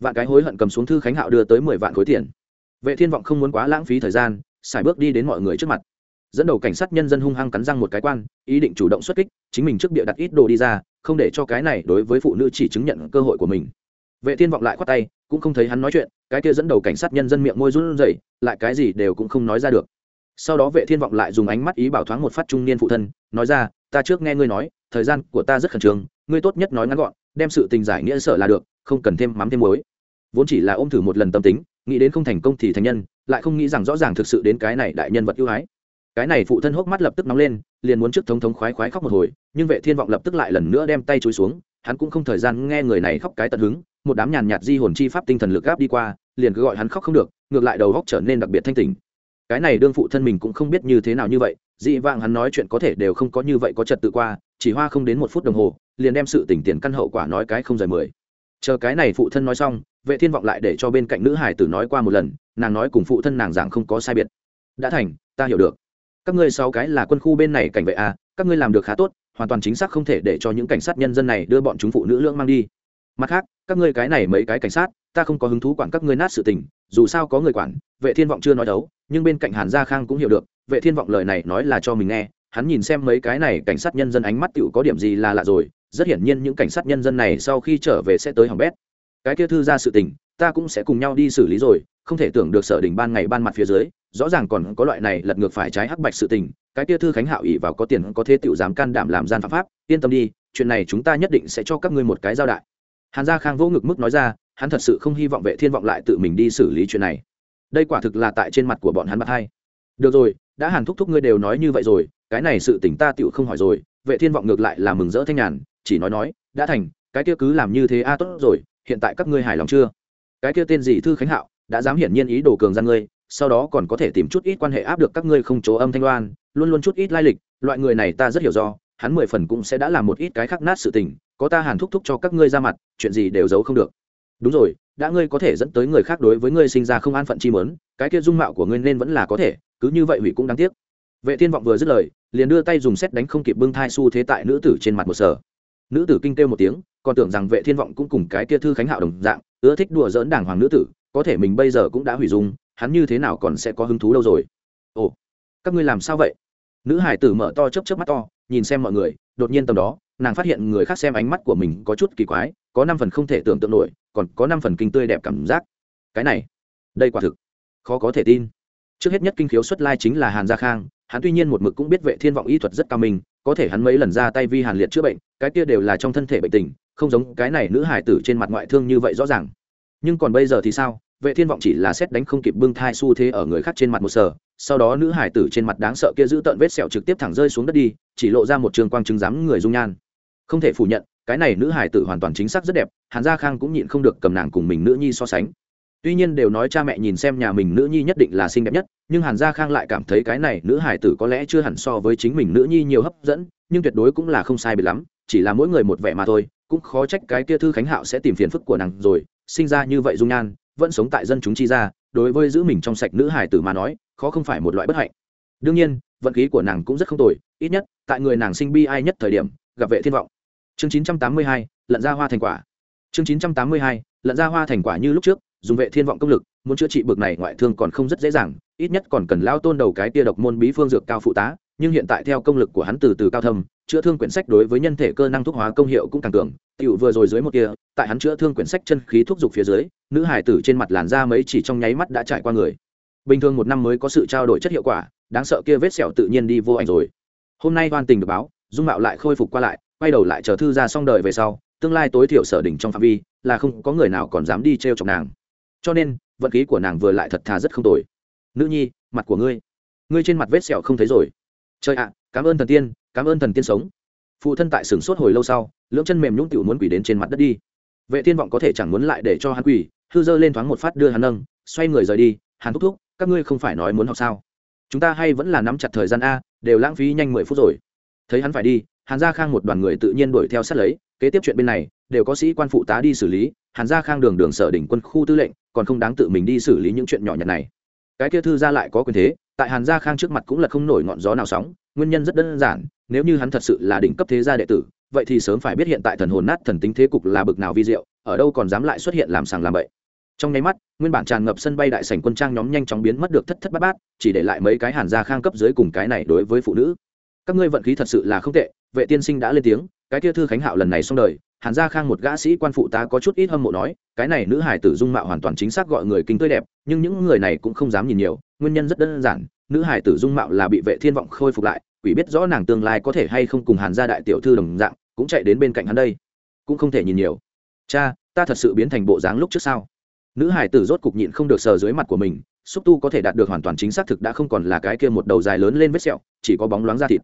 vạn cái hối hận cầm xuống thư khánh hạo đưa tới mười vạn khối tiền. Vệ thiên vọng không muốn quá lãng phí thời gian, xài bước đi đến mọi người trước mặt dẫn đầu cảnh sát nhân dân hung hăng cắn răng một cái quan, ý định chủ động xuất kích, chính mình trước bịa đặt ít đồ đi ra, không để cho cái này đối với phụ nữ chỉ chứng nhận cơ hội của mình. Vệ thiên vọng lại khoát tay, cũng không thấy hắn nói chuyện, cái kia dẫn đầu cảnh sát nhân dân miệng môi run rẩy, lại cái gì đều cũng không nói ra được. Sau đó vệ thiên vọng lại dùng ánh mắt ý bảo thoáng một phát trung niên phụ thân, nói ra, ta trước nghe ngươi nói, thời gian của ta rất khẩn trương, ngươi tốt nhất nói ngắn gọn, đem sự tình giải nghĩa sợ là được, không cần thêm mắm thêm muối. Vốn chỉ là ôm thử một lần tâm tính, nghĩ đến không thành công thì thành nhân, lại không nghĩ rằng rõ ràng thực sự đến cái này đại nhân vật ưu ái cái này phụ thân hốc mắt lập tức nóng lên, liền muốn trước thống thống khoái khoái khóc một hồi, nhưng vệ thiên vọng lập tức lại lần nữa đem tay chối xuống, hắn cũng không thời gian nghe người này khóc cái tận hứng, một đám nhàn nhạt di hồn chi pháp tinh thần lực gáp đi qua, liền cứ gọi hắn khóc không được, ngược lại đầu góc trở nên đặc biệt thanh tỉnh. Cái này đương phụ thân mình cũng không biết như thế nào như vậy, dị vãng hắn nói chuyện có thể đều không có như vậy có trật tự qua, chỉ hoa không đến một phút đồng hồ, liền đem sự tỉnh tiền căn hậu quả nói cái không rời mười. Chờ cái này phụ thân nói xong, vệ thiên vọng lại để cho bên cạnh nữ hải tử nói qua một lần, nàng nói cùng phụ thân nàng giảng không có sai biệt. Đã thành, ta hiểu được các ngươi sáu cái là quân khu bên này cảnh vệ à các ngươi làm được khá tốt, hoàn toàn chính xác không thể để cho những cảnh sát nhân dân này đưa bọn chúng phụ nữ lưỡng mang đi. Mặt khác, các ngươi cái này mấy cái cảnh sát, ta không có hứng thú quản các ngươi nát sự tình, dù sao có người quản, vệ thiên vọng chưa nói đấu, nhưng bên cạnh hàn gia khang cũng hiểu được, vệ thiên vọng lời này nói là cho mình nghe, hắn nhìn xem mấy cái này cảnh sát nhân dân ánh mắt tựu có điểm gì là lạ rồi, rất hiển nhiên những cảnh sát nhân dân này sau khi trở về sẽ tới hỏng bét. Cái kia thư ra sự tình ta cũng sẽ cùng nhau đi xử lý rồi, không thể tưởng được sở đình ban ngày ban mặt phía dưới, rõ ràng còn có loại này lật ngược phải trái hắc bạch sự tình, cái kia thư khánh hạo ỉ vào có tiền có thế tựu dám can đảm làm gian phạm pháp, yên tâm đi, chuyện này chúng ta nhất định sẽ cho các ngươi một cái giao đại. Hàn gia khang vô ngực mức nói ra, hắn thật sự không hy vọng vệ thiên vọng lại tự mình đi xử lý chuyện này. Đây quả thực là tại trên mặt của bọn hắn mặt hay. được rồi, đã hàn thúc thúc ngươi đều nói như vậy rồi, cái này sự tỉnh ta tựu không hỏi rồi, vệ thiên vọng ngược lại là mừng rỡ thanh nhàn, chỉ nói nói, đã thành, cái kia cứ làm như thế a, tốt rồi, hiện tại các ngươi hài lòng chưa? Cái kia tên gì thư khánh hạo, đã dám hiển nhiên ý đồ cường gian ngươi, sau đó còn có thể tìm chút ít quan hệ áp được các ngươi không chỗ âm thanh loan luôn luôn chút ít lai lịch, loại người này ta rất hiểu do, hắn mười phần cũng sẽ đã làm một ít cái khắc nát sự tình, có ta hàn thúc thúc cho các ngươi ra mặt, chuyện gì đều giấu không được. Đúng rồi, đã ngươi có thể dẫn tới người khác đối với ngươi sinh ra không an phận chi mớn, cái kia dung mạo của ngươi nên vẫn là có thể, cứ như vậy hủy cũng đáng tiếc. Vệ thiên vọng vừa dứt lời, liền đưa tay dùng xét đánh không kịp bưng thai xu thế tại nữ tử trên mặt một sở nữ tử kinh kêu một tiếng còn tưởng rằng vệ thiên vọng cũng cùng cái kia thư khánh hạo đồng dạng, ưa thích đùa dỡn đàng hoàng nữ tử, có thể mình bây giờ cũng đã hủy dung, hắn như thế nào còn sẽ có hứng thú đâu rồi? Ồ, các ngươi làm sao vậy? Nữ hải tử mở to chớp chớp mắt to, nhìn xem mọi người, đột nhiên tầm đó, nàng phát hiện người khác xem ánh mắt của mình có chút kỳ quái, có năm phần không thể tưởng tượng nổi, còn có năm phần kinh tươi đẹp cảm giác. Cái này, đây quả thực, khó có thể tin. Trước hết nhất kinh khiếu xuất lai chính là hàn gia khang, hắn tuy nhiên một mực cũng biết vệ thiên vọng y thuật rất cao minh, có thể hắn mấy lần ra tay vi hàn liệt chữa bệnh, cái kia đều là trong thân thể bệnh tình không giống cái này nữ hải tử trên mặt ngoại thương như vậy rõ ràng. Nhưng còn bây giờ thì sao? Vệ thiên vọng chỉ là xét đánh không kịp bưng thai xu thế ở người khác trên mặt một sở sau đó nữ hải tử trên mặt đáng sợ kia giữ tận vết sẹo trực tiếp thẳng rơi xuống đất đi, chỉ lộ ra một trường quang chứng giám người dung nhan. Không thể phủ nhận, cái này nữ hải tử hoàn toàn chính xác rất đẹp, hàn gia khang cũng nhịn không được cầm nàng cùng mình nữ nhi so sánh. Tuy nhiên đều nói cha mẹ nhìn xem nhà mình nữ nhi nhất định là xinh đẹp nhất, nhưng hàn gia khang lại cảm thấy cái này nữ hải tử có lẽ chưa hẳn so với chính mình nữ nhi nhiều hấp dẫn, nhưng tuyệt đối cũng là không sai biệt lắm, chỉ là mỗi người một vẻ mà thôi cũng khó trách cái kia thư khánh hạo sẽ tìm phiền phức của nàng rồi sinh ra như vậy dung nhan vẫn sống tại dân chúng chi ra đối với giữ mình trong sạch nữ hải tử mà nói khó không phải một loại bất hạnh. Đương nhiên vận khí của nàng cũng rất không tồi ít nhất tại người nàng sinh bi ai nhất thời điểm gặp vệ thiên vọng. Chương 982, lận ra hoa thành quả. Chương 982, lận ra hoa thành quả như lúc trước dùng vệ thiên vọng công lực muốn chữa trị bực này ngoại thương còn không rất dễ dàng ít nhất còn cần lao tôn đầu cái tia độc môn bí phương dược cao phụ tá nhưng hiện tại theo công lực của hắn từ từ cao thâm, chữa thương quyển sách đối với nhân thể cơ năng thuốc hóa công hiệu cũng càng cường. Tựu vừa rồi dưới một kia, tại hắn chữa thương quyển sách chân khí thuốc dục phía dưới, nữ hải tử trên mặt làn da mấy chỉ trong nháy mắt đã trải qua người. Bình thường một năm mới có sự trao đổi chất hiệu quả, đáng sợ kia vết sẹo tự nhiên đi vô ảnh rồi. Hôm nay hoan tình được báo, dung mạo lại khôi phục qua lại, quay đầu lại chờ thư ra xong đời về sau, tương lai tối thiểu sở đỉnh trong phạm vi, là không có người nào còn dám đi t r chọc nàng. Cho nên, vận khí của nàng vừa lại thật thà rất không tồi. Nữ nhi, mặt của ngươi. Ngươi trên mặt vết sẹo không thấy rồi trời ạ, cảm ơn thần tiên, cảm ơn thần tiên sống. Phụ thân tại sửng sốt hồi lâu sau, lưỡng chân mềm nhũng tiểu muốn quỷ đến trên mặt đất đi. Vệ thiên vọng có thể chẳng muốn lại để cho hắn quỷ hư dơ lên thoáng một phát đưa hắn nâng, xoay người rời đi hắn thúc thúc, các ngươi không phải nói muốn học sao? Chúng ta hay vẫn là nắm chặt thời gian a, đều lãng phí nhanh mười phút rồi. Thấy hắn phải đi, hàn gia khang một đoàn người tự nhiên đuổi theo sát lấy, kế tiếp chuyện bên này, đều có sĩ quan phụ tá đi xử lý, hàn gia khang đường đường sở đỉnh quân khu tư lệnh, còn không đáng tự mình đi xử lý những chuyện nhỏ nhặt này. Cái kia thư gia lại có quyền thế tại hàn gia khang trước mặt cũng là không nổi ngọn gió nào sóng, nguyên nhân rất đơn giản, nếu như hắn thật sự là đỉnh cấp thế gia đệ tử, vậy thì sớm phải biết hiện tại thần hồn nát thần tính thế cục là bực nào vi diệu, ở đâu còn dám lại xuất hiện làm sàng làm bậy. Trong nháy mắt, nguyên bản tràn ngập sân bay đại sảnh quân trang nhóm nhanh chóng biến mất được thất thất bát bát, chỉ để lại mấy cái hàn gia khang cấp dưới cùng cái này đối với phụ nữ. Các ngươi vận khí thật sự là không tệ, vệ tiên sinh đã lên tiếng, cái kia thư khánh hạo lần này xong đời, hàn gia khang một gã sĩ quan phụ ta có chút ít hâm mộ nói, cái này nữ hải tử dung mạo hoàn toàn chính xác gọi người kinh tươi đẹp, nhưng những người này cũng không dám nhìn nhiều nguyên nhân rất đơn giản, nữ hải tử dung mạo là bị vệ thiên vọng khôi phục lại, quỷ biết rõ nàng tương lai có thể hay không cùng hàn gia đại tiểu thư đồng dạng, cũng chạy đến bên cạnh hắn đây. Cũng không thể nhìn nhiều. Cha, ta thật sự biến thành bộ dáng lúc trước sao? Nữ hải tử rốt cục nhịn không được sờ dưới mặt của mình, xúc tu có thể đạt được hoàn toàn chính xác thực đã không còn là cái kia một đầu dài lớn lên vết sẹo, chỉ có bóng loáng da thịt.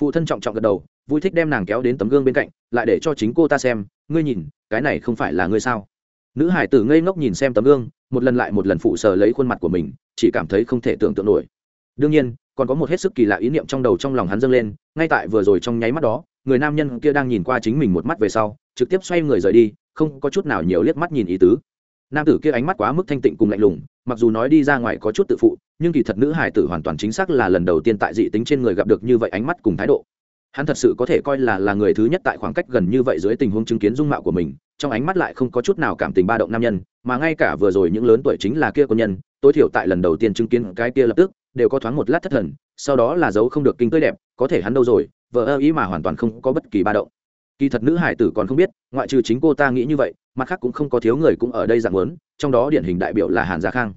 Phụ thân trọng trọng gật đầu, vui thích đem nàng kéo đến tấm gương bên cạnh, lại để cho chính cô ta xem, ngươi nhìn, cái này không phải là ngươi sao? Nữ hải tử ngây ngốc nhìn xem tấm gương một lần lại một lần phụ sờ lấy khuôn mặt của mình, chỉ cảm thấy không thể tưởng tượng nổi. Đương nhiên, còn có một hết sức kỳ lạ ý niệm trong đầu trong lòng hắn dâng lên, ngay tại vừa rồi trong nháy mắt đó, người nam nhân kia đang nhìn qua chính mình một mắt về sau, trực tiếp xoay người rời đi, không có chút nào nhiều liếc mắt nhìn ý tứ. Nam tử kia ánh mắt quá mức thanh tịnh cùng lạnh lùng, mặc dù nói đi ra ngoài có chút tự phụ, nhưng kỳ thật nữ hải tử hoàn toàn chính xác là lần đầu tiên tại dị tính trên người gặp được như vậy ánh mắt cùng thái độ hắn thật sự có thể coi là là người thứ nhất tại khoảng cách gần như vậy dưới tình huống chứng kiến dung mạo của mình, trong ánh mắt lại không có chút nào cảm tình ba động nam nhân, mà ngay cả vừa rồi những lớn tuổi chính là kia quân nhân, tối thiểu tại lần đầu tiên chứng kiến cái kia lập tức, đều có thoáng một lát thất thần, sau đó là dấu không được kinh tươi đẹp, có thể hắn đâu rồi vợ ơ ý mà hoàn toàn không có bất kỳ ba động. Kỳ thật nữ hải tử còn không biết, ngoại trừ chính cô ta nghĩ như vậy, mặt khác cũng không có thiếu người cũng ở đây dạng lớn trong đó điển hình đại biểu là hàn gia khang.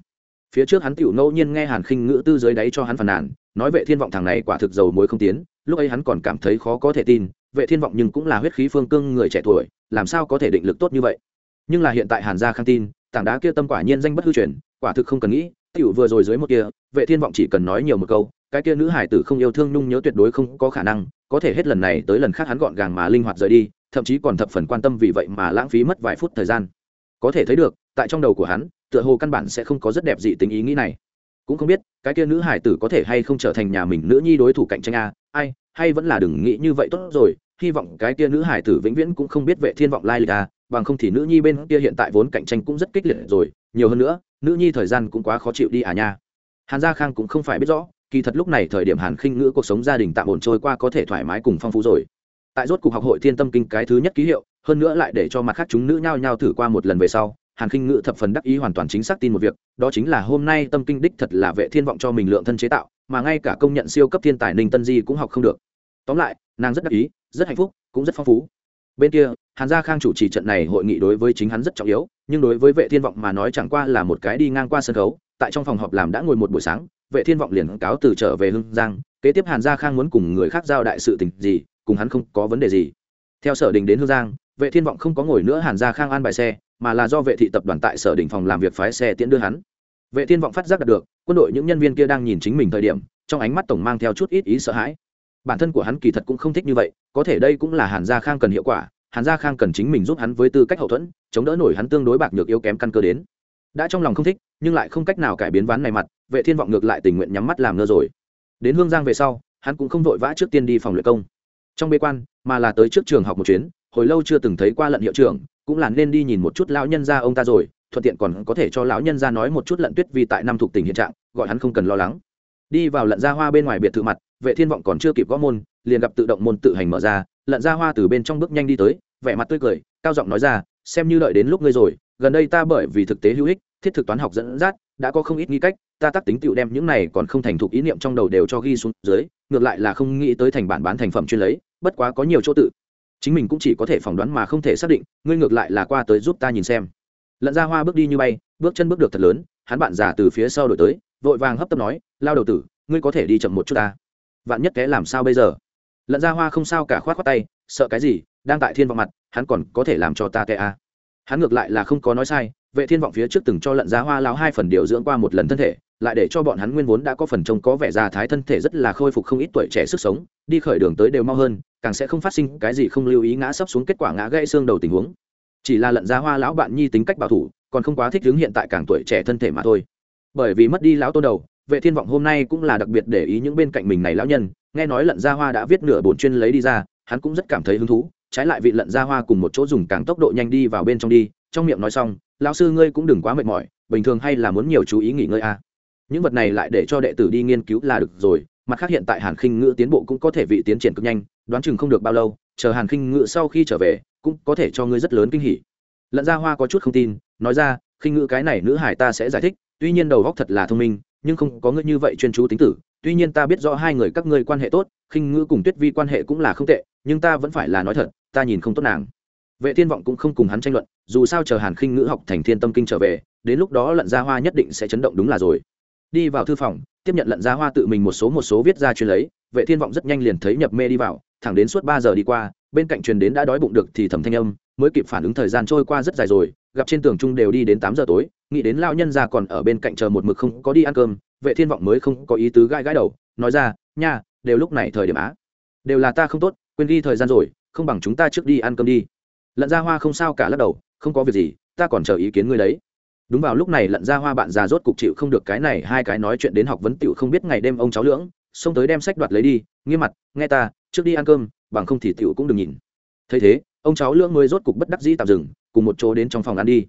Phía trước hắn tiểu ngẫu nhiên nghe hàn khinh ngữ tư dưới đáy cho hắn phàn nàn, nói vệ thiên vọng thằng này quả thực dầu muối không tiến lúc ấy hắn còn cảm thấy khó có thể tin, vệ thiên vọng nhưng cũng là huyết khí phương cương người trẻ tuổi, làm sao có thể định lực tốt như vậy? Nhưng là hiện tại hàn gia khang tin, tảng đá kia tâm quả nhiên danh bất hư truyền, quả thực không cần nghĩ, tiểu vừa rồi dưới một kia, vệ thiên vọng chỉ cần nói nhiều một câu, cái kia nữ hải tử không yêu thương nhung nhớ tuyệt đối không có khả năng, có thể hết lần này tới lần khác hắn gọn gàng mà linh hoạt rời đi, thậm chí còn thập phần quan tâm vì vậy mà lãng phí mất vài phút thời gian. Có thể thấy được, tại trong đầu của hắn, tựa hồ căn bản sẽ không có rất đẹp gì tính ý nghĩ này. Cũng không biết, cái kia nữ hải tử có thể hay không trở thành nhà mình nữ nhi đối thủ cạnh tranh a ai, hay vẫn là đừng nghĩ như vậy tốt rồi, hy vọng cái kia nữ hải tử vĩnh viễn cũng không biết vệ thiên vọng lai lịch à bằng không thì nữ nhi bên kia hiện tại vốn cạnh tranh cũng rất kích liệt rồi, nhiều hơn nữa, nữ nhi thời gian cũng quá khó chịu đi à nha. Hàn gia khang cũng không phải biết rõ, kỳ thật lúc này thời điểm hàn khinh ngữ cuộc sống gia đình tạm ổn trôi qua có thể thoải mái cùng phong phú rồi. Tại rốt cuộc học hội thiên tâm kinh cái thứ nhất ký hiệu, hơn nữa lại để cho mặt khác chúng nữ nhao nhao thử qua một lần về sau, hàn khinh ngữ thập phần đắc ý hoàn toàn chính xác tin một việc, đó chính là hôm nay tâm kinh đích thật là vệ thiên vọng cho mình lượng thân chế tạo mà ngay cả công nhận siêu cấp thiên tài ninh tân di cũng học không được. Tóm lại, nàng rất đắc ý, rất hạnh phúc, cũng rất phong phú. Bên kia, hàn gia khang chủ trì trận này hội nghị đối với chính hắn rất trọng yếu, nhưng đối với vệ thiên vọng mà nói chẳng qua là một cái đi ngang qua sân khấu, tại trong phòng họp làm đã ngồi một buổi sáng, vệ thiên vọng liền cáo từ trở về hưng giang, kế tiếp hàn gia khang muốn cùng người khác giao đại sự tình gì, cùng hắn không có vấn đề gì. Theo sở đình đến hương giang, vệ thiên vọng không có ngồi nữa hàn gia khang an bài xe, mà là do vệ thị tập đoàn tại sở đình phòng làm việc phái xe tiễn đưa hắn vệ thiên vọng phát giác đạt được, quân đội những nhân viên kia đang nhìn chính mình thời điểm, trong ánh mắt tổng mang theo chút ít ý sợ hãi. Bản thân của hắn kỳ thật cũng không thích như vậy, có thể đây cũng là hàn gia khang cần hiệu quả, hàn gia khang cần chính mình giúp hắn với tư cách hậu thuẫn, chống đỡ nổi hắn tương đối bạc nhược yếu kém căn cơ đến. Đã trong lòng không thích, nhưng lại không cách nào cải biến ván này mặt, vệ thiên vọng ngược lại tình nguyện nhắm mắt làm ngơ rồi. Đến hương giang về sau, hắn cũng không vội vã trước tiên đi phòng luyện công. Trong bế quan, mà là tới trước trường học một chuyến, hồi lâu chưa từng thấy qua lận hiệu trưởng, cũng là nên đi nhìn một chút lão nhân gia ông ta rồi thuận tiện còn có thể cho lão nhân gia nói một chút lận tuyết vì tại năm thuộc tỉnh hiện trạng, gọi hắn không cần lo lắng. Đi vào lận gia hoa bên ngoài biệt thự mặt, vệ thiên vọng còn chưa kịp gõ môn, liền gặp tự động môn tự hành mở ra, lận gia hoa từ bên trong bước nhanh đi tới, vẻ mặt tươi cười, cao giọng nói ra, xem như đợi đến lúc ngươi rồi, gần đây ta bởi vì thực tế hữu ích, thiết thực toán học dẫn dắt, đã có không ít nghi cách, ta tác tính tựu đem những này còn không thành thục ý niệm trong đầu đều cho ghi xuống dưới, ngược lại là không nghĩ tới thành bản bán thành phẩm chuyên lấy, bất quá có nhiều chỗ tự. Chính mình cũng chỉ có thể phỏng đoán mà không thể xác định, ngươi ngược lại là qua tới giúp ta nhìn xem lận ra hoa bước đi như bay, bước chân bước được thật lớn, hắn bạn già từ phía sau đổi tới, vội vàng hấp tấp nói, lao đầu tử, ngươi có thể đi chậm một chút ta. Vạn nhất té làm sao bây giờ? Lận ra hoa không sao cả khoát khoát tay, sợ cái gì, đang tại thiên vọng mặt, hắn còn có thể làm cho ta tệ à. hắn ngược lại là không có nói sai, vệ thiên vọng phía trước từng cho lận giá hoa lão hai phần điều dưỡng qua một lần thân thể, lại để cho bọn hắn nguyên vốn đã có phần trông có vẻ già thái thân thể rất là khôi phục không ít tuổi trẻ sức sống, đi khởi đường tới đều mau hơn, càng sẽ không phát sinh cái gì không lưu ý ngã sấp xuống kết quả ngã gãy xương đầu tình huống chỉ là lận giá hoa lão bạn nhi tính cách bảo thủ, còn không quá thích hướng hiện tại càng tuổi trẻ thân thể mà thôi bởi vì mất đi lão tôn đầu, vệ thiên vọng hôm nay cũng là đặc biệt để ý những bên cạnh mình này lão nhân, nghe nói lận gia hoa đã viết nửa bổn chuyên lấy đi ra, hắn cũng rất cảm thấy hứng thú, trái lại vị lận gia hoa cùng một chỗ dùng càng tốc độ nhanh đi vào bên trong đi, trong miệng nói xong, lão sư ngươi cũng đừng quá mệt mỏi, bình thường hay là muốn nhiều chú ý nghỉ ngơi a à. những vật này lại để cho đệ tử đi nghiên cứu là được rồi, mặt khác hiện tại hàn khinh ngữ tiến bộ cũng có thể vị tiến triển cực nhanh, đoán chừng không được bao lâu, chờ hàn khinh ngữ sau khi trở về cũng có thể cho ngươi rất lớn kinh hỉ. Lận gia hoa có chút không tin, nói ra, khinh ngữ cái này nữ hải ta sẽ giải thích, tuy nhiên đầu góc thật là thông minh, nhưng không có ngươi như vậy chuyên chú tính tử. Tuy nhiên ta biết rõ hai người các ngươi quan hệ tốt, khinh ngữ cùng tuyết vi quan hệ cũng là không tệ, nhưng ta vẫn phải là nói thật, ta nhìn không tốt nàng. Vệ thiên vọng cũng không cùng hắn tranh luận, dù sao chờ hàn khinh ngữ học thành thiên tâm kinh trở về, đến lúc đó lận gia hoa nhất định sẽ chấn động đúng là rồi đi vào thư phòng, tiếp nhận lận gia hoa tự mình một số một số viết ra chuyên lấy, vệ thiên vọng rất nhanh liền thấy nhập mê đi vào, thẳng đến suốt ba giờ đi qua, bên cạnh truyền đến đã đói bụng được thì thầm thanh âm, mới kịp phản ứng thời gian trôi qua rất dài rồi, gặp trên tường trung đều đi đến tám giờ tối, nghĩ đến lao nhân ra còn ở bên cạnh chờ một mực không có đi ăn cơm, vệ thiên vọng mới không có ý tứ gãi gãi đầu, nói ra, nha, đều lúc này thời điểm á. Đều là ta không tốt, quên ghi thời gian rồi, không bằng chúng ta trước đi ăn cơm đi. Lận ra hoa không sao cả lắc đầu, không có việc gì, ta còn chờ ý kiến ngươi đấy đúng vào lúc này lận ra hoa bạn già rốt cục chịu không được cái này, hai cái nói chuyện đến học vấn tiểu không biết ngày đêm ông cháu lưỡng, xông tới đem sách đoạt lấy đi, nghiêm mặt, nghe ta, trước đi ăn cơm, bằng không thì tiểu cũng đừng nhìn. Thấy thế, ông cháu lưỡng mới rốt cục bất đắc dĩ tạm dừng, cùng một chỗ đến trong phòng ăn đi.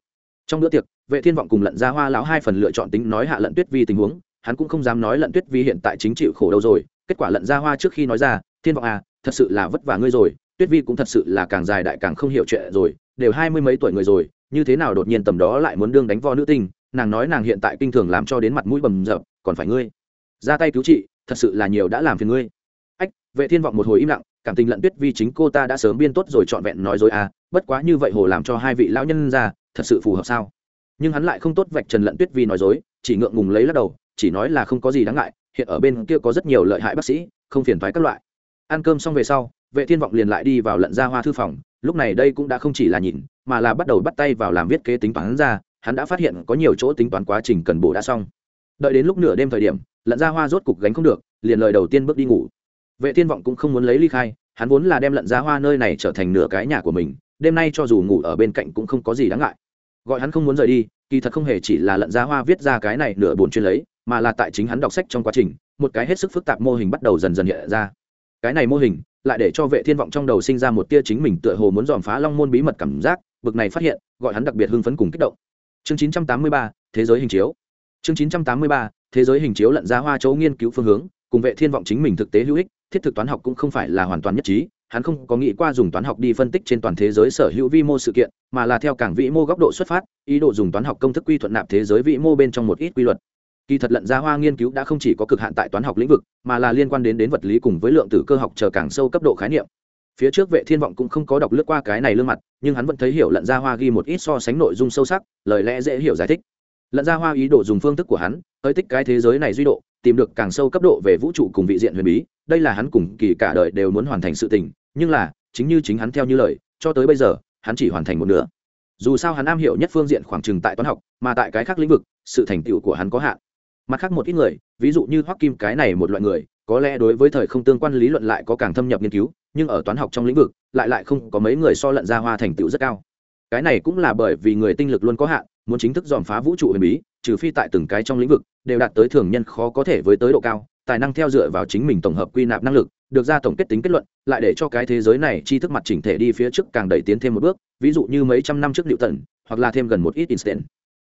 Trong bữa tiệc, vệ thiên vọng cùng lận ra hoa lão hai phần lựa chọn tính nói hạ lận tuyết vi tình huống, hắn cũng không dám nói lận tuyết vi hiện tại chính chịu khổ đâu rồi, kết quả lận ra hoa trước khi nói ra, thiên vọng à thật sự là vất vả ngươi rồi, tuyết vi cũng thật sự là càng dài đại càng không hiểu chuyện rồi đều hai mươi mấy tuổi người rồi, như thế nào đột nhiên tầm đó lại muốn đương đánh vo nữ tinh, nàng nói nàng hiện tại kinh thường làm cho đến mặt mũi bầm dập, còn phải ngươi. Ra tay cứu trị, thật sự là nhiều đã làm phiền ngươi. Ách, vệ thiên vọng một hồi im lặng, cảm tình lận tuyết vi chính cô ta đã sớm biên tốt rồi trọn vẹn nói dối à bất quá như vậy hồ làm cho hai vị lão nhân ra, thật sự phù hợp sao? Nhưng hắn lại không tốt vạch trần lận tuyết vi nói dối, chỉ ngượng ngùng lấy lắc đầu, chỉ nói là không có gì đáng ngại, hiện ở bên kia có rất nhiều lợi hại bác sĩ, không phiền thoái các loại. Ăn cơm xong về sau, vệ thiên vọng liền lại đi vào lận ra hoa thư phòng lúc này đây cũng đã không chỉ là nhìn, mà là bắt đầu bắt tay vào làm viết kế tính toán ra, hắn đã phát hiện có nhiều chỗ tính toán quá trình cần bổ đã xong. Đợi đến lúc nửa đêm thời điểm, lận ra hoa rốt cục gánh không được, liền lời đầu tiên bước đi ngủ. Vệ thiên vọng cũng không muốn lấy ly khai, hắn vốn là đem lận ra hoa nơi này trở thành nửa cái nhà của mình, đêm nay cho dù ngủ ở bên cạnh cũng không có gì đáng ngại. Gọi hắn không muốn rời đi, kỳ thật không hề chỉ là lận ra hoa viết ra cái này nửa buồn chuyên lấy, mà là tại chính hắn đọc sách trong quá trình, một cái hết sức phức tạp mô hình bắt đầu dần dần hiện ra. Cái này mô hình lại để cho vệ thiên vọng trong đầu sinh ra một tia chính mình tựa hồ muốn dòm phá long môn bí mật cảm giác bực này phát hiện gọi hắn đặc biệt hưng phấn cùng kích động. Chương 983, thế giới hình chiếu. Chương 983, thế giới hình chiếu lận ra hoa chỗ nghiên cứu phương hướng cùng vệ thiên vọng chính mình thực tế hữu ích thiết thực toán học cũng không phải là hoàn toàn nhất trí hắn không có nghĩ qua dùng toán học đi phân tích trên toàn thế giới sở hữu vi mô sự kiện mà là theo cảng vĩ mô góc độ xuất phát ý đồ dùng toán học công thức quy thuận nạp thế giới vĩ mô bên trong một ít quy luật kỳ thật lận ra hoa nghiên cứu đã không chỉ có cực hạn tại toán học lĩnh vực, mà là liên quan đến đến vật lý cùng với lượng tử cơ học chờ càng sâu cấp độ khái niệm. Phía trước vệ thiên vọng cũng không có đọc lướt qua cái này lương mặt, nhưng hắn vẫn thấy hiểu lận ra hoa ghi một ít so sánh nội dung sâu sắc, lời lẽ dễ hiểu giải thích. Lận ra hoa ý đồ dùng phương thức của hắn, tới tích cái thế giới này duy độ, tìm được càng sâu cấp độ về vũ trụ cùng vị diện huyền bí, đây là hắn cùng kỳ cả đời đều muốn hoàn thành sự tình, nhưng là, chính như chính hắn theo như lời, cho tới bây giờ, hắn chỉ hoàn thành một nửa. Dù sao hắn am hiểu nhất phương diện khoảng trừng tại toán học, mà tại cái khác lĩnh vực, sự thành tựu của hắn có hạn mặt khác một ít người, ví dụ như hoắc kim cái này một loại người, có lẽ đối với thời không tương quan lý luận lại có càng thâm nhập nghiên cứu, nhưng ở toán học trong lĩnh vực, lại lại không có mấy người so lận ra hoa thành tựu rất cao. Cái này cũng là bởi vì người tinh lực luôn có hạn, muốn chính thức dòm phá vũ trụ huyền bí, trừ phi tại từng cái trong lĩnh vực, đều đạt tới thường nhân khó có thể với tới độ cao, tài năng theo dựa vào chính mình tổng hợp quy nạp năng lực, được ra tổng kết tính kết luận, lại để cho cái thế giới này tri thức mặt chỉnh thể đi phía trước càng đẩy tiến thêm một bước, ví dụ như mấy trăm năm trước liệu tần hoặc là thêm gần một ít instant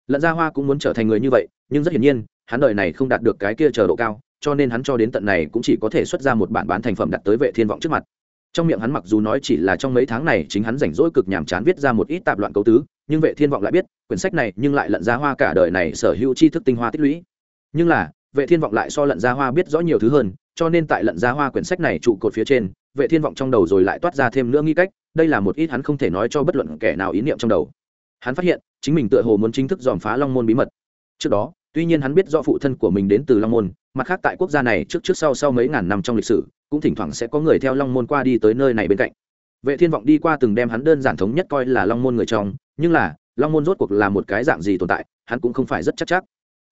lận ra hoa cũng muốn trở thành người như vậy, nhưng rất hiển nhiên hắn đời này không đạt được cái kia chờ độ cao, cho nên hắn cho đến tận này cũng chỉ có thể xuất ra một bản bán thành phẩm đặt tới vệ thiên vọng trước mặt. Trong miệng hắn mặc dù nói chỉ là trong mấy tháng này chính hắn rảnh rỗi cực nhàm chán viết ra một ít tạp loạn cấu tứ, nhưng vệ thiên vọng lại biết, quyển sách này nhưng lại lận ra hoa cả đời này sở hữu tri thức tinh hoa tích lũy. Nhưng là, vệ thiên vọng lại so lận ra hoa biết rõ nhiều thứ hơn, cho nên tại lận ra hoa quyển sách này trụ cột phía trên, vệ thiên vọng trong đầu rồi lại toát ra thêm nữa nghi cách, đây là một ít hắn không thể nói cho bất luận kẻ nào ý niệm trong đầu. Hắn phát hiện, chính mình tựa hồ muốn chính thức dòm phá long môn bí mật. Trước đó tuy nhiên hắn biết do phụ thân của mình đến từ long môn, mặt khác tại quốc gia này trước trước sau sau mấy ngàn năm trong lịch sử, cũng thỉnh thoảng sẽ có người theo long môn qua đi tới nơi này bên cạnh. Vệ thiên vọng đi qua từng đem hắn đơn giản thống nhất coi là long môn người trong, nhưng là, long môn rốt cuộc là một cái dạng gì tồn tại, hắn cũng không phải rất chắc chắc.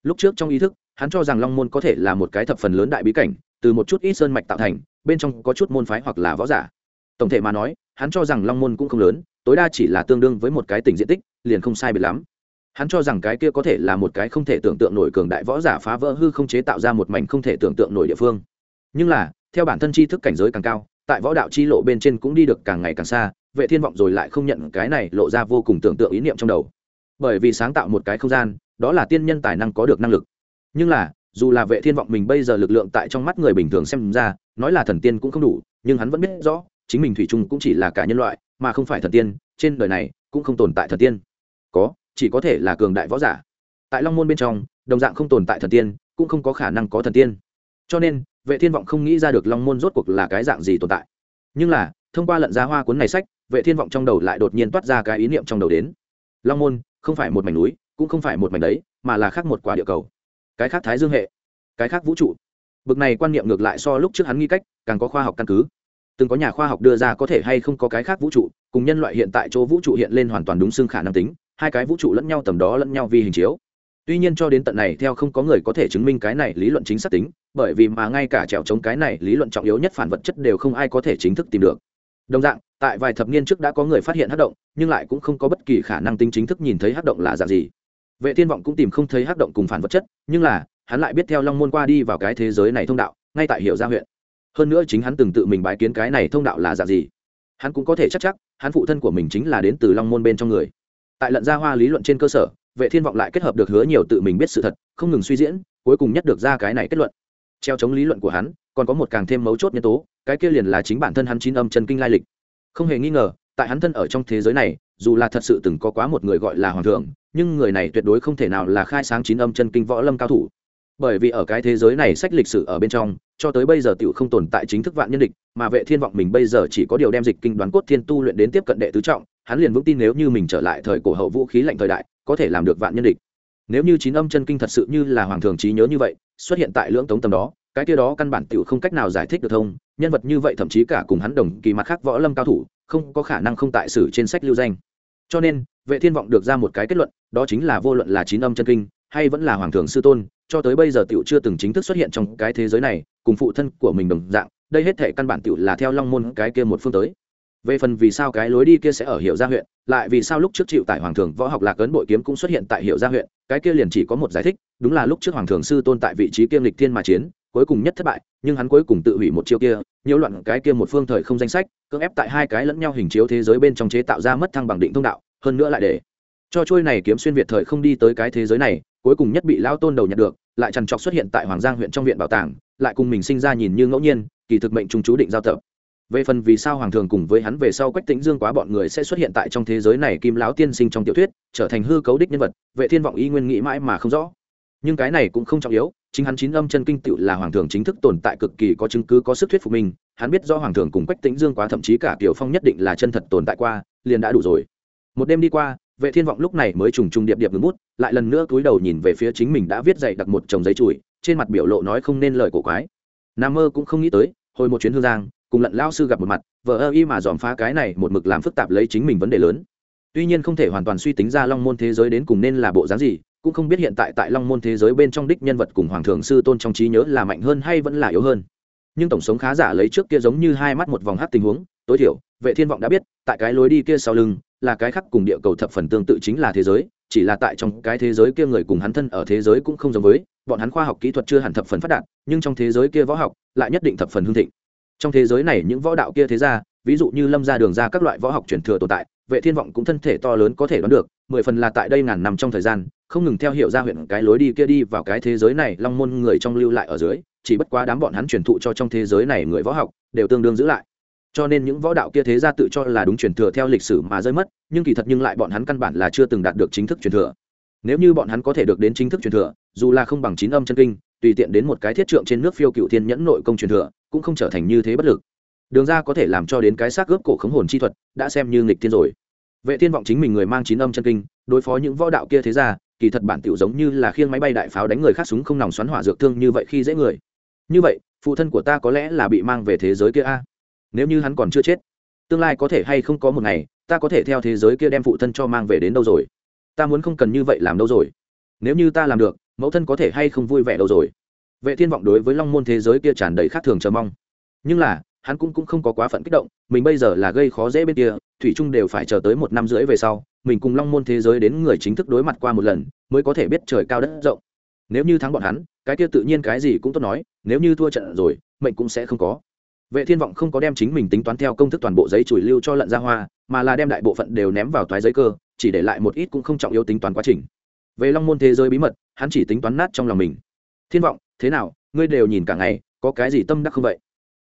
Lúc trước trong ý thức, hắn cho rằng long môn có thể là một cái thập phần lớn đại bí cảnh, từ một chút ít sơn mạch tạo thành, bên trong có chút môn phái hoặc là võ giả. Tổng thể mà nói, hắn cho rằng long môn cũng không lớn, tối đa chỉ là tương đương với một cái tỉnh diện tích, liền không sai biệt lắm hắn cho rằng cái kia có thể là một cái không thể tưởng tượng nổi cường đại võ giả phá vỡ hư không chế tạo ra một mảnh không thể tưởng tượng nổi địa phương. Nhưng là, theo bản thân tri thức cảnh giới càng cao, tại võ đạo chi lộ bên trên cũng đi được càng ngày càng xa, vệ thiên vọng rồi lại không nhận cái này lộ ra vô cùng tưởng tượng ý niệm trong đầu. Bởi vì sáng tạo một cái không gian, đó là tiên nhân tài năng có được năng lực. Nhưng là, dù là vệ thiên vọng mình bây giờ lực lượng tại trong mắt người bình thường xem ra, nói là thần tiên cũng không đủ, nhưng hắn vẫn biết rõ, chính mình thủy chung cũng chỉ là cả nhân loại, mà không phải thần tiên, trên đời này cũng không tồn tại thần tiên. Có chỉ có thể là cường đại võ giả. Tại long môn bên trong, đồng dạng không tồn tại thần tiên, cũng không có khả năng có thần tiên. Cho nên, vệ thiên vọng không nghĩ ra được long môn rốt cuộc là cái dạng gì tồn tại. Nhưng là, thông qua lận giá hoa cuốn này sách, vệ thiên vọng trong đầu lại đột nhiên toát ra cái ý niệm trong đầu đến. Long môn, không phải một mảnh núi, cũng không phải một mảnh đấy, mà là khác một quả địa cầu. Cái khác thái dương hệ, cái khác vũ trụ. Bực này quan niệm ngược lại so lúc trước hắn nghi cách, càng có khoa học căn cứ. Từng có nhà khoa học đưa ra có thể hay không có cái khác vũ trụ, cùng nhân loại hiện tại chỗ vũ trụ hiện lên hoàn toàn đúng xương khả năng tính hai cái vũ trụ lẫn nhau tầm đó lẫn nhau vì hình chiếu. Tuy nhiên cho đến tận này, theo không có người có thể chứng minh cái này lý luận chính xác tính, bởi vì mà ngay cả trèo chống cái này lý luận trọng yếu nhất phản vật chất đều không ai có thể chính thức tìm được. Đồng dạng, tại vài thập niên trước đã có người phát hiện hát động, nhưng lại cũng không có bất kỳ khả năng tính chính thức nhìn thấy hát động là dạng gì. Vệ thiên vọng cũng tìm không thấy hát động cùng phản vật chất, nhưng là, hắn lại biết theo long môn qua đi vào cái thế giới này thông đạo, ngay tại hiểu gia huyện. Hơn nữa chính hắn từng tự mình bái kiến cái này thông đạo là dạng gì. Hắn cũng có thể chắc chắc, hắn phụ thân của mình chính là đến từ long môn bên trong người tại lận gia hoa lý luận trên cơ sở, vệ thiên vọng lại kết hợp được hứa nhiều tự mình biết sự thật, không ngừng suy diễn, cuối cùng nhất được ra cái này kết luận. Treo chống lý luận của hắn, còn có một càng thêm mấu chốt nhân tố, cái kia liền là chính bản thân hắn chín âm chân kinh lai lịch. Không hề nghi ngờ, tại hắn thân ở trong thế giới này, dù là thật sự từng có quá một người gọi là hoàng thượng, nhưng người này tuyệt đối không thể nào là khai sáng chín âm chân kinh võ lâm cao thủ. Bởi vì ở cái thế giới này sách lịch sử ở bên trong, cho tới bây giờ tiểu không tồn tại chính thức vạn nhân địch, mà vệ thiên vọng mình bây giờ chỉ có điều đem dịch kinh đoán cốt thiên tu luyện đến tiếp cận đệ tứ trọng hắn liền vững tin nếu như mình trở lại thời cổ hậu vũ khí lạnh thời đại, có thể làm được vạn nhân địch. Nếu như chín âm chân kinh thật sự như là hoàng thường trí nhớ như vậy, xuất hiện tại lưỡng tống tầm đó, cái kia đó căn bản tiểu không cách nào giải thích được thông, nhân vật như vậy thậm chí cả cùng hắn đồng kỳ mặt khác võ lâm cao thủ, không có khả năng không tại sử trên sách lưu danh. Cho nên, vệ thiên vọng được ra một cái kết luận, đó chính là vô luận là chín âm chân kinh, hay vẫn là hoàng thường sư tôn, cho tới bây giờ tiểu chưa từng chính thức xuất hiện trong cái thế giới này, cùng phụ thân của mình đồng dạng, đây hết thể căn bản tiểu là theo long môn cái kia một phương tới về phần vì sao cái lối đi kia sẽ ở hiệu gia huyện, lại vì sao lúc trước chịu tại hoàng thường võ học lạc ấn bội kiếm cũng xuất hiện tại hiệu gia huyện, cái kia liền chỉ có một giải thích, đúng là lúc trước hoàng thường sư tôn tại vị trí kiêm lịch thiên mà chiến, cuối cùng nhất thất bại, nhưng hắn cuối cùng tự hủy một chiêu kia, nhiễu loạn cái kia một phương thời không danh sách, cưỡng ép tại hai cái lẫn nhau hình chiếu thế giới bên trong chế tạo ra mất thăng bằng định thông đạo, hơn nữa lại để cho trôi này kiếm xuyên việt thời không đi tới cái thế giới này, cuối cùng nhất bị lao tôn đầu nhận được, lại trằn trọc xuất hiện tại hoàng giang huyện trong viện bảo tàng, lại cùng mình sinh ra nhìn như ngẫu nhiên, kỳ thực mệnh trung chú định giao tập về phần vì sao hoàng thường cùng với hắn về sau quách tĩnh dương quá bọn người sẽ xuất hiện tại trong thế giới này kim lão tiên sinh trong tiểu thuyết, trở thành hư cấu đích nhân vật, vệ thiên vọng y nguyên nghĩ mãi mà không rõ. Nhưng cái này cũng không trọng yếu, chính hắn chín âm chân kinh tựu là hoàng thường chính thức tồn tại cực kỳ có chứng cứ, có sức thuyết phục mình, hắn biết do hoàng thường cùng quách tĩnh dương quá thậm chí cả tiểu phong nhất định là chân thật tồn tại qua, liền đã đủ rồi. Một đêm đi qua, vệ thiên vọng lúc này mới trùng trùng điệp điệp ngừng bút, lại lần nữa cúi đầu nhìn về phía chính mình đã viết dày đặt một chồng giấy chùi, trên mặt biểu lộ nói không nên lời cổ quái. Nam mơ cũng không nghĩ tới, hồi một chuyến hương giang cùng lận lao sư gặp một mặt vợ ơ y mà dòm phá cái này một mực làm phức tạp lấy chính mình vấn đề lớn. Tuy nhiên không thể hoàn toàn suy tính ra long môn thế giới đến cùng nên là bộ dáng gì, cũng không biết hiện tại tại long môn thế giới bên trong đích nhân vật cùng hoàng thường sư tôn trong trí nhớ là mạnh hơn hay vẫn là yếu hơn. Nhưng tổng sống khá giả lấy trước kia giống như hai mắt một vòng hát tình huống, tối thiểu, vệ thiên vọng đã biết, tại cái lối đi kia sau lưng, là cái khác cùng địa cầu thập phần tương tự chính là thế giới, chỉ là tại trong cái thế giới kia người cùng hắn thân ở thế giới cũng không giống với, bọn hắn khoa học kỹ thuật chưa hẳn thập phần phát đạt, nhưng trong thế giới kia võ học lại nhất định thập phần hương thịnh trong thế giới này những võ đạo kia thế ra ví dụ như lâm ra đường ra các loại võ học truyền thừa tồn tại, vệ thiên vọng cũng thân thể to lớn có thể đoán được, mười phần là tại đây ngàn năm trong thời gian, không ngừng theo hiệu ra huyện cái lối đi kia đi vào cái thế giới này, long môn người trong lưu lại ở dưới, chỉ bất quá đám bọn hắn truyền thụ cho trong thế giới này người võ học, đều tương đương giữ lại. Cho nên những võ đạo kia thế ra tự cho là đúng truyền thừa theo lịch sử mà rơi mất, nhưng kỳ thật nhưng lại bọn hắn căn bản là chưa từng đạt được chính thức truyền thừa. Nếu như bọn hắn có thể được đến chính thức truyền thừa, dù là không bằng chín âm chân kinh tùy tiện đến một cái thiết trượng trên nước phiêu cựu thiên nhẫn nội công truyền thừa, cũng không trở thành như thế bất lực. Đường ra có thể làm cho đến cái xác ướp cổ khống hồn chi thuật, đã xem như nghịch thiên rồi. Vệ thiên vọng chính mình người mang chín âm chân kinh, đối phó những võ đạo kia thế ra kỳ thật bản tiểu giống như là khiêng máy bay đại pháo đánh người khác súng không nòng xoắn hỏa dược thương như vậy khi dễ người. Như vậy, phụ thân của ta có lẽ là bị mang về thế giới kia a. Nếu như hắn còn chưa chết, tương lai có thể hay không có một ngày, ta có thể theo thế giới kia đem phụ thân cho mang về đến đâu rồi? Ta muốn không cần như vậy làm đâu rồi. Nếu như ta làm được mẫu thân có thể hay không vui vẻ đâu rồi? Vệ thiên vọng đối với long môn thế giới kia tràn đầy khác thường chờ mong. Nhưng là, hắn cũng cũng không có quá phận kích động, mình bây giờ là gây khó dễ bên kia, thủy trung đều phải chờ tới một năm rưỡi về sau, mình cùng long môn thế giới đến người chính thức đối mặt qua một lần, mới có thể biết trời cao đất rộng. Nếu như thắng bọn hắn, cái kia tự nhiên cái gì cũng tốt nói, nếu như thua trận rồi, mệnh cũng sẽ không có. Vệ thiên vọng không có đem chính mình tính toán theo công thức toàn bộ giấy chùi lưu cho lận ra hoa, mà là đem đại bộ phận đều ném vào toái giấy cơ, chỉ để lại một ít cũng không trọng yếu tính toán quá trình. Về long môn thế giới bí mật hắn chỉ tính toán nát trong lòng mình. Thiên vọng, thế nào, ngươi đều nhìn cả ngày, có cái gì tâm đắc không vậy?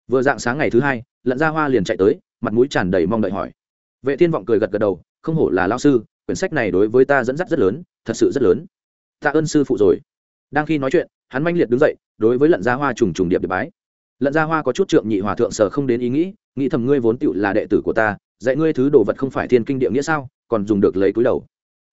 Vừa dạng sáng ngày thứ hai, lận ra hoa liền chạy tới, mặt mũi tràn đầy mong đợi hỏi. Vệ thiên vọng cười gật gật đầu, không hổ là lao sư, quyển sách này đối với ta dẫn dắt rất lớn, thật sự rất lớn. Tạ ơn sư phụ rồi. Đang khi nói chuyện, hắn manh liệt đứng dậy, đối với lận gia hoa trùng trùng điệp điệp bái. Lận gia hoa có chút trượng nhị hòa thượng sở không đến ý nghĩ nghĩ thầm ngươi vốn tựu là đệ tử của ta, dạy ngươi thứ đồ vật không phải thiên kinh địa nghĩa sao, còn dùng được lấy cúi đầu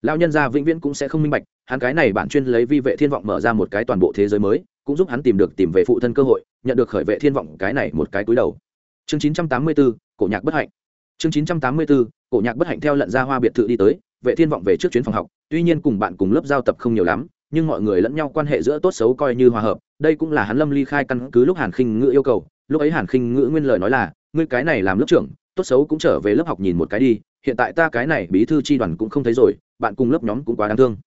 lao nhân gia vĩnh viễn cũng sẽ không minh bạch hắn cái này bản chuyên lấy vi vệ thiên vọng mở ra một cái toàn bộ thế giới mới cũng giúp hắn tìm được tìm về phụ thân cơ hội nhận được khởi vệ thiên vọng cái này một cái túi đầu. Chương 984, cổ nhạc bất hạnh. Chương 984, cổ nhạc bất hạnh theo lận ra hoa biệt thự đi tới vệ thiên vọng về trước chuyến phòng học tuy nhiên cùng bạn cùng lớp giao tập không nhiều lắm nhưng mọi người lẫn nhau quan hệ giữa tốt xấu coi như hòa hợp đây cũng là hắn lâm ly khai căn cứ lúc hàn khinh ngữ yêu cầu lúc ấy hàn khinh ngữ nguyên lời nói là ngươi cái này làm lớp trưởng tốt xấu cũng trở về lớp học nhìn một cái đi hiện tại ta cái này bí thư tri đoàn cũng không thấy rồi bạn cùng lớp nhóm cũng quá đáng thương.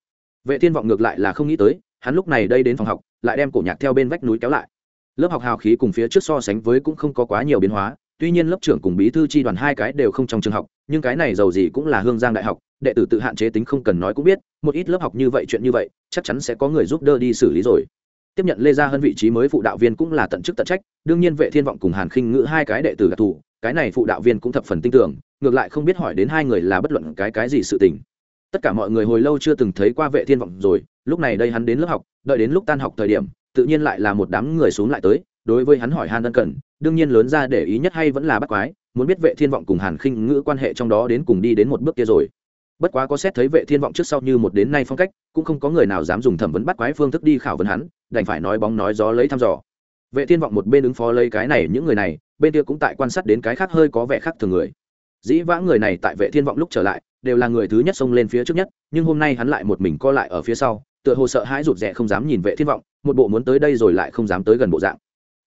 Vệ thiên vọng ngược lại là không nghĩ tới hắn lúc này đây đến phòng học lại đem cổ nhạc theo bên vách núi kéo lại. Lớp học hào khí cùng phía trước so sánh với cũng không có quá nhiều biến hóa tuy nhiên lớp trưởng cùng bí thư tri đoàn hai cái đều không trong trường học nhưng cái này giàu gì cũng là hương giang đại học đệ tử tự hạn chế tính không cần nói cũng biết một ít lớp học như vậy chuyện như vậy chắc chắn sẽ có người giúp đỡ đi xử lý rồi. Tiếp nhận lê gia hơn vị trí mới phụ đạo viên cũng là tận chức tận trách đương nhiên vệ thiên vọng cùng hàn khinh ngữ hai cái đệ tử gạt thủ, cái này phụ đạo viên cũng thập phần tin tưởng ngược lại không biết hỏi đến hai người là bất luận cái cái gì sự tình tất cả mọi người hồi lâu chưa từng thấy qua vệ thiên vọng rồi, lúc này đây hắn đến lớp học, đợi đến lúc tan học thời điểm, tự nhiên lại là một đám người xuống lại tới, đối với hắn hỏi Hàn ân cần, đương nhiên lớn ra để ý nhất hay vẫn là bắt quái, muốn biết vệ thiên vọng cùng hàn khinh ngữ quan hệ trong đó đến cùng đi đến một bước kia rồi. Bất quá có xét thấy vệ thiên vọng trước sau như một đến nay phong cách, cũng không có người nào dám dùng thẩm vấn bắt quái phương thức đi khảo vấn hắn, đành phải nói bóng nói gió lấy thăm dò. Vệ thiên vọng một bên ứng phó lấy cái này những người này, bên kia cũng tại quan sát đến cái khác hơi có vẻ khác thường người dĩ vãng người này tại vệ thiên vọng lúc trở lại, đều là người thứ nhất xông lên phía trước nhất, nhưng hôm nay hắn lại một mình co lại ở phía sau, tựa hồ sợ hãi rụt rè không dám nhìn vệ thiên vọng, một bộ muốn tới đây rồi lại không dám tới gần bộ dạng.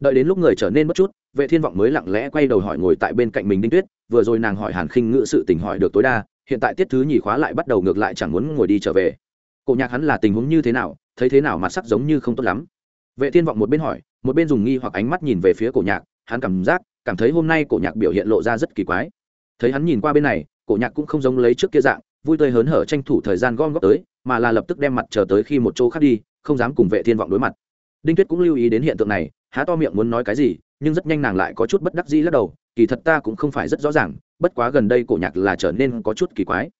Đợi đến lúc người trở nên mất chút, vệ thiên vọng mới lặng lẽ quay đầu hỏi ngồi tại bên cạnh mình đinh tuyết, vừa rồi nàng hỏi hàn khinh ngự sự tình hỏi được tối đa, hiện tại tiết thứ nhì khóa lại bắt đầu ngược lại chẳng muốn ngồi đi trở về. Cổ nhạc hắn là tình huống như thế nào, thấy thế nào mà sắc giống như không tốt lắm. Vệ thiên vọng một bên hỏi, một bên dùng nghi hoặc ánh mắt nhìn về phía cổ nhạc, hắn cảm giác, cảm thấy hôm nay cổ nhạc biểu hiện lộ ra rất kỳ quái thấy hắn nhìn qua bên này, cổ nhạc cũng không giống lấy trước kia dạng, vui tươi hớn hở tranh thủ thời gian gom góp tới, mà là lập tức đem mặt chờ tới khi một chỗ khác đi, không dám cùng vệ thiên vọng đối mặt. Đinh tuyết cũng lưu ý đến hiện tượng này, há to miệng muốn nói cái gì, nhưng rất nhanh nàng lại có chút bất đắc dĩ lắc đầu, kỳ thật ta cũng không phải rất rõ ràng, bất quá gần đây cổ nhạc là trở nên có chút kỳ quái.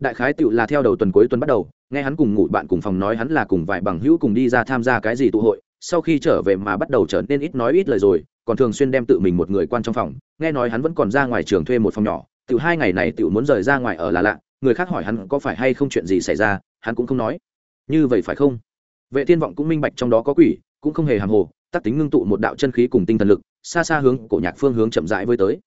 Đại khái tựu là theo đầu tuần cuối tuần bắt đầu, nghe hắn cùng ngủ bạn cùng phòng nói hắn là cùng vài bằng hữu cùng đi ra tham gia cái gì tụ hội, sau khi trở về mà bắt đầu trở nên ít nói ít lời rồi, còn thường xuyên đem tự mình một người quan trong phòng, nghe nói hắn vẫn còn ra ngoài trường thuê một phòng nhỏ tiểu hai ngày này tiểu muốn rời ra ngoài ở là lạ, người khác hỏi hắn có phải hay không chuyện gì xảy ra, hắn cũng không nói. Như vậy phải không? Vệ thiên vọng cũng minh bạch trong đó có quỷ, cũng không hề hàm hồ tác tính ngưng tụ một đạo chân khí cùng tinh thần lực, xa xa hướng cổ nhạc phương hướng chậm rãi với tới.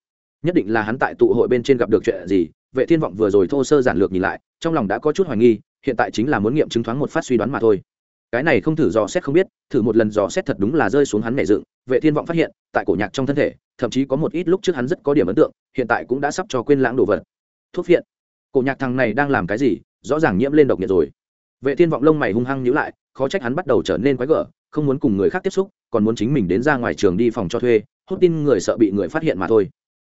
Nhất định là hắn tại tụ hội bên trên gặp được chuyện gì, vệ thiên vọng vừa rồi thô sơ giản lược nhìn lại, trong lòng đã có chút hoài nghi, hiện tại chính là muốn nghiệm chứng thoáng một phát suy đoán mà thôi. Cái này không thử dò xét không biết, thử một lần dò xét thật đúng là rơi xuống hắn nảy dựng, vệ thiên vọng phát hiện, tại cổ nhạc trong thân thể thậm chí có một ít lúc trước hắn rất có điểm ấn tượng, hiện tại cũng đã sắp cho quên lãng đồ vật. Thuốc phiện. Cổ nhạc thằng này đang làm cái gì? Rõ ràng nhiễm lên độc nhiệt rồi. Vệ thiên vọng lông mày hung hăng nhíu lại, khó trách hắn bắt đầu trở nên quái gở, không muốn cùng người khác tiếp xúc, còn muốn chính mình đến ra ngoài trường đi phòng cho thuê, hốt tin người sợ bị người phát hiện mà thôi.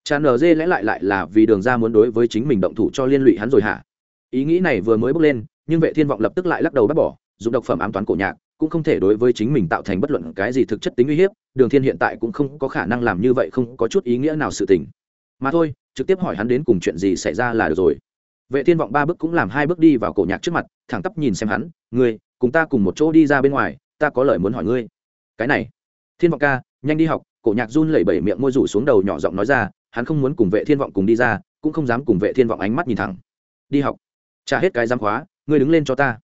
Cha nở dê lẽ lại lại là vì đường ra muốn đối với chính mình động thủ cho liên lụy hắn rồi hả? Ý nghĩ này vừa mới bước lên, nhưng vệ thiên vọng lập tức lại lắc đầu bác bỏ, dùng độc phẩm ám toán cổ nhạc cũng không thể đối với chính mình tạo thành bất luận cái gì thực chất tính uy hiếp, đường thiên hiện tại cũng không có khả năng làm như vậy, không có chút ý nghĩa nào sự tình. Mà thôi, trực tiếp hỏi hắn đến cùng chuyện gì xảy ra là được rồi. Vệ thiên vọng ba bước cũng làm hai bước đi vào cổ nhạc trước mặt, thẳng tắp nhìn xem hắn, ngươi, cùng ta cùng một chỗ đi ra bên ngoài, ta có lời muốn hỏi ngươi. Cái này. Thiên vọng ca, nhanh đi học, cổ nhạc run lẩy bẩy miệng môi rủ xuống đầu nhỏ giọng nói ra, hắn không muốn cùng vệ thiên vọng cùng đi ra, cũng không dám cùng vệ thiên vọng ánh mắt nhìn thẳng. Đi học. Trả hết cái giám khóa, ngươi đứng lên cho ta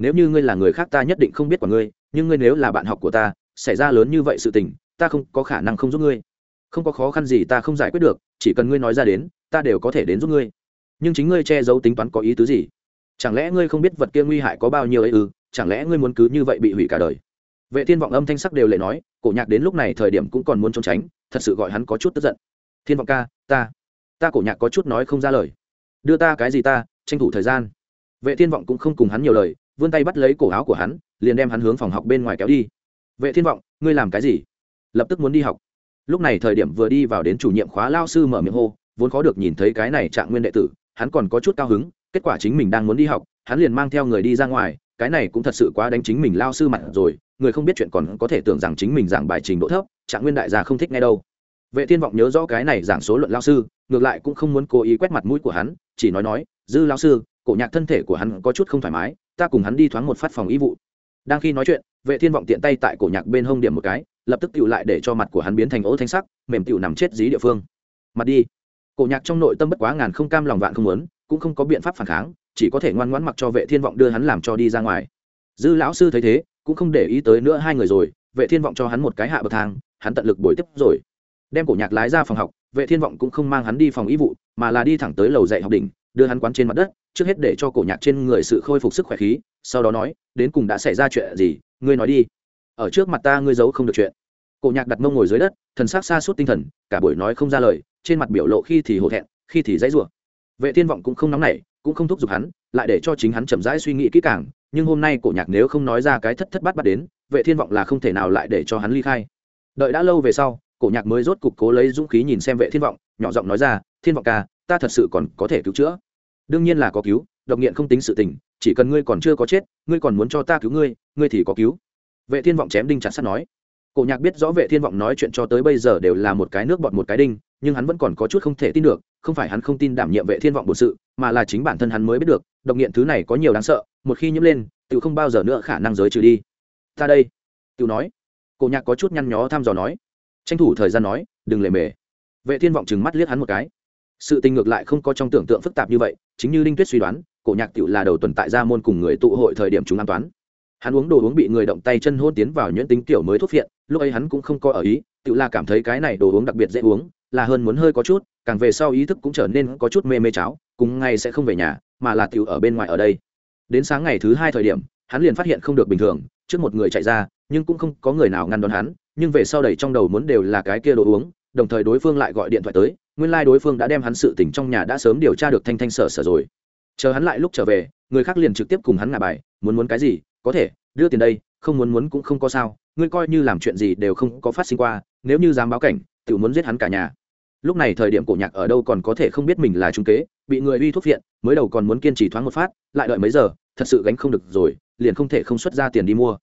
nếu như ngươi là người khác ta nhất định không biết của ngươi, nhưng ngươi nếu là bạn học của ta, xảy ra lớn như vậy sự tình, ta không có khả năng không giúp ngươi. Không có khó khăn gì ta không giải quyết được, chỉ cần ngươi nói ra đến, ta đều có thể đến giúp ngươi. Nhưng chính ngươi che giấu tính toán có ý tứ gì? Chẳng lẽ ngươi không biết vật kia nguy hại có bao nhiêu ấy ư? Chẳng lẽ ngươi muốn cứ như vậy bị hủy cả đời? Vệ thiên vọng âm thanh sắc đều lệ nói, cổ nhạc đến lúc này thời điểm cũng còn muốn trốn tránh, thật sự gọi hắn có chút tức giận. Thiên vọng ca, ta ta cổ nhạc có chút nói không ra lời. Đưa ta cái gì ta, tranh thủ thời gian. Vệ thiên vọng cũng không cùng hắn nhiều lời vươn tay bắt lấy cổ áo của hắn, liền đem hắn hướng phòng học bên ngoài kéo đi. Vệ thiên vọng, ngươi làm cái gì? Lập tức muốn đi học. Lúc này thời điểm vừa đi vào đến chủ nhiệm khóa lao sư mở miệng hô, vốn khó được nhìn thấy cái này trạng nguyên đệ tử, hắn còn có chút cao hứng, kết quả chính mình đang muốn đi học, hắn liền mang theo người đi ra ngoài, cái này cũng thật sự quá đánh chính mình lao sư mặt rồi, người không biết chuyện còn có thể tưởng rằng chính mình giảng bài trình độ thấp, trạng nguyên đại gia không thích nghe đâu. Vệ thiên vọng nhớ rõ cái này giảng số luận lao sư, ngược lại cũng không muốn cố ý quét mặt mũi của hắn, chỉ nói nói, dư lao sư, cổ nhạc thân thể của hắn có chút không thoải mái ta cùng hắn đi thoáng một phát phòng y vụ. Đang khi nói chuyện, vệ thiên vọng tiện tay tại cổ nhạc bên hông điểm một cái, lập tức tựu lại để cho mặt của hắn biến thành ố thanh sắc, mềm tựu nằm chết dí địa phương. Mặt đi. Cổ nhạc trong nội tâm bất quá ngàn không cam lòng vạn không muốn, cũng không có biện pháp phản kháng, chỉ có thể ngoan ngoãn mặc cho vệ thiên vọng đưa hắn làm cho đi ra ngoài. Dư lão sư thấy thế, cũng không để ý tới nữa hai người rồi, vệ thiên vọng cho hắn một cái hạ bậc thang, hắn tận lực bồi tiếp rồi. Đem cổ nhạc lái ra phòng học, vệ thiên vọng cũng không mang hắn đi phòng y vụ, mà là đi thẳng tới lầu dạy học đỉnh đưa hắn quán trên mặt đất, trước hết để cho cổ nhạc trên người sự khôi phục sức khỏe khí, sau đó nói, đến cùng đã xảy ra chuyện gì, ngươi nói đi. Ở trước mặt ta ngươi giấu không được chuyện. Cổ nhạc đặt mông ngồi dưới đất, thần sắc xa suốt tinh thần, cả buổi nói không ra lời, trên mặt biểu lộ khi thì hổ thẹn, khi thì dãy rủa. Vệ thiên vọng cũng không nóng nảy, cũng không thúc giục hắn, lại để cho chính hắn chậm rãi suy nghĩ kỹ càng, nhưng hôm nay cổ nhạc nếu không nói ra cái thất thất bát bát đến, vệ thiên vọng là không thể nào lại để cho hắn ly khai. Đợi đã lâu về sau, cổ nhạc mới rốt cục cố lấy dũng khí nhìn xem vệ thiên vọng, nhỏ giọng nói ra, thiên vọng ca ta thật sự còn có thể cứu chữa. Đương nhiên là có cứu, độc nghiện không tính sự tình, chỉ cần ngươi còn chưa có chết, ngươi còn muốn cho ta cứu ngươi ngươi thì có cứu. Vệ thiên vọng chém đinh chặt sắt nói. Cổ nhạc biết rõ vệ thiên vọng nói chuyện cho tới bây giờ đều là một cái nước bọt một cái đinh, nhưng hắn vẫn còn có chút không thể tin được, không phải hắn không tin đảm nhiệm vệ thiên vọng bổn sự, mà là chính bản thân hắn mới biết được, độc nghiện thứ này có nhiều đáng sợ, một khi nhiễm lên tự không bao giờ nữa khả năng giới trừ đi. Ta đây tự nói. Cổ nhạc có chút nhăn nhó thăm dò nói. Tranh thủ thời gian nói, đừng lề mề. Vệ thiên vọng chừng mắt liếc hắn một cái sự tình ngược lại không có trong tưởng tượng phức tạp như vậy, chính như linh tuyết suy đoán, cổ nhạc tựu là đầu tuần tại gia môn cùng người tụ hội thời điểm chúng an toán. Hắn uống đồ uống bị người động tay chân hôn tiến vào nhuyễn tính kiểu mới thuốc phiện, lúc ấy hắn cũng không có ở ý tựu là cảm thấy cái này đồ uống đặc biệt dễ uống, là hơn muốn hơi có chút, càng về sau ý thức cũng trở nên có chút mê mê cháo, cùng ngày sẽ không về nhà, mà là tựu ở bên ngoài ở đây. Đến sáng ngày thứ hai thời điểm, hắn liền phát hiện không được bình thường, trước một người chạy ra, nhưng cũng không có người nào ngăn đón hắn, nhưng về sau đầy trong đầu muốn đều là cái kia đồ uống, đồng thời đối phương lại gọi điện thoại tới nguyên lai、like、đối phương đã đem hắn sự tỉnh trong nhà đã sớm điều tra được thanh thanh sở sở rồi. Chờ hắn lại lúc trở về, người khác liền trực tiếp cùng hắn ngả bài, muốn muốn cái gì, có thể, đưa tiền đây, không muốn muốn cũng không có sao, ngươi coi như làm chuyện gì đều không có phát sinh qua, nếu như dám báo cảnh, tự muốn giết hắn cả nhà. Lúc này thời điểm cổ nhạc ở đâu còn có thể không biết mình là trung kế, bị người uy thuốc viện mới đầu còn muốn kiên trì thoáng một phát, lại đợi mấy giờ, thật sự gánh không được rồi, liền không thể không xuất ra tiền đi mua.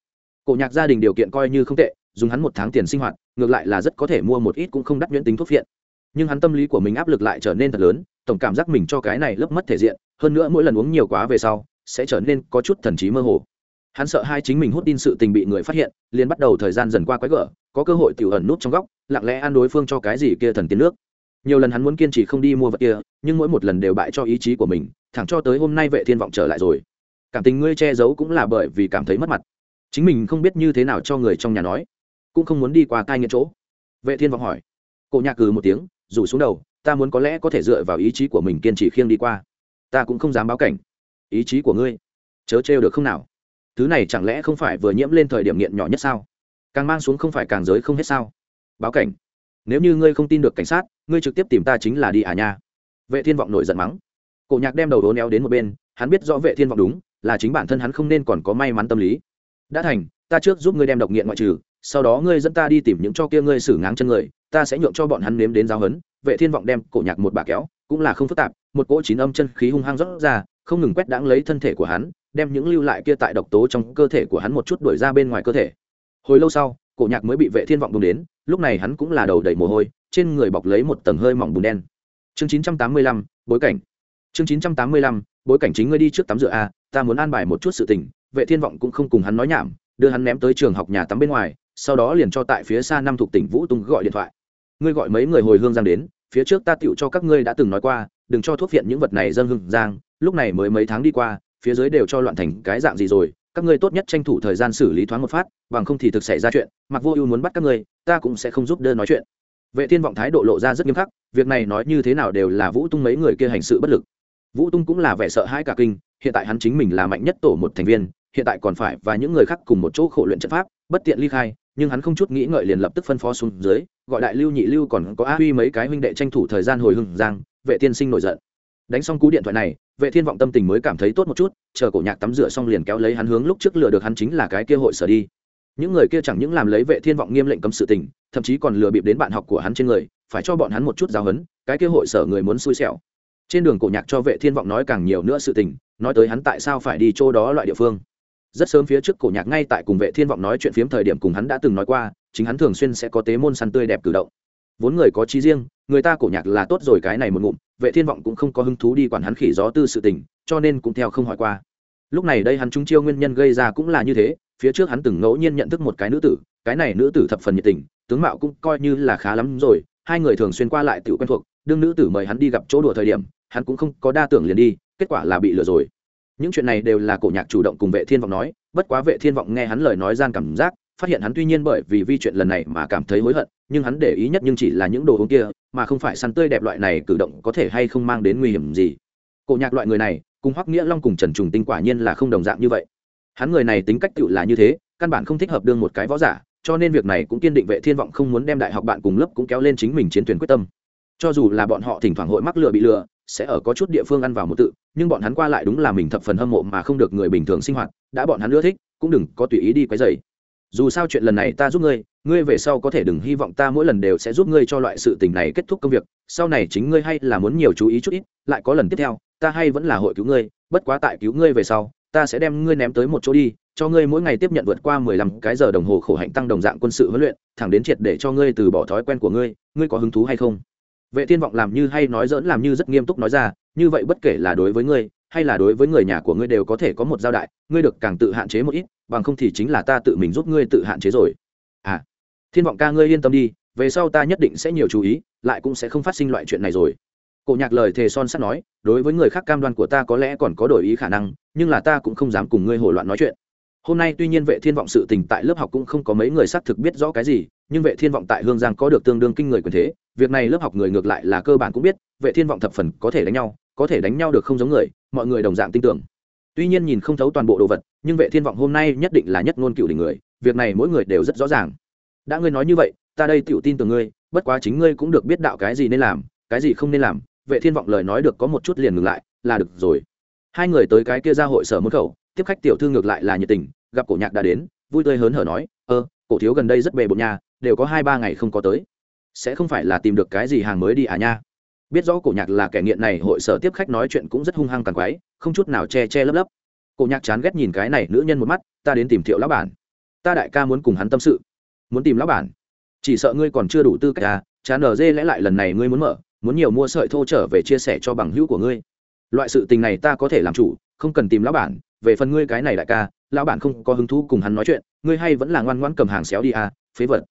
Cổ nhạc gia đình điều kiện coi như không tệ, dùng hắn một tháng tiền sinh hoạt, ngược lại là rất có thể mua một ít cũng không đắt nhuyễn tính thuốc viện nhưng hắn tâm lý của mình áp lực lại trở nên thật lớn, tổng cảm giác mình cho cái này lấp mất thể diện, hơn nữa mỗi lần uống nhiều quá về sau, sẽ trở nên có chút thần trí mơ hồ. Hắn sợ hai chính mình hút tin sự tình bị người phát hiện, liền bắt đầu thời gian dần qua quái gở, có cơ hội tiểu ẩn nút trong góc, lặng lẽ ăn đối phương cho cái gì kia thần tiến nước. Nhiều lần hắn muốn kiên trì không đi mua vật kia, nhưng mỗi một lần đều bại cho ý chí của mình, thẳng cho tới hôm nay vệ thiên vọng trở lại rồi. Cảm tình ngươi che giấu cũng là bởi vì cảm thấy mất mặt. Chính mình không biết như thế nào cho người trong nhà nói, cũng không muốn đi qua cai nghiện chỗ. Vệ thiên vọng hỏi. Cổ nhạc cừ một tiếng rủ xuống đầu, ta muốn có lẽ có thể dựa vào ý chí của mình kiên trì khiêng đi qua. Ta cũng không dám báo cảnh. Ý chí của ngươi, chớ trêu được không nào? Thứ này chẳng lẽ không phải vừa nhiễm lên thời điểm nghiện nhỏ nhất sao? Càng mang xuống không phải càng giới không hết sao? Báo cảnh. Nếu như ngươi không tin được cảnh sát, ngươi trực tiếp tìm ta chính là đi à nha. Vệ thiên vọng nổi giận mắng. Cổ nhạc đem đầu đố neo đến một bên, hắn biết rõ vệ thiên vọng đúng, là chính bản thân hắn không nên còn có may mắn tâm lý. Đã thành, ta trước giúp ngươi đem độc nghiện ngoại trừ sau đó ngươi dẫn ta đi tìm những cho kia ngươi xử ngáng chân người ta sẽ nhượng cho bọn hắn nếm đến giáo hấn vệ thiên vọng đem cổ nhạc một bà kéo cũng là không phức tạp một cỗ chín âm chân khí hung hăng rót ra không ngừng quét đãng lấy thân thể của hắn đem những lưu lại kia tại độc tố trong cơ thể của hắn một chút đuổi ra bên ngoài cơ thể. Hồi lâu sau cổ nhạc mới bị vệ thiên vọng bùng đến lúc này hắn cũng là đầu đầy mồ hôi trên người bọc lấy một tầng hơi mỏng bùn đen. Chương 985, bối cảnh. Chương 985, bối cảnh chính ngươi đi trước tắm rửa a ta muốn an bài một chút sự tình vệ thiên vọng cũng không cùng hắn nói nhảm đưa hắn ném tới trường học nhà tắm bên ngoài sau đó liền cho tại phía xa năm thuộc tỉnh vũ tung gọi điện thoại. Ngươi gọi mấy người hồi hương giang đến, phía trước ta tựu cho các ngươi đã từng nói qua, đừng cho thuốc viện những vật này dân hương giang, lúc này mới mấy tháng đi qua, phía dưới đều cho loạn thành cái dạng gì rồi, các ngươi tốt nhất tranh thủ thời gian xử lý thoáng một phát, bằng không thì thực xảy ra chuyện, mặc vô ưu muốn bắt các ngươi, ta cũng sẽ không giúp đỡ nói chuyện. Vệ thiên vọng thái độ lộ ra rất nghiêm khắc, việc này nói như thế nào đều là vũ tung mấy người kia hành sự bất lực. Vũ tung cũng là vẻ sợ hãi cả kinh, hiện tại hắn chính mình là mạnh nhất tổ một thành viên, hiện tại còn phải và những người khác cùng một chỗ khổ luyện trận pháp, bất tiện ly khai nhưng hắn không chút nghĩ ngợi liền lập tức phân phó xuống dưới, gọi đại lưu nhị lưu còn có a huy mấy cái huynh đệ tranh thủ thời gian hồi hưng giang, vệ tiên sinh nổi giận. Đánh xong cú điện thoại này, vệ thiên vọng tâm tình mới cảm thấy tốt một chút, chờ cổ nhạc tắm rửa xong liền kéo lấy hắn hướng lúc trước lừa được hắn chính là cái kia hội sở đi. Những người kia chẳng những làm lấy vệ thiên vọng nghiêm lệnh cấm sự tình, thậm chí còn lừa bịp đến bạn học của hắn trên người, phải cho bọn hắn một chút giáo hấn cái kia hội sở người muốn xui xẻo. Trên đường cổ nhạc cho vệ thiên vọng nói càng nhiều nữa sự tình, nói tới hắn tại sao phải đi chỗ đó loại địa phương rất sớm phía trước cổ nhạc ngay tại cùng vệ thiên vọng nói chuyện phiếm thời điểm cùng hắn đã từng nói qua, chính hắn thường xuyên sẽ có tế môn săn tươi đẹp cử động. Vốn người có trí riêng, người ta cổ nhạc là tốt rồi cái này một ngụm, vệ thiên vọng cũng không có hứng thú đi quản hắn khỉ gió tư sự tình, cho nên cũng theo không hỏi qua. Lúc này đây hắn trung chiêu nguyên nhân gây ra cũng là như thế, phía trước hắn từng ngẫu nhiên nhận thức một cái nữ tử, cái này nữ tử thập phần nhiệt tình, tướng mạo cũng coi như là khá lắm rồi, hai người thường xuyên qua lại tự quen thuộc, đương nữ tử mời hắn đi gặp chỗ đùa thời điểm, hắn cũng không có đa tưởng liền đi, kết quả là bị lừa rồi những chuyện này đều là cổ nhạc chủ động cùng vệ thiên vọng nói, bất quá vệ thiên vọng nghe hắn lời nói gian cảm giác, phát hiện hắn tuy nhiên bởi vì vi chuyện lần này mà cảm thấy hối hận, nhưng hắn để ý nhất nhưng chỉ là những đồ uống kia, mà không phải săn tươi đẹp loại này cử động có thể hay không mang đến nguy hiểm gì. Cổ nhạc loại người này, cùng hoắc nghĩa long cùng trần trùng tinh quả nhiên là không đồng dạng như vậy. Hắn người này tính cách tựu là như thế, căn bản không thích hợp đương một cái võ giả, cho nên việc này cũng kiên định vệ thiên vọng không muốn đem đại học bạn cùng lớp cũng kéo lên chính mình chiến tuyển quyết tâm. Cho dù là bọn họ thỉnh thoảng hội mắc lừa bị lừa sẽ ở có chút địa phương ăn vào một tự, nhưng bọn hắn qua lại đúng là mình thập phần hâm mộ mà không được người bình thường sinh hoạt, đã bọn hắn ưa thích, cũng đừng có tùy ý đi quấy dày dù sao chuyện lần này ta giúp ngươi ngươi về sau có thể đừng hy vọng ta mỗi lần đều sẽ giúp ngươi cho loại sự tình này kết thúc công việc, sau này chính ngươi hay là muốn nhiều chú ý chút ít, lại có lần tiếp theo, ta hay vẫn là hội cứu ngươi, bất quá tại cứu ngươi về sau, ta sẽ đem ngươi ném tới một chỗ đi, cho ngươi mỗi ngày tiếp nhận vượt qua mười lăm cái giờ đồng hồ khổ hạnh tăng đồng dạng quân sự huấn luyện, thẳng đến triệt để cho ngươi từ bỏ thói quen của ngươi ngươi có hứng thú hay không? Vệ thiên vọng làm như hay nói dỡn làm như rất nghiêm túc nói ra, như vậy bất kể là đối với ngươi, hay là đối với người nhà của ngươi đều có thể có một giao đại, ngươi được càng tự hạn chế một ít, bằng không thì chính là ta tự mình giúp ngươi tự hạn chế rồi. À thiên vọng ca ngươi yên tâm đi, về sau ta nhất định sẽ nhiều chú ý, lại cũng sẽ không phát sinh loại chuyện này rồi. Cổ nhạc lời thề son sắt nói, đối với người khác cam đoan của ta có lẽ còn có đổi ý khả năng, nhưng là ta cũng không dám cùng ngươi hồ loạn nói chuyện hôm nay tuy nhiên vệ thiên vọng sự tình tại lớp học cũng không có mấy người xác thực biết rõ cái gì, nhưng vệ thiên vọng tại hương giang có được tương đương kinh người quyền thế. Việc này lớp học người ngược lại là cơ bản cũng biết, vệ thiên vọng thập phần có thể đánh nhau, có thể đánh nhau được không giống người, mọi người đồng dạng tin tưởng. Tuy nhiên nhìn không thấu toàn bộ đồ vật, nhưng vệ thiên vọng hôm nay nhất định là nhất ngôn cựu đỉnh người, việc này mỗi người đều rất rõ ràng. Đã ngươi nói như vậy, ta đây tiểu tin tưởng ngươi, bất quá chính ngươi cũng được biết đạo cái gì nên làm, cái gì không nên làm. Vệ thiên vọng lời nói được có một chút liền ngừng lại, là được rồi. Hai người tới cái kia ra hội sở môn khẩu tiếp khách tiểu thư ngược lại là nhiệt tình, gặp cổ nhạc đã đến, vui tươi hớn hở nói, ơ, cổ thiếu gần đây rất bề bộn nhà đều có hai ba ngày không có tới. Sẽ không phải là tìm được cái gì hàng mới đi à nha? Biết rõ cổ nhạc là kẻ nghiện này, hội sở tiếp khách nói chuyện cũng rất hung hăng càng quái, không chút nào che che lấp lấp. Cổ nhạc chán ghét nhìn cái này nữ nhân một mắt, ta đến tìm thiệu lão bản. Ta đại ca muốn cùng hắn tâm sự. Muốn tìm lão bản. Chỉ sợ ngươi còn chưa đủ tư cách à chán ở dê lẽ lại lần này ngươi muốn mở, muốn nhiều mua sợi thô trở về chia sẻ cho bằng hữu của ngươi. Loại sự tình này ta có thể làm chủ, không cần tìm lão bản về phần ngươi cái này đại ca, lão bản không có hứng thú cùng hắn nói chuyện, ngươi hay vẫn là ngoan ngoãn cầm hàng xéo đi à phế vật.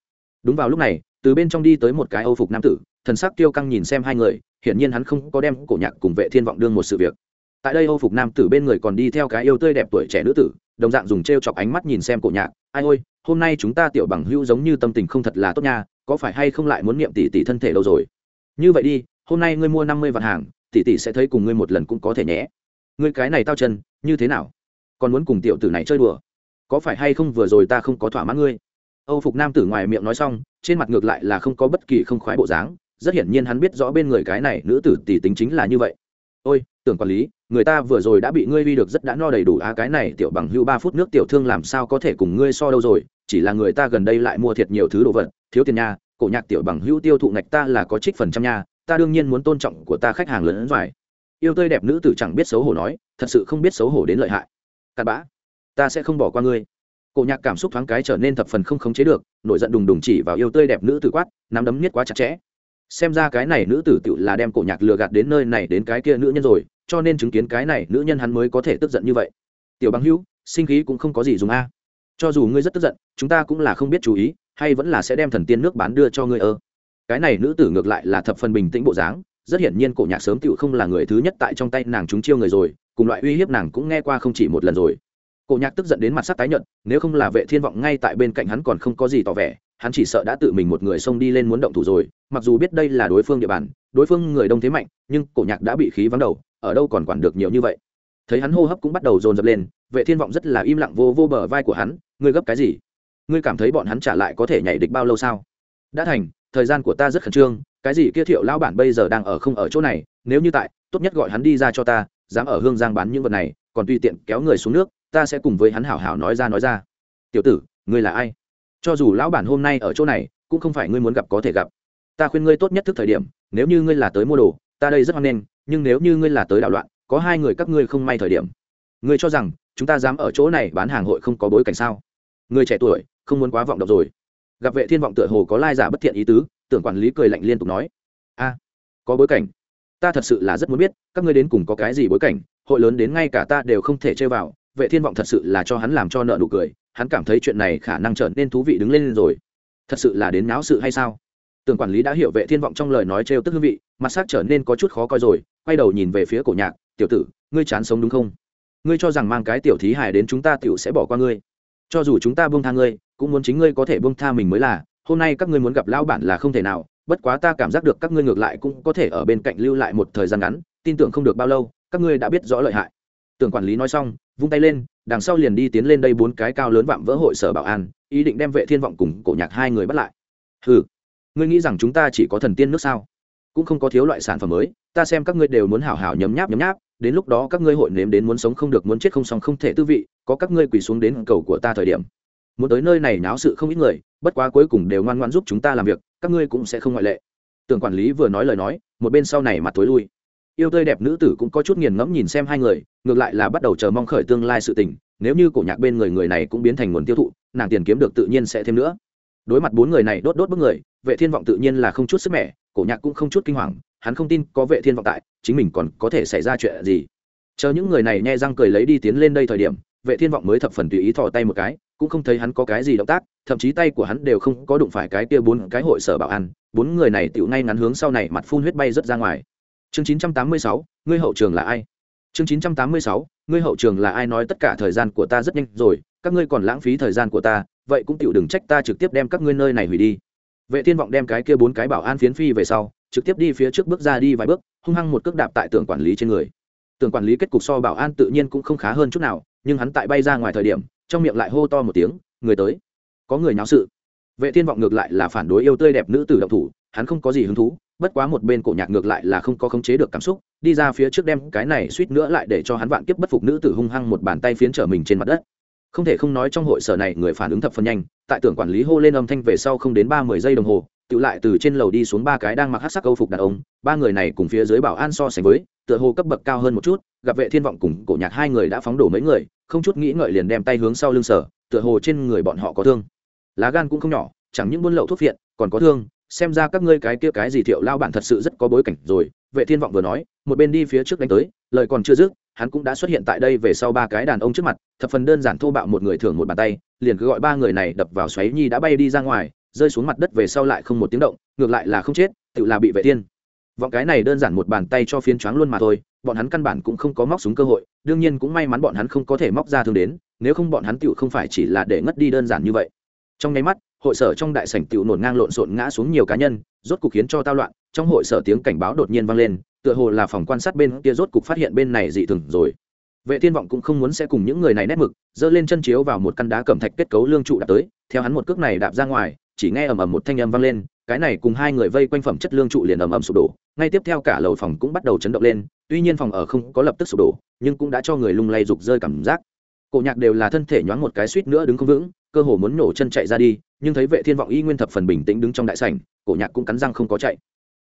Đúng vào lúc này, từ bên trong đi tới một cái âu phục nam tử, thần sắc tiêu căng nhìn xem hai người, hiển nhiên hắn không có đem cổ nhạc cùng vệ thiên vọng đương một sự việc. Tại đây âu phục nam tử bên người còn đi theo cái yêu tươi đẹp tuổi trẻ nữ tử, đồng dạng dùng trêu chọc ánh mắt nhìn xem cổ nhạc, ai ôi, hôm nay chúng ta tiểu bằng hữu giống như tâm tình không thật là tốt nha, có phải hay không lại muốn niệm tỷ tỷ thân thể đâu rồi? Như vậy đi, hôm nay ngươi mua năm mươi vạn hàng, tỷ tỷ sẽ thấy cùng ngươi một lần cũng có thể nhé. Ngươi cái này tao chân, như thế nào? Còn muốn cùng tiểu tử này chơi đùa. Có phải hay không vừa rồi ta không có thỏa mãn ngươi? Âu phục nam tử ngoài miệng nói xong, trên mặt ngược lại là không có bất kỳ không khoái bộ dáng, rất hiển nhiên hắn biết rõ bên người cái này nữ tử tỷ tính chính là như vậy. Ôi, tưởng quản lý, người ta vừa rồi đã bị ngươi uy được rất đã no đầy đủ á cái này tiểu bằng hưu ba phút nước tiểu thương làm sao có thể cùng ngươi so đâu rồi, chỉ là người ta gần đây lại mua thiệt nhiều thứ đồ vật, thiếu tiền nha, cổ nhạc tiểu bằng hưu tiêu thụ ngạch ta là có trích phần trăm nha, ta đương nhiên muốn tôn trọng của ta khách hàng lớn hơn yêu tươi đẹp nữ tử chẳng biết xấu hổ nói, thật sự không biết xấu hổ đến lợi hại cặn bã. Ta sẽ không bỏ qua ngươi. Cổ nhạc cảm xúc thoáng cái trở nên thập phần không khống chế được, nổi giận đùng đùng chỉ vào yêu tươi đẹp nữ tử quát, nắm đấm nhất quá chặt chẽ. Xem ra cái này nữ tử tự là đem cổ nhạc lừa gạt đến nơi này đến cái kia nữ nhân rồi, cho nên chứng kiến cái này nữ nhân hắn mới có thể tức giận như vậy. Tiểu băng hữu, sinh khí cũng không có gì dùng a. Cho dù ngươi rất tức giận, chúng ta cũng là không biết chú ý, hay vẫn là sẽ đem thần tiên nước bán đưa cho ngươi ơ. Cái này nữ tử ngược lại là thập phần bình tĩnh bộ dáng, rất hiển nhiên cổ nhạc sớm tựu không là người thứ nhất tại trong tay nàng chúng chiêu người rồi cùng loại uy hiếp nàng cũng nghe qua không chỉ một lần rồi. Cổ nhạc tức giận đến mặt sắc tái nhợt, nếu không là vệ thiên vọng ngay tại bên cạnh hắn còn không có gì tỏ vẻ, hắn chỉ sợ đã tự mình một người xông đi lên muốn động thủ rồi, mặc dù biết đây là đối phương địa bàn, đối phương người đông thế mạnh, nhưng cổ nhạc đã bị khí vắng đầu, ở đâu còn quản được nhiều như vậy. Thấy hắn hô hấp cũng bắt đầu dồn dập lên, vệ thiên vọng rất là im lặng vô vô bờ vai của hắn, ngươi gấp cái gì? Ngươi cảm thấy bọn hắn trả lại có thể nhảy địch bao lâu sao? Đã thành, thời gian của ta rất khẩn trương, cái gì kia thiệu lão bản bây giờ đang ở không ở chỗ này, nếu như tại, tốt nhất gọi hắn đi ra cho ta dám ở hương giang bán những vật này, còn tùy tiện kéo người xuống nước, ta sẽ cùng với hắn hảo hảo nói ra nói ra. Tiểu tử, ngươi là ai? Cho dù lão bản hôm nay ở chỗ này, cũng không phải ngươi muốn gặp có thể gặp. Ta khuyên ngươi tốt nhất thức thời điểm, nếu như ngươi là tới mua đồ, ta đây rất hoan nghênh, nhưng nếu như ngươi là tới đảo loạn, có hai người các ngươi không may thời điểm. Ngươi cho rằng, chúng ta dám ở chỗ này bán hàng hội không có bối cảnh sao? Người trẻ tuổi, không muốn quá vọng động rồi. Gặp vệ thiên vọng tựa hồ có lai giả bất thiện ý tứ, tưởng quản lý cười lạnh liên tục nói. A, có bối cảnh ta thật sự là rất muốn biết, các ngươi đến cùng có cái gì bối cảnh, hội lớn đến ngay cả ta đều không thể chơi vào, vệ thiên vọng thật sự là cho hắn làm cho nợ nụ cười, hắn cảm thấy chuyện này khả năng trở nên thú vị đứng lên rồi. Thật sự là đến náo sự hay sao? Tưởng quản lý đã hiểu vệ thiên vọng trong lời nói trêu tức hương vị, mặt sắc trở nên có chút khó coi rồi, quay đầu nhìn về phía cổ nhạc, tiểu tử, ngươi chán sống đúng không? Ngươi cho rằng mang cái tiểu thí hài đến chúng ta tiểu sẽ bỏ qua ngươi. Cho dù chúng ta buông tha ngươi, cũng muốn chính ngươi có thể buông tha mình mới là. Hôm nay các ngươi muốn gặp lão bản là không thể nào bất quá ta cảm giác được các ngươi ngược lại cũng có thể ở bên cạnh lưu lại một thời gian ngắn, tin tưởng không được bao lâu, các ngươi đã biết rõ lợi hại. Tưởng quản lý nói xong, vung tay lên, đằng sau liền đi tiến lên đây bốn cái cao lớn vạm vỡ hội sở bảo an, ý định đem vệ thiên vọng cùng cổ nhạc hai người bắt lại. Ừ ngươi nghĩ rằng chúng ta chỉ có thần tiên nước sao? Cũng không có thiếu loại sản phẩm mới, ta xem các ngươi đều muốn hảo hảo nhấm nháp nhấm nháp, đến lúc đó các ngươi hội nếm đến muốn sống không được muốn chết không xong không thể tư vị, có các ngươi quỳ xuống đến cầu của ta thời điểm. Muốn tới nơi này náo sự không ít người, bất quá cuối cùng đều ngoan ngoan giúp chúng ta làm việc các ngươi cũng sẽ không ngoại lệ. Tưởng quản lý vừa nói lời nói, một bên sau này mặt tối lui. Yêu tươi đẹp nữ tử cũng có chút nghiền ngẫm nhìn xem hai người, ngược lại là bắt đầu chờ mong khởi tương lai sự tình, nếu như cổ nhạc bên người người này cũng biến thành nguồn tiêu thụ, nàng tiền kiếm được tự nhiên sẽ thêm nữa. Đối mặt bốn người này đốt đốt bức người, vệ thiên vọng tự nhiên là không chút sức mẻ, cổ nhạc cũng không chút kinh hoàng, hắn không tin có vệ thiên vọng tại, chính mình còn có thể xảy ra chuyện gì. Chờ những người này nhẹ răng cười lấy đi tiến lên đây thời điểm, vệ thiên vọng mới thập phần tùy ý thò tay một cái cũng không thấy hắn có cái gì động tác thậm chí tay của hắn đều không có đụng phải cái kia bốn cái hội sở bảo an. Bốn người này tựu ngay ngắn hướng sau này mặt phun huyết bay rất ra ngoài. Chương 986, ngươi hậu trường là ai? Chương 986, ngươi hậu trường là ai nói tất cả thời gian của ta rất nhanh rồi các ngươi còn lãng phí thời gian của ta vậy cũng tựu đừng trách ta trực tiếp đem các ngươi nơi này hủy đi. Vệ thiên vọng đem cái kia bốn cái bảo an phiến phi về sau trực tiếp đi phía trước bước ra đi vài bước hung hăng một cước đạp tại tường quản lý trên người. Tường quản lý kết cục so bảo an tự nhiên cũng không khá hơn chút nào nhưng hắn tại bay ra ngoài thời điểm trong miệng lại hô to một tiếng, người tới. Có người nháo sự. Vệ thiên vọng ngược lại là phản đối yêu tươi đẹp nữ tử động thủ, hắn không có gì hứng thú, bất quá một bên cổ nhạc ngược lại là không có khống chế được cảm xúc, đi ra phía trước đem cái này suýt nữa lại để cho hắn vạn kiếp bất phục nữ tử hung hăng một bàn tay phiến trở mình trên mặt đất. Không thể không nói trong hội sở này người phản ứng thập phần nhanh, tại tưởng quản lý hô lên âm thanh về sau không đến ba mươi giây đồng hồ, tự lại từ trên lầu đi xuống ba cái đang mặc hát sắc câu phục đàn ông, ba người này cùng phía dưới bảo an so sánh với, tựa hồ cấp bậc cao hơn một chút, gặp vệ thiên vọng cùng cổ nhạc hai người đã phóng đổ mấy người không chút nghĩ ngợi liền đem tay hướng sau lưng sở tựa hồ trên người bọn họ có thương. Lá gan cũng không nhỏ, chẳng những buôn lậu thuốc viện còn có thương, xem ra các ngươi cái kia cái gì thiệu lao bản thật sự rất có bối cảnh rồi, vệ thiên vọng vừa nói, một bên đi phía trước đánh tới, lời còn chưa dứt, hắn cũng đã xuất hiện tại đây về sau ba cái đàn ông trước mặt, thập phần đơn giản thô bạo một người thường một bàn tay, liền cứ gọi ba người này đập vào xoáy nhi đã bay đi ra ngoài, rơi xuống mặt đất về sau lại không một tiếng động, ngược lại là không chết, tự là bị vệ thiên. Vọng cái này đơn giản một bàn tay cho phiến choáng luôn mà thôi bọn hắn căn bản cũng không có móc súng cơ hội, đương nhiên cũng may mắn bọn hắn không có thể móc ra thương đến, nếu không bọn hắn tựu không phải chỉ là để ngất đi đơn giản như vậy. Trong nháy mắt, hội sở trong đại sảnh tựu nổn ngang lộn xộn ngã xuống nhiều cá nhân, rốt cục khiến cho tao loạn, trong hội sở tiếng cảnh báo đột nhiên vang lên, tựa hồ là phòng quan sát bên kia rốt cục phát hiện bên này dị thường rồi. Vệ thiên vọng cũng không muốn sẽ cùng những người này nét mực, giơ lên chân chiếu vào một căn đá cẩm thạch kết cấu lương trụ đạp tới, theo hắn một cước này đạp ra ngoài, chỉ nghe ầm ầm một thanh âm vang lên, cái này cùng hai người vây quanh phẩm chất lương trụ liền ầm ầm sụp đổ, ngay tiếp theo cả lầu phòng cũng bắt đầu chấn động lên tuy nhiên phòng ở không có lập tức sụp đổ, nhưng cũng đã cho người lung lay rục rơi cảm giác. Cổ nhạc đều là thân thể nhoáng một cái suýt nữa đứng không vững, cơ hồ muốn nổ chân chạy ra đi, nhưng thấy vệ thiên vọng y nguyên thập phần bình tĩnh đứng trong đại sảnh, cổ nhạc cũng cắn răng không có chạy.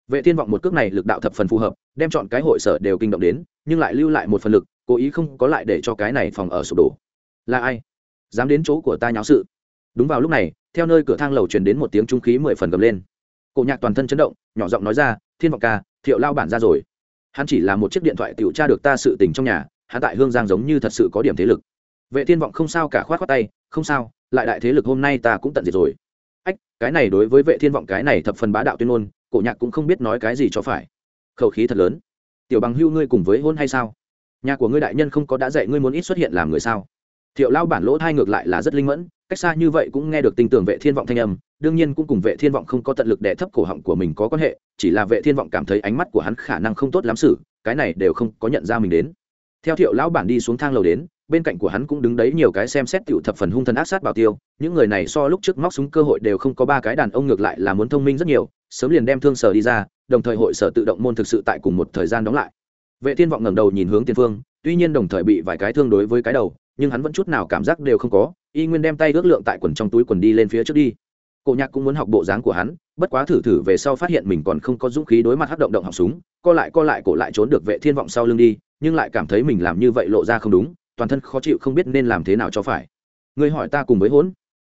Vệ thiên vọng một cước này lực đạo thập phần phù hợp, đem chọn cái hội sở đều kinh động đến, nhưng lại lưu lại một phần lực, cố ý không có lại để cho cái này phòng ở sụp đổ. Là ai? Dám đến chỗ của ta nháo sự. Đúng vào lúc này, theo nơi cửa thang lầu truyền đến một tiếng trung khí mười phần gầm lên. Cổ nhạc toàn thân chấn động, nhỏ giọng nói ra, thiên vọng ca, thiệu lao bản ra rồi hắn chỉ là một chiếc điện thoại tiểu tra được ta sự tình trong nhà, hắn tại hương giang giống như thật sự có điểm thế lực. Vệ thiên vọng không sao cả khoát khoát tay, không sao, lại đại thế lực hôm nay ta cũng tận diệt rồi. Ách, cái này đối với vệ thiên vọng cái này thập phần bá đạo tuyên ngôn, cổ nhạc cũng không biết nói cái gì cho phải. Khẩu khí thật lớn. Tiểu bằng hưu ngươi cùng với hôn hay sao? Nhà của ngươi đại nhân không có đã dạy ngươi muốn ít xuất hiện làm người sao? Thiệu lao bản lỗ thai ngược lại là rất linh mẫn cách xa như vậy cũng nghe được tinh tưởng vệ thiên vọng thanh âm, đương nhiên cũng cùng vệ thiên vọng không có tận lực để thấp cổ họng của mình có quan hệ, chỉ là vệ thiên vọng cảm thấy ánh mắt của hắn khả năng không tốt lắm xử, cái này đều không có nhận ra mình đến. Theo thiệu lão bản đi xuống thang lầu đến, bên cạnh của hắn cũng đứng đấy nhiều cái xem xét tiểu thập phần hung thần ác sát bảo tiêu, những người này so lúc trước móc súng cơ hội đều không có ba cái đàn ông ngược lại là muốn thông minh rất nhiều, sớm liền đem thương sở đi ra, đồng thời hội sở tự động môn thực sự tại cùng một thời gian đóng lại. Vệ thiên vọng ngẩng đầu nhìn hướng tiền phương, tuy nhiên đồng thời bị vài cái thương đối với cái đầu, nhưng hắn vẫn chút nào cảm giác đều không có y nguyên đem tay ước lượng tại quần trong túi quần đi lên phía trước đi. Cổ nhạc cũng muốn học bộ dáng của hắn, bất quá thử thử về sau phát hiện mình còn không có dũng khí đối mặt hắc động động học súng, co lại co lại cổ lại trốn được vệ thiên vọng sau lưng đi, nhưng lại cảm thấy mình làm như vậy lộ ra không đúng, toàn thân khó chịu không biết nên làm thế nào cho phải. Ngươi hỏi ta cùng với hỗn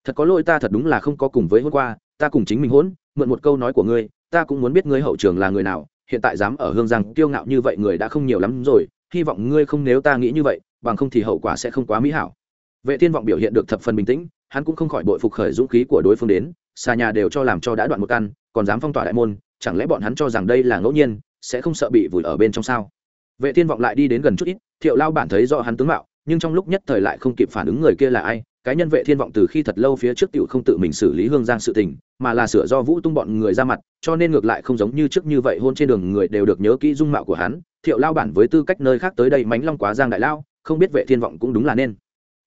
thật có lỗi ta thật đúng là không có cùng với hôn qua, ta cùng chính mình hỗn mượn một câu nói của ngươi, ta cũng muốn biết ngươi hậu trường là người nào, hiện tại dám ở hương giang kiêu ngạo như vậy người đã không nhiều lắm rồi, hy vọng ngươi không nếu ta nghĩ như vậy, bằng không thì hậu quả sẽ không quá mỹ hảo vệ thiên vọng biểu hiện được thập phần bình tĩnh, hắn cũng không khỏi bội phục khởi dũng khí của đối phương đến xa nhà đều cho làm cho đã đoạn một căn, còn dám phong tỏa đại môn, chẳng lẽ bọn hắn cho rằng đây là ngẫu nhiên, sẽ không sợ bị vùi ở bên trong sao? Vệ thiên vọng lại đi đến gần chút ít, thiệu lao bản thấy rõ hắn tướng mạo, nhưng trong lúc nhất thời lại không kịp phản ứng người kia là ai, cái nhân vệ thiên vọng từ khi thật lâu phía trước tiểu không tự mình xử lý hương giang sự tình, mà là sửa do vũ tung bọn người ra mặt, cho nên ngược lại không giống như trước như vậy hôn trên đường người đều được nhớ kỹ dung mạo của hắn. Thiệu lao bản với tư cách nơi khác tới đây mánh long quá giang đại lao, không biết vệ thiên vọng cũng đúng là nên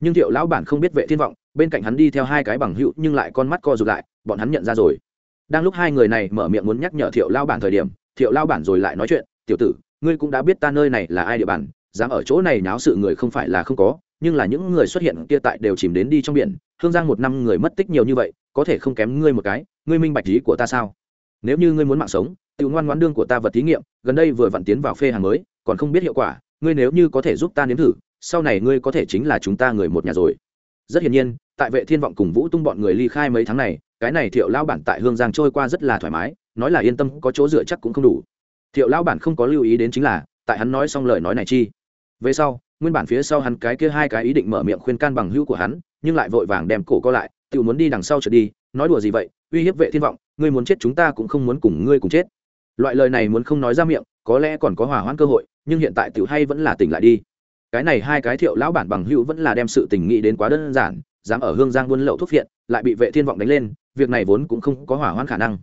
nhưng thiệu lão bản không biết vệ thiên vọng, bên cạnh hắn đi theo hai cái bằng hữu nhưng lại con mắt co rụt lại, bọn hắn nhận ra rồi. Đang lúc hai người này mở miệng muốn nhắc nhở thiệu lao bản thời điểm, thiệu lao bản rồi lại nói chuyện, tiểu tử, ngươi cũng đã biết ta nơi này là ai địa bàn, dám ở chỗ này náo sự người không phải là không có, nhưng là những người xuất hiện kia tại đều chìm đến đi trong biển, hương giang một năm người mất tích nhiều như vậy, có thể không kém ngươi một cái, ngươi minh bạch lý của ta sao? Nếu như ngươi muốn mạng sống tự ngoan ngoãn đương của ta vật thí nghiệm, gần đây vừa vặn tiến vào phê hàng mới, còn không biết hiệu quả, ngươi nếu như có thể giúp ta nếm thử sau này ngươi có thể chính là chúng ta người một nhà rồi. Rất hiển nhiên, tại vệ thiên vọng cùng vũ tung bọn người ly khai mấy tháng này, cái này thiệu lao bản tại hương giang trôi qua rất là thoải mái, nói là yên tâm, có chỗ dựa chắc cũng không đủ. Thiệu lao bản không có lưu ý đến chính là, tại hắn nói xong lời nói này chi. Về sau, nguyên bản phía sau hắn cái kia hai cái ý định mở miệng khuyên can bằng hữu của hắn, nhưng lại vội vàng đem cổ co lại tự muốn đi đằng sau trượt đi, nói đùa gì vậy, uy hiếp vệ thiên vọng, ngươi muốn chết chúng ta cũng không muốn cùng ngươi cùng chết. Loại lời này muốn không nói ra miệng, có lẽ còn có hòa hoãn cơ hội, nhưng hiện tại tiểu hay vẫn là tỉnh lại đi cái này hai cái thiệu lão bản bằng hữu vẫn là đem sự tình nghĩ đến quá đơn giản, dám ở hương giang buôn lậu thuốc viện lại bị vệ thiên vọng đánh lên, việc này vốn cũng không có hỏa hoãn khả năng.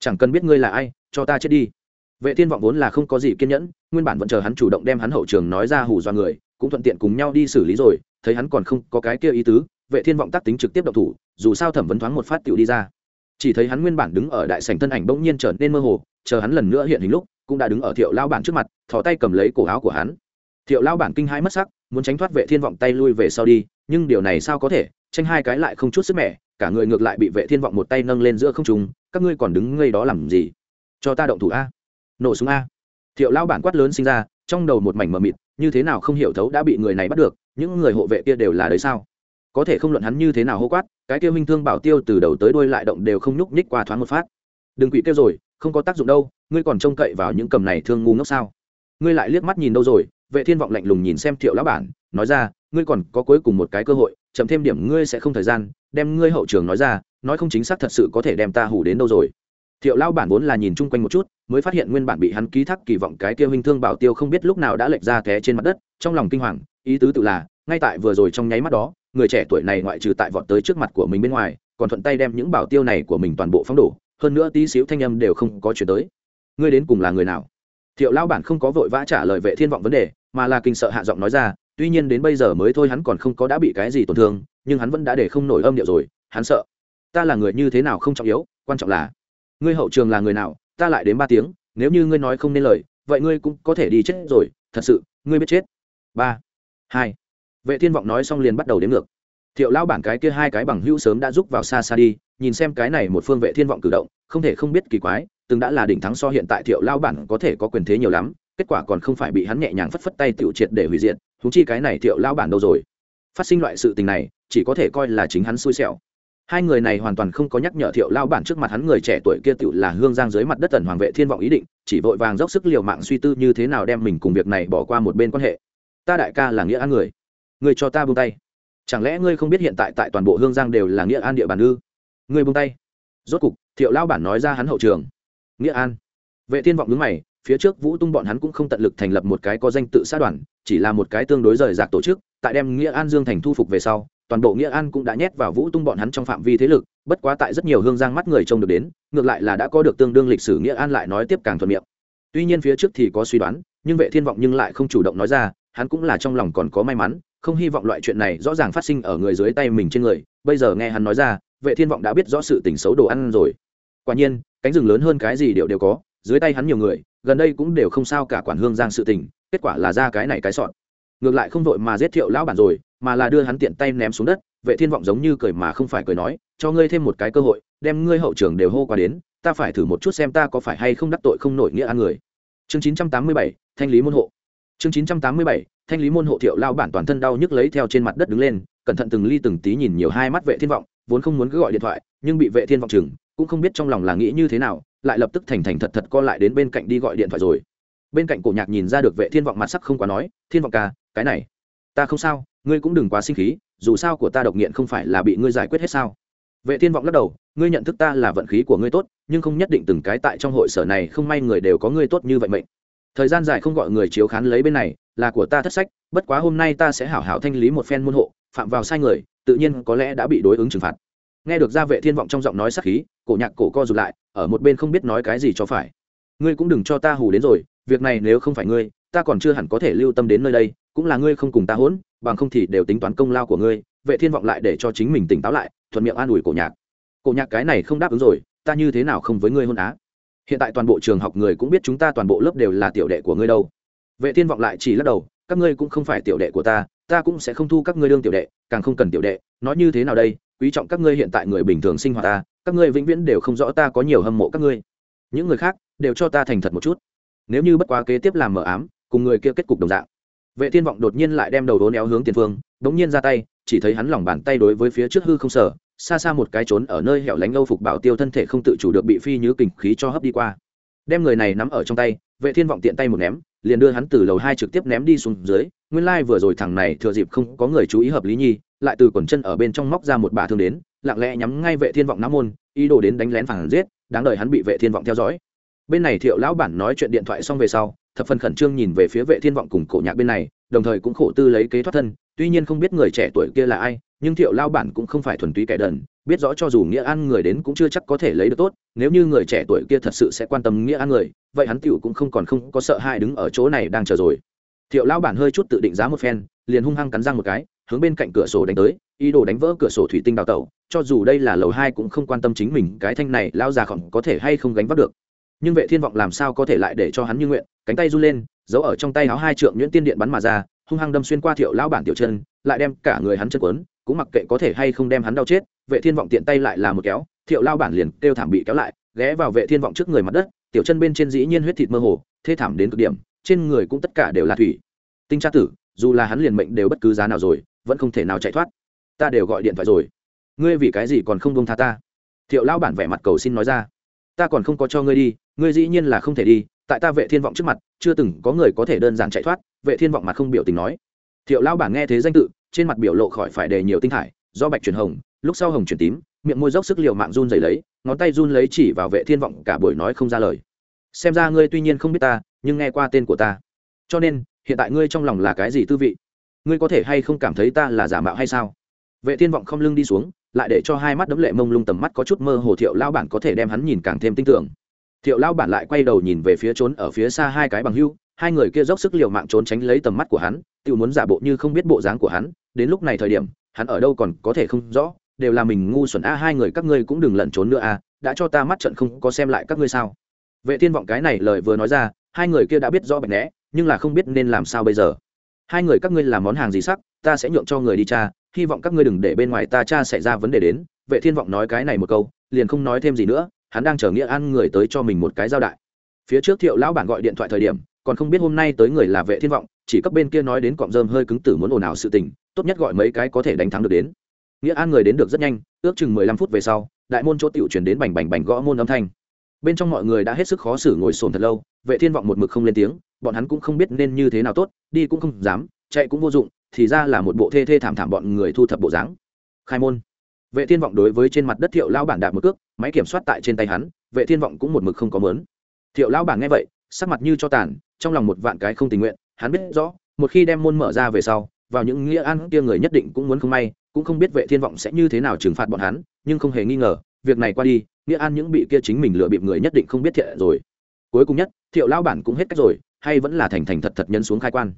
Chẳng cần biết ngươi là ai, cho ta chết đi. Vệ thiên vọng vốn là không có gì kiên nhẫn, nguyên bản vẫn chờ hắn chủ động đem hắn hậu trường nói ra hù do người, cũng thuận tiện cùng nhau đi xử lý rồi, thấy hắn còn không có cái kia ý tứ, vệ thiên vọng tác tính trực tiếp động thủ, dù sao thẩm vấn thoáng một phát tiểu đi ra. Chỉ thấy hắn nguyên bản đứng ở đại sảnh thân ảnh bỗng nhiên trở nên mơ hồ, chờ hắn lần nữa hiện hình lúc, cũng đã đứng ở thiệu lao bản trước mặt, thò tay cầm lấy cổ áo của hắn thiệu lao bản kinh hãi mất sắc, muốn tránh thoát vệ thiên vọng tay lui về sau đi, nhưng điều này sao có thể, tranh hai cái lại không chút sức mẻ, cả người ngược lại bị vệ thiên vọng một tay nâng lên giữa không trung, các ngươi còn đứng ngây đó làm gì? Cho ta động thủ a. Nổ súng a. Thiệu lao bản quát lớn sinh ra, trong đầu một mảnh mờ mịt, như thế nào không hiểu thấu đã bị người này bắt được, những người hộ vệ kia đều là đấy sao? Có thể không luận hắn như thế nào hô quát, cái kia minh thương bảo tiêu từ đầu tới đuôi lại động đều không nhúc nhích qua thoáng một phát. Đừng quỷ kêu rồi, không có tác dụng đâu, ngươi còn trông cậy vào những cầm này thương ngu ngốc sao? Ngươi lại liếc mắt nhìn đâu rồi vệ thiên vọng lạnh lùng nhìn xem thiệu lão bản, nói ra, ngươi còn có cuối cùng một cái cơ hội, chậm thêm điểm ngươi sẽ không thời gian, đem ngươi hậu trường nói ra, nói không chính xác thật sự có thể đem ta hủ đến đâu rồi. Thiệu lão bản vốn là nhìn chung quanh một chút, mới phát hiện nguyên bản bị hắn ký thác kỳ vọng cái kia huynh thương bảo tiêu không biết lúc nào đã lệch ra té trên mặt đất, trong lòng kinh hoàng, ý tứ tự là, ngay tại vừa rồi trong nháy mắt đó, người trẻ tuổi này ngoại trừ tại vọt tới trước mặt của mình bên ngoài, còn thuận tay đem những bảo tiêu này của mình toàn bộ phóng đổ, hơn nữa tí xíu thanh âm đều không có chuyển tới. Ngươi đến cùng là người nào? Thiệu lao bản không có vội vã trả lời vệ thiên vọng vấn đề, mà là kinh sợ hạ giọng nói ra, tuy nhiên đến bây giờ mới thôi hắn còn không có đã bị cái gì tổn thương, nhưng hắn vẫn đã để không nổi âm điệu rồi, hắn sợ. Ta là người như thế nào không trọng yếu, quan trọng là, ngươi hậu trường là người nào, ta lại đến ba tiếng, nếu như ngươi nói không nên lời, vậy ngươi cũng có thể đi chết rồi, thật sự, ngươi biết chết. Ba, hai. Vệ thiên vọng nói xong liền bắt đầu đếm ngược thiệu lão bản cái kia hai cái bằng hữu sớm đã rút vào xa xa đi, nhìn xem cái này một phương vệ thiên vọng cử động, không thể không biết kỳ quái, từng đã là đỉnh thắng so hiện tại thiệu lão bản có thể có quyền thế nhiều lắm, kết quả còn không phải bị hắn nhẹ nhàng phất phất tay tiểu triệt để hủy diệt thúng chi cái này thiệu lão bản đâu rồi? Phát sinh loại sự tình này, chỉ có thể coi là chính hắn xui xẻo. Hai người này hoàn toàn không có nhắc nhở thiệu lao bản trước mặt hắn người trẻ tuổi kia tựu là hương giang dưới mặt đất tần hoàng vệ thiên vọng ý định, chỉ vội vàng dốc sức liều mạng suy tư như thế nào đem mình cùng việc này bỏ qua một bên quan hệ. Ta đại ca là nghĩa an người. Người cho ta buông tay chẳng lẽ ngươi không biết hiện tại tại toàn bộ hương giang đều là nghĩa an địa bàn ư? Ngươi buông tay. Rốt cục, thiệu lao bản nói ra hắn hậu trường. Nghĩa an. Vệ thiên vọng đứng mày, phía trước vũ tung bọn hắn cũng không tận lực thành lập một cái có danh tự xã đoàn, chỉ là một cái tương đối rời rạc tổ chức, tại đem nghĩa an dương thành thu phục về sau, toàn bộ nghĩa an cũng đã nhét vào vũ tung bọn hắn trong phạm vi thế lực, bất quá tại rất nhiều hương giang mắt người trông được đến, ngược lại là đã có được tương đương lịch sử nghĩa an lại nói tiếp càng thuận miệng. Tuy nhiên phía trước thì có suy đoán, nhưng vệ thiên vọng nhưng lại không chủ động nói ra, hắn cũng là trong lòng còn có may mắn không hy vọng loại chuyện này rõ ràng phát sinh ở người dưới tay mình trên người. Bây giờ nghe hắn nói ra vệ thiên vọng đã biết rõ sự tình xấu đồ ăn rồi. Quả nhiên cánh rừng lớn hơn cái gì đều đều có dưới tay hắn nhiều người gần đây cũng đều không sao cả quản hương giang sự tình kết quả là ra cái này cái sọn ngược lại không vội mà giết thiệu lão bản rồi mà là đưa hắn tiện tay ném xuống đất. Vệ thiên vọng giống như cười mà không phải cười nói cho ngươi thêm một cái cơ hội đem ngươi hậu trường đều hô qua đến ta phải thử một chút xem ta có phải hay không đắc tội không nổi nghĩa ăn người. Chương 987, thanh lý môn hộ. Chương 987, thanh lý môn hộ thiệu lao bản toàn thân đau nhức lấy theo trên mặt đất đứng lên, cẩn thận từng ly từng tí nhìn nhiều hai mắt vệ thiên vọng, vốn không muốn cứ gọi điện thoại, nhưng bị vệ thiên vọng chừng, cũng không biết trong lòng là nghĩ như thế nào, lại lập tức thành thành thật thật co lại đến bên cạnh đi gọi điện thoại rồi. Bên cạnh cổ nhạc nhìn ra được vệ thiên vọng mặt sắc không quá nói, thiên vọng ca, cái này, ta không sao, ngươi cũng đừng quá sinh khí, dù sao của ta độc nghiện không phải là bị ngươi giải quyết hết sao. Vệ thiên vọng lắc đầu, ngươi nhận thức ta là vận khí của ngươi tốt, nhưng không nhất định từng cái tại trong hội sở này không may người đều có ngươi tốt như vậy mệnh. Thời gian dài không gọi người chiếu khán lấy bên này là của ta thất sách, bất quá hôm nay ta sẽ hảo hảo thanh lý một phen môn hộ, phạm vào sai người, tự nhiên có lẽ đã bị đối ứng trừng phạt. Nghe được gia vệ thiên vọng trong giọng nói sắc khí, cổ nhạc cổ co rụt lại, ở một bên không biết nói cái gì cho phải. Ngươi cũng đừng cho ta hù đến rồi, việc này nếu không phải ngươi, ta còn chưa hẳn có thể lưu tâm đến nơi đây, cũng là ngươi không cùng ta hỗn, bằng không thì đều tính toán công lao của ngươi, vệ thiên vọng lại để cho chính mình tỉnh táo lại, thuận miệng an ủi cổ nhạc. Cổ nhạc cái này không đáp ứng rồi, ta như thế nào không với ngươi hôn á? Hiện tại toàn bộ trường học người cũng biết chúng ta toàn bộ lớp đều là tiểu đệ của ngươi đâu vệ thiên vọng lại chỉ lắc đầu, các ngươi cũng không phải tiểu đệ của ta ta cũng sẽ không thu các ngươi đương tiểu đệ, càng không cần tiểu đệ. Nói như thế nào đây? Quý trọng các ngươi hiện tại người bình thường sinh hoạt ta, các ngươi vĩnh viễn đều không rõ ta có nhiều hâm mộ các ngươi. Những người khác đều cho ta thành thật một chút. Nếu như bất quá kế tiếp làm mờ ám, cùng người kia kết cục đồng dạng. Vệ thiên vọng đột nhiên lại đem đầu đố néo hướng tiền phương, đống nhiên ra tay, chỉ thấy hắn lòng bàn tay đối với phía trước hư không sở, xa xa một cái trốn ở nơi hẻo lánh âu phục bảo tiêu thân thể không tự chủ được bị phi như kình khí cho hấp đi qua. Đem người này nắm ở trong tay, vệ thiên vọng tiện tay một ném liền đưa hắn từ lầu hai trực tiếp ném đi xuống dưới, nguyên lai vừa rồi thằng này thừa dịp không có người chú ý hợp lý nhi, lại từ quần chân ở bên trong móc ra một bà thương đến, lặng lẽ nhắm ngay vệ thiên vọng nắm môn, ý đồ đến đánh lén phản giết, đáng đợi hắn bị vệ thiên vọng theo dõi. Bên này thiệu lão bản nói chuyện điện thoại xong về sau, thập phần khẩn trương nhìn về phía vệ thiên vọng cùng cổ nhạc bên này, đồng thời cũng khổ tư lấy kế thoát thân, tuy nhiên không biết người trẻ tuổi kia là ai nhưng thiệu lao bản cũng không phải thuần túy kẻ đần, biết rõ cho dù nghĩa an người đến cũng chưa chắc có thể lấy được tốt, nếu như người trẻ tuổi kia thật sự sẽ quan tâm nghĩa an người, vậy hắn tiểu cũng không còn không có sợ hãi đứng ở chỗ này đang chờ rồi. Thiệu lao bản hơi chút tự định giá một phen, liền hung hăng cắn răng một cái, hướng bên cạnh cửa sổ đánh tới, ý đồ đánh vỡ cửa sổ thủy tinh đào tẩu, cho dù đây là lầu hai cũng không quan tâm chính mình, cái thanh này lao già khổng có thể hay không gánh vác được. Nhưng vệ thiên vọng làm sao có thể lại để cho hắn như nguyện, cánh tay run lên, giấu ở trong tay áo hai trượng nhuyễn tiên điện bắn mà ra, hung hăng đâm xuyên qua thiệu lão bản tiểu chân, lại đem cả người hắn chân quấn cũng mặc kệ có thể hay không đem hắn đau chết, vệ thiên vọng tiện tay lại là một kéo, thiệu lao bản liền kêu thảm bị kéo lại, ghé vào vệ thiên vọng trước người mặt đất, tiểu chân bên trên dĩ nhiên huyết thịt mơ hồ, thê thảm đến cực điểm, trên người cũng tất cả đều là thủy. Tinh tra tử, dù là hắn liền mệnh đều bất cứ giá nào rồi, vẫn không thể nào chạy thoát. Ta đều gọi điện thoại rồi. Ngươi vì cái gì còn không bông tha ta? Thiệu lao bản vẻ mặt cầu xin nói ra. Ta còn không có cho ngươi đi, ngươi dĩ nhiên là không thể đi, tại ta vệ thiên vọng trước mặt, chưa từng có người có thể đơn giản chạy thoát, vệ thiên vọng mặt không biểu tình nói. Thiệu lao bản nghe thế danh tự trên mặt biểu lộ khỏi phải đề nhiều tinh thải, do bạch chuyển hồng, lúc sau hồng chuyển tím, miệng môi dốc sức liều mạng run dày lấy, ngón tay run lấy chỉ vào vệ thiên vọng, cả buổi nói không ra lời. Xem ra ngươi tuy nhiên không biết ta, nhưng nghe qua tên của ta. Cho nên, hiện tại ngươi trong lòng là cái gì tư vị? Ngươi có thể hay không cảm thấy ta là giả mạo hay sao? Vệ thiên vọng không lưng đi xuống, lại để cho hai mắt đấm lệ mông lung tầm mắt có chút mơ hồ thiệu lao bản có thể đem hắn nhìn càng thêm tinh tưởng. Thiệu lao bản lại quay đầu nhìn về phía trốn ở phía xa hai cái bằng hưu, hai người kia dốc sức liều mạng trốn tránh lấy tầm mắt của hắn tự muốn giả bộ như không biết bộ dáng của hắn đến lúc này thời điểm, hắn ở đâu còn có thể không rõ, đều là mình ngu xuẩn. A, hai người các ngươi cũng đừng lẩn trốn nữa, a, đã cho ta mắt trận không có xem lại các ngươi sao? Vệ thiên vọng cái này lời vừa nói ra, hai người kia đã biết rõ bạch né nhưng là không biết nên làm sao bây giờ. Hai người các ngươi làm món hàng gì sắc, ta sẽ nhượng cho người đi cha hy vọng các ngươi đừng để bên ngoài ta cha xảy ra vấn đề đến. Vệ thiên vọng nói cái này một câu, liền không nói thêm gì nữa, hắn đang chờ nghĩa ăn người tới cho mình một cái giao đại. Phía trước thiệu lão bản gọi điện thoại thời điểm còn không biết hôm nay tới người là vệ thiên vọng, chỉ cấp bên kia nói đến cọng rơm hơi cứng tử muốn ồn ào sự tình, tốt nhất gọi mấy cái có thể đánh thắng được đến. Nghĩa an người đến được rất nhanh, ước chừng mười lăm phút về sau, đại môn chỗ tiểu chuyển đến bành bành bành gõ môn âm thanh. Bên trong mọi người đã hết sức khó xử ngồi sồn thật lâu, vệ thiên vọng một mực không lên tiếng, bọn hắn cũng không biết nên như thế nào tốt, đi cũng không dám, chạy cũng vô dụng, thì ra là một bộ thê thê thảm thảm bọn người thu thập bộ dáng. Khai môn. Vệ thiên vọng đối với trên mặt đất thiệu lão bản đạp một cước, máy kiểm soát tại trên tay hắn, vệ thiên vọng cũng một mực không có mớn. Thiệu lão bản nghe vậy sắc mặt như cho tàn, trong lòng một vạn cái không tình nguyện, hắn biết rõ, một khi đem môn mở ra về sau, vào những nghĩa an kia người nhất định cũng muốn không may, cũng không biết vệ thiên vọng sẽ như thế nào trừng phạt bọn hắn, nhưng không hề nghi ngờ, việc này qua đi, nghĩa an những bị kia chính mình lựa bịp người nhất định không biết thiện rồi. Cuối cùng nhất, thiệu lão bản cũng hết cách rồi, hay vẫn là thành thành thật thật nhân xuống khai quan.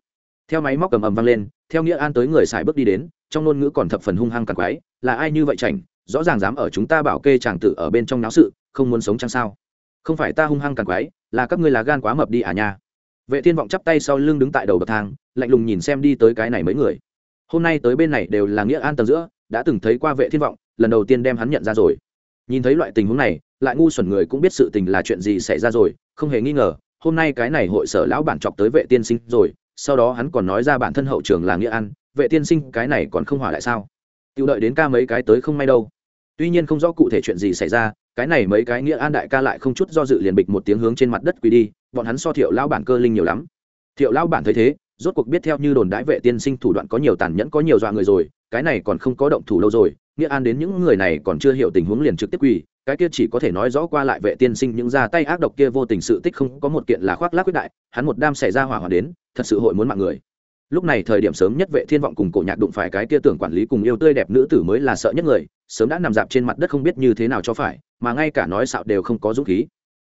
Theo máy móc cầm ầm vang lên, theo nghĩa an tới người xài bước đi đến, trong ngôn ngữ còn thập phần hung hăng càng quái, là ai như vậy chảnh, rõ ràng dám ở chúng ta bảo kê chàng tử ở bên trong náo sự, không muốn sống chăng sao? Không phải ta hung hăng càng quái là các ngươi là gan quá mập đi à nha. Vệ thiên vọng chắp tay sau lưng đứng tại đầu bậc thang, lạnh lùng nhìn xem đi tới cái này mấy người. Hôm nay tới bên này đều là nghĩa an tầng giữa, đã từng thấy qua vệ thiên vọng, lần đầu tiên đem hắn nhận ra rồi. Nhìn thấy loại tình huống này, lại ngu xuẩn người cũng biết sự tình là chuyện gì xảy ra rồi, không hề nghi ngờ, hôm nay cái này hội sở lão bản chọc tới vệ tiên sinh rồi, sau đó hắn còn nói ra bản thân hậu trường là nghĩa an, vệ tiên sinh cái này còn không hỏa lại sao? Tự đợi đến ca mấy cái tới không may đâu tuy nhiên không rõ cụ thể chuyện gì xảy ra, cái này mấy cái nghĩa an đại ca lại không chút do dự liền bịch một tiếng hướng trên mặt đất quỳ đi, bọn hắn so thiệu lao bản cơ linh nhiều lắm. Thiệu lao bản thấy thế, rốt cuộc biết theo như đồn đãi vệ tiên sinh thủ đoạn có nhiều tàn nhẫn có nhiều dọa người rồi, cái này còn không có động thủ lâu rồi, nghĩa an đến những người này còn chưa hiểu tình huống liền trực tiếp quỳ, cái kia chỉ có thể nói rõ qua lại vệ tiên sinh những ra tay ác độc kia vô tình sự tích không có một kiện là khoác lác quyết đại, hắn một đam xảy ra hỏa hoạn đến, thật sự hội muốn mạng người lúc này thời điểm sớm nhất vệ thiên vọng cùng cổ nhạc đụng phải cái kia tưởng quản lý cùng yêu tươi đẹp nữ tử mới là sợ nhất người, sớm đã nằm dạp trên mặt đất không biết như thế nào cho phải, mà ngay cả nói xạo đều không có dũng khí.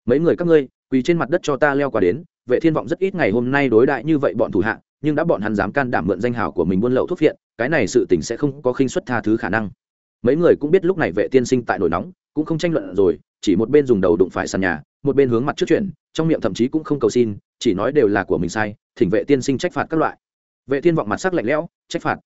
Mấy người các ngươi, quỳ trên mặt đất cho ta leo qua đến. Vệ thiên vọng rất ít ngày hôm nay đối đại như vậy bọn thủ hạ, nhưng đã bọn hắn dám can đảm mượn danh hào của mình buôn lậu thuốc viện cái này sự tình sẽ không có khinh suất tha thứ khả năng. Mấy người cũng biết lúc này vệ tiên sinh tại nổi nóng, cũng không tranh luận rồi, chỉ một bên dùng đầu đụng phải sàn nhà, một bên hướng mặt trước chuyển trong miệng thậm chí cũng không cầu xin, chỉ nói đều là của mình sai, thỉnh vệ tiên sinh trách phạt các loại vệ thiên vọng mặt sắc lạnh lẽo, trách phạt.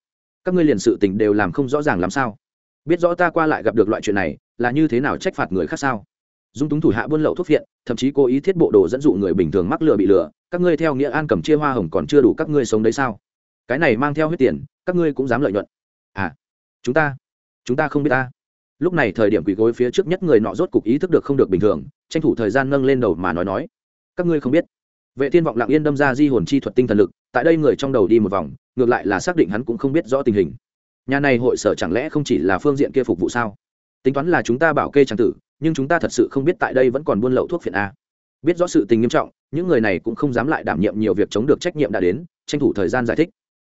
Các ngươi liền sự tình đều làm không rõ ràng làm sao? Biết rõ ta qua lại gặp được loại chuyện này, là như thế nào trách phạt người khác sao? Dung túng thủ hạ buôn lậu thuốc viện thậm chí cố ý thiết bộ đồ dẫn dụ người bình thường mắc lừa bị lừa, các ngươi theo nghĩa an cầm chia hoa hồng còn chưa đủ các ngươi sống đấy sao? Cái này mang theo huyết tiền, các ngươi cũng dám lợi nhuận. À chúng ta chúng ta không biết ta. Lúc này thời điểm quỳ gối phía trước nhất người nọ rốt cục ý thức được không được bình thường, tranh thủ thời gian nâng lên đầu mà nói nói, các ngươi không biết vệ thiên vọng lặng yên đâm ra di hồn chi thuật tinh thần lực, tại đây người trong đầu đi một vòng, ngược lại là xác định hắn cũng không biết rõ tình hình. Nhà này hội sở chẳng lẽ không chỉ là phương diện kia phục vụ sao? Tính toán là chúng ta bảo kê trang tử, nhưng chúng ta thật sự không biết tại đây vẫn còn buôn lậu thuốc phiện a. Biết rõ sự tình nghiêm trọng, những người này cũng không dám lại đảm nhiệm nhiều việc chống được trách nhiệm đã đến, tranh thủ thời gian giải thích.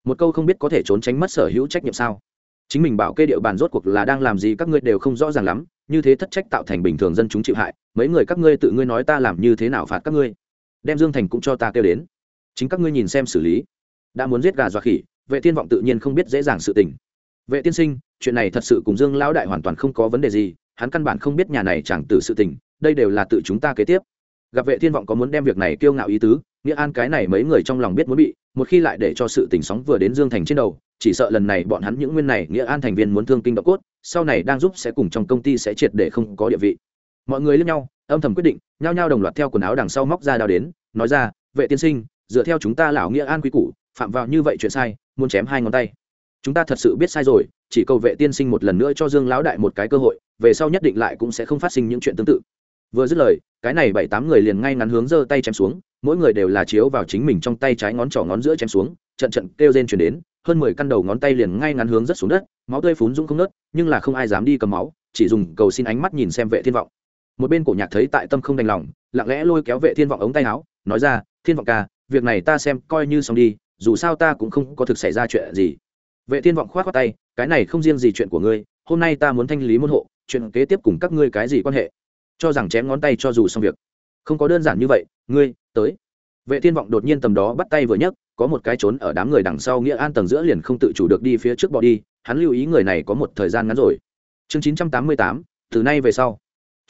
Một câu không biết có thể trốn tránh mất sở hữu trách nhiệm sao? Chính mình bảo kê địa bàn rốt cuộc là đang làm gì các ngươi đều không rõ ràng lắm, như thế thất trách tạo thành bình thường dân chúng chịu hại, mấy người các ngươi tự ngươi nói ta làm như thế nào phạt các ngươi? Đem dương thành cũng cho ta kêu đến. Chính các ngươi nhìn xem xử lý. Đã muốn giết gà dọa khỉ, vệ thiên vọng tự nhiên không biết dễ dàng sự tình. Vệ tiên sinh, chuyện này thật sự cùng dương lão đại hoàn toàn không có vấn đề gì, hắn căn bản không biết nhà này chẳng từ sự tình, đây đều là tự chúng ta kế tiếp. Gặp vệ thiên vọng có muốn đem việc này kiêu ngạo ý tứ, nghĩa an cái này mấy người trong lòng biết muốn bị, một khi lại để cho sự tình sóng vừa đến dương thành trên đầu, chỉ sợ lần này bọn hắn những nguyên này nghĩa an thành viên muốn thương kinh động cốt, sau này đang giúp sẽ cùng trong công ty sẽ triệt để không có địa vị. Mọi người lẫn nhau âm thầm quyết định, nhao nhao đồng loạt theo quần áo đằng sau móc ra đao đến, nói ra, vệ tiên sinh, dựa theo chúng ta lão nghĩa an quý củ, phạm vào như vậy chuyện sai, muốn chém hai ngón tay. Chúng ta thật sự biết sai rồi, chỉ cầu vệ tiên sinh một lần nữa cho dương lão đại một cái cơ hội, về sau nhất định lại cũng sẽ không phát sinh những chuyện tương tự. Vừa dứt lời, cái này bảy tám người liền ngay ngắn hướng giơ tay chém xuống, mỗi người đều là chiếu vào chính mình trong tay trái ngón trỏ ngón giữa chém xuống, trận trận kêu rên chuyển đến, hơn mười căn đầu ngón tay liền ngay ngắn hướng rất xuống đất, máu tươi phún dũng không nớt nhưng là không ai dám đi cầm máu, chỉ dùng cầu xin ánh mắt nhìn xem vệ thiên vọng một bên cổ nhạc thấy tại tâm không đành lòng lặng lẽ lôi kéo vệ thiên vọng ống tay áo nói ra thiên vọng ca việc này ta xem coi như xong đi dù sao ta cũng không có thực xảy ra chuyện gì. Vệ thiên vọng khoát khoát tay cái này không riêng gì chuyện của ngươi hôm nay ta muốn thanh lý môn hộ chuyện kế tiếp cùng các ngươi cái gì quan hệ? Cho rằng chém ngón tay cho dù xong việc. Không có đơn giản như vậy ngươi tới. Vệ thiên vọng đột nhiên tầm đó bắt tay vừa nhấc có một cái trốn ở đám người đằng sau nghĩa an tầng giữa liền không tự chủ được đi phía trước bỏ đi hắn lưu ý người này có một thời gian ngắn rồi. Chương 988, từ nay về sau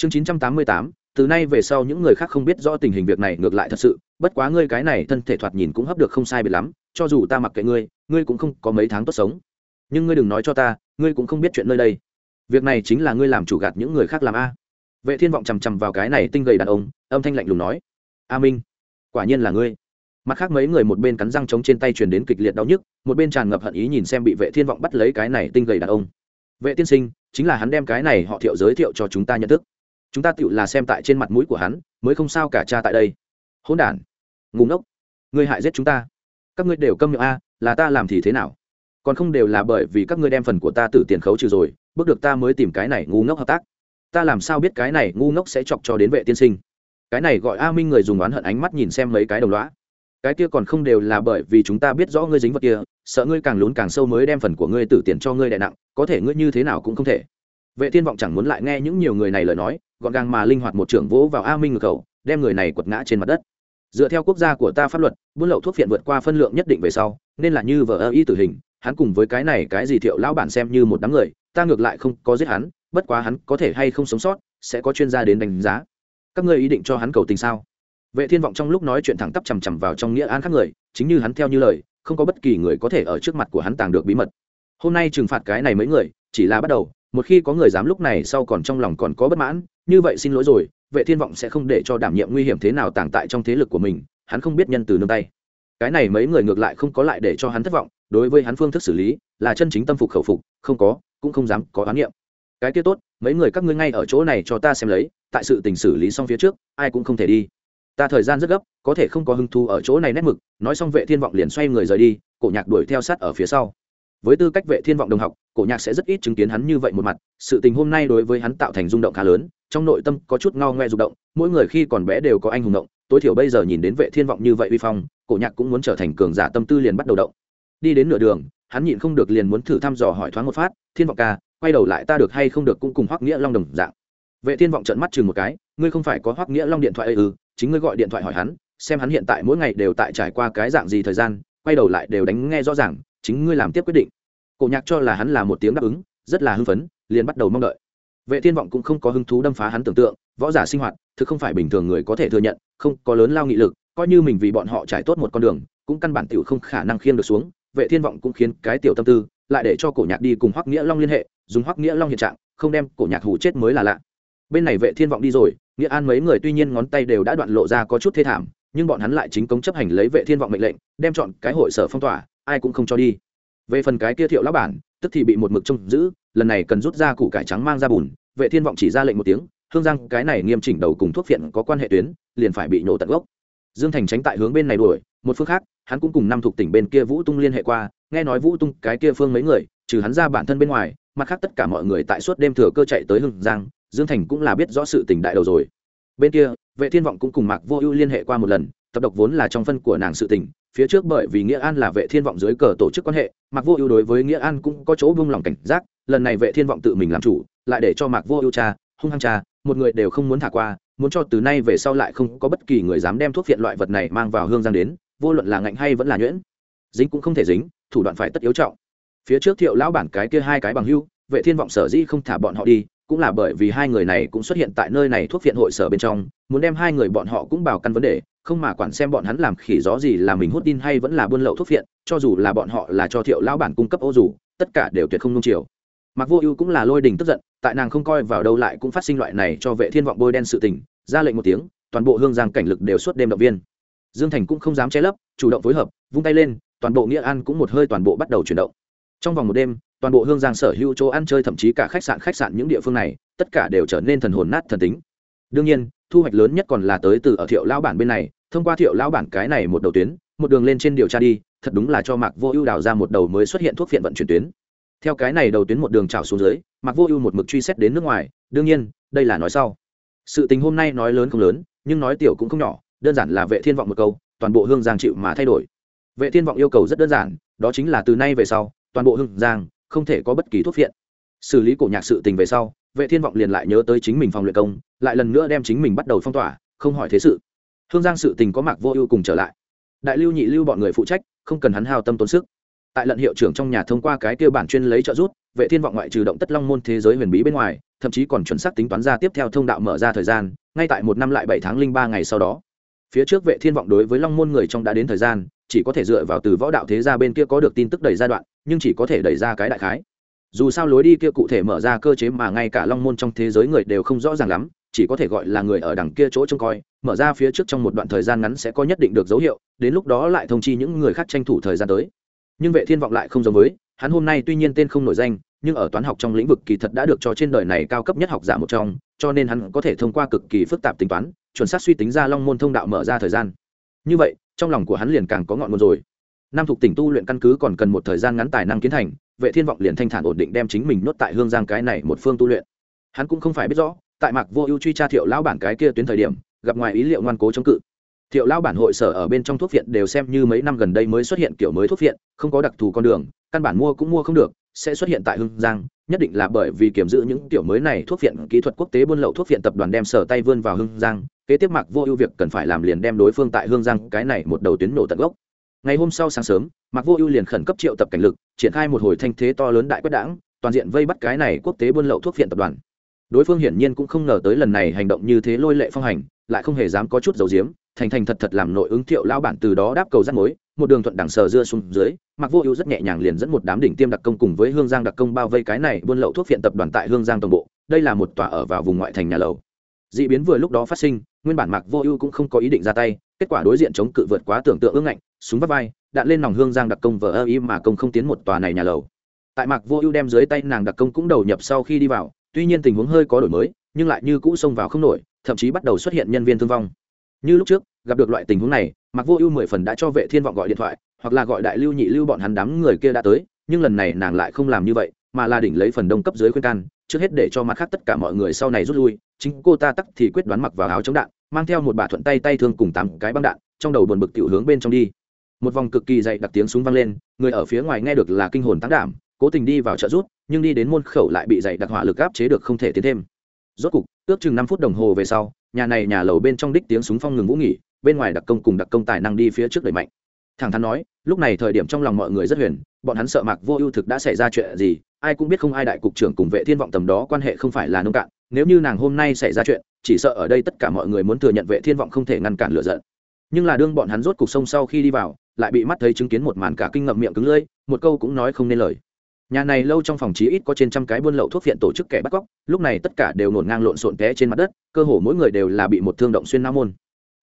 chương 988, từ nay về sau những người khác không biết rõ tình hình việc này ngược lại thật sự bất quá ngươi cái này thân thể thoạt nhìn cũng hấp được không sai biệt lắm cho dù ta mặc kệ ngươi ngươi cũng không có mấy tháng tốt sống. Nhưng ngươi đừng nói cho ta ngươi cũng không biết chuyện nơi đây. Việc này chính là ngươi làm chủ gạt những người khác làm a. Vệ thiên vọng chằm chằm vào cái này tinh gầy đàn ông âm thanh lạnh lùng nói a minh quả nhiên là ngươi. Mặt khác mấy người một bên cắn răng chống trên tay truyền đến kịch liệt đau nhức một bên tràn ngập hận ý nhìn xem bị vệ thiên vọng bắt lấy cái này tinh gầy đàn ông. Vệ tiên sinh chính là hắn đem cái này họ thiệu giới thiệu cho chúng ta nhận thức chúng ta tựu là xem tại trên mặt mũi của hắn, mới không sao cả cha tại đây. Hỗn đản. Ngủ ngốc. Ngươi hại giết chúng ta. Các ngươi đều câm miệng a, là ta làm thì thế nào? Còn không đều là bởi vì các ngươi đem phần của ta tự tiền khấu trừ rồi, bước được ta mới tìm cái này ngu ngốc hợp tác. Ta làm sao biết cái này ngu ngốc sẽ chọc cho đến vệ tiên sinh? Cái này gọi a minh người dùng oán hận ánh mắt nhìn xem mấy cái đồng loá cái kia còn không đều là bởi vì chúng ta biết rõ ngươi dính vật kia, sợ ngươi càng lún càng sâu mới đem phần của ngươi tử tiền cho ngươi đại nặng, có thể ngươi như thế nào cũng không thể. Vệ thiên vọng chẳng muốn lại nghe những nhiều người này lời nói gọn gàng mà linh hoạt một trưởng vỗ vào a minh ngược khẩu đem người này quật ngã trên mặt đất. Dựa theo quốc gia của ta pháp luật, buôn lậu thuốc phiện vượt qua phân lượng nhất định về sau, nên là như vợ ơ y tử hình, hắn cùng với cái này cái gì thiệu lão bản xem như một đám người, ta ngược lại không có giết hắn, bất quá hắn có thể hay không sống sót, sẽ có chuyên gia đến đánh giá. Các ngươi ý định cho hắn cầu tình sao? Vệ thiên vọng trong lúc nói chuyện thẳng tắp chằm chằm vào trong nghĩa an khác người, chính như hắn theo như lời, không có bất kỳ người có thể ở trước mặt của hắn tàng được bí mật. Hôm nay trừng phạt cái này mấy người, chỉ là bắt đầu, một khi có người dám lúc này sau còn trong lòng còn có bất mãn như vậy xin lỗi rồi, vệ thiên vọng sẽ không để cho đảm nhiệm nguy hiểm thế nào tàng tại trong thế lực của mình, hắn không biết nhân từ nương tay. Cái này mấy người ngược lại không có lại để cho hắn thất vọng, đối với hắn phương thức xử lý, là chân chính tâm phục khẩu phục, không có, cũng không dám có oán niệm. Cái kia tốt, mấy người các ngươi ngay ở chỗ này cho ta xem lấy, tại sự tình xử lý xong phía trước, ai cũng không thể đi. Ta thời gian rất gấp, có thể không có hứng thu ở chỗ này nét mực, nói xong vệ thiên vọng liền xoay người rời đi, cổ nhạc đuổi theo sát ở phía sau với tư cách vệ thiên vọng đồng học, cổ nhạc sẽ rất ít chứng kiến hắn như vậy một mặt, sự tình hôm nay đối với hắn tạo thành rung động khá lớn, trong nội tâm có chút ngao ngoe rung động, mỗi người khi còn bé đều có anh hùng động, tối thiểu bây giờ nhìn đến vệ thiên vọng như vậy uy phong, cổ nhạc cũng muốn trở thành cường giả tâm tư liền bắt đầu động. Đi đến nửa đường, hắn nhịn không được liền muốn thử thăm dò hỏi thoáng một phát, thiên vọng ca, quay đầu lại ta được hay không được cũng cùng hoắc nghĩa long đồng dạng. Vệ thiên vọng trận mắt chừng một cái, ngươi không phải có hoắc nghĩa long điện thoại ư? Chính ngươi gọi điện thoại hỏi hắn, xem hắn hiện tại mỗi ngày đều tại trải qua cái dạng gì thời gian, quay đầu lại đều đánh nghe rõ ràng chính ngươi làm tiếp quyết định. Cổ nhạc cho là hắn là một tiếng đáp ứng, rất là hưng phấn, liền bắt đầu mong đợi. Vệ thiên vọng cũng không có hứng thú đâm phá hắn tưởng tượng, võ giả sinh hoạt, thực không phải bình thường người có thể thừa nhận, không có lớn lao nghị lực, coi như mình vì bọn họ trải tốt một con đường, cũng căn bản tiểu không khả năng khiêng được xuống. Vệ thiên vọng cũng khiến cái tiểu tâm tư, lại để cho cổ nhạc đi cùng hoắc nghĩa long liên hệ, dùng hoắc nghĩa long hiện trạng, không đem cổ nhạc hủ chết mới là lạ. Bên này vệ thiên vọng đi rồi, nghĩa an mấy người tuy nhiên ngón tay đều đã đoạn lộ ra có chút thê thảm, nhưng bọn hắn lại chính công chấp hành lấy vệ thiên vọng mệnh lệnh, đem chọn cái hội sở phong tỏa ai cũng không cho đi. Về phần cái kia thiệu lão bản, tức thì bị một mực trông giữ, lần này cần rút ra củ cải trắng mang ra bùn, vệ thiên vọng chỉ ra lệnh một tiếng, hương giang, cái này nghiêm chỉnh đầu cùng thuốc phiện có quan hệ tuyến, liền phải bị nổ tận gốc. Dương thành tránh tại hướng bên này đuổi, một phương khác, hắn cũng cùng năm thuộc tỉnh bên kia vũ tung liên hệ qua, nghe nói vũ tung, cái kia phương mấy người, trừ hắn ra bản thân bên ngoài, mặt khác tất cả mọi người tại suốt đêm thừa cơ chạy tới Hương giang, dương thành cũng là biết rõ sự tình đại đầu rồi. Bên kia, vệ thiên vọng cũng cùng mạc vô ưu liên hệ qua một lần, tập độc vốn là trong phân của nàng sự tình phía trước bởi vì nghĩa an là vệ thiên vọng dưới cờ tổ chức quan hệ, mạc vô ưu đối với nghĩa an cũng có chỗ buông lòng cảnh giác, lần này vệ thiên vọng tự mình làm chủ, lại để cho mạc vô ưu cha, hung hăng cha, một người đều không muốn thả qua, muốn cho từ nay về sau lại không có bất kỳ người dám đem thuốc phiện loại vật này mang vào hương giang đến, vô luận là ngạnh hay vẫn là nhuyễn. Dính cũng không thể dính, thủ đoạn phải tất yếu trọng. Phía trước thiệu lão bản cái kia hai cái bằng hưu, vệ thiên vọng sở dĩ không thả bọn họ đi, cũng là bởi vì hai người này cũng xuất hiện tại nơi này thuốc phiện hội sở bên trong, muốn đem hai người bọn họ cũng bảo căn vấn đề không mà quản xem bọn hắn làm khỉ gió gì là mình hút tin hay vẫn là buôn lậu thuốc phiện, cho dù là bọn họ là cho thiệu lão bản cung cấp ô dù, tất cả đều tuyệt không nung chiều. Mặc vô ưu cũng là lôi đình tức giận, tại nàng không coi vào đâu lại cũng phát sinh loại này cho vệ thiên vọng bôi đen sự tình, ra lệnh một tiếng, toàn bộ hương giang cảnh lực đều suốt đêm động viên. Dương thành cũng không dám che lấp, chủ động phối hợp, vung tay lên, toàn bộ nghĩa An cũng một hơi toàn bộ bắt đầu chuyển động. Trong vòng một đêm, toàn bộ hương giang sở hữu chỗ ăn chơi thậm chí cả khách sạn khách sạn những địa phương này, tất cả đều trở nên thần hồn nát thần tính. Đương nhiên thu hoạch lớn nhất còn là tới từ ở thiệu lão bản bên này, thông qua thiệu lão bản cái này một đầu tuyến, một đường lên trên điều tra đi, thật đúng là cho mạc vô ưu đào ra một đầu mới xuất hiện thuốc phiện vận chuyển tuyến. Theo cái này đầu tuyến một đường trào xuống dưới, mạc vô ưu một mực truy xét đến nước ngoài, đương nhiên, đây là nói sau. Sự tình hôm nay nói lớn không lớn, nhưng nói tiểu cũng không nhỏ, đơn giản là vệ thiên vọng một câu, toàn bộ hương giang chịu mà thay đổi. Vệ thiên vọng yêu cầu rất đơn giản, đó chính là từ nay về sau, toàn bộ hương giang không thể có bất kỳ thuốc phiện xử lý cổ nhạc sự tình về sau, vệ thiên vọng liền lại nhớ tới chính mình phòng luyện công, lại lần nữa đem chính mình bắt đầu phong tỏa, không hỏi thế sự. Hương giang sự tình có mạc vô ưu cùng trở lại. Đại lưu nhị lưu bọn người phụ trách, không cần hắn hao tâm tốn sức. Tại lận hiệu trưởng trong nhà thông qua cái tiêu bản chuyên lấy trợ rút vệ thiên vọng ngoại trừ động tất long môn thế giới huyền bí bên ngoài, thậm chí còn chuẩn xác tính toán ra tiếp theo thông đạo mở ra thời gian, ngay tại một năm lại bảy tháng linh ba ngày sau đó. Phía trước vệ thiên vọng đối với long môn người trong đã đến thời gian, chỉ có thể dựa vào từ võ đạo thế gia bên kia có được tin tức đẩy ra đoạn, nhưng chỉ có thể đẩy ra cái đại khái dù sao lối đi kia cụ thể mở ra cơ chế mà ngay cả long môn trong thế giới người đều không rõ ràng lắm, chỉ có thể gọi là người ở đằng kia chỗ trông coi, mở ra phía trước trong một đoạn thời gian ngắn sẽ có nhất định được dấu hiệu, đến lúc đó lại thông chi những người khác tranh thủ thời gian tới. Nhưng vệ thiên vọng lại không giống với, hắn hôm nay tuy nhiên tên không nổi danh, nhưng ở toán học trong lĩnh vực kỳ thật đã được cho trên đời này cao cấp nhất học giả một trong, cho nên hắn có thể thông qua cực kỳ phức tạp tính toán, chuẩn xác suy tính ra long môn thông đạo mở ra thời gian. Như vậy, trong lòng của hắn liền càng có ngọn nguồn rồi nam thuộc tỉnh tu luyện căn cứ còn cần một thời gian ngắn tài năng kiến thành, vệ thiên vọng liền thanh thản ổn định đem chính mình nốt tại hương giang cái này một phương tu luyện. Hắn cũng không phải biết rõ, tại mạc vô ưu truy tra thiệu lão bản cái kia tuyến thời điểm, gặp ngoài ý liệu ngoan cố chống cự. Thiệu lão bản hội sở ở bên trong thuốc viện đều xem như mấy năm gần đây mới xuất hiện kiểu mới thuốc viện, không có đặc thù con đường, căn bản mua cũng mua không được, sẽ xuất hiện tại hương giang, nhất định là bởi vì kiểm giữ những kiểu mới này thuốc viện kỹ thuật quốc tế buôn lậu thuốc viện tập đoàn đem sở tay vươn vào hương giang, kế tiếp mạc vô ưu việc cần phải làm liền đem đối phương tại hương giang cái này một đầu tuyến nổ tận gốc ngày hôm sau sáng sớm, mạc vô ưu liền khẩn cấp triệu tập cảnh lực, triển khai một hồi thanh thế to lớn đại quyết đảng, toàn diện vây bắt cái này quốc tế buôn lậu thuốc phiện tập đoàn. Đối phương hiển nhiên cũng không ngờ tới lần này hành động như thế lôi lệ phong hành, lại không hề dám có chút dầu diếm, thành thành thật thật làm nội ứng thiệu lao bản từ đó đáp cầu rắt mối, một đường thuận đẳng sờ dưa xuống dưới mặc vô ưu rất nhẹ nhàng liền dẫn một đám đỉnh tiêm đặc công cùng với hương giang đặc công bao vây cái này buôn lậu thuốc phiện tập đoàn tại hương giang toàn bộ, đây là một tòa ở vào vùng ngoại thành nhà lầu. D ị biến vừa lúc đó phát sinh, nguyên bản mạc vô ưu cũng không có ý định ra tay, kết quả đối diện chống cự vượt quá tưởng tượng ưng ngạnh súng vắt vai, đạn lên nòng hương giang đặc công vờ ơ y mà công không tiến một tòa này nhà lầu. Tại mạc vô ưu đem dưới tay nàng đặc công cũng đầu nhập sau khi đi vào, tuy nhiên tình huống hơi có đổi mới, nhưng lại như cũ xông vào không nổi, thậm chí bắt đầu xuất hiện nhân viên thương vong. Như lúc trước, gặp được loại tình huống này mặc vô ưu mười phần đã cho vệ thiên vọng gọi điện thoại, hoặc là gọi đại lưu nhị lưu bọn hắn đám người kia đã tới, nhưng lần này nàng lại không làm như vậy, mà là đỉnh lấy phần đông cấp dưới khuyên can, trước hết để cho mặt khác tất cả mọi người sau này rút lui, chính cô ta tắc thì quyết đoán mặc vào áo chống đạn, mang theo một bà thuận tay tay thương cùng tám cái băng đạn, trong đầu buồn bực tiểu hướng bên trong đi một vòng cực kỳ dậy đặc tiếng súng vang lên, người ở phía ngoài nghe được là kinh hồn tăng đảm, cố tình đi vào trợ rút nhưng đi đến môn khẩu lại bị dậy đặc hỏa lực áp chế được không thể tiến thêm. Rốt cục, ước chừng năm phút đồng hồ về sau, nhà này nhà lầu bên trong đích tiếng súng phong ngừng vũ nghỉ, bên ngoài đặc công cùng đặc công tài năng đi phía trước đẩy mạnh. Thẳng thắn nói, lúc này thời điểm trong lòng mọi người rất huyền, bọn hắn sợ mạc vô ưu thực đã xảy ra chuyện gì, ai cũng biết không ai đại cục trưởng cùng vệ thiên vọng tầm đó quan hệ không phải là nông cạn, nếu như nàng hôm nay xảy ra chuyện, chỉ sợ ở đây tất cả mọi người muốn thừa nhận vệ thiên vọng không thể ngăn cản lửa giận. Nhưng là đương bọn hắn rốt cục sông sau khi đi vào lại bị mắt thấy chứng kiến một màn cả kinh ngậm miệng cứng lưỡi, một câu cũng nói không nên lời. Nhà này lâu trong phòng chí ít có trên trăm cái buôn lậu thuốc viện tổ chức kẻ bắt cóc, lúc này tất cả đều ngổn ngang lộn xộn té trên mặt đất, cơ hồ mỗi người đều là bị một thương động xuyên não môn.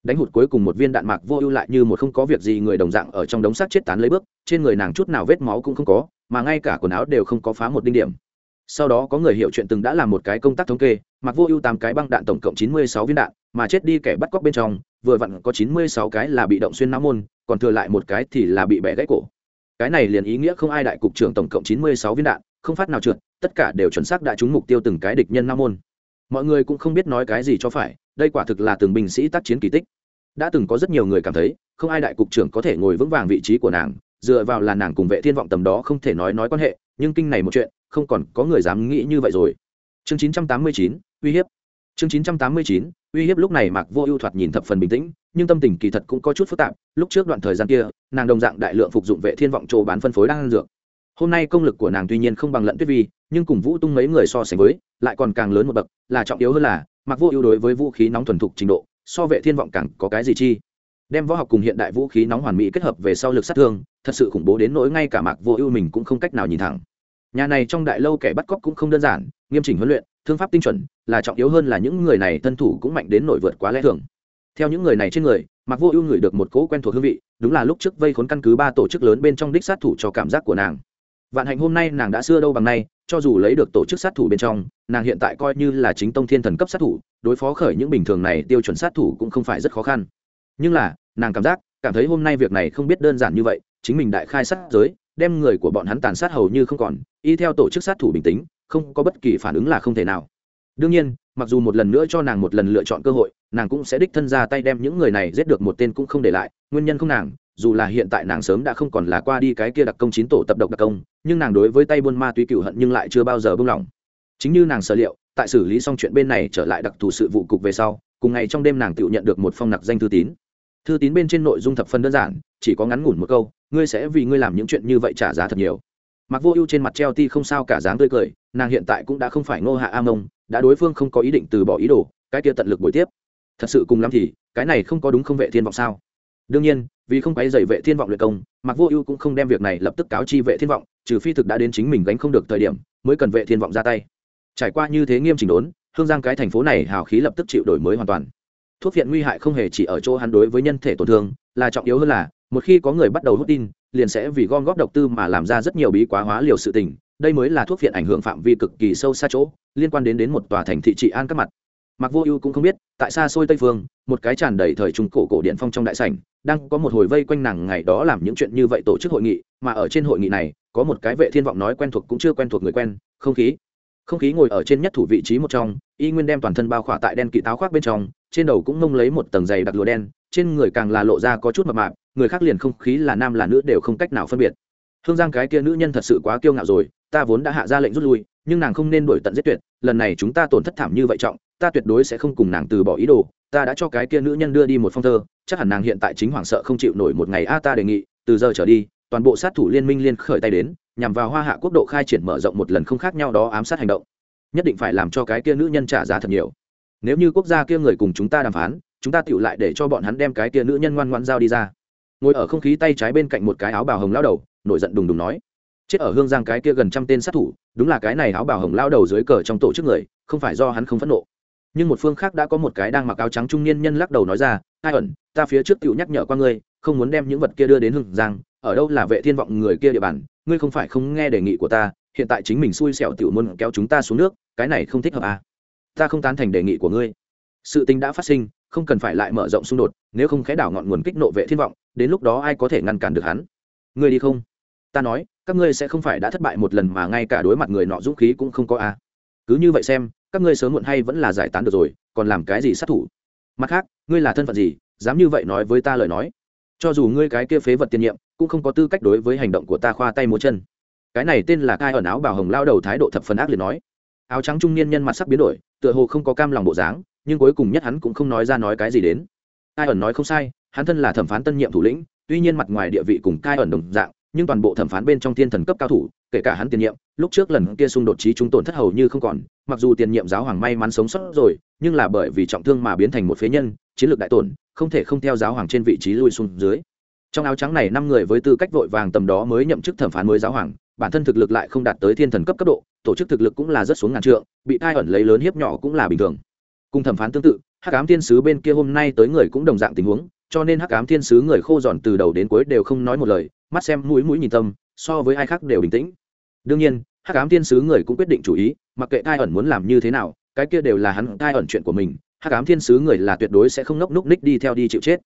Đánh hụt cuối cùng một viên đạn mạc vô ưu lại như một không có việc gì người đồng dạng ở trong đống xác chết tán lấy bước, trên người nàng chút nào vết máu cũng không có, mà ngay cả quần áo đều không có phá một đinh điểm. Sau đó có người hiểu chuyện từng đã làm một cái công tác thống kê mặc vô ưu tám cái băng đạn tổng cộng chín mươi sáu viên đạn, mà chết đi kẻ bắt cóc bên trong, vừa vặn có chín mươi sáu cái là bị động xuyên não môn còn thừa lại một cái thì là bị bẻ gãy cổ. Cái này liền ý nghĩa không ai đại cục trưởng tổng cộng chín mươi sáu viên đạn không phát nào trượt tất cả đều chuẩn xác đã trúng mục tiêu từng cái địch nhân nam môn. Mọi người cũng không biết nói cái gì cho phải đây quả thực là từng binh sĩ tác chiến kỳ tích. Đã từng có rất nhiều người cảm thấy không ai đại cục trưởng có thể ngồi vững vàng vị trí của nàng dựa vào là nàng cùng vệ thiên vọng tầm đó không thể nói nói quan hệ nhưng kinh này một chuyện không còn có người dám nghĩ như vậy rồi. Chương 989, uy hiếp chương 989, uy hiếp lúc này mạc vô ưu thoạt nhìn thập phần bình tĩnh nhưng tâm tình kỳ thật cũng có chút phức tạp lúc trước đoạn thời gian kia nàng đồng dạng đại lượng phục dụng vệ thiên vọng châu bán phân phối đang ăn dược. Hôm nay công lực của nàng tuy nhiên không bằng lận tuyết vi nhưng cùng vũ tung mấy người so sánh với lại còn càng lớn một bậc là trọng yếu hơn là mặc vô ưu đối với vũ khí nóng thuần thục trình độ so vệ thiên vọng càng có cái gì chi? Đem võ học cùng hiện đại vũ khí nóng hoàn mỹ kết hợp về sau lực sát thương thật sự khủng bố đến nỗi ngay cả mạc vô ưu mình cũng không cách nào nhìn thẳng. Nhà này trong đại lâu kẻ bắt cóc cũng không đơn giản nghiêm chỉnh huấn luyện thương pháp tinh chuẩn, là trọng yếu hơn là những người này thân thủ cũng mạnh đến nổi vượt quá lẽ thường. Theo những người này trên người mặc vô ưu ngửi được một cỗ quen thuộc hương vị, đúng là lúc trước vây khốn căn cứ ba tổ chức lớn bên trong đích sát thủ cho cảm giác của nàng. Vạn hạnh hôm nay nàng đã xưa đâu bằng nay, cho dù lấy được tổ chức sát thủ bên trong, nàng hiện tại coi như là chính tông thiên thần cấp sát thủ, đối phó khởi những bình thường này tiêu chuẩn sát thủ cũng không phải rất khó khăn. Nhưng là, nàng cảm giác, cảm thấy hôm nay việc này không biết đơn giản như vậy, chính mình đại khai sát giới, đem người của bọn hắn tàn sát hầu như không còn, y theo tổ chức sát thủ bình tĩnh không có bất kỳ phản ứng là không thể nào. Đương nhiên, mặc dù một lần nữa cho nàng một lần lựa chọn cơ hội, nàng cũng sẽ đích thân ra tay đem những người này giết được một tên cũng không để lại, nguyên nhân không nàng, dù là hiện tại nàng sớm đã không còn là qua đi cái kia đặc công chín tổ tập độc đặc công, nhưng nàng đối với tay buôn ma túy cựu hận nhưng lại chưa bao giờ buông lỏng. Chính như nàng sở liệu, tại xử lý xong chuyện bên này trở lại đặc thù sự vụ cục về sau, cùng ngày trong đêm nàng tự nhận được một phong nặc danh thư tín. Thư tín bên trên nội dung thập phần đơn giản, chỉ có ngắn ngủn một câu, ngươi sẽ vì ngươi làm những chuyện như vậy trả giá thật nhiều mặc vô ưu trên mặt treo ti không sao cả dáng tươi cười, nàng hiện tại cũng đã không phải ngô hạ a mông, đã đối phương không có ý định từ bỏ ý đồ, cái kia tận lực buổi tiếp. Thật sự cùng lắm thì, cái này không có đúng không vệ thiên vọng sao? Đương nhiên, vì không quay dày vệ thiên vọng luyện công mặc vô ưu cũng không đem việc này lập tức cáo chi vệ thiên vọng, trừ phi thực đã đến chính mình gánh không được thời điểm, mới cần vệ thiên vọng ra tay. Trải qua như thế nghiêm chỉnh đốn, hương giang cái thành phố này hào khí lập tức chịu đổi mới hoàn toàn. Thuốc viện nguy hại không hề chỉ ở chỗ hắn đối với nhân thể tổn thương, là trọng yếu hơn là, một khi có người bắt đầu hút tin liền sẽ vì gom góp độc tư mà làm ra rất nhiều bí quá hóa liều sự tình, đây mới là thuốc viện ảnh hưởng phạm vi cực kỳ sâu xa chỗ, liên quan đến đến một tòa thành thị trị an các mặt. Mặc vô ưu cũng không biết, tại xa xôi tây phương, một cái tràn đầy thời trung cổ cổ điện phong trong đại sảnh, đang có một hồi vây quanh nàng ngày đó làm những chuyện như vậy tổ chức hội nghị, mà ở trên hội nghị này, có một cái vệ thiên vọng nói quen thuộc cũng chưa quen thuộc người quen, không khí. Không khí ngồi ở trên nhất thủ vị trí một trong, y nguyên đem toàn thân bao khỏa tại đen kỵ táo khoác bên trong, trên đầu cũng mông lấy một tầng dày đặc lụa đen, trên người càng là lộ ra có chút mập mạp người khác liền không khí là nam là nữ đều không cách nào phân biệt. Hương giang cái kia nữ nhân thật sự quá kiêu ngạo rồi, ta vốn đã hạ ra lệnh rút lui, nhưng nàng không nên đổi tận giết tuyệt, lần này chúng ta tổn thất thảm như vậy trọng, ta tuyệt đối sẽ không cùng nàng từ bỏ ý đồ, ta đã cho cái kia nữ nhân đưa đi một phong thơ, chắc hẳn nàng hiện tại chính hoảng sợ không chịu nổi một ngày a, ta đề nghị, từ giờ trở đi, toàn bộ sát thủ liên minh liên khởi tay đến, nhằm vào hoa hạ quốc độ khai triển mở rộng một lần không khác nhau đó ám sát hành động. Nhất định phải làm cho cái kia nữ nhân trả giá thật nhiều. Nếu như quốc gia kia người cùng chúng ta đàm phán, chúng ta tựu lại để cho bọn hắn đem cái kia nữ nhân ngoan ngoan giao đi ra ngồi ở không khí tay trái bên cạnh một cái áo bào hồng lao đầu, nổi giận đùng đùng nói, chết ở hương giang cái kia gần trăm tên sát thủ, đúng là cái này áo bào hồng lao đầu dưới cờ trong tổ chức người, không phải do hắn không phẫn nộ. Nhưng một phương khác đã có một cái đang mặc áo trắng trung niên nhân lắc đầu nói ra, ai ẩn, ta phía trước tựu nhắc nhở qua ngươi, không muốn đem những vật kia đưa đến hương giang, ở đâu là vệ thiên vọng người kia địa bàn, ngươi không phải không nghe đề nghị của ta, hiện tại chính mình xui xẻo tiểu muốn kéo chúng ta xuống nước, cái này không thích hợp à? Ta không tán thành đề nghị của ngươi. Sự tình đã phát sinh không cần phải lại mở rộng xung đột, nếu không khẽ đảo ngọn nguồn kích nộ vệ thiên vọng, đến lúc đó ai có thể ngăn cản được hắn? Ngươi đi không? Ta nói, các ngươi sẽ không phải đã thất bại một lần mà ngay cả đối mặt người nọ dũng khí cũng không có a à. cứ như vậy xem, các ngươi sớm muộn hay vẫn là giải tán được rồi, còn làm cái gì sát thủ? Mặt khác, ngươi là thân phận gì, dám như vậy nói với ta lời nói. Cho dù ngươi cái kia phế vật tiền nhiệm, cũng không có tư cách đối với hành động của ta khoa tay múa chân. Cái này tên là cai ẩn áo bảo hồng lao đầu thái độ thập phần ác liệt nói. Áo trắng trung niên nhân mặt sắc biến đổi, tựa hồ không có cam lòng bộ dáng nhưng cuối cùng nhất hắn cũng không nói ra nói cái gì đến. Cai ẩn nói không sai, hắn thân là thẩm phán tân nhiệm thủ lĩnh, tuy nhiên mặt ngoài địa vị cùng cai ẩn đồng dạng, nhưng toàn bộ thẩm phán bên trong thiên thần cấp cao thủ, kể cả hắn tiền nhiệm, lúc trước lần kia xung đột trí chúng tổn thất hầu như không còn, mặc dù tiền nhiệm giáo hoàng may mắn sống sót rồi, nhưng là bởi vì trọng thương mà biến thành một phế nhân, chiến lược đại tổn, không thể không theo giáo hoàng trên vị trí lui xuống dưới. Trong áo trắng này năm người với tư cách vội vàng tầm đó mới nhậm chức thẩm phán mới giáo hoàng, bản thân thực lực lại không đạt tới thiên thần cấp cấp độ, tổ chức thực lực cũng là rất xuống ngàn trượng, bị thai ẩn lấy lớn hiếp nhỏ cũng là bình thường cùng thẩm phán tương tự, hắc ám thiên sứ bên kia hôm nay tới người cũng đồng dạng tình huống, cho nên hắc ám thiên sứ người khô dọn từ đầu đến cuối đều không nói một lời, mắt xem mũi mũi nhìn tâm, so với ai khác đều bình tĩnh. Đương nhiên, hắc ám thiên sứ người cũng quyết định chủ ý, mặc kệ thai ẩn muốn làm như thế nào, cái kia đều là hắn thai ẩn chuyện của mình, hắc ám thiên sứ người là tuyệt đối sẽ không ngốc núc ních đi theo đi chịu chết.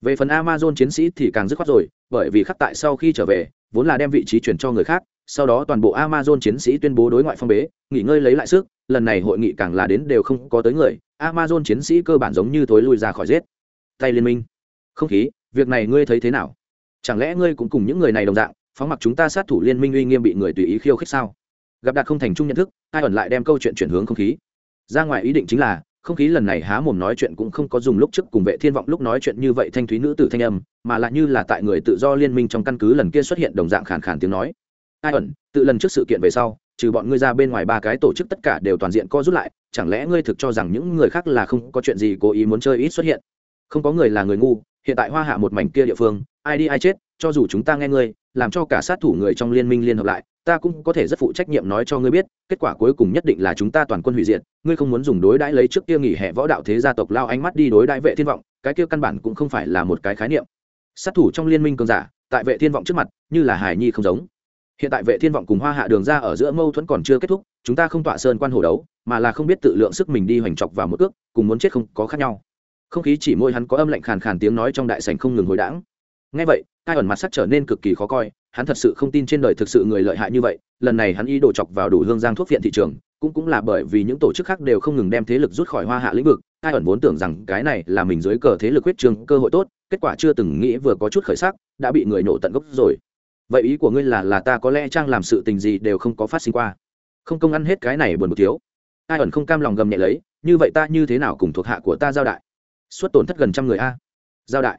Về phần amazon chiến sĩ thì càng dứt khoát rồi, bởi vì khắc tại sau khi trở về, vốn là đem vị trí chuyển cho người khác, sau đó toàn bộ amazon chiến sĩ tuyên bố đối ngoại phong bế, nghỉ ngơi lấy lại sức lần này hội nghị càng là đến đều không có tới người, amazon chiến sĩ cơ bản giống như thối lui ra khỏi giết. Tay liên minh. Không khí, việc này ngươi thấy thế nào? Chẳng lẽ ngươi cũng cùng những người này đồng dạng, phóng mặc chúng ta sát thủ liên minh uy nghiêm bị người tùy ý khiêu khích sao? Gặp đạt không thành chung nhận thức ai ẩn lại đem câu chuyện chuyển hướng không khí. Ra ngoài ý định chính là, không khí lần này há mồm nói chuyện cũng không có dùng lúc trước cùng vệ thiên vọng lúc nói chuyện như vậy thanh thúy nữ tử thanh âm, mà lại như là tại người tự do liên minh trong căn cứ lần kia xuất hiện đồng dạng khàn khàn tiếng nói ai ẩn, tự lần trước sự kiện về sau, trừ bọn ngươi ra bên ngoài ba cái tổ chức tất cả đều toàn diện co rút lại, chẳng lẽ ngươi thực cho rằng những người khác là không có chuyện gì cố ý muốn chơi ít xuất hiện? Không có người là người ngu, hiện tại hoa hạ một mảnh kia địa phương, ai đi ai chết, cho dù chúng ta nghe ngươi, làm cho cả sát thủ người trong liên minh liên hợp lại, ta cũng có thể rất phụ trách nhiệm nói cho ngươi biết, kết quả cuối cùng nhất định là chúng ta toàn quân hủy diệt, ngươi không muốn dùng đối đãi lấy trước kia nghỉ hè võ đạo thế gia tộc lao ánh mắt đi đối đãi vệ thiên vọng, cái kia căn bản cũng không phải là một cái khái niệm. Sát thủ trong liên minh cường giả, tại vệ thiên vọng trước mặt, như là hải nhi không giống hiện tại vệ thiên vọng cùng hoa hạ đường ra ở giữa mâu thuẫn còn chưa kết thúc, chúng ta không tọa sơn quan hồ đấu, mà là không biết tự lượng sức mình đi hoành chọc vào một cước, cùng muốn chết không có khác nhau. Không khí chỉ môi hắn có âm lạnh khàn khàn tiếng nói trong đại sảnh không ngừng hồi đãng. Ngay vậy, cai ẩn mặt sắc trở nên cực kỳ khó coi, hắn thật sự không tin trên đời thực sự người lợi hại như vậy, lần này hắn ý đồ chọc vào đủ hương giang thuốc viện thị trường, cũng cũng là bởi vì những tổ chức khác đều không ngừng đem thế lực rút khỏi hoa hạ lĩnh vực. Cai ẩn vốn tưởng rằng cái này là mình dưới cờ thế lực huyết trường cơ hội tốt, kết quả chưa từng nghĩ vừa có chút khởi sắc, đã bị người nổ tận gốc rồi vậy ý của ngươi là là ta có lẽ trang làm sự tình gì đều không có phát sinh qua? Không công ăn hết cái này buồn một thiếu. Ai ẩn không cam lòng gầm nhẹ lấy, như vậy ta như thế nào cùng thuộc hạ của ta giao đại? Suất tổn thất gần trăm người a. Giao đại.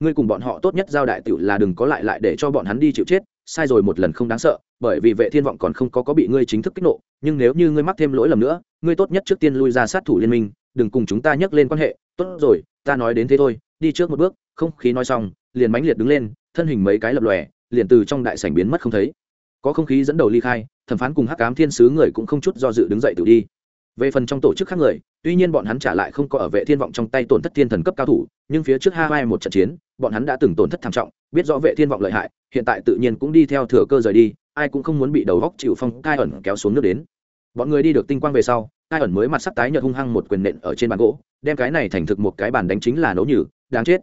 Ngươi cùng bọn họ tốt nhất giao đại tựu là đừng có lại lại để cho bọn hắn đi chịu chết, sai rồi một lần không đáng sợ, bởi vì vệ thiên vọng còn không có có bị ngươi chính thức kích nộ, nhưng nếu như ngươi mắc thêm lỗi lầm nữa, ngươi tốt nhất trước tiên lui ra sát thủ liên minh, đừng cùng chúng ta nhắc lên quan hệ. Tốt rồi, ta nói đến thế thôi, đi trước một bước, không khí nói xong, liền mãnh liệt đứng lên, thân hình mấy cái lập lòe liền từ trong đại sảnh biến mất không thấy. Có không khí dẫn đầu ly khai, thẩm phán cùng hắc ám thiên sứ người cũng không chút do dự đứng dậy tự đi. Về phần trong tổ chức khác người, tuy nhiên bọn hắn trả lại không có ở vệ thiên vọng trong tay tổn thất thiên thần cấp cao thủ, nhưng phía trước hai một trận chiến, bọn hắn đã từng tổn thất thảm trọng, biết rõ vệ thiên vọng lợi hại, hiện tại tự nhiên cũng đi theo thừa cơ rời đi, ai cũng không muốn bị đầu góc chịu phong cai ẩn kéo xuống nước đến. Bọn người đi được tinh quang về sau, cai ẩn mới mặt sắc tái nhợt hung hăng một quyền nện ở trên bàn gỗ, đem cái này thành thực một cái bàn đánh chính là nấu nhử đáng chết.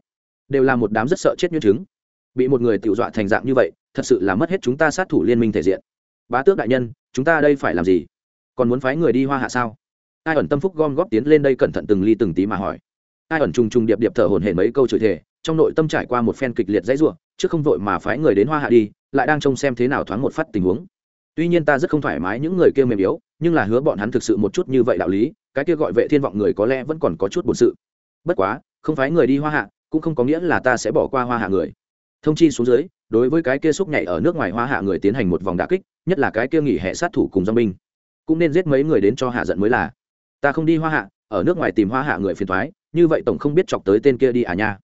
Đều là một đám rất sợ chết như trứng bị một người tiểu dọa thành dạng như vậy, thật sự là mất hết chúng ta sát thủ liên minh thể diện. Bá tước đại nhân, chúng ta đây phải làm gì? Còn muốn phái người đi hoa hạ sao? Ai ẩn tâm phúc gom góp tiến lên đây cẩn thận từng ly từng tí mà hỏi. Ai ẩn trùng trùng điệp điệp thở hồn hển mấy câu chửi thề, trong nội tâm trải qua một phen kịch liệt dãy ruộng chứ không vội mà phái người đến hoa hạ đi, lại đang trông xem thế nào thoáng một phát tình huống. Tuy nhiên ta rất không thoải mái những người kia mềm yếu, nhưng là hứa bọn hắn thực sự một chút như vậy đạo lý, cái kia gọi vệ thiên vọng người có lẽ vẫn còn có chút bổn sự. Bất quá, không phái người đi hoa hạ, cũng không có nghĩa là ta sẽ bỏ qua hoa hạ người thông chi xuống dưới, đối với cái kia xúc nhảy ở nước ngoài hoa hạ người tiến hành một vòng đả kích, nhất là cái kia nghỉ hệ sát thủ cùng dong binh. Cũng nên giết mấy người đến cho hạ giận mới là. Ta không đi hoa hạ, ở nước ngoài tìm hoa hạ người phiền thoái như vậy tổng không biết chọc tới tên kia đi à nha.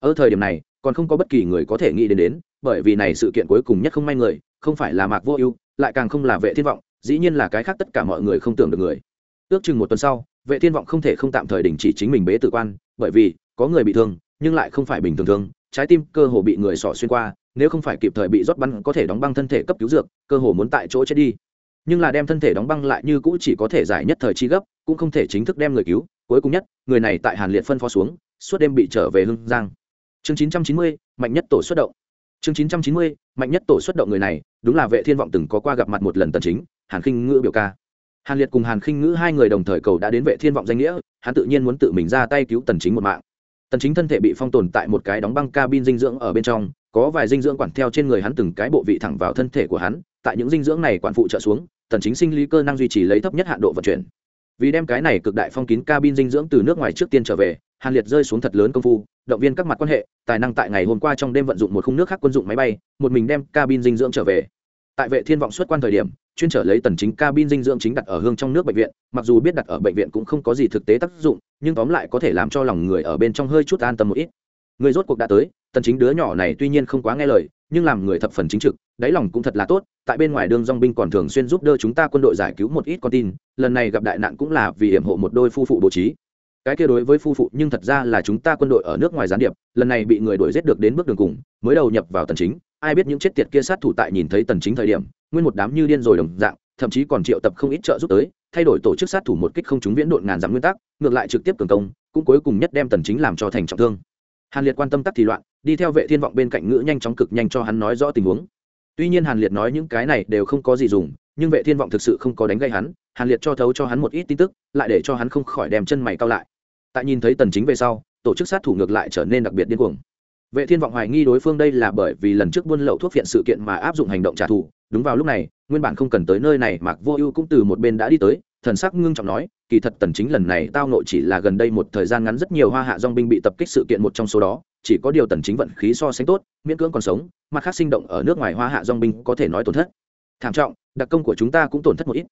Ở thời điểm này, còn không có bất kỳ người có thể nghĩ đến đến, bởi vì này sự kiện cuối cùng nhất không may người, không phải là mạc vô ưu, lại càng không là vệ thiên vọng, dĩ nhiên là cái khác tất cả mọi người không tưởng được người. Ước chừng một tuần sau, vệ thiên vọng không thể không tạm thời đình chỉ chính mình bế tử quan, bởi vì có người bị thương, nhưng lại không phải bình thường thương trái tim cơ hồ bị người sỏ xuyên qua nếu không phải kịp thời bị rót băng có thể đóng băng thân thể cấp cứu dược cơ hồ muốn tại chỗ chết đi. Nhưng là đem thân thể đóng băng lại như cũ chỉ có thể giải nhất thời chi gấp cũng không thể chính thức đem người cứu cuối cùng nhất người này tại hàn liệt phân phó xuống suốt đêm bị trở về hưng giang. Chương 990, mạnh nhất tổ xuất động. Chương 990, mạnh nhất tổ xuất động người này đúng là vệ thiên vọng từng có qua gặp mặt một lần tần chính hàn khinh ngữ biểu ca. Hàn liệt cùng hàn khinh ngữ hai người đồng thời cầu đã đến vệ thiên vọng danh nghĩa hắn tự nhiên muốn tự mình ra tay cứu tần chính một mạng tần chính thân thể bị phong tồn tại một cái đóng băng cabin dinh dưỡng ở bên trong, có vài dinh dưỡng quản theo trên người hắn từng cái bộ vị thẳng vào thân thể của hắn, tại những dinh dưỡng này quản phụ trợ xuống, tần chính sinh lý cơ năng duy trì lấy thấp nhất hạn độ vận chuyển. Vì đem cái này cực đại phong kín cabin dinh dưỡng từ nước ngoài trước tiên trở về, hàn liệt rơi xuống thật lớn công phu, động viên các mặt quan hệ, tài năng tại ngày hôm qua trong đêm vận dụng một khung nước khác quân dụng máy bay, một mình đem cabin dinh dưỡng trở về. Tại vệ thiên vọng xuất quan thời điểm chuyên trở lấy tần chính cabin dinh dưỡng chính đặt ở hương trong nước bệnh viện, mặc dù biết đặt ở bệnh viện cũng không có gì thực tế tác dụng, nhưng tóm lại có thể làm cho lòng người ở bên trong hơi chút an tâm một ít. Người rốt cuộc đã tới, tần chính đứa nhỏ này tuy nhiên không quá nghe lời, nhưng làm người thập phần chính trực, đáy lòng cũng thật là tốt, tại bên ngoài đường dong binh còn thường xuyên giúp đỡ chúng ta quân đội giải cứu một ít con tin, lần này gặp đại nạn cũng là vì hiểm hộ một đôi phu phụ bố trí. Cái kia đối với phu phụ, nhưng thật ra là chúng ta quân đội ở nước ngoài gián điệp, lần này bị người đuổi giết được đến bước đường cùng, mới đầu nhập vào tần chính ai biết những chết tiệt kia sát thủ tại nhìn thấy tần chính thời điểm, nguyên một đám như điên rồi đồng dạng, thậm chí còn triệu tập không ít trợ giúp tới, thay đổi tổ chức sát thủ một kích không chúng viễn độn ngàn dặm nguyên tắc, ngược lại trực tiếp cường công, cũng cuối cùng nhất đem tần chính làm cho thành trọng thương. Hàn liệt quan tâm tắc thì loạn, đi theo vệ thiên vọng bên cạnh ngữ nhanh chóng cực nhanh cho hắn nói rõ tình huống. Tuy nhiên hàn liệt nói những cái này đều không có gì dùng, nhưng vệ thiên vọng thực sự không có đánh gây hắn, hàn liệt cho thấu cho hắn một ít tin tức, lại để cho hắn không khỏi đem chân mày cao lại. Tại nhìn thấy tần chính về sau, tổ chức sát thủ ngược lại trở nên đặc biệt điên cuồng vệ thiên vọng hoài nghi đối phương đây là bởi vì lần trước buôn lậu thuốc phiện sự kiện mà áp dụng hành động trả thù. Đúng vào lúc này, nguyên bản không cần tới nơi này, mạc vô ưu cũng từ một bên đã đi tới, thần sắc ngưng trọng nói, kỳ thật tần chính lần này tao nội chỉ là gần đây một thời gian ngắn rất nhiều hoa hạ dòng binh bị tập kích sự kiện một trong số đó, chỉ có điều tần chính vận khí so sánh tốt, miễn cưỡng còn sống, mặt khác sinh động ở nước ngoài hoa hạ dòng binh có thể nói tổn thất. Thảm trọng, đặc công của chúng ta cũng tổn thất một ít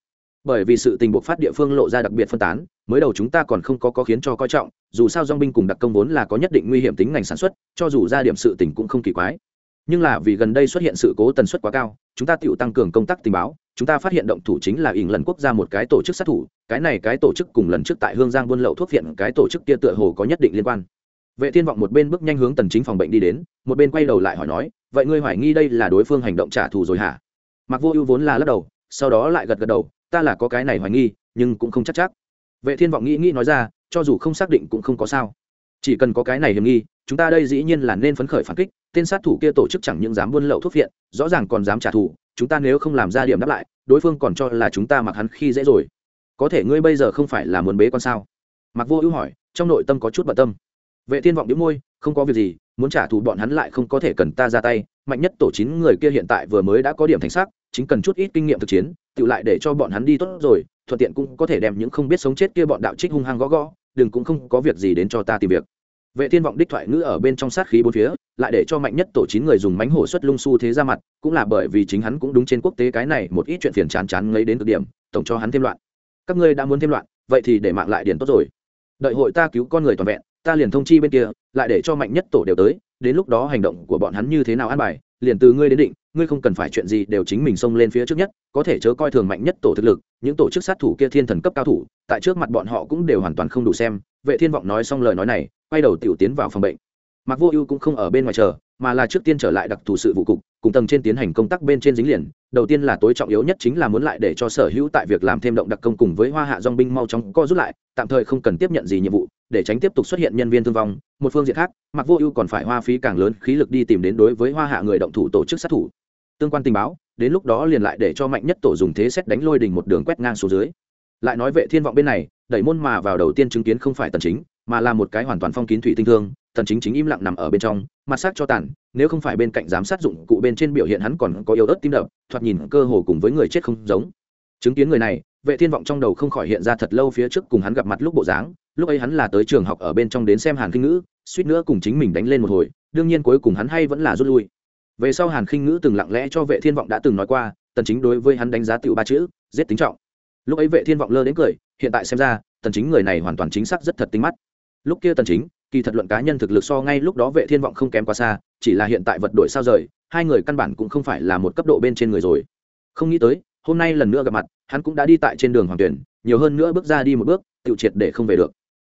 bởi vì sự tình buộc phát địa phương lộ ra đặc biệt phân tán, mới đầu chúng ta còn không có có khiến cho coi trọng, dù sao dong binh cùng đặc công vốn là có nhất định nguy hiểm tính ngành sản xuất, cho dù ra điểm sự tình cũng không kỳ quái. Nhưng là vì gần đây xuất hiện sự cố tần suất quá cao, chúng ta tự tăng cường công tác tình báo, chúng ta phát hiện động thủ chính là ỉng lần quốc gia một cái tổ chức sát thủ, cái này cái tổ chức cùng lần trước tại hương giang buôn lậu thuốc viện cái tổ chức kia tựa hồ có nhất định liên quan. Vệ thiên vọng một bên bước nhanh hướng tần chính phòng bệnh đi đến, một bên quay đầu lại hỏi nói, vậy ngươi hoài nghi đây là đối phương hành động trả thù rồi hả? Mặc vô ưu vốn là lắc đầu, sau đó lại gật gật đầu ta là có cái này hoài nghi, nhưng cũng không chắc chắc. Vệ thiên vọng nghĩ nghĩ nói ra, cho dù không xác định cũng không có sao. Chỉ cần có cái này hiểm nghi, chúng ta đây dĩ nhiên là nên phấn khởi phản kích, tên sát thủ kia tổ chức chẳng những dám buôn lậu thuốc viện, rõ ràng còn dám trả thù, chúng ta nếu không làm ra điểm đáp lại, đối phương còn cho là chúng ta mặc hắn khi dễ rồi. Có thể ngươi bây giờ không phải là muốn bế con sao? Mặc vô ưu hỏi, trong nội tâm có chút bận tâm. Vệ thiên vọng đĩu môi, không có việc gì, muốn trả thù bọn hắn lại không có thể cần ta ra tay, mạnh nhất tổ chín người kia hiện tại vừa mới đã có điểm thành sắc chính cần chút ít kinh nghiệm thực chiến tự lại để cho bọn hắn đi tốt rồi, thuận tiện cũng có thể đem những không biết sống chết kia bọn đạo trích hung hăng gõ gõ, đừng cũng không có việc gì đến cho ta tìm việc. Vệ thiên vọng đích thoại ngữ ở bên trong sát khí bốn phía, lại để cho mạnh nhất tổ chín người dùng mánh hổ xuất lung su thế ra mặt, cũng là bởi vì chính hắn cũng đúng trên quốc tế cái này một ít chuyện phiền chán chán ngấy đến cực điểm, tổng cho hắn thêm loạn. Các ngươi đã muốn thêm loạn, vậy thì để mạng lại điền tốt rồi. Đợi hội ta cứu con người toàn vẹn, ta liền thông chi bên kia, lại để cho mạnh nhất tổ đều tới, đến lúc đó hành động của bọn hắn như thế nào an bài liền từ ngươi đến định, ngươi không cần phải chuyện gì đều chính mình xông lên phía trước nhất, có thể chớ coi thường mạnh nhất tổ thực lực, những tổ chức sát thủ kia thiên thần cấp cao thủ, tại trước mặt bọn họ cũng đều hoàn toàn không đủ xem, vệ thiên vọng nói xong lời nói này, quay đầu tiểu tiến vào phòng bệnh. Mặc vô ưu cũng không ở bên ngoài chờ, mà là trước tiên trở lại đặc thù sự vụ cục cùng tầng trên tiến hành công tác bên trên dính liền, đầu tiên là tối trọng yếu nhất chính là muốn lại để cho sở hữu tại việc làm thêm động đặc công cùng với hoa hạ dong binh mau chóng co rút lại, tạm thời không cần tiếp nhận gì nhiệm vụ, để tránh tiếp tục xuất hiện nhân viên thương vong. Một phương diện khác mặc vô ưu còn phải hoa phí càng lớn khí lực đi tìm đến đối với hoa hạ người động thủ tổ chức sát thủ. Tương quan tình báo, đến lúc đó liền lại để cho mạnh nhất tổ dùng thế xét đánh lôi đình một đường quét ngang xuống dưới. Lại nói vệ thiên vọng bên này, đẩy môn mà vào đầu tiên chứng kiến không phải tần chính, mà là một cái hoàn toàn phong kín thủy tinh thương, tần chính chính im lặng nằm ở bên trong, mặt sắc cho tàn nếu không phải bên cạnh giám sát dụng cụ bên trên biểu hiện hắn còn có yếu ớt tim đập, thoạt nhìn cơ hồ cùng với người chết không giống. Chứng kiến người này, vệ thiên vọng trong đầu không khỏi hiện ra thật lâu phía trước cùng hắn gặp mặt lúc bộ dáng, lúc ấy hắn là tới trường học ở bên trong đến xem hàn kinh ngữ, suýt nữa cùng chính mình đánh lên một hồi, đương nhiên cuối cùng hắn hay vẫn là rút lui. Về sau hàn khinh ngữ từng lặng lẽ cho vệ thiên vọng đã từng nói qua, tần chính đối với hắn đánh giá tiểu ba chữ, giết tính trọng. Lúc ấy vệ thiên vọng lơ đến cười, hiện tại xem ra, tần chính người này hoàn toàn chính xác rất thật tinh mắt. Lúc kia tần chính, kỳ thật luận cá nhân thực lực so ngay lúc đó vệ thiên vọng không kém quá xa chỉ là hiện tại vật đổi sao rời, hai người căn bản cũng không phải là một cấp độ bên trên người rồi. Không nghĩ tới, hôm nay lần nữa gặp mặt, hắn cũng đã đi tại trên đường hoàng tuyển, nhiều hơn nữa bước ra đi một bước tự triệt để không về được.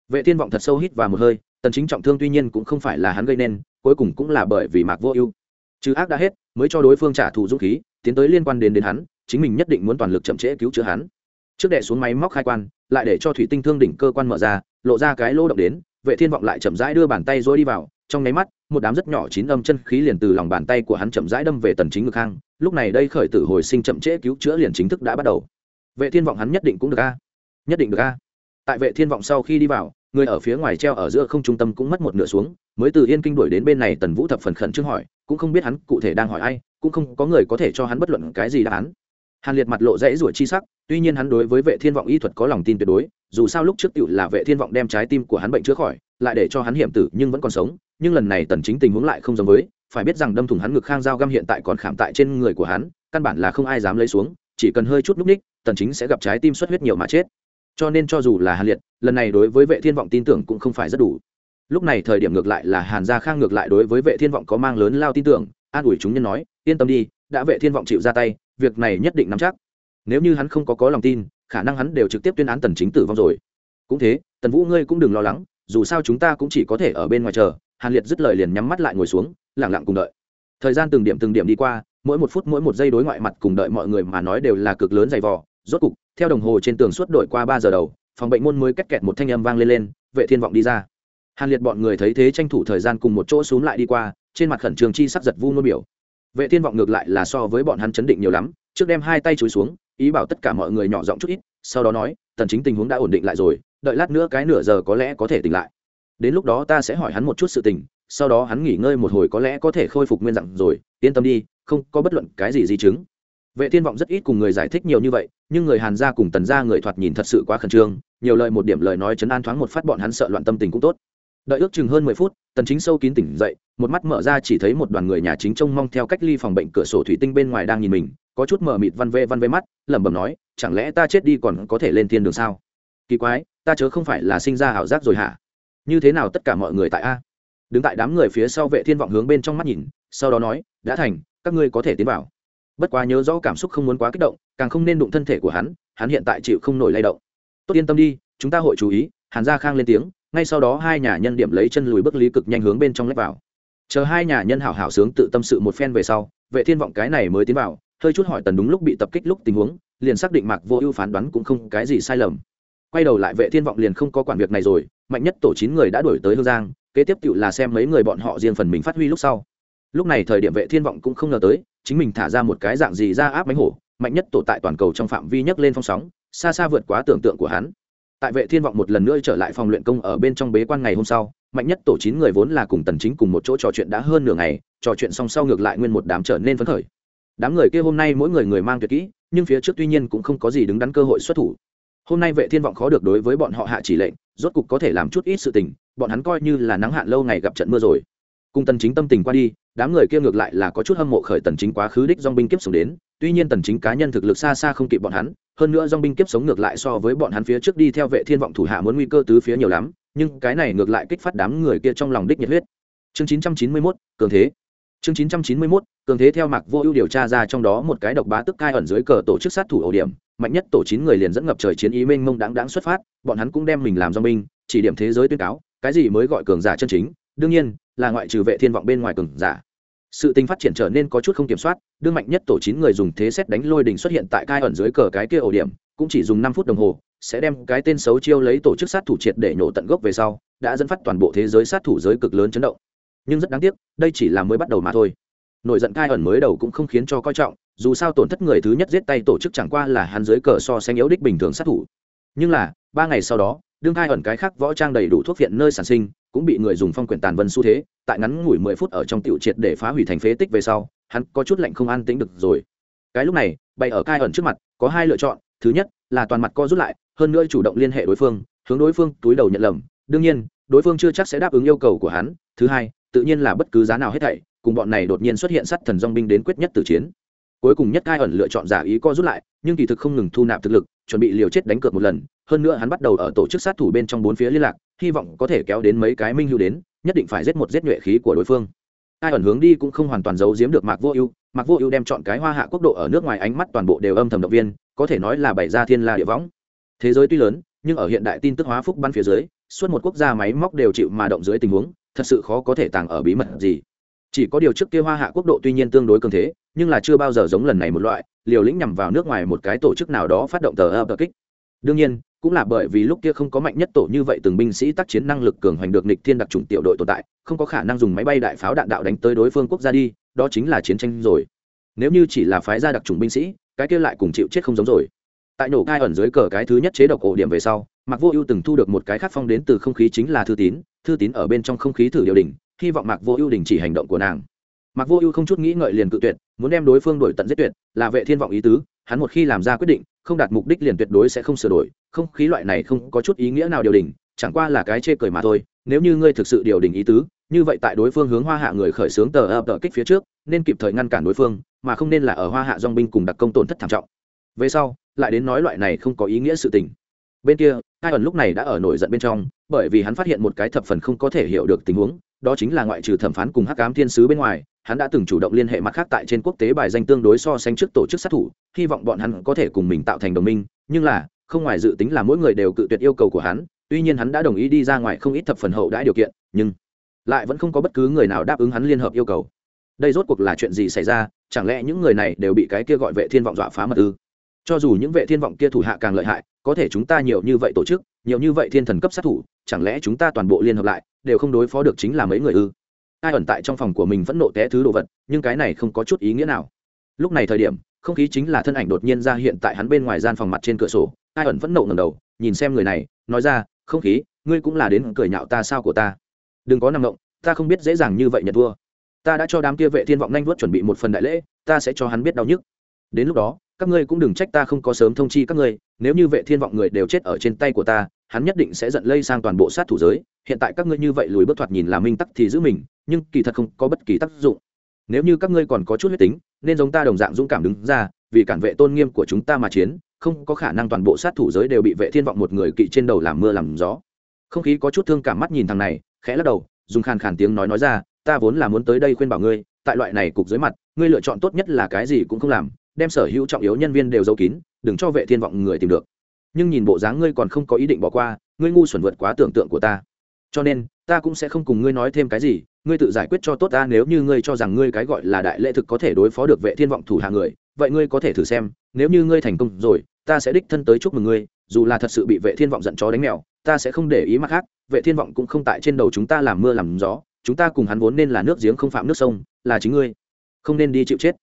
Vệ thiên vọng thật sâu hít vào một hơi, tần chính trọng thương tuy nhiên cũng không phải là hắn gây nên, cuối cùng cũng là bởi vì mạc vô ưu. Chứ ác đã hết, mới cho đối phương trả thù dũng khí, tiến tới liên quan đến đến hắn, chính mình nhất định muốn toàn lực chậm trễ cứu chữa hắn. Trước đệ xuống máy móc khai quan, lại để cho thủy tinh thương đỉnh cơ quan mở ra, lộ ra cái lỗ động đến, vệ thiên vọng lại chậm rãi đưa bàn tay rối đi vào, trong nháy mắt một đám rất nhỏ chín âm chân khí liền từ lòng bàn tay của hắn chậm rãi đâm về tần chính ngực hang. Lúc này đây khởi tử hồi sinh chậm trễ cứu chữa liền chính thức đã bắt đầu. Vệ thiên vọng hắn nhất định cũng được a. Nhất định được a. Tại vệ thiên vọng sau khi đi vào, người ở phía ngoài treo ở giữa không trung tâm cũng mất một nửa xuống, mới từ yên kinh đuổi đến bên này tần vũ thập phần khẩn trương hỏi, cũng không biết hắn cụ thể đang hỏi ai, cũng không có người có thể cho hắn bất luận cái gì đáp án. Hàn liệt mặt lộ rẽ ruổi chi sắc, tuy nhiên hắn đối với vệ thiên vọng y thuật có lòng tin tuyệt đối, dù sao lúc trước tựu là vệ thiên vọng đem trái tim của hắn bệnh chữa khỏi, lại để cho hắn hiểm tử nhưng vẫn còn sống nhưng lần này tần chính tình huống lại không giống với, phải biết rằng đâm thủng hắn ngực khang dao găm hiện tại còn khảm tại trên người của hắn, căn bản là không ai dám lấy xuống, chỉ cần hơi chút núc ních, tần chính sẽ gặp trái tim xuất huyết nhiều mà chết. Cho nên cho dù là hàn liệt, lần này đối với vệ thiên vọng tin tưởng cũng không phải rất đủ. Lúc này thời điểm ngược lại là hàn gia khang ngược lại đối với vệ thiên vọng có mang lớn lao tin tưởng, an ủi chúng nhân nói, yên tâm đi, đã vệ thiên vọng chịu ra tay, việc này nhất định nắm chắc. Nếu như hắn không có có lòng tin, khả năng hắn đều trực tiếp tuyên án tần chính tử vong rồi. Cũng thế, tần vũ ngươi cũng đừng lo lắng, dù sao chúng ta cũng chỉ có thể ở bên ngoài chờ hàn liệt dứt lời liền nhắm mắt lại ngồi xuống, lặng lặng cùng đợi. Thời gian từng điểm từng điểm đi qua, mỗi một phút mỗi một giây đối ngoại mặt cùng đợi mọi người mà nói đều là cực lớn dày vò. Rốt cục, theo đồng hồ trên tường suốt đổi qua ba giờ đầu, phòng bệnh môn mới cách kẹt một thanh âm vang lên lên, vệ thiên vọng đi ra. Hàn liệt bọn người thấy thế tranh thủ thời gian cùng một chỗ xuống lại đi qua, trên mặt khẩn trường chi sắc giật vu nôn biểu. Vệ thiên vọng ngược lại là so với bọn hắn chấn định nhiều lắm, trước đem hai tay chối xuống, ý bảo tất cả mọi người nhỏ giọng chút ít, sau đó nói, tần chính tình huống đã ổn định lại rồi, đợi lát nữa cái nửa giờ có lẽ có thể tỉnh lại đến lúc đó ta sẽ hỏi hắn một chút sự tình, sau đó hắn nghỉ ngơi một hồi có lẽ có thể khôi phục nguyên dạng rồi, yên tâm đi, không có bất luận cái gì di chứng. Vệ thiên vọng rất ít cùng người giải thích nhiều như vậy, nhưng người hàn gia cùng tần gia người thoạt nhìn thật sự quá khẩn trương, nhiều lời một điểm lời nói chấn an thoáng một phát bọn hắn sợ loạn tâm tình cũng tốt. Đợi ước chừng hơn mười phút, tần chính sâu kín tỉnh dậy, một mắt mở ra chỉ thấy một đoàn người nhà chính trông mong theo cách ly phòng bệnh cửa sổ thủy tinh bên ngoài đang nhìn mình, có chút mờ mịt văn vê văn vê mắt, lẩm bẩm nói, chẳng lẽ ta chết đi còn có thể lên thiên đường sao? Kỳ quái, ta chớ không phải là sinh ra ảo giác rồi hả? Như thế nào tất cả mọi người tại a? Đứng tại đám người phía sau vệ thiên vọng hướng bên trong mắt nhìn, sau đó nói, đã thành, các ngươi có thể tiến vào. Bất quá nhớ rõ cảm xúc không muốn quá kích động, càng không nên đụng thân thể của hắn hắn hiện tại chịu không nổi lay động. Tốt, yên tâm đi, chúng ta hội chú ý, hàn gia khang lên tiếng, ngay sau đó hai nhà nhân điểm lấy chân lùi bước lý cực nhanh hướng bên trong lách vào. Chờ hai nhà nhân hảo hảo sướng tự tâm sự một phen về sau, vệ thiên vọng cái này mới tiến vào, hơi chút hỏi tần đúng lúc bị tập kích lúc tình huống, liền xác định mạc vô ưu phán đoán cũng không cái gì sai lầm quay đầu lại vệ thiên vọng liền không có quản việc này rồi, mạnh nhất tổ chín người đã đuổi tới hương giang, kế tiếp tự là xem mấy người bọn họ riêng phần mình phát huy lúc sau. Lúc này thời điểm vệ thiên vọng cũng không ngờ tới, chính mình thả ra một cái dạng gì ra áp bánh hổ, mạnh nhất tổ tại toàn cầu trong phạm vi nhấc lên phong sóng, xa xa vượt quá tưởng tượng của hắn. Tại vệ thiên vọng một lần nữa trở lại phòng luyện công ở bên trong bế quan ngày hôm sau, mạnh nhất tổ chín người vốn là cùng tần chính cùng một chỗ trò chuyện đã hơn nửa ngày, trò chuyện xong sau ngược lại nguyên một đám trở nên phấn khởi. Đám người kia hôm nay mỗi người người mang tuyệt kỹ, nhưng phía trước tuy nhiên cũng không có gì đứng đắn cơ hội xuất thủ hôm nay vệ thiên vọng khó được đối với bọn họ hạ chỉ lệnh rốt cục có thể làm chút ít sự tình bọn hắn coi như là nắng hạn lâu ngày gặp trận mưa rồi. Cùng tần chính tâm tình qua đi đám người kia ngược lại là có chút hâm mộ khởi tần chính quá khứ đích dòng binh kiếp sống đến tuy nhiên tần chính cá nhân thực lực xa xa không kịp bọn hắn hơn nữa dòng binh kiếp sống ngược lại so với bọn hắn phía trước đi theo vệ thiên vọng thủ hạ muốn nguy cơ tứ phía nhiều lắm nhưng cái này ngược lại kích phát đám người kia trong lòng đích nhiệt huyết. Chương 991, cường thế chương 991, cường thế theo mạc vô ưu điều tra ra trong đó một cái độc bá tức cai ẩn dưới cờ tổ chức sát thủ ổ điểm. Mạnh nhất tổ chín người liền dẫn ngập trời chiến ý mênh mông đáng đáng xuất phát bọn hắn cũng đem mình làm do minh chỉ điểm thế giới tuyên cáo cái gì mới gọi cường giả chân chính? Đương nhiên là ngoại trừ vệ thiên vọng bên ngoài cường giả. Sự tình phát triển trở nên có chút không kiểm soát đương mạnh nhất tổ chín người dùng thế xét đánh lôi đình xuất hiện tại cai ẩn dưới cờ cái kia ổ điểm cũng chỉ dùng năm phút đồng hồ sẽ đem cái tên xấu chiêu lấy tổ chức sát thủ triệt để nhổ tận gốc về sau đã dẫn phát toàn bộ thế giới sát thủ giới cực lớn chấn động nhưng rất đáng tiếc, đây chỉ là mới bắt đầu mà thôi. Nổi giận cai ẩn mới đầu cũng không khiến cho coi trọng, dù sao tổn thất người thứ nhất giết tay tổ chức chẳng qua là hắn dưới cờ so sánh yếu đích bình thường sát thủ. Nhưng là, ba ngày sau đó, đương cai ẩn cái khác võ trang đầy đủ thuốc viện nơi sản sinh, cũng bị người dùng phong quyển tàn vân xu thế, tại ngắn ngủi mười phút ở trong tiểu triệt để phá hủy thành phế tích về sau, hắn có chút lạnh không an tĩnh được rồi. Cái lúc này, bày ở cai ẩn trước mặt, có hai lựa chọn, thứ nhất là toàn mặt co rút lại, hơn nữa chủ động liên hệ đối phương, hướng đối phương túi đầu nhận lầm. Đương nhiên, đối phương chưa chắc sẽ đáp ứng yêu cầu của hắn. Thứ hai tự nhiên là bất cứ giá nào hết thảy, cùng bọn này đột nhiên xuất hiện sát thần dong binh đến quyết nhất tử chiến. Cuối cùng nhất cai ẩn lựa chọn giả ý co rút lại, nhưng kỳ thực không ngừng thu nạp thực lực, chuẩn bị liều chết đánh cược một lần, hơn nữa hắn bắt đầu ở tổ chức sát thủ bên trong bốn phía liên lạc, hy vọng có thể kéo đến mấy cái minh hữu đến, nhất định phải giết một giết nhuệ khí của đối phương. Ai ẩn hướng đi cũng không hoàn toàn giấu giếm được mạc vô ưu, mạc vô ưu đem chọn cái hoa hạ quốc độ ở nước ngoài ánh mắt toàn bộ đều âm thầm động viên, có thể nói là bày ra thiên la địa võng. Thế giới tuy lớn, nhưng ở hiện đại tin tức hóa phúc bắn phía dưới, suốt một quốc gia máy móc đều chịu mà động dưới tình huống thật sự khó có thể tàng ở bí mật gì. Chỉ có điều trước kia hoa hạ quốc độ tuy nhiên tương đối cường thế, nhưng là chưa bao giờ giống lần này một loại, liều lĩnh nhằm vào nước ngoài một cái tổ chức nào đó phát động tờ ập kích. Đương nhiên, cũng là bởi vì lúc kia không có mạnh nhất tổ như vậy từng binh sĩ tác chiến năng lực cường hoành được nịch thiên đặc trùng tiểu đội tồn tại, không có khả năng dùng máy bay đại pháo đạn đạo đánh tới đối phương quốc gia đi, đó chính là chiến tranh rồi. Nếu như chỉ là phái gia đặc trùng binh sĩ, cái kia lại cùng chịu chết không giống rồi tại nổ cai ẩn dưới cờ cái thứ nhất chế độc ổ điểm về sau mặc vô ưu từng thu được một cái khắc phong đến từ không khí chính là thư tín thư tín ở bên trong không khí thử điều đình, hy vọng mạc vô ưu đình chỉ hành động của nàng. Mạc vô ưu không chút nghĩ ngợi liền cự tuyệt, muốn đem đối phương đổi tận giết tuyệt, là vệ thiên vọng ý tứ, hắn một khi làm ra quyết định, không đạt mục đích liền tuyệt đối sẽ không sửa đổi, không khí loại này không có chút ý nghĩa nào điều đình, chẳng qua là cái chê cười mà thôi, nếu như ngươi thực sự điều đình ý tứ, như vậy tại đối phương hướng hoa hạ người khởi xướng tờ ập tờ kích phía trước, nên kịp thời ngăn cản đối phương, mà không nên là ở hoa hạ dong binh cùng đặc công tổn thất thảm trọng. Về sau lại đến nói loại này không có ý nghĩa sự tình. Bên kia, hai ẩn lúc này đã ở nổi giận bên trong, bởi vì hắn phát hiện một cái thập phần không có thể hiểu được tình huống, đó chính là ngoại trừ thẩm phán cùng hắc cám thiên sứ bên ngoài, hắn đã từng chủ động liên hệ mặt khác tại trên quốc tế bài danh tương đối so sánh trước tổ chức sát thủ, hy vọng bọn hắn có thể cùng mình tạo thành đồng minh, nhưng là, không ngoài dự tính là mỗi người đều cự tuyệt yêu cầu của hắn, tuy nhiên hắn đã đồng ý đi ra ngoài không ít thập phần hậu đãi điều kiện, nhưng lại vẫn không có bất cứ người nào đáp ứng hắn liên hợp yêu cầu. Đây rốt cuộc là chuyện gì xảy ra? Chẳng lẽ những người này đều bị cái kia gọi vệ thiên vọng dọa phá mật ư? Cho dù những vệ thiên vọng kia thủ hạ càng lợi hại, có thể chúng ta nhiều như vậy tổ chức, nhiều như vậy thiên thần cấp sát thủ, chẳng lẽ chúng ta toàn bộ liên hợp lại, đều không đối phó được chính là mấy người ư? Ai ẩn tại trong phòng của mình vẫn nộ té thứ đồ vật, nhưng cái này không có chút ý nghĩa nào. Lúc này thời điểm, không khí chính là thân ảnh đột nhiên ra hiện tại hắn bên ngoài gian phòng mặt trên cửa sổ, ai ẩn vẫn nộ ngầm đầu, nhìn xem người này, nói ra, không khí, ngươi cũng là đến cười nhạo ta sao của ta? Đừng có nằm động, ta không biết dễ dàng như vậy nhận thua. Ta đã cho đám kia vệ thiên vọng nhanh vuốt chuẩn bị một phần đại lễ, ta sẽ cho hắn biết đau nhức. Đến lúc đó các ngươi cũng đừng trách ta không có sớm thông chi các ngươi, nếu như vệ thiên vọng người đều chết ở trên tay của ta, hắn nhất định sẽ giận lây sang toàn bộ sát thủ giới. Hiện tại các ngươi như vậy lùi bước thoạt nhìn là minh tắc thì giữ mình, nhưng kỳ thật không có bất kỳ tác dụng. Nếu như các ngươi còn có chút huyết tính, nên giống ta đồng dạng dũng cảm đứng ra, vì cản vệ tôn nghiêm của chúng ta mà chiến, không có khả năng toàn bộ sát thủ giới đều bị vệ thiên vọng một người kỵ trên đầu làm mưa làm gió. Không khí có chút thương cảm mắt nhìn thằng này, khẽ lắc đầu, dùng khàn khàn tiếng nói nói ra, ta vốn là muốn tới đây khuyên bảo ngươi, tại loại này cục dưới mặt, ngươi lựa chọn tốt nhất là cái gì cũng không làm đem sở hữu trọng yếu nhân viên đều giấu kín, đừng cho vệ thiên vọng người tìm được. Nhưng nhìn bộ dáng ngươi còn không có ý định bỏ qua, ngươi ngu xuẩn vượt quá tưởng tượng của ta. Cho nên, ta cũng sẽ không cùng ngươi nói thêm cái gì, ngươi tự giải quyết cho tốt ta nếu như ngươi cho rằng ngươi cái gọi là đại lễ thực có thể đối phó được vệ thiên vọng thủ hạ người, vậy ngươi có thể thử xem, nếu như ngươi thành công rồi, ta sẽ đích thân tới chúc mừng ngươi, dù là thật sự bị vệ thiên vọng giận chó đánh mèo, ta sẽ không để ý mặt khác, vệ thiên vọng cũng không tại trên đầu chúng ta làm mưa làm gió, chúng ta cùng hắn vốn nên là nước giếng không phạm nước sông, là chính ngươi. Không nên đi chịu chết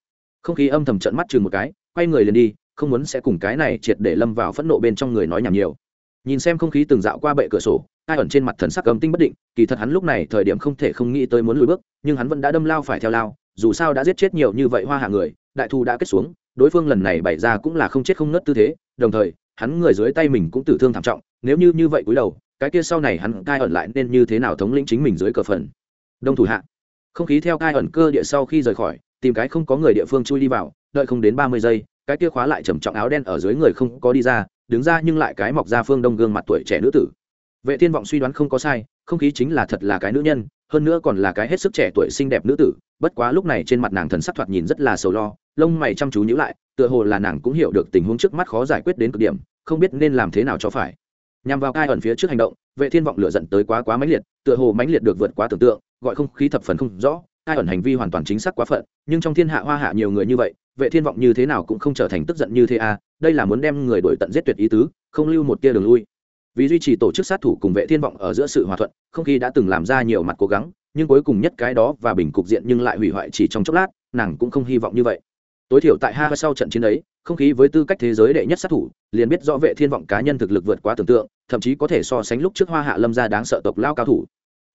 không khí âm thầm trận mắt chừng một cái, quay người liền đi, không muốn sẽ cùng cái này triệt để lâm vào phẫn nộ bên trong người nói nhảm nhiều. Nhìn xem không khí từng dạo qua bệ cửa sổ, ai ẩn trên mặt thần sắc âm tinh bất định, kỳ thật hắn lúc này thời điểm không thể không nghĩ tới muốn lùi bước, nhưng hắn vẫn đã đâm lao phải theo lao, dù sao đã giết chết nhiều như vậy hoa hạ người, đại thu đã kết xuống, đối phương lần này bày ra cũng là không chết không nớt tư thế, đồng thời, hắn người dưới tay mình cũng tử thương thảm trọng, nếu như như vậy cúi đầu, cái kia sau này hắn cai ẩn lại nên như thế nào thống lĩnh chính mình dưới cờ phần. Đông thủ hạ. Không khí theo cai ẩn cơ địa sau khi rời khỏi tìm cái không có người địa phương chui đi vào, đợi không đến ba mươi giây, cái kia khóa lại trầm trọng áo đen ở dưới người không có đi ra, đứng ra nhưng lại cái mọc ra phương đông gương mặt tuổi trẻ nữ tử. Vệ thiên vọng suy đoán không có sai, không khí chính là thật là cái nữ nhân, hơn nữa còn là cái hết sức trẻ tuổi xinh đẹp nữ tử, bất quá lúc này trên mặt nàng thần sắc thoạt nhìn rất là sầu lo, lông mày chăm chú nhíu lại, tựa hồ là nàng cũng hiểu được tình huống trước mắt khó giải quyết đến cực điểm, không biết nên làm thế nào cho phải. Nhằm vào cai ẩn phía trước hành động, vệ thiên vọng lửa giận tới quá quá mãnh liệt, tựa hồ mãnh liệt được vượt quá tưởng tượng, gọi không khí thập phần không rõ ai ẩn hành vi hoàn toàn chính xác quá phận, nhưng trong thiên hạ hoa hạ nhiều người như vậy, vệ thiên vọng như thế nào cũng không trở thành tức giận như thế à đây là muốn đem người đổi tận giết tuyệt ý tứ, không lưu một tia đường lui. Vì duy trì tổ chức sát thủ cùng vệ thiên vọng ở giữa sự hòa thuận, không khí đã từng làm ra nhiều mặt cố gắng, nhưng cuối cùng nhất cái đó và bình cục diện nhưng lại hủy hoại chỉ trong chốc lát, nàng cũng không hy vọng như vậy. Tối thiểu tại hai sau trận chiến ấy, không khí với tư cách thế giới đệ nhất sát thủ, liền biết rõ vệ thiên vọng cá nhân thực lực vượt quá tưởng tượng, thậm chí có thể so sánh lúc trước hoa hạ lâm gia đáng sợ tộc lao cao thủ.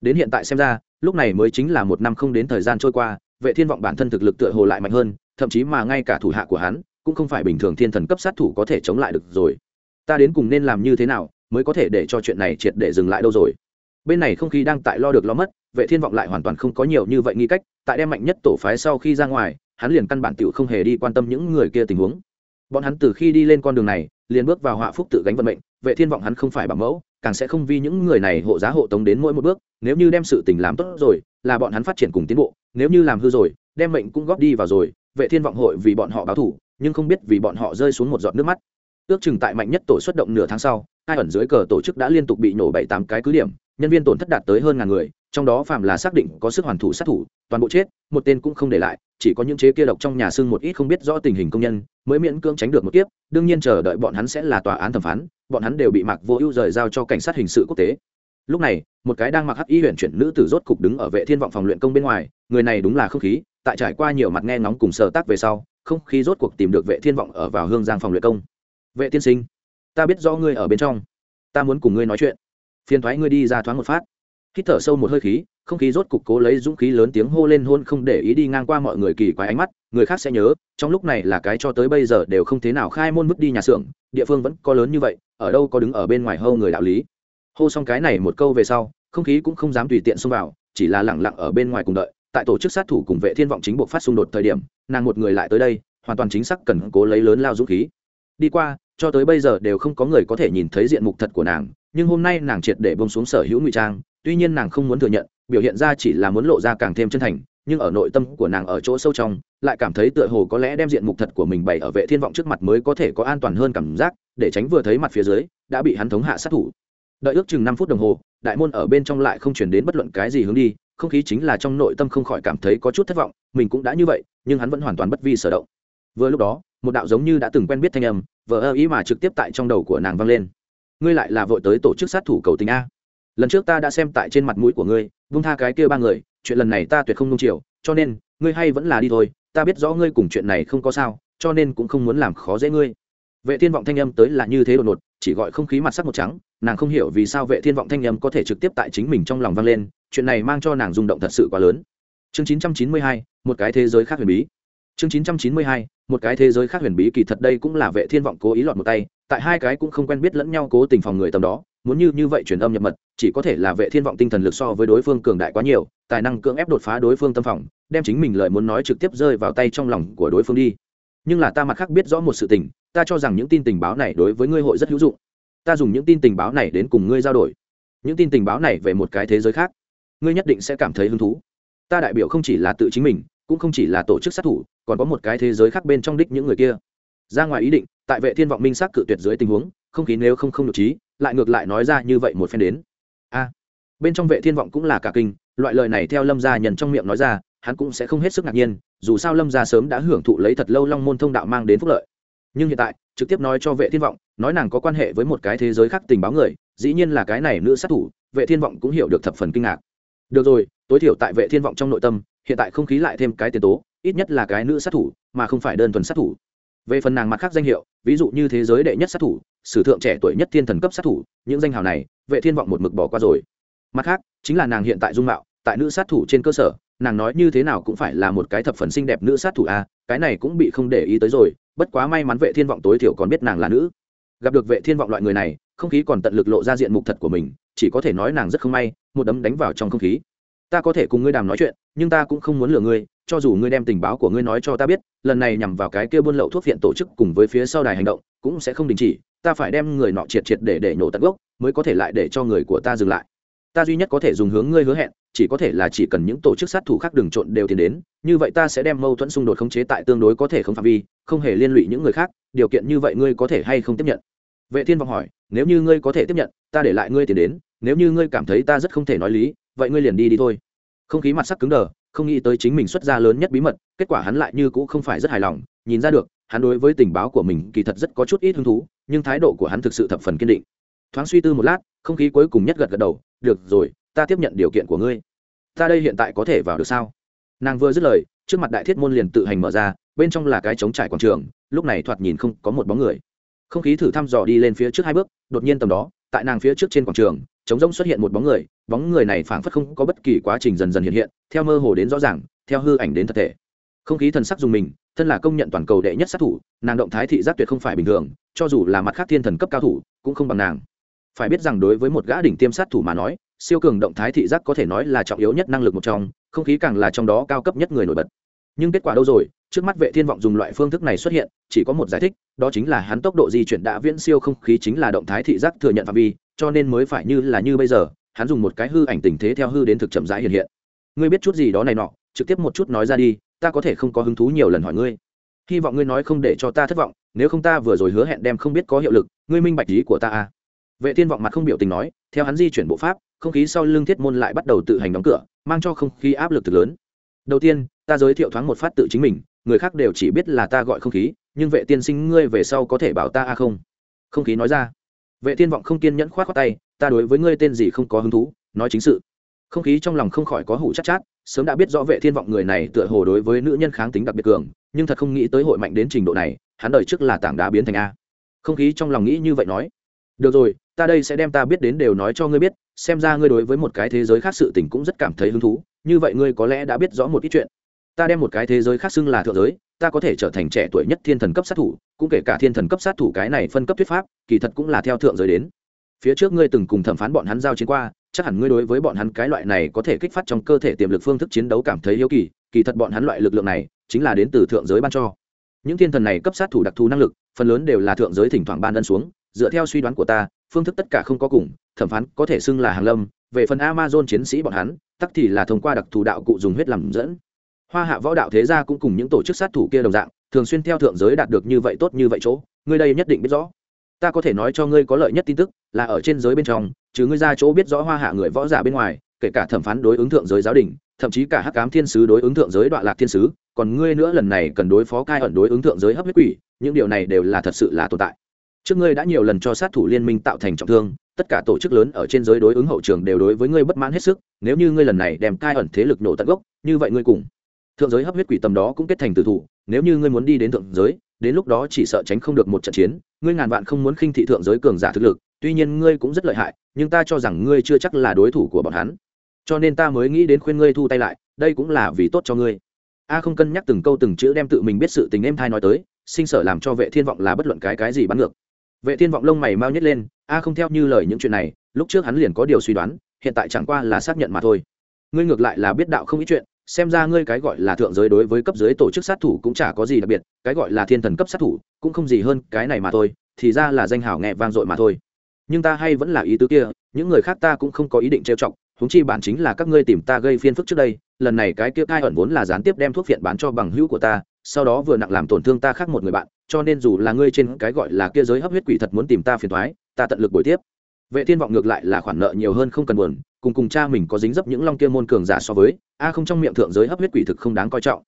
Đến hiện tại xem ra lúc này mới chính là một năm không đến thời gian trôi qua, vệ thiên vọng bản thân thực lực tựa hồ lại mạnh hơn, thậm chí mà ngay cả thủ hạ của hắn cũng không phải bình thường thiên thần cấp sát thủ có thể chống lại được rồi. Ta đến cùng nên làm như thế nào mới có thể để cho chuyện này triệt để dừng lại đâu rồi? Bên này không khí đang tại lo được lo mất, vệ thiên vọng lại hoàn toàn không có nhiều như vậy nghi cách, tại đem mạnh nhất tổ phái sau khi ra ngoài, hắn liền căn bản tiểu không hề đi quan tâm những người kia tình huống. Bọn hắn từ khi đi lên con đường này, liền bước vào họa phúc tự gánh vận mệnh, vệ thiên vọng hắn không phải bảo mẫu càng sẽ không vì những người này hộ giá hộ tống đến mỗi một bước, nếu như đem sự tình làm tốt rồi, là bọn hắn phát triển cùng tiến bộ, nếu như làm hư rồi, đem mệnh cũng góp đi vào rồi, vệ thiên vọng hội vì bọn họ báo thủ, nhưng không biết vì bọn họ rơi xuống một giọt nước mắt. Ước chừng tại mạnh nhất tổ xuất động nửa tháng sau, hai ẩn dưới cờ tổ chức đã liên tục bị nổ bảy tám cái cứ điểm nhân viên tổn thất đạt tới hơn ngàn người, trong đó phạm là xác định có sức hoàn thủ sát thủ, toàn bộ chết, một tên cũng không để lại, chỉ có những chế kia độc trong nhà xương một ít không biết rõ tình hình công nhân, mới miễn cưỡng tránh được một kiếp, đương nhiên chờ đợi bọn hắn sẽ là tòa án thẩm phán, bọn hắn đều bị mặc vô ưu rời giao cho cảnh sát hình sự quốc tế. Lúc này, một cái đang mặc hắc y huyện chuyển nữ tử rốt cục đứng ở vệ thiên vọng phòng luyện công bên ngoài, người này đúng là không khí, tại trải qua nhiều mặt nghe ngóng cùng sờ tác về sau không khí rốt cuộc tìm được vệ thiên vọng ở vào hương giang phòng luyện công. Vệ tiên sinh, ta biết rõ ngươi ở bên trong. Ta muốn cùng ngươi nói chuyện phiền thoái ngươi đi ra thoáng một phát. Hít thở sâu một hơi khí, không khí rốt cục cố lấy dũng khí lớn tiếng hô lên hôn không để ý đi ngang qua mọi người kỳ quái ánh mắt, người khác sẽ nhớ, trong lúc này là cái cho tới bây giờ đều không thế nào khai môn bước đi nhà xưởng, địa phương vẫn có lớn như vậy, ở đâu có đứng ở bên ngoài hâu người đạo lý. Hô xong cái này một câu về sau, không khí cũng không dám tùy tiện xông vào, chỉ là lẳng lặng ở bên ngoài cùng đợi, tại tổ chức sát thủ cùng vệ thiên vọng chính buộc phát xung đột thời điểm, nàng một người lại tới đây, hoàn toàn chính xác cần cố lấy lớn lao dũng khí. Đi qua cho tới bây giờ đều không có người có thể nhìn thấy diện mục thật của nàng, nhưng hôm nay nàng triệt để bông xuống sở hữu ngụy trang, tuy nhiên nàng không muốn thừa nhận, biểu hiện ra chỉ là muốn lộ ra càng thêm chân thành, nhưng ở nội tâm của nàng ở chỗ sâu trong, lại cảm thấy tựa hồ có lẽ đem diện mục thật của mình bày ở vệ thiên vọng trước mặt mới có thể có an toàn hơn cảm giác, để tránh vừa thấy mặt phía dưới, đã bị hắn thống hạ sát thủ. Đợi ước chừng năm phút đồng hồ, đại môn ở bên trong lại không chuyển đến bất luận cái gì hướng đi, không khí chính là trong nội tâm không khỏi cảm thấy có chút thất vọng, mình cũng đã như vậy, nhưng hắn vẫn hoàn toàn bất vi sở động. Vừa lúc đó, một đạo giống như đã từng quen biết thanh âm vờ ơ ý mà trực tiếp tại trong đầu của nàng vang lên. Ngươi lại là vội tới tổ chức sát thủ cầu tình a. Lần trước ta đã xem tại trên mặt mũi của ngươi vung tha cái kia ba người chuyện lần này ta tuyệt không nung chiều cho nên ngươi hay vẫn là đi thôi ta biết rõ ngươi cùng chuyện này không có sao cho nên cũng không muốn làm khó dễ ngươi. Vệ thiên vọng thanh âm tới là như thế đột ngột chỉ gọi không khí mặt sắc một trắng nàng không hiểu vì sao vệ thiên vọng thanh âm có thể trực tiếp tại chính mình trong lòng vang lên chuyện này mang cho nàng rung động thật sự quá lớn. Chương 992, một cái thế giới khác huyền bí chương 992, một cái thế giới khác huyền bí kỳ thật đây cũng là vệ thiên vọng cố ý lọt một tay tại hai cái cũng không quen biết lẫn nhau cố tình phòng người tầm đó muốn như như vậy truyền âm nhập mật chỉ có thể là vệ thiên vọng tinh thần lực so với đối phương cường đại quá nhiều tài năng cưỡng ép đột phá đối phương tâm phòng đem chính mình lời muốn nói trực tiếp rơi vào tay trong lòng của đối phương đi. Nhưng là ta mặt khác biết rõ một sự tình ta cho rằng những tin tình báo này đối với ngươi hội rất hữu dụng. Ta dùng những tin tình báo này đến cùng ngươi giao đổi. Những tin tình báo này về một cái thế giới khác ngươi nhất định sẽ cảm thấy hứng thú. Ta đại biểu không chỉ là tự chính mình cũng không chỉ là tổ chức sát thủ còn có một cái thế giới khác bên trong đích những người kia. Ra ngoài ý định, tại vệ thiên vọng minh xác cự tuyệt dưới tình huống, không khí nếu không không được trí, lại ngược lại nói ra như vậy một phen đến. A. Bên trong vệ thiên vọng cũng là cả kinh, loại lời này theo lâm gia nhận trong miệng nói ra, hắn cũng sẽ không hết sức ngạc nhiên, dù sao lâm gia sớm đã hưởng thụ lấy thật lâu long môn thông đạo mang đến phúc lợi. Nhưng hiện tại, trực tiếp nói cho vệ thiên vọng, nói nàng có quan hệ với một cái thế giới khác tình báo người, dĩ nhiên là cái này nữ sát thủ, vệ thiên vọng cũng hiểu được thập phần kinh ngạc. Được rồi, tối thiểu tại vệ thiên vọng trong nội tâm hiện tại không khí lại thêm cái tiền tố, ít nhất là cái nữ sát thủ, mà không phải đơn thuần sát thủ. Về phần nàng mặt khác danh hiệu, ví dụ như thế giới đệ nhất sát thủ, sử thượng trẻ tuổi nhất thiên thần cấp sát thủ, những danh hào này, vệ thiên vọng một mực bỏ qua rồi. Mặt khác, chính là nàng hiện tại dung mạo, tại nữ sát thủ trên cơ sở, nàng nói như thế nào cũng phải là một cái thập phần xinh đẹp nữ sát thủ a, cái này cũng bị không để ý tới rồi, bất quá may mắn vệ thiên vọng tối thiểu còn biết nàng là nữ. Gặp được vệ thiên vọng loại người này, không khí còn tận lực lộ ra diện mục thật của mình, chỉ có thể nói nàng rất không may, một đấm đánh vào trong không khí ta có thể cùng ngươi đàm nói chuyện, nhưng ta cũng không muốn lừa ngươi, cho dù ngươi đem tình báo của ngươi nói cho ta biết, lần này nhằm vào cái kia buôn lậu thuốc viện tổ chức cùng với phía sau đài hành động, cũng sẽ không đình chỉ, ta phải đem người nọ triệt triệt để để nổ tận gốc, mới có thể lại để cho người của ta dừng lại. Ta duy nhất có thể dùng hướng ngươi hứa hẹn, chỉ có thể là chỉ cần những tổ chức sát thủ khác đừng trộn đều tiến đến, như vậy ta sẽ đem mâu thuẫn xung đột khống chế tại tương đối có thể không phạm vi, không hề liên lụy những người khác, điều kiện như vậy ngươi có thể hay không tiếp nhận? Vệ thiên vọng hỏi, nếu như ngươi có thể tiếp nhận, ta để lại ngươi tiền đến, nếu như ngươi cảm thấy ta rất không thể nói lý vậy ngươi liền đi đi thôi. Không khí mặt sắc cứng đờ, không nghĩ tới chính mình xuất ra lớn nhất bí mật, kết quả hắn lại như cũ không phải rất hài lòng, nhìn ra được, hắn đối với tình báo của mình kỳ thật rất có chút ít hứng thú, nhưng thái độ của hắn thực sự thập phần kiên định. Thoáng suy tư một lát, không khí cuối cùng nhất gật gật đầu, được rồi, ta tiếp nhận điều kiện của ngươi. Ta đây hiện tại có thể vào được sao? Nàng vừa dứt lời, trước mặt đại thiết môn liền tự hành mở ra, bên trong là cái trống trải quảng trường, lúc này thoạt nhìn không có một bóng người. Không khí thử thăm dò đi lên phía trước hai bước, đột nhiên tầm đó, tại nàng phía trước trên quảng trường, trống rỗng xuất hiện một bóng người bóng người này phảng phất không có bất kỳ quá trình dần dần hiện hiện, theo mơ hồ đến rõ ràng, theo hư ảnh đến thật thể. Không khí thần sắc dùng mình, thân là công nhận toàn cầu đệ nhất sát thủ, nàng động thái thị giác tuyệt không phải bình thường, cho dù là mặt khác thiên thần cấp cao thủ, cũng không bằng nàng. Phải biết rằng đối với một gã đỉnh tiêm sát thủ mà nói, siêu cường động thái thị giác có thể nói là trọng yếu nhất năng lực một trong, không khí càng là trong đó cao cấp nhất người nổi bật. Nhưng kết quả đâu rồi? Trước mắt vệ thiên vọng dùng loại phương thức này xuất hiện, chỉ có một giải thích, đó chính là hắn tốc độ di chuyển đã viễn siêu không khí chính là động thái thị giác thừa nhận phạm vi, cho nên mới phải như là như bây giờ hắn dùng một cái hư ảnh tình thế theo hư đến thực chậm rãi hiện hiện. Ngươi biết chút gì đó này nọ, trực tiếp một chút nói ra đi, ta có thể không có hứng thú nhiều lần hỏi ngươi. Hy vọng ngươi nói không để cho ta thất vọng, nếu không ta vừa rồi hứa hẹn đem không biết có hiệu lực, ngươi minh bạch ý của ta à. Vệ thiên vọng mặt không biểu tình nói, theo hắn di chuyển bộ pháp, không khí sau lưng thiết môn lại bắt đầu tự hành đóng cửa, mang cho không khí áp lực thực lớn. Đầu tiên, ta giới thiệu thoáng một phát tự chính mình, người khác đều chỉ biết là ta gọi không khí, nhưng vệ tiên sinh ngươi về sau có thể bảo ta a không? Không khí nói ra. Vệ thiên vọng không kiên nhẫn khoát khoát tay ta đối với ngươi tên gì không có hứng thú nói chính sự. Không khí trong lòng không khỏi có hủ chắc chát, chát sớm đã biết rõ vệ thiên vọng người này tựa hồ đối với nữ nhân kháng tính đặc biệt cường nhưng thật không nghĩ tới hội mạnh đến trình độ này hắn đời trước là tảng đá biến thành a. Không khí trong lòng nghĩ như vậy nói. Được rồi ta đây sẽ đem ta biết đến đều nói cho ngươi biết xem ra ngươi đối với một cái thế giới khác sự tình cũng rất cảm thấy hứng thú như vậy ngươi có lẽ đã biết rõ một ít chuyện. Ta đem một cái thế giới khác xưng là thượng giới ta có thể trở thành trẻ tuổi nhất thiên thần cấp sát thủ cũng kể cả thiên thần cấp sát thủ cái này phân cấp thuyết pháp kỳ thật cũng là theo thượng giới đến phía trước ngươi từng cùng thẩm phán bọn hắn giao chiến qua, chắc hẳn ngươi đối với bọn hắn cái loại này có thể kích phát trong cơ thể tiềm lực phương thức chiến đấu cảm thấy yếu kỳ kỳ thật bọn hắn loại lực lượng này chính là đến từ thượng giới ban cho. Những thiên thần này cấp sát thủ đặc thù năng lực, phần lớn đều là thượng giới thỉnh thoảng ban đơn xuống, dựa theo suy đoán của ta, phương thức tất cả không có cùng, thẩm phán có thể xưng là hàng lâm, về phần amazon chiến sĩ bọn hắn, tắc thì là thông qua đặc thù đạo cụ dùng huyết làm dẫn. Hoa hạ võ đạo thế gia cũng cùng những tổ chức sát thủ kia đồng dạng, thường xuyên theo thượng giới đạt được như vậy tốt như vậy chỗ, ngươi đây nhất định biết rõ ta có thể nói cho ngươi có lợi nhất tin tức, là ở trên giới bên trong chứ ngươi ra chỗ biết rõ hoa hạ người võ giả bên ngoài, kể cả thẩm phán đối ứng thượng giới giáo đình, thậm chí cả hắc cám thiên sứ đối ứng thượng giới đoạn lạc thiên sứ, còn ngươi nữa lần này cần đối phó cai ẩn đối ứng thượng giới hấp huyết quỷ, những điều này đều là thật sự là tồn tại. Trước ngươi đã nhiều lần cho sát thủ liên minh tạo thành trọng thương, tất cả tổ chức lớn ở trên giới đối ứng hậu trường đều đối với ngươi bất mãn hết sức, nếu như ngươi lần này đem cai ẩn thế lực nổ tận gốc, như vậy ngươi cùng thượng giới hấp huyết quỷ tầm đó cũng kết thành tử thủ, nếu như ngươi muốn đi đến thượng giới đến lúc đó chỉ sợ tránh không được một trận chiến, ngươi ngàn vạn không muốn khinh thị thượng giới cường giả thực lực, tuy nhiên ngươi cũng rất lợi hại, nhưng ta cho rằng ngươi chưa chắc là đối thủ của bọn hắn. Cho nên ta mới nghĩ đến khuyên ngươi thu tay lại, đây cũng là vì tốt cho ngươi. A không cân nhắc từng câu từng chữ đem tự mình biết sự tình em thai nói tới, sinh sở làm cho vệ thiên vọng là bất luận cái cái gì bắn ngược. Vệ thiên vọng lông mày mau nhất lên, a không theo như lời những chuyện này, lúc trước hắn liền có điều suy đoán, hiện tại chẳng qua là xác nhận mà thôi. Ngươi ngược lại là biết đạo không ít chuyện xem ra ngươi cái gọi là thượng giới đối với cấp dưới tổ chức sát thủ cũng chả có gì đặc biệt, cái gọi là thiên thần cấp sát thủ cũng không gì hơn cái này mà thôi, thì ra là danh hào nghe vang dội mà thôi. Nhưng ta hay vẫn là ý tứ kia, những người khác ta cũng không có ý định trêu chọc, huống chi bản chính là các ngươi tìm ta gây phiền phức trước đây, lần này cái kia cai ẩn vốn là gián tiếp đem thuốc phiện bán cho bằng hữu của ta, sau đó vừa nặng làm tổn thương ta khác một người bạn, cho nên dù là ngươi trên cái gọi là kia giới hấp huyết quỷ thật muốn tìm ta phiền thoái ta tận lực bồi tiếp. Vệ thiên vọng ngược lại là khoản nợ nhiều hơn không cần buồn cùng cùng cha mình có dính dấp những long kia môn cường giả so với, a không trong miệng thượng giới hấp huyết quỷ thực không đáng coi trọng.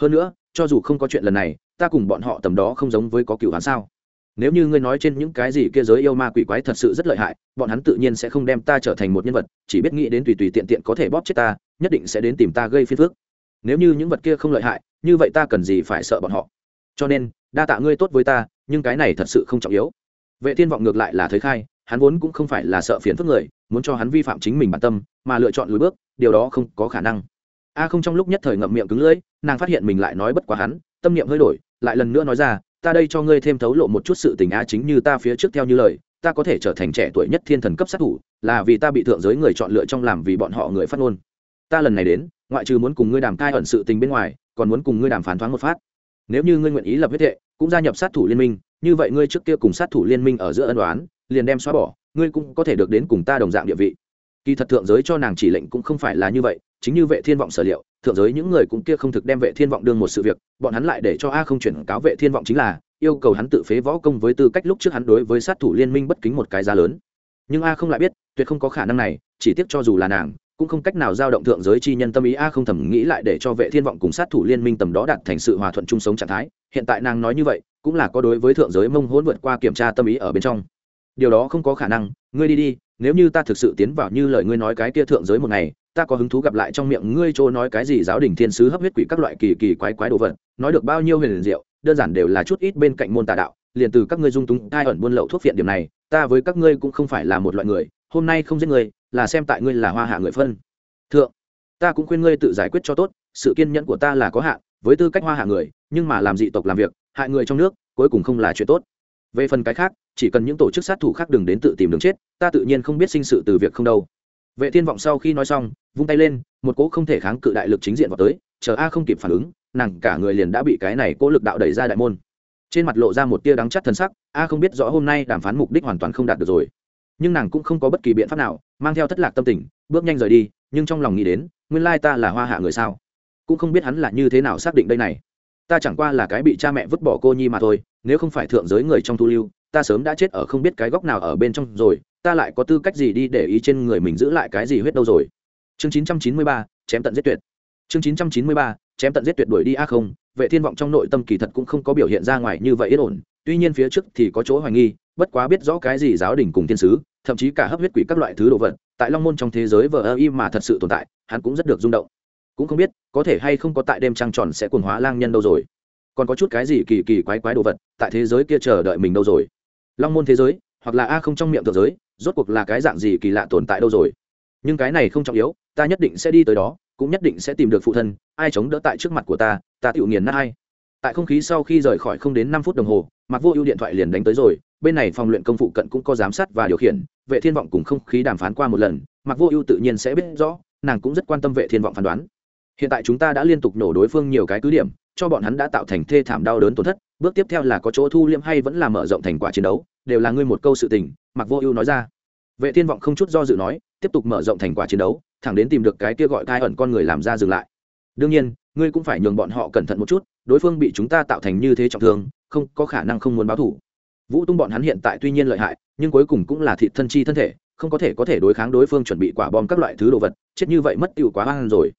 Hơn nữa, cho dù không có chuyện lần này, ta cùng bọn họ tầm đó không giống với có cựu hắn sao. Nếu như ngươi nói trên những cái gì kia giới yêu ma quỷ quái thật sự rất lợi hại, bọn hắn tự nhiên sẽ không đem ta trở thành một nhân vật, chỉ biết nghĩ đến tùy tùy tiện tiện có thể bóp chết ta, nhất định sẽ đến tìm ta gây phiền phức. Nếu như những vật kia không lợi hại, như vậy ta cần gì phải sợ bọn họ? Cho nên, đa tạ ngươi tốt với ta, nhưng cái này thật sự không trọng yếu. Vệ thiên vọng ngược lại là thấy khai hắn vốn cũng không phải là sợ phiền phức người, muốn cho hắn vi phạm chính mình bản tâm, mà lựa chọn lùi bước, điều đó không có khả năng. A không trong lúc nhất thời ngậm miệng cứng lưỡi, nàng phát hiện mình lại nói bất quá hắn, tâm niệm hơi đổi, lại lần nữa nói ra, ta đây cho ngươi thêm thấu lộ một chút sự tình a chính như ta phía trước theo như lời, ta có thể trở thành trẻ tuổi nhất thiên thần cấp sát thủ, là vì ta bị thượng giới người chọn lựa trong làm vì bọn họ người phát ngôn. Ta lần này đến, ngoại trừ muốn cùng ngươi đàm cai ẩn sự tình bên ngoài, còn muốn cùng ngươi đàm phán thoáng một phát. Nếu như ngươi nguyện ý lập huyết hệ, cũng gia nhập sát thủ liên minh, như vậy ngươi trước kia cùng sát thủ liên minh ở giữa ân đoán liền đem xóa bỏ, ngươi cũng có thể được đến cùng ta đồng dạng địa vị. Kỳ thật thượng giới cho nàng chỉ lệnh cũng không phải là như vậy, chính như vệ thiên vọng sở liệu, thượng giới những người cũng kia không thực đem vệ thiên vọng đương một sự việc, bọn hắn lại để cho a không chuyển cáo vệ thiên vọng chính là, yêu cầu hắn tự phế võ công với tư cách lúc trước hắn đối với sát thủ liên minh bất kính một cái giá lớn. Nhưng a không lại biết, tuyệt không có khả năng này, chỉ tiếc cho dù là nàng, cũng không cách nào giao động thượng giới chi nhân tâm ý a không thầm nghĩ lại để cho vệ thiên vọng cùng sát thủ liên minh tầm đó đạt thành sự hòa thuận chung sống trạng thái. Hiện tại nàng nói như vậy, cũng là có đối với thượng giới mông hỗn vượt qua kiểm tra tâm ý ở bên trong điều đó không có khả năng, ngươi đi đi, nếu như ta thực sự tiến vào như lời ngươi nói cái kia thượng giới một ngày, ta có hứng thú gặp lại trong miệng ngươi chỗ nói cái gì giáo đình thiên sứ hấp huyết quỷ các loại kỳ kỳ quái quái đồ vật, nói được bao nhiêu huyền diệu, đơn giản đều là chút ít bên cạnh môn tà đạo, liền từ các ngươi dung túng tai ẩn buôn lậu thuốc phiện điểm này, ta với các ngươi cũng không phải là một loại người, hôm nay không giết ngươi, là xem tại ngươi là hoa hạ người phân. Thượng, ta cũng khuyên ngươi tự giải quyết cho tốt, sự kiên nhẫn của ta là có hạn, với tư cách hoa hạ người, nhưng mà làm dị tộc làm việc, hại người trong nước, cuối cùng không là chuyện tốt về phần cái khác, chỉ cần những tổ chức sát thủ khác đừng đến tự tìm đường chết, ta tự nhiên không biết sinh sự từ việc không đâu. Vệ thiên vọng sau khi nói xong, vung tay lên, một cỗ không thể kháng cự đại lực chính diện vào tới, chờ a không kịp phản ứng, nàng cả người liền đã bị cái này cỗ lực đạo đẩy ra đại môn. Trên mặt lộ ra một tia đắng chắt thân sắc, a không biết rõ hôm nay đàm phán mục đích hoàn toàn không đạt được rồi. Nhưng nàng cũng không có bất kỳ biện pháp nào, mang theo thất lạc tâm tình, bước nhanh rời đi, nhưng trong lòng nghĩ đến, nguyên lai ta là hoa hạ người sao? Cũng không biết hắn là như thế nào xác định đây này ta chẳng qua là cái bị cha mẹ vứt bỏ cô nhi mà thôi nếu không phải thượng giới người trong thu lưu ta sớm đã chết ở không biết cái góc nào ở bên trong rồi ta lại có tư cách gì đi để ý trên người mình giữ lại cái gì huyết đâu rồi? Chương 993, chém tận giết tuyệt. Chương 993, chém tận giết tuyệt đuổi đi a không vệ thiên vọng trong nội tâm kỳ thật cũng không có biểu hiện ra ngoài như vậy yên ổn tuy nhiên phía trước thì có chỗ hoài nghi bất quá biết rõ cái gì giáo đình cùng thiên sứ thậm chí cả hấp huyết quỷ các loại thứ đồ vật tại long môn trong thế giới vờ ơ y mà thật sự tồn tại hắn cũng rất được rung động cũng không biết, có thể hay không có tại đêm trăng tròn sẽ cuồng hóa lang nhân đâu rồi. Còn có chút cái gì kỳ kỳ quái quái đồ vật tại thế giới kia chờ đợi mình đâu rồi? Long môn thế giới, hoặc là a không trong miệng thượng giới, rốt cuộc là cái dạng gì kỳ lạ tồn tại đâu rồi? Nhưng cái này không trọng yếu, ta nhất định sẽ đi tới đó, cũng nhất định sẽ tìm được phụ thân, ai chống đỡ tại trước mặt của ta ta tự nghiền nát ai. Tại không khí sau khi rời khỏi không đến năm phút đồng hồ mặc vô ưu điện thoại liền đánh tới rồi, bên này phòng luyện công phụ cận cũng có giám sát và điều khiển, vệ thiên vọng cùng không khí đàm phán qua một lần mặc vô ưu tự nhiên sẽ biết rõ, nàng cũng rất quan tâm vệ thiên vọng phán đoán hiện tại chúng ta đã liên tục nổ đối phương nhiều cái cứ điểm, cho bọn hắn đã tạo thành thê thảm đau đớn tổn thất, bước tiếp theo là có chỗ thu liêm hay vẫn là mở rộng thành quả chiến đấu, đều là ngươi một câu sự tình mặc vô ưu nói ra. Vệ thiên vọng không chút do dự nói, tiếp tục mở rộng thành quả chiến đấu, thẳng đến tìm được cái kia gọi thai ẩn con người làm ra dừng lại. Đương nhiên, ngươi cũng phải nhường bọn họ cẩn thận một chút, đối phương bị chúng ta tạo thành như thế trọng thương, không có khả năng không muốn báo thủ vũ tung bọn hắn hiện tại tuy nhiên lợi hại, nhưng cuối cùng cũng là thịt thân chi thân thể, không có thể có thể đối kháng đối phương chuẩn bị quả bom các loại thứ đồ vật, chết như vậy mất tiêu quá hoang rồi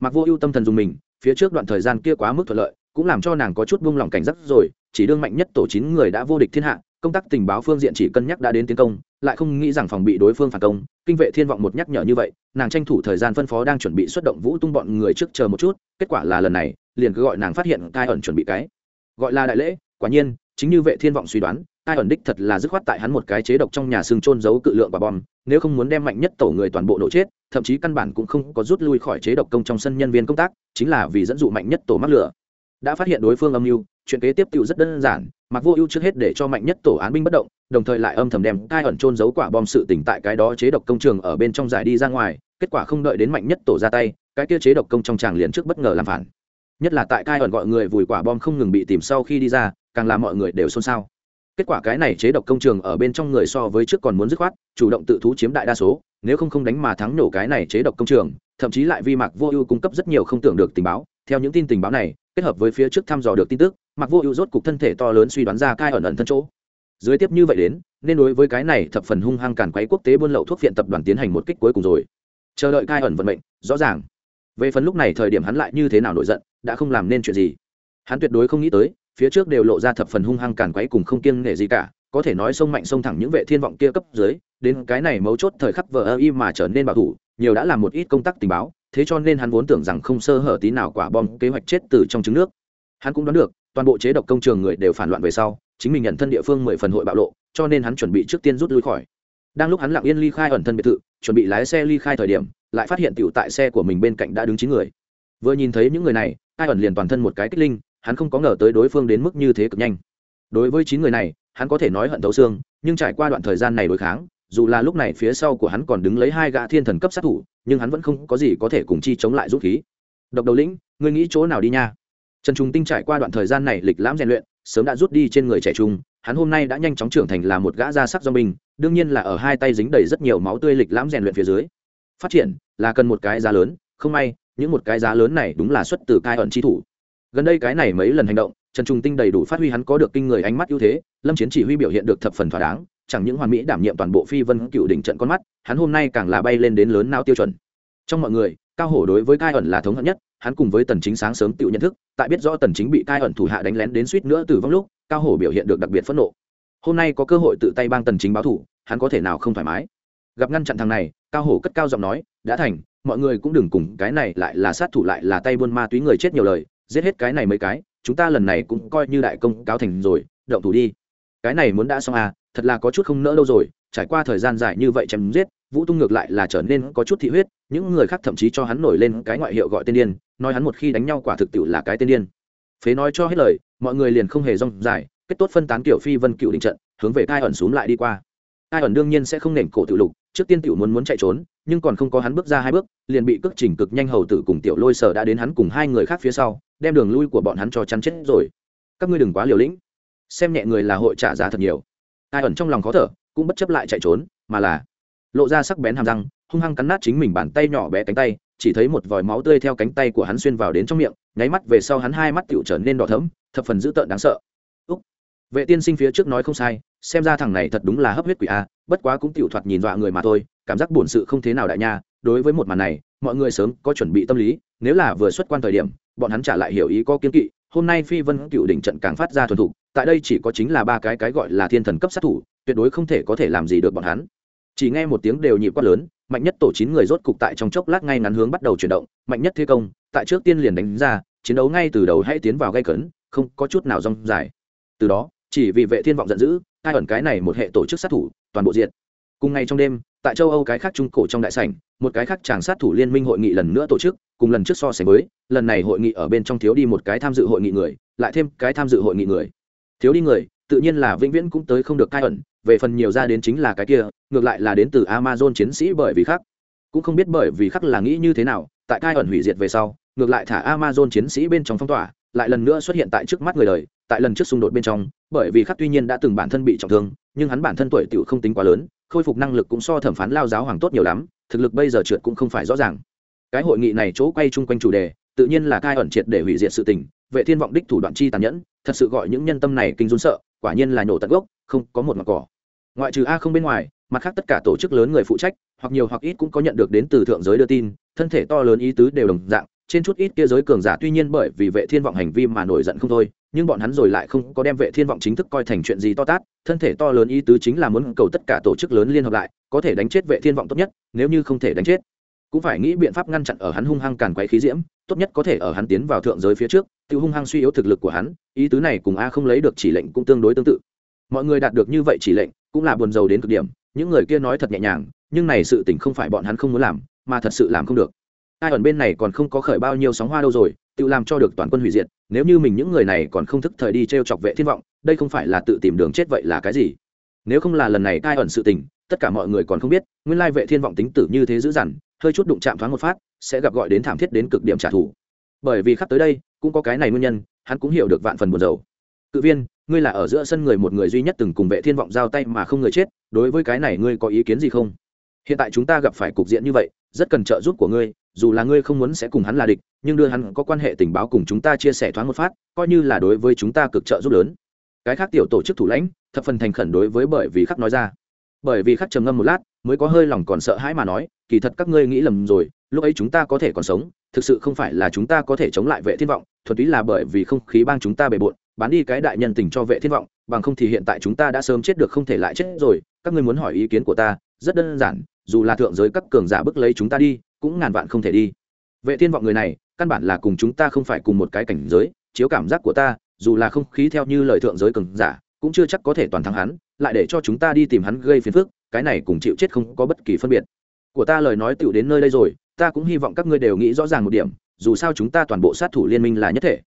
mặc vô ưu tâm thần dùng mình, phía trước đoạn thời gian kia quá mức thuận lợi, cũng làm cho nàng có chút buông lỏng cảnh giác rồi, chỉ đương mạnh nhất tổ chín người đã vô địch thiên hạ, công tác tình báo phương diện chỉ cân nhắc đã đến tiến công, lại không nghĩ rằng phòng bị đối phương phản công, kinh vệ thiên vọng một nhắc nhở như vậy, nàng tranh thủ thời gian phân phó đang chuẩn bị xuất động vũ tung bọn người trước chờ một chút, kết quả là lần này, liền cứ gọi nàng phát hiện cai ẩn chuẩn bị cái. Gọi là đại lễ, quả nhiên, chính như vệ thiên vọng suy đoán ai ẩn đích thật là dứt khoát tại hắn một cái chế độc trong nhà xương trôn giấu cự lượng và bom, nếu không muốn đem mạnh nhất tổ người toàn bộ nổ chết, thậm chí căn bản cũng không có rút lui khỏi chế độc công trong sân nhân viên công tác, chính là vì dẫn dụ mạnh nhất tổ mắc lửa. Đã phát hiện đối phương âm mưu, chuyện kế tiếp tự rất đơn giản, mặc vô ưu trước hết để cho mạnh nhất tổ án binh bất động, đồng thời lại âm thầm đem hai ẩn trôn giấu quả bom sự tỉnh tại cái đó chế độc công trường ở bên trong giải đi ra ngoài, kết quả không đợi đến mạnh nhất tổ ra tay, cái kia chế độc công trong tràng liền trước bất ngờ làm phản. Nhất là tại cai ẩn gọi người vùi quả bom không ngừng bị tìm sau khi đi ra, càng làm mọi người đều xôn xao kết quả cái này chế độc công trường ở bên trong người so với trước còn muốn dứt khoát, chủ động tự thú chiếm đại đa số, nếu không không đánh mà thắng nổ cái này chế độc công trường, thậm chí lại vi mạc vô ưu cung cấp rất nhiều không tưởng được tình báo. Theo những tin tình báo này, kết hợp với phía trước thăm dò được tin tức, mạc vô ưu rốt cục thân thể to lớn suy đoán ra cai ẩn ẩn thân chỗ. Dưới tiếp như vậy đến, nên đối với cái này thập phần hung hăng càn quấy quốc tế buôn lậu thuốc viện tập đoàn tiến hành một kích cuối cùng rồi. Chờ đợi cai ẩn vận mệnh, rõ ràng. Về phần lúc này thời điểm hắn lại như thế nào nổi giận, đã không làm nên chuyện gì. Hắn tuyệt đối không nghĩ tới phía trước đều lộ ra thập phần hung hăng càn quấy cùng không kiêng nể gì cả, có thể nói sông mạnh sông thẳng những vệ thiên vọng kia cấp dưới, đến cái này mấu chốt thời khắc vợ ơ y mà trở nên bảo thủ, nhiều đã làm một ít công tác tình báo, thế cho nên hắn vốn tưởng rằng không sơ hở tí nào quả bom kế hoạch chết từ trong trứng nước. Hắn cũng đoán được, toàn bộ chế độc công trường người đều phản loạn về sau, chính mình nhận thân địa phương mười phần hội bạo lộ, cho nên hắn chuẩn bị trước tiên rút lui khỏi. Đang lúc hắn lặng yên ly khai ẩn thân biệt thự, chuẩn bị lái xe ly khai thời điểm, lại phát hiện tiểu tại xe của mình bên cạnh đã đứng chín người. Vừa nhìn thấy những người này ai ẩn liền toàn thân một cái kích linh hắn không có ngờ tới đối phương đến mức như thế cực nhanh. Đối với chín người này, hắn có thể nói hận thấu xương, nhưng trải qua đoạn thời gian này đối kháng, dù là lúc này phía sau của hắn còn đứng lấy hai gã thiên thần cấp sát thủ, nhưng hắn vẫn không có gì có thể cùng chi chống lại dũng khí. Độc đầu lĩnh, ngươi nghĩ chỗ nào đi nha? Trần trung tinh trải qua đoạn thời gian này lịch lãm rèn luyện, sớm đã rút đi trên người trẻ trung, hắn hôm nay đã nhanh chóng trưởng thành là một gã gia sắc do mình, đương nhiên là ở hai tay dính đầy rất nhiều máu tươi lịch lãm rèn luyện phía dưới. Phát triển là cần một cái giá lớn, không may, những một cái giá lớn này đúng là xuất từ cai ẩn chi thủ gần đây cái này mấy lần hành động, trần trung tinh đầy đủ phát huy hắn có được kinh người ánh mắt ưu thế, lâm chiến chỉ huy biểu hiện được thập phần thỏa đáng, chẳng những hoàn mỹ đảm nhiệm toàn bộ phi vân cựu đỉnh trận con mắt, hắn hôm nay càng là bay lên đến lớn nao tiêu chuẩn. Trong mọi người, cao hổ đối với cai ẩn là thống hận nhất, hắn cùng với tần chính sáng sớm tự nhận thức, tại biết rõ tần chính bị cai ẩn thủ hạ đánh lén đến suýt nữa tử vong lúc, cao hổ biểu hiện được đặc biệt phẫn nộ. Hôm nay có cơ hội tự tay bang tần chính báo thủ, hắn có thể nào không thoải mái? Gặp ngăn chặn thằng này, cao hổ cất cao giọng nói, đã thành, mọi người cũng đừng cùng, cái này lại là sát thủ lại là tay buôn ma túy người chết nhiều lời giết hết cái này mấy cái, chúng ta lần này cũng coi như đại công cáo thành rồi, động thủ đi. Cái này muốn đã xong à thật là có chút không nỡ lâu rồi, trải qua thời gian dài như vậy chém giết, vũ tung ngược lại là trở nên có chút thị huyết, những người khác thậm chí cho hắn nổi lên cái ngoại hiệu gọi tên điên, nói hắn một khi đánh nhau quả thực tiệu là cái tên điên. Phế nói cho hết lời, mọi người liền không hề rong dài, kết tốt phân tán kiểu phi vân cựu định trận, hướng về cai ẩn xuống lại đi qua. Cai ẩn đương nhiên sẽ không nền cổ tự lục, trước tiên tiểu muốn muốn chạy trốn nhưng còn không có hắn bước ra hai bước, liền bị cước trình cực nhanh hầu tử cùng tiểu lôi sở đã đến hắn cùng hai người khác phía sau, đem đường lui của bọn hắn cho chắn chết rồi. Các ngươi đừng quá liều lĩnh. Xem nhẹ người là hội trả giá thật nhiều. Ai ẩn trong lòng khó thở, cũng bất chấp lại chạy trốn, mà là lộ ra sắc bén hàm răng, hung hăng cắn nát chính mình bàn tay nhỏ bé cánh tay, chỉ thấy một vòi máu tươi theo cánh tay của hắn xuyên vào đến trong miệng, nháy mắt về sau hắn hai mắt tựu trở nên đỏ thấm thập phần dữ tợn đáng sợ vệ tiên sinh phía trước nói không sai, xem ra thằng này thật đúng là hấp huyết quỷ a, bất quá cũng tiểu thoạt nhìn dọa người mà thôi, cảm giác bổn sự không thế nào đại nha, đối với một màn này, mọi người sớm có chuẩn bị tâm lý, nếu là vừa xuất quan thời điểm, bọn hắn trả lại hiểu ý có kiên kỵ, hôm nay phi vân cựu đỉnh trận càng phát ra thuần thục, tại đây chỉ có chính là ba cái cái gọi là thiên thần cấp sát thủ, tuyệt đối không thể có thể làm gì được bọn hắn. Chỉ nghe một tiếng đều nhịp quát lớn, mạnh nhất tổ chín người rốt cục tại trong chốc lát ngay ngắn hướng bắt đầu chuyển động, mạnh nhất thế công, tại trước tiên liền đánh ra, chiến đấu ngay từ đầu hãy tiến vào gây cấn, không có chút nào rong dài. Từ đó chỉ vì vệ thiên vọng giận dữ, hai ẩn cái này một hệ tổ chức sát thủ, toàn bộ diện cùng ngày trong đêm, tại châu âu cái khác trung cổ trong đại sảnh, một cái khác chàng sát thủ liên minh hội nghị lần nữa tổ chức, cùng lần trước so sánh với, lần này hội nghị ở bên trong thiếu đi một cái tham dự hội nghị người, lại thêm cái tham dự hội nghị người. Thiếu đi người, tự nhiên là vĩnh viễn cũng tới không được cai ẩn, về phần nhiều ra đến chính là cái kia, ngược lại là đến từ amazon chiến sĩ bởi vì khác. Cũng không biết bởi vì khắc là nghĩ như thế nào, tại cai ẩn hủy diệt về sau, ngược lại thả amazon chiến sĩ bên trong phong tỏa, lại lần nữa xuất hiện tại trước mắt người đời tại lần trước xung đột bên trong, bởi vì khắc tuy nhiên đã từng bản thân bị trọng thương, nhưng hắn bản thân tuổi tựu không tính quá lớn, khôi phục năng lực cũng so thẩm phán lao giáo hoàng tốt nhiều lắm, thực lực bây giờ trượt cũng không phải rõ ràng. Cái hội nghị này chỗ quay chung quanh chủ đề, tự nhiên là cai ẩn triệt để hủy diệt sự tình, vệ thiên vọng đích thủ đoạn chi tàn nhẫn, thật sự gọi những nhân tâm này kinh run sợ, quả nhiên là nhổ tận gốc, không có một mặt cỏ. Ngoại trừ a không bên ngoài, mặt khác tất cả tổ chức lớn người phụ trách, hoặc nhiều hoặc ít cũng có nhận được đến từ thượng giới đưa tin, thân thể to lớn ý tứ đều đồng dạng, trên chút ít kia giới cường giả tuy nhiên bởi vì vệ thiên vọng hành vi mà nổi giận không thôi nhưng bọn hắn rồi lại không có đem vệ thiên vọng chính thức coi thành chuyện gì to tát, thân thể to lớn ý tứ chính là muốn cầu tất cả tổ chức lớn liên hợp lại, có thể đánh chết vệ thiên vọng tốt nhất, nếu như không thể đánh chết. Cũng phải nghĩ biện pháp ngăn chặn ở hắn hung hăng càn quấy khí diễm, tốt nhất có thể ở hắn tiến vào thượng giới phía trước tự hung hăng suy yếu thực lực của hắn, ý tứ này cùng a không lấy được chỉ lệnh cũng tương đối tương tự. Mọi người đạt được như vậy chỉ lệnh, cũng là buồn rầu đến cực điểm, những người kia nói thật nhẹ nhàng, nhưng này sự tình không phải bọn hắn không muốn làm, mà thật sự làm không được ai ẩn bên này còn không có khởi bao nhiêu sóng hoa đâu rồi, tự làm cho được toàn quân hủy diệt, nếu như mình những người này còn không thức thời đi t r e o chọc vệ thiên vọng, đây không phải là tự tìm đường chết vậy là cái gì? Nếu không là lần này ai ẩn sự tình, tất cả mọi người còn không biết, nguyên lai vệ thiên vọng tính tử như thế dữ dằn, hơi chút đụng chạm thoáng một phát, sẽ gặp gọi đến thảm thiết đến cực điểm trả thù. Bởi vì khắp tới đây, cũng có cái này nguyên nhân, hắn cũng hiểu được vạn phần buồn rầu. Cự viên, ngươi là ở giữa sân người một người duy nhất từng cùng vệ thiên vọng giao tay mà không người chết, đối với cái này ngươi có ý kiến gì không? Hiện tại chúng ta gặp phải cục diện như vậy, rất cần trợ giúp của ngươi dù là ngươi không muốn sẽ cùng hắn là địch, nhưng đưa hắn có quan hệ tình báo cùng chúng ta chia sẻ thoáng một phát, coi như là đối với chúng ta cực trợ giúp lớn. Cái khác tiểu tổ chức thủ lãnh, thập phần thành khẩn đối với bởi vì khắc nói ra. Bởi vì khắc trầm ngâm một lát, mới có hơi lòng còn sợ hãi mà nói, kỳ thật các ngươi nghĩ lầm rồi, lúc ấy chúng ta có thể còn sống, thực sự không phải là chúng ta có thể chống lại vệ thiên vọng, thuần túy là bởi vì không khí bang chúng ta bề bộn, bán đi cái đại nhân tình cho vệ thiên vọng, bằng không thì hiện tại chúng ta đã sớm chết được không thể lại chết rồi, các ngươi muốn hỏi ý kiến của ta, rất đơn giản, dù là thượng giới các cường giả bức lấy chúng ta đi cũng ngàn vạn không thể đi. Vệ thiên vọng người này, căn bản là cùng chúng ta không phải cùng một cái cảnh giới, chiếu cảm giác của ta, dù là không khí theo như lời thượng giới cường giả, cũng chưa chắc có thể toàn thắng hắn, lại để cho chúng ta đi tìm hắn gây phiền phức, cái này cùng chịu chết không có bất kỳ phân biệt. Của ta lời nói tựu đến nơi đây rồi, ta cũng hy vọng các ngươi đều nghĩ rõ ràng một điểm, dù sao chúng ta toàn bộ sát thủ liên minh là nhất thể.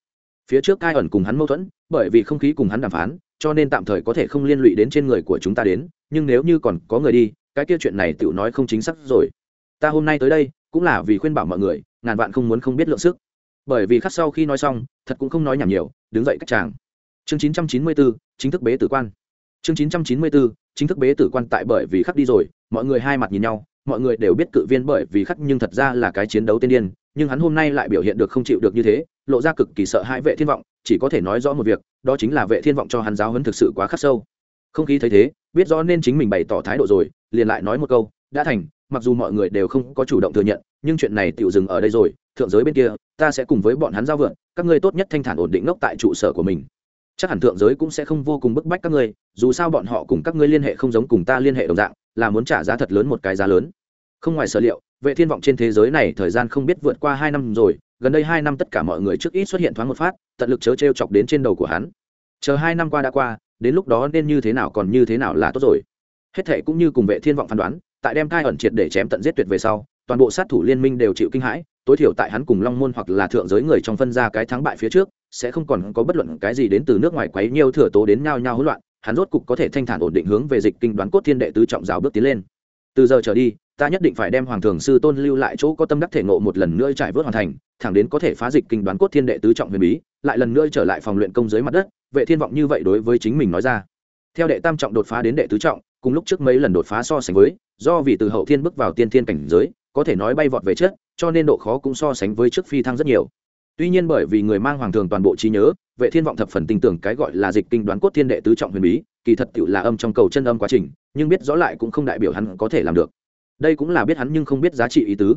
Phía trước ai ẩn cùng hắn mâu thuẫn, bởi vì không khí cùng hắn đàm phán, cho nên tạm thời có thể không liên lụy đến trên người của chúng ta đến, nhưng nếu như còn có người đi, cái kia chuyện này tự nói không chính xác rồi. Ta hôm nay tới đây cũng là vì khuyên bảo mọi người ngàn vạn không muốn không biết lượng sức. Bởi vì khắc sau khi nói xong thật cũng không nói nhảm nhiều đứng dậy cách chàng chương 994, chính thức bế tử quan. Chương 994, chính thức bế tử quan tại bởi vì khắc đi rồi mọi người hai mặt nhìn nhau mọi người đều biết cự viên bởi vì khắc nhưng thật ra là cái chiến đấu tiên điên nhưng hắn hôm nay lại biểu hiện được không chịu được như thế lộ ra cực kỳ sợ hãi vệ thiên vọng chỉ có thể nói rõ một việc đó chính là vệ thiên vọng cho hắn giáo huấn thực sự quá khắc sâu. Không khí thấy thế biết rõ nên chính mình bày tỏ thái độ rồi liền lại nói một câu đã thành mặc dù mọi người đều không có chủ động thừa nhận, nhưng chuyện này tựu dừng ở đây rồi, thượng giới bên kia, ta sẽ cùng với bọn hắn giao vượn, các ngươi tốt nhất thanh thản ổn định ngốc tại trụ sở của mình. Chắc hẳn thượng giới cũng sẽ không vô cùng bức bách các ngươi, dù sao bọn họ cùng các ngươi liên hệ không giống cùng ta liên hệ đồng dạng, là muốn trả giá thật lớn một cái giá lớn. Không ngoài sở liệu, vệ thiên vọng trên thế giới này thời gian không biết vượt qua hai năm rồi, gần đây hai năm tất cả mọi người trước ít xuất hiện thoáng một phát, tận lực chớ t chọc đến trên đầu của hắn. Chờ hai năm qua đã qua, đến lúc đó nên như thế nào còn như thế nào là tốt rồi. Hết thệ cũng như cùng vệ thiên vọng phán đoán tại đem thai ẩn triệt để chém tận giết tuyệt về sau, toàn bộ sát thủ liên minh đều chịu kinh hãi, tối thiểu tại hắn cùng long môn hoặc là thượng giới người trong phân ra cái thắng bại phía trước, sẽ không còn có bất luận cái gì đến từ nước ngoài quấy nhiều thừa tố đến nhau nhau hỗn loạn, hắn rốt cục có thể thanh thản ổn định hướng về dịch kinh đoán cốt thiên đệ tứ trọng giáo bước tiến lên. Từ giờ trở đi, ta nhất định phải đem hoàng thường sư tôn lưu lại chỗ có tâm đắc thể ngộ một lần nữa trải vớt hoàn thành, thẳng đến có thể phá dịch kinh đoán cốt thiên đệ tứ trọng huyền bí, lại lần nữa trở lại phòng luyện công dưới mặt đất, vệ thiên vọng như vậy đối với chính mình nói ra. Theo đệ tam trọng đột phá đến đệ tứ trọng cùng lúc trước mấy lần đột phá so sánh với, do vì từ hậu thiên bước vào tiên thiên cảnh giới, có thể nói bay vọt về trước, cho nên độ khó cũng so sánh với trước phi thăng rất nhiều. Tuy nhiên bởi vì người mang hoàng thường toàn bộ trí nhớ, vệ thiên vọng thập phần tin tưởng cái gọi là dịch kinh đoán cốt thiên đệ tứ trọng huyền bí, kỳ thật tự là âm trong cầu chân âm quá trình, nhưng biết rõ lại cũng không đại biểu hắn có thể làm được. Đây cũng là biết hắn nhưng không biết giá trị ý tứ.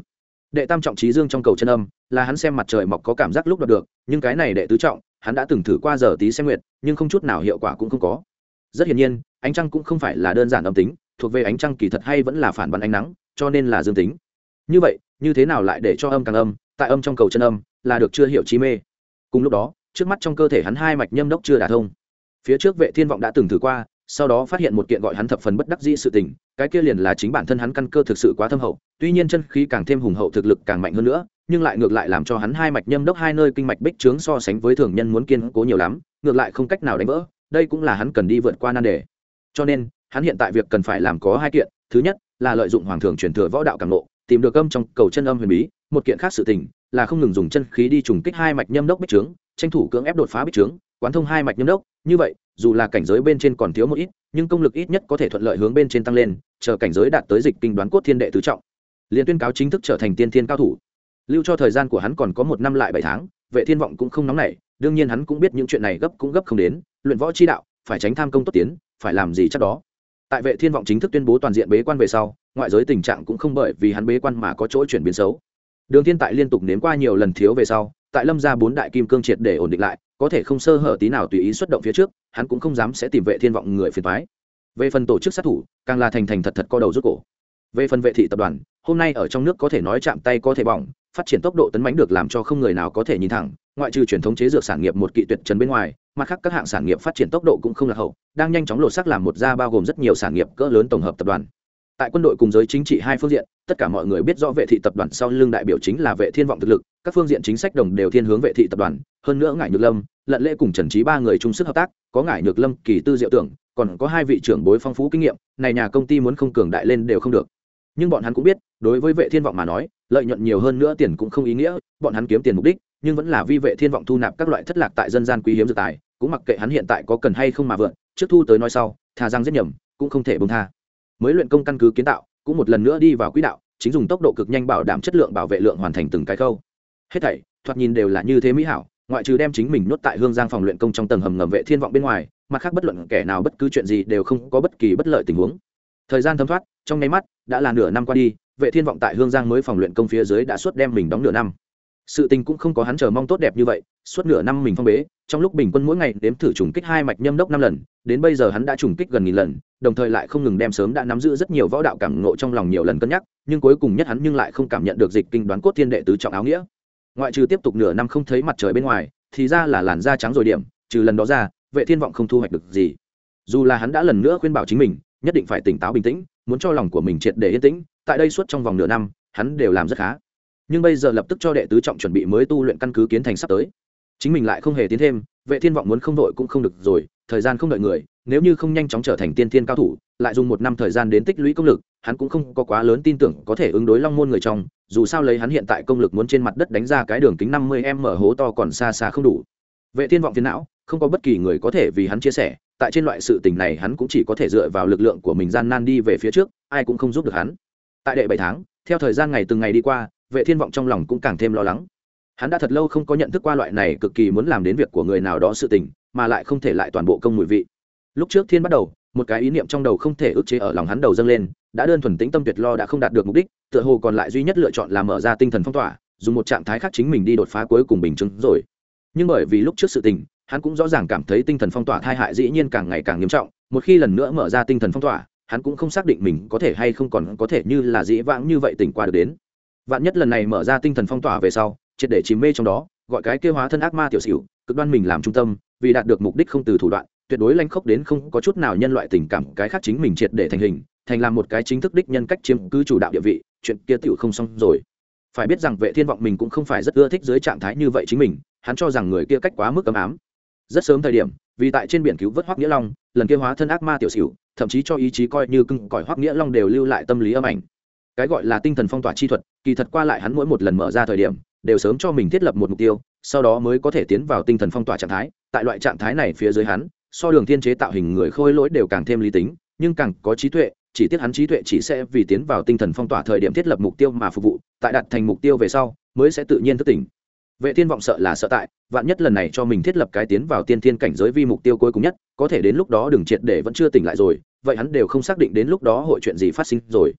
Đệ tam trọng trí dương trong cầu chân âm, là hắn xem mặt trời mọc có cảm giác lúc đoạt được, nhưng cái này đệ tứ trọng, hắn đã từng thử qua giờ tí xem nguyệt, nhưng không chút nào hiệu quả cũng không có. Rất hiển nhiên ánh trăng cũng không phải là đơn giản âm tính, thuộc về ánh trăng kỳ thật hay vẫn là phản bắn ánh nắng, cho nên là dương tính. Như vậy, như thế nào lại để cho âm càng âm, tại âm trong cầu chân âm, là được chưa hiểu chi mê. Cùng lúc đó, trước mắt trong cơ thể hắn hai mạch nhâm đốc chưa đả thông. Phía trước vệ thiên vọng đã từng thử qua, sau đó phát hiện một kiện gọi hắn thập phần bất đắc dĩ sự tình, cái kia liền là chính bản thân hắn căn cơ thực sự quá thâm hậu, tuy nhiên chân khí càng thêm hùng hậu thực lực càng mạnh hơn nữa, nhưng lại ngược lại làm cho hắn hai mạch nhâm đốc hai nơi kinh mạch bích trướng so sánh với thường nhân muốn kiên cố nhiều lắm, ngược lại không cách nào đánh vỡ, đây cũng là hắn cần đi vượt qua nan đề cho nên, hắn hiện tại việc cần phải làm có hai kiện. Thứ nhất, là lợi dụng hoàng thường truyền thừa võ đạo càng lộ, tìm được âm trong cầu chân âm huyền bí. Một kiện khác sự tình, là không ngừng dùng chân khí đi trùng kích hai mạch nhâm đốc bích trướng, tranh thủ cưỡng ép đột phá bích trướng, quán thông hai mạch nhâm đốc. Như vậy, dù là cảnh giới bên trên còn thiếu một ít, nhưng công lực ít nhất có thể thuận lợi hướng bên trên tăng lên, chờ cảnh giới đạt tới dịch kinh đoán cốt thiên đệ tứ trọng. Liền tuyên cáo chính thức trở thành tiên thiên cao thủ. Lưu cho thời gian của hắn còn có một năm lại bảy tháng, vệ thiên vọng cũng không nóng nảy, đương nhiên hắn cũng biết những chuyện này gấp cũng gấp không đến, luyện võ chi đạo phải tránh tham công tốt tiến, phải làm gì chắc đó. Tại vệ thiên vọng chính thức tuyên bố toàn diện bế quan về sau, ngoại giới tình trạng cũng không bởi vì hắn bế quan mà có chỗ chuyển biến xấu. Đường thiên tại liên tục nếm qua nhiều lần thiếu về sau, tại lâm gia bốn đại kim cương triệt để ổn định lại, có thể không sơ hở tí nào tùy ý xuất động phía trước, hắn cũng không dám sẽ tìm vệ thiên vọng người phiền toái. Về phần tổ chức sát thủ, càng là thành thành thật thật co đầu rút cổ. Về phần vệ thị tập đoàn, hôm nay ở trong nước có thể nói chạm tay có thể bỏng, phát triển tốc độ tấn bánh được làm cho không người nào có thể nhìn thẳng ngoại trừ truyền thống chế dược sản nghiệp một kỵ tuyệt trần bên ngoài, mặt khác các hạng sản nghiệp phát triển tốc độ cũng không là hậu, đang nhanh chóng lột xác làm một gia bao gồm rất nhiều sản nghiệp cỡ lớn tổng hợp tập đoàn. Tại quân đội cùng giới chính trị hai phương diện, tất cả mọi người biết rõ vệ thị tập đoàn sau lưng đại biểu chính là vệ thiên vọng thực lực, các phương diện chính sách đồng đều thiên hướng vệ thị tập đoàn, hơn nữa ngải nhược lâm, lận lễ cùng trần trí ba người chung sức hợp tác, có ngải nhược lâm, kỳ tư diệu tưởng, còn có hai vị trưởng bối phong phú kinh nghiệm, này nhà công ty muốn không cường đại lên đều không được. Nhưng bọn hắn cũng biết, đối với vệ thiên vọng mà nói, lợi nhuận nhiều hơn nữa tiền cũng không ý nghĩa, bọn hắn kiếm tiền mục đích nhưng vẫn là vi vệ thiên vọng thu nạp các loại thất lạc tại dân gian quý hiếm dược tài, cũng mặc kệ hắn hiện tại có cần hay không mà vượn, trước thu tới nói sau, thà rằng giết nhầm, cũng không thể bông tha. Mới luyện công căn cứ kiến tạo, cũng một lần nữa đi vào quỹ đạo, chính dùng tốc độ cực nhanh bảo đảm chất lượng bảo vệ lượng hoàn thành từng cái khâu. Hết thảy, thoạt nhìn đều là như thế mỹ hảo, ngoại trừ đem chính mình nuốt tại hương giang phòng luyện công trong tầng hầm ngầm vệ thiên vọng bên ngoài, mặt khác bất luận kẻ nào bất cứ chuyện gì đều không có bất kỳ bất lợi tình huống. Thời gian thấm thoát, trong nháy mắt, đã là nửa năm qua đi, vệ thiên vọng tại hương giang mới phòng luyện công phía dưới đã suốt đem mình đóng nửa năm sự tình cũng không có hắn chờ mong tốt đẹp như vậy, suốt nửa năm mình phong bế, trong lúc bình quân mỗi ngày đếm thử trùng kích hai mạch nhâm đốc năm lần, đến bây giờ hắn đã trùng kích gần nghìn lần, đồng thời lại không ngừng đem sớm đã nắm giữ rất nhiều võ đạo cảm ngộ trong lòng nhiều lần cân nhắc, nhưng cuối cùng nhất hắn nhưng lại không cảm nhận được dịch kinh đoán cốt thiên đệ tứ trọng áo nghĩa. Ngoại trừ tiếp tục nửa năm không thấy mặt trời bên ngoài, thì ra là làn da trắng rồi điểm, trừ lần đó ra, vệ thiên vọng không thu hoạch được gì. Dù là hắn đã lần nữa khuyên bảo chính mình, nhất định phải tỉnh táo bình tĩnh, muốn cho lòng của mình triệt để yên tĩnh, tại đây suốt trong vòng nửa năm, hắn đều làm rất khá nhưng bây giờ lập tức cho đệ tứ trọng chuẩn bị mới tu luyện căn cứ kiến thành sắp tới. Chính mình lại không hề tiến thêm, vệ thiên vọng muốn không đội cũng không được rồi, thời gian không đợi người, nếu như không nhanh chóng trở thành tiên thiên cao thủ, lại dùng một năm thời gian đến tích lũy công lực, hắn cũng không có quá lớn tin tưởng có thể ứng đối long môn người trong, dù sao lấy hắn hiện tại công lực muốn trên mặt đất đánh ra cái đường kính năm mươi m hố to còn xa xa không đủ. Vệ thiên vọng phiền não, không có bất kỳ người có thể vì hắn chia sẻ, tại trên loại sự tình này hắn cũng chỉ có thể dựa vào lực lượng của mình gian nan đi về phía trước, ai cũng không giúp được hắn. Tại đệ bảy tháng, theo thời gian ngày từng ngày đi qua vệ thiên vọng trong lòng cũng càng thêm lo lắng. Hắn đã thật lâu không có nhận thức qua loại này cực kỳ muốn làm đến việc của người nào đó sự tình, mà lại không thể lại toàn bộ công mùi vị. Lúc trước thiên bắt đầu, một cái ý niệm trong đầu không thể ức chế ở lòng hắn đầu dâng lên, đã đơn thuần tĩnh tâm tuyệt lo đã không đạt được mục đích, tựa hồ còn lại duy nhất lựa chọn là mở ra tinh thần phong tỏa, dùng một trạng thái khác chính mình đi đột phá cuối cùng bình chứng rồi. Nhưng bởi vì lúc trước sự tình, hắn cũng rõ ràng cảm thấy tinh thần phong tỏa thai hại dĩ nhiên càng ngày càng nghiêm trọng, một khi lần nữa mở ra tinh thần phong tỏa, hắn cũng không xác định mình có thể hay không còn có thể như là dĩ vãng như vậy tỉnh qua được đến vạn nhất lần này mở ra tinh thần phong tỏa về sau, triệt để chìm mê trong đó, gọi cái kêu hóa thân ác ma tiểu xỉu, cực đoan mình làm trung tâm, vì đạt được mục đích không từ thủ đoạn, tuyệt đối lanh khốc đến không có chút nào nhân loại tình cảm cái khác chính mình triệt để thành hình, thành làm một cái chính thức đích nhân cách chiếm cứ chủ đạo địa vị, chuyện kia tựu không xong rồi. Phải biết rằng vệ thiên vọng mình cũng không phải rất ưa thích dưới trạng thái như vậy chính mình, hắn cho rằng người kia cách quá mức ấm ám. Rất sớm thời điểm, vì tại trên biển cứu vớt hoắc nghĩa long, lần kia hóa thân ác ma tiểu xỉu, thậm chí cho ý chí coi như cưng cõi hoắc nghĩa long đều lưu lại tâm lý âm ảnh cái gọi là tinh thần phong tỏa chi thuật, kỳ thật qua lại hắn mỗi một lần mở ra thời điểm, đều sớm cho mình thiết lập một mục tiêu, sau đó mới có thể tiến vào tinh thần phong tỏa trạng thái. Tại loại trạng thái này phía dưới hắn, so đường thiên chế tạo hình người khôi lỗi đều càng thêm lý tính, nhưng càng có trí tuệ, chỉ tiếc hắn trí tuệ chỉ sẽ vì tiến vào tinh thần phong tỏa thời điểm thiết lập mục tiêu mà phục vụ, tại đạt thành mục tiêu về sau, mới sẽ tự nhiên thức tỉnh. Vệ thiên vọng sợ là sợ tại, vạn nhất lần này cho mình thiết lập cái tiến vào tiên thiên cảnh giới vi mục tiêu cuối cùng nhất, có thể đến lúc đó đừng triệt để vẫn chưa tỉnh lại rồi, vậy hắn đều không xác định đến lúc đó hội chuyện gì phát sinh rồi.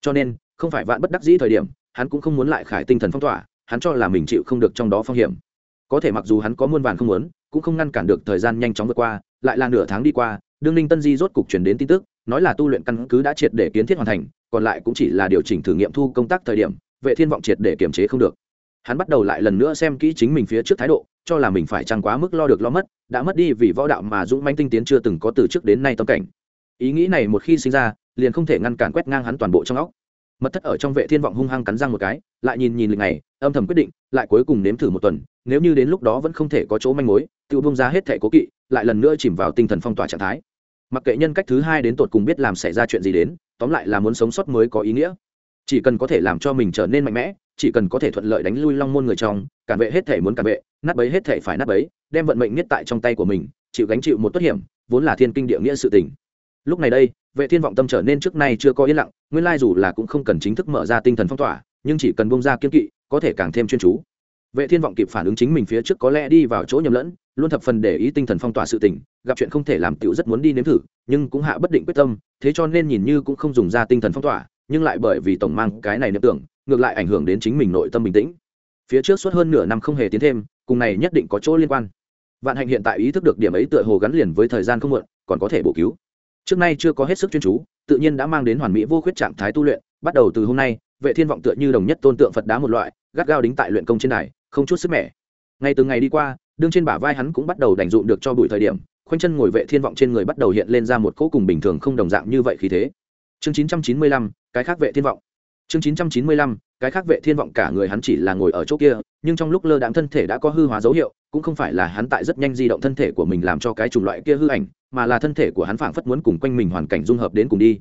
Cho nên không phải vạn bất đắc dĩ thời điểm, hắn cũng không muốn lại khải tinh thần phong tỏa, hắn cho là mình chịu không được trong đó phong hiểm. Có thể mặc dù hắn có muôn vàn không muốn, cũng không ngăn cản được thời gian nhanh chóng vượt qua, lại là nửa tháng đi qua, đương ninh tân di rốt cục truyền đến tin tức, nói là tu luyện căn cứ đã triệt để kiến thiết hoàn thành, còn lại cũng chỉ là điều chỉnh thử nghiệm thu công tác thời điểm, vệ thiên vọng triệt để kiểm chế không được. Hắn bắt đầu lại lần nữa xem kỹ chính mình phía trước thái độ, cho là mình phải chăng quá mức lo được lo mất, đã mất đi vì võ đạo mà dũng manh tinh tiến chưa từng có từ trước đến nay tâm cảnh. Ý nghĩ này một khi sinh ra, liền không thể ngăn cản quét ngang hắn toàn bộ trong óc mật thất ở trong vệ thiên vọng hung hăng cắn răng một cái, lại nhìn nhìn lịch này, âm thầm quyết định, lại cuối cùng nếm thử một tuần, nếu như đến lúc đó vẫn không thể có chỗ manh mối tự bung ra hết thẻ cố kỵ, lại lần nữa chìm vào tinh thần phong tỏa trạng thái. Mặc kệ nhân cách thứ hai đến tột cùng biết làm xảy ra chuyện gì đến, tóm lại là muốn sống sót mới có ý nghĩa. Chỉ cần có thể làm cho mình trở nên mạnh mẽ, chỉ cần có thể thuận lợi đánh lui long môn người trong, cản vệ hết thể muốn cản vệ, nát bấy hết thể phải nát bấy, đem vận mệnh nhất tại trong tay của mình, chịu gánh chịu một tốt hiểm, vốn là thiên kinh địa nghĩa sự tình lúc này đây, vệ thiên vọng tâm trở nên trước nay chưa có yên lặng, nguyên lai dù là cũng không cần chính thức mở ra tinh thần phong tỏa, nhưng chỉ cần bông ra kiên kỵ, có thể càng thêm chuyên chú. Vệ thiên vọng kịp phản ứng chính mình phía trước có lẽ đi vào chỗ nhầm lẫn, luôn thập phần để ý tinh thần phong tỏa sự tình, gặp chuyện không thể làm tiểu rất muốn đi nếm thử, nhưng cũng hạ bất định quyết tâm, thế cho nên nhìn như cũng không dùng ra tinh thần phong tỏa, nhưng lại bởi vì tổng mang cái này niệm tưởng, ngược lại ảnh hưởng đến chính mình nội tâm bình tĩnh. Phía trước suốt hơn nửa năm không hề tiến thêm, cùng này nhất định có chỗ liên quan. Vạn hạnh hiện tại ý thức được điểm ấy tựa hồ gắn liền với thời gian không muộn, còn có thể bổ cứu trước nay chưa có hết sức chuyên chú tự nhiên đã mang đến hoàn mỹ vô khuyết trạng thái tu luyện bắt đầu từ hôm nay vệ thiên vọng tựa như đồng nhất tôn tượng phật đá một loại gắt gao đính tại luyện công trên này, không chút sức mẻ. Ngay từ ngày đi qua đương trên bả vai hắn cũng bắt đầu đành dụng được cho bụi thời điểm khoanh chân ngồi vệ thiên vọng trên người bắt đầu hiện lên ra một cỗ cùng bình thường không đồng dạng như vậy khí thế. Chương 995, cái khác vệ thiên vọng. Chương 995, cái khác vệ thiên vọng cả người hắn chỉ là ngồi ở chỗ kia, nhưng trong lúc lơ đãng thân thể đã có hư hóa dấu hiệu, cũng không phải là hắn tại rất nhanh di động thân thể của mình làm cho cái chủng loại kia hư ảnh, mà là thân thể của hắn phảng phất muốn cùng quanh mình hoàn cảnh dung hợp đến cùng đi.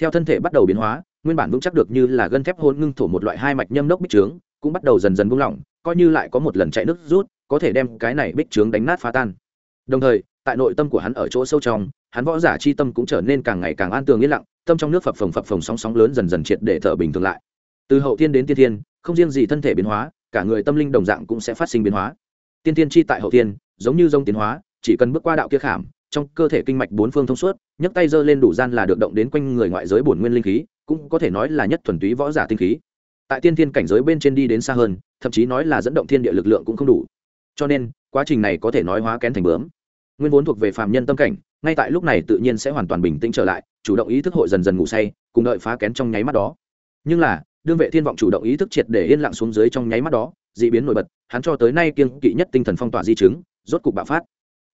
Theo thân thể bắt đầu biến hóa, nguyên bản vững chắc được như là gân thép hôn ngưng thổ một loại hai mạch nhâm đốc bích trướng, cũng bắt đầu dần dần buông lỏng, coi như lại có một lần chạy nước rút, có thể đem cái này bích trướng đánh nát phá tan. Đồng thời, tại nội tâm của hắn ở chỗ sâu trong, hắn võ giả chi tâm cũng trở nên càng ngày càng an tường yên lặng, tâm trong nước phập phồng phập phồng sóng sóng lớn dần dần triệt để thở bình thường lại từ hậu thiên đến tiên thiên, không riêng gì thân thể biến hóa, cả người tâm linh đồng dạng cũng sẽ phát sinh biến hóa. Tiên thiên chi tại hậu thiên, giống như dông tiến hóa, chỉ cần bước qua đạo kia khảm, trong cơ thể kinh mạch bốn phương thông suốt, nhấc tay giơ lên đủ gian là được động đến quanh người ngoại giới bổn nguyên linh khí, cũng có thể nói là nhất thuần túy võ giả tinh khí. Tại tiên thiên cảnh giới bên trên đi đến xa hơn, thậm chí nói là dẫn động thiên địa lực lượng cũng không đủ. Cho nên, quá trình này có thể nói hóa kén thành bướm. Nguyên vốn thuộc về phạm nhân tâm cảnh, ngay tại lúc này tự nhiên sẽ hoàn toàn bình tĩnh trở lại, chủ động ý thức hội dần dần ngủ say, cùng đợi phá kén trong nháy mắt đó. Nhưng là đương vệ thiên vọng chủ động ý thức triệt để yên lặng xuống dưới trong nháy mắt đó, dị biến nổi bật, hắn cho tới nay kiên kỵ nhất tinh thần phong tỏa di chứng, rốt cục bạo phát.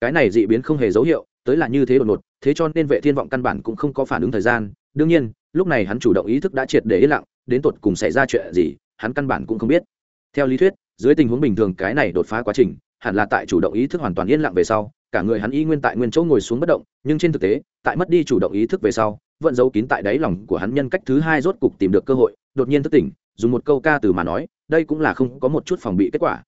Cái này dị biến không hề dấu hiệu, tới là như thế đột ngột, thế cho nên vệ thiên vọng căn bản cũng không có phản ứng thời gian. Đương nhiên, lúc này hắn chủ động ý thức đã triệt để yên lặng, đến tột cùng xảy ra chuyện gì, hắn căn bản cũng không biết. Theo lý thuyết, dưới tình huống bình thường cái này đột phá quá trình, hẳn là tại chủ động ý thức hoàn toàn yên lặng về sau, cả người hắn y nguyên tại nguyên chỗ ngồi xuống bất động, nhưng trên thực tế, tại mất đi chủ động ý thức về sau vẫn giấu kín tại đáy lòng của hắn nhân cách thứ hai rốt cục tìm được cơ hội, đột nhiên thức tỉnh, dùng một câu ca từ mà nói, đây cũng là không có một chút phòng bị kết quả.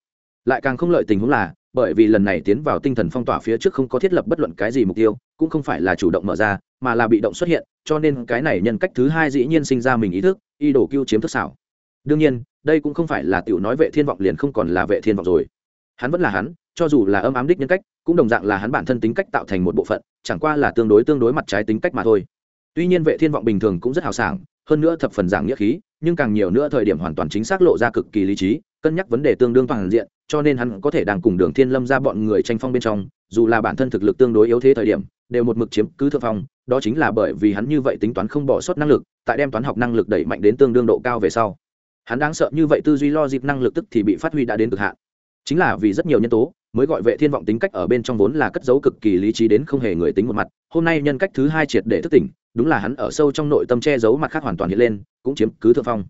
Lại càng không lợi tình huống là, bởi vì lần này tiến vào tinh thần phong tỏa phía trước không có thiết lập bất luận cái gì mục tiêu, cũng không phải là chủ động mở ra, mà là bị động xuất hiện, cho nên cái này nhân cách thứ hai dĩ nhiên sinh ra mình ý thức y đổ cưu chiếm thức xảo. Đương nhiên, đây cũng không phải là tiểu nói vệ thiên vọng liền không còn là vệ thiên vọng rồi. Hắn vẫn là hắn, cho dù là âm ám đích nhân cách, cũng đồng dạng là hắn bản thân tính cách tạo thành một bộ phận, chẳng qua là tương đối tương đối mặt trái tính cách mà thôi tuy nhiên vệ thiên vọng bình thường cũng rất hào sảng, hơn nữa thập phần giảng nghĩa khí, nhưng càng nhiều nữa thời điểm hoàn toàn chính xác lộ ra cực kỳ lý trí, cân nhắc vấn đề tương đương toàn diện, cho nên hắn có thể đang cùng đường thiên lâm ra bọn người tranh phong bên trong, dù là bản thân thực lực tương đối yếu thế thời điểm, đều một mực chiếm cứ thượng phong, đó chính là bởi vì hắn như vậy tính toán không bỏ sót năng lực, tại đem toán học năng lực đẩy mạnh đến tương đương độ cao về sau. Hắn đáng sợ như vậy tư duy lo dịp năng lực tức thì bị phát huy đã đến cực hạn. Chính là vì rất nhiều nhân tố, mới gọi vệ thiên vọng tính cách ở bên trong vốn là cất giấu cực kỳ lý trí đến không hề người tính một mặt, hôm nay nhân cách thứ hai triệt để thức tỉnh đúng là hắn ở sâu trong nội tâm che giấu mặt khác hoàn toàn hiện lên, cũng chiếm cứ thượng phong.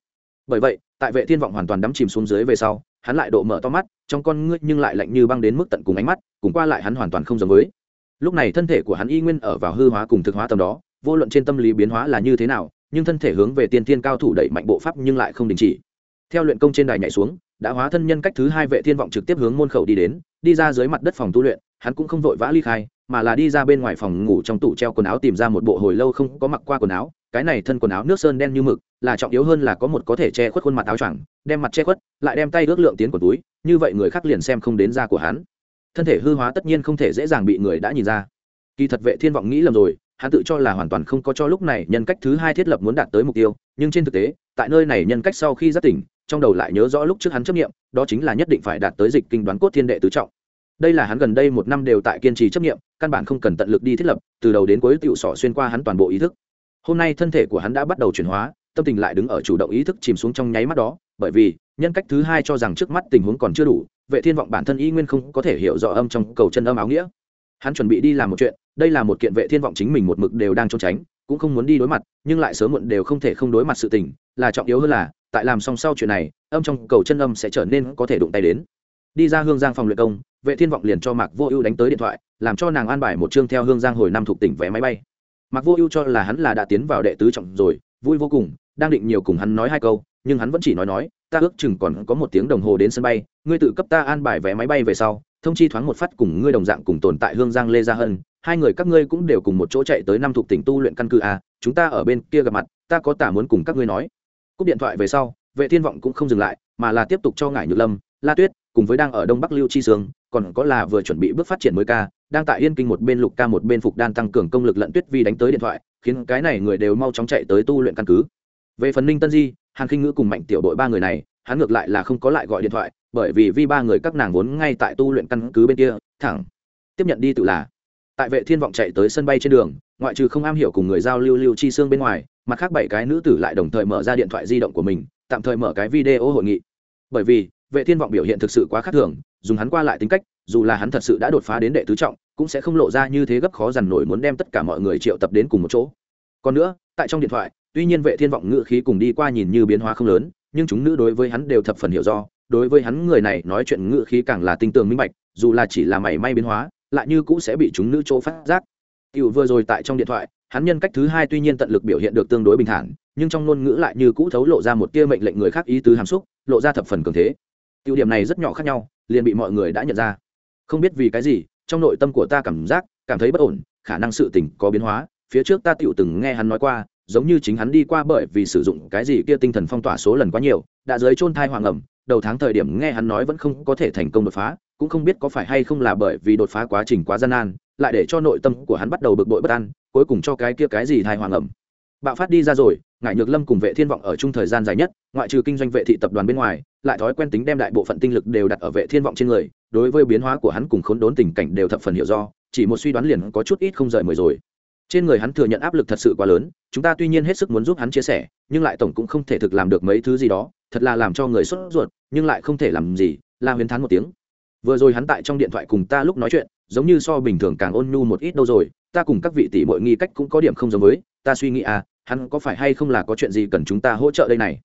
Bởi vậy, tại vệ thiên vọng hoàn toàn đắm chìm xuống dưới về sau, hắn lại độ mở to mắt, trong con ngươi nhưng lại lạnh như băng đến mức tận cùng ánh mắt, cùng qua lại hắn hoàn toàn không giống với. Lúc này thân thể của hắn y nguyên ở vào hư hóa cùng thực hóa tầm đó, vô luận trên tâm lý biến hóa là như thế nào, nhưng thân thể hướng về tiên tiên cao thủ đẩy mạnh bộ pháp nhưng lại không đình chỉ. Theo luyện công trên đài nhảy xuống, đã hóa thân nhân cách thứ hai vệ thiên vọng trực tiếp hướng môn khẩu đi đến, đi ra dưới mặt đất phòng tu luyện, hắn cũng không vội vã ly khai mà là đi ra bên ngoài phòng ngủ trong tủ treo quần áo tìm ra một bộ hồi lâu không có mặc qua quần áo. Cái này thân quần áo nước sơn đen như mực, là trọng yếu hơn là có một có thể che khuất khuôn mặt áo choàng, đem mặt che khuất, lại đem tay ước lượng tiến của túi, như vậy người khác liền xem không đến da của hắn. Thân thể hư hóa tất nhiên không thể dễ dàng bị người đã nhìn ra. Kỳ thật vệ thiên vọng nghĩ lầm rồi, hắn tự cho là hoàn toàn không có cho lúc này nhân cách thứ hai thiết lập muốn đạt tới mục tiêu, nhưng trên thực tế, tại nơi này nhân cách sau khi giác tỉnh, trong đầu lại nhớ rõ lúc trước hắn chấp nghiệm, đó chính là nhất định phải đạt tới dịch kinh đoán cốt thiên đệ tứ trọng đây là hắn gần đây một năm đều tại kiên trì chấp nghiệm, căn bản không cần tận lực đi thiết lập, từ đầu đến cuối tựu sỏ xuyên qua hắn toàn bộ ý thức. Hôm nay thân thể của hắn đã bắt đầu chuyển hóa, tâm tình lại đứng ở chủ động ý thức chìm xuống trong nháy mắt đó, bởi vì, nhân cách thứ hai cho rằng trước mắt tình huống còn chưa đủ, vệ thiên vọng bản thân y nguyên không có thể hiểu rõ âm trong cầu chân âm áo nghĩa. Hắn chuẩn bị đi làm một chuyện, đây là một kiện vệ thiên vọng chính mình một mực đều đang trốn tránh, cũng không muốn đi đối mặt, nhưng lại sớm muộn đều không thể không đối mặt sự tình, là trọng yếu hơn là, tại làm xong sau chuyện này, âm trong cầu chân âm sẽ trở nên có thể đụng tay đến đi ra hương giang phòng luyện công, vệ thiên vọng liền cho mạc vô ưu đánh tới điện thoại, làm cho nàng an bài một chương theo hương giang hồi năm thuộc tỉnh vé máy bay. Mạc vô ưu cho là hắn là đã tiến vào đệ tứ trọng rồi, vui vô cùng, đang định nhiều cùng hắn nói hai câu, nhưng hắn vẫn chỉ nói nói, ta ước chừng còn có một tiếng đồng hồ đến sân bay, ngươi tự cấp ta an bài vé máy bay về sau, thông chi thoáng một phát cùng ngươi đồng dạng cùng tồn tại hương giang lê gia hân, hai người các ngươi cũng đều cùng một chỗ chạy tới năm thuộc tỉnh tu luyện căn cứ a chúng ta ở bên kia gặp mặt, ta có tả muốn cùng các ngươi nói. Cúp điện thoại về sau, vệ thiên vọng cũng không dừng lại, mà là tiếp tục cho ngải nhược lâm, la tuyết cùng với đang ở đông bắc lưu chi sương, còn có là vừa chuẩn bị bước phát triển mới ca, đang tại yên kinh một bên lục ca một bên phục đan tăng cường công lực lận tuyết vi đánh tới điện thoại, khiến cái này người đều mau chóng chạy tới tu luyện căn cứ. Về phần ninh tân di, hàn khinh ngữ cùng mạnh tiểu đội ba người này, hắn ngược lại là không có lại gọi điện thoại, bởi vì vi ba người các nàng vốn ngay tại tu luyện căn cứ bên kia, thẳng. Tiếp nhận đi tự là. Tại vệ thiên vọng chạy tới sân bay trên đường, ngoại trừ không am hiểu cùng người giao lưu lưu chi xương bên ngoài, mặt khác bảy cái nữ tử lại đồng thời mở ra điện thoại di động của mình, tạm thời mở cái video hội nghị. Bởi vì vệ thiên vọng biểu hiện thực sự quá khác thường, dùng hắn qua lại tính cách, dù là hắn thật sự đã đột phá đến đệ tứ trọng, cũng sẽ không lộ ra như thế gấp khó dằn nổi muốn đem tất cả mọi người triệu tập đến cùng một chỗ. Còn nữa, tại trong điện thoại, tuy nhiên vệ thiên vọng ngự khí cùng đi qua nhìn như biến hóa không lớn, nhưng chúng nữ đối với hắn đều thập phần hiểu do. Đối với hắn, người này nói chuyện ngự khí càng là tinh tường minh bạch, dù là chỉ là mảy may biến hóa, lại như cũ sẽ bị chúng nữ chỗ phát giác. Tiểu vừa rồi tại trong điện thoại, hắn nhân cách thứ hai tuy nhiên tận lực biểu hiện được tương đối bình thản, nhưng trong ngôn ngữ lại như cũ thấu lộ ra một tia mệnh lệnh người khác ý tứ hàm xúc, lộ ra thập phần cường thế tiêu điểm này rất nhỏ khác nhau, liền bị mọi người đã nhận ra. Không biết vì cái gì, trong nội tâm của ta cảm giác, cảm thấy bất ổn, khả năng sự tình có biến hóa. Phía trước ta tựu từng nghe hắn nói qua, giống như chính hắn đi qua bởi vì sử dụng cái gì kia tinh thần phong tỏa số lần quá nhiều, đã dưới chôn thai hoàng ẩm. Đầu tháng thời điểm nghe hắn nói vẫn không có thể thành công đột phá, cũng không biết có phải hay không là bởi vì đột phá quá trình quá gian nan, lại để cho nội tâm của hắn bắt đầu bực bội bất an, cuối cùng cho cái kia cái gì thai hoàng ẩm bạo phát đi ra rồi ngại nhược lâm cùng vệ thiên vọng ở chung thời gian dài nhất, ngoại trừ kinh doanh vệ thị tập đoàn bên ngoài, lại thói quen tính đem đại bộ phận tinh lực đều đặt ở vệ thiên vọng trên người, đối với biến hóa của hắn cùng khốn đốn tình cảnh đều thập phần hiểu do, chỉ một suy đoán liền có chút ít không rời mười rồi. Trên người hắn thừa nhận áp lực thật sự quá lớn, chúng ta tuy nhiên hết sức muốn giúp hắn chia sẻ, nhưng lại tổng cũng không thể thực làm được mấy thứ gì đó, thật là làm cho người sốt ruột, nhưng lại không thể làm gì, la huyền thán một tiếng. Vừa rồi hắn tại trong điện thoại cùng ta lúc nói chuyện, giống như so bình thường càng ôn nhu một ít đâu rồi, ta cùng các vị tỷ mọi nghi cách cũng có điểm không giống với, ta suy nghĩ à hắn có phải hay không là có chuyện gì cần chúng ta hỗ trợ đây này?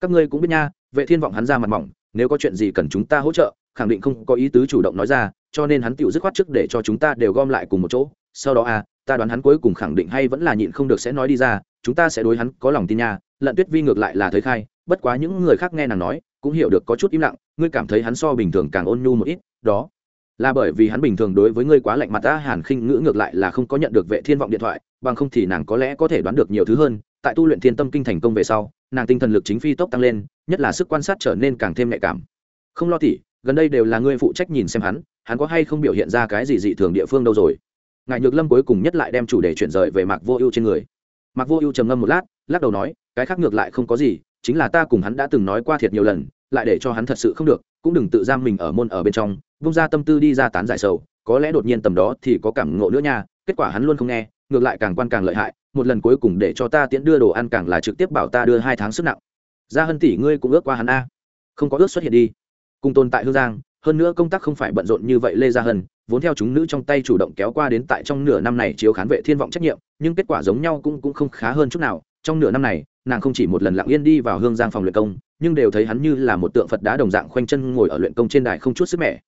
Các ngươi cũng biết nha, vệ thiên vọng hắn ra mặt mỏng, nếu có chuyện gì cần chúng ta hỗ trợ, khẳng định không có ý tứ chủ động nói ra, cho nên hắn tự dứt khoát trước để cho chúng ta đều gom lại cùng một chỗ. Sau đó à ta đoán hắn cuối cùng khẳng định hay vẫn là nhịn không được sẽ nói đi ra, chúng ta sẽ đối hắn có lòng tin nha. Lận tuyết vi ngược lại là thấy khai, bất quá những người khác nghe nàng nói, cũng hiểu được có chút im lặng, ngươi cảm thấy hắn so bình thường càng ôn nhu một ít, đó là bởi vì hắn bình thường đối với ngươi quá lạnh mặt ta hàn khinh ngữ ngược lại là không có nhận được vệ thiên vọng điện thoại, bằng không thì nàng có lẽ có thể đoán được nhiều thứ hơn. Tại tu luyện thiên tâm kinh thành công về sau, nàng tinh thần lực chính phi tốc tăng lên, nhất là sức quan sát trở nên càng thêm nhạy cảm. Không lo tỉ, gần đây đều là ngươi phụ trách nhìn xem hắn hắn có hay không biểu hiện ra cái gì dị thường địa phương đâu rồi? Ngài nhược lâm cuối cùng nhất lại đem chủ đề chuyển rời về mạc vô ưu trên người. Mạc vô ưu trầm ngâm một lát, lắc đầu nói, cái khác ngược lại không có gì, chính là ta cùng hắn đã từng nói qua thiệt nhiều lần, lại để cho hắn thật sự không được, cũng đừng tự giam mình ở môn ở bên trong bung ra tâm tư đi ra tán giải sầu, có lẽ đột nhiên tầm đó thì có cảm ngộ nữa nha, kết quả hắn luôn không nghe, ngược lại càng quan càng lợi hại, một lần cuối cùng để cho ta tiễn đưa đồ ăn càng là trực tiếp bảo ta đưa hai tháng sức nặng. Ra Hân tỷ ngươi cũng ước qua hắn a. Không có ước xuất hiện đi. Cùng tồn tại hương giang, hơn nữa công tác không phải bận rộn như vậy lê gia hân, vốn theo chúng nữ trong tay chủ động kéo qua đến tại trong nửa năm này chiếu khán vệ thiên vọng trách nhiệm, nhưng kết quả giống nhau cũng cũng không khá hơn chút nào. Trong nửa năm này, nàng không chỉ một lần lặng yên đi vào hương giang phòng luyện công, nhưng đều thấy hắn như là một tượng phật đá đồng dạng khoanh chân ngồi ở luyện công trên đài không chút sức mẻ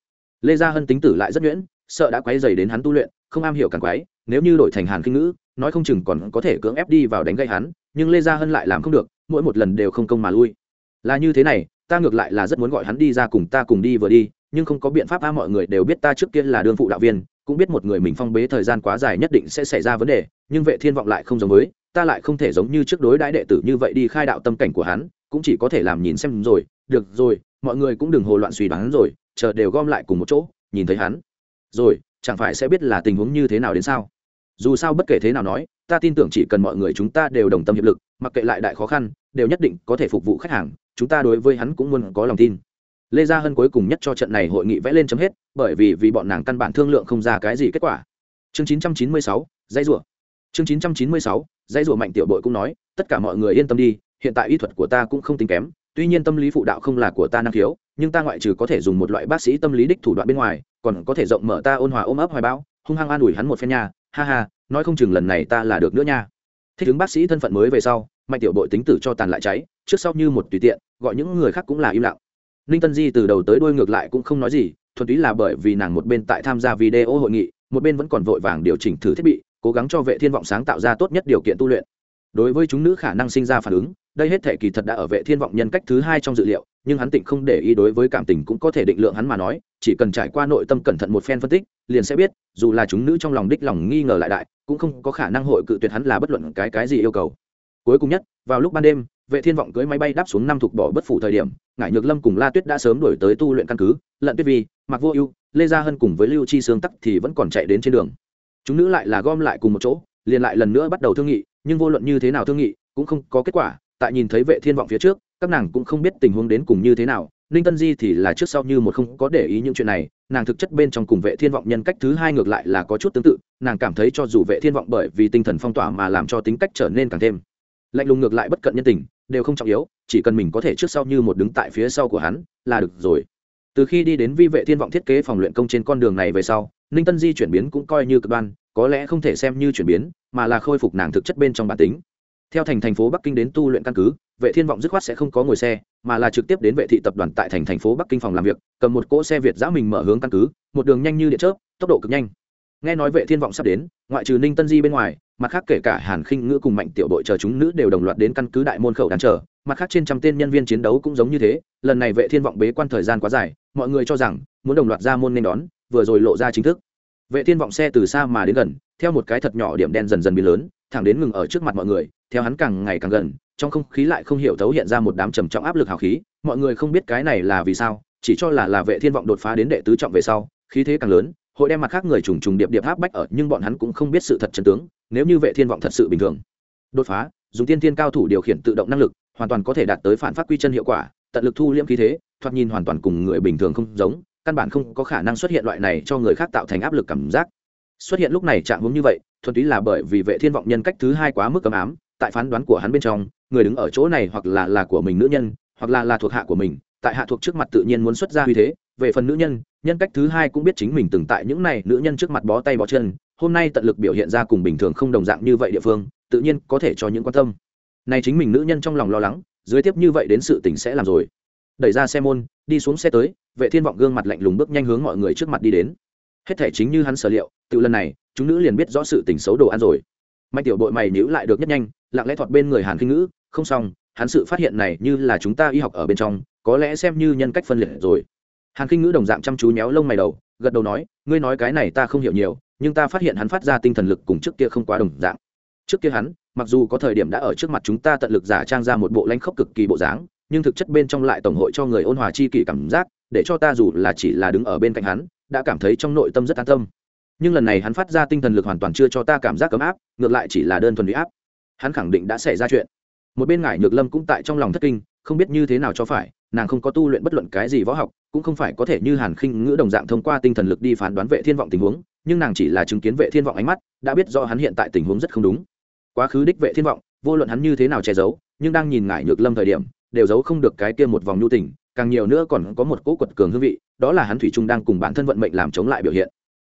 lê gia hân tính tử lại rất nhuyễn, sợ đã quấy dày đến hắn tu luyện, không am hiểu càng quái nếu như đổi thành hàn kinh ngữ, nói không chừng còn có thể cưỡng ép đi vào đánh gây hắn, nhưng lê gia hân lại làm không được, mỗi một lần đều không công mà lui. Là như thế này, ta ngược lại là rất muốn gọi hắn đi ra cùng ta cùng đi vừa đi, nhưng không có biện pháp, a, mọi người đều biết ta trước kia là đương phụ đạo viên, cũng biết một người mình phong bế thời gian quá dài nhất định sẽ xảy ra vấn đề, nhưng vệ thiên vọng lại không giống với, ta lại không thể giống như trước đối đãi đệ tử như vậy đi khai đạo tâm cảnh của hắn, cũng chỉ có thể làm nhìn xem rồi, được rồi, mọi người cũng đừng hồ loạn suy đoán rồi chờ đều gom lại cùng một chỗ nhìn thấy hắn. Rồi chẳng phải sẽ biết là tình huống như thế nào đến sao? Dù sao bất kể thế nào nói ta tin tưởng chỉ cần mọi người chúng ta đều đồng tâm hiệp lực mặc kệ lại đại khó khăn đều nhất định có thể phục vụ khách hàng chúng ta đối với hắn cũng luôn có lòng tin. Lê gia hân cuối cùng nhất cho trận này hội nghị vẽ lên chấm hết bởi vì vì bọn nàng căn bản thương lượng không ra cái gì kết quả. Chương 996, dây rủa. Chương 996, dây rủa mạnh tiểu bội cũng nói tất cả mọi người yên tâm đi hiện tại y thuật của ta cũng không tính kém tuy nhiên tâm lý phụ đạo không là của ta năng khiếu nhưng ta ngoại trừ có thể dùng một loại bác sĩ tâm lý đích thủ đoạn bên ngoài, còn có thể rộng mở ta ôn hòa ôm ấp hoài bão, hung hăng an ủi hắn một phen nha, ha ha, nói không chừng lần này ta là được nữa nha. Thích ứng bác sĩ thân phận mới về sau, mạnh tiểu bội tính tử cho tàn lại cháy, trước sau như một tùy tiện, gọi những người khác cũng là im lặng. Ninh tân di từ đầu tới đuôi ngược lại cũng không nói gì, thuần túy là bởi vì nàng một bên tại tham gia video hội nghị, một bên vẫn còn vội vàng điều chỉnh thử thiết bị, cố gắng cho vệ thiên vọng sáng tạo ra tốt nhất điều kiện tu luyện. Đối với chúng nữ khả năng sinh ra phản ứng đây hết thể kỳ thật đã ở vệ thiên vọng nhân cách thứ hai trong dự liệu, nhưng hắn tịnh không để ý đối với cảm tình cũng có thể định lượng hắn mà nói, chỉ cần trải qua nội tâm cẩn thận một phen phân tích, liền sẽ biết, dù là chúng nữ trong lòng đích lòng nghi ngờ lại đại, cũng không có khả năng hội cự tuyệt hắn là bất luận cái cái gì yêu cầu. Cuối cùng nhất, vào lúc ban đêm, vệ thiên vọng cưới máy bay đáp xuống năm thuộc bỏ bất phủ thời điểm, ngải nhược lâm cùng la tuyết đã sớm đổi tới tu luyện căn cứ, lận tuyết vi mặc vô ưu, lê gia hân cùng với lưu chi sương tắc thì vẫn còn chạy đến trên đường. Chúng nữ lại là gom lại cùng một chỗ, liền lại lần nữa bắt đầu thương nghị, nhưng vô luận như thế nào thương nghị, cũng không có kết quả tại nhìn thấy vệ thiên vọng phía trước, các nàng cũng không biết tình huống đến cùng như thế nào. Ninh tân di thì là trước sau như một không có để ý những chuyện này, nàng thực chất bên trong cùng vệ thiên vọng nhân cách thứ hai ngược lại là có chút tương tự, nàng cảm thấy cho dù vệ thiên vọng bởi vì tinh thần phong tỏa mà làm cho tính cách trở nên càng thêm lạnh lùng ngược lại bất cận nhân tình, đều không trọng yếu, chỉ cần mình có thể trước sau như một đứng tại phía sau của hắn, là được rồi. Từ khi đi đến vi vệ thiên vọng thiết kế phòng luyện công trên con đường này về sau, ninh tân di chuyển biến cũng coi như cực đoan, có lẽ không thể xem như chuyển biến, mà là khôi phục nàng thực chất bên trong bản tính theo thành thành phố bắc kinh đến tu luyện căn cứ, vệ thiên vọng dứt khoát sẽ không có ngồi xe, mà là trực tiếp đến vệ thị tập đoàn tại thành thành phố bắc kinh phòng làm việc, cầm một cỗ xe việt giã mình mở hướng căn cứ, một đường nhanh như điện chớp, tốc độ cực nhanh. Nghe nói vệ thiên vọng sắp đến, ngoại trừ ninh tân di bên ngoài, mặt khác kể cả hàn khinh ngữ cùng mạnh tiểu đội chờ chúng nữ đều đồng loạt đến căn cứ đại môn khẩu đàn chờ, mặt khác trên trăm tên nhân viên chiến đấu cũng giống như thế, lần này vệ thiên vọng bế quan thời gian quá dài, mọi người cho rằng muốn đồng loạt ra môn nên đón, vừa rồi lộ ra chính thức. Vệ thiên vọng xe từ xa mà đến gần, theo một cái thật nhỏ điểm đen dần dần biến lớn, thẳng đến ngừng ở trước mặt mọi người theo hắn càng ngày càng gần, trong không khí lại không hiểu thấu hiện ra một đám trầm trọng áp lực hào khí, mọi người không biết cái này là vì sao, chỉ cho là là vệ thiên vọng đột phá đến đệ tứ trọng về sau, khí thế càng lớn, hội đem mặt khác người trùng trùng điệp điệp áp bách ở, nhưng bọn hắn cũng không biết sự thật chân tướng, nếu như vệ thiên vọng thật sự bình thường. Đột phá, dùng tiên thiên cao thủ điều khiển tự động năng lực, hoàn toàn có thể đạt tới phản phát quy chân hiệu quả, tận lực thu liễm khí thế, thoạt nhìn hoàn toàn cùng người bình thường không giống, căn bản không có khả năng xuất hiện loại này cho người khác tạo thành áp lực cảm giác. Xuất hiện lúc này trạng hướng như vậy, thuần túy là bởi vì vệ thiên vọng nhân cách thứ hai quá mức cấm ám tại phán đoán của hắn bên trong, người đứng ở chỗ này hoặc là là của mình nữ nhân, hoặc là là thuộc hạ của mình, tại hạ thuộc trước mặt tự nhiên muốn xuất ra uy thế. Về phần nữ nhân nhân cách thứ hai cũng biết chính mình từng tại những này nữ nhân trước mặt bó tay bó chân, hôm nay tận lực biểu hiện ra cùng bình thường không đồng dạng như vậy địa phương, tự nhiên có thể cho những quan tâm. Này chính mình nữ nhân trong lòng lo lắng, dưới tiếp như vậy đến sự tình sẽ làm rồi. Đẩy ra xe môn, đi xuống xe tới, vệ thiên vọng gương mặt lạnh lùng bước nhanh hướng mọi người trước mặt đi đến. Hết thể chính như hắn sở liệu, tự lần này, chúng nữ liền biết rõ sự tình xấu đồ ăn rồi. Mạnh tiểu bội mày nhữ lại được nhất nhanh lặng lẽ thọt bên người hàn kinh ngữ, không xong, hắn sự phát hiện này như là chúng ta y học ở bên trong, có lẽ xem như nhân cách phân liệt rồi. Hàn kinh ngữ đồng dạng chăm chú nhéo lông mày đầu, gật đầu nói, ngươi nói cái này ta không hiểu nhiều, nhưng ta phát hiện hắn phát ra tinh thần lực cùng trước kia không quá đồng dạng. Trước kia hắn, mặc dù có thời điểm đã ở trước mặt chúng ta tận lực giả trang ra một bộ lãnh khốc cực kỳ bộ dáng, nhưng thực chất bên trong lại tổng hội cho người ôn hòa chi kỷ cảm giác, để cho ta dù là chỉ là đứng ở bên cạnh hắn, đã cảm thấy trong nội tâm rất an tâm. Nhưng lần này hắn phát ra tinh thần lực hoàn toàn chưa cho ta cảm giác ấm áp, ngược lại chỉ là đơn thuần huy áp hắn khẳng định đã xảy ra chuyện. Một bên ngải nhược lâm cũng tại trong lòng thất kinh, không biết như thế nào cho phải, nàng không có tu luyện bất luận cái gì võ học, cũng không phải có thể như hàn khinh ngữ đồng dạng thông qua tinh thần lực đi phán đoán vệ thiên vọng tình huống, nhưng nàng chỉ là chứng kiến vệ thiên vọng ánh mắt, đã biết rõ hắn hiện tại tình huống rất không đúng. Quá khứ đích vệ thiên vọng, vô luận hắn như thế nào che giấu, nhưng đang nhìn ngải nhược lâm thời điểm, đều giấu không được cái kia một vòng nhu tình, càng nhiều nữa còn có một cỗ quật cường hương vị, đó là hắn thủy trung đang cùng bản thân vận mệnh làm chống lại biểu hiện.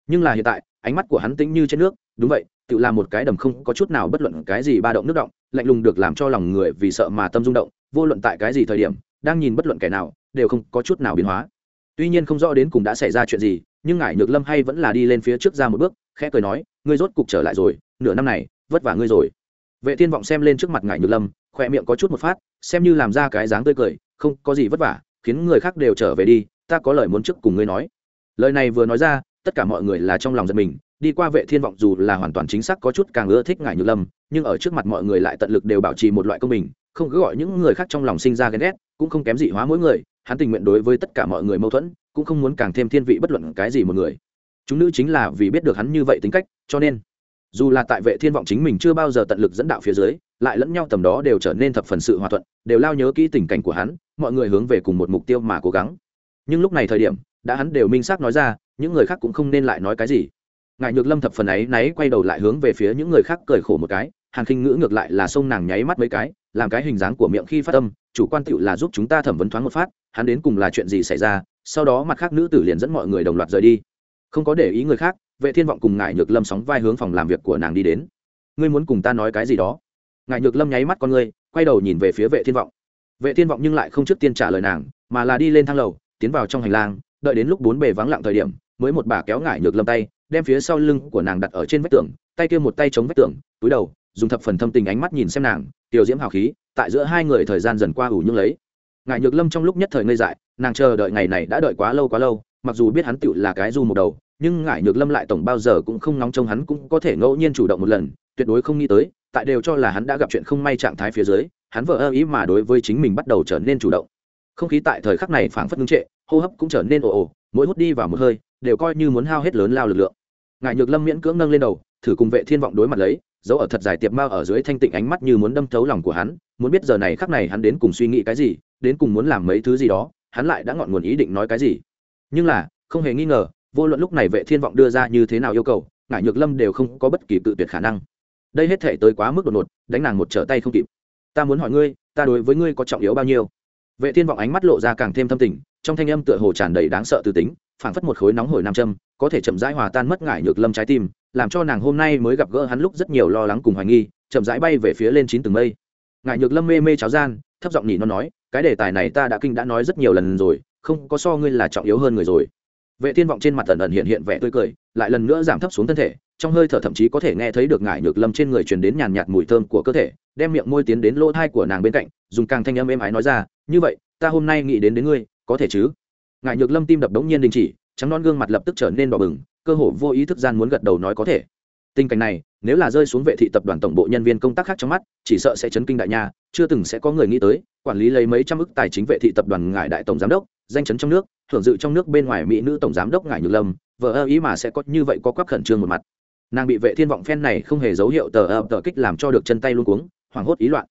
Nhưng là hiện tại, ánh mắt của hắn tĩnh như trên nước, đúng vậy tự làm một cái đầm không có chút nào bất luận cái gì ba động nước động, lạnh lùng được làm cho lòng người vì sợ mà tâm rung động, vô luận tại cái gì thời điểm, đang nhìn bất luận kẻ nào, đều không có chút nào biến hóa. Tuy nhiên không rõ đến cùng đã xảy ra chuyện gì, nhưng ngải nhược lâm hay vẫn là đi lên phía trước ra một bước, khẽ cười nói, ngươi rốt cục trở lại rồi, nửa năm này, vất vả ngươi rồi. Vệ thiên vọng xem lên trước mặt ngải nhược lâm, khỏe miệng có chút một phát, xem như làm ra cái dáng tươi cười, không, có gì vất vả, khiến người khác đều trở về đi, ta có lời muốn trước cùng ngươi nói. Lời này vừa nói ra, tất cả mọi người là trong lòng giật mình đi qua vệ thiên vọng dù là hoàn toàn chính xác có chút càng ưa thích ngải nhược lâm, nhưng ở trước mặt mọi người lại tận lực đều bảo trì một loại công bình, không cứ gọi những người khác trong lòng sinh ra ghen ghét, cũng không kém dị hóa mỗi người, hắn tình nguyện đối với tất cả mọi người mâu thuẫn, cũng không muốn càng thêm thiên vị bất luận cái gì một người. Chúng nữ chính là vì biết được hắn như vậy tính cách, cho nên, dù là tại vệ thiên vọng chính mình chưa bao giờ tận lực dẫn đạo phía dưới, lại lẫn nhau tầm đó đều trở nên thập phần sự hòa thuận, đều lao nhớ kỹ tình cảnh của hắn, mọi người hướng về cùng một mục tiêu mà cố gắng. Nhưng lúc này thời điểm, đã hắn đều minh xác nói ra, những người khác cũng không nên lại nói cái gì. Ngại nhược lâm thập phần ấy náy quay đầu lại hướng về phía những người khác cười khổ một cái, hàn khinh ngữ ngược lại là sông nàng nháy mắt mấy cái, làm cái hình dáng của miệng khi phát âm, chủ quan tựu là giúp chúng ta thẩm vấn thoáng một phát, hắn đến cùng là chuyện gì xảy ra, sau đó mặt khác nữ tử liền dẫn mọi người đồng loạt rời đi. Không có để ý người khác, vệ thiên vọng cùng ngại nhược lâm sóng vai hướng phòng làm việc của nàng đi đến. Ngươi muốn cùng ta nói cái gì đó? Ngại nhược lâm nháy mắt con ngươi, quay đầu nhìn về phía vệ thiên vọng. Vệ thiên vọng nhưng lại không trước tiên trả lời nàng, mà là đi lên thang lầu, tiến vào trong hành lang, đợi đến lúc bốn bề vắng lặng thời điểm, mới một bà kéo ngại nhược lâm tay đem phía sau lưng của nàng đặt ở trên vách tường, tay kia một tay chống vách tường, túi đầu, dùng thập phần thâm tình ánh mắt nhìn xem nàng, tiểu diễm hào khí, tại giữa hai người thời gian dần qua ủ nhưng lấy. Ngải nhược lâm trong lúc nhất thời ngây dại, nàng chờ đợi ngày này đã đợi quá lâu quá lâu, mặc dù biết hắn tựu là cái du một đầu, nhưng ngải nhược lâm lại tổng bao giờ cũng không nóng trong hắn cũng có thể ngẫu nhiên chủ động một lần, tuyệt đối không nghĩ tới, tại đều cho là hắn đã gặp chuyện không may trạng thái phía dưới, hắn vợ ơ ý mà đối với chính mình bắt đầu trở nên chủ động. Không khí tại thời khắc này phảng phất ngưng trệ, hô hấp cũng trở nên ồ ồ, mỗi hút đi vào một hơi, đều coi như muốn hao hết lớn lao lực lượng ngài nhược lâm miễn cưỡng nâng lên đầu, thử cùng vệ thiên vọng đối mặt lấy, dấu ở thật dài tiệp mao ở dưới thanh tịnh ánh mắt như muốn đâm thấu lòng của hắn, muốn biết giờ này khắc này hắn đến cùng suy nghĩ cái gì, đến cùng muốn làm mấy thứ gì đó, hắn lại đã ngọn nguồn ý định nói cái gì. Nhưng là, không hề nghi ngờ, vô luận lúc này vệ thiên vọng đưa ra như thế nào yêu cầu ngải nhược lâm đều không có bất kỳ tự tuyệt khả năng. Đây hết thể tới quá mức đột ngột, đánh nàng một trở tay không kịp. Ta muốn hỏi ngươi, ta đối với ngươi có trọng yếu bao nhiêu? Vệ thiên vọng ánh mắt lộ ra càng thêm thâm tình, trong thanh âm tựa hồ tràn đầy đáng sợ từ tính, phảng phất một khối nóng hổi nam châm có thể chậm rãi hòa tan mất ngải nhược lâm trái tim, làm cho nàng hôm nay mới gặp gỡ hắn lúc rất nhiều lo lắng cùng hoài nghi, chậm rãi bay về phía lên chín tầng mây. Ngải nhược lâm mê mê cháo gian, thấp giọng nhỉ nó nói, cái đề tài này ta đã kinh đã nói rất nhiều lần rồi, không có so ngươi là trọng yếu hơn người rồi. Vệ thiên vọng trên mặt ẩn ẩn hiện hiện vẻ tươi cười, lại lần nữa giảm thấp xuống thân thể, trong hơi thở thậm chí có thể nghe thấy được ngải nhược lâm trên người truyền đến nhàn nhạt mùi thơm của cơ thể, đem miệng môi tiến đến lỗ thai của nàng bên cạnh, dùng càng thanh âm êm ái nói ra, như vậy, ta hôm nay nghĩ đến đến ngươi, có thể chứ? Ngải nhược lâm tim đập đống nhiên đình chỉ trắng non gương mặt lập tức trở nên đỏ bừng, cơ hồ vô ý thức gian muốn gật đầu nói có thể. Tình cảnh này, nếu là rơi xuống vệ thị tập đoàn tổng bộ nhân viên công tác khác trong mắt, chỉ sợ sẽ chấn kinh đại nha, chưa từng sẽ có người nghĩ tới, quản lý lấy mấy trăm ức tài chính vệ thị tập đoàn ngài đại tổng giám đốc, danh chấn trong nước, thưởng dự trong nước bên ngoài mỹ nữ tổng giám đốc ngài nhược lâm vợ ơ ý mà sẽ có như vậy có quắc khẩn trương một mặt. Nàng bị vệ thiên vọng phen này không hề dấu hiệu tờ ập tờ kích làm cho được chân tay luôn cuống, hoảng hốt ý loạn.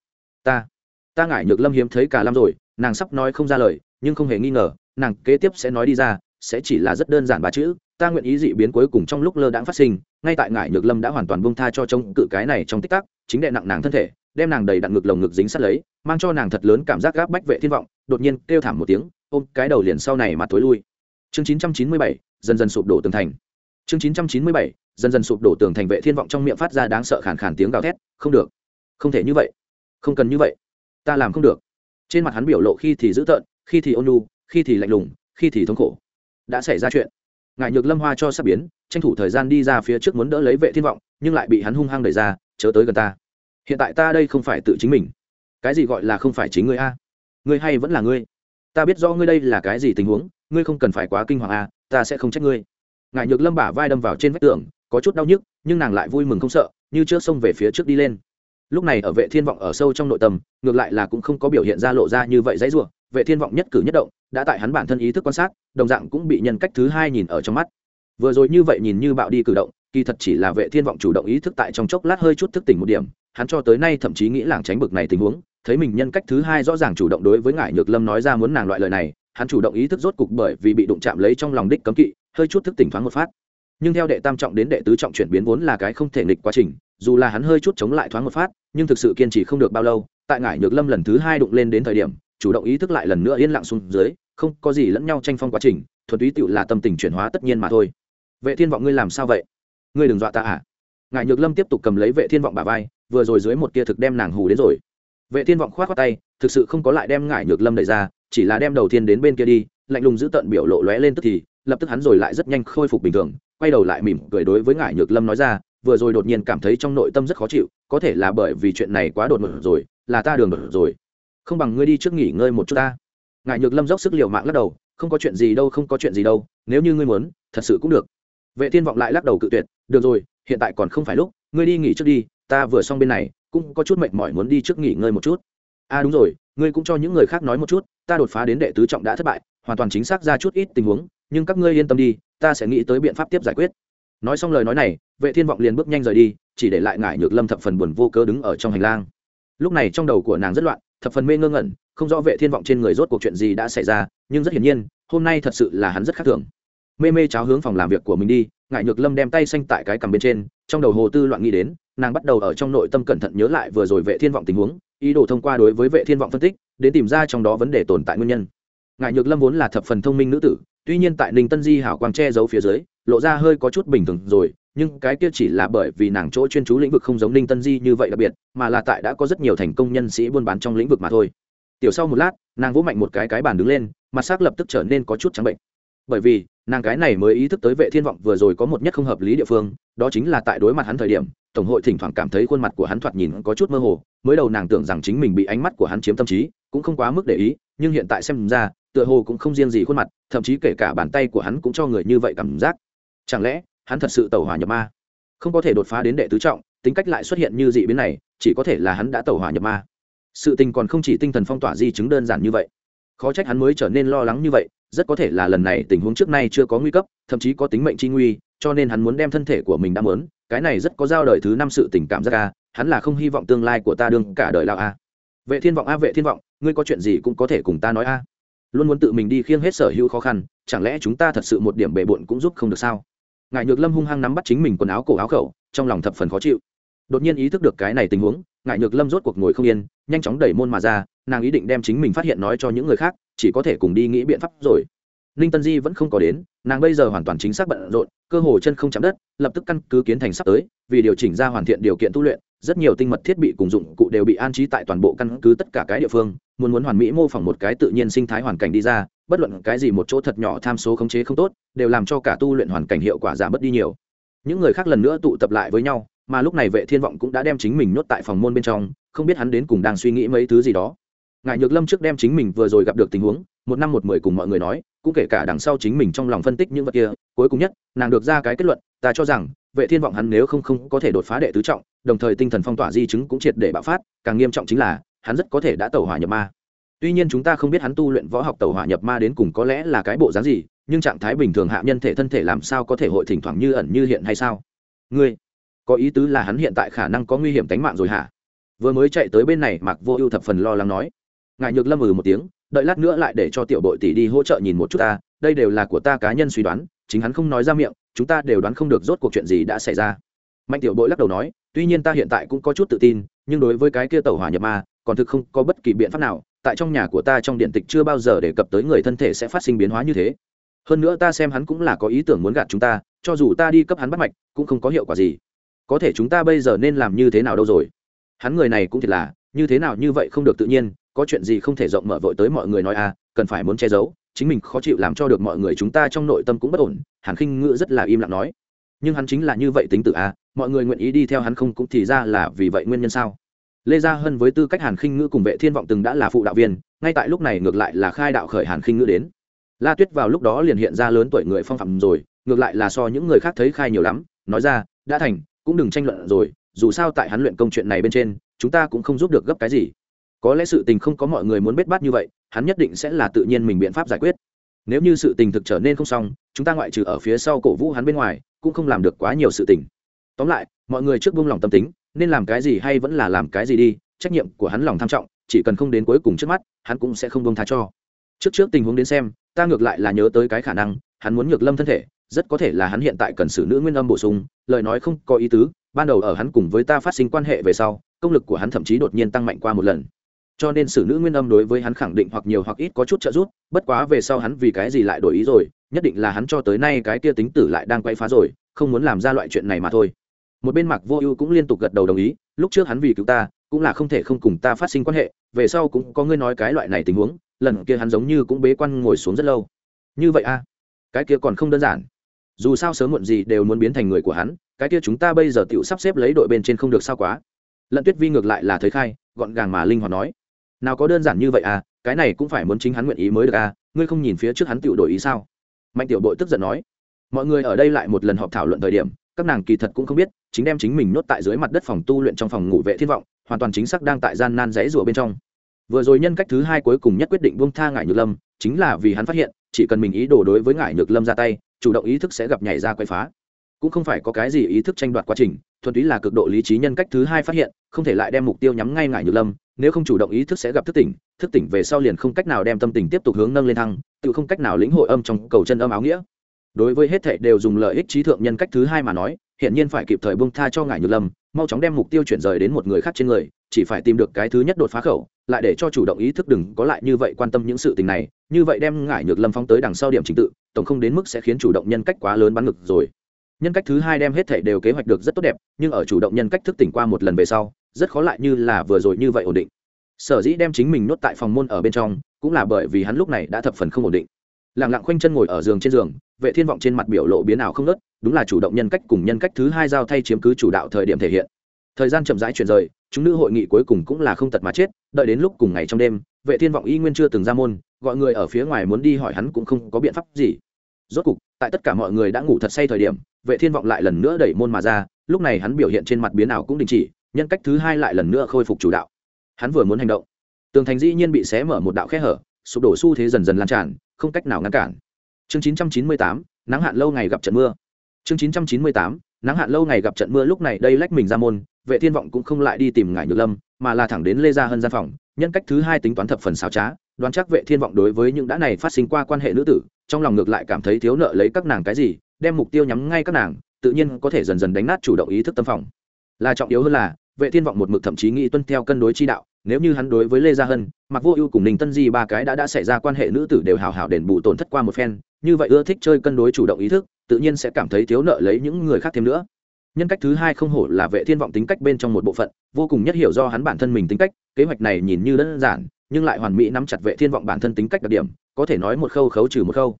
Ta ta ngại nhược lâm hiếm thấy cả lâm rồi, nàng sắp nói không ra lời, nhưng không hề nghi ngờ, nàng kế tiếp sẽ nói đi ra sẽ chỉ là rất đơn giản ba chữ ta nguyện ý dị biến cuối cùng trong lúc lơ đãng phát sinh ngay tại ngại nhược lâm đã hoàn toàn buông tha cho trông cự cái này trong tích tắc chính đệ nặng nàng thân thể đem nàng đầy đặn ngực lồng ngực dính sát lấy mang cho nàng thật lớn cảm giác gáp bách vệ thiên vọng đột nhiên kêu thảm một tiếng ôm cái đầu liền sau này mà thối lui. Chương 997, dần dần sụp đổ tường thành. Chương 997, dần dần sụp đổ tường thành vệ thiên vọng trong miệng phát ra đáng sợ khàn khàn tiếng gào thét không được. Không thể như vậy. Không cần như vậy. Ta làm không được. Trên mặt hắn biểu lộ khi thì dữ tợn khi thì ôn nhu khi thì lạnh lùng khi thì thống khổ đã xảy ra chuyện. Ngài nhược lâm hoa cho sắp biến, tranh thủ thời gian đi ra phía trước muốn đỡ lấy vệ thiên vọng, nhưng lại bị hắn hung hăng đẩy ra, chớ tới gần ta. Hiện tại ta đây không phải tự chính mình. Cái gì gọi là không phải chính ngươi a? Ngươi hay vẫn là ngươi? Ta biết rõ ngươi đây là cái gì tình huống, ngươi không cần phải quá kinh hoàng a, ta sẽ không trách ngươi. Ngài nhược lâm bả vai đâm vào trên vách tường, có chút đau nhức, nhưng nàng lại vui mừng không sợ, như trước xông về phía trước đi lên. Lúc này ở vệ thiên vọng ở sâu trong nội tâm, ngược lại là cũng không có biểu hiện ra lộ ra như vậy dãy rủa, vệ thiên vọng nhất cử nhất động đã tại hắn bản thân ý thức quan sát, đồng dạng cũng bị nhân cách thứ hai nhìn ở trong mắt. Vừa rồi như vậy nhìn như bạo đi cử động, kỳ thật chỉ là vệ thiên vọng chủ động ý thức tại trong chốc lát hơi chút thức tỉnh một điểm, hắn cho tới nay thậm chí nghĩ làng tránh bực này tình huống, thấy mình nhân cách thứ hai rõ ràng chủ động đối với ngải nhược lâm nói ra muốn nàng loại lời này, hắn chủ động ý thức rốt cục bởi vì bị đụng chạm lấy trong lòng đích cấm kỵ, hơi chút thức tỉnh thoáng một phát. Nhưng theo đệ tam trọng đến đệ tứ trọng chuyển biến vốn là cái không thể nghịch quá trình, dù là hắn hơi chút chống lại thoáng một phát, nhưng thực sự kiên trì không được bao lâu, tại ngải nhược lâm lần thứ hai đụng lên đến thời điểm, chủ động ý thức lại lần nữa yên lặng xuống dưới không có gì lẫn nhau tranh phong quá trình, thuần túy tựu là tâm tình chuyển hóa tất nhiên mà thôi. Vệ thiên vọng ngươi làm sao vậy? Ngươi đừng dọa ta à? Ngải nhược lâm tiếp tục cầm lấy vệ thiên vọng bà vai, vừa rồi dưới một kia thực đem nàng hù đến rồi. Vệ thiên vọng khoát khoát tay, thực sự không có lại đem ngải nhược lâm đẩy ra, chỉ là đem đầu tiên đến bên kia đi, lạnh lùng giữ tận biểu lộ lóe lên tức thì, lập tức hắn rồi lại rất nhanh khôi phục bình thường, quay đầu lại mỉm cười đối với ngải nhược lâm nói ra, vừa rồi đột nhiên cảm thấy trong nội tâm rất khó chịu, có thể là bởi vì chuyện này quá đột ngột rồi, là ta đường đột rồi. Không bằng ngươi đi trước nghỉ ngơi một chút ta ngài nhược lâm dốc sức liều mạng lắc đầu, không có chuyện gì đâu, không có chuyện gì đâu, nếu như ngươi muốn, thật sự cũng được. Vệ thiên vọng lại lắc đầu cự tuyệt, được rồi, hiện tại còn không phải lúc, ngươi đi nghỉ trước đi, ta vừa xong bên này, cũng có chút mệt mỏi muốn đi trước nghỉ ngơi một chút. A à đúng rồi, ngươi cũng cho những người khác nói một chút, ta đột phá đến đệ tứ trọng đã thất bại, hoàn toàn chính xác ra chút ít tình huống, nhưng các ngươi yên tâm đi, ta sẽ nghĩ tới biện pháp tiếp giải quyết. Nói xong lời nói này, vệ thiên vọng liền bước nhanh rời đi, chỉ để lại ngải nhược lâm thập phần buồn vô cớ đứng ở trong hành lang. Lúc này trong đầu của nàng rất loạn thập phần mê ngơ ngẩn, không rõ vệ thiên vọng trên người rốt cuộc chuyện gì đã xảy ra, nhưng rất hiển nhiên, hôm nay thật sự là hắn rất khác thường. Mê mê cháo hướng phòng làm việc của mình đi ngại nhược lâm đem tay xanh tại cái cằm bên trên, trong đầu hồ tư loạn nghĩ đến, nàng bắt đầu ở trong nội tâm cẩn thận nhớ lại vừa rồi vệ thiên vọng tình huống, ý đồ thông qua đối với vệ thiên vọng phân tích, đến tìm ra trong đó vấn đề tồn tại nguyên nhân. Ngại nhược lâm vốn là thập phần thông minh nữ tử, tuy nhiên tại ninh tân di hảo quang che giấu phía dưới, lộ ra hơi có chút bình thường rồi nhưng cái kia chỉ là bởi vì nàng chỗ chuyên chú lĩnh vực không giống ninh tân di như vậy đặc biệt, mà là tại đã có rất nhiều thành công nhân sĩ buôn bán trong lĩnh vực mà thôi. Tiểu sau một lát, nàng vỗ mạnh một cái cái bàn đứng lên, mặt sắc lập tức trở nên có chút trắng bệnh. Bởi vì, nàng cái này mới ý thức tới vệ thiên vọng vừa rồi có một nhất không hợp lý địa phương, đó chính là tại đối mặt hắn thời điểm, tổng hội thỉnh thoảng cảm thấy khuôn mặt của hắn thoạt nhìn có chút mơ hồ, mới đầu nàng tưởng rằng chính mình bị ánh mắt của hắn chiếm tâm trí, cũng không quá mức để ý, nhưng hiện tại xem ra, tựa hồ cũng không riêng gì khuôn mặt, thậm chí kể cả bàn tay của hắn cũng cho người như vậy cảm giác. Chẳng lẽ hắn thật sự tẩu hỏa nhập ma. Không có thể đột phá đến đệ tứ trọng, tính cách lại xuất hiện như dị biến này, chỉ có thể là hắn đã tẩu hỏa nhập ma. Sự tình còn không chỉ tinh thần phong tỏa di chứng đơn giản như vậy. Khó trách hắn mới trở nên lo lắng như vậy, rất có thể là lần này tình huống trước nay chưa có nguy cấp, thậm chí có tính mệnh chi nguy, cho nên hắn muốn đem thân thể của mình đã mớn, cái này rất có giao đời thứ năm sự tình cảm giác a, hắn là không hy vọng tương lai của ta đương cả đời lao a. Vệ thiên vọng a, vệ thiên vọng, ngươi có chuyện gì cũng có thể cùng ta nói a. Luôn muốn tự mình đi khiêng hết sở hữu khó khăn, chẳng lẽ chúng ta thật sự một điểm bề bộn cũng giúp không được sao? Ngài nhược lâm hung hăng nắm bắt chính mình quần áo cổ áo khẩu, trong lòng thập phần khó chịu. Đột nhiên ý thức được cái này tình huống ngại nhược lâm rốt cuộc ngồi không yên, nhanh chóng đẩy môn mà ra, nàng ý định đem chính mình phát hiện nói cho những người khác, chỉ có thể cùng đi nghĩ biện pháp rồi. Ninh tân di vẫn không có đến, nàng bây giờ hoàn toàn chính xác bận rộn, cơ hồ chân không chạm đất, lập tức căn cứ kiến thành sắp tới, vì điều chỉnh ra hoàn thiện điều kiện tu luyện, rất nhiều tinh mật thiết bị cùng dụng cụ đều bị an trí tại toàn bộ căn cứ tất cả cái địa phương, muốn muốn hoàn mỹ mô phỏng một cái tự nhiên sinh thái hoàn cảnh đi ra bất luận cái gì một chỗ thật nhỏ tham số khống chế không tốt, đều làm cho cả tu luyện hoàn cảnh hiệu quả giảm bớt đi nhiều. Những người khác lần nữa tụ tập lại với nhau, mà lúc này vệ thiên vọng cũng đã đem chính mình nhốt tại phòng môn bên trong, không biết hắn đến cùng đang suy nghĩ mấy thứ gì đó. Ngài nhược lâm trước đem chính mình vừa rồi gặp được tình huống, một năm một mười cùng mọi người nói, cũng kể cả đằng sau chính mình trong lòng phân tích những vật kia, cuối cùng nhất, nàng được ra cái kết luận, ta cho rằng, vệ thiên vọng hắn nếu không không có thể đột phá đệ tứ trọng, đồng thời tinh thần phong tỏa di chứng cũng triệt để bạo phát, càng nghiêm trọng chính là, hắn rất có thể đã tẩu hỏa nhập ma tuy nhiên chúng ta không biết hắn tu luyện võ học tẩu hỏa nhập ma đến cùng có lẽ là cái bộ dáng gì, nhưng trạng thái bình thường hạ nhân thể thân thể làm sao có thể hội thỉnh thoảng như ẩn như hiện hay sao? Ngươi, có ý tứ là hắn hiện tại khả năng có nguy hiểm tính mạng rồi hả? Vừa mới chạy tới bên này mặc vô ưu thập phần lo lắng nói. Ngài nhược lâm ừ một tiếng, đợi lát nữa lại để cho tiểu bội tỷ đi hỗ trợ nhìn một chút ta, đây đều là của ta cá nhân suy đoán, chính hắn không nói ra miệng, chúng ta đều đoán không được rốt cuộc chuyện gì đã xảy ra. Mạnh tiểu bội lắc đầu nói, tuy nhiên ta hiện tại cũng có chút tự tin, nhưng đối với cái kia tàu hỏa nhập ma, còn thực không có bất kỳ biện pháp nào tại trong nhà của ta trong điện tịch chưa bao giờ đề cập tới người thân thể sẽ phát sinh biến hóa như thế. Hơn nữa ta xem hắn cũng là có ý tưởng muốn gạt chúng ta, cho dù ta đi cấp hắn bắt mạch, cũng không có hiệu quả gì. Có thể chúng ta bây giờ nên làm như thế nào đâu rồi? Hắn người này cũng thiệt là, như thế nào như vậy không được tự nhiên, có chuyện gì không thể rộng mở vội tới mọi người nói à cần phải muốn che giấu, chính mình khó chịu làm cho được mọi người chúng ta trong nội tâm cũng bất ổn, hàn khinh ngữ rất là im lặng nói. Nhưng hắn chính là như vậy tính tự à mọi người nguyện ý đi theo hắn không cũng thì ra là vì vậy nguyên nhân sao? Lê gia hân với tư cách hàn khinh ngữ cùng vệ thiên vọng từng đã là phụ đạo viên, ngay tại lúc này ngược lại là khai đạo khởi hàn khinh ngữ đến. La tuyết vào lúc đó liền hiện ra lớn tuổi người phong phạm rồi, ngược lại là so những người khác thấy khai nhiều lắm, nói ra, đã thành, cũng đừng tranh luận rồi, dù sao tại hắn luyện công chuyện này bên trên, chúng ta cũng không giúp được gấp cái gì. Có lẽ sự tình không có mọi người muốn biết bát như vậy, hắn nhất định sẽ là tự nhiên mình biện pháp giải quyết. Nếu như sự tình thực trở nên không xong, chúng ta ngoại trừ ở phía sau cổ vũ hắn bên ngoài, cũng không làm được quá nhiều sự tình. Tóm lại, mọi người trước buông lòng tâm tính nên làm cái gì hay vẫn là làm cái gì đi, trách nhiệm của hắn lòng tham trọng, chỉ cần không đến cuối cùng trước mắt, hắn cũng sẽ không buông tha cho. Trước trước tình huống đến xem, ta ngược lại là nhớ tới cái khả năng, hắn muốn nhược lâm thân thể, rất có thể là hắn hiện tại cần xử nữ nguyên âm bổ sung, lời nói không có ý tứ, ban đầu ở hắn cùng với ta phát sinh quan hệ về sau, công lực của hắn thậm chí đột nhiên tăng mạnh qua một lần. Cho nên xử nữ nguyên âm đối với hắn khẳng định hoặc nhiều hoặc ít có chút trợ giúp, bất quá về sau hắn vì cái gì lại đổi ý rồi, nhất định là hắn cho tới nay cái kia tính tử lại đang quay phá rồi, không muốn làm ra loại chuyện này mà thôi một bên mặc vô ưu cũng liên tục gật đầu đồng ý, lúc trước hắn vì cứu ta, cũng là không thể không cùng ta phát sinh quan hệ, về sau cũng có ngươi nói cái loại này tình huống, lần kia hắn giống như cũng bế quan ngồi xuống rất lâu. Như vậy a à? cái kia còn không đơn giản. Dù sao sớm muộn gì đều muốn biến thành người của hắn, cái kia chúng ta bây giờ tự sắp xếp lấy đội bên trên không được sao quá. Lận tuyết vi ngược lại là thấy khai, gọn gàng mà linh hoạt nói. Nào có đơn giản như vậy à? Cái này cũng phải muốn chính hắn nguyện ý mới được à? Ngươi không nhìn phía trước hắn tự đổi ý sao? Mạnh tiểu bội tức giận nói. Mọi người ở đây lại một lần họp thảo luận thời điểm các nàng kỳ thật cũng không biết, chính đem chính mình nhốt tại dưới mặt đất phòng tu luyện trong phòng ngủ vệ thiên vọng, hoàn toàn chính xác đang tại gian nan rẽ rùa bên trong. Vừa rồi nhân cách thứ hai cuối cùng nhất quyết định buông tha ngải nhược lâm, chính là vì hắn phát hiện, chỉ cần mình ý đồ đối với ngải nhược lâm ra tay, chủ động ý thức sẽ gặp nhảy ra quay phá. Cũng không phải có cái gì ý thức tranh đoạt quá trình, thuần túy là cực độ lý trí nhân cách thứ hai phát hiện, không thể lại đem mục tiêu nhắm ngay ngải nhược lâm, nếu không chủ động ý thức sẽ gặp thức tỉnh thức tỉnh về sau liền không cách nào đem tâm tình tiếp tục hướng nâng lên thăng, tự không cách nào lĩnh hội âm trong cầu chân âm áo nghĩa đối với hết thệ đều dùng lợi ích trí thượng nhân cách thứ hai mà nói hiện nhiên phải kịp thời bông tha cho ngải nhược lâm, mau chóng đem mục tiêu chuyển rời đến một người khác trên người, chỉ phải tìm được cái thứ nhất đột phá khẩu, lại để cho chủ động ý thức đừng có lại như vậy quan tâm những sự tình này, như vậy đem ngải nhược lâm phóng tới đằng sau điểm trình tự, tổng không đến mức sẽ khiến chủ động nhân cách quá lớn bắn ngực rồi. Nhân cách thứ hai đem hết thể đều kế hoạch được rất tốt đẹp, nhưng ở chủ động nhân cách thức tỉnh qua một lần về sau, rất khó lại như là vừa rồi như vậy ổn định. Sở dĩ đem chính mình nuốt tại phòng môn ở bên trong, cũng là bởi vì hắn lúc này đã thập phần không ổn định lẳng lặng khoanh chân ngồi ở giường trên giường, vệ thiên vọng trên mặt biểu lộ biến ảo không nớt đúng là chủ động nhân cách cùng nhân cách thứ hai giao thay chiếm cứ chủ đạo thời điểm thể hiện. Thời gian chậm rãi chuyển rời, chúng nữ hội nghị cuối cùng cũng là không tật mà chết, đợi đến lúc cùng ngày trong đêm, vệ thiên vọng y nguyên chưa từng ra môn, gọi người ở phía ngoài muốn đi hỏi hắn cũng không có biện pháp gì. Rốt cục, tại tất cả mọi người đã ngủ thật say thời điểm, vệ thiên vọng lại lần nữa đẩy môn mà ra, lúc này hắn biểu hiện trên mặt biến ảo cũng đình chỉ, nhân cách thứ hai lại lần nữa khôi phục chủ đạo. Hắn vừa muốn hành động, tường thành dĩ nhiên bị xé mở một đạo khe hở, sụp đổ xu thế dần dần lan tràn không cách nào ngăn cản. Chương 998, nắng hạn lâu ngày gặp trận mưa. Chương 998, nắng hạn lâu ngày gặp trận mưa lúc này đây lách mình ra môn vệ thiên vọng cũng không lại đi tìm ngải nhược lâm mà là thẳng đến lê gia hân gian phòng nhân cách thứ hai tính toán thập phần xảo trá đoán chắc vệ thiên vọng đối với những đã này phát sinh qua quan hệ nữ tử trong lòng ngược lại cảm thấy thiếu nợ lấy các nàng cái gì đem mục tiêu nhắm ngay các nàng tự nhiên có thể dần dần đánh nát chủ động ý thức tâm phòng. Là trọng yếu hơn là vệ thiên vọng một mực thậm chí nghĩ tuân theo cân đối chi đạo nếu như hắn đối với lê gia hân mặc vô ưu cùng ninh tân di ba cái đã đã xảy ra quan hệ nữ tử đều hào hào đền bù tổn thất qua một phen, như vậy ưa thích chơi cân đối chủ động ý thức, tự nhiên sẽ cảm thấy thiếu nợ lấy những người khác thêm nữa. Nhân cách thứ hai không hổ là vệ thiên vọng tính cách bên trong một bộ phận, vô cùng nhất hiểu do hắn bản thân mình tính cách, kế hoạch này nhìn như đơn giản, nhưng lại hoàn mỹ nắm chặt vệ thiên vọng bản thân tính cách đặc điểm, có thể nói một khâu khấu trừ một khâu.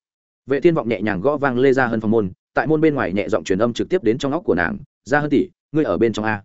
Vệ thiên vọng nhẹ nhàng gõ vang lê ra hơn phòng môn, tại môn bên ngoài nhẹ giọng truyền âm trực tiếp đến trong óc của nàng ra hơn tỷ, ngươi ở bên trong a?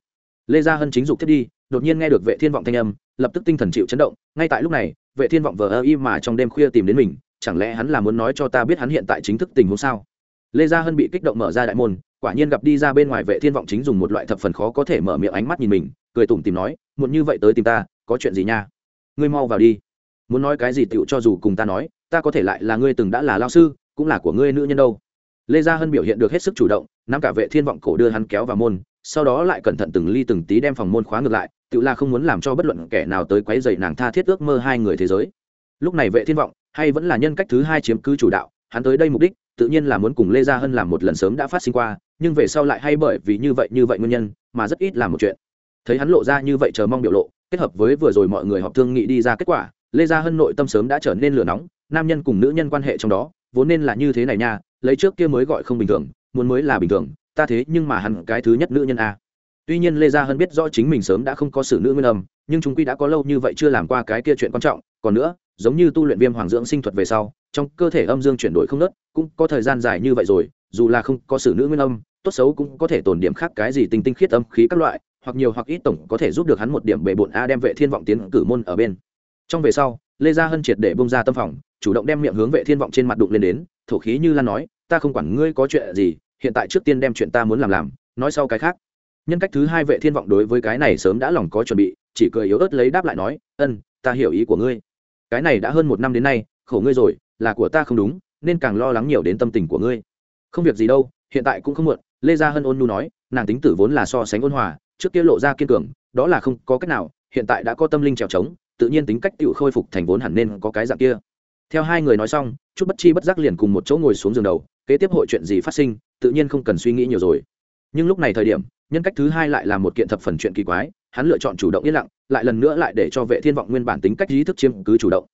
Lê gia hân chính dục thiết đi, đột nhiên nghe được vệ thiên vọng thanh âm lập tức tinh thần chịu chấn động, ngay tại lúc này, vệ thiên vọng vờ ơ y mà trong đêm khuya tìm đến mình, chẳng lẽ hắn là muốn nói cho ta biết hắn hiện tại chính thức tình huống sao? Lê gia hân bị kích động mở ra đại môn, quả nhiên gặp đi ra bên ngoài vệ thiên vọng chính dùng một loại thập phần khó có thể mở miệng ánh mắt nhìn mình, cười tủm tìm nói muốn như vậy tới tìm ta, có chuyện gì nha? Ngươi mau vào đi. Muốn nói cái gì tựu cho dù cùng ta nói, ta có thể lại là ngươi từng đã là lao sư, cũng là của ngươi nữ nhân đâu. Lê gia hân biểu hiện được hết sức chủ động, nắm cả vệ thiên vọng cổ đưa hắn kéo vào môn, sau đó lại cẩn thận từng ly từng tí đem phòng môn khóa ngược lại tự là không muốn làm cho bất luận kẻ nào tới quấy dày nàng tha thiết ước mơ hai người thế giới. Lúc này vệ thiên vọng, hay vẫn là nhân cách thứ hai chiếm cứ chủ đạo, hắn tới đây mục đích, tự nhiên là muốn cùng lê gia hân làm một lần sớm đã phát sinh qua, nhưng về sau lại hay bởi vì như vậy như vậy nguyên nhân, mà rất ít làm một chuyện. Thấy hắn lộ ra như vậy chờ mong biểu lộ, kết hợp với vừa rồi mọi người họp thương nghị đi ra kết quả, lê gia hân nội tâm sớm đã trở nên lửa nóng, nam nhân cùng nữ nhân quan hệ trong đó, vốn nên là như thế này nha, lấy trước kia mới gọi không bình thường, muốn mới là bình thường, ta thế nhưng mà hắn cái thứ nhất nữ nhân a tuy nhiên lê gia hân biết rõ chính mình sớm đã không có sự nữ nguyên âm, nhưng chúng quy đã có lâu như vậy chưa làm qua cái kia chuyện quan trọng. Còn nữa, giống như tu luyện viêm hoàng dưỡng sinh thuật về sau, trong cơ thể âm dương chuyển đổi không nớt, cũng có thời gian dài như vậy rồi, dù là không có sự nữ nguyên âm, tốt xấu cũng có thể tồn điểm khác cái gì tinh tinh khiết âm khí các loại, hoặc nhiều hoặc ít tổng có thể giúp được hắn một điểm bề bộn a đem vệ thiên vọng tiến cử môn ở bên. Trong về sau, lê gia hân triệt để bông ra tâm phòng, chủ động đem miệng hướng vệ thiên vọng trên mặt đụng lên đến, thổ khí như lan nói, ta không quản ngươi có chuyện gì, hiện tại trước tiên đem chuyện ta muốn làm làm, nói sau cái khác nhân cách thứ hai vệ thiên vọng đối với cái này sớm đã lòng có chuẩn bị, chỉ cười yếu ớt lấy đáp lại nói, ân, ta hiểu ý của ngươi. Cái này đã hơn một năm đến nay, khổ ngươi rồi, là của ta không đúng, nên càng lo lắng nhiều đến tâm tình của ngươi. Không việc gì đâu, hiện tại cũng không muộn. Lê gia hân ôn nhu nói, nàng tính tử vốn là so sánh ôn hòa, trước kia lộ ra kiên cường, đó là không có cách nào, hiện tại đã có tâm linh trèo trống, tự nhiên tính cách tự khôi phục thành vốn hẳn nên có cái dạng kia. Theo hai người nói xong, chút bất chi bất giác liền cùng một chỗ ngồi xuống giường đầu, kế tiếp hội chuyện gì phát sinh, tự nhiên không cần suy nghĩ nhiều rồi nhưng lúc này thời điểm, nhân cách thứ hai lại là một kiện thập phần chuyện kỳ quái, hắn lựa chọn chủ động yên lặng, lại lần nữa lại để cho vệ thiên vọng nguyên bản tính cách ý thức chiếm cứ chủ động.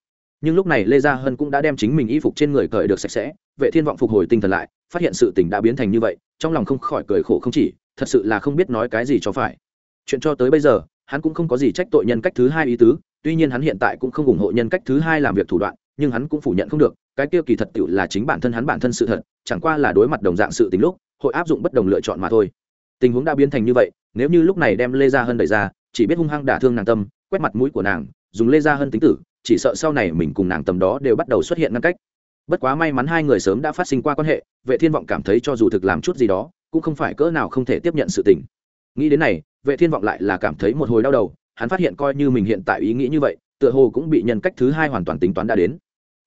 Nhưng lúc này lê gia hân cũng đã đem chính mình y phục trên người cởi được sạch sẽ, vệ thiên vọng phục hồi tinh thần lại, phát hiện sự tình đã biến thành như vậy, trong lòng không khỏi cười khổ không chỉ, thật sự là không biết nói cái gì cho phải. Chuyện cho tới bây giờ, hắn cũng không có gì trách tội nhân cách thứ hai ý tứ, tuy nhiên hắn hiện tại cũng không ủng hộ nhân cách thứ hai làm việc thủ đoạn, nhưng hắn cũng phủ nhận không được, cái kia kỳ thật tự là chính bản thân hắn bản thân sự thật, chẳng qua là đối mặt đồng dạng sự tình lúc hội áp dụng bất đồng lựa chọn mà thôi. Tình huống đã biến thành như vậy, nếu như lúc này đem lê gia hân đẩy ra, chỉ biết hung hăng đả thương nàng tâm, quét mặt mũi của nàng, dùng lê gia hân tính tử, chỉ sợ sau này mình cùng nàng tầm đó đều bắt đầu xuất hiện ngăn cách. Bất quá may mắn hai người sớm đã phát sinh qua quan hệ, vệ thiên vọng cảm thấy cho dù thực làm chút gì đó, cũng không phải cỡ nào không thể tiếp nhận sự tình. Nghĩ đến này, vệ thiên vọng lại là cảm thấy một hồi đau đầu, hắn phát hiện coi như mình hiện tại ý nghĩ như vậy, tựa hồ cũng bị nhân cách thứ hai hoàn toàn tính toán đã đến.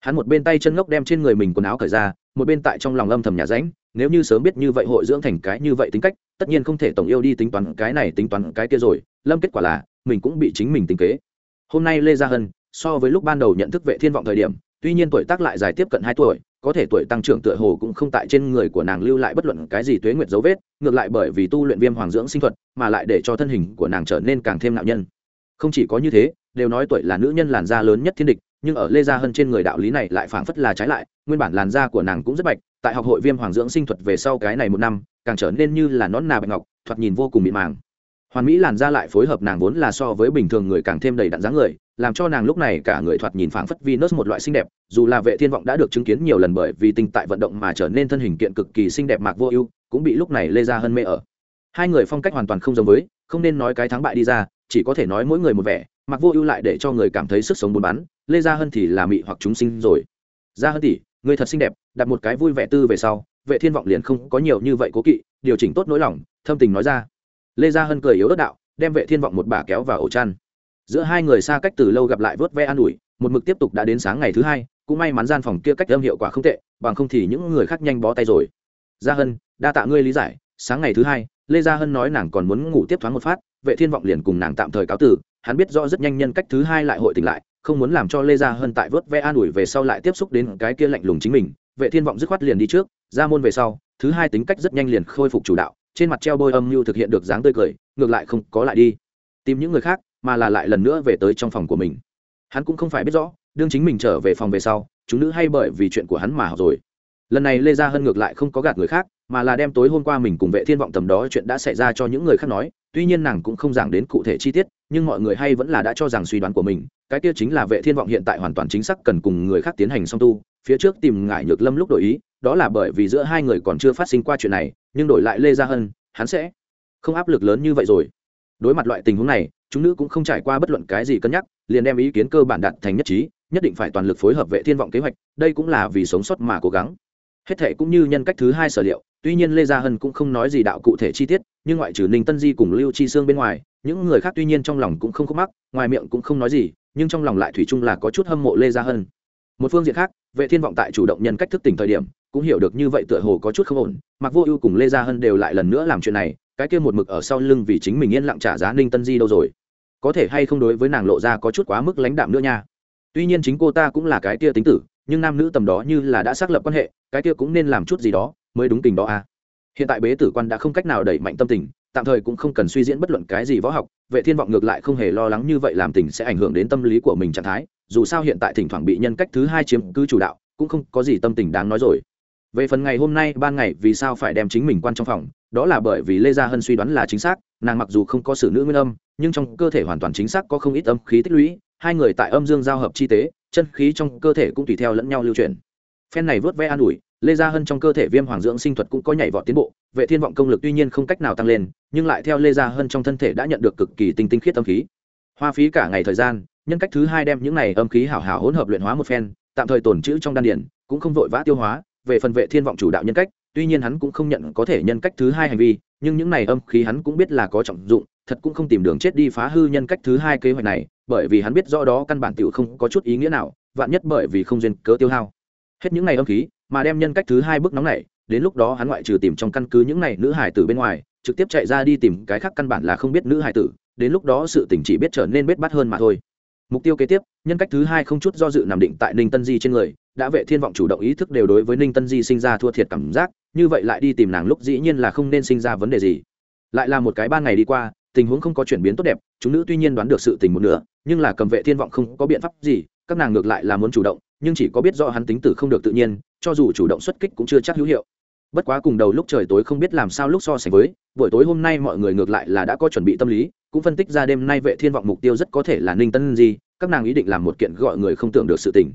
Hắn một bên tay chân ngốc đem trên người mình quần áo cởi ra, một bên tại trong lòng âm thầm nhà ránh nếu như sớm biết như vậy hội dưỡng thành cái như vậy tính cách, tất nhiên không thể tổng yêu đi tính toán cái này tính toán cái kia rồi. Lâm kết quả là, mình cũng bị chính mình tính kế. Hôm nay lê gia hân, so với lúc ban đầu nhận thức vệ thiên vọng thời điểm, tuy nhiên tuổi tác lại dài tiếp cận hai tuổi, có thể tuổi tăng trưởng tựa hồ cũng không tại trên người của nàng lưu lại bất luận cái gì tuế nguyệt dấu vết, ngược lại bởi vì tu luyện viêm hoàng dưỡng sinh thuật, mà lại để cho thân hình của nàng trở nên càng thêm nạo nhân. Không chỉ có như thế, đều nói tuổi là nữ nhân làn da lớn nhất thiên địch nhưng ở lê gia hân trên người đạo lý này lại phảng phất là trái lại nguyên bản làn da của nàng cũng rất bạch tại học hội viêm hoàng dưỡng sinh thuật về sau cái này một năm càng trở nên như là nón nà bạch ngọc thoạt nhìn vô cùng mịn màng hoàn mỹ làn da lại phối hợp nàng vốn là so với bình thường người càng thêm đầy đặn dáng người làm cho nàng lúc này cả người thoạt nhìn phảng phất Venus một loại xinh đẹp, dù là Vệ Thiên vọng đã được chứng kiến nhiều lần bởi vì tinh tại vận động mà trở nên thân hình kiện cực kỳ xinh đẹp mạc vô ưu, cũng bị lúc này Lê Gia Hân mê ở. Hai người phong cách hoàn toàn không giống với, không nên nói cái thắng bại đi ra, chỉ có thể nói mỗi người một vẻ, mạc vô ưu lại để cho người cảm thấy sức sống bốn bắn, Lê Gia Hân thì là mị hoặc chúng sinh rồi. Gia Hân tỷ, người thật xinh đẹp, đặt một cái vui vẻ tư về sau, Vệ Thiên vọng liền không có nhiều như vậy cố kỵ, điều chỉnh tốt nỗi lòng, thâm tình nói ra. Lê Gia Hân cười yếu ớt đạo, đem Vệ Thiên vọng một bà kéo vào ổ chăn giữa hai người xa cách từ lâu gặp lại vớt ve an ủi một mực tiếp tục đã đến sáng ngày thứ hai cũng may mắn gian phòng kia cách âm hiệu quả không tệ bằng không thì những người khác nhanh bó tay rồi gia hân đa tạ ngươi lý giải sáng ngày thứ hai lê gia hân nói nàng còn muốn ngủ tiếp thoáng một phát vệ thiên vọng liền cùng nàng tạm thời cáo tử hắn biết rõ rất nhanh nhân cách thứ hai lại hội tỉnh lại không muốn làm cho lê gia hân tại vớt ve an ủi về sau lại tiếp xúc đến cái kia lạnh lùng chính mình, vệ thiên vọng dứt khoát liền đi trước, ra môn về sau, thứ hai tính cách rất nhanh liền khôi phục chủ đạo, trên mặt treo bôi âm mưu thực hiện được dáng tươi cười, ngược lại không có lại đi. Tìm những người khác, mà là lại lần nữa về tới trong phòng của mình. Hắn cũng không phải biết rõ, đương chính mình trở về phòng về sau, chúng nữ hay bởi vì chuyện của hắn mà học rồi. Lần này lê gia hân ngược lại không có gạt người khác, mà là đem tối hôm qua mình cùng vệ thiên vọng tầm đó chuyện đã xảy ra cho những người khác nói tuy nhiên nàng cũng không giảng đến cụ thể chi tiết, nhưng mọi người hay vẫn là đã cho rằng suy đoán của mình, cái kia chính là vệ thiên vọng hiện tại hoàn toàn chính xác cần cùng người khác tiến hành song tu, phía trước tìm ngại nhược lâm lúc đổi ý, đó là bởi vì giữa hai người còn chưa phát sinh qua chuyện này, nhưng đổi lại lê gia hân, hắn sẽ không áp lực lớn như vậy rồi. Đối mặt loại tình huống này, chúng nữ cũng không trải qua bất luận cái gì cân nhắc, liền đem ý kiến cơ bản đạt thành nhất trí, nhất định phải toàn lực phối hợp vệ thiên vọng kế hoạch, đây cũng là vì sống sót mà cố gắng hết thệ cũng như nhân cách thứ hai sở liệu, tuy nhiên lê gia hân cũng không nói gì đạo cụ thể chi tiết, nhưng ngoại trừ ninh tân di cùng lưu chi sương bên ngoài, những người khác tuy nhiên trong lòng cũng không khúc mắc, ngoài miệng cũng không nói gì, nhưng trong lòng lại thủy chung là có chút hâm mộ lê gia hân. Một phương diện khác, vệ thiên vọng tại chủ động nhân cách thức tỉnh thời điểm, cũng hiểu được như vậy tựa hồ có chút không ổn mặc vô ưu cùng lê gia hân đều lại lần nữa làm chuyện này, cái kia một mực ở sau lưng vì chính mình yên lặng trả giá ninh tân di đâu rồi? Có thể hay không đối với nàng lộ ra có chút quá mức lãnh đạm nữa nha. Tuy nhiên chính cô ta cũng là cái kia tính tử nhưng nam nữ tầm đó như là đã xác lập quan hệ, cái kia cũng nên làm chút gì đó mới đúng tình đó à. Hiện tại bế tử quan đã không cách nào đẩy mạnh tâm tình, tạm thời cũng không cần suy diễn bất luận cái gì võ học, vệ thiên vọng ngược lại không hề lo lắng như vậy làm tình sẽ ảnh hưởng đến tâm lý của mình trạng thái, dù sao hiện tại thỉnh thoảng bị nhân cách thứ hai chiếm cứ chủ đạo, cũng không có gì tâm tình đáng nói rồi. Về phần ngày hôm nay, ban ngày vì sao phải đem chính mình quan trong phòng, đó là bởi vì lê gia hân suy đoán là chính xác, nàng mặc dù không có sự nữ nguyên âm, nhưng trong cơ thể hoàn toàn chính xác có không ít âm khí tích lũy hai người tại âm dương giao hợp chi tế, chân khí trong cơ thể cũng tùy theo lẫn nhau lưu truyền phen này vớt ve an ủi, lê gia hân trong cơ thể viêm hoàng dưỡng sinh thuật cũng có nhảy vọt tiến bộ, vệ thiên vọng công lực tuy nhiên không cách nào tăng lên, nhưng lại theo lê gia hân trong thân thể đã nhận được cực kỳ tinh tinh khiết âm khí. Hoa phí cả ngày thời gian, nhân cách thứ hai đem những này âm khí hảo hảo hỗn hợp luyện hóa một phen, tạm thời tồn trữ trong đan điển cũng không vội vã tiêu hóa, về phần vệ thiên vọng chủ đạo nhân cách, tuy nhiên hắn cũng không nhận có thể nhân cách thứ hai hành vi, nhưng những này âm khí hắn cũng biết là có trọng dụng thật cũng không tìm đường chết đi phá hư nhân cách thứ hai kế hoạch này, bởi vì hắn biết rõ đó căn bản tiểu không có chút ý nghĩa nào, vạn nhất bởi vì không duyên cớ tiêu hao. Hết những ngày âm khí mà đem nhân cách thứ hai bước nóng này đến lúc đó hắn ngoại trừ tìm trong căn cứ những này nữ hải tử bên ngoài, trực tiếp chạy ra đi tìm cái khác căn bản là không biết nữ hải tử, đến lúc đó sự tình chỉ biết trở nên bết bát hơn mà thôi. Mục tiêu kế tiếp, nhân cách thứ hai không chút do dự nằm định tại ninh tân di trên người, đã vệ thiên vọng chủ động ý thức đều đối với ninh tân di sinh ra thua thiệt cảm giác, như vậy lại đi tìm nàng lúc dĩ nhiên là không nên sinh ra vấn đề gì. Lại là một cái ban ngày đi qua tình huống không có chuyển biến tốt đẹp chúng nữ tuy nhiên đoán được sự tình một nửa nhưng là cầm vệ thiên vọng không có biện pháp gì các nàng ngược lại là muốn chủ động nhưng chỉ có biết do hắn tính tử không được tự nhiên cho dù chủ động xuất kích cũng chưa chắc hữu hiệu. Bất quá cùng đầu lúc trời tối không biết làm sao lúc so sánh với buổi tối hôm nay mọi người ngược lại là đã có chuẩn bị tâm lý cũng phân tích ra đêm nay vệ thiên vọng mục tiêu rất có thể là ninh tân di các nàng ý định làm một kiện gọi người không tưởng được sự tình.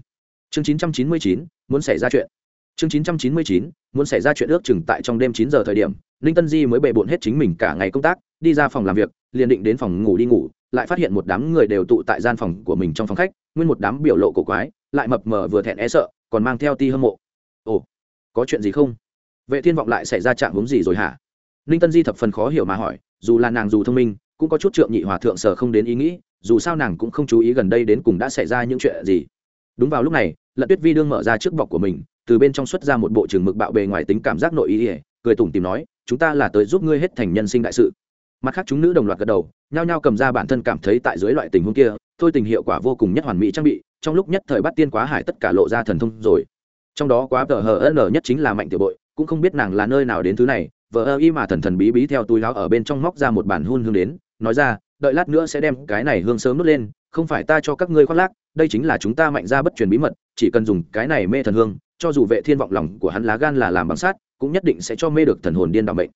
Chương 999, muốn xảy ra chuyện chương 999, muốn xảy ra chuyện ước chừng tại trong đêm chín giờ thời điểm ninh tân di mới bề bộn hết chính mình cả ngày công tác đi ra phòng làm việc liền định đến phòng ngủ đi ngủ lại phát hiện một đám người đều tụ tại gian phòng của mình trong phòng khách nguyên một đám biểu lộ cổ quái lại mập mờ vừa thẹn e sợ còn mang theo ti hâm mộ. Ồ có chuyện gì không? Vệ thiên vọng lại xảy ra trạng hướng gì rồi hả? Ninh tân di thập phần khó hiểu mà hỏi dù là nàng dù thông minh cũng có chút trượng nhị hòa thượng sở không đến ý nghĩ dù sao nàng cũng không chú ý gần đây đến cùng đã xảy ra những chuyện gì. Đúng vào lúc này lận tuyết vi đương mở ra trước bọc của mình từ bên trong xuất ra một bộ trường mực bạo bề ngoài tính cảm giác nội ý ỉa, cười tủm tìm nói, chúng ta là tới giúp ngươi hết thành nhân sinh đại sự. Mặt khác, chúng nữ đồng loạt gật đầu, nhao nhao cầm ra bản thân cảm thấy tại dưới loại tình huống kia, thôi tình hiệu quả vô cùng nhất hoàn mỹ trang bị, trong lúc nhất thời bắt tiên quá hải tất cả lộ ra thần thông rồi. Trong đó quá vờ hờ ân nhất chính là mạnh tiểu bội, cũng không biết nàng là nơi nào đến thứ này, vờ ơ y mà thần thần bí bí theo túi láo ở bên trong móc ra một bản hôn hương đến, nói ra, đợi lát nữa sẽ đem cái này hương sớm nút lên, không phải ta cho các ngươi khoác lác, đây chính là chúng ta mạnh ra bất truyền bí mật, chỉ cần dùng cái này mê thần hương cho dù vệ thiên vọng lòng của hắn lá gan là làm bằng sát cũng nhất định sẽ cho mê được thần hồn điên đạo mệnh.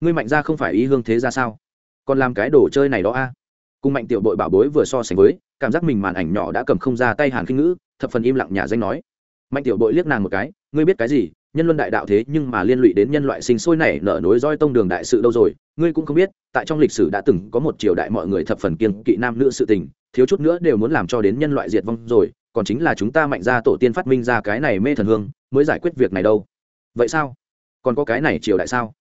Ngươi mạnh ra không phải ý hương thế ra sao? Còn làm cái đồ chơi này đó a? Cùng mạnh tiểu bội bảo bối vừa so sánh với, cảm giác mình màn ảnh nhỏ đã cầm không ra tay hàn kinh ngữ, thập phần im lặng nhà danh nói. Mạnh tiểu bội liếc nàng một cái, ngươi biết cái gì? Nhân luân đại đạo thế nhưng mà liên lụy đến nhân loại sinh sôi này nở nối roi tông đường đại sự đâu rồi? Ngươi cũng không biết, tại trong lịch sử đã từng có một triều đại mọi người thập phần kiên kỵ nam nữ sự tình, thiếu chút nữa đều muốn làm cho đến nhân loại diệt vong rồi còn chính là chúng ta mạnh ra tổ tiên phát minh ra cái này mê thần hương, mới giải quyết việc này đâu. Vậy sao? Còn có cái này triều đại sao?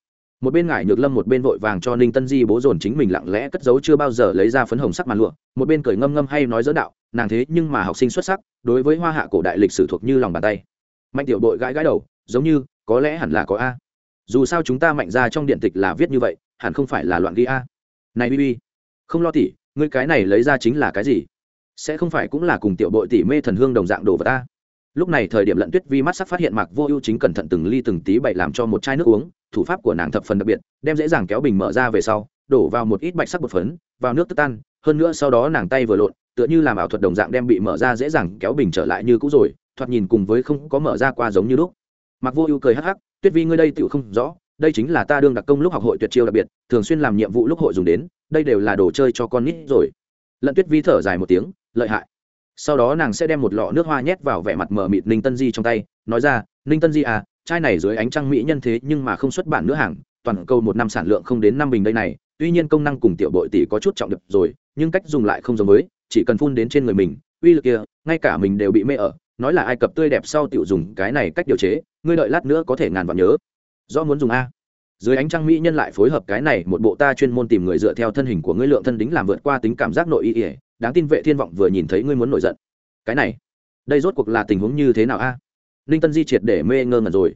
Một bên ngải nhược lâm một bên vội vàng cho ninh tân di bố dồn chính mình lặng lẽ cất giấu chưa bao giờ lấy ra phấn hồng sắc màn lụa, một bên cười ngâm ngâm hay nói dỡ đạo, nàng thế nhưng mà học sinh xuất sắc, đối với hoa hạ cổ đại lịch sử thuộc như lòng bàn tay. Mạnh tiểu đội gãi gãi đầu, giống như, có lẽ hẳn là có a. Dù sao chúng ta mạnh ra trong điện tịch là viết như vậy, hẳn không phải là loạn ghi a. Này bb không lo tỉ, ngươi cái này lấy ra chính là cái gì? Sẽ không phải cũng là cùng tiểu bội tỷ mê thần hương đồng dạng đồ vật ta. Lúc này thời điểm lận tuyết vi mắt sắc phát hiện mạc vô ưu chính cẩn thận từng ly từng tí bậy làm cho một chai nước uống, thủ pháp của nàng thập phần đặc biệt, đem dễ dàng kéo bình mở ra về sau, đổ vào một ít bạch sắc bột phấn, vào nước tức tan, hơn nữa sau đó nàng tay vừa lộn, tựa như làm ảo thuật đồng dạng đem bị mở ra dễ dàng kéo bình trở lại như cũ rồi, thoạt nhìn cùng với không có mở ra qua giống như lúc. Mặc vô ưu cười hắc hắc, tuyết vi ngươi đây tựu không rõ, đây chính là ta đương đặc công lúc học hội tuyệt chiêu đặc biệt, thường xuyên làm nhiệm vụ lúc hội dùng đến, đây đều là đồ chơi cho con nít rồi. Lận tuyết vi thở dài một tiếng lợi hại. Sau đó nàng sẽ đem một lọ nước hoa nhét vào vẻ mặt mờ mịt ninh tân di trong tay, nói ra, ninh tân di à chai này dưới ánh trăng mỹ nhân thế nhưng mà không xuất bản nữa hàng, toàn cầu một năm sản lượng không đến năm bình đây này, tuy nhiên công năng cùng tiểu bội tỷ có chút trọng được rồi, nhưng cách dùng lại không giống với, chỉ cần phun đến trên người mình, uy lực kia, ngay cả mình đều bị mê ở, nói là ai cập tươi đẹp sau tiểu dùng cái này cách điều chế, ngươi đợi lát nữa có thể ngàn vạn nhớ. Do muốn dùng a. Dưới ánh trăng mỹ nhân lại phối hợp cái này, một bộ ta chuyên môn tìm người dựa theo thân hình của ngươi lượng thân đính làm vượt qua tính cảm giác nội ý ỉa đáng tin vệ thiên vọng vừa nhìn thấy ngươi muốn nổi giận. Cái này, đây rốt cuộc là tình huống như thế nào a? À? ninh tân di triệt để mê ngơ ngẩn rồi.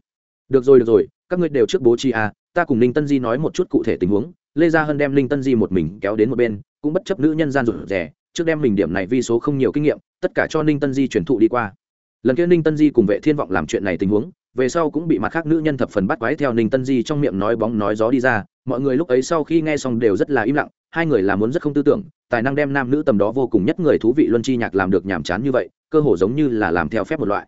Được rồi được rồi, các ngươi đều trước bố trí a, ta cùng ninh tân di nói một chút cụ thể tình huống. Lê gia hân đem ninh tân di một mình kéo đến một bên, cũng bất chấp nữ nhân gian rủi rẻ, trước đem mình điểm này vi số không nhiều kinh nghiệm, tất cả cho ninh tân di truyền thụ đi qua. Lần kia ninh tân di cùng vệ thiên vọng làm chuyện này tình huống, về sau cũng bị mặt khác nữ nhân thập phần bắt quái theo ninh tân di trong miệng nói bóng nói gió đi ra, mọi người lúc ấy sau khi nghe xong đều rất là im lặng hai người là muốn rất không tư tưởng, tài năng đem nam nữ tầm đó vô cùng nhất người thú vị luân chi nhạc làm được nhàm chán như vậy, cơ hồ giống như là làm theo phép một loại.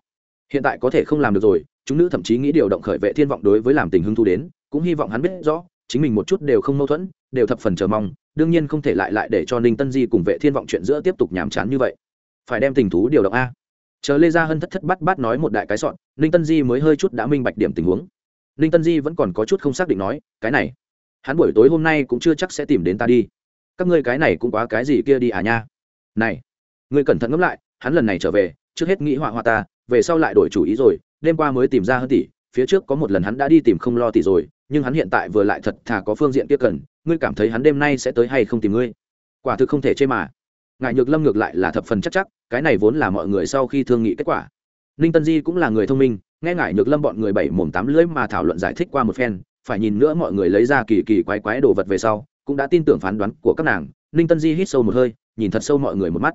Hiện tại có thể không làm được rồi, chúng nữ thậm chí nghĩ điều động khởi vệ thiên vọng đối với làm tình hứng thu đến, cũng hy vọng hắn biết rõ, chính mình một chút đều không mâu thuẫn, đều thập phần chờ mong, đương nhiên không thể lại lại để cho ninh tân di cùng vệ thiên vọng chuyện giữa tiếp tục nhàm chán như vậy. Phải đem tình thú điều động a. Chờ lê gia hân thất thất bát bát nói một đại cái sọn, ninh tân di mới hơi chút đã minh bạch điểm tình huống. Ninh tân di vẫn còn có chút không xác định nói, cái này, hắn buổi tối hôm nay cũng chưa chắc sẽ tìm đến ta đi các ngươi cái này cũng quá cái gì kia đi à nha. Này, ngươi cẩn thận ngẫm lại, hắn lần này trở về, trước hết nghĩ họa họa ta, về sau lại đổi chủ ý rồi, đêm qua mới tìm ra hơn tỷ, phía trước có một lần hắn đã đi tìm không lo tỷ rồi, nhưng hắn hiện tại vừa lại thật thà có phương diện kia cần, ngươi cảm thấy hắn đêm nay sẽ tới hay không tìm ngươi? Quả thực không thể chê mà. Ngài nhược lâm ngược lại là thập phần chắc chắc, cái này vốn là mọi người sau khi thương nghị kết quả. Ninh tân di cũng là người thông minh, nghe ngài nhược lâm bọn người bảy mồm tám lưỡi mà thảo luận giải thích qua một phen, phải nhìn nữa mọi người lấy ra kỳ kỳ quái quái đồ vật về sau cũng đã tin tưởng phán đoán của các nàng, ninh tân di hít sâu một hơi, nhìn thật sâu mọi người một mắt.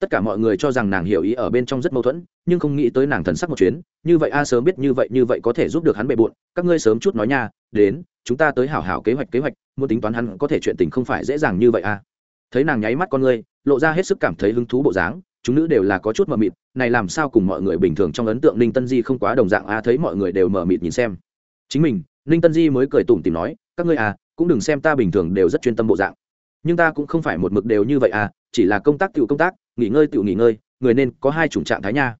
Tất cả mọi người cho rằng nàng hiểu ý ở bên trong rất mâu thuẫn, nhưng không nghĩ tới nàng thần sắc một chuyến, như vậy a, sớm biết như vậy như vậy có thể giúp được hắn bề bộn, các ngươi sớm chút nói nha, đến, chúng ta tới hảo hảo kế hoạch kế hoạch, muốn tính toán hắn có thể chuyện tình không phải dễ dàng như vậy a. Thấy nàng nháy mắt con ngươi lộ ra hết sức cảm thấy hứng thú bộ dáng, chúng nữ đều là có chút mờ mịt, này làm sao cùng mọi người bình thường trong ấn tượng ninh tân di không quá đồng dạng a, thấy mọi người đều mờ mịt nhìn xem. Chính mình, ninh tân di mới cười tủm tìm nói, các ngươi à cũng đừng xem ta bình thường đều rất chuyên tâm bộ dạng. Nhưng ta cũng không phải một mực đều như vậy à chỉ là công tác tự công tác, nghỉ ngơi tự nghỉ ngơi, người nên có hai chủng trạng thái nha.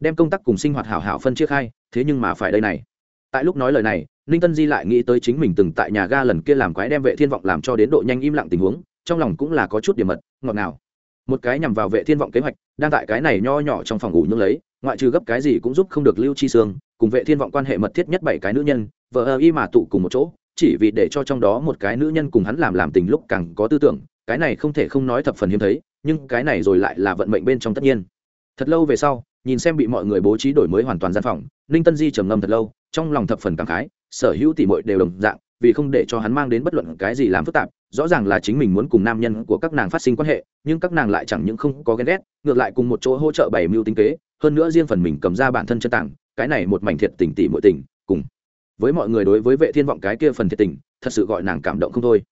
Đem công tác cùng sinh hoạt hảo hảo phân chia khai, thế nhưng mà phải đây này. Tại lúc nói lời này, ninh tân di lại nghĩ tới chính mình từng tại nhà ga lần kia làm quái đem vệ thiên vọng làm cho đến độ nhanh im lặng tình huống, trong lòng cũng là có chút điểm mật, ngọt nào một cái nhằm vào vệ thiên vọng kế hoạch, đang tại cái này nho nhỏ trong phòng ngủ nhưng lấy, ngoại trừ gấp cái gì cũng giúp không được lưu chi sương, cùng vệ thiên vọng quan hệ mật thiết nhất bảy cái nữ nhân, vợ ơ y mà tụ cùng một chỗ chỉ vì để cho trong đó một cái nữ nhân cùng hắn làm làm tình lúc càng có tư tưởng, cái này không thể không nói thập phần hiếm thấy, nhưng cái này rồi lại là vận mệnh bên trong tất nhiên. Thật lâu về sau, nhìn xem bị mọi người bố trí đổi mới hoàn toàn gian phòng, ninh tân di trầm ngâm thật lâu, trong lòng thập phần cảm khái, sở hữu tỷ muội đều đồng dạng, vì không để cho hắn mang đến bất luận cái gì làm phức tạp, rõ ràng là chính mình muốn cùng nam nhân của các nàng phát sinh quan hệ, nhưng các nàng lại chẳng những không có ghen ghét, ngược lại cùng một chỗ hỗ trợ bảy mưu tinh kế, hơn nữa riêng phần mình cầm ra bản thân chân tặng cái này một mảnh thiệt tình tỷ muội tình, cùng với mọi người đối với vệ thiên vọng cái kia phần thiệt tình, thật sự gọi nàng cảm động không thôi.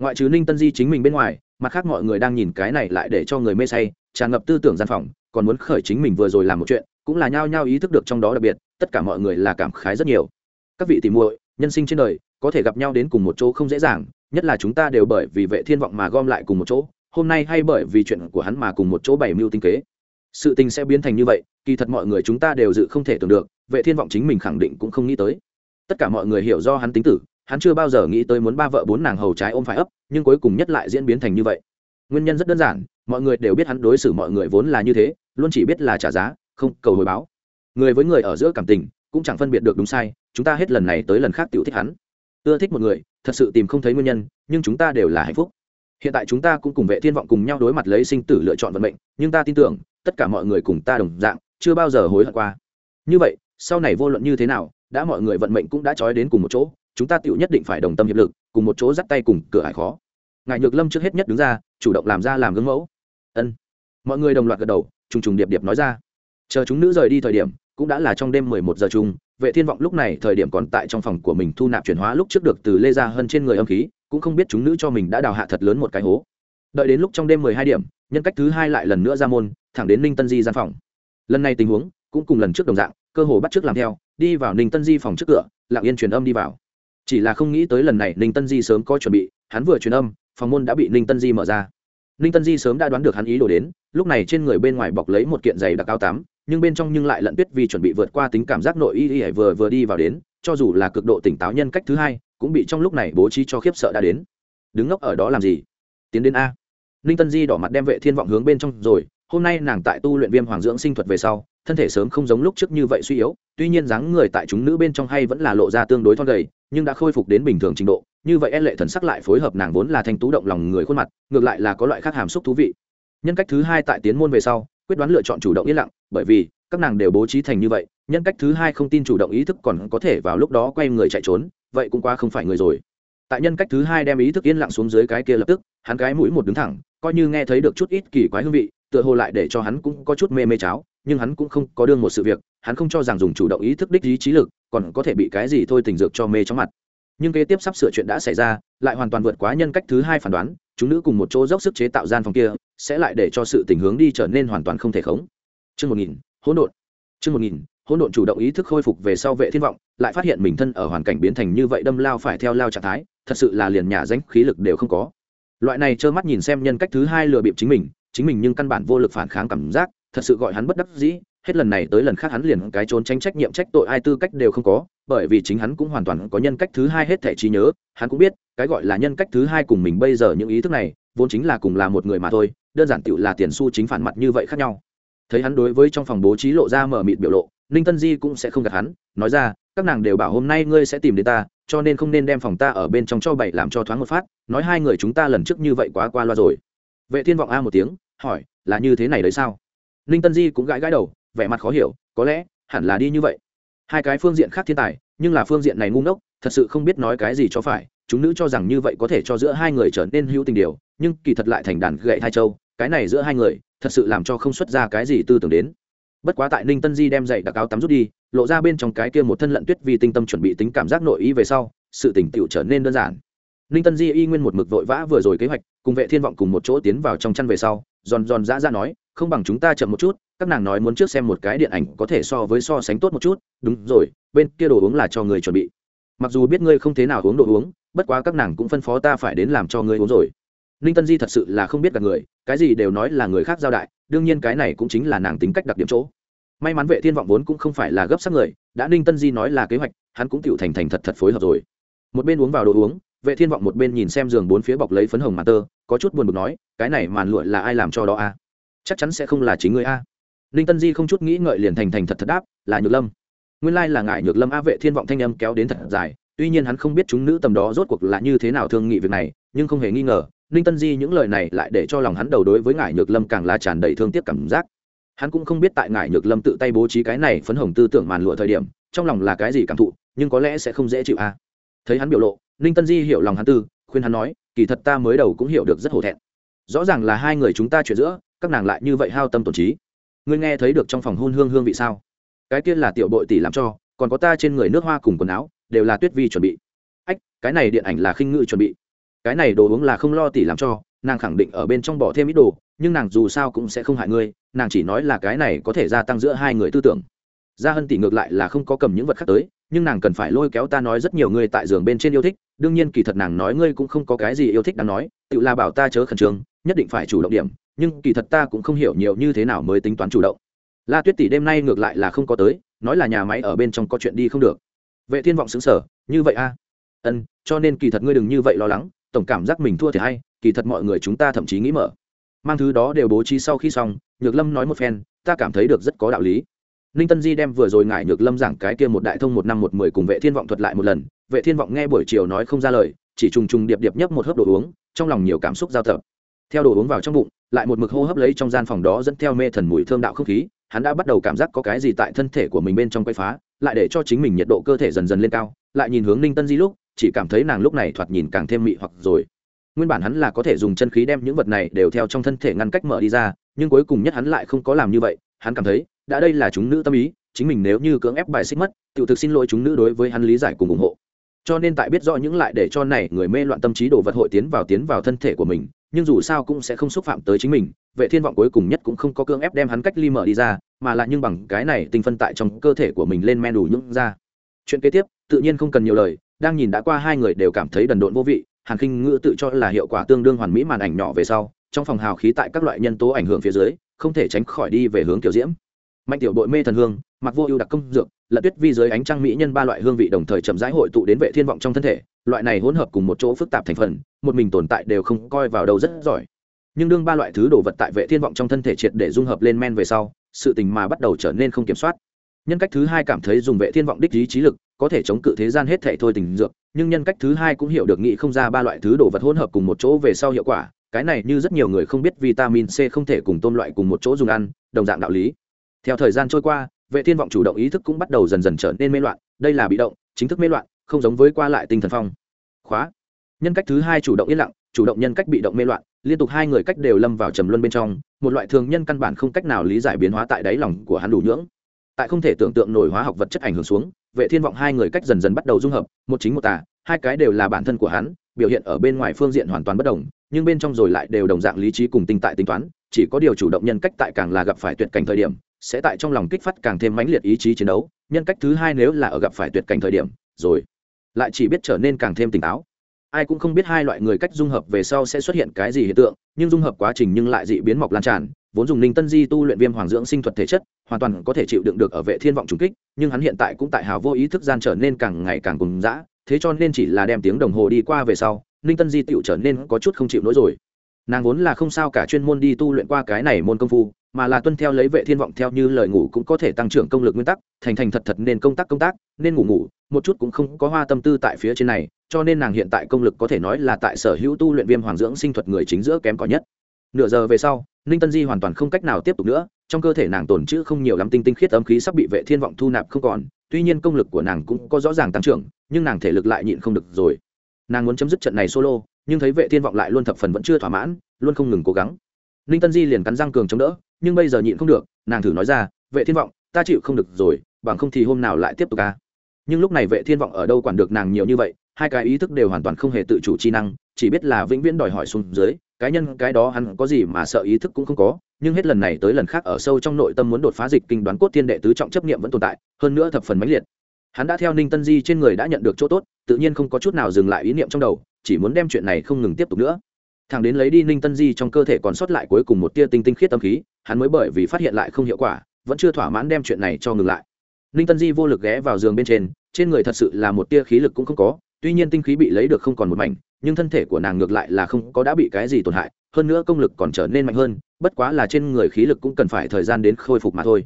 Ngoại trừ ninh tân di chính mình bên ngoài, mặt khác mọi người đang nhìn cái này lại để cho người mê say, tràn ngập tư tưởng gian phòng, còn muốn khởi chính mình vừa rồi làm một chuyện, cũng là nhao nhao ý thức được trong đó đặc biệt, tất cả mọi người là cảm khái rất nhiều. Các vị tìm muội, nhân sinh trên đời, có thể gặp nhau đến cùng một chỗ không dễ dàng, nhất là chúng ta đều bởi vì vệ thiên vọng mà gom lại cùng một chỗ, hôm nay hay bởi vì chuyện của hắn mà cùng một chỗ bảy mưu tinh kế. Sự tình sẽ biến thành như vậy, kỳ thật mọi người chúng ta đều dự không thể tưởng được, vệ thiên vọng chính mình khẳng định cũng không nghĩ tới tất cả mọi người hiểu do hắn tính tử, hắn chưa bao giờ nghĩ tới muốn ba vợ bốn nàng hầu trái ôm phải ấp, nhưng cuối cùng nhất lại diễn biến thành như vậy. Nguyên nhân rất đơn giản, mọi người đều biết hắn đối xử mọi người vốn là như thế, luôn chỉ biết là trả giá, không cầu hồi báo. Người với người ở giữa cảm tình, cũng chẳng phân biệt được đúng sai, chúng ta hết lần này tới lần khác tiểu thích hắn. Ưa thích một người, thật sự tìm không thấy nguyên nhân, nhưng chúng ta đều là hạnh phúc. Hiện tại chúng ta cũng cùng vệ thiên vọng cùng nhau đối mặt lấy sinh tử lựa chọn vận mệnh, nhưng ta tin tưởng, tất cả mọi người cùng ta đồng dạng, chưa bao giờ hối hận qua. Như vậy, sau này vô luận như thế nào đã mọi người vận mệnh cũng đã trói đến cùng một chỗ, chúng ta tựu nhất định phải đồng tâm hiệp lực, cùng một chỗ dắt tay cùng cửa hải khó. Ngài nhược lâm trước hết nhất đứng ra, chủ động làm ra làm gương mẫu. Ân. Mọi người đồng loạt gật đầu, trùng trùng điệp điệp nói ra. Chờ chúng nữ rời đi thời điểm, cũng đã là trong đêm mười một giờ chung, vệ thiên vọng lúc này thời điểm còn tại trong phòng của mình thu nạp chuyển hóa lúc trước được từ lê ra hơn trên người âm khí, cũng không biết chúng nữ cho mình đã đào hạ thật lớn một cái hố. Đợi đến lúc trong đêm mười hai điểm, nhân cách thứ hai lại lần nữa ra môn, thẳng đến ninh tân di gian phòng. Lần này tình huống cũng cùng lần trước đồng dạng, cơ hồ bắt trước làm theo đi vào ninh tân di phòng trước cửa, lặng yên truyền âm đi vào. Chỉ là không nghĩ tới lần này ninh tân di sớm có chuẩn bị, hắn vừa truyền âm, phòng môn đã bị ninh tân di mở ra. Ninh tân di sớm đã đoán được hắn ý đồ đến, lúc này trên người bên ngoài bọc lấy một kiện giày đặc cao tám nhưng bên trong nhưng lại lận tuyết vì chuẩn bị vượt qua tính cảm giác nội y y vừa vừa đi vào đến, cho dù là cực độ tỉnh táo nhân cách thứ hai, cũng bị trong lúc này bố trí cho khiếp sợ đã đến. Đứng ngốc ở đó làm gì? Tiến đến a. Ninh tân di đỏ mặt đem vệ thiên vọng hướng bên trong rồi hôm nay nàng tại tu luyện viêm hoàng dưỡng sinh thuật về sau, thân thể sớm không giống lúc trước như vậy suy yếu, tuy nhiên dáng người tại chúng nữ bên trong hay vẫn là lộ ra tương đối thon gầy, nhưng đã khôi phục đến bình thường trình độ, như vậy e lệ thần sắc lại phối hợp nàng vốn là thanh tú động lòng người khuôn mặt, ngược lại là có loại khác hàm xúc thú vị. Nhân cách thứ hai tại tiến môn về sau, quyết đoán lựa chọn chủ động yên lặng, bởi vì các nàng đều bố trí thành như vậy, nhân cách thứ hai không tin chủ động ý thức còn có thể vào lúc đó quay người chạy trốn, vậy cũng quá không phải người rồi. Tại nhân cách thứ hai đem ý thức yên lặng xuống dưới cái kia lập tức, hắn cái mũi một đứng thẳng, coi như nghe thấy được chút ít kỳ quái hương vị tựa hồ lại để cho hắn cũng có chút mê mê cháo nhưng hắn cũng không có đương một sự việc hắn không cho rằng dùng chủ động ý thức đích ý trí lực còn có thể bị cái gì thôi tình dược cho mê chóng mặt nhưng kế tiếp sắp sửa chuyện đã xảy ra lại hoàn toàn vượt quá nhân cách thứ hai phán đoán chúng nữ cùng một chỗ dốc sức chế tạo gian phòng kia sẽ lại để cho sự tình hướng đi trở nên hoàn toàn không thể khống Chương một nghìn, hỗn độn. Chương một nghìn, hỗn độn chủ động ý thức khôi phục về sau vệ thiên vọng, lại phát hiện mình thân ở hoàn cảnh biến thành như vậy đâm lao phải theo lao trạng thái, thật sự là liền nhà danh khí lực đều không có. Loại này trơ mắt nhìn xem nhân cách thứ hai lừa bịp chính mình, chính mình nhưng căn bản vô lực phản kháng cảm giác, thật sự gọi hắn bất đắc dĩ, hết lần này tới lần khác hắn liền cái trốn tránh trách nhiệm trách tội ai tư cách đều không có, bởi vì chính hắn cũng hoàn toàn có nhân cách thứ hai hết thể trí nhớ, hắn cũng biết, cái gọi là nhân cách thứ hai cùng mình bây giờ những ý thức này, vốn chính là cùng là một người mà thôi, đơn giản tựu là tiền xu chính phản mặt như vậy khác nhau. Thấy hắn đối với trong phòng bố trí lộ ra mở mịt biểu lộ ninh tân di cũng sẽ không gạt hắn nói ra các nàng đều bảo hôm nay ngươi sẽ tìm đến ta cho nên không nên đem phòng ta ở bên trong cho bậy làm cho thoáng một phát nói hai người chúng ta lần trước như vậy quá qua loa rồi. Vệ thiên vọng a một tiếng hỏi, là như thế này đấy sao? Ninh tân di cũng gãi gãi đầu, vẻ mặt khó hiểu, có lẽ, hẳn là đi như vậy. Hai cái phương diện khác thiên tài, nhưng là phương diện này ngu ngốc, thật sự không biết nói cái gì cho phải. Chúng nữ cho rằng như vậy có thể cho giữa hai người trở nên hữu tình điều, nhưng kỳ thật lại thành đàn gậy thai châu. Cái này giữa hai người, thật sự làm cho không xuất ra cái gì tư tưởng đến. Bất quá tại ninh tân di đem dậy đặc áo tắm rút đi, lộ ra bên trong cái kia một thân lận tuyết vì tinh tâm chuẩn bị tính cảm giác nội ý về sau, sự tỉnh tựu trở nên đơn giản. Ninh tân di y nguyên một mực vội vã vừa rồi kế hoạch cùng vệ thiên vọng cùng một chỗ tiến vào trong chăn về sau, giòn giòn dã ra nói, không bằng chúng ta chậm một chút, các nàng nói muốn trước xem một cái điện ảnh có thể so với so sánh tốt một chút. Đúng rồi, bên kia đồ uống là cho người chuẩn bị. Mặc dù biết ngươi không thế nào uống đồ uống, bất quá các nàng cũng phân phó ta phải đến làm cho ngươi uống rồi. Ninh tân di thật sự là không biết cả người, cái gì đều nói là người khác giao đại, đương nhiên cái này cũng chính là nàng tính cách đặc điểm chỗ. May mắn vệ thiên vọng vốn cũng không phải là gấp sắc người, đã ninh tân di nói là kế hoạch, hắn cũng tựu thành thành thật thật phối hợp rồi. Một bên uống vào đồ uống, vệ thiên vọng một bên nhìn xem giường bốn phía bọc lấy phấn hồng mà tơ có chút buồn bực nói, cái này màn lụa là ai làm cho đó a? Chắc chắn sẽ không là chính người a. Ninh tân di không chút nghĩ ngợi liền thành thành thật thật đáp, là nhược lâm. Nguyên lai là ngại nhược lâm a vệ thiên vọng thanh âm kéo đến thật dài, tuy nhiên hắn không biết chúng nữ tầm đó rốt cuộc là như thế nào thương nghị việc này, nhưng không hề nghi ngờ, ninh tân di những lời này lại để cho lòng hắn đầu đối với ngải nhược lâm càng là tràn đầy thương tiếc cảm giác. Hắn cũng không biết tại ngải nhược lâm tự tay bố trí cái này phấn hồng tư tưởng màn lụa thời điểm, trong lòng là cái gì cảm thụ, nhưng có lẽ sẽ không dễ chịu a. À. thấy hắn biểu lộ, ninh tân di hiểu lòng hắn tư, khuyên hắn nói kỳ thật ta mới đầu cũng hiểu được rất hổ thẹn. Rõ ràng là hai người chúng ta chuyện giữa, các nàng lại như vậy hao tâm tổn trí. Ngươi nghe thấy được trong phòng hôn hương hương vị sao? Cái kia là tiểu bội tỷ làm cho, còn có ta trên người nước hoa cùng quần áo, đều là tuyết vi chuẩn bị. Ách, cái này điện ảnh là khinh ngự chuẩn bị. Cái này đồ uống là không lo tỷ làm cho, nàng khẳng định ở bên trong bỏ thêm ít đồ, nhưng nàng dù sao cũng sẽ không hại ngươi, nàng chỉ nói là cái này có thể gia tăng giữa hai người tư tưởng gia hân tỷ ngược lại là không có cầm những vật khác tới, nhưng nàng cần phải lôi kéo ta nói rất nhiều người tại giường bên trên yêu thích, đương nhiên kỳ thật nàng nói ngươi cũng không có cái gì yêu thích đáng nói, tự là bảo ta chớ khẩn trương, nhất định phải chủ động điểm, nhưng kỳ thật ta cũng không hiểu nhiều như thế nào mới tính toán chủ động. La tuyết tỷ đêm nay ngược lại là không có tới, nói là nhà máy ở bên trong có chuyện đi không được. Vệ thiên vọng xứng sở như vậy a? Ân, cho nên kỳ thật ngươi đừng như vậy lo lắng, tổng cảm giác mình thua thì hay, kỳ thật mọi người chúng ta thậm chí nghĩ mở. Mang thứ đó đều bố trí sau khi xong, nhược lâm nói một phen, ta cảm thấy được rất có đạo lý ninh tân di đem vừa rồi ngại nhược lâm giảng cái kia một đại thông một năm một mười cùng vệ thiên vọng thuật lại một lần. Vệ thiên vọng nghe buổi chiều nói không ra lời, chỉ trùng trùng điệp điệp nhấp một hớp đồ uống, trong lòng nhiều cảm xúc giao tập. Theo đồ uống vào trong bụng, lại một mực hô hấp lấy trong gian phòng đó dẫn theo mê thần mùi thơm đạo không khí, hắn đã bắt đầu cảm giác có cái gì tại thân thể của mình bên trong quay phá, lại để cho chính mình nhiệt độ cơ thể dần dần lên cao, lại nhìn hướng ninh tân di lúc, chỉ cảm thấy nàng lúc này thoạt nhìn càng thêm mị hoặc rồi. Nguyên bản hắn là có thể dùng chân khí đem những vật này đều theo trong thân thể ngăn cách mở đi ra, nhưng cuối cùng nhất hắn lại không có làm như vậy, hắn cảm thấy đã đây là chúng nữ tâm ý, chính mình nếu như cưỡng ép bài xích mất tự thực xin lỗi chúng nữ đối với hắn lý giải cùng ủng hộ. Cho nên tại biết rõ những lại để cho này người mê loạn tâm trí đồ vật hội tiến vào tiến vào thân thể của mình, nhưng dù sao cũng sẽ không xúc phạm tới chính mình, vệ thiên vọng cuối cùng nhất cũng không có cưỡng ép đem hắn cách ly mở đi ra, mà lại nhưng bằng cái này tinh phân tại trong cơ thể của mình lên men đủ những ra. Chuyện kế tiếp, tự nhiên không cần nhiều lời, đang nhìn đã qua hai người đều cảm thấy đần độn vô vị, hàn khinh ngữ tự cho là hiệu quả tương đương hoàn mỹ màn ảnh nhỏ về sau, trong phòng hào khí tại các loại nhân tố ảnh hưởng phía dưới, không thể tránh khỏi đi về hướng kiểu diễm mạnh tiểu đội mê thần hương, mặc vô ưu đặc công dược, lật tuyết vi dưới ánh trăng mỹ nhân ba loại hương vị đồng thời chậm rãi hội tụ đến vệ thiên vọng trong thân thể, loại này hỗn hợp cùng một chỗ phức tạp thành phần, một mình tồn tại đều không coi vào đâu rất giỏi. Nhưng đương ba loại thứ đồ vật tại vệ thiên vọng trong thân thể triệt để dung hợp lên men về sau, sự tình mà bắt đầu trở nên không kiểm soát. Nhân cách thứ hai cảm thấy dùng vệ thiên vọng đích lý trí lực, có thể chống cự thế gian hết thể thôi tình dược, nhưng nhân cách thứ hai cũng hiểu được nghĩ không ra ba loại thứ đồ vật hỗn hợp cùng một chỗ về sau hiệu quả, cái này như rất nhiều người không biết vitamin c không thể cùng tôm loại cùng một chỗ dùng ăn, đồng dạng đạo lý theo thời gian trôi qua, vệ thiên vọng chủ động ý thức cũng bắt đầu dần dần trở nên mê loạn, đây là bị động, chính thức mê loạn, không giống với qua lại tinh thần phong. Khóa. Nhân cách thứ hai chủ động yên lặng, chủ động nhân cách bị động mê loạn, liên tục hai người cách đều lâm vào trầm luân bên trong, một loại thường nhân căn bản không cách nào lý giải biến hóa tại đáy lòng của hắn đủ nhưỡng. Tại không thể tưởng tượng nổi hóa học vật chất ảnh hưởng xuống, vệ thiên vọng hai người cách dần dần bắt đầu dung hợp, một chính một tà, hai cái đều là bản thân của hắn, biểu hiện ở bên ngoài phương diện hoàn toàn bất đồng, nhưng bên trong rồi lại đều đồng dạng lý trí cùng tinh tại tính toán chỉ có điều chủ động nhân cách tại càng là gặp phải tuyệt cảnh thời điểm, sẽ tại trong lòng kích phát càng thêm mãnh liệt ý chí chiến đấu. Nhân cách thứ hai nếu là ở gặp phải tuyệt cảnh thời điểm, rồi, lại chỉ biết trở nên càng thêm tỉnh táo. Ai cũng không biết hai loại người cách dung hợp về sau sẽ xuất hiện cái gì hiện tượng, nhưng dung hợp quá trình nhưng lại dị biến mọc lan tràn. Vốn dùng ninh tân di tu luyện viêm hoàng dưỡng sinh thuật thể chất, hoàn toàn có thể chịu đựng được ở vệ thiên vọng trùng kích, nhưng hắn hiện tại cũng tại hào vô ý thức gian trở nên càng ngày càng cùng dã, thế cho nên chỉ là đem tiếng đồng hồ đi qua về sau, ninh tân di tựu trở nên có chút không chịu nổi rồi nàng vốn là không sao cả chuyên môn đi tu luyện qua cái này môn công phu, mà là tuân theo lấy vệ thiên vọng theo như lời ngủ cũng có thể tăng trưởng công lực nguyên tắc, thành thành thật thật nên công tác công tác, nên ngủ ngủ, một chút cũng không có hoa tâm tư tại phía trên này, cho nên nàng hiện tại công lực có thể nói là tại sở hữu tu luyện viêm hoàng dưỡng sinh thuật người chính giữa kém cỏi nhất. Nửa giờ về sau, ninh tân di hoàn toàn không cách nào tiếp tục nữa, trong cơ thể nàng tồn chữ không nhiều lắm, tinh tinh khiết âm khí sắp bị vệ thiên vọng thu nạp không còn, tuy nhiên công lực của nàng cũng có rõ ràng tăng trưởng, nhưng nàng thể lực lại nhịn không được rồi nàng muốn chấm dứt trận này solo, nhưng thấy vệ thiên vọng lại luôn thập phần vẫn chưa thỏa mãn, luôn không ngừng cố gắng. Ninh tân di liền cắn răng cường chống đỡ, nhưng bây giờ nhịn không được, nàng thử nói ra, vệ thiên vọng, ta chịu không được rồi, bằng không thì hôm nào lại tiếp tục ca nhưng lúc này vệ thiên vọng ở đâu quản được nàng nhiều như vậy, hai cái ý thức đều hoàn toàn không hề tự chủ chi năng, chỉ biết là vĩnh viễn đòi hỏi xuống dưới, cái nhân, cái đó hắn có gì mà sợ ý thức cũng không có, nhưng hết lần này tới lần khác ở sâu trong nội tâm muốn đột phá dịch kinh đoán cốt thiên đệ tứ trọng chấp niệm vẫn tồn tại, hơn nữa thập phần mãnh liệt. Hắn đã theo ninh tân di trên người đã nhận được chỗ tốt tự nhiên không có chút nào dừng lại ý niệm trong đầu, chỉ muốn đem chuyện này không ngừng tiếp tục nữa. Thằng đến lấy đi ninh tân di trong cơ thể còn sót lại cuối cùng một tia tinh tinh khiết tâm khí, hắn mới bởi vì phát hiện lại không hiệu quả, vẫn chưa thỏa mãn đem chuyện này cho ngừng lại. Ninh tân di vô lực ghé vào giường bên trên trên người thật sự là một tia khí lực cũng không có, tuy nhiên tinh khí bị lấy được không còn một mảnh, nhưng thân thể của nàng ngược lại là không có đã bị cái gì tổn hại, hơn nữa công lực còn trở nên mạnh hơn, bất quá là trên người khí lực cũng cần phải thời gian đến khôi phục mà thôi.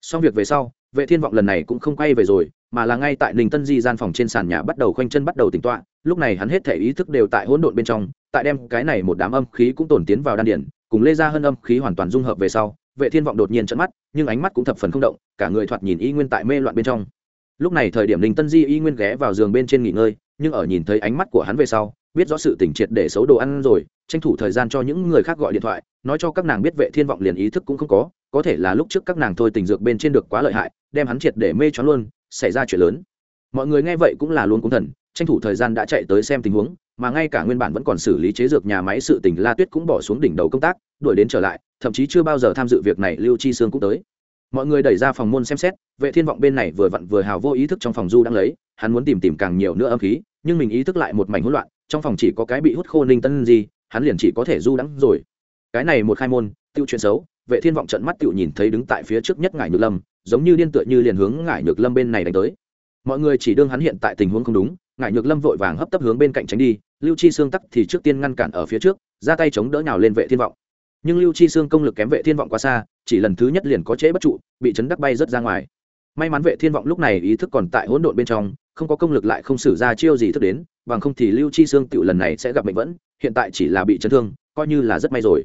Xong việc về sau, vệ thiên vọng lần này cũng không quay về rồi mà là ngay tại ninh tân di gian phòng trên sàn nhà bắt đầu khoanh chân bắt đầu tỉnh tọa, lúc này hắn hết thể ý thức đều tại hỗn độn bên trong, tại đem cái này một đám âm khí cũng tổn tiến vào đan điển, cùng lê ra hơn âm khí hoàn toàn dung hợp về sau, vệ thiên vọng đột nhiên trợn mắt, nhưng ánh mắt cũng thập phần không động, cả người thoạt nhìn y nguyên tại mê loạn bên trong. Lúc này thời điểm ninh tân di y nguyên ghé vào giường bên trên nghỉ ngơi, nhưng ở nhìn thấy ánh mắt của hắn về sau, biết rõ sự tỉnh triệt để xấu đồ ăn rồi, tranh thủ thời gian cho những người khác gọi điện thoại, nói cho các nàng biết vệ thiên vọng liền ý thức cũng không có có thể là lúc trước các nàng thôi tình dược bên trên được quá lợi hại, đem hắn triệt để mê choáng luôn xảy ra chuyện lớn. Mọi người nghe vậy cũng là luôn cuống thần, tranh thủ thời gian đã chạy tới xem tình huống, mà ngay cả nguyên bản vẫn còn xử lý chế dược nhà máy sự tình la tuyết cũng bỏ xuống đỉnh đầu công tác, đuổi đến trở lại, thậm chí chưa bao giờ tham dự việc này, lưu chi sương cũng tới. Mọi người đẩy ra phòng môn xem xét, vệ thiên vọng bên này vừa vặn vừa hào vô ý thức trong phòng du đang lấy, hắn muốn tìm tìm càng nhiều nữa âm khí, nhưng mình ý thức lại một mảnh hỗn loạn, trong phòng chỉ có cái bị hút khô ninh tân gì hắn liền chỉ có thể du đắng rồi. Cái này một khai môn, tiêu chuyện xấu, vệ thiên vọng trận mắt tiêu nhìn thấy đứng tại phía trước nhất ngải nhược lâm giống như điên tựa như liền hướng ngải nhược lâm bên này đánh tới. Mọi người chỉ đương hắn hiện tại tình huống không đúng, ngải nhược lâm vội vàng hấp tấp hướng bên cạnh tránh đi, lưu chi xương tắc thì trước tiên ngăn cản ở phía trước, ra tay chống đỡ nào lên vệ thiên vọng. Nhưng lưu chi xương công lực kém vệ thiên vọng quá xa, chỉ lần thứ nhất liền có trễ bất trụ, bị chấn đắc bay rất ra ngoài. May mắn vệ thiên vọng lúc này ý thức còn tại hỗn độn bên trong, không có công lực lại không xử ra chiêu gì thức đến, bằng không thì lưu chi xương tiểu lần này sẽ gặp bệnh vẫn, hiện tại chỉ là bị chấn thương, coi như là rất may rồi.